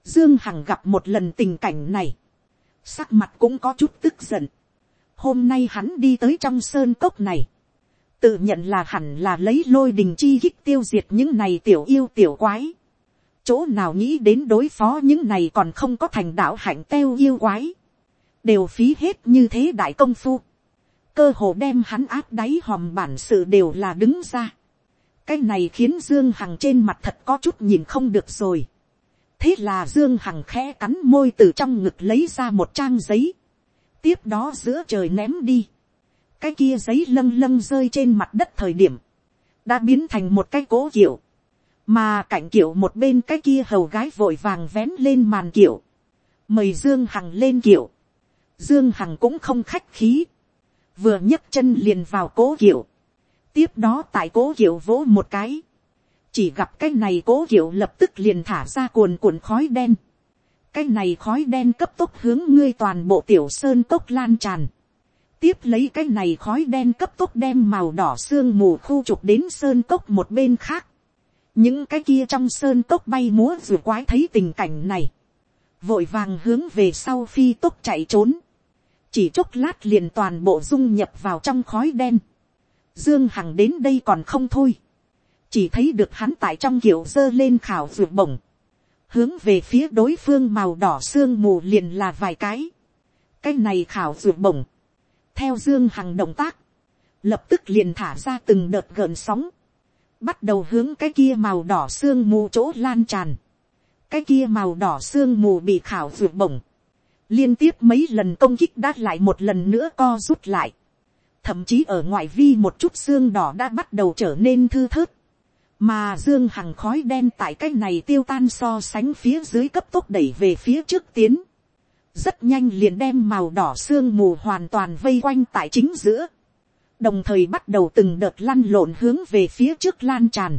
Dương Hằng gặp một lần tình cảnh này, sắc mặt cũng có chút tức giận. Hôm nay hắn đi tới trong sơn cốc này, tự nhận là hẳn là lấy lôi đình chi hích tiêu diệt những này tiểu yêu tiểu quái. Chỗ nào nghĩ đến đối phó những này còn không có thành đạo hạnh teo yêu quái. Đều phí hết như thế đại công phu. Cơ hồ đem hắn áp đáy hòm bản sự đều là đứng ra. Cái này khiến Dương Hằng trên mặt thật có chút nhìn không được rồi. Thế là Dương Hằng khẽ cắn môi từ trong ngực lấy ra một trang giấy. Tiếp đó giữa trời ném đi cái kia giấy lâng lâng rơi trên mặt đất thời điểm, đã biến thành một cái cố kiểu, mà cạnh kiểu một bên cái kia hầu gái vội vàng vén lên màn kiểu, mời dương hằng lên kiểu, dương hằng cũng không khách khí, vừa nhấc chân liền vào cố kiểu, tiếp đó tại cố kiểu vỗ một cái, chỉ gặp cái này cố kiểu lập tức liền thả ra cuồn cuộn khói đen, cái này khói đen cấp tốc hướng ngươi toàn bộ tiểu sơn cốc lan tràn, tiếp lấy cái này khói đen cấp tốc đem màu đỏ sương mù khu trục đến sơn cốc một bên khác. những cái kia trong sơn cốc bay múa vừa quái thấy tình cảnh này. vội vàng hướng về sau phi tốc chạy trốn chỉ chốc lát liền toàn bộ dung nhập vào trong khói đen. dương hằng đến đây còn không thôi. chỉ thấy được hắn tại trong kiểu dơ lên khảo vượt bổng. hướng về phía đối phương màu đỏ sương mù liền là vài cái. cái này khảo vượt bổng theo dương hằng động tác, lập tức liền thả ra từng đợt gợn sóng, bắt đầu hướng cái kia màu đỏ sương mù chỗ lan tràn, cái kia màu đỏ sương mù bị khảo vượt bổng, liên tiếp mấy lần công kích đã lại một lần nữa co rút lại, thậm chí ở ngoại vi một chút xương đỏ đã bắt đầu trở nên thư thớt, mà dương hằng khói đen tại cái này tiêu tan so sánh phía dưới cấp tốc đẩy về phía trước tiến, rất nhanh liền đem màu đỏ sương mù hoàn toàn vây quanh tại chính giữa, đồng thời bắt đầu từng đợt lăn lộn hướng về phía trước lan tràn,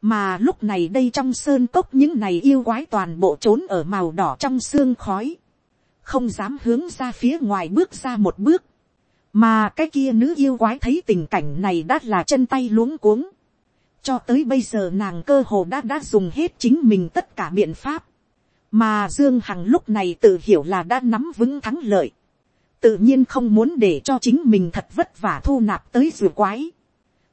mà lúc này đây trong sơn cốc những này yêu quái toàn bộ trốn ở màu đỏ trong xương khói, không dám hướng ra phía ngoài bước ra một bước, mà cái kia nữ yêu quái thấy tình cảnh này đã là chân tay luống cuống, cho tới bây giờ nàng cơ hồ đã đã dùng hết chính mình tất cả biện pháp, mà dương hằng lúc này tự hiểu là đã nắm vững thắng lợi, tự nhiên không muốn để cho chính mình thật vất vả thu nạp tới rùa quái,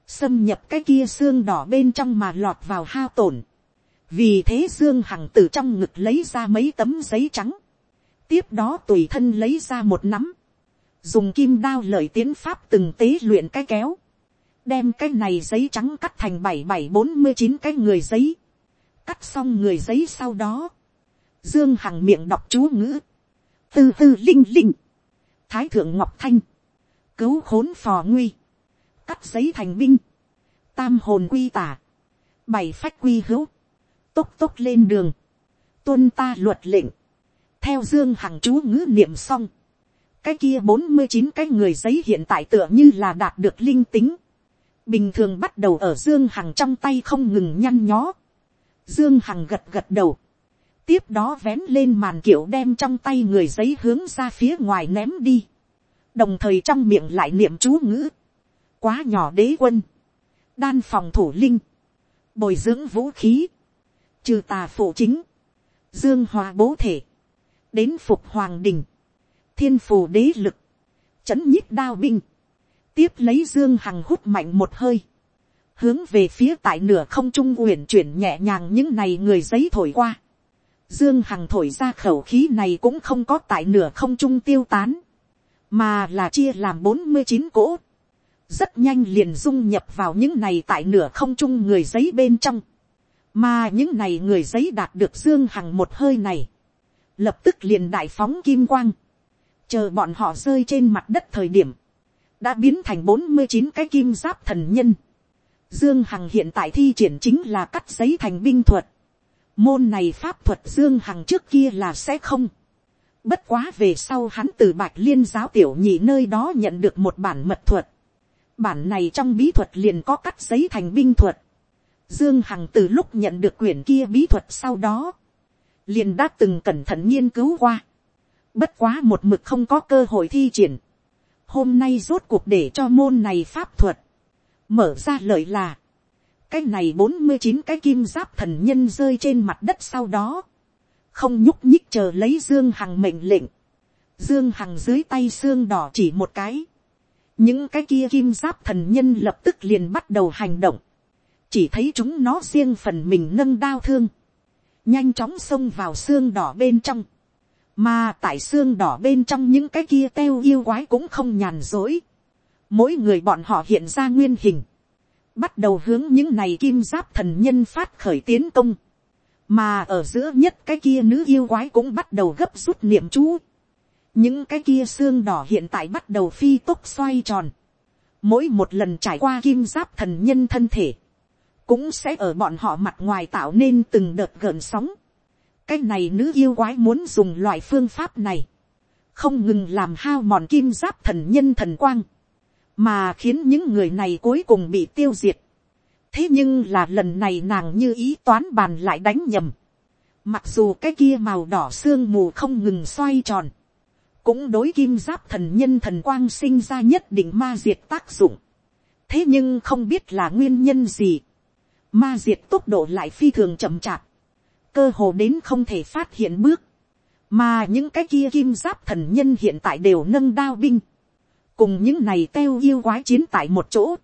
xâm nhập cái kia xương đỏ bên trong mà lọt vào hao tổn, vì thế dương hằng từ trong ngực lấy ra mấy tấm giấy trắng, tiếp đó tùy thân lấy ra một nắm, dùng kim đao lợi tiến pháp từng tế luyện cái kéo, đem cái này giấy trắng cắt thành bảy bảy bốn mươi chín cái người giấy, cắt xong người giấy sau đó, Dương Hằng miệng đọc chú ngữ. Tư tư linh linh. Thái thượng Ngọc Thanh. Cứu khốn phò nguy. Cắt giấy thành binh. Tam hồn quy tả. Bảy phách quy hữu. Tốc tốc lên đường. Tuân ta luật lệnh. Theo Dương Hằng chú ngữ niệm xong. Cái kia bốn mươi chín cái người giấy hiện tại tựa như là đạt được linh tính. Bình thường bắt đầu ở Dương Hằng trong tay không ngừng nhăn nhó. Dương Hằng gật gật đầu. Tiếp đó vén lên màn kiểu đem trong tay người giấy hướng ra phía ngoài ném đi, đồng thời trong miệng lại niệm chú ngữ, quá nhỏ đế quân, đan phòng thủ linh, bồi dưỡng vũ khí, trừ tà phụ chính, dương hòa bố thể, đến phục hoàng đình, thiên phù đế lực, chấn nhích đao binh, tiếp lấy dương hằng hút mạnh một hơi, hướng về phía tại nửa không trung uyển chuyển nhẹ nhàng những này người giấy thổi qua, Dương Hằng thổi ra khẩu khí này cũng không có tại nửa không trung tiêu tán. Mà là chia làm 49 cỗ. Rất nhanh liền dung nhập vào những này tại nửa không trung người giấy bên trong. Mà những này người giấy đạt được Dương Hằng một hơi này. Lập tức liền đại phóng kim quang. Chờ bọn họ rơi trên mặt đất thời điểm. Đã biến thành 49 cái kim giáp thần nhân. Dương Hằng hiện tại thi triển chính là cắt giấy thành binh thuật Môn này pháp thuật Dương Hằng trước kia là sẽ không. Bất quá về sau hắn từ bạch liên giáo tiểu nhị nơi đó nhận được một bản mật thuật. Bản này trong bí thuật liền có cắt giấy thành binh thuật. Dương Hằng từ lúc nhận được quyển kia bí thuật sau đó. Liền đã từng cẩn thận nghiên cứu qua. Bất quá một mực không có cơ hội thi triển. hôm nay rốt cuộc để cho môn này pháp thuật, mở ra lợi là, cái này bốn mươi chín cái kim giáp thần nhân rơi trên mặt đất sau đó, không nhúc nhích chờ lấy dương hằng mệnh lệnh, dương hằng dưới tay xương đỏ chỉ một cái, những cái kia kim giáp thần nhân lập tức liền bắt đầu hành động, chỉ thấy chúng nó riêng phần mình nâng đao thương, nhanh chóng xông vào xương đỏ bên trong, mà tại xương đỏ bên trong những cái kia teo yêu quái cũng không nhàn dối, mỗi người bọn họ hiện ra nguyên hình, bắt đầu hướng những này kim giáp thần nhân phát khởi tiến công, mà ở giữa nhất cái kia nữ yêu quái cũng bắt đầu gấp rút niệm chú, những cái kia xương đỏ hiện tại bắt đầu phi tốc xoay tròn, mỗi một lần trải qua kim giáp thần nhân thân thể, cũng sẽ ở bọn họ mặt ngoài tạo nên từng đợt gợn sóng. cái này nữ yêu quái muốn dùng loại phương pháp này, không ngừng làm hao mòn kim giáp thần nhân thần quang, mà khiến những người này cuối cùng bị tiêu diệt. thế nhưng là lần này nàng như ý toán bàn lại đánh nhầm. mặc dù cái kia màu đỏ sương mù không ngừng xoay tròn, cũng đối kim giáp thần nhân thần quang sinh ra nhất định ma diệt tác dụng. thế nhưng không biết là nguyên nhân gì ma diệt tốc độ lại phi thường chậm chạp, cơ hồ đến không thể phát hiện bước, mà những cái kia kim giáp thần nhân hiện tại đều nâng đao binh, cùng những này teo yêu quái chiến tại một chỗ,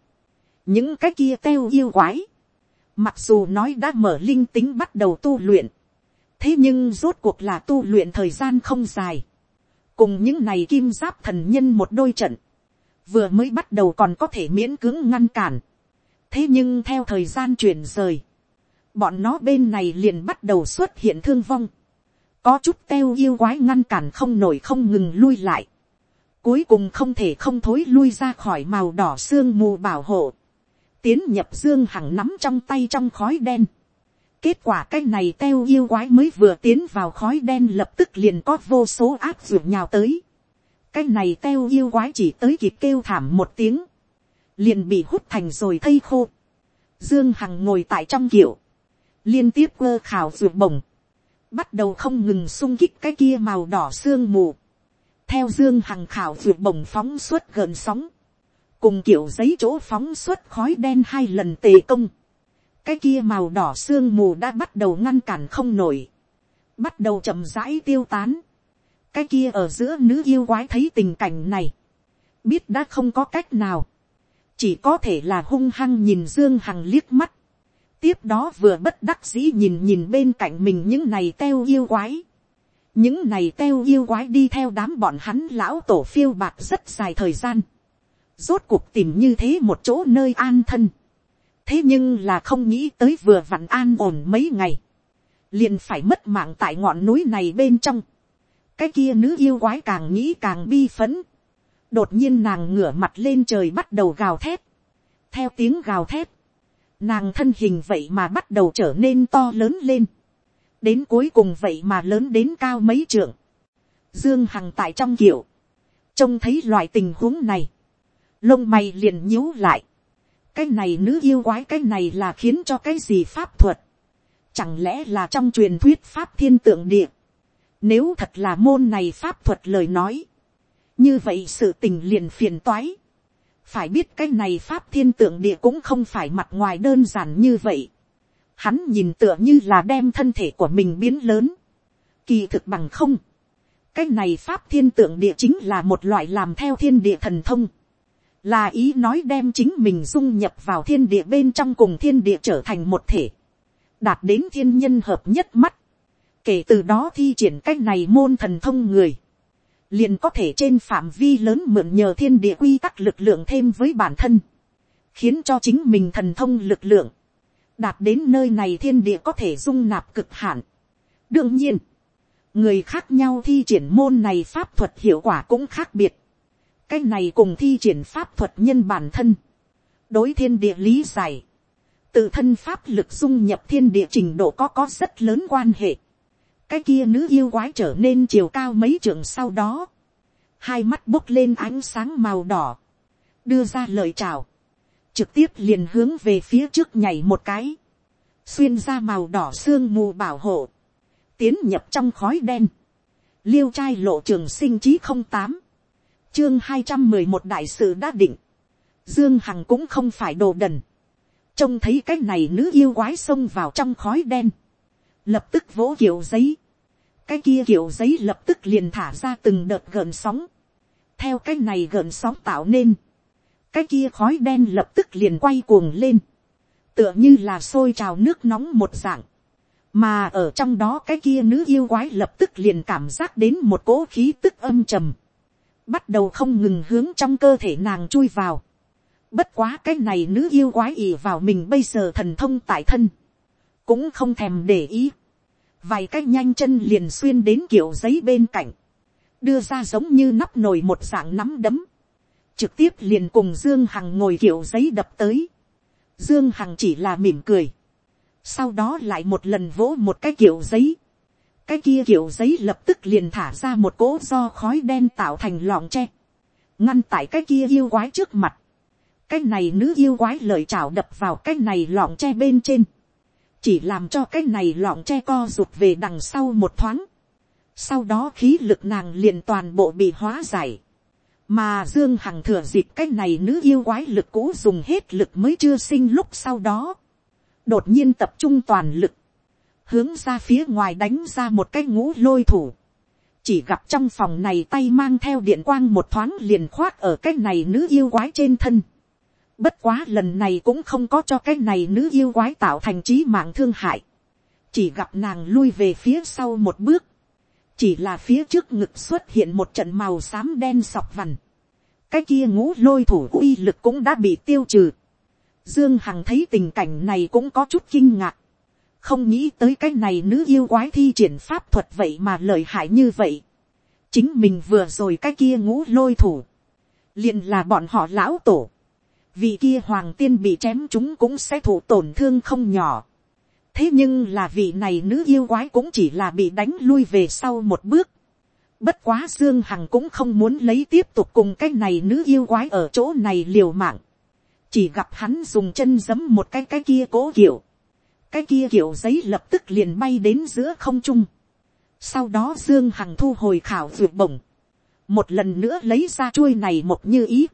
những cái kia teo yêu quái, mặc dù nói đã mở linh tính bắt đầu tu luyện, thế nhưng rốt cuộc là tu luyện thời gian không dài, cùng những này kim giáp thần nhân một đôi trận, vừa mới bắt đầu còn có thể miễn cưỡng ngăn cản, thế nhưng theo thời gian chuyển rời, bọn nó bên này liền bắt đầu xuất hiện thương vong, có chút teo yêu quái ngăn cản không nổi không ngừng lui lại, cuối cùng không thể không thối lui ra khỏi màu đỏ sương mù bảo hộ, tiến nhập dương hằng nắm trong tay trong khói đen, Kết quả cái này teo yêu quái mới vừa tiến vào khói đen lập tức liền có vô số áp dụng nhào tới. Cái này teo yêu quái chỉ tới kịp kêu thảm một tiếng. Liền bị hút thành rồi thây khô. Dương Hằng ngồi tại trong kiểu. Liên tiếp quơ khảo ruột bổng. Bắt đầu không ngừng sung kích cái kia màu đỏ sương mù. Theo Dương Hằng khảo ruột bổng phóng suốt gần sóng. Cùng kiểu giấy chỗ phóng suốt khói đen hai lần tề công cái kia màu đỏ sương mù đã bắt đầu ngăn cản không nổi, bắt đầu chậm rãi tiêu tán, cái kia ở giữa nữ yêu quái thấy tình cảnh này, biết đã không có cách nào, chỉ có thể là hung hăng nhìn dương hằng liếc mắt, tiếp đó vừa bất đắc dĩ nhìn nhìn bên cạnh mình những này teo yêu quái, những này teo yêu quái đi theo đám bọn hắn lão tổ phiêu bạc rất dài thời gian, rốt cuộc tìm như thế một chỗ nơi an thân, thế nhưng là không nghĩ tới vừa vặn an ổn mấy ngày, liền phải mất mạng tại ngọn núi này bên trong. cái kia nữ yêu quái càng nghĩ càng bi phấn đột nhiên nàng ngửa mặt lên trời bắt đầu gào thét. theo tiếng gào thét, nàng thân hình vậy mà bắt đầu trở nên to lớn lên. đến cuối cùng vậy mà lớn đến cao mấy trượng. dương hằng tại trong kiểu, trông thấy loại tình huống này, lông mày liền nhíu lại cái này nữ yêu quái cái này là khiến cho cái gì pháp thuật. Chẳng lẽ là trong truyền thuyết pháp thiên tượng địa. Nếu thật là môn này pháp thuật lời nói. Như vậy sự tình liền phiền toái. Phải biết cái này pháp thiên tượng địa cũng không phải mặt ngoài đơn giản như vậy. Hắn nhìn tựa như là đem thân thể của mình biến lớn. Kỳ thực bằng không. Cái này pháp thiên tượng địa chính là một loại làm theo thiên địa thần thông là ý nói đem chính mình dung nhập vào thiên địa bên trong cùng thiên địa trở thành một thể, đạt đến thiên nhân hợp nhất mắt, kể từ đó thi triển cách này môn thần thông người, liền có thể trên phạm vi lớn mượn nhờ thiên địa quy tắc lực lượng thêm với bản thân, khiến cho chính mình thần thông lực lượng, đạt đến nơi này thiên địa có thể dung nạp cực hạn. đương nhiên, người khác nhau thi triển môn này pháp thuật hiệu quả cũng khác biệt cái này cùng thi triển pháp thuật nhân bản thân, đối thiên địa lý giải, tự thân pháp lực dung nhập thiên địa trình độ có có rất lớn quan hệ cái kia nữ yêu quái trở nên chiều cao mấy trường sau đó, hai mắt bốc lên ánh sáng màu đỏ, đưa ra lời chào, trực tiếp liền hướng về phía trước nhảy một cái, xuyên ra màu đỏ sương mù bảo hộ, tiến nhập trong khói đen, liêu trai lộ trường sinh chí không tám, chương hai trăm mười một đại sự đã định, dương hằng cũng không phải đồ đần, trông thấy cái này nữ yêu quái xông vào trong khói đen, lập tức vỗ kiểu giấy, cái kia kiểu giấy lập tức liền thả ra từng đợt gợn sóng, theo cái này gợn sóng tạo nên, cái kia khói đen lập tức liền quay cuồng lên, tựa như là sôi trào nước nóng một dạng, mà ở trong đó cái kia nữ yêu quái lập tức liền cảm giác đến một cỗ khí tức âm trầm, bắt đầu không ngừng hướng trong cơ thể nàng chui vào. Bất quá cái này nữ yêu quái ỉ vào mình bây giờ thần thông tại thân, cũng không thèm để ý. Vài cái nhanh chân liền xuyên đến kiểu giấy bên cạnh, đưa ra giống như nắp nồi một dạng nắm đấm, trực tiếp liền cùng Dương Hằng ngồi kiểu giấy đập tới. Dương Hằng chỉ là mỉm cười, sau đó lại một lần vỗ một cái kiểu giấy, cái kia kiểu giấy lập tức liền thả ra một cỗ do khói đen tạo thành lọng tre, ngăn tại cái kia yêu quái trước mặt, cái này nữ yêu quái lời chảo đập vào cái này lọng tre bên trên, chỉ làm cho cái này lọng che co rụt về đằng sau một thoáng, sau đó khí lực nàng liền toàn bộ bị hóa giải, mà dương hằng thừa dịp cái này nữ yêu quái lực cũ dùng hết lực mới chưa sinh lúc sau đó, đột nhiên tập trung toàn lực, hướng ra phía ngoài đánh ra một cái ngũ lôi thủ, chỉ gặp trong phòng này tay mang theo điện quang một thoáng liền khoát ở cái này nữ yêu quái trên thân. Bất quá lần này cũng không có cho cái này nữ yêu quái tạo thành trí mạng thương hại. Chỉ gặp nàng lui về phía sau một bước. Chỉ là phía trước ngực xuất hiện một trận màu xám đen sọc vằn. Cái kia ngũ lôi thủ uy lực cũng đã bị tiêu trừ. Dương Hằng thấy tình cảnh này cũng có chút kinh ngạc không nghĩ tới cái này nữ yêu quái thi triển pháp thuật vậy mà lợi hại như vậy. chính mình vừa rồi cái kia ngũ lôi thủ, liền là bọn họ lão tổ vì kia hoàng tiên bị chém chúng cũng sẽ thụ tổn thương không nhỏ. thế nhưng là vị này nữ yêu quái cũng chỉ là bị đánh lui về sau một bước. bất quá dương hằng cũng không muốn lấy tiếp tục cùng cái này nữ yêu quái ở chỗ này liều mạng. chỉ gặp hắn dùng chân giấm một cái cái kia cố kiểu cái kia kiểu giấy lập tức liền bay đến giữa không trung. sau đó dương hằng thu hồi khảo ruột bổng, một lần nữa lấy ra chuôi này một như ý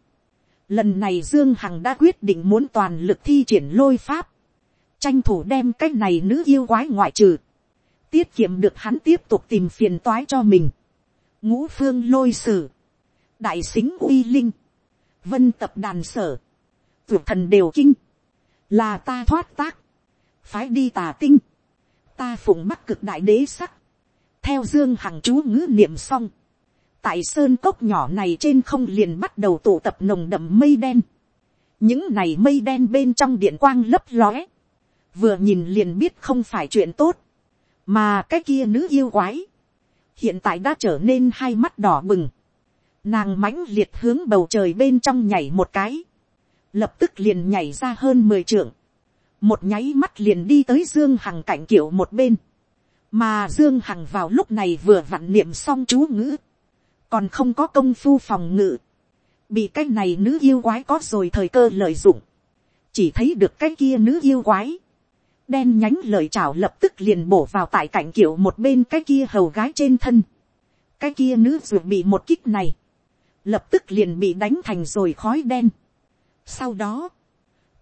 lần này dương hằng đã quyết định muốn toàn lực thi triển lôi pháp, tranh thủ đem cái này nữ yêu quái ngoại trừ, tiết kiệm được hắn tiếp tục tìm phiền toái cho mình. ngũ phương lôi sử, đại xính uy linh, vân tập đàn sở, tuyệt thần đều kinh, là ta thoát tác, phái đi tà tinh, ta phụng mắc cực đại đế sắc, theo dương hằng chú ngữ niệm xong, tại sơn cốc nhỏ này trên không liền bắt đầu tụ tập nồng đậm mây đen, những này mây đen bên trong điện quang lấp lóe, vừa nhìn liền biết không phải chuyện tốt, mà cái kia nữ yêu quái, hiện tại đã trở nên hai mắt đỏ bừng, nàng mãnh liệt hướng bầu trời bên trong nhảy một cái, lập tức liền nhảy ra hơn mười trượng, một nháy mắt liền đi tới dương hằng cạnh kiểu một bên, mà dương hằng vào lúc này vừa vặn niệm xong chú ngữ, còn không có công phu phòng ngự, bị cái này nữ yêu quái có rồi thời cơ lợi dụng, chỉ thấy được cái kia nữ yêu quái, đen nhánh lời chào lập tức liền bổ vào tại cảnh kiểu một bên cái kia hầu gái trên thân, cái kia nữ ruột bị một kích này, lập tức liền bị đánh thành rồi khói đen. Sau đó,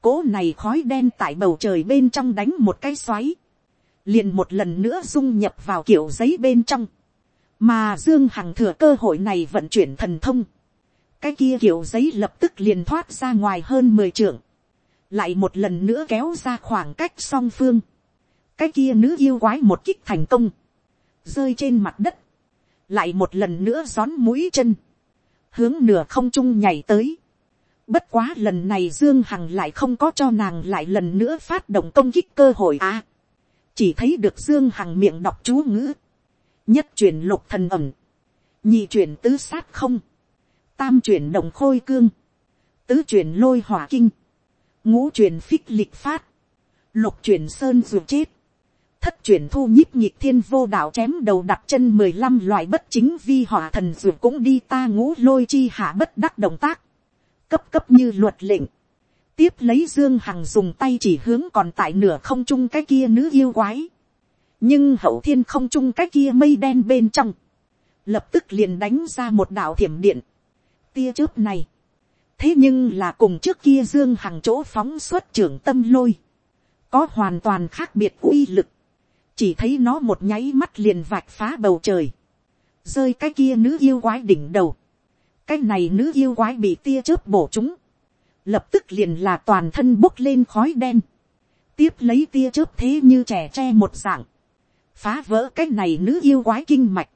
cố này khói đen tại bầu trời bên trong đánh một cái xoáy, liền một lần nữa dung nhập vào kiểu giấy bên trong, mà dương hằng thừa cơ hội này vận chuyển thần thông, cái kia kiểu giấy lập tức liền thoát ra ngoài hơn mười trưởng, lại một lần nữa kéo ra khoảng cách song phương, cái kia nữ yêu quái một kích thành công, rơi trên mặt đất, lại một lần nữa gión mũi chân, hướng nửa không trung nhảy tới, Bất quá lần này Dương Hằng lại không có cho nàng lại lần nữa phát động công kích cơ hội à. Chỉ thấy được Dương Hằng miệng đọc chú ngữ. Nhất chuyển lục thần ẩm. Nhị chuyển tứ sát không. Tam chuyển đồng khôi cương. Tứ chuyển lôi hỏa kinh. Ngũ chuyển phích lịch phát. Lục chuyển sơn dù chết. Thất chuyển thu nhíp nhịp thiên vô đạo chém đầu đặt chân mười lăm loại bất chính vi hỏa thần dù cũng đi ta ngũ lôi chi hạ bất đắc động tác, cấp cấp như luật lệnh. tiếp lấy dương hằng dùng tay chỉ hướng còn tại nửa không trung cái kia nữ yêu quái nhưng hậu thiên không trung cái kia mây đen bên trong. lập tức liền đánh ra một đạo thiểm điện. tia chớp này, thế nhưng là cùng trước kia dương hằng chỗ phóng xuất trưởng tâm lôi, có hoàn toàn khác biệt uy lực, chỉ thấy nó một nháy mắt liền vạch phá bầu trời, rơi cái kia nữ yêu quái đỉnh đầu, cái này nữ yêu quái bị tia chớp bổ chúng, lập tức liền là toàn thân bốc lên khói đen, tiếp lấy tia chớp thế như trẻ tre một dạng, phá vỡ cái này nữ yêu quái kinh mạch,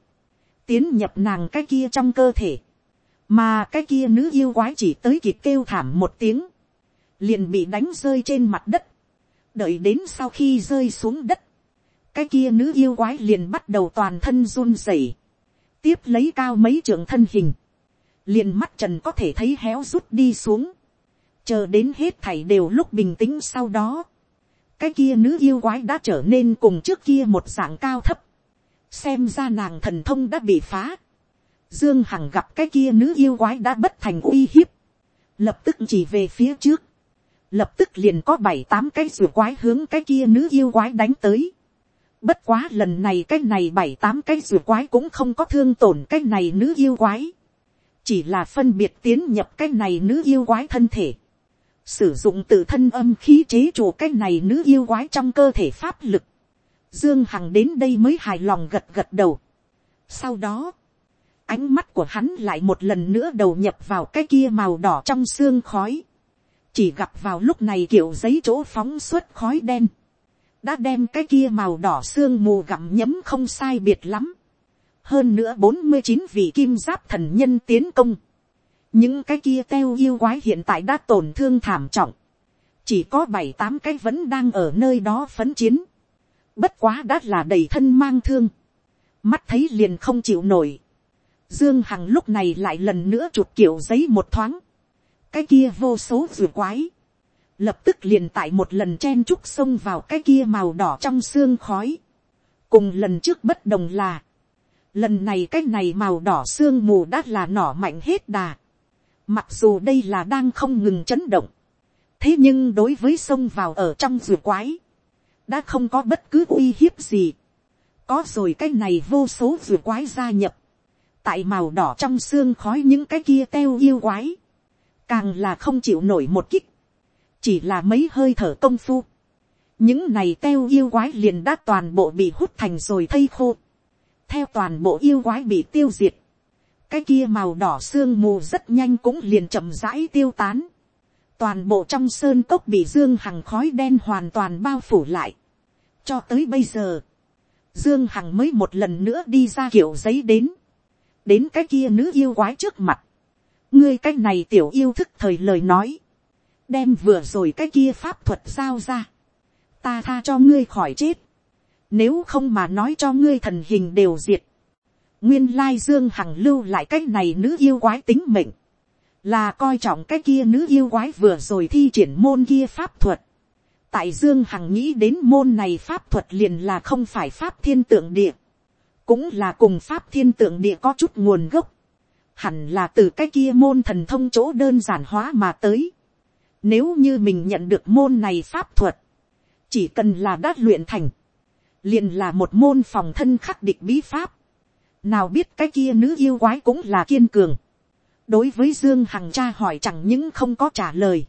tiến nhập nàng cái kia trong cơ thể, mà cái kia nữ yêu quái chỉ tới kịp kêu thảm một tiếng, liền bị đánh rơi trên mặt đất, đợi đến sau khi rơi xuống đất, cái kia nữ yêu quái liền bắt đầu toàn thân run rẩy, tiếp lấy cao mấy trường thân hình, liền mắt trần có thể thấy héo rút đi xuống, chờ đến hết thảy đều lúc bình tĩnh sau đó, cái kia nữ yêu quái đã trở nên cùng trước kia một dạng cao thấp, xem ra nàng thần thông đã bị phá, dương hằng gặp cái kia nữ yêu quái đã bất thành uy hiếp, lập tức chỉ về phía trước, lập tức liền có bảy tám cái rùa quái hướng cái kia nữ yêu quái đánh tới. Bất quá lần này cái này bảy tám cái rùa quái cũng không có thương tổn cái này nữ yêu quái. Chỉ là phân biệt tiến nhập cái này nữ yêu quái thân thể. Sử dụng tự thân âm khí chế chủ cái này nữ yêu quái trong cơ thể pháp lực. Dương Hằng đến đây mới hài lòng gật gật đầu. Sau đó, ánh mắt của hắn lại một lần nữa đầu nhập vào cái kia màu đỏ trong xương khói chỉ gặp vào lúc này kiểu giấy chỗ phóng suốt khói đen, đã đem cái kia màu đỏ xương mù gặm nhấm không sai biệt lắm. hơn nữa bốn mươi chín vị kim giáp thần nhân tiến công những cái kia teo yêu quái hiện tại đã tổn thương thảm trọng. chỉ có bảy tám cái vẫn đang ở nơi đó phấn chiến. bất quá đã là đầy thân mang thương. mắt thấy liền không chịu nổi. dương hằng lúc này lại lần nữa chụp kiểu giấy một thoáng cái kia vô số rùa quái, lập tức liền tại một lần chen trúc xông vào cái kia màu đỏ trong xương khói, cùng lần trước bất đồng là, lần này cái này màu đỏ xương mù đã là nỏ mạnh hết đà, mặc dù đây là đang không ngừng chấn động, thế nhưng đối với xông vào ở trong rùa quái, đã không có bất cứ uy hiếp gì, có rồi cái này vô số rùa quái gia nhập, tại màu đỏ trong xương khói những cái kia teo yêu quái, càng là không chịu nổi một kích, chỉ là mấy hơi thở công phu, những này teo yêu quái liền đã toàn bộ bị hút thành rồi thây khô, theo toàn bộ yêu quái bị tiêu diệt, cái kia màu đỏ sương mù rất nhanh cũng liền chậm rãi tiêu tán, toàn bộ trong sơn cốc bị dương hằng khói đen hoàn toàn bao phủ lại, cho tới bây giờ, dương hằng mới một lần nữa đi ra kiểu giấy đến, đến cái kia nữ yêu quái trước mặt, ngươi cái này tiểu yêu thức thời lời nói, đem vừa rồi cái kia pháp thuật giao ra, ta tha cho ngươi khỏi chết, nếu không mà nói cho ngươi thần hình đều diệt, nguyên lai dương hằng lưu lại cái này nữ yêu quái tính mệnh, là coi trọng cái kia nữ yêu quái vừa rồi thi triển môn kia pháp thuật, tại dương hằng nghĩ đến môn này pháp thuật liền là không phải pháp thiên tượng địa, cũng là cùng pháp thiên tượng địa có chút nguồn gốc, hẳn là từ cái kia môn thần thông chỗ đơn giản hóa mà tới. Nếu như mình nhận được môn này pháp thuật, chỉ cần là đát luyện thành, liền là một môn phòng thân khắc địch bí pháp. Nào biết cái kia nữ yêu quái cũng là kiên cường. Đối với Dương Hằng cha hỏi chẳng những không có trả lời.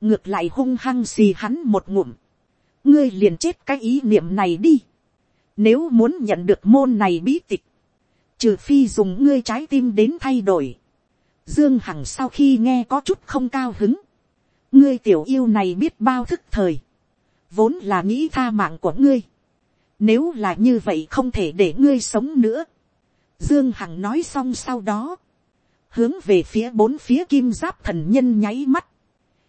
Ngược lại hung hăng xì hắn một ngụm. Ngươi liền chết cái ý niệm này đi. Nếu muốn nhận được môn này bí tịch, trừ phi dùng ngươi trái tim đến thay đổi. Dương Hằng sau khi nghe có chút không cao hứng. Ngươi tiểu yêu này biết bao thức thời. Vốn là nghĩ tha mạng của ngươi. Nếu là như vậy không thể để ngươi sống nữa. Dương Hằng nói xong sau đó. Hướng về phía bốn phía kim giáp thần nhân nháy mắt.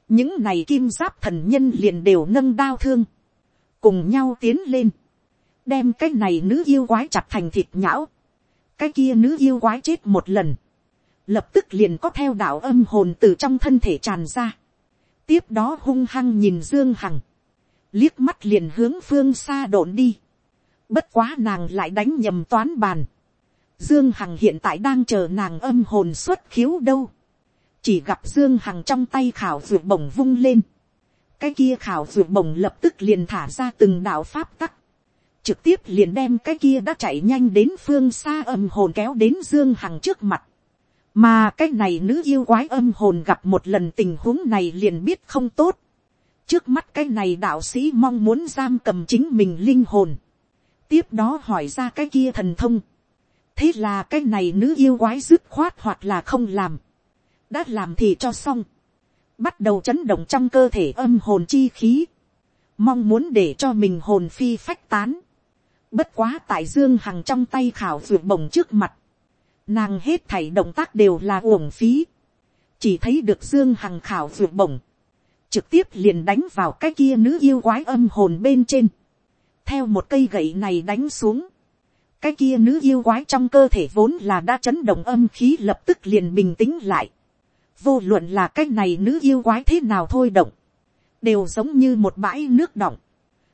Những này kim giáp thần nhân liền đều nâng đao thương. Cùng nhau tiến lên. Đem cái này nữ yêu quái chặt thành thịt nhão cái kia nữ yêu quái chết một lần, lập tức liền có theo đạo âm hồn từ trong thân thể tràn ra, tiếp đó hung hăng nhìn dương hằng, liếc mắt liền hướng phương xa độn đi, bất quá nàng lại đánh nhầm toán bàn, dương hằng hiện tại đang chờ nàng âm hồn xuất khiếu đâu, chỉ gặp dương hằng trong tay khảo ruột bổng vung lên, cái kia khảo ruột bổng lập tức liền thả ra từng đạo pháp tắc, trực tiếp liền đem cái kia đã chạy nhanh đến phương xa âm hồn kéo đến dương hằng trước mặt, mà cái này nữ yêu quái âm hồn gặp một lần tình huống này liền biết không tốt. trước mắt cái này đạo sĩ mong muốn giam cầm chính mình linh hồn. tiếp đó hỏi ra cái kia thần thông thế là cái này nữ yêu quái dứt khoát hoặc là không làm. đã làm thì cho xong. bắt đầu chấn động trong cơ thể âm hồn chi khí. mong muốn để cho mình hồn phi phách tán. bất quá tại dương hằng trong tay khảo ruột bổng trước mặt Nàng hết thảy động tác đều là uổng phí. Chỉ thấy được Dương Hằng khảo ruột bổng. Trực tiếp liền đánh vào cái kia nữ yêu quái âm hồn bên trên. Theo một cây gậy này đánh xuống. Cái kia nữ yêu quái trong cơ thể vốn là đã chấn động âm khí lập tức liền bình tĩnh lại. Vô luận là cái này nữ yêu quái thế nào thôi động. Đều giống như một bãi nước động.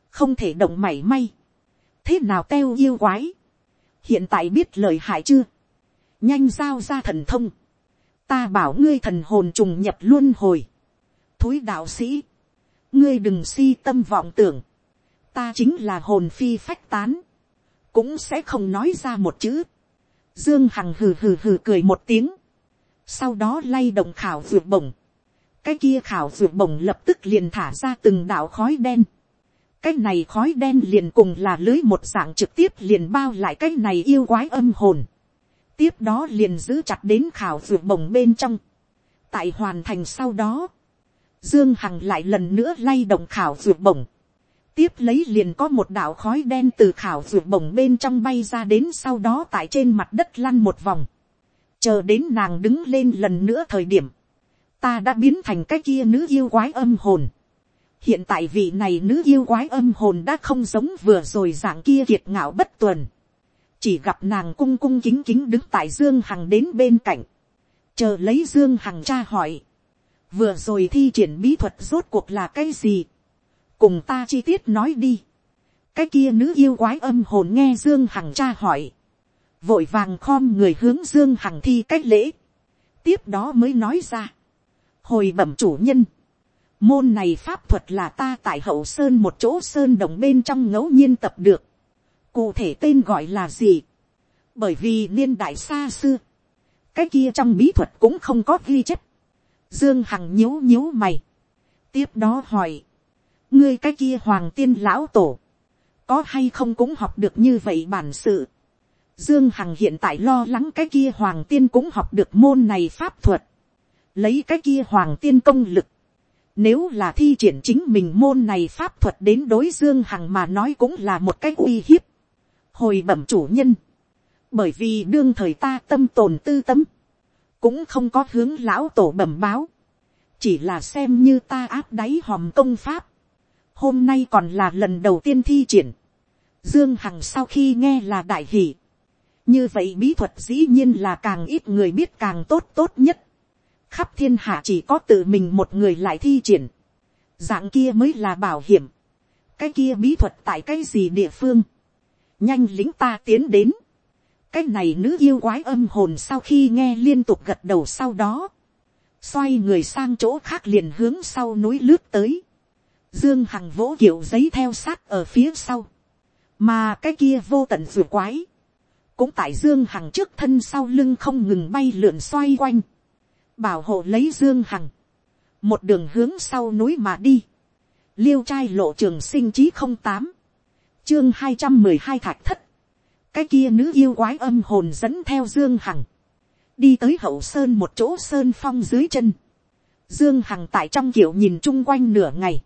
Không thể động mảy may. Thế nào teo yêu quái. Hiện tại biết lời hại chưa? nhanh giao ra thần thông, ta bảo ngươi thần hồn trùng nhập luôn hồi, thúi đạo sĩ, ngươi đừng si tâm vọng tưởng, ta chính là hồn phi phách tán, cũng sẽ không nói ra một chữ, dương hằng hừ hừ hừ cười một tiếng, sau đó lay động khảo ruột bổng, cái kia khảo ruột bổng lập tức liền thả ra từng đạo khói đen, cái này khói đen liền cùng là lưới một dạng trực tiếp liền bao lại cái này yêu quái âm hồn. Tiếp đó liền giữ chặt đến khảo ruột bổng bên trong. tại hoàn thành sau đó, dương hằng lại lần nữa lay động khảo ruột bổng tiếp lấy liền có một đạo khói đen từ khảo ruột bổng bên trong bay ra đến sau đó tại trên mặt đất lăn một vòng. chờ đến nàng đứng lên lần nữa thời điểm, ta đã biến thành cái kia nữ yêu quái âm hồn. hiện tại vị này nữ yêu quái âm hồn đã không giống vừa rồi dạng kia kiệt ngạo bất tuần chỉ gặp nàng cung cung kính kính đứng tại dương hằng đến bên cạnh, chờ lấy dương hằng tra hỏi, vừa rồi thi triển bí thuật rốt cuộc là cái gì, cùng ta chi tiết nói đi, cái kia nữ yêu quái âm hồn nghe dương hằng tra hỏi, vội vàng khom người hướng dương hằng thi cách lễ, tiếp đó mới nói ra, hồi bẩm chủ nhân, môn này pháp thuật là ta tại hậu sơn một chỗ sơn đồng bên trong ngẫu nhiên tập được, cụ thể tên gọi là gì, bởi vì niên đại xa xưa, cái kia trong bí thuật cũng không có ghi chép, dương hằng nhíu nhíu mày, tiếp đó hỏi, ngươi cái kia hoàng tiên lão tổ, có hay không cũng học được như vậy bản sự, Dương Hằng hiện tại lo lắng cái kia hoàng tiên cũng học được môn này pháp thuật. Lấy cái kia hoàng tiên công lực. Nếu là thi triển chính mình môn này pháp thuật đến đối Dương Hằng mà nói cũng là một cái uy hiếp. Hồi bẩm chủ nhân, bởi vì đương thời ta tâm tồn tư tâm, cũng không có hướng lão tổ bẩm báo, chỉ là xem như ta áp đáy hòm công pháp, hôm nay còn là lần đầu tiên thi triển, dương hằng sau khi nghe là đại hỷ, như vậy bí thuật dĩ nhiên là càng ít người biết càng tốt tốt nhất, khắp thiên hạ chỉ có tự mình một người lại thi triển, dạng kia mới là bảo hiểm, cái kia bí thuật tại cái gì địa phương, nhanh lính ta tiến đến. cái này nữ yêu quái âm hồn sau khi nghe liên tục gật đầu sau đó, xoay người sang chỗ khác liền hướng sau núi lướt tới. Dương Hằng vỗ kiểu giấy theo sát ở phía sau. Mà cái kia vô tận vừa quái. Cũng tại Dương Hằng trước thân sau lưng không ngừng bay lượn xoay quanh. Bảo hộ lấy Dương Hằng. Một đường hướng sau núi mà đi. Liêu trai lộ trường sinh chí không tám chương hai trăm mười hai thạch thất, cái kia nữ yêu quái âm hồn dẫn theo dương hằng, đi tới hậu sơn một chỗ sơn phong dưới chân, dương hằng tại trong kiểu nhìn chung quanh nửa ngày,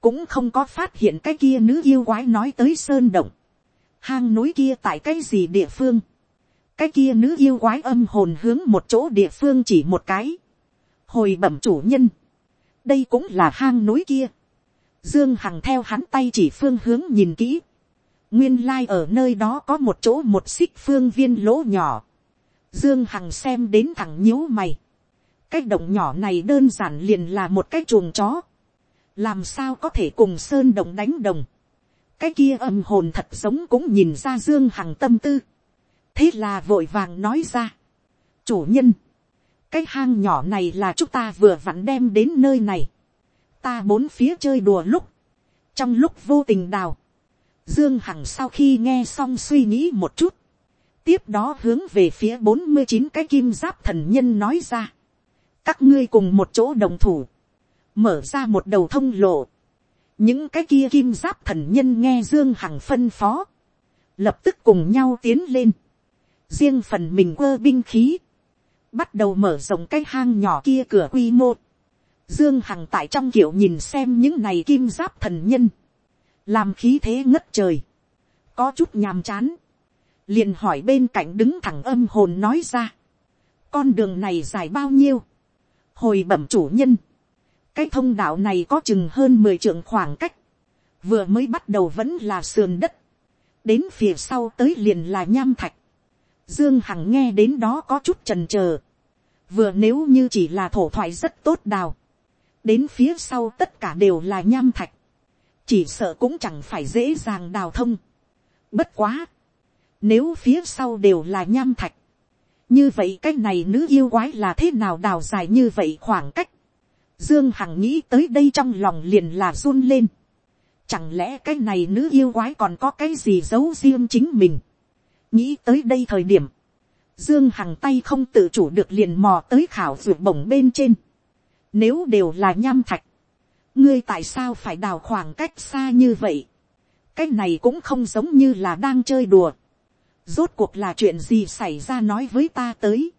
cũng không có phát hiện cái kia nữ yêu quái nói tới sơn động, hang núi kia tại cái gì địa phương, cái kia nữ yêu quái âm hồn hướng một chỗ địa phương chỉ một cái, hồi bẩm chủ nhân, đây cũng là hang núi kia, Dương Hằng theo hắn tay chỉ phương hướng nhìn kỹ. Nguyên lai ở nơi đó có một chỗ một xích phương viên lỗ nhỏ. Dương Hằng xem đến thẳng nhíu mày. Cái động nhỏ này đơn giản liền là một cái chuồng chó. Làm sao có thể cùng sơn đồng đánh đồng. Cái kia âm hồn thật giống cũng nhìn ra Dương Hằng tâm tư. Thế là vội vàng nói ra. Chủ nhân. Cái hang nhỏ này là chúng ta vừa vặn đem đến nơi này ta bốn phía chơi đùa lúc, trong lúc vô tình đào, dương hằng sau khi nghe xong suy nghĩ một chút, tiếp đó hướng về phía bốn mươi chín cái kim giáp thần nhân nói ra, các ngươi cùng một chỗ đồng thủ, mở ra một đầu thông lộ, những cái kia kim giáp thần nhân nghe dương hằng phân phó, lập tức cùng nhau tiến lên, riêng phần mình quơ binh khí, bắt đầu mở rộng cái hang nhỏ kia cửa quy mô, dương hằng tại trong kiểu nhìn xem những này kim giáp thần nhân, làm khí thế ngất trời, có chút nhàm chán, liền hỏi bên cạnh đứng thẳng âm hồn nói ra, con đường này dài bao nhiêu, hồi bẩm chủ nhân, cái thông đạo này có chừng hơn mười trượng khoảng cách, vừa mới bắt đầu vẫn là sườn đất, đến phía sau tới liền là nham thạch, dương hằng nghe đến đó có chút trần trờ, vừa nếu như chỉ là thổ thoại rất tốt đào, đến phía sau tất cả đều là nham thạch, chỉ sợ cũng chẳng phải dễ dàng đào thông. Bất quá, nếu phía sau đều là nham thạch, như vậy cái này nữ yêu quái là thế nào đào dài như vậy khoảng cách. Dương Hằng nghĩ tới đây trong lòng liền là run lên. Chẳng lẽ cái này nữ yêu quái còn có cái gì giấu riêng chính mình. Nghĩ tới đây thời điểm. Dương Hằng tay không tự chủ được liền mò tới khảo ruột bổng bên trên. Nếu đều là nham thạch. Ngươi tại sao phải đào khoảng cách xa như vậy? Cái này cũng không giống như là đang chơi đùa. Rốt cuộc là chuyện gì xảy ra nói với ta tới.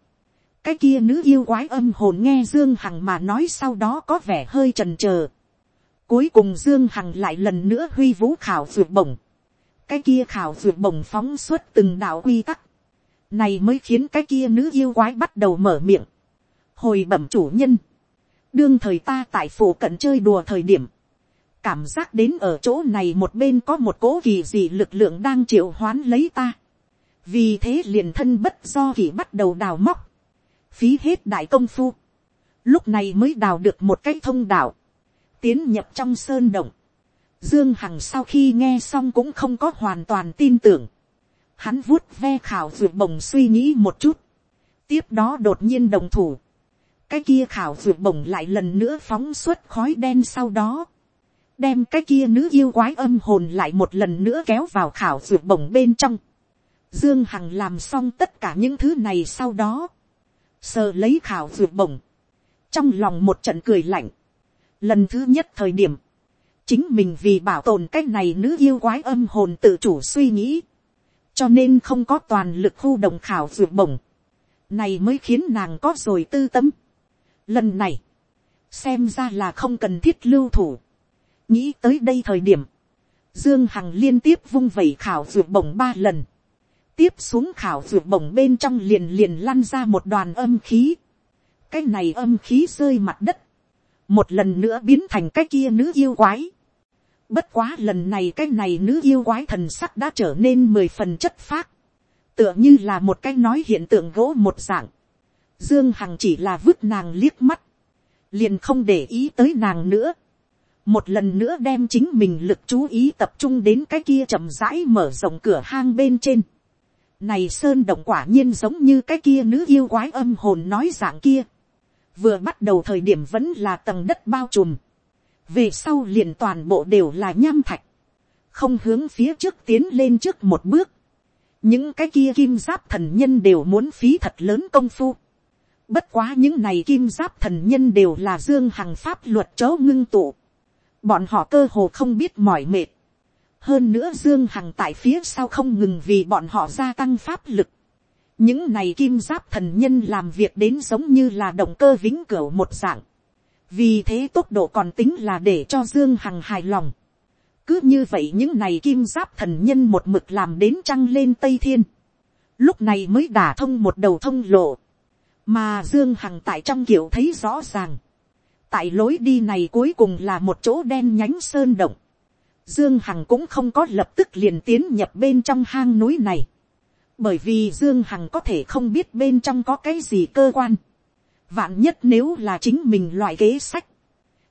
Cái kia nữ yêu quái âm hồn nghe Dương Hằng mà nói sau đó có vẻ hơi trần trờ. Cuối cùng Dương Hằng lại lần nữa huy vũ khảo ruột bổng. Cái kia khảo ruột bổng phóng suốt từng đạo quy tắc. Này mới khiến cái kia nữ yêu quái bắt đầu mở miệng. Hồi bẩm chủ nhân. Đương thời ta tại phủ cận chơi đùa thời điểm. Cảm giác đến ở chỗ này một bên có một cố kỳ gì lực lượng đang triệu hoán lấy ta. Vì thế liền thân bất do kỳ bắt đầu đào móc. Phí hết đại công phu. Lúc này mới đào được một cái thông đạo. Tiến nhập trong sơn động. Dương Hằng sau khi nghe xong cũng không có hoàn toàn tin tưởng. Hắn vuốt ve khảo vượt bồng suy nghĩ một chút. Tiếp đó đột nhiên đồng thủ cái kia khảo vượt bổng lại lần nữa phóng suốt khói đen sau đó, đem cái kia nữ yêu quái âm hồn lại một lần nữa kéo vào khảo vượt bổng bên trong. Dương Hằng làm xong tất cả những thứ này sau đó, sờ lấy khảo ruột bổng, trong lòng một trận cười lạnh. Lần thứ nhất thời điểm, chính mình vì bảo tồn cái này nữ yêu quái âm hồn tự chủ suy nghĩ, cho nên không có toàn lực khu động khảo ruột bổng, này mới khiến nàng có rồi tư tâm. Lần này, xem ra là không cần thiết lưu thủ. Nghĩ tới đây thời điểm, Dương Hằng liên tiếp vung vẩy khảo ruột bổng ba lần. Tiếp xuống khảo ruột bổng bên trong liền liền lăn ra một đoàn âm khí. Cái này âm khí rơi mặt đất. Một lần nữa biến thành cái kia nữ yêu quái. Bất quá lần này cái này nữ yêu quái thần sắc đã trở nên mười phần chất phác. Tựa như là một cái nói hiện tượng gỗ một dạng. Dương Hằng chỉ là vứt nàng liếc mắt. Liền không để ý tới nàng nữa. Một lần nữa đem chính mình lực chú ý tập trung đến cái kia chậm rãi mở rộng cửa hang bên trên. Này sơn động quả nhiên giống như cái kia nữ yêu quái âm hồn nói dạng kia. Vừa bắt đầu thời điểm vẫn là tầng đất bao trùm. Về sau liền toàn bộ đều là nham thạch. Không hướng phía trước tiến lên trước một bước. Những cái kia kim giáp thần nhân đều muốn phí thật lớn công phu Bất quá những này kim giáp thần nhân đều là dương hằng pháp luật chớ ngưng tụ. Bọn họ cơ hồ không biết mỏi mệt. Hơn nữa dương hằng tại phía sau không ngừng vì bọn họ gia tăng pháp lực. Những này kim giáp thần nhân làm việc đến giống như là động cơ vĩnh cửu một dạng. Vì thế tốc độ còn tính là để cho Dương Hằng hài lòng. Cứ như vậy những này kim giáp thần nhân một mực làm đến trăng lên Tây Thiên. Lúc này mới đả thông một đầu thông lộ mà dương hằng tại trong kiểu thấy rõ ràng, tại lối đi này cuối cùng là một chỗ đen nhánh sơn động, dương hằng cũng không có lập tức liền tiến nhập bên trong hang núi này, bởi vì dương hằng có thể không biết bên trong có cái gì cơ quan, vạn nhất nếu là chính mình loại kế sách,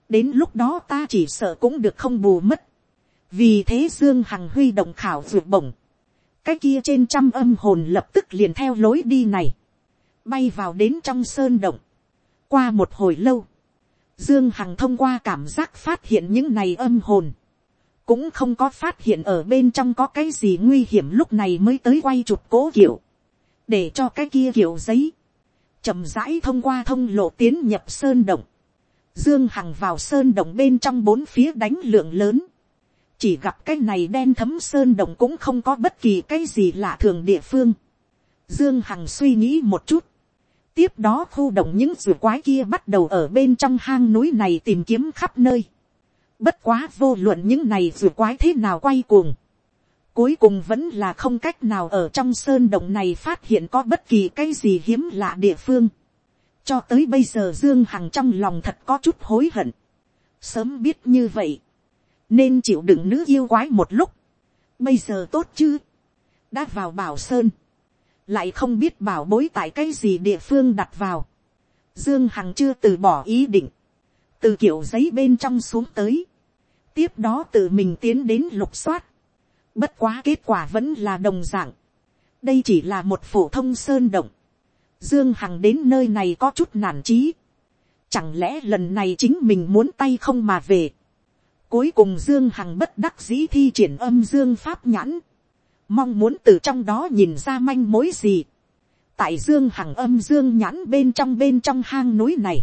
đến lúc đó ta chỉ sợ cũng được không bù mất, vì thế dương hằng huy động khảo vượt bổng, cái kia trên trăm âm hồn lập tức liền theo lối đi này, bay vào đến trong sơn động. Qua một hồi lâu, Dương Hằng thông qua cảm giác phát hiện những này âm hồn. Cũng không có phát hiện ở bên trong có cái gì nguy hiểm lúc này mới tới quay chụp cố kiểu. để cho cái kia kiểu giấy, chậm rãi thông qua thông lộ tiến nhập sơn động, dương hằng vào sơn động bên trong bốn phía đánh lượng lớn, chỉ gặp cái này đen thấm sơn động cũng không có bất kỳ cái gì lạ thường địa phương, dương hằng suy nghĩ một chút, tiếp đó khu động những rùa quái kia bắt đầu ở bên trong hang núi này tìm kiếm khắp nơi, bất quá vô luận những này dù quái thế nào quay cuồng, cuối cùng vẫn là không cách nào ở trong sơn động này phát hiện có bất kỳ cái gì hiếm lạ địa phương. cho tới bây giờ dương hằng trong lòng thật có chút hối hận. sớm biết như vậy, nên chịu đựng nữ yêu quái một lúc. bây giờ tốt chứ, đã vào bảo sơn, lại không biết bảo bối tại cái gì địa phương đặt vào. dương hằng chưa từ bỏ ý định, từ kiểu giấy bên trong xuống tới, tiếp đó tự mình tiến đến lục soát, Bất quá kết quả vẫn là đồng dạng. Đây chỉ là một phổ thông sơn động. Dương Hằng đến nơi này có chút nản trí. Chẳng lẽ lần này chính mình muốn tay không mà về. Cuối cùng Dương Hằng bất đắc dĩ thi triển âm Dương Pháp nhãn. Mong muốn từ trong đó nhìn ra manh mối gì. Tại Dương Hằng âm Dương nhãn bên trong bên trong hang núi này.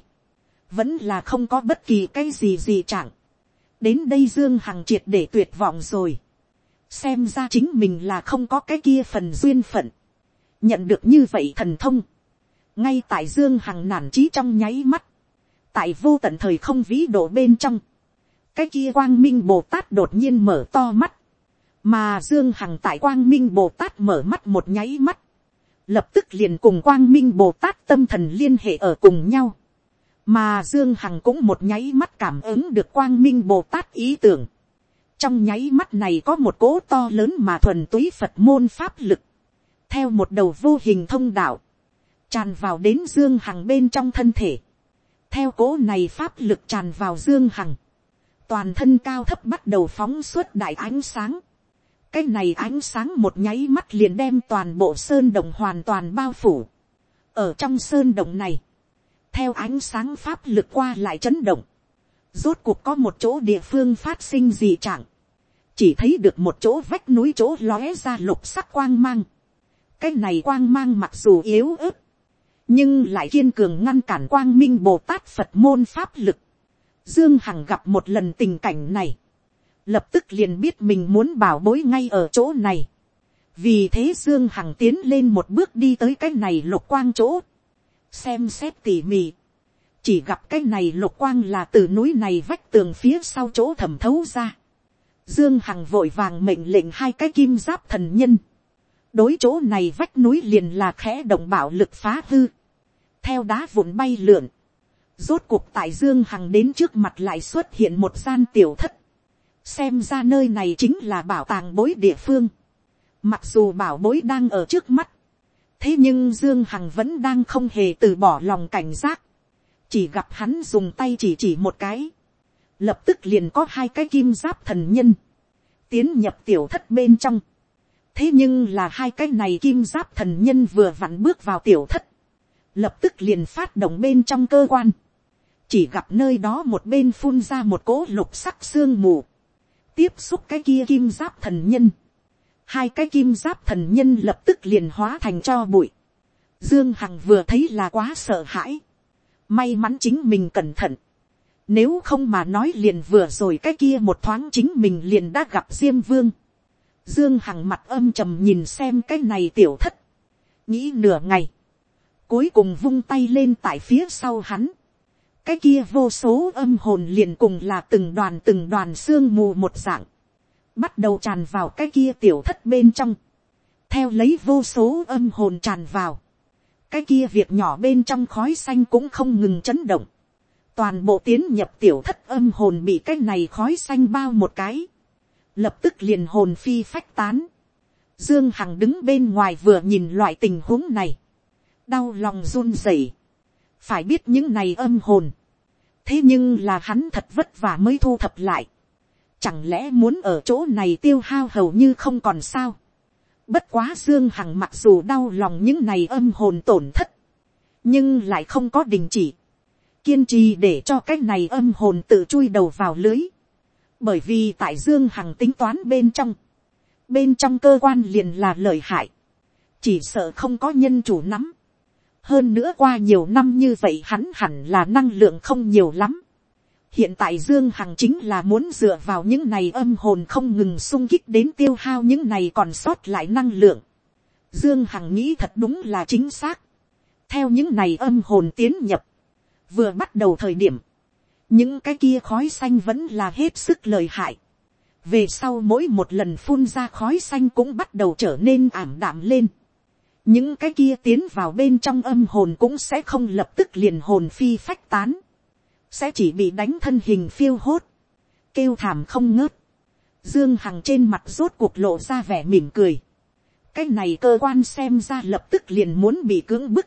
Vẫn là không có bất kỳ cái gì gì chẳng. Đến đây Dương Hằng triệt để tuyệt vọng rồi. Xem ra chính mình là không có cái kia phần duyên phận, nhận được như vậy thần thông, ngay tại dương hằng nản trí trong nháy mắt, tại vô tận thời không vĩ độ bên trong, cái kia quang minh bồ tát đột nhiên mở to mắt, mà dương hằng tại quang minh bồ tát mở mắt một nháy mắt, lập tức liền cùng quang minh bồ tát tâm thần liên hệ ở cùng nhau, mà dương hằng cũng một nháy mắt cảm ứng được quang minh bồ tát ý tưởng, trong nháy mắt này có một cỗ to lớn mà thuần túy phật môn pháp lực, theo một đầu vô hình thông đạo, tràn vào đến dương hằng bên trong thân thể, theo cỗ này pháp lực tràn vào dương hằng, toàn thân cao thấp bắt đầu phóng suốt đại ánh sáng, cái này ánh sáng một nháy mắt liền đem toàn bộ sơn đồng hoàn toàn bao phủ, ở trong sơn đồng này, theo ánh sáng pháp lực qua lại chấn động, rốt cuộc có một chỗ địa phương phát sinh gì trạng, chỉ thấy được một chỗ vách núi chỗ lóe ra lục sắc quang mang. cái này quang mang mặc dù yếu ớt, nhưng lại kiên cường ngăn cản quang minh bồ tát phật môn pháp lực. dương hằng gặp một lần tình cảnh này, lập tức liền biết mình muốn bảo bối ngay ở chỗ này. vì thế dương hằng tiến lên một bước đi tới cái này lục quang chỗ, xem xét tỉ mỉ, chỉ gặp cái này lục quang là từ núi này vách tường phía sau chỗ thẩm thấu ra. Dương Hằng vội vàng mệnh lệnh hai cái kim giáp thần nhân. Đối chỗ này vách núi liền là khẽ động bạo lực phá hư. Theo đá vụn bay lượn. Rốt cuộc tại Dương Hằng đến trước mặt lại xuất hiện một gian tiểu thất. Xem ra nơi này chính là bảo tàng bối địa phương. Mặc dù bảo bối đang ở trước mắt. Thế nhưng Dương Hằng vẫn đang không hề từ bỏ lòng cảnh giác. Chỉ gặp hắn dùng tay chỉ chỉ một cái. Lập tức liền có hai cái kim giáp thần nhân, tiến nhập tiểu thất bên trong. thế nhưng là hai cái này kim giáp thần nhân vừa vặn bước vào tiểu thất, lập tức liền phát động bên trong cơ quan, chỉ gặp nơi đó một bên phun ra một cỗ lục sắc sương mù, tiếp xúc cái kia kim giáp thần nhân, hai cái kim giáp thần nhân lập tức liền hóa thành cho bụi, dương hằng vừa thấy là quá sợ hãi, may mắn chính mình cẩn thận, nếu không mà nói liền vừa rồi cái kia một thoáng chính mình liền đã gặp Diêm Vương. Dương Hằng mặt âm trầm nhìn xem cái này tiểu thất. Nghĩ nửa ngày. Cuối cùng vung tay lên tại phía sau hắn. Cái kia vô số âm hồn liền cùng là từng đoàn từng đoàn xương mù một dạng. Bắt đầu tràn vào cái kia tiểu thất bên trong. Theo lấy vô số âm hồn tràn vào. Cái kia việc nhỏ bên trong khói xanh cũng không ngừng chấn động toàn bộ tiến nhập tiểu thất âm hồn bị cái này khói xanh bao một cái, lập tức liền hồn phi phách tán. Dương Hằng đứng bên ngoài vừa nhìn loại tình huống này, đau lòng run rẩy. phải biết những này âm hồn, thế nhưng là hắn thật vất vả mới thu thập lại. Chẳng lẽ muốn ở chỗ này tiêu hao hầu như không còn sao. Bất quá Dương Hằng mặc dù đau lòng những này âm hồn tổn thất, nhưng lại không có đình chỉ kiên trì để cho cái này âm hồn tự chui đầu vào lưới. Bởi vì tại Dương Hằng tính toán bên trong. Bên trong cơ quan liền là lợi hại. chỉ sợ không có nhân chủ nắm. hơn nữa qua nhiều năm như vậy hắn hẳn là năng lượng không nhiều lắm hiện tại dương hằng chính là muốn dựa vào những này âm hồn không ngừng sung kích đến tiêu hao những này còn sót lại năng lượng. dương hằng nghĩ thật đúng là chính xác. theo những này âm hồn tiến nhập, vừa bắt đầu thời điểm, những cái kia khói xanh vẫn là hết sức lời hại. về sau mỗi một lần phun ra khói xanh cũng bắt đầu trở nên ảm đạm lên. những cái kia tiến vào bên trong âm hồn cũng sẽ không lập tức liền hồn phi phách tán sẽ chỉ bị đánh thân hình phiêu hốt. kêu thảm không ngớt. dương hằng trên mặt rốt cuộc lộ ra vẻ mỉm cười. cái này cơ quan xem ra lập tức liền muốn bị cưỡng bức.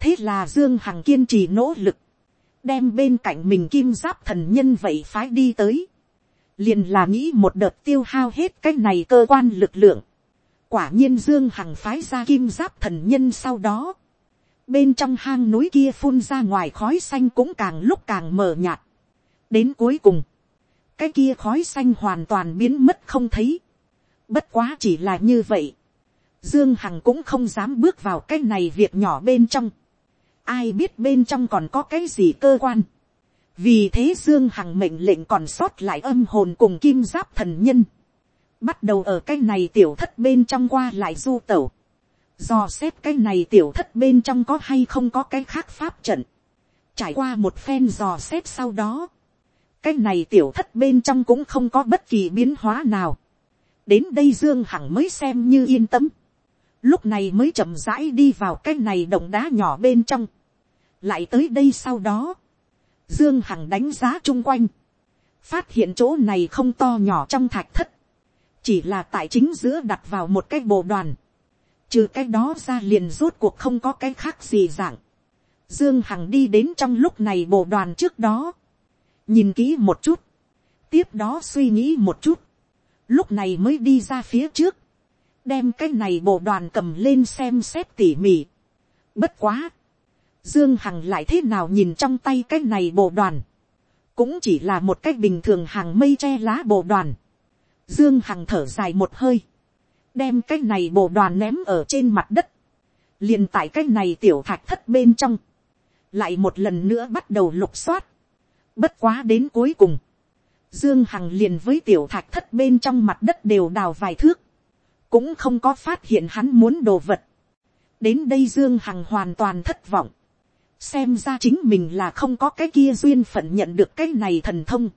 thế là dương hằng kiên trì nỗ lực đem bên cạnh mình kim giáp thần nhân vậy phái đi tới, liền là nghĩ một đợt tiêu hao hết cái này cơ quan lực lượng. quả nhiên dương hằng phái ra kim giáp thần nhân sau đó, bên trong hang núi kia phun ra ngoài khói xanh cũng càng lúc càng mờ nhạt. đến cuối cùng, cái kia khói xanh hoàn toàn biến mất không thấy. bất quá chỉ là như vậy. dương hằng cũng không dám bước vào cái này việc nhỏ bên trong ai biết bên trong còn có cái gì cơ quan. vì thế dương hằng mệnh lệnh còn sót lại âm hồn cùng kim giáp thần nhân. bắt đầu ở cái này tiểu thất bên trong qua lại du tẩu dò xét cái này tiểu thất bên trong có hay không có cái khác pháp trận. trải qua một phen dò xét sau đó. cái này tiểu thất bên trong cũng không có bất kỳ biến hóa nào. đến đây dương hằng mới xem như yên tâm lúc này mới chậm rãi đi vào cái này động đá nhỏ bên trong lại tới đây sau đó, dương hằng đánh giá chung quanh, phát hiện chỗ này không to nhỏ trong thạch thất, chỉ là tại chính giữa đặt vào một cái bộ đoàn, trừ cái đó ra liền rốt cuộc không có cái khác gì dạng. Dương Hằng đi đến trong lúc này bộ đoàn trước đó, nhìn kỹ một chút, tiếp đó suy nghĩ một chút, lúc này mới đi ra phía trước, đem cái này bộ đoàn cầm lên xem xét tỉ mỉ. Bất quá, Dương Hằng lại thế nào nhìn trong tay cái này bộ đoàn. Cũng chỉ là một cái bình thường hàng mây che lá bộ đoàn. Dương Hằng thở dài một hơi. Đem cái này bộ đoàn ném ở trên mặt đất. liền tại cái này tiểu thạch thất bên trong. Lại một lần nữa bắt đầu lục soát. Bất quá đến cuối cùng. Dương Hằng liền với tiểu thạch thất bên trong mặt đất đều đào vài thước. Cũng không có phát hiện hắn muốn đồ vật. Đến đây Dương Hằng hoàn toàn thất vọng xem ra chính mình là không có cái kia duyên phận nhận được cái này thần thông.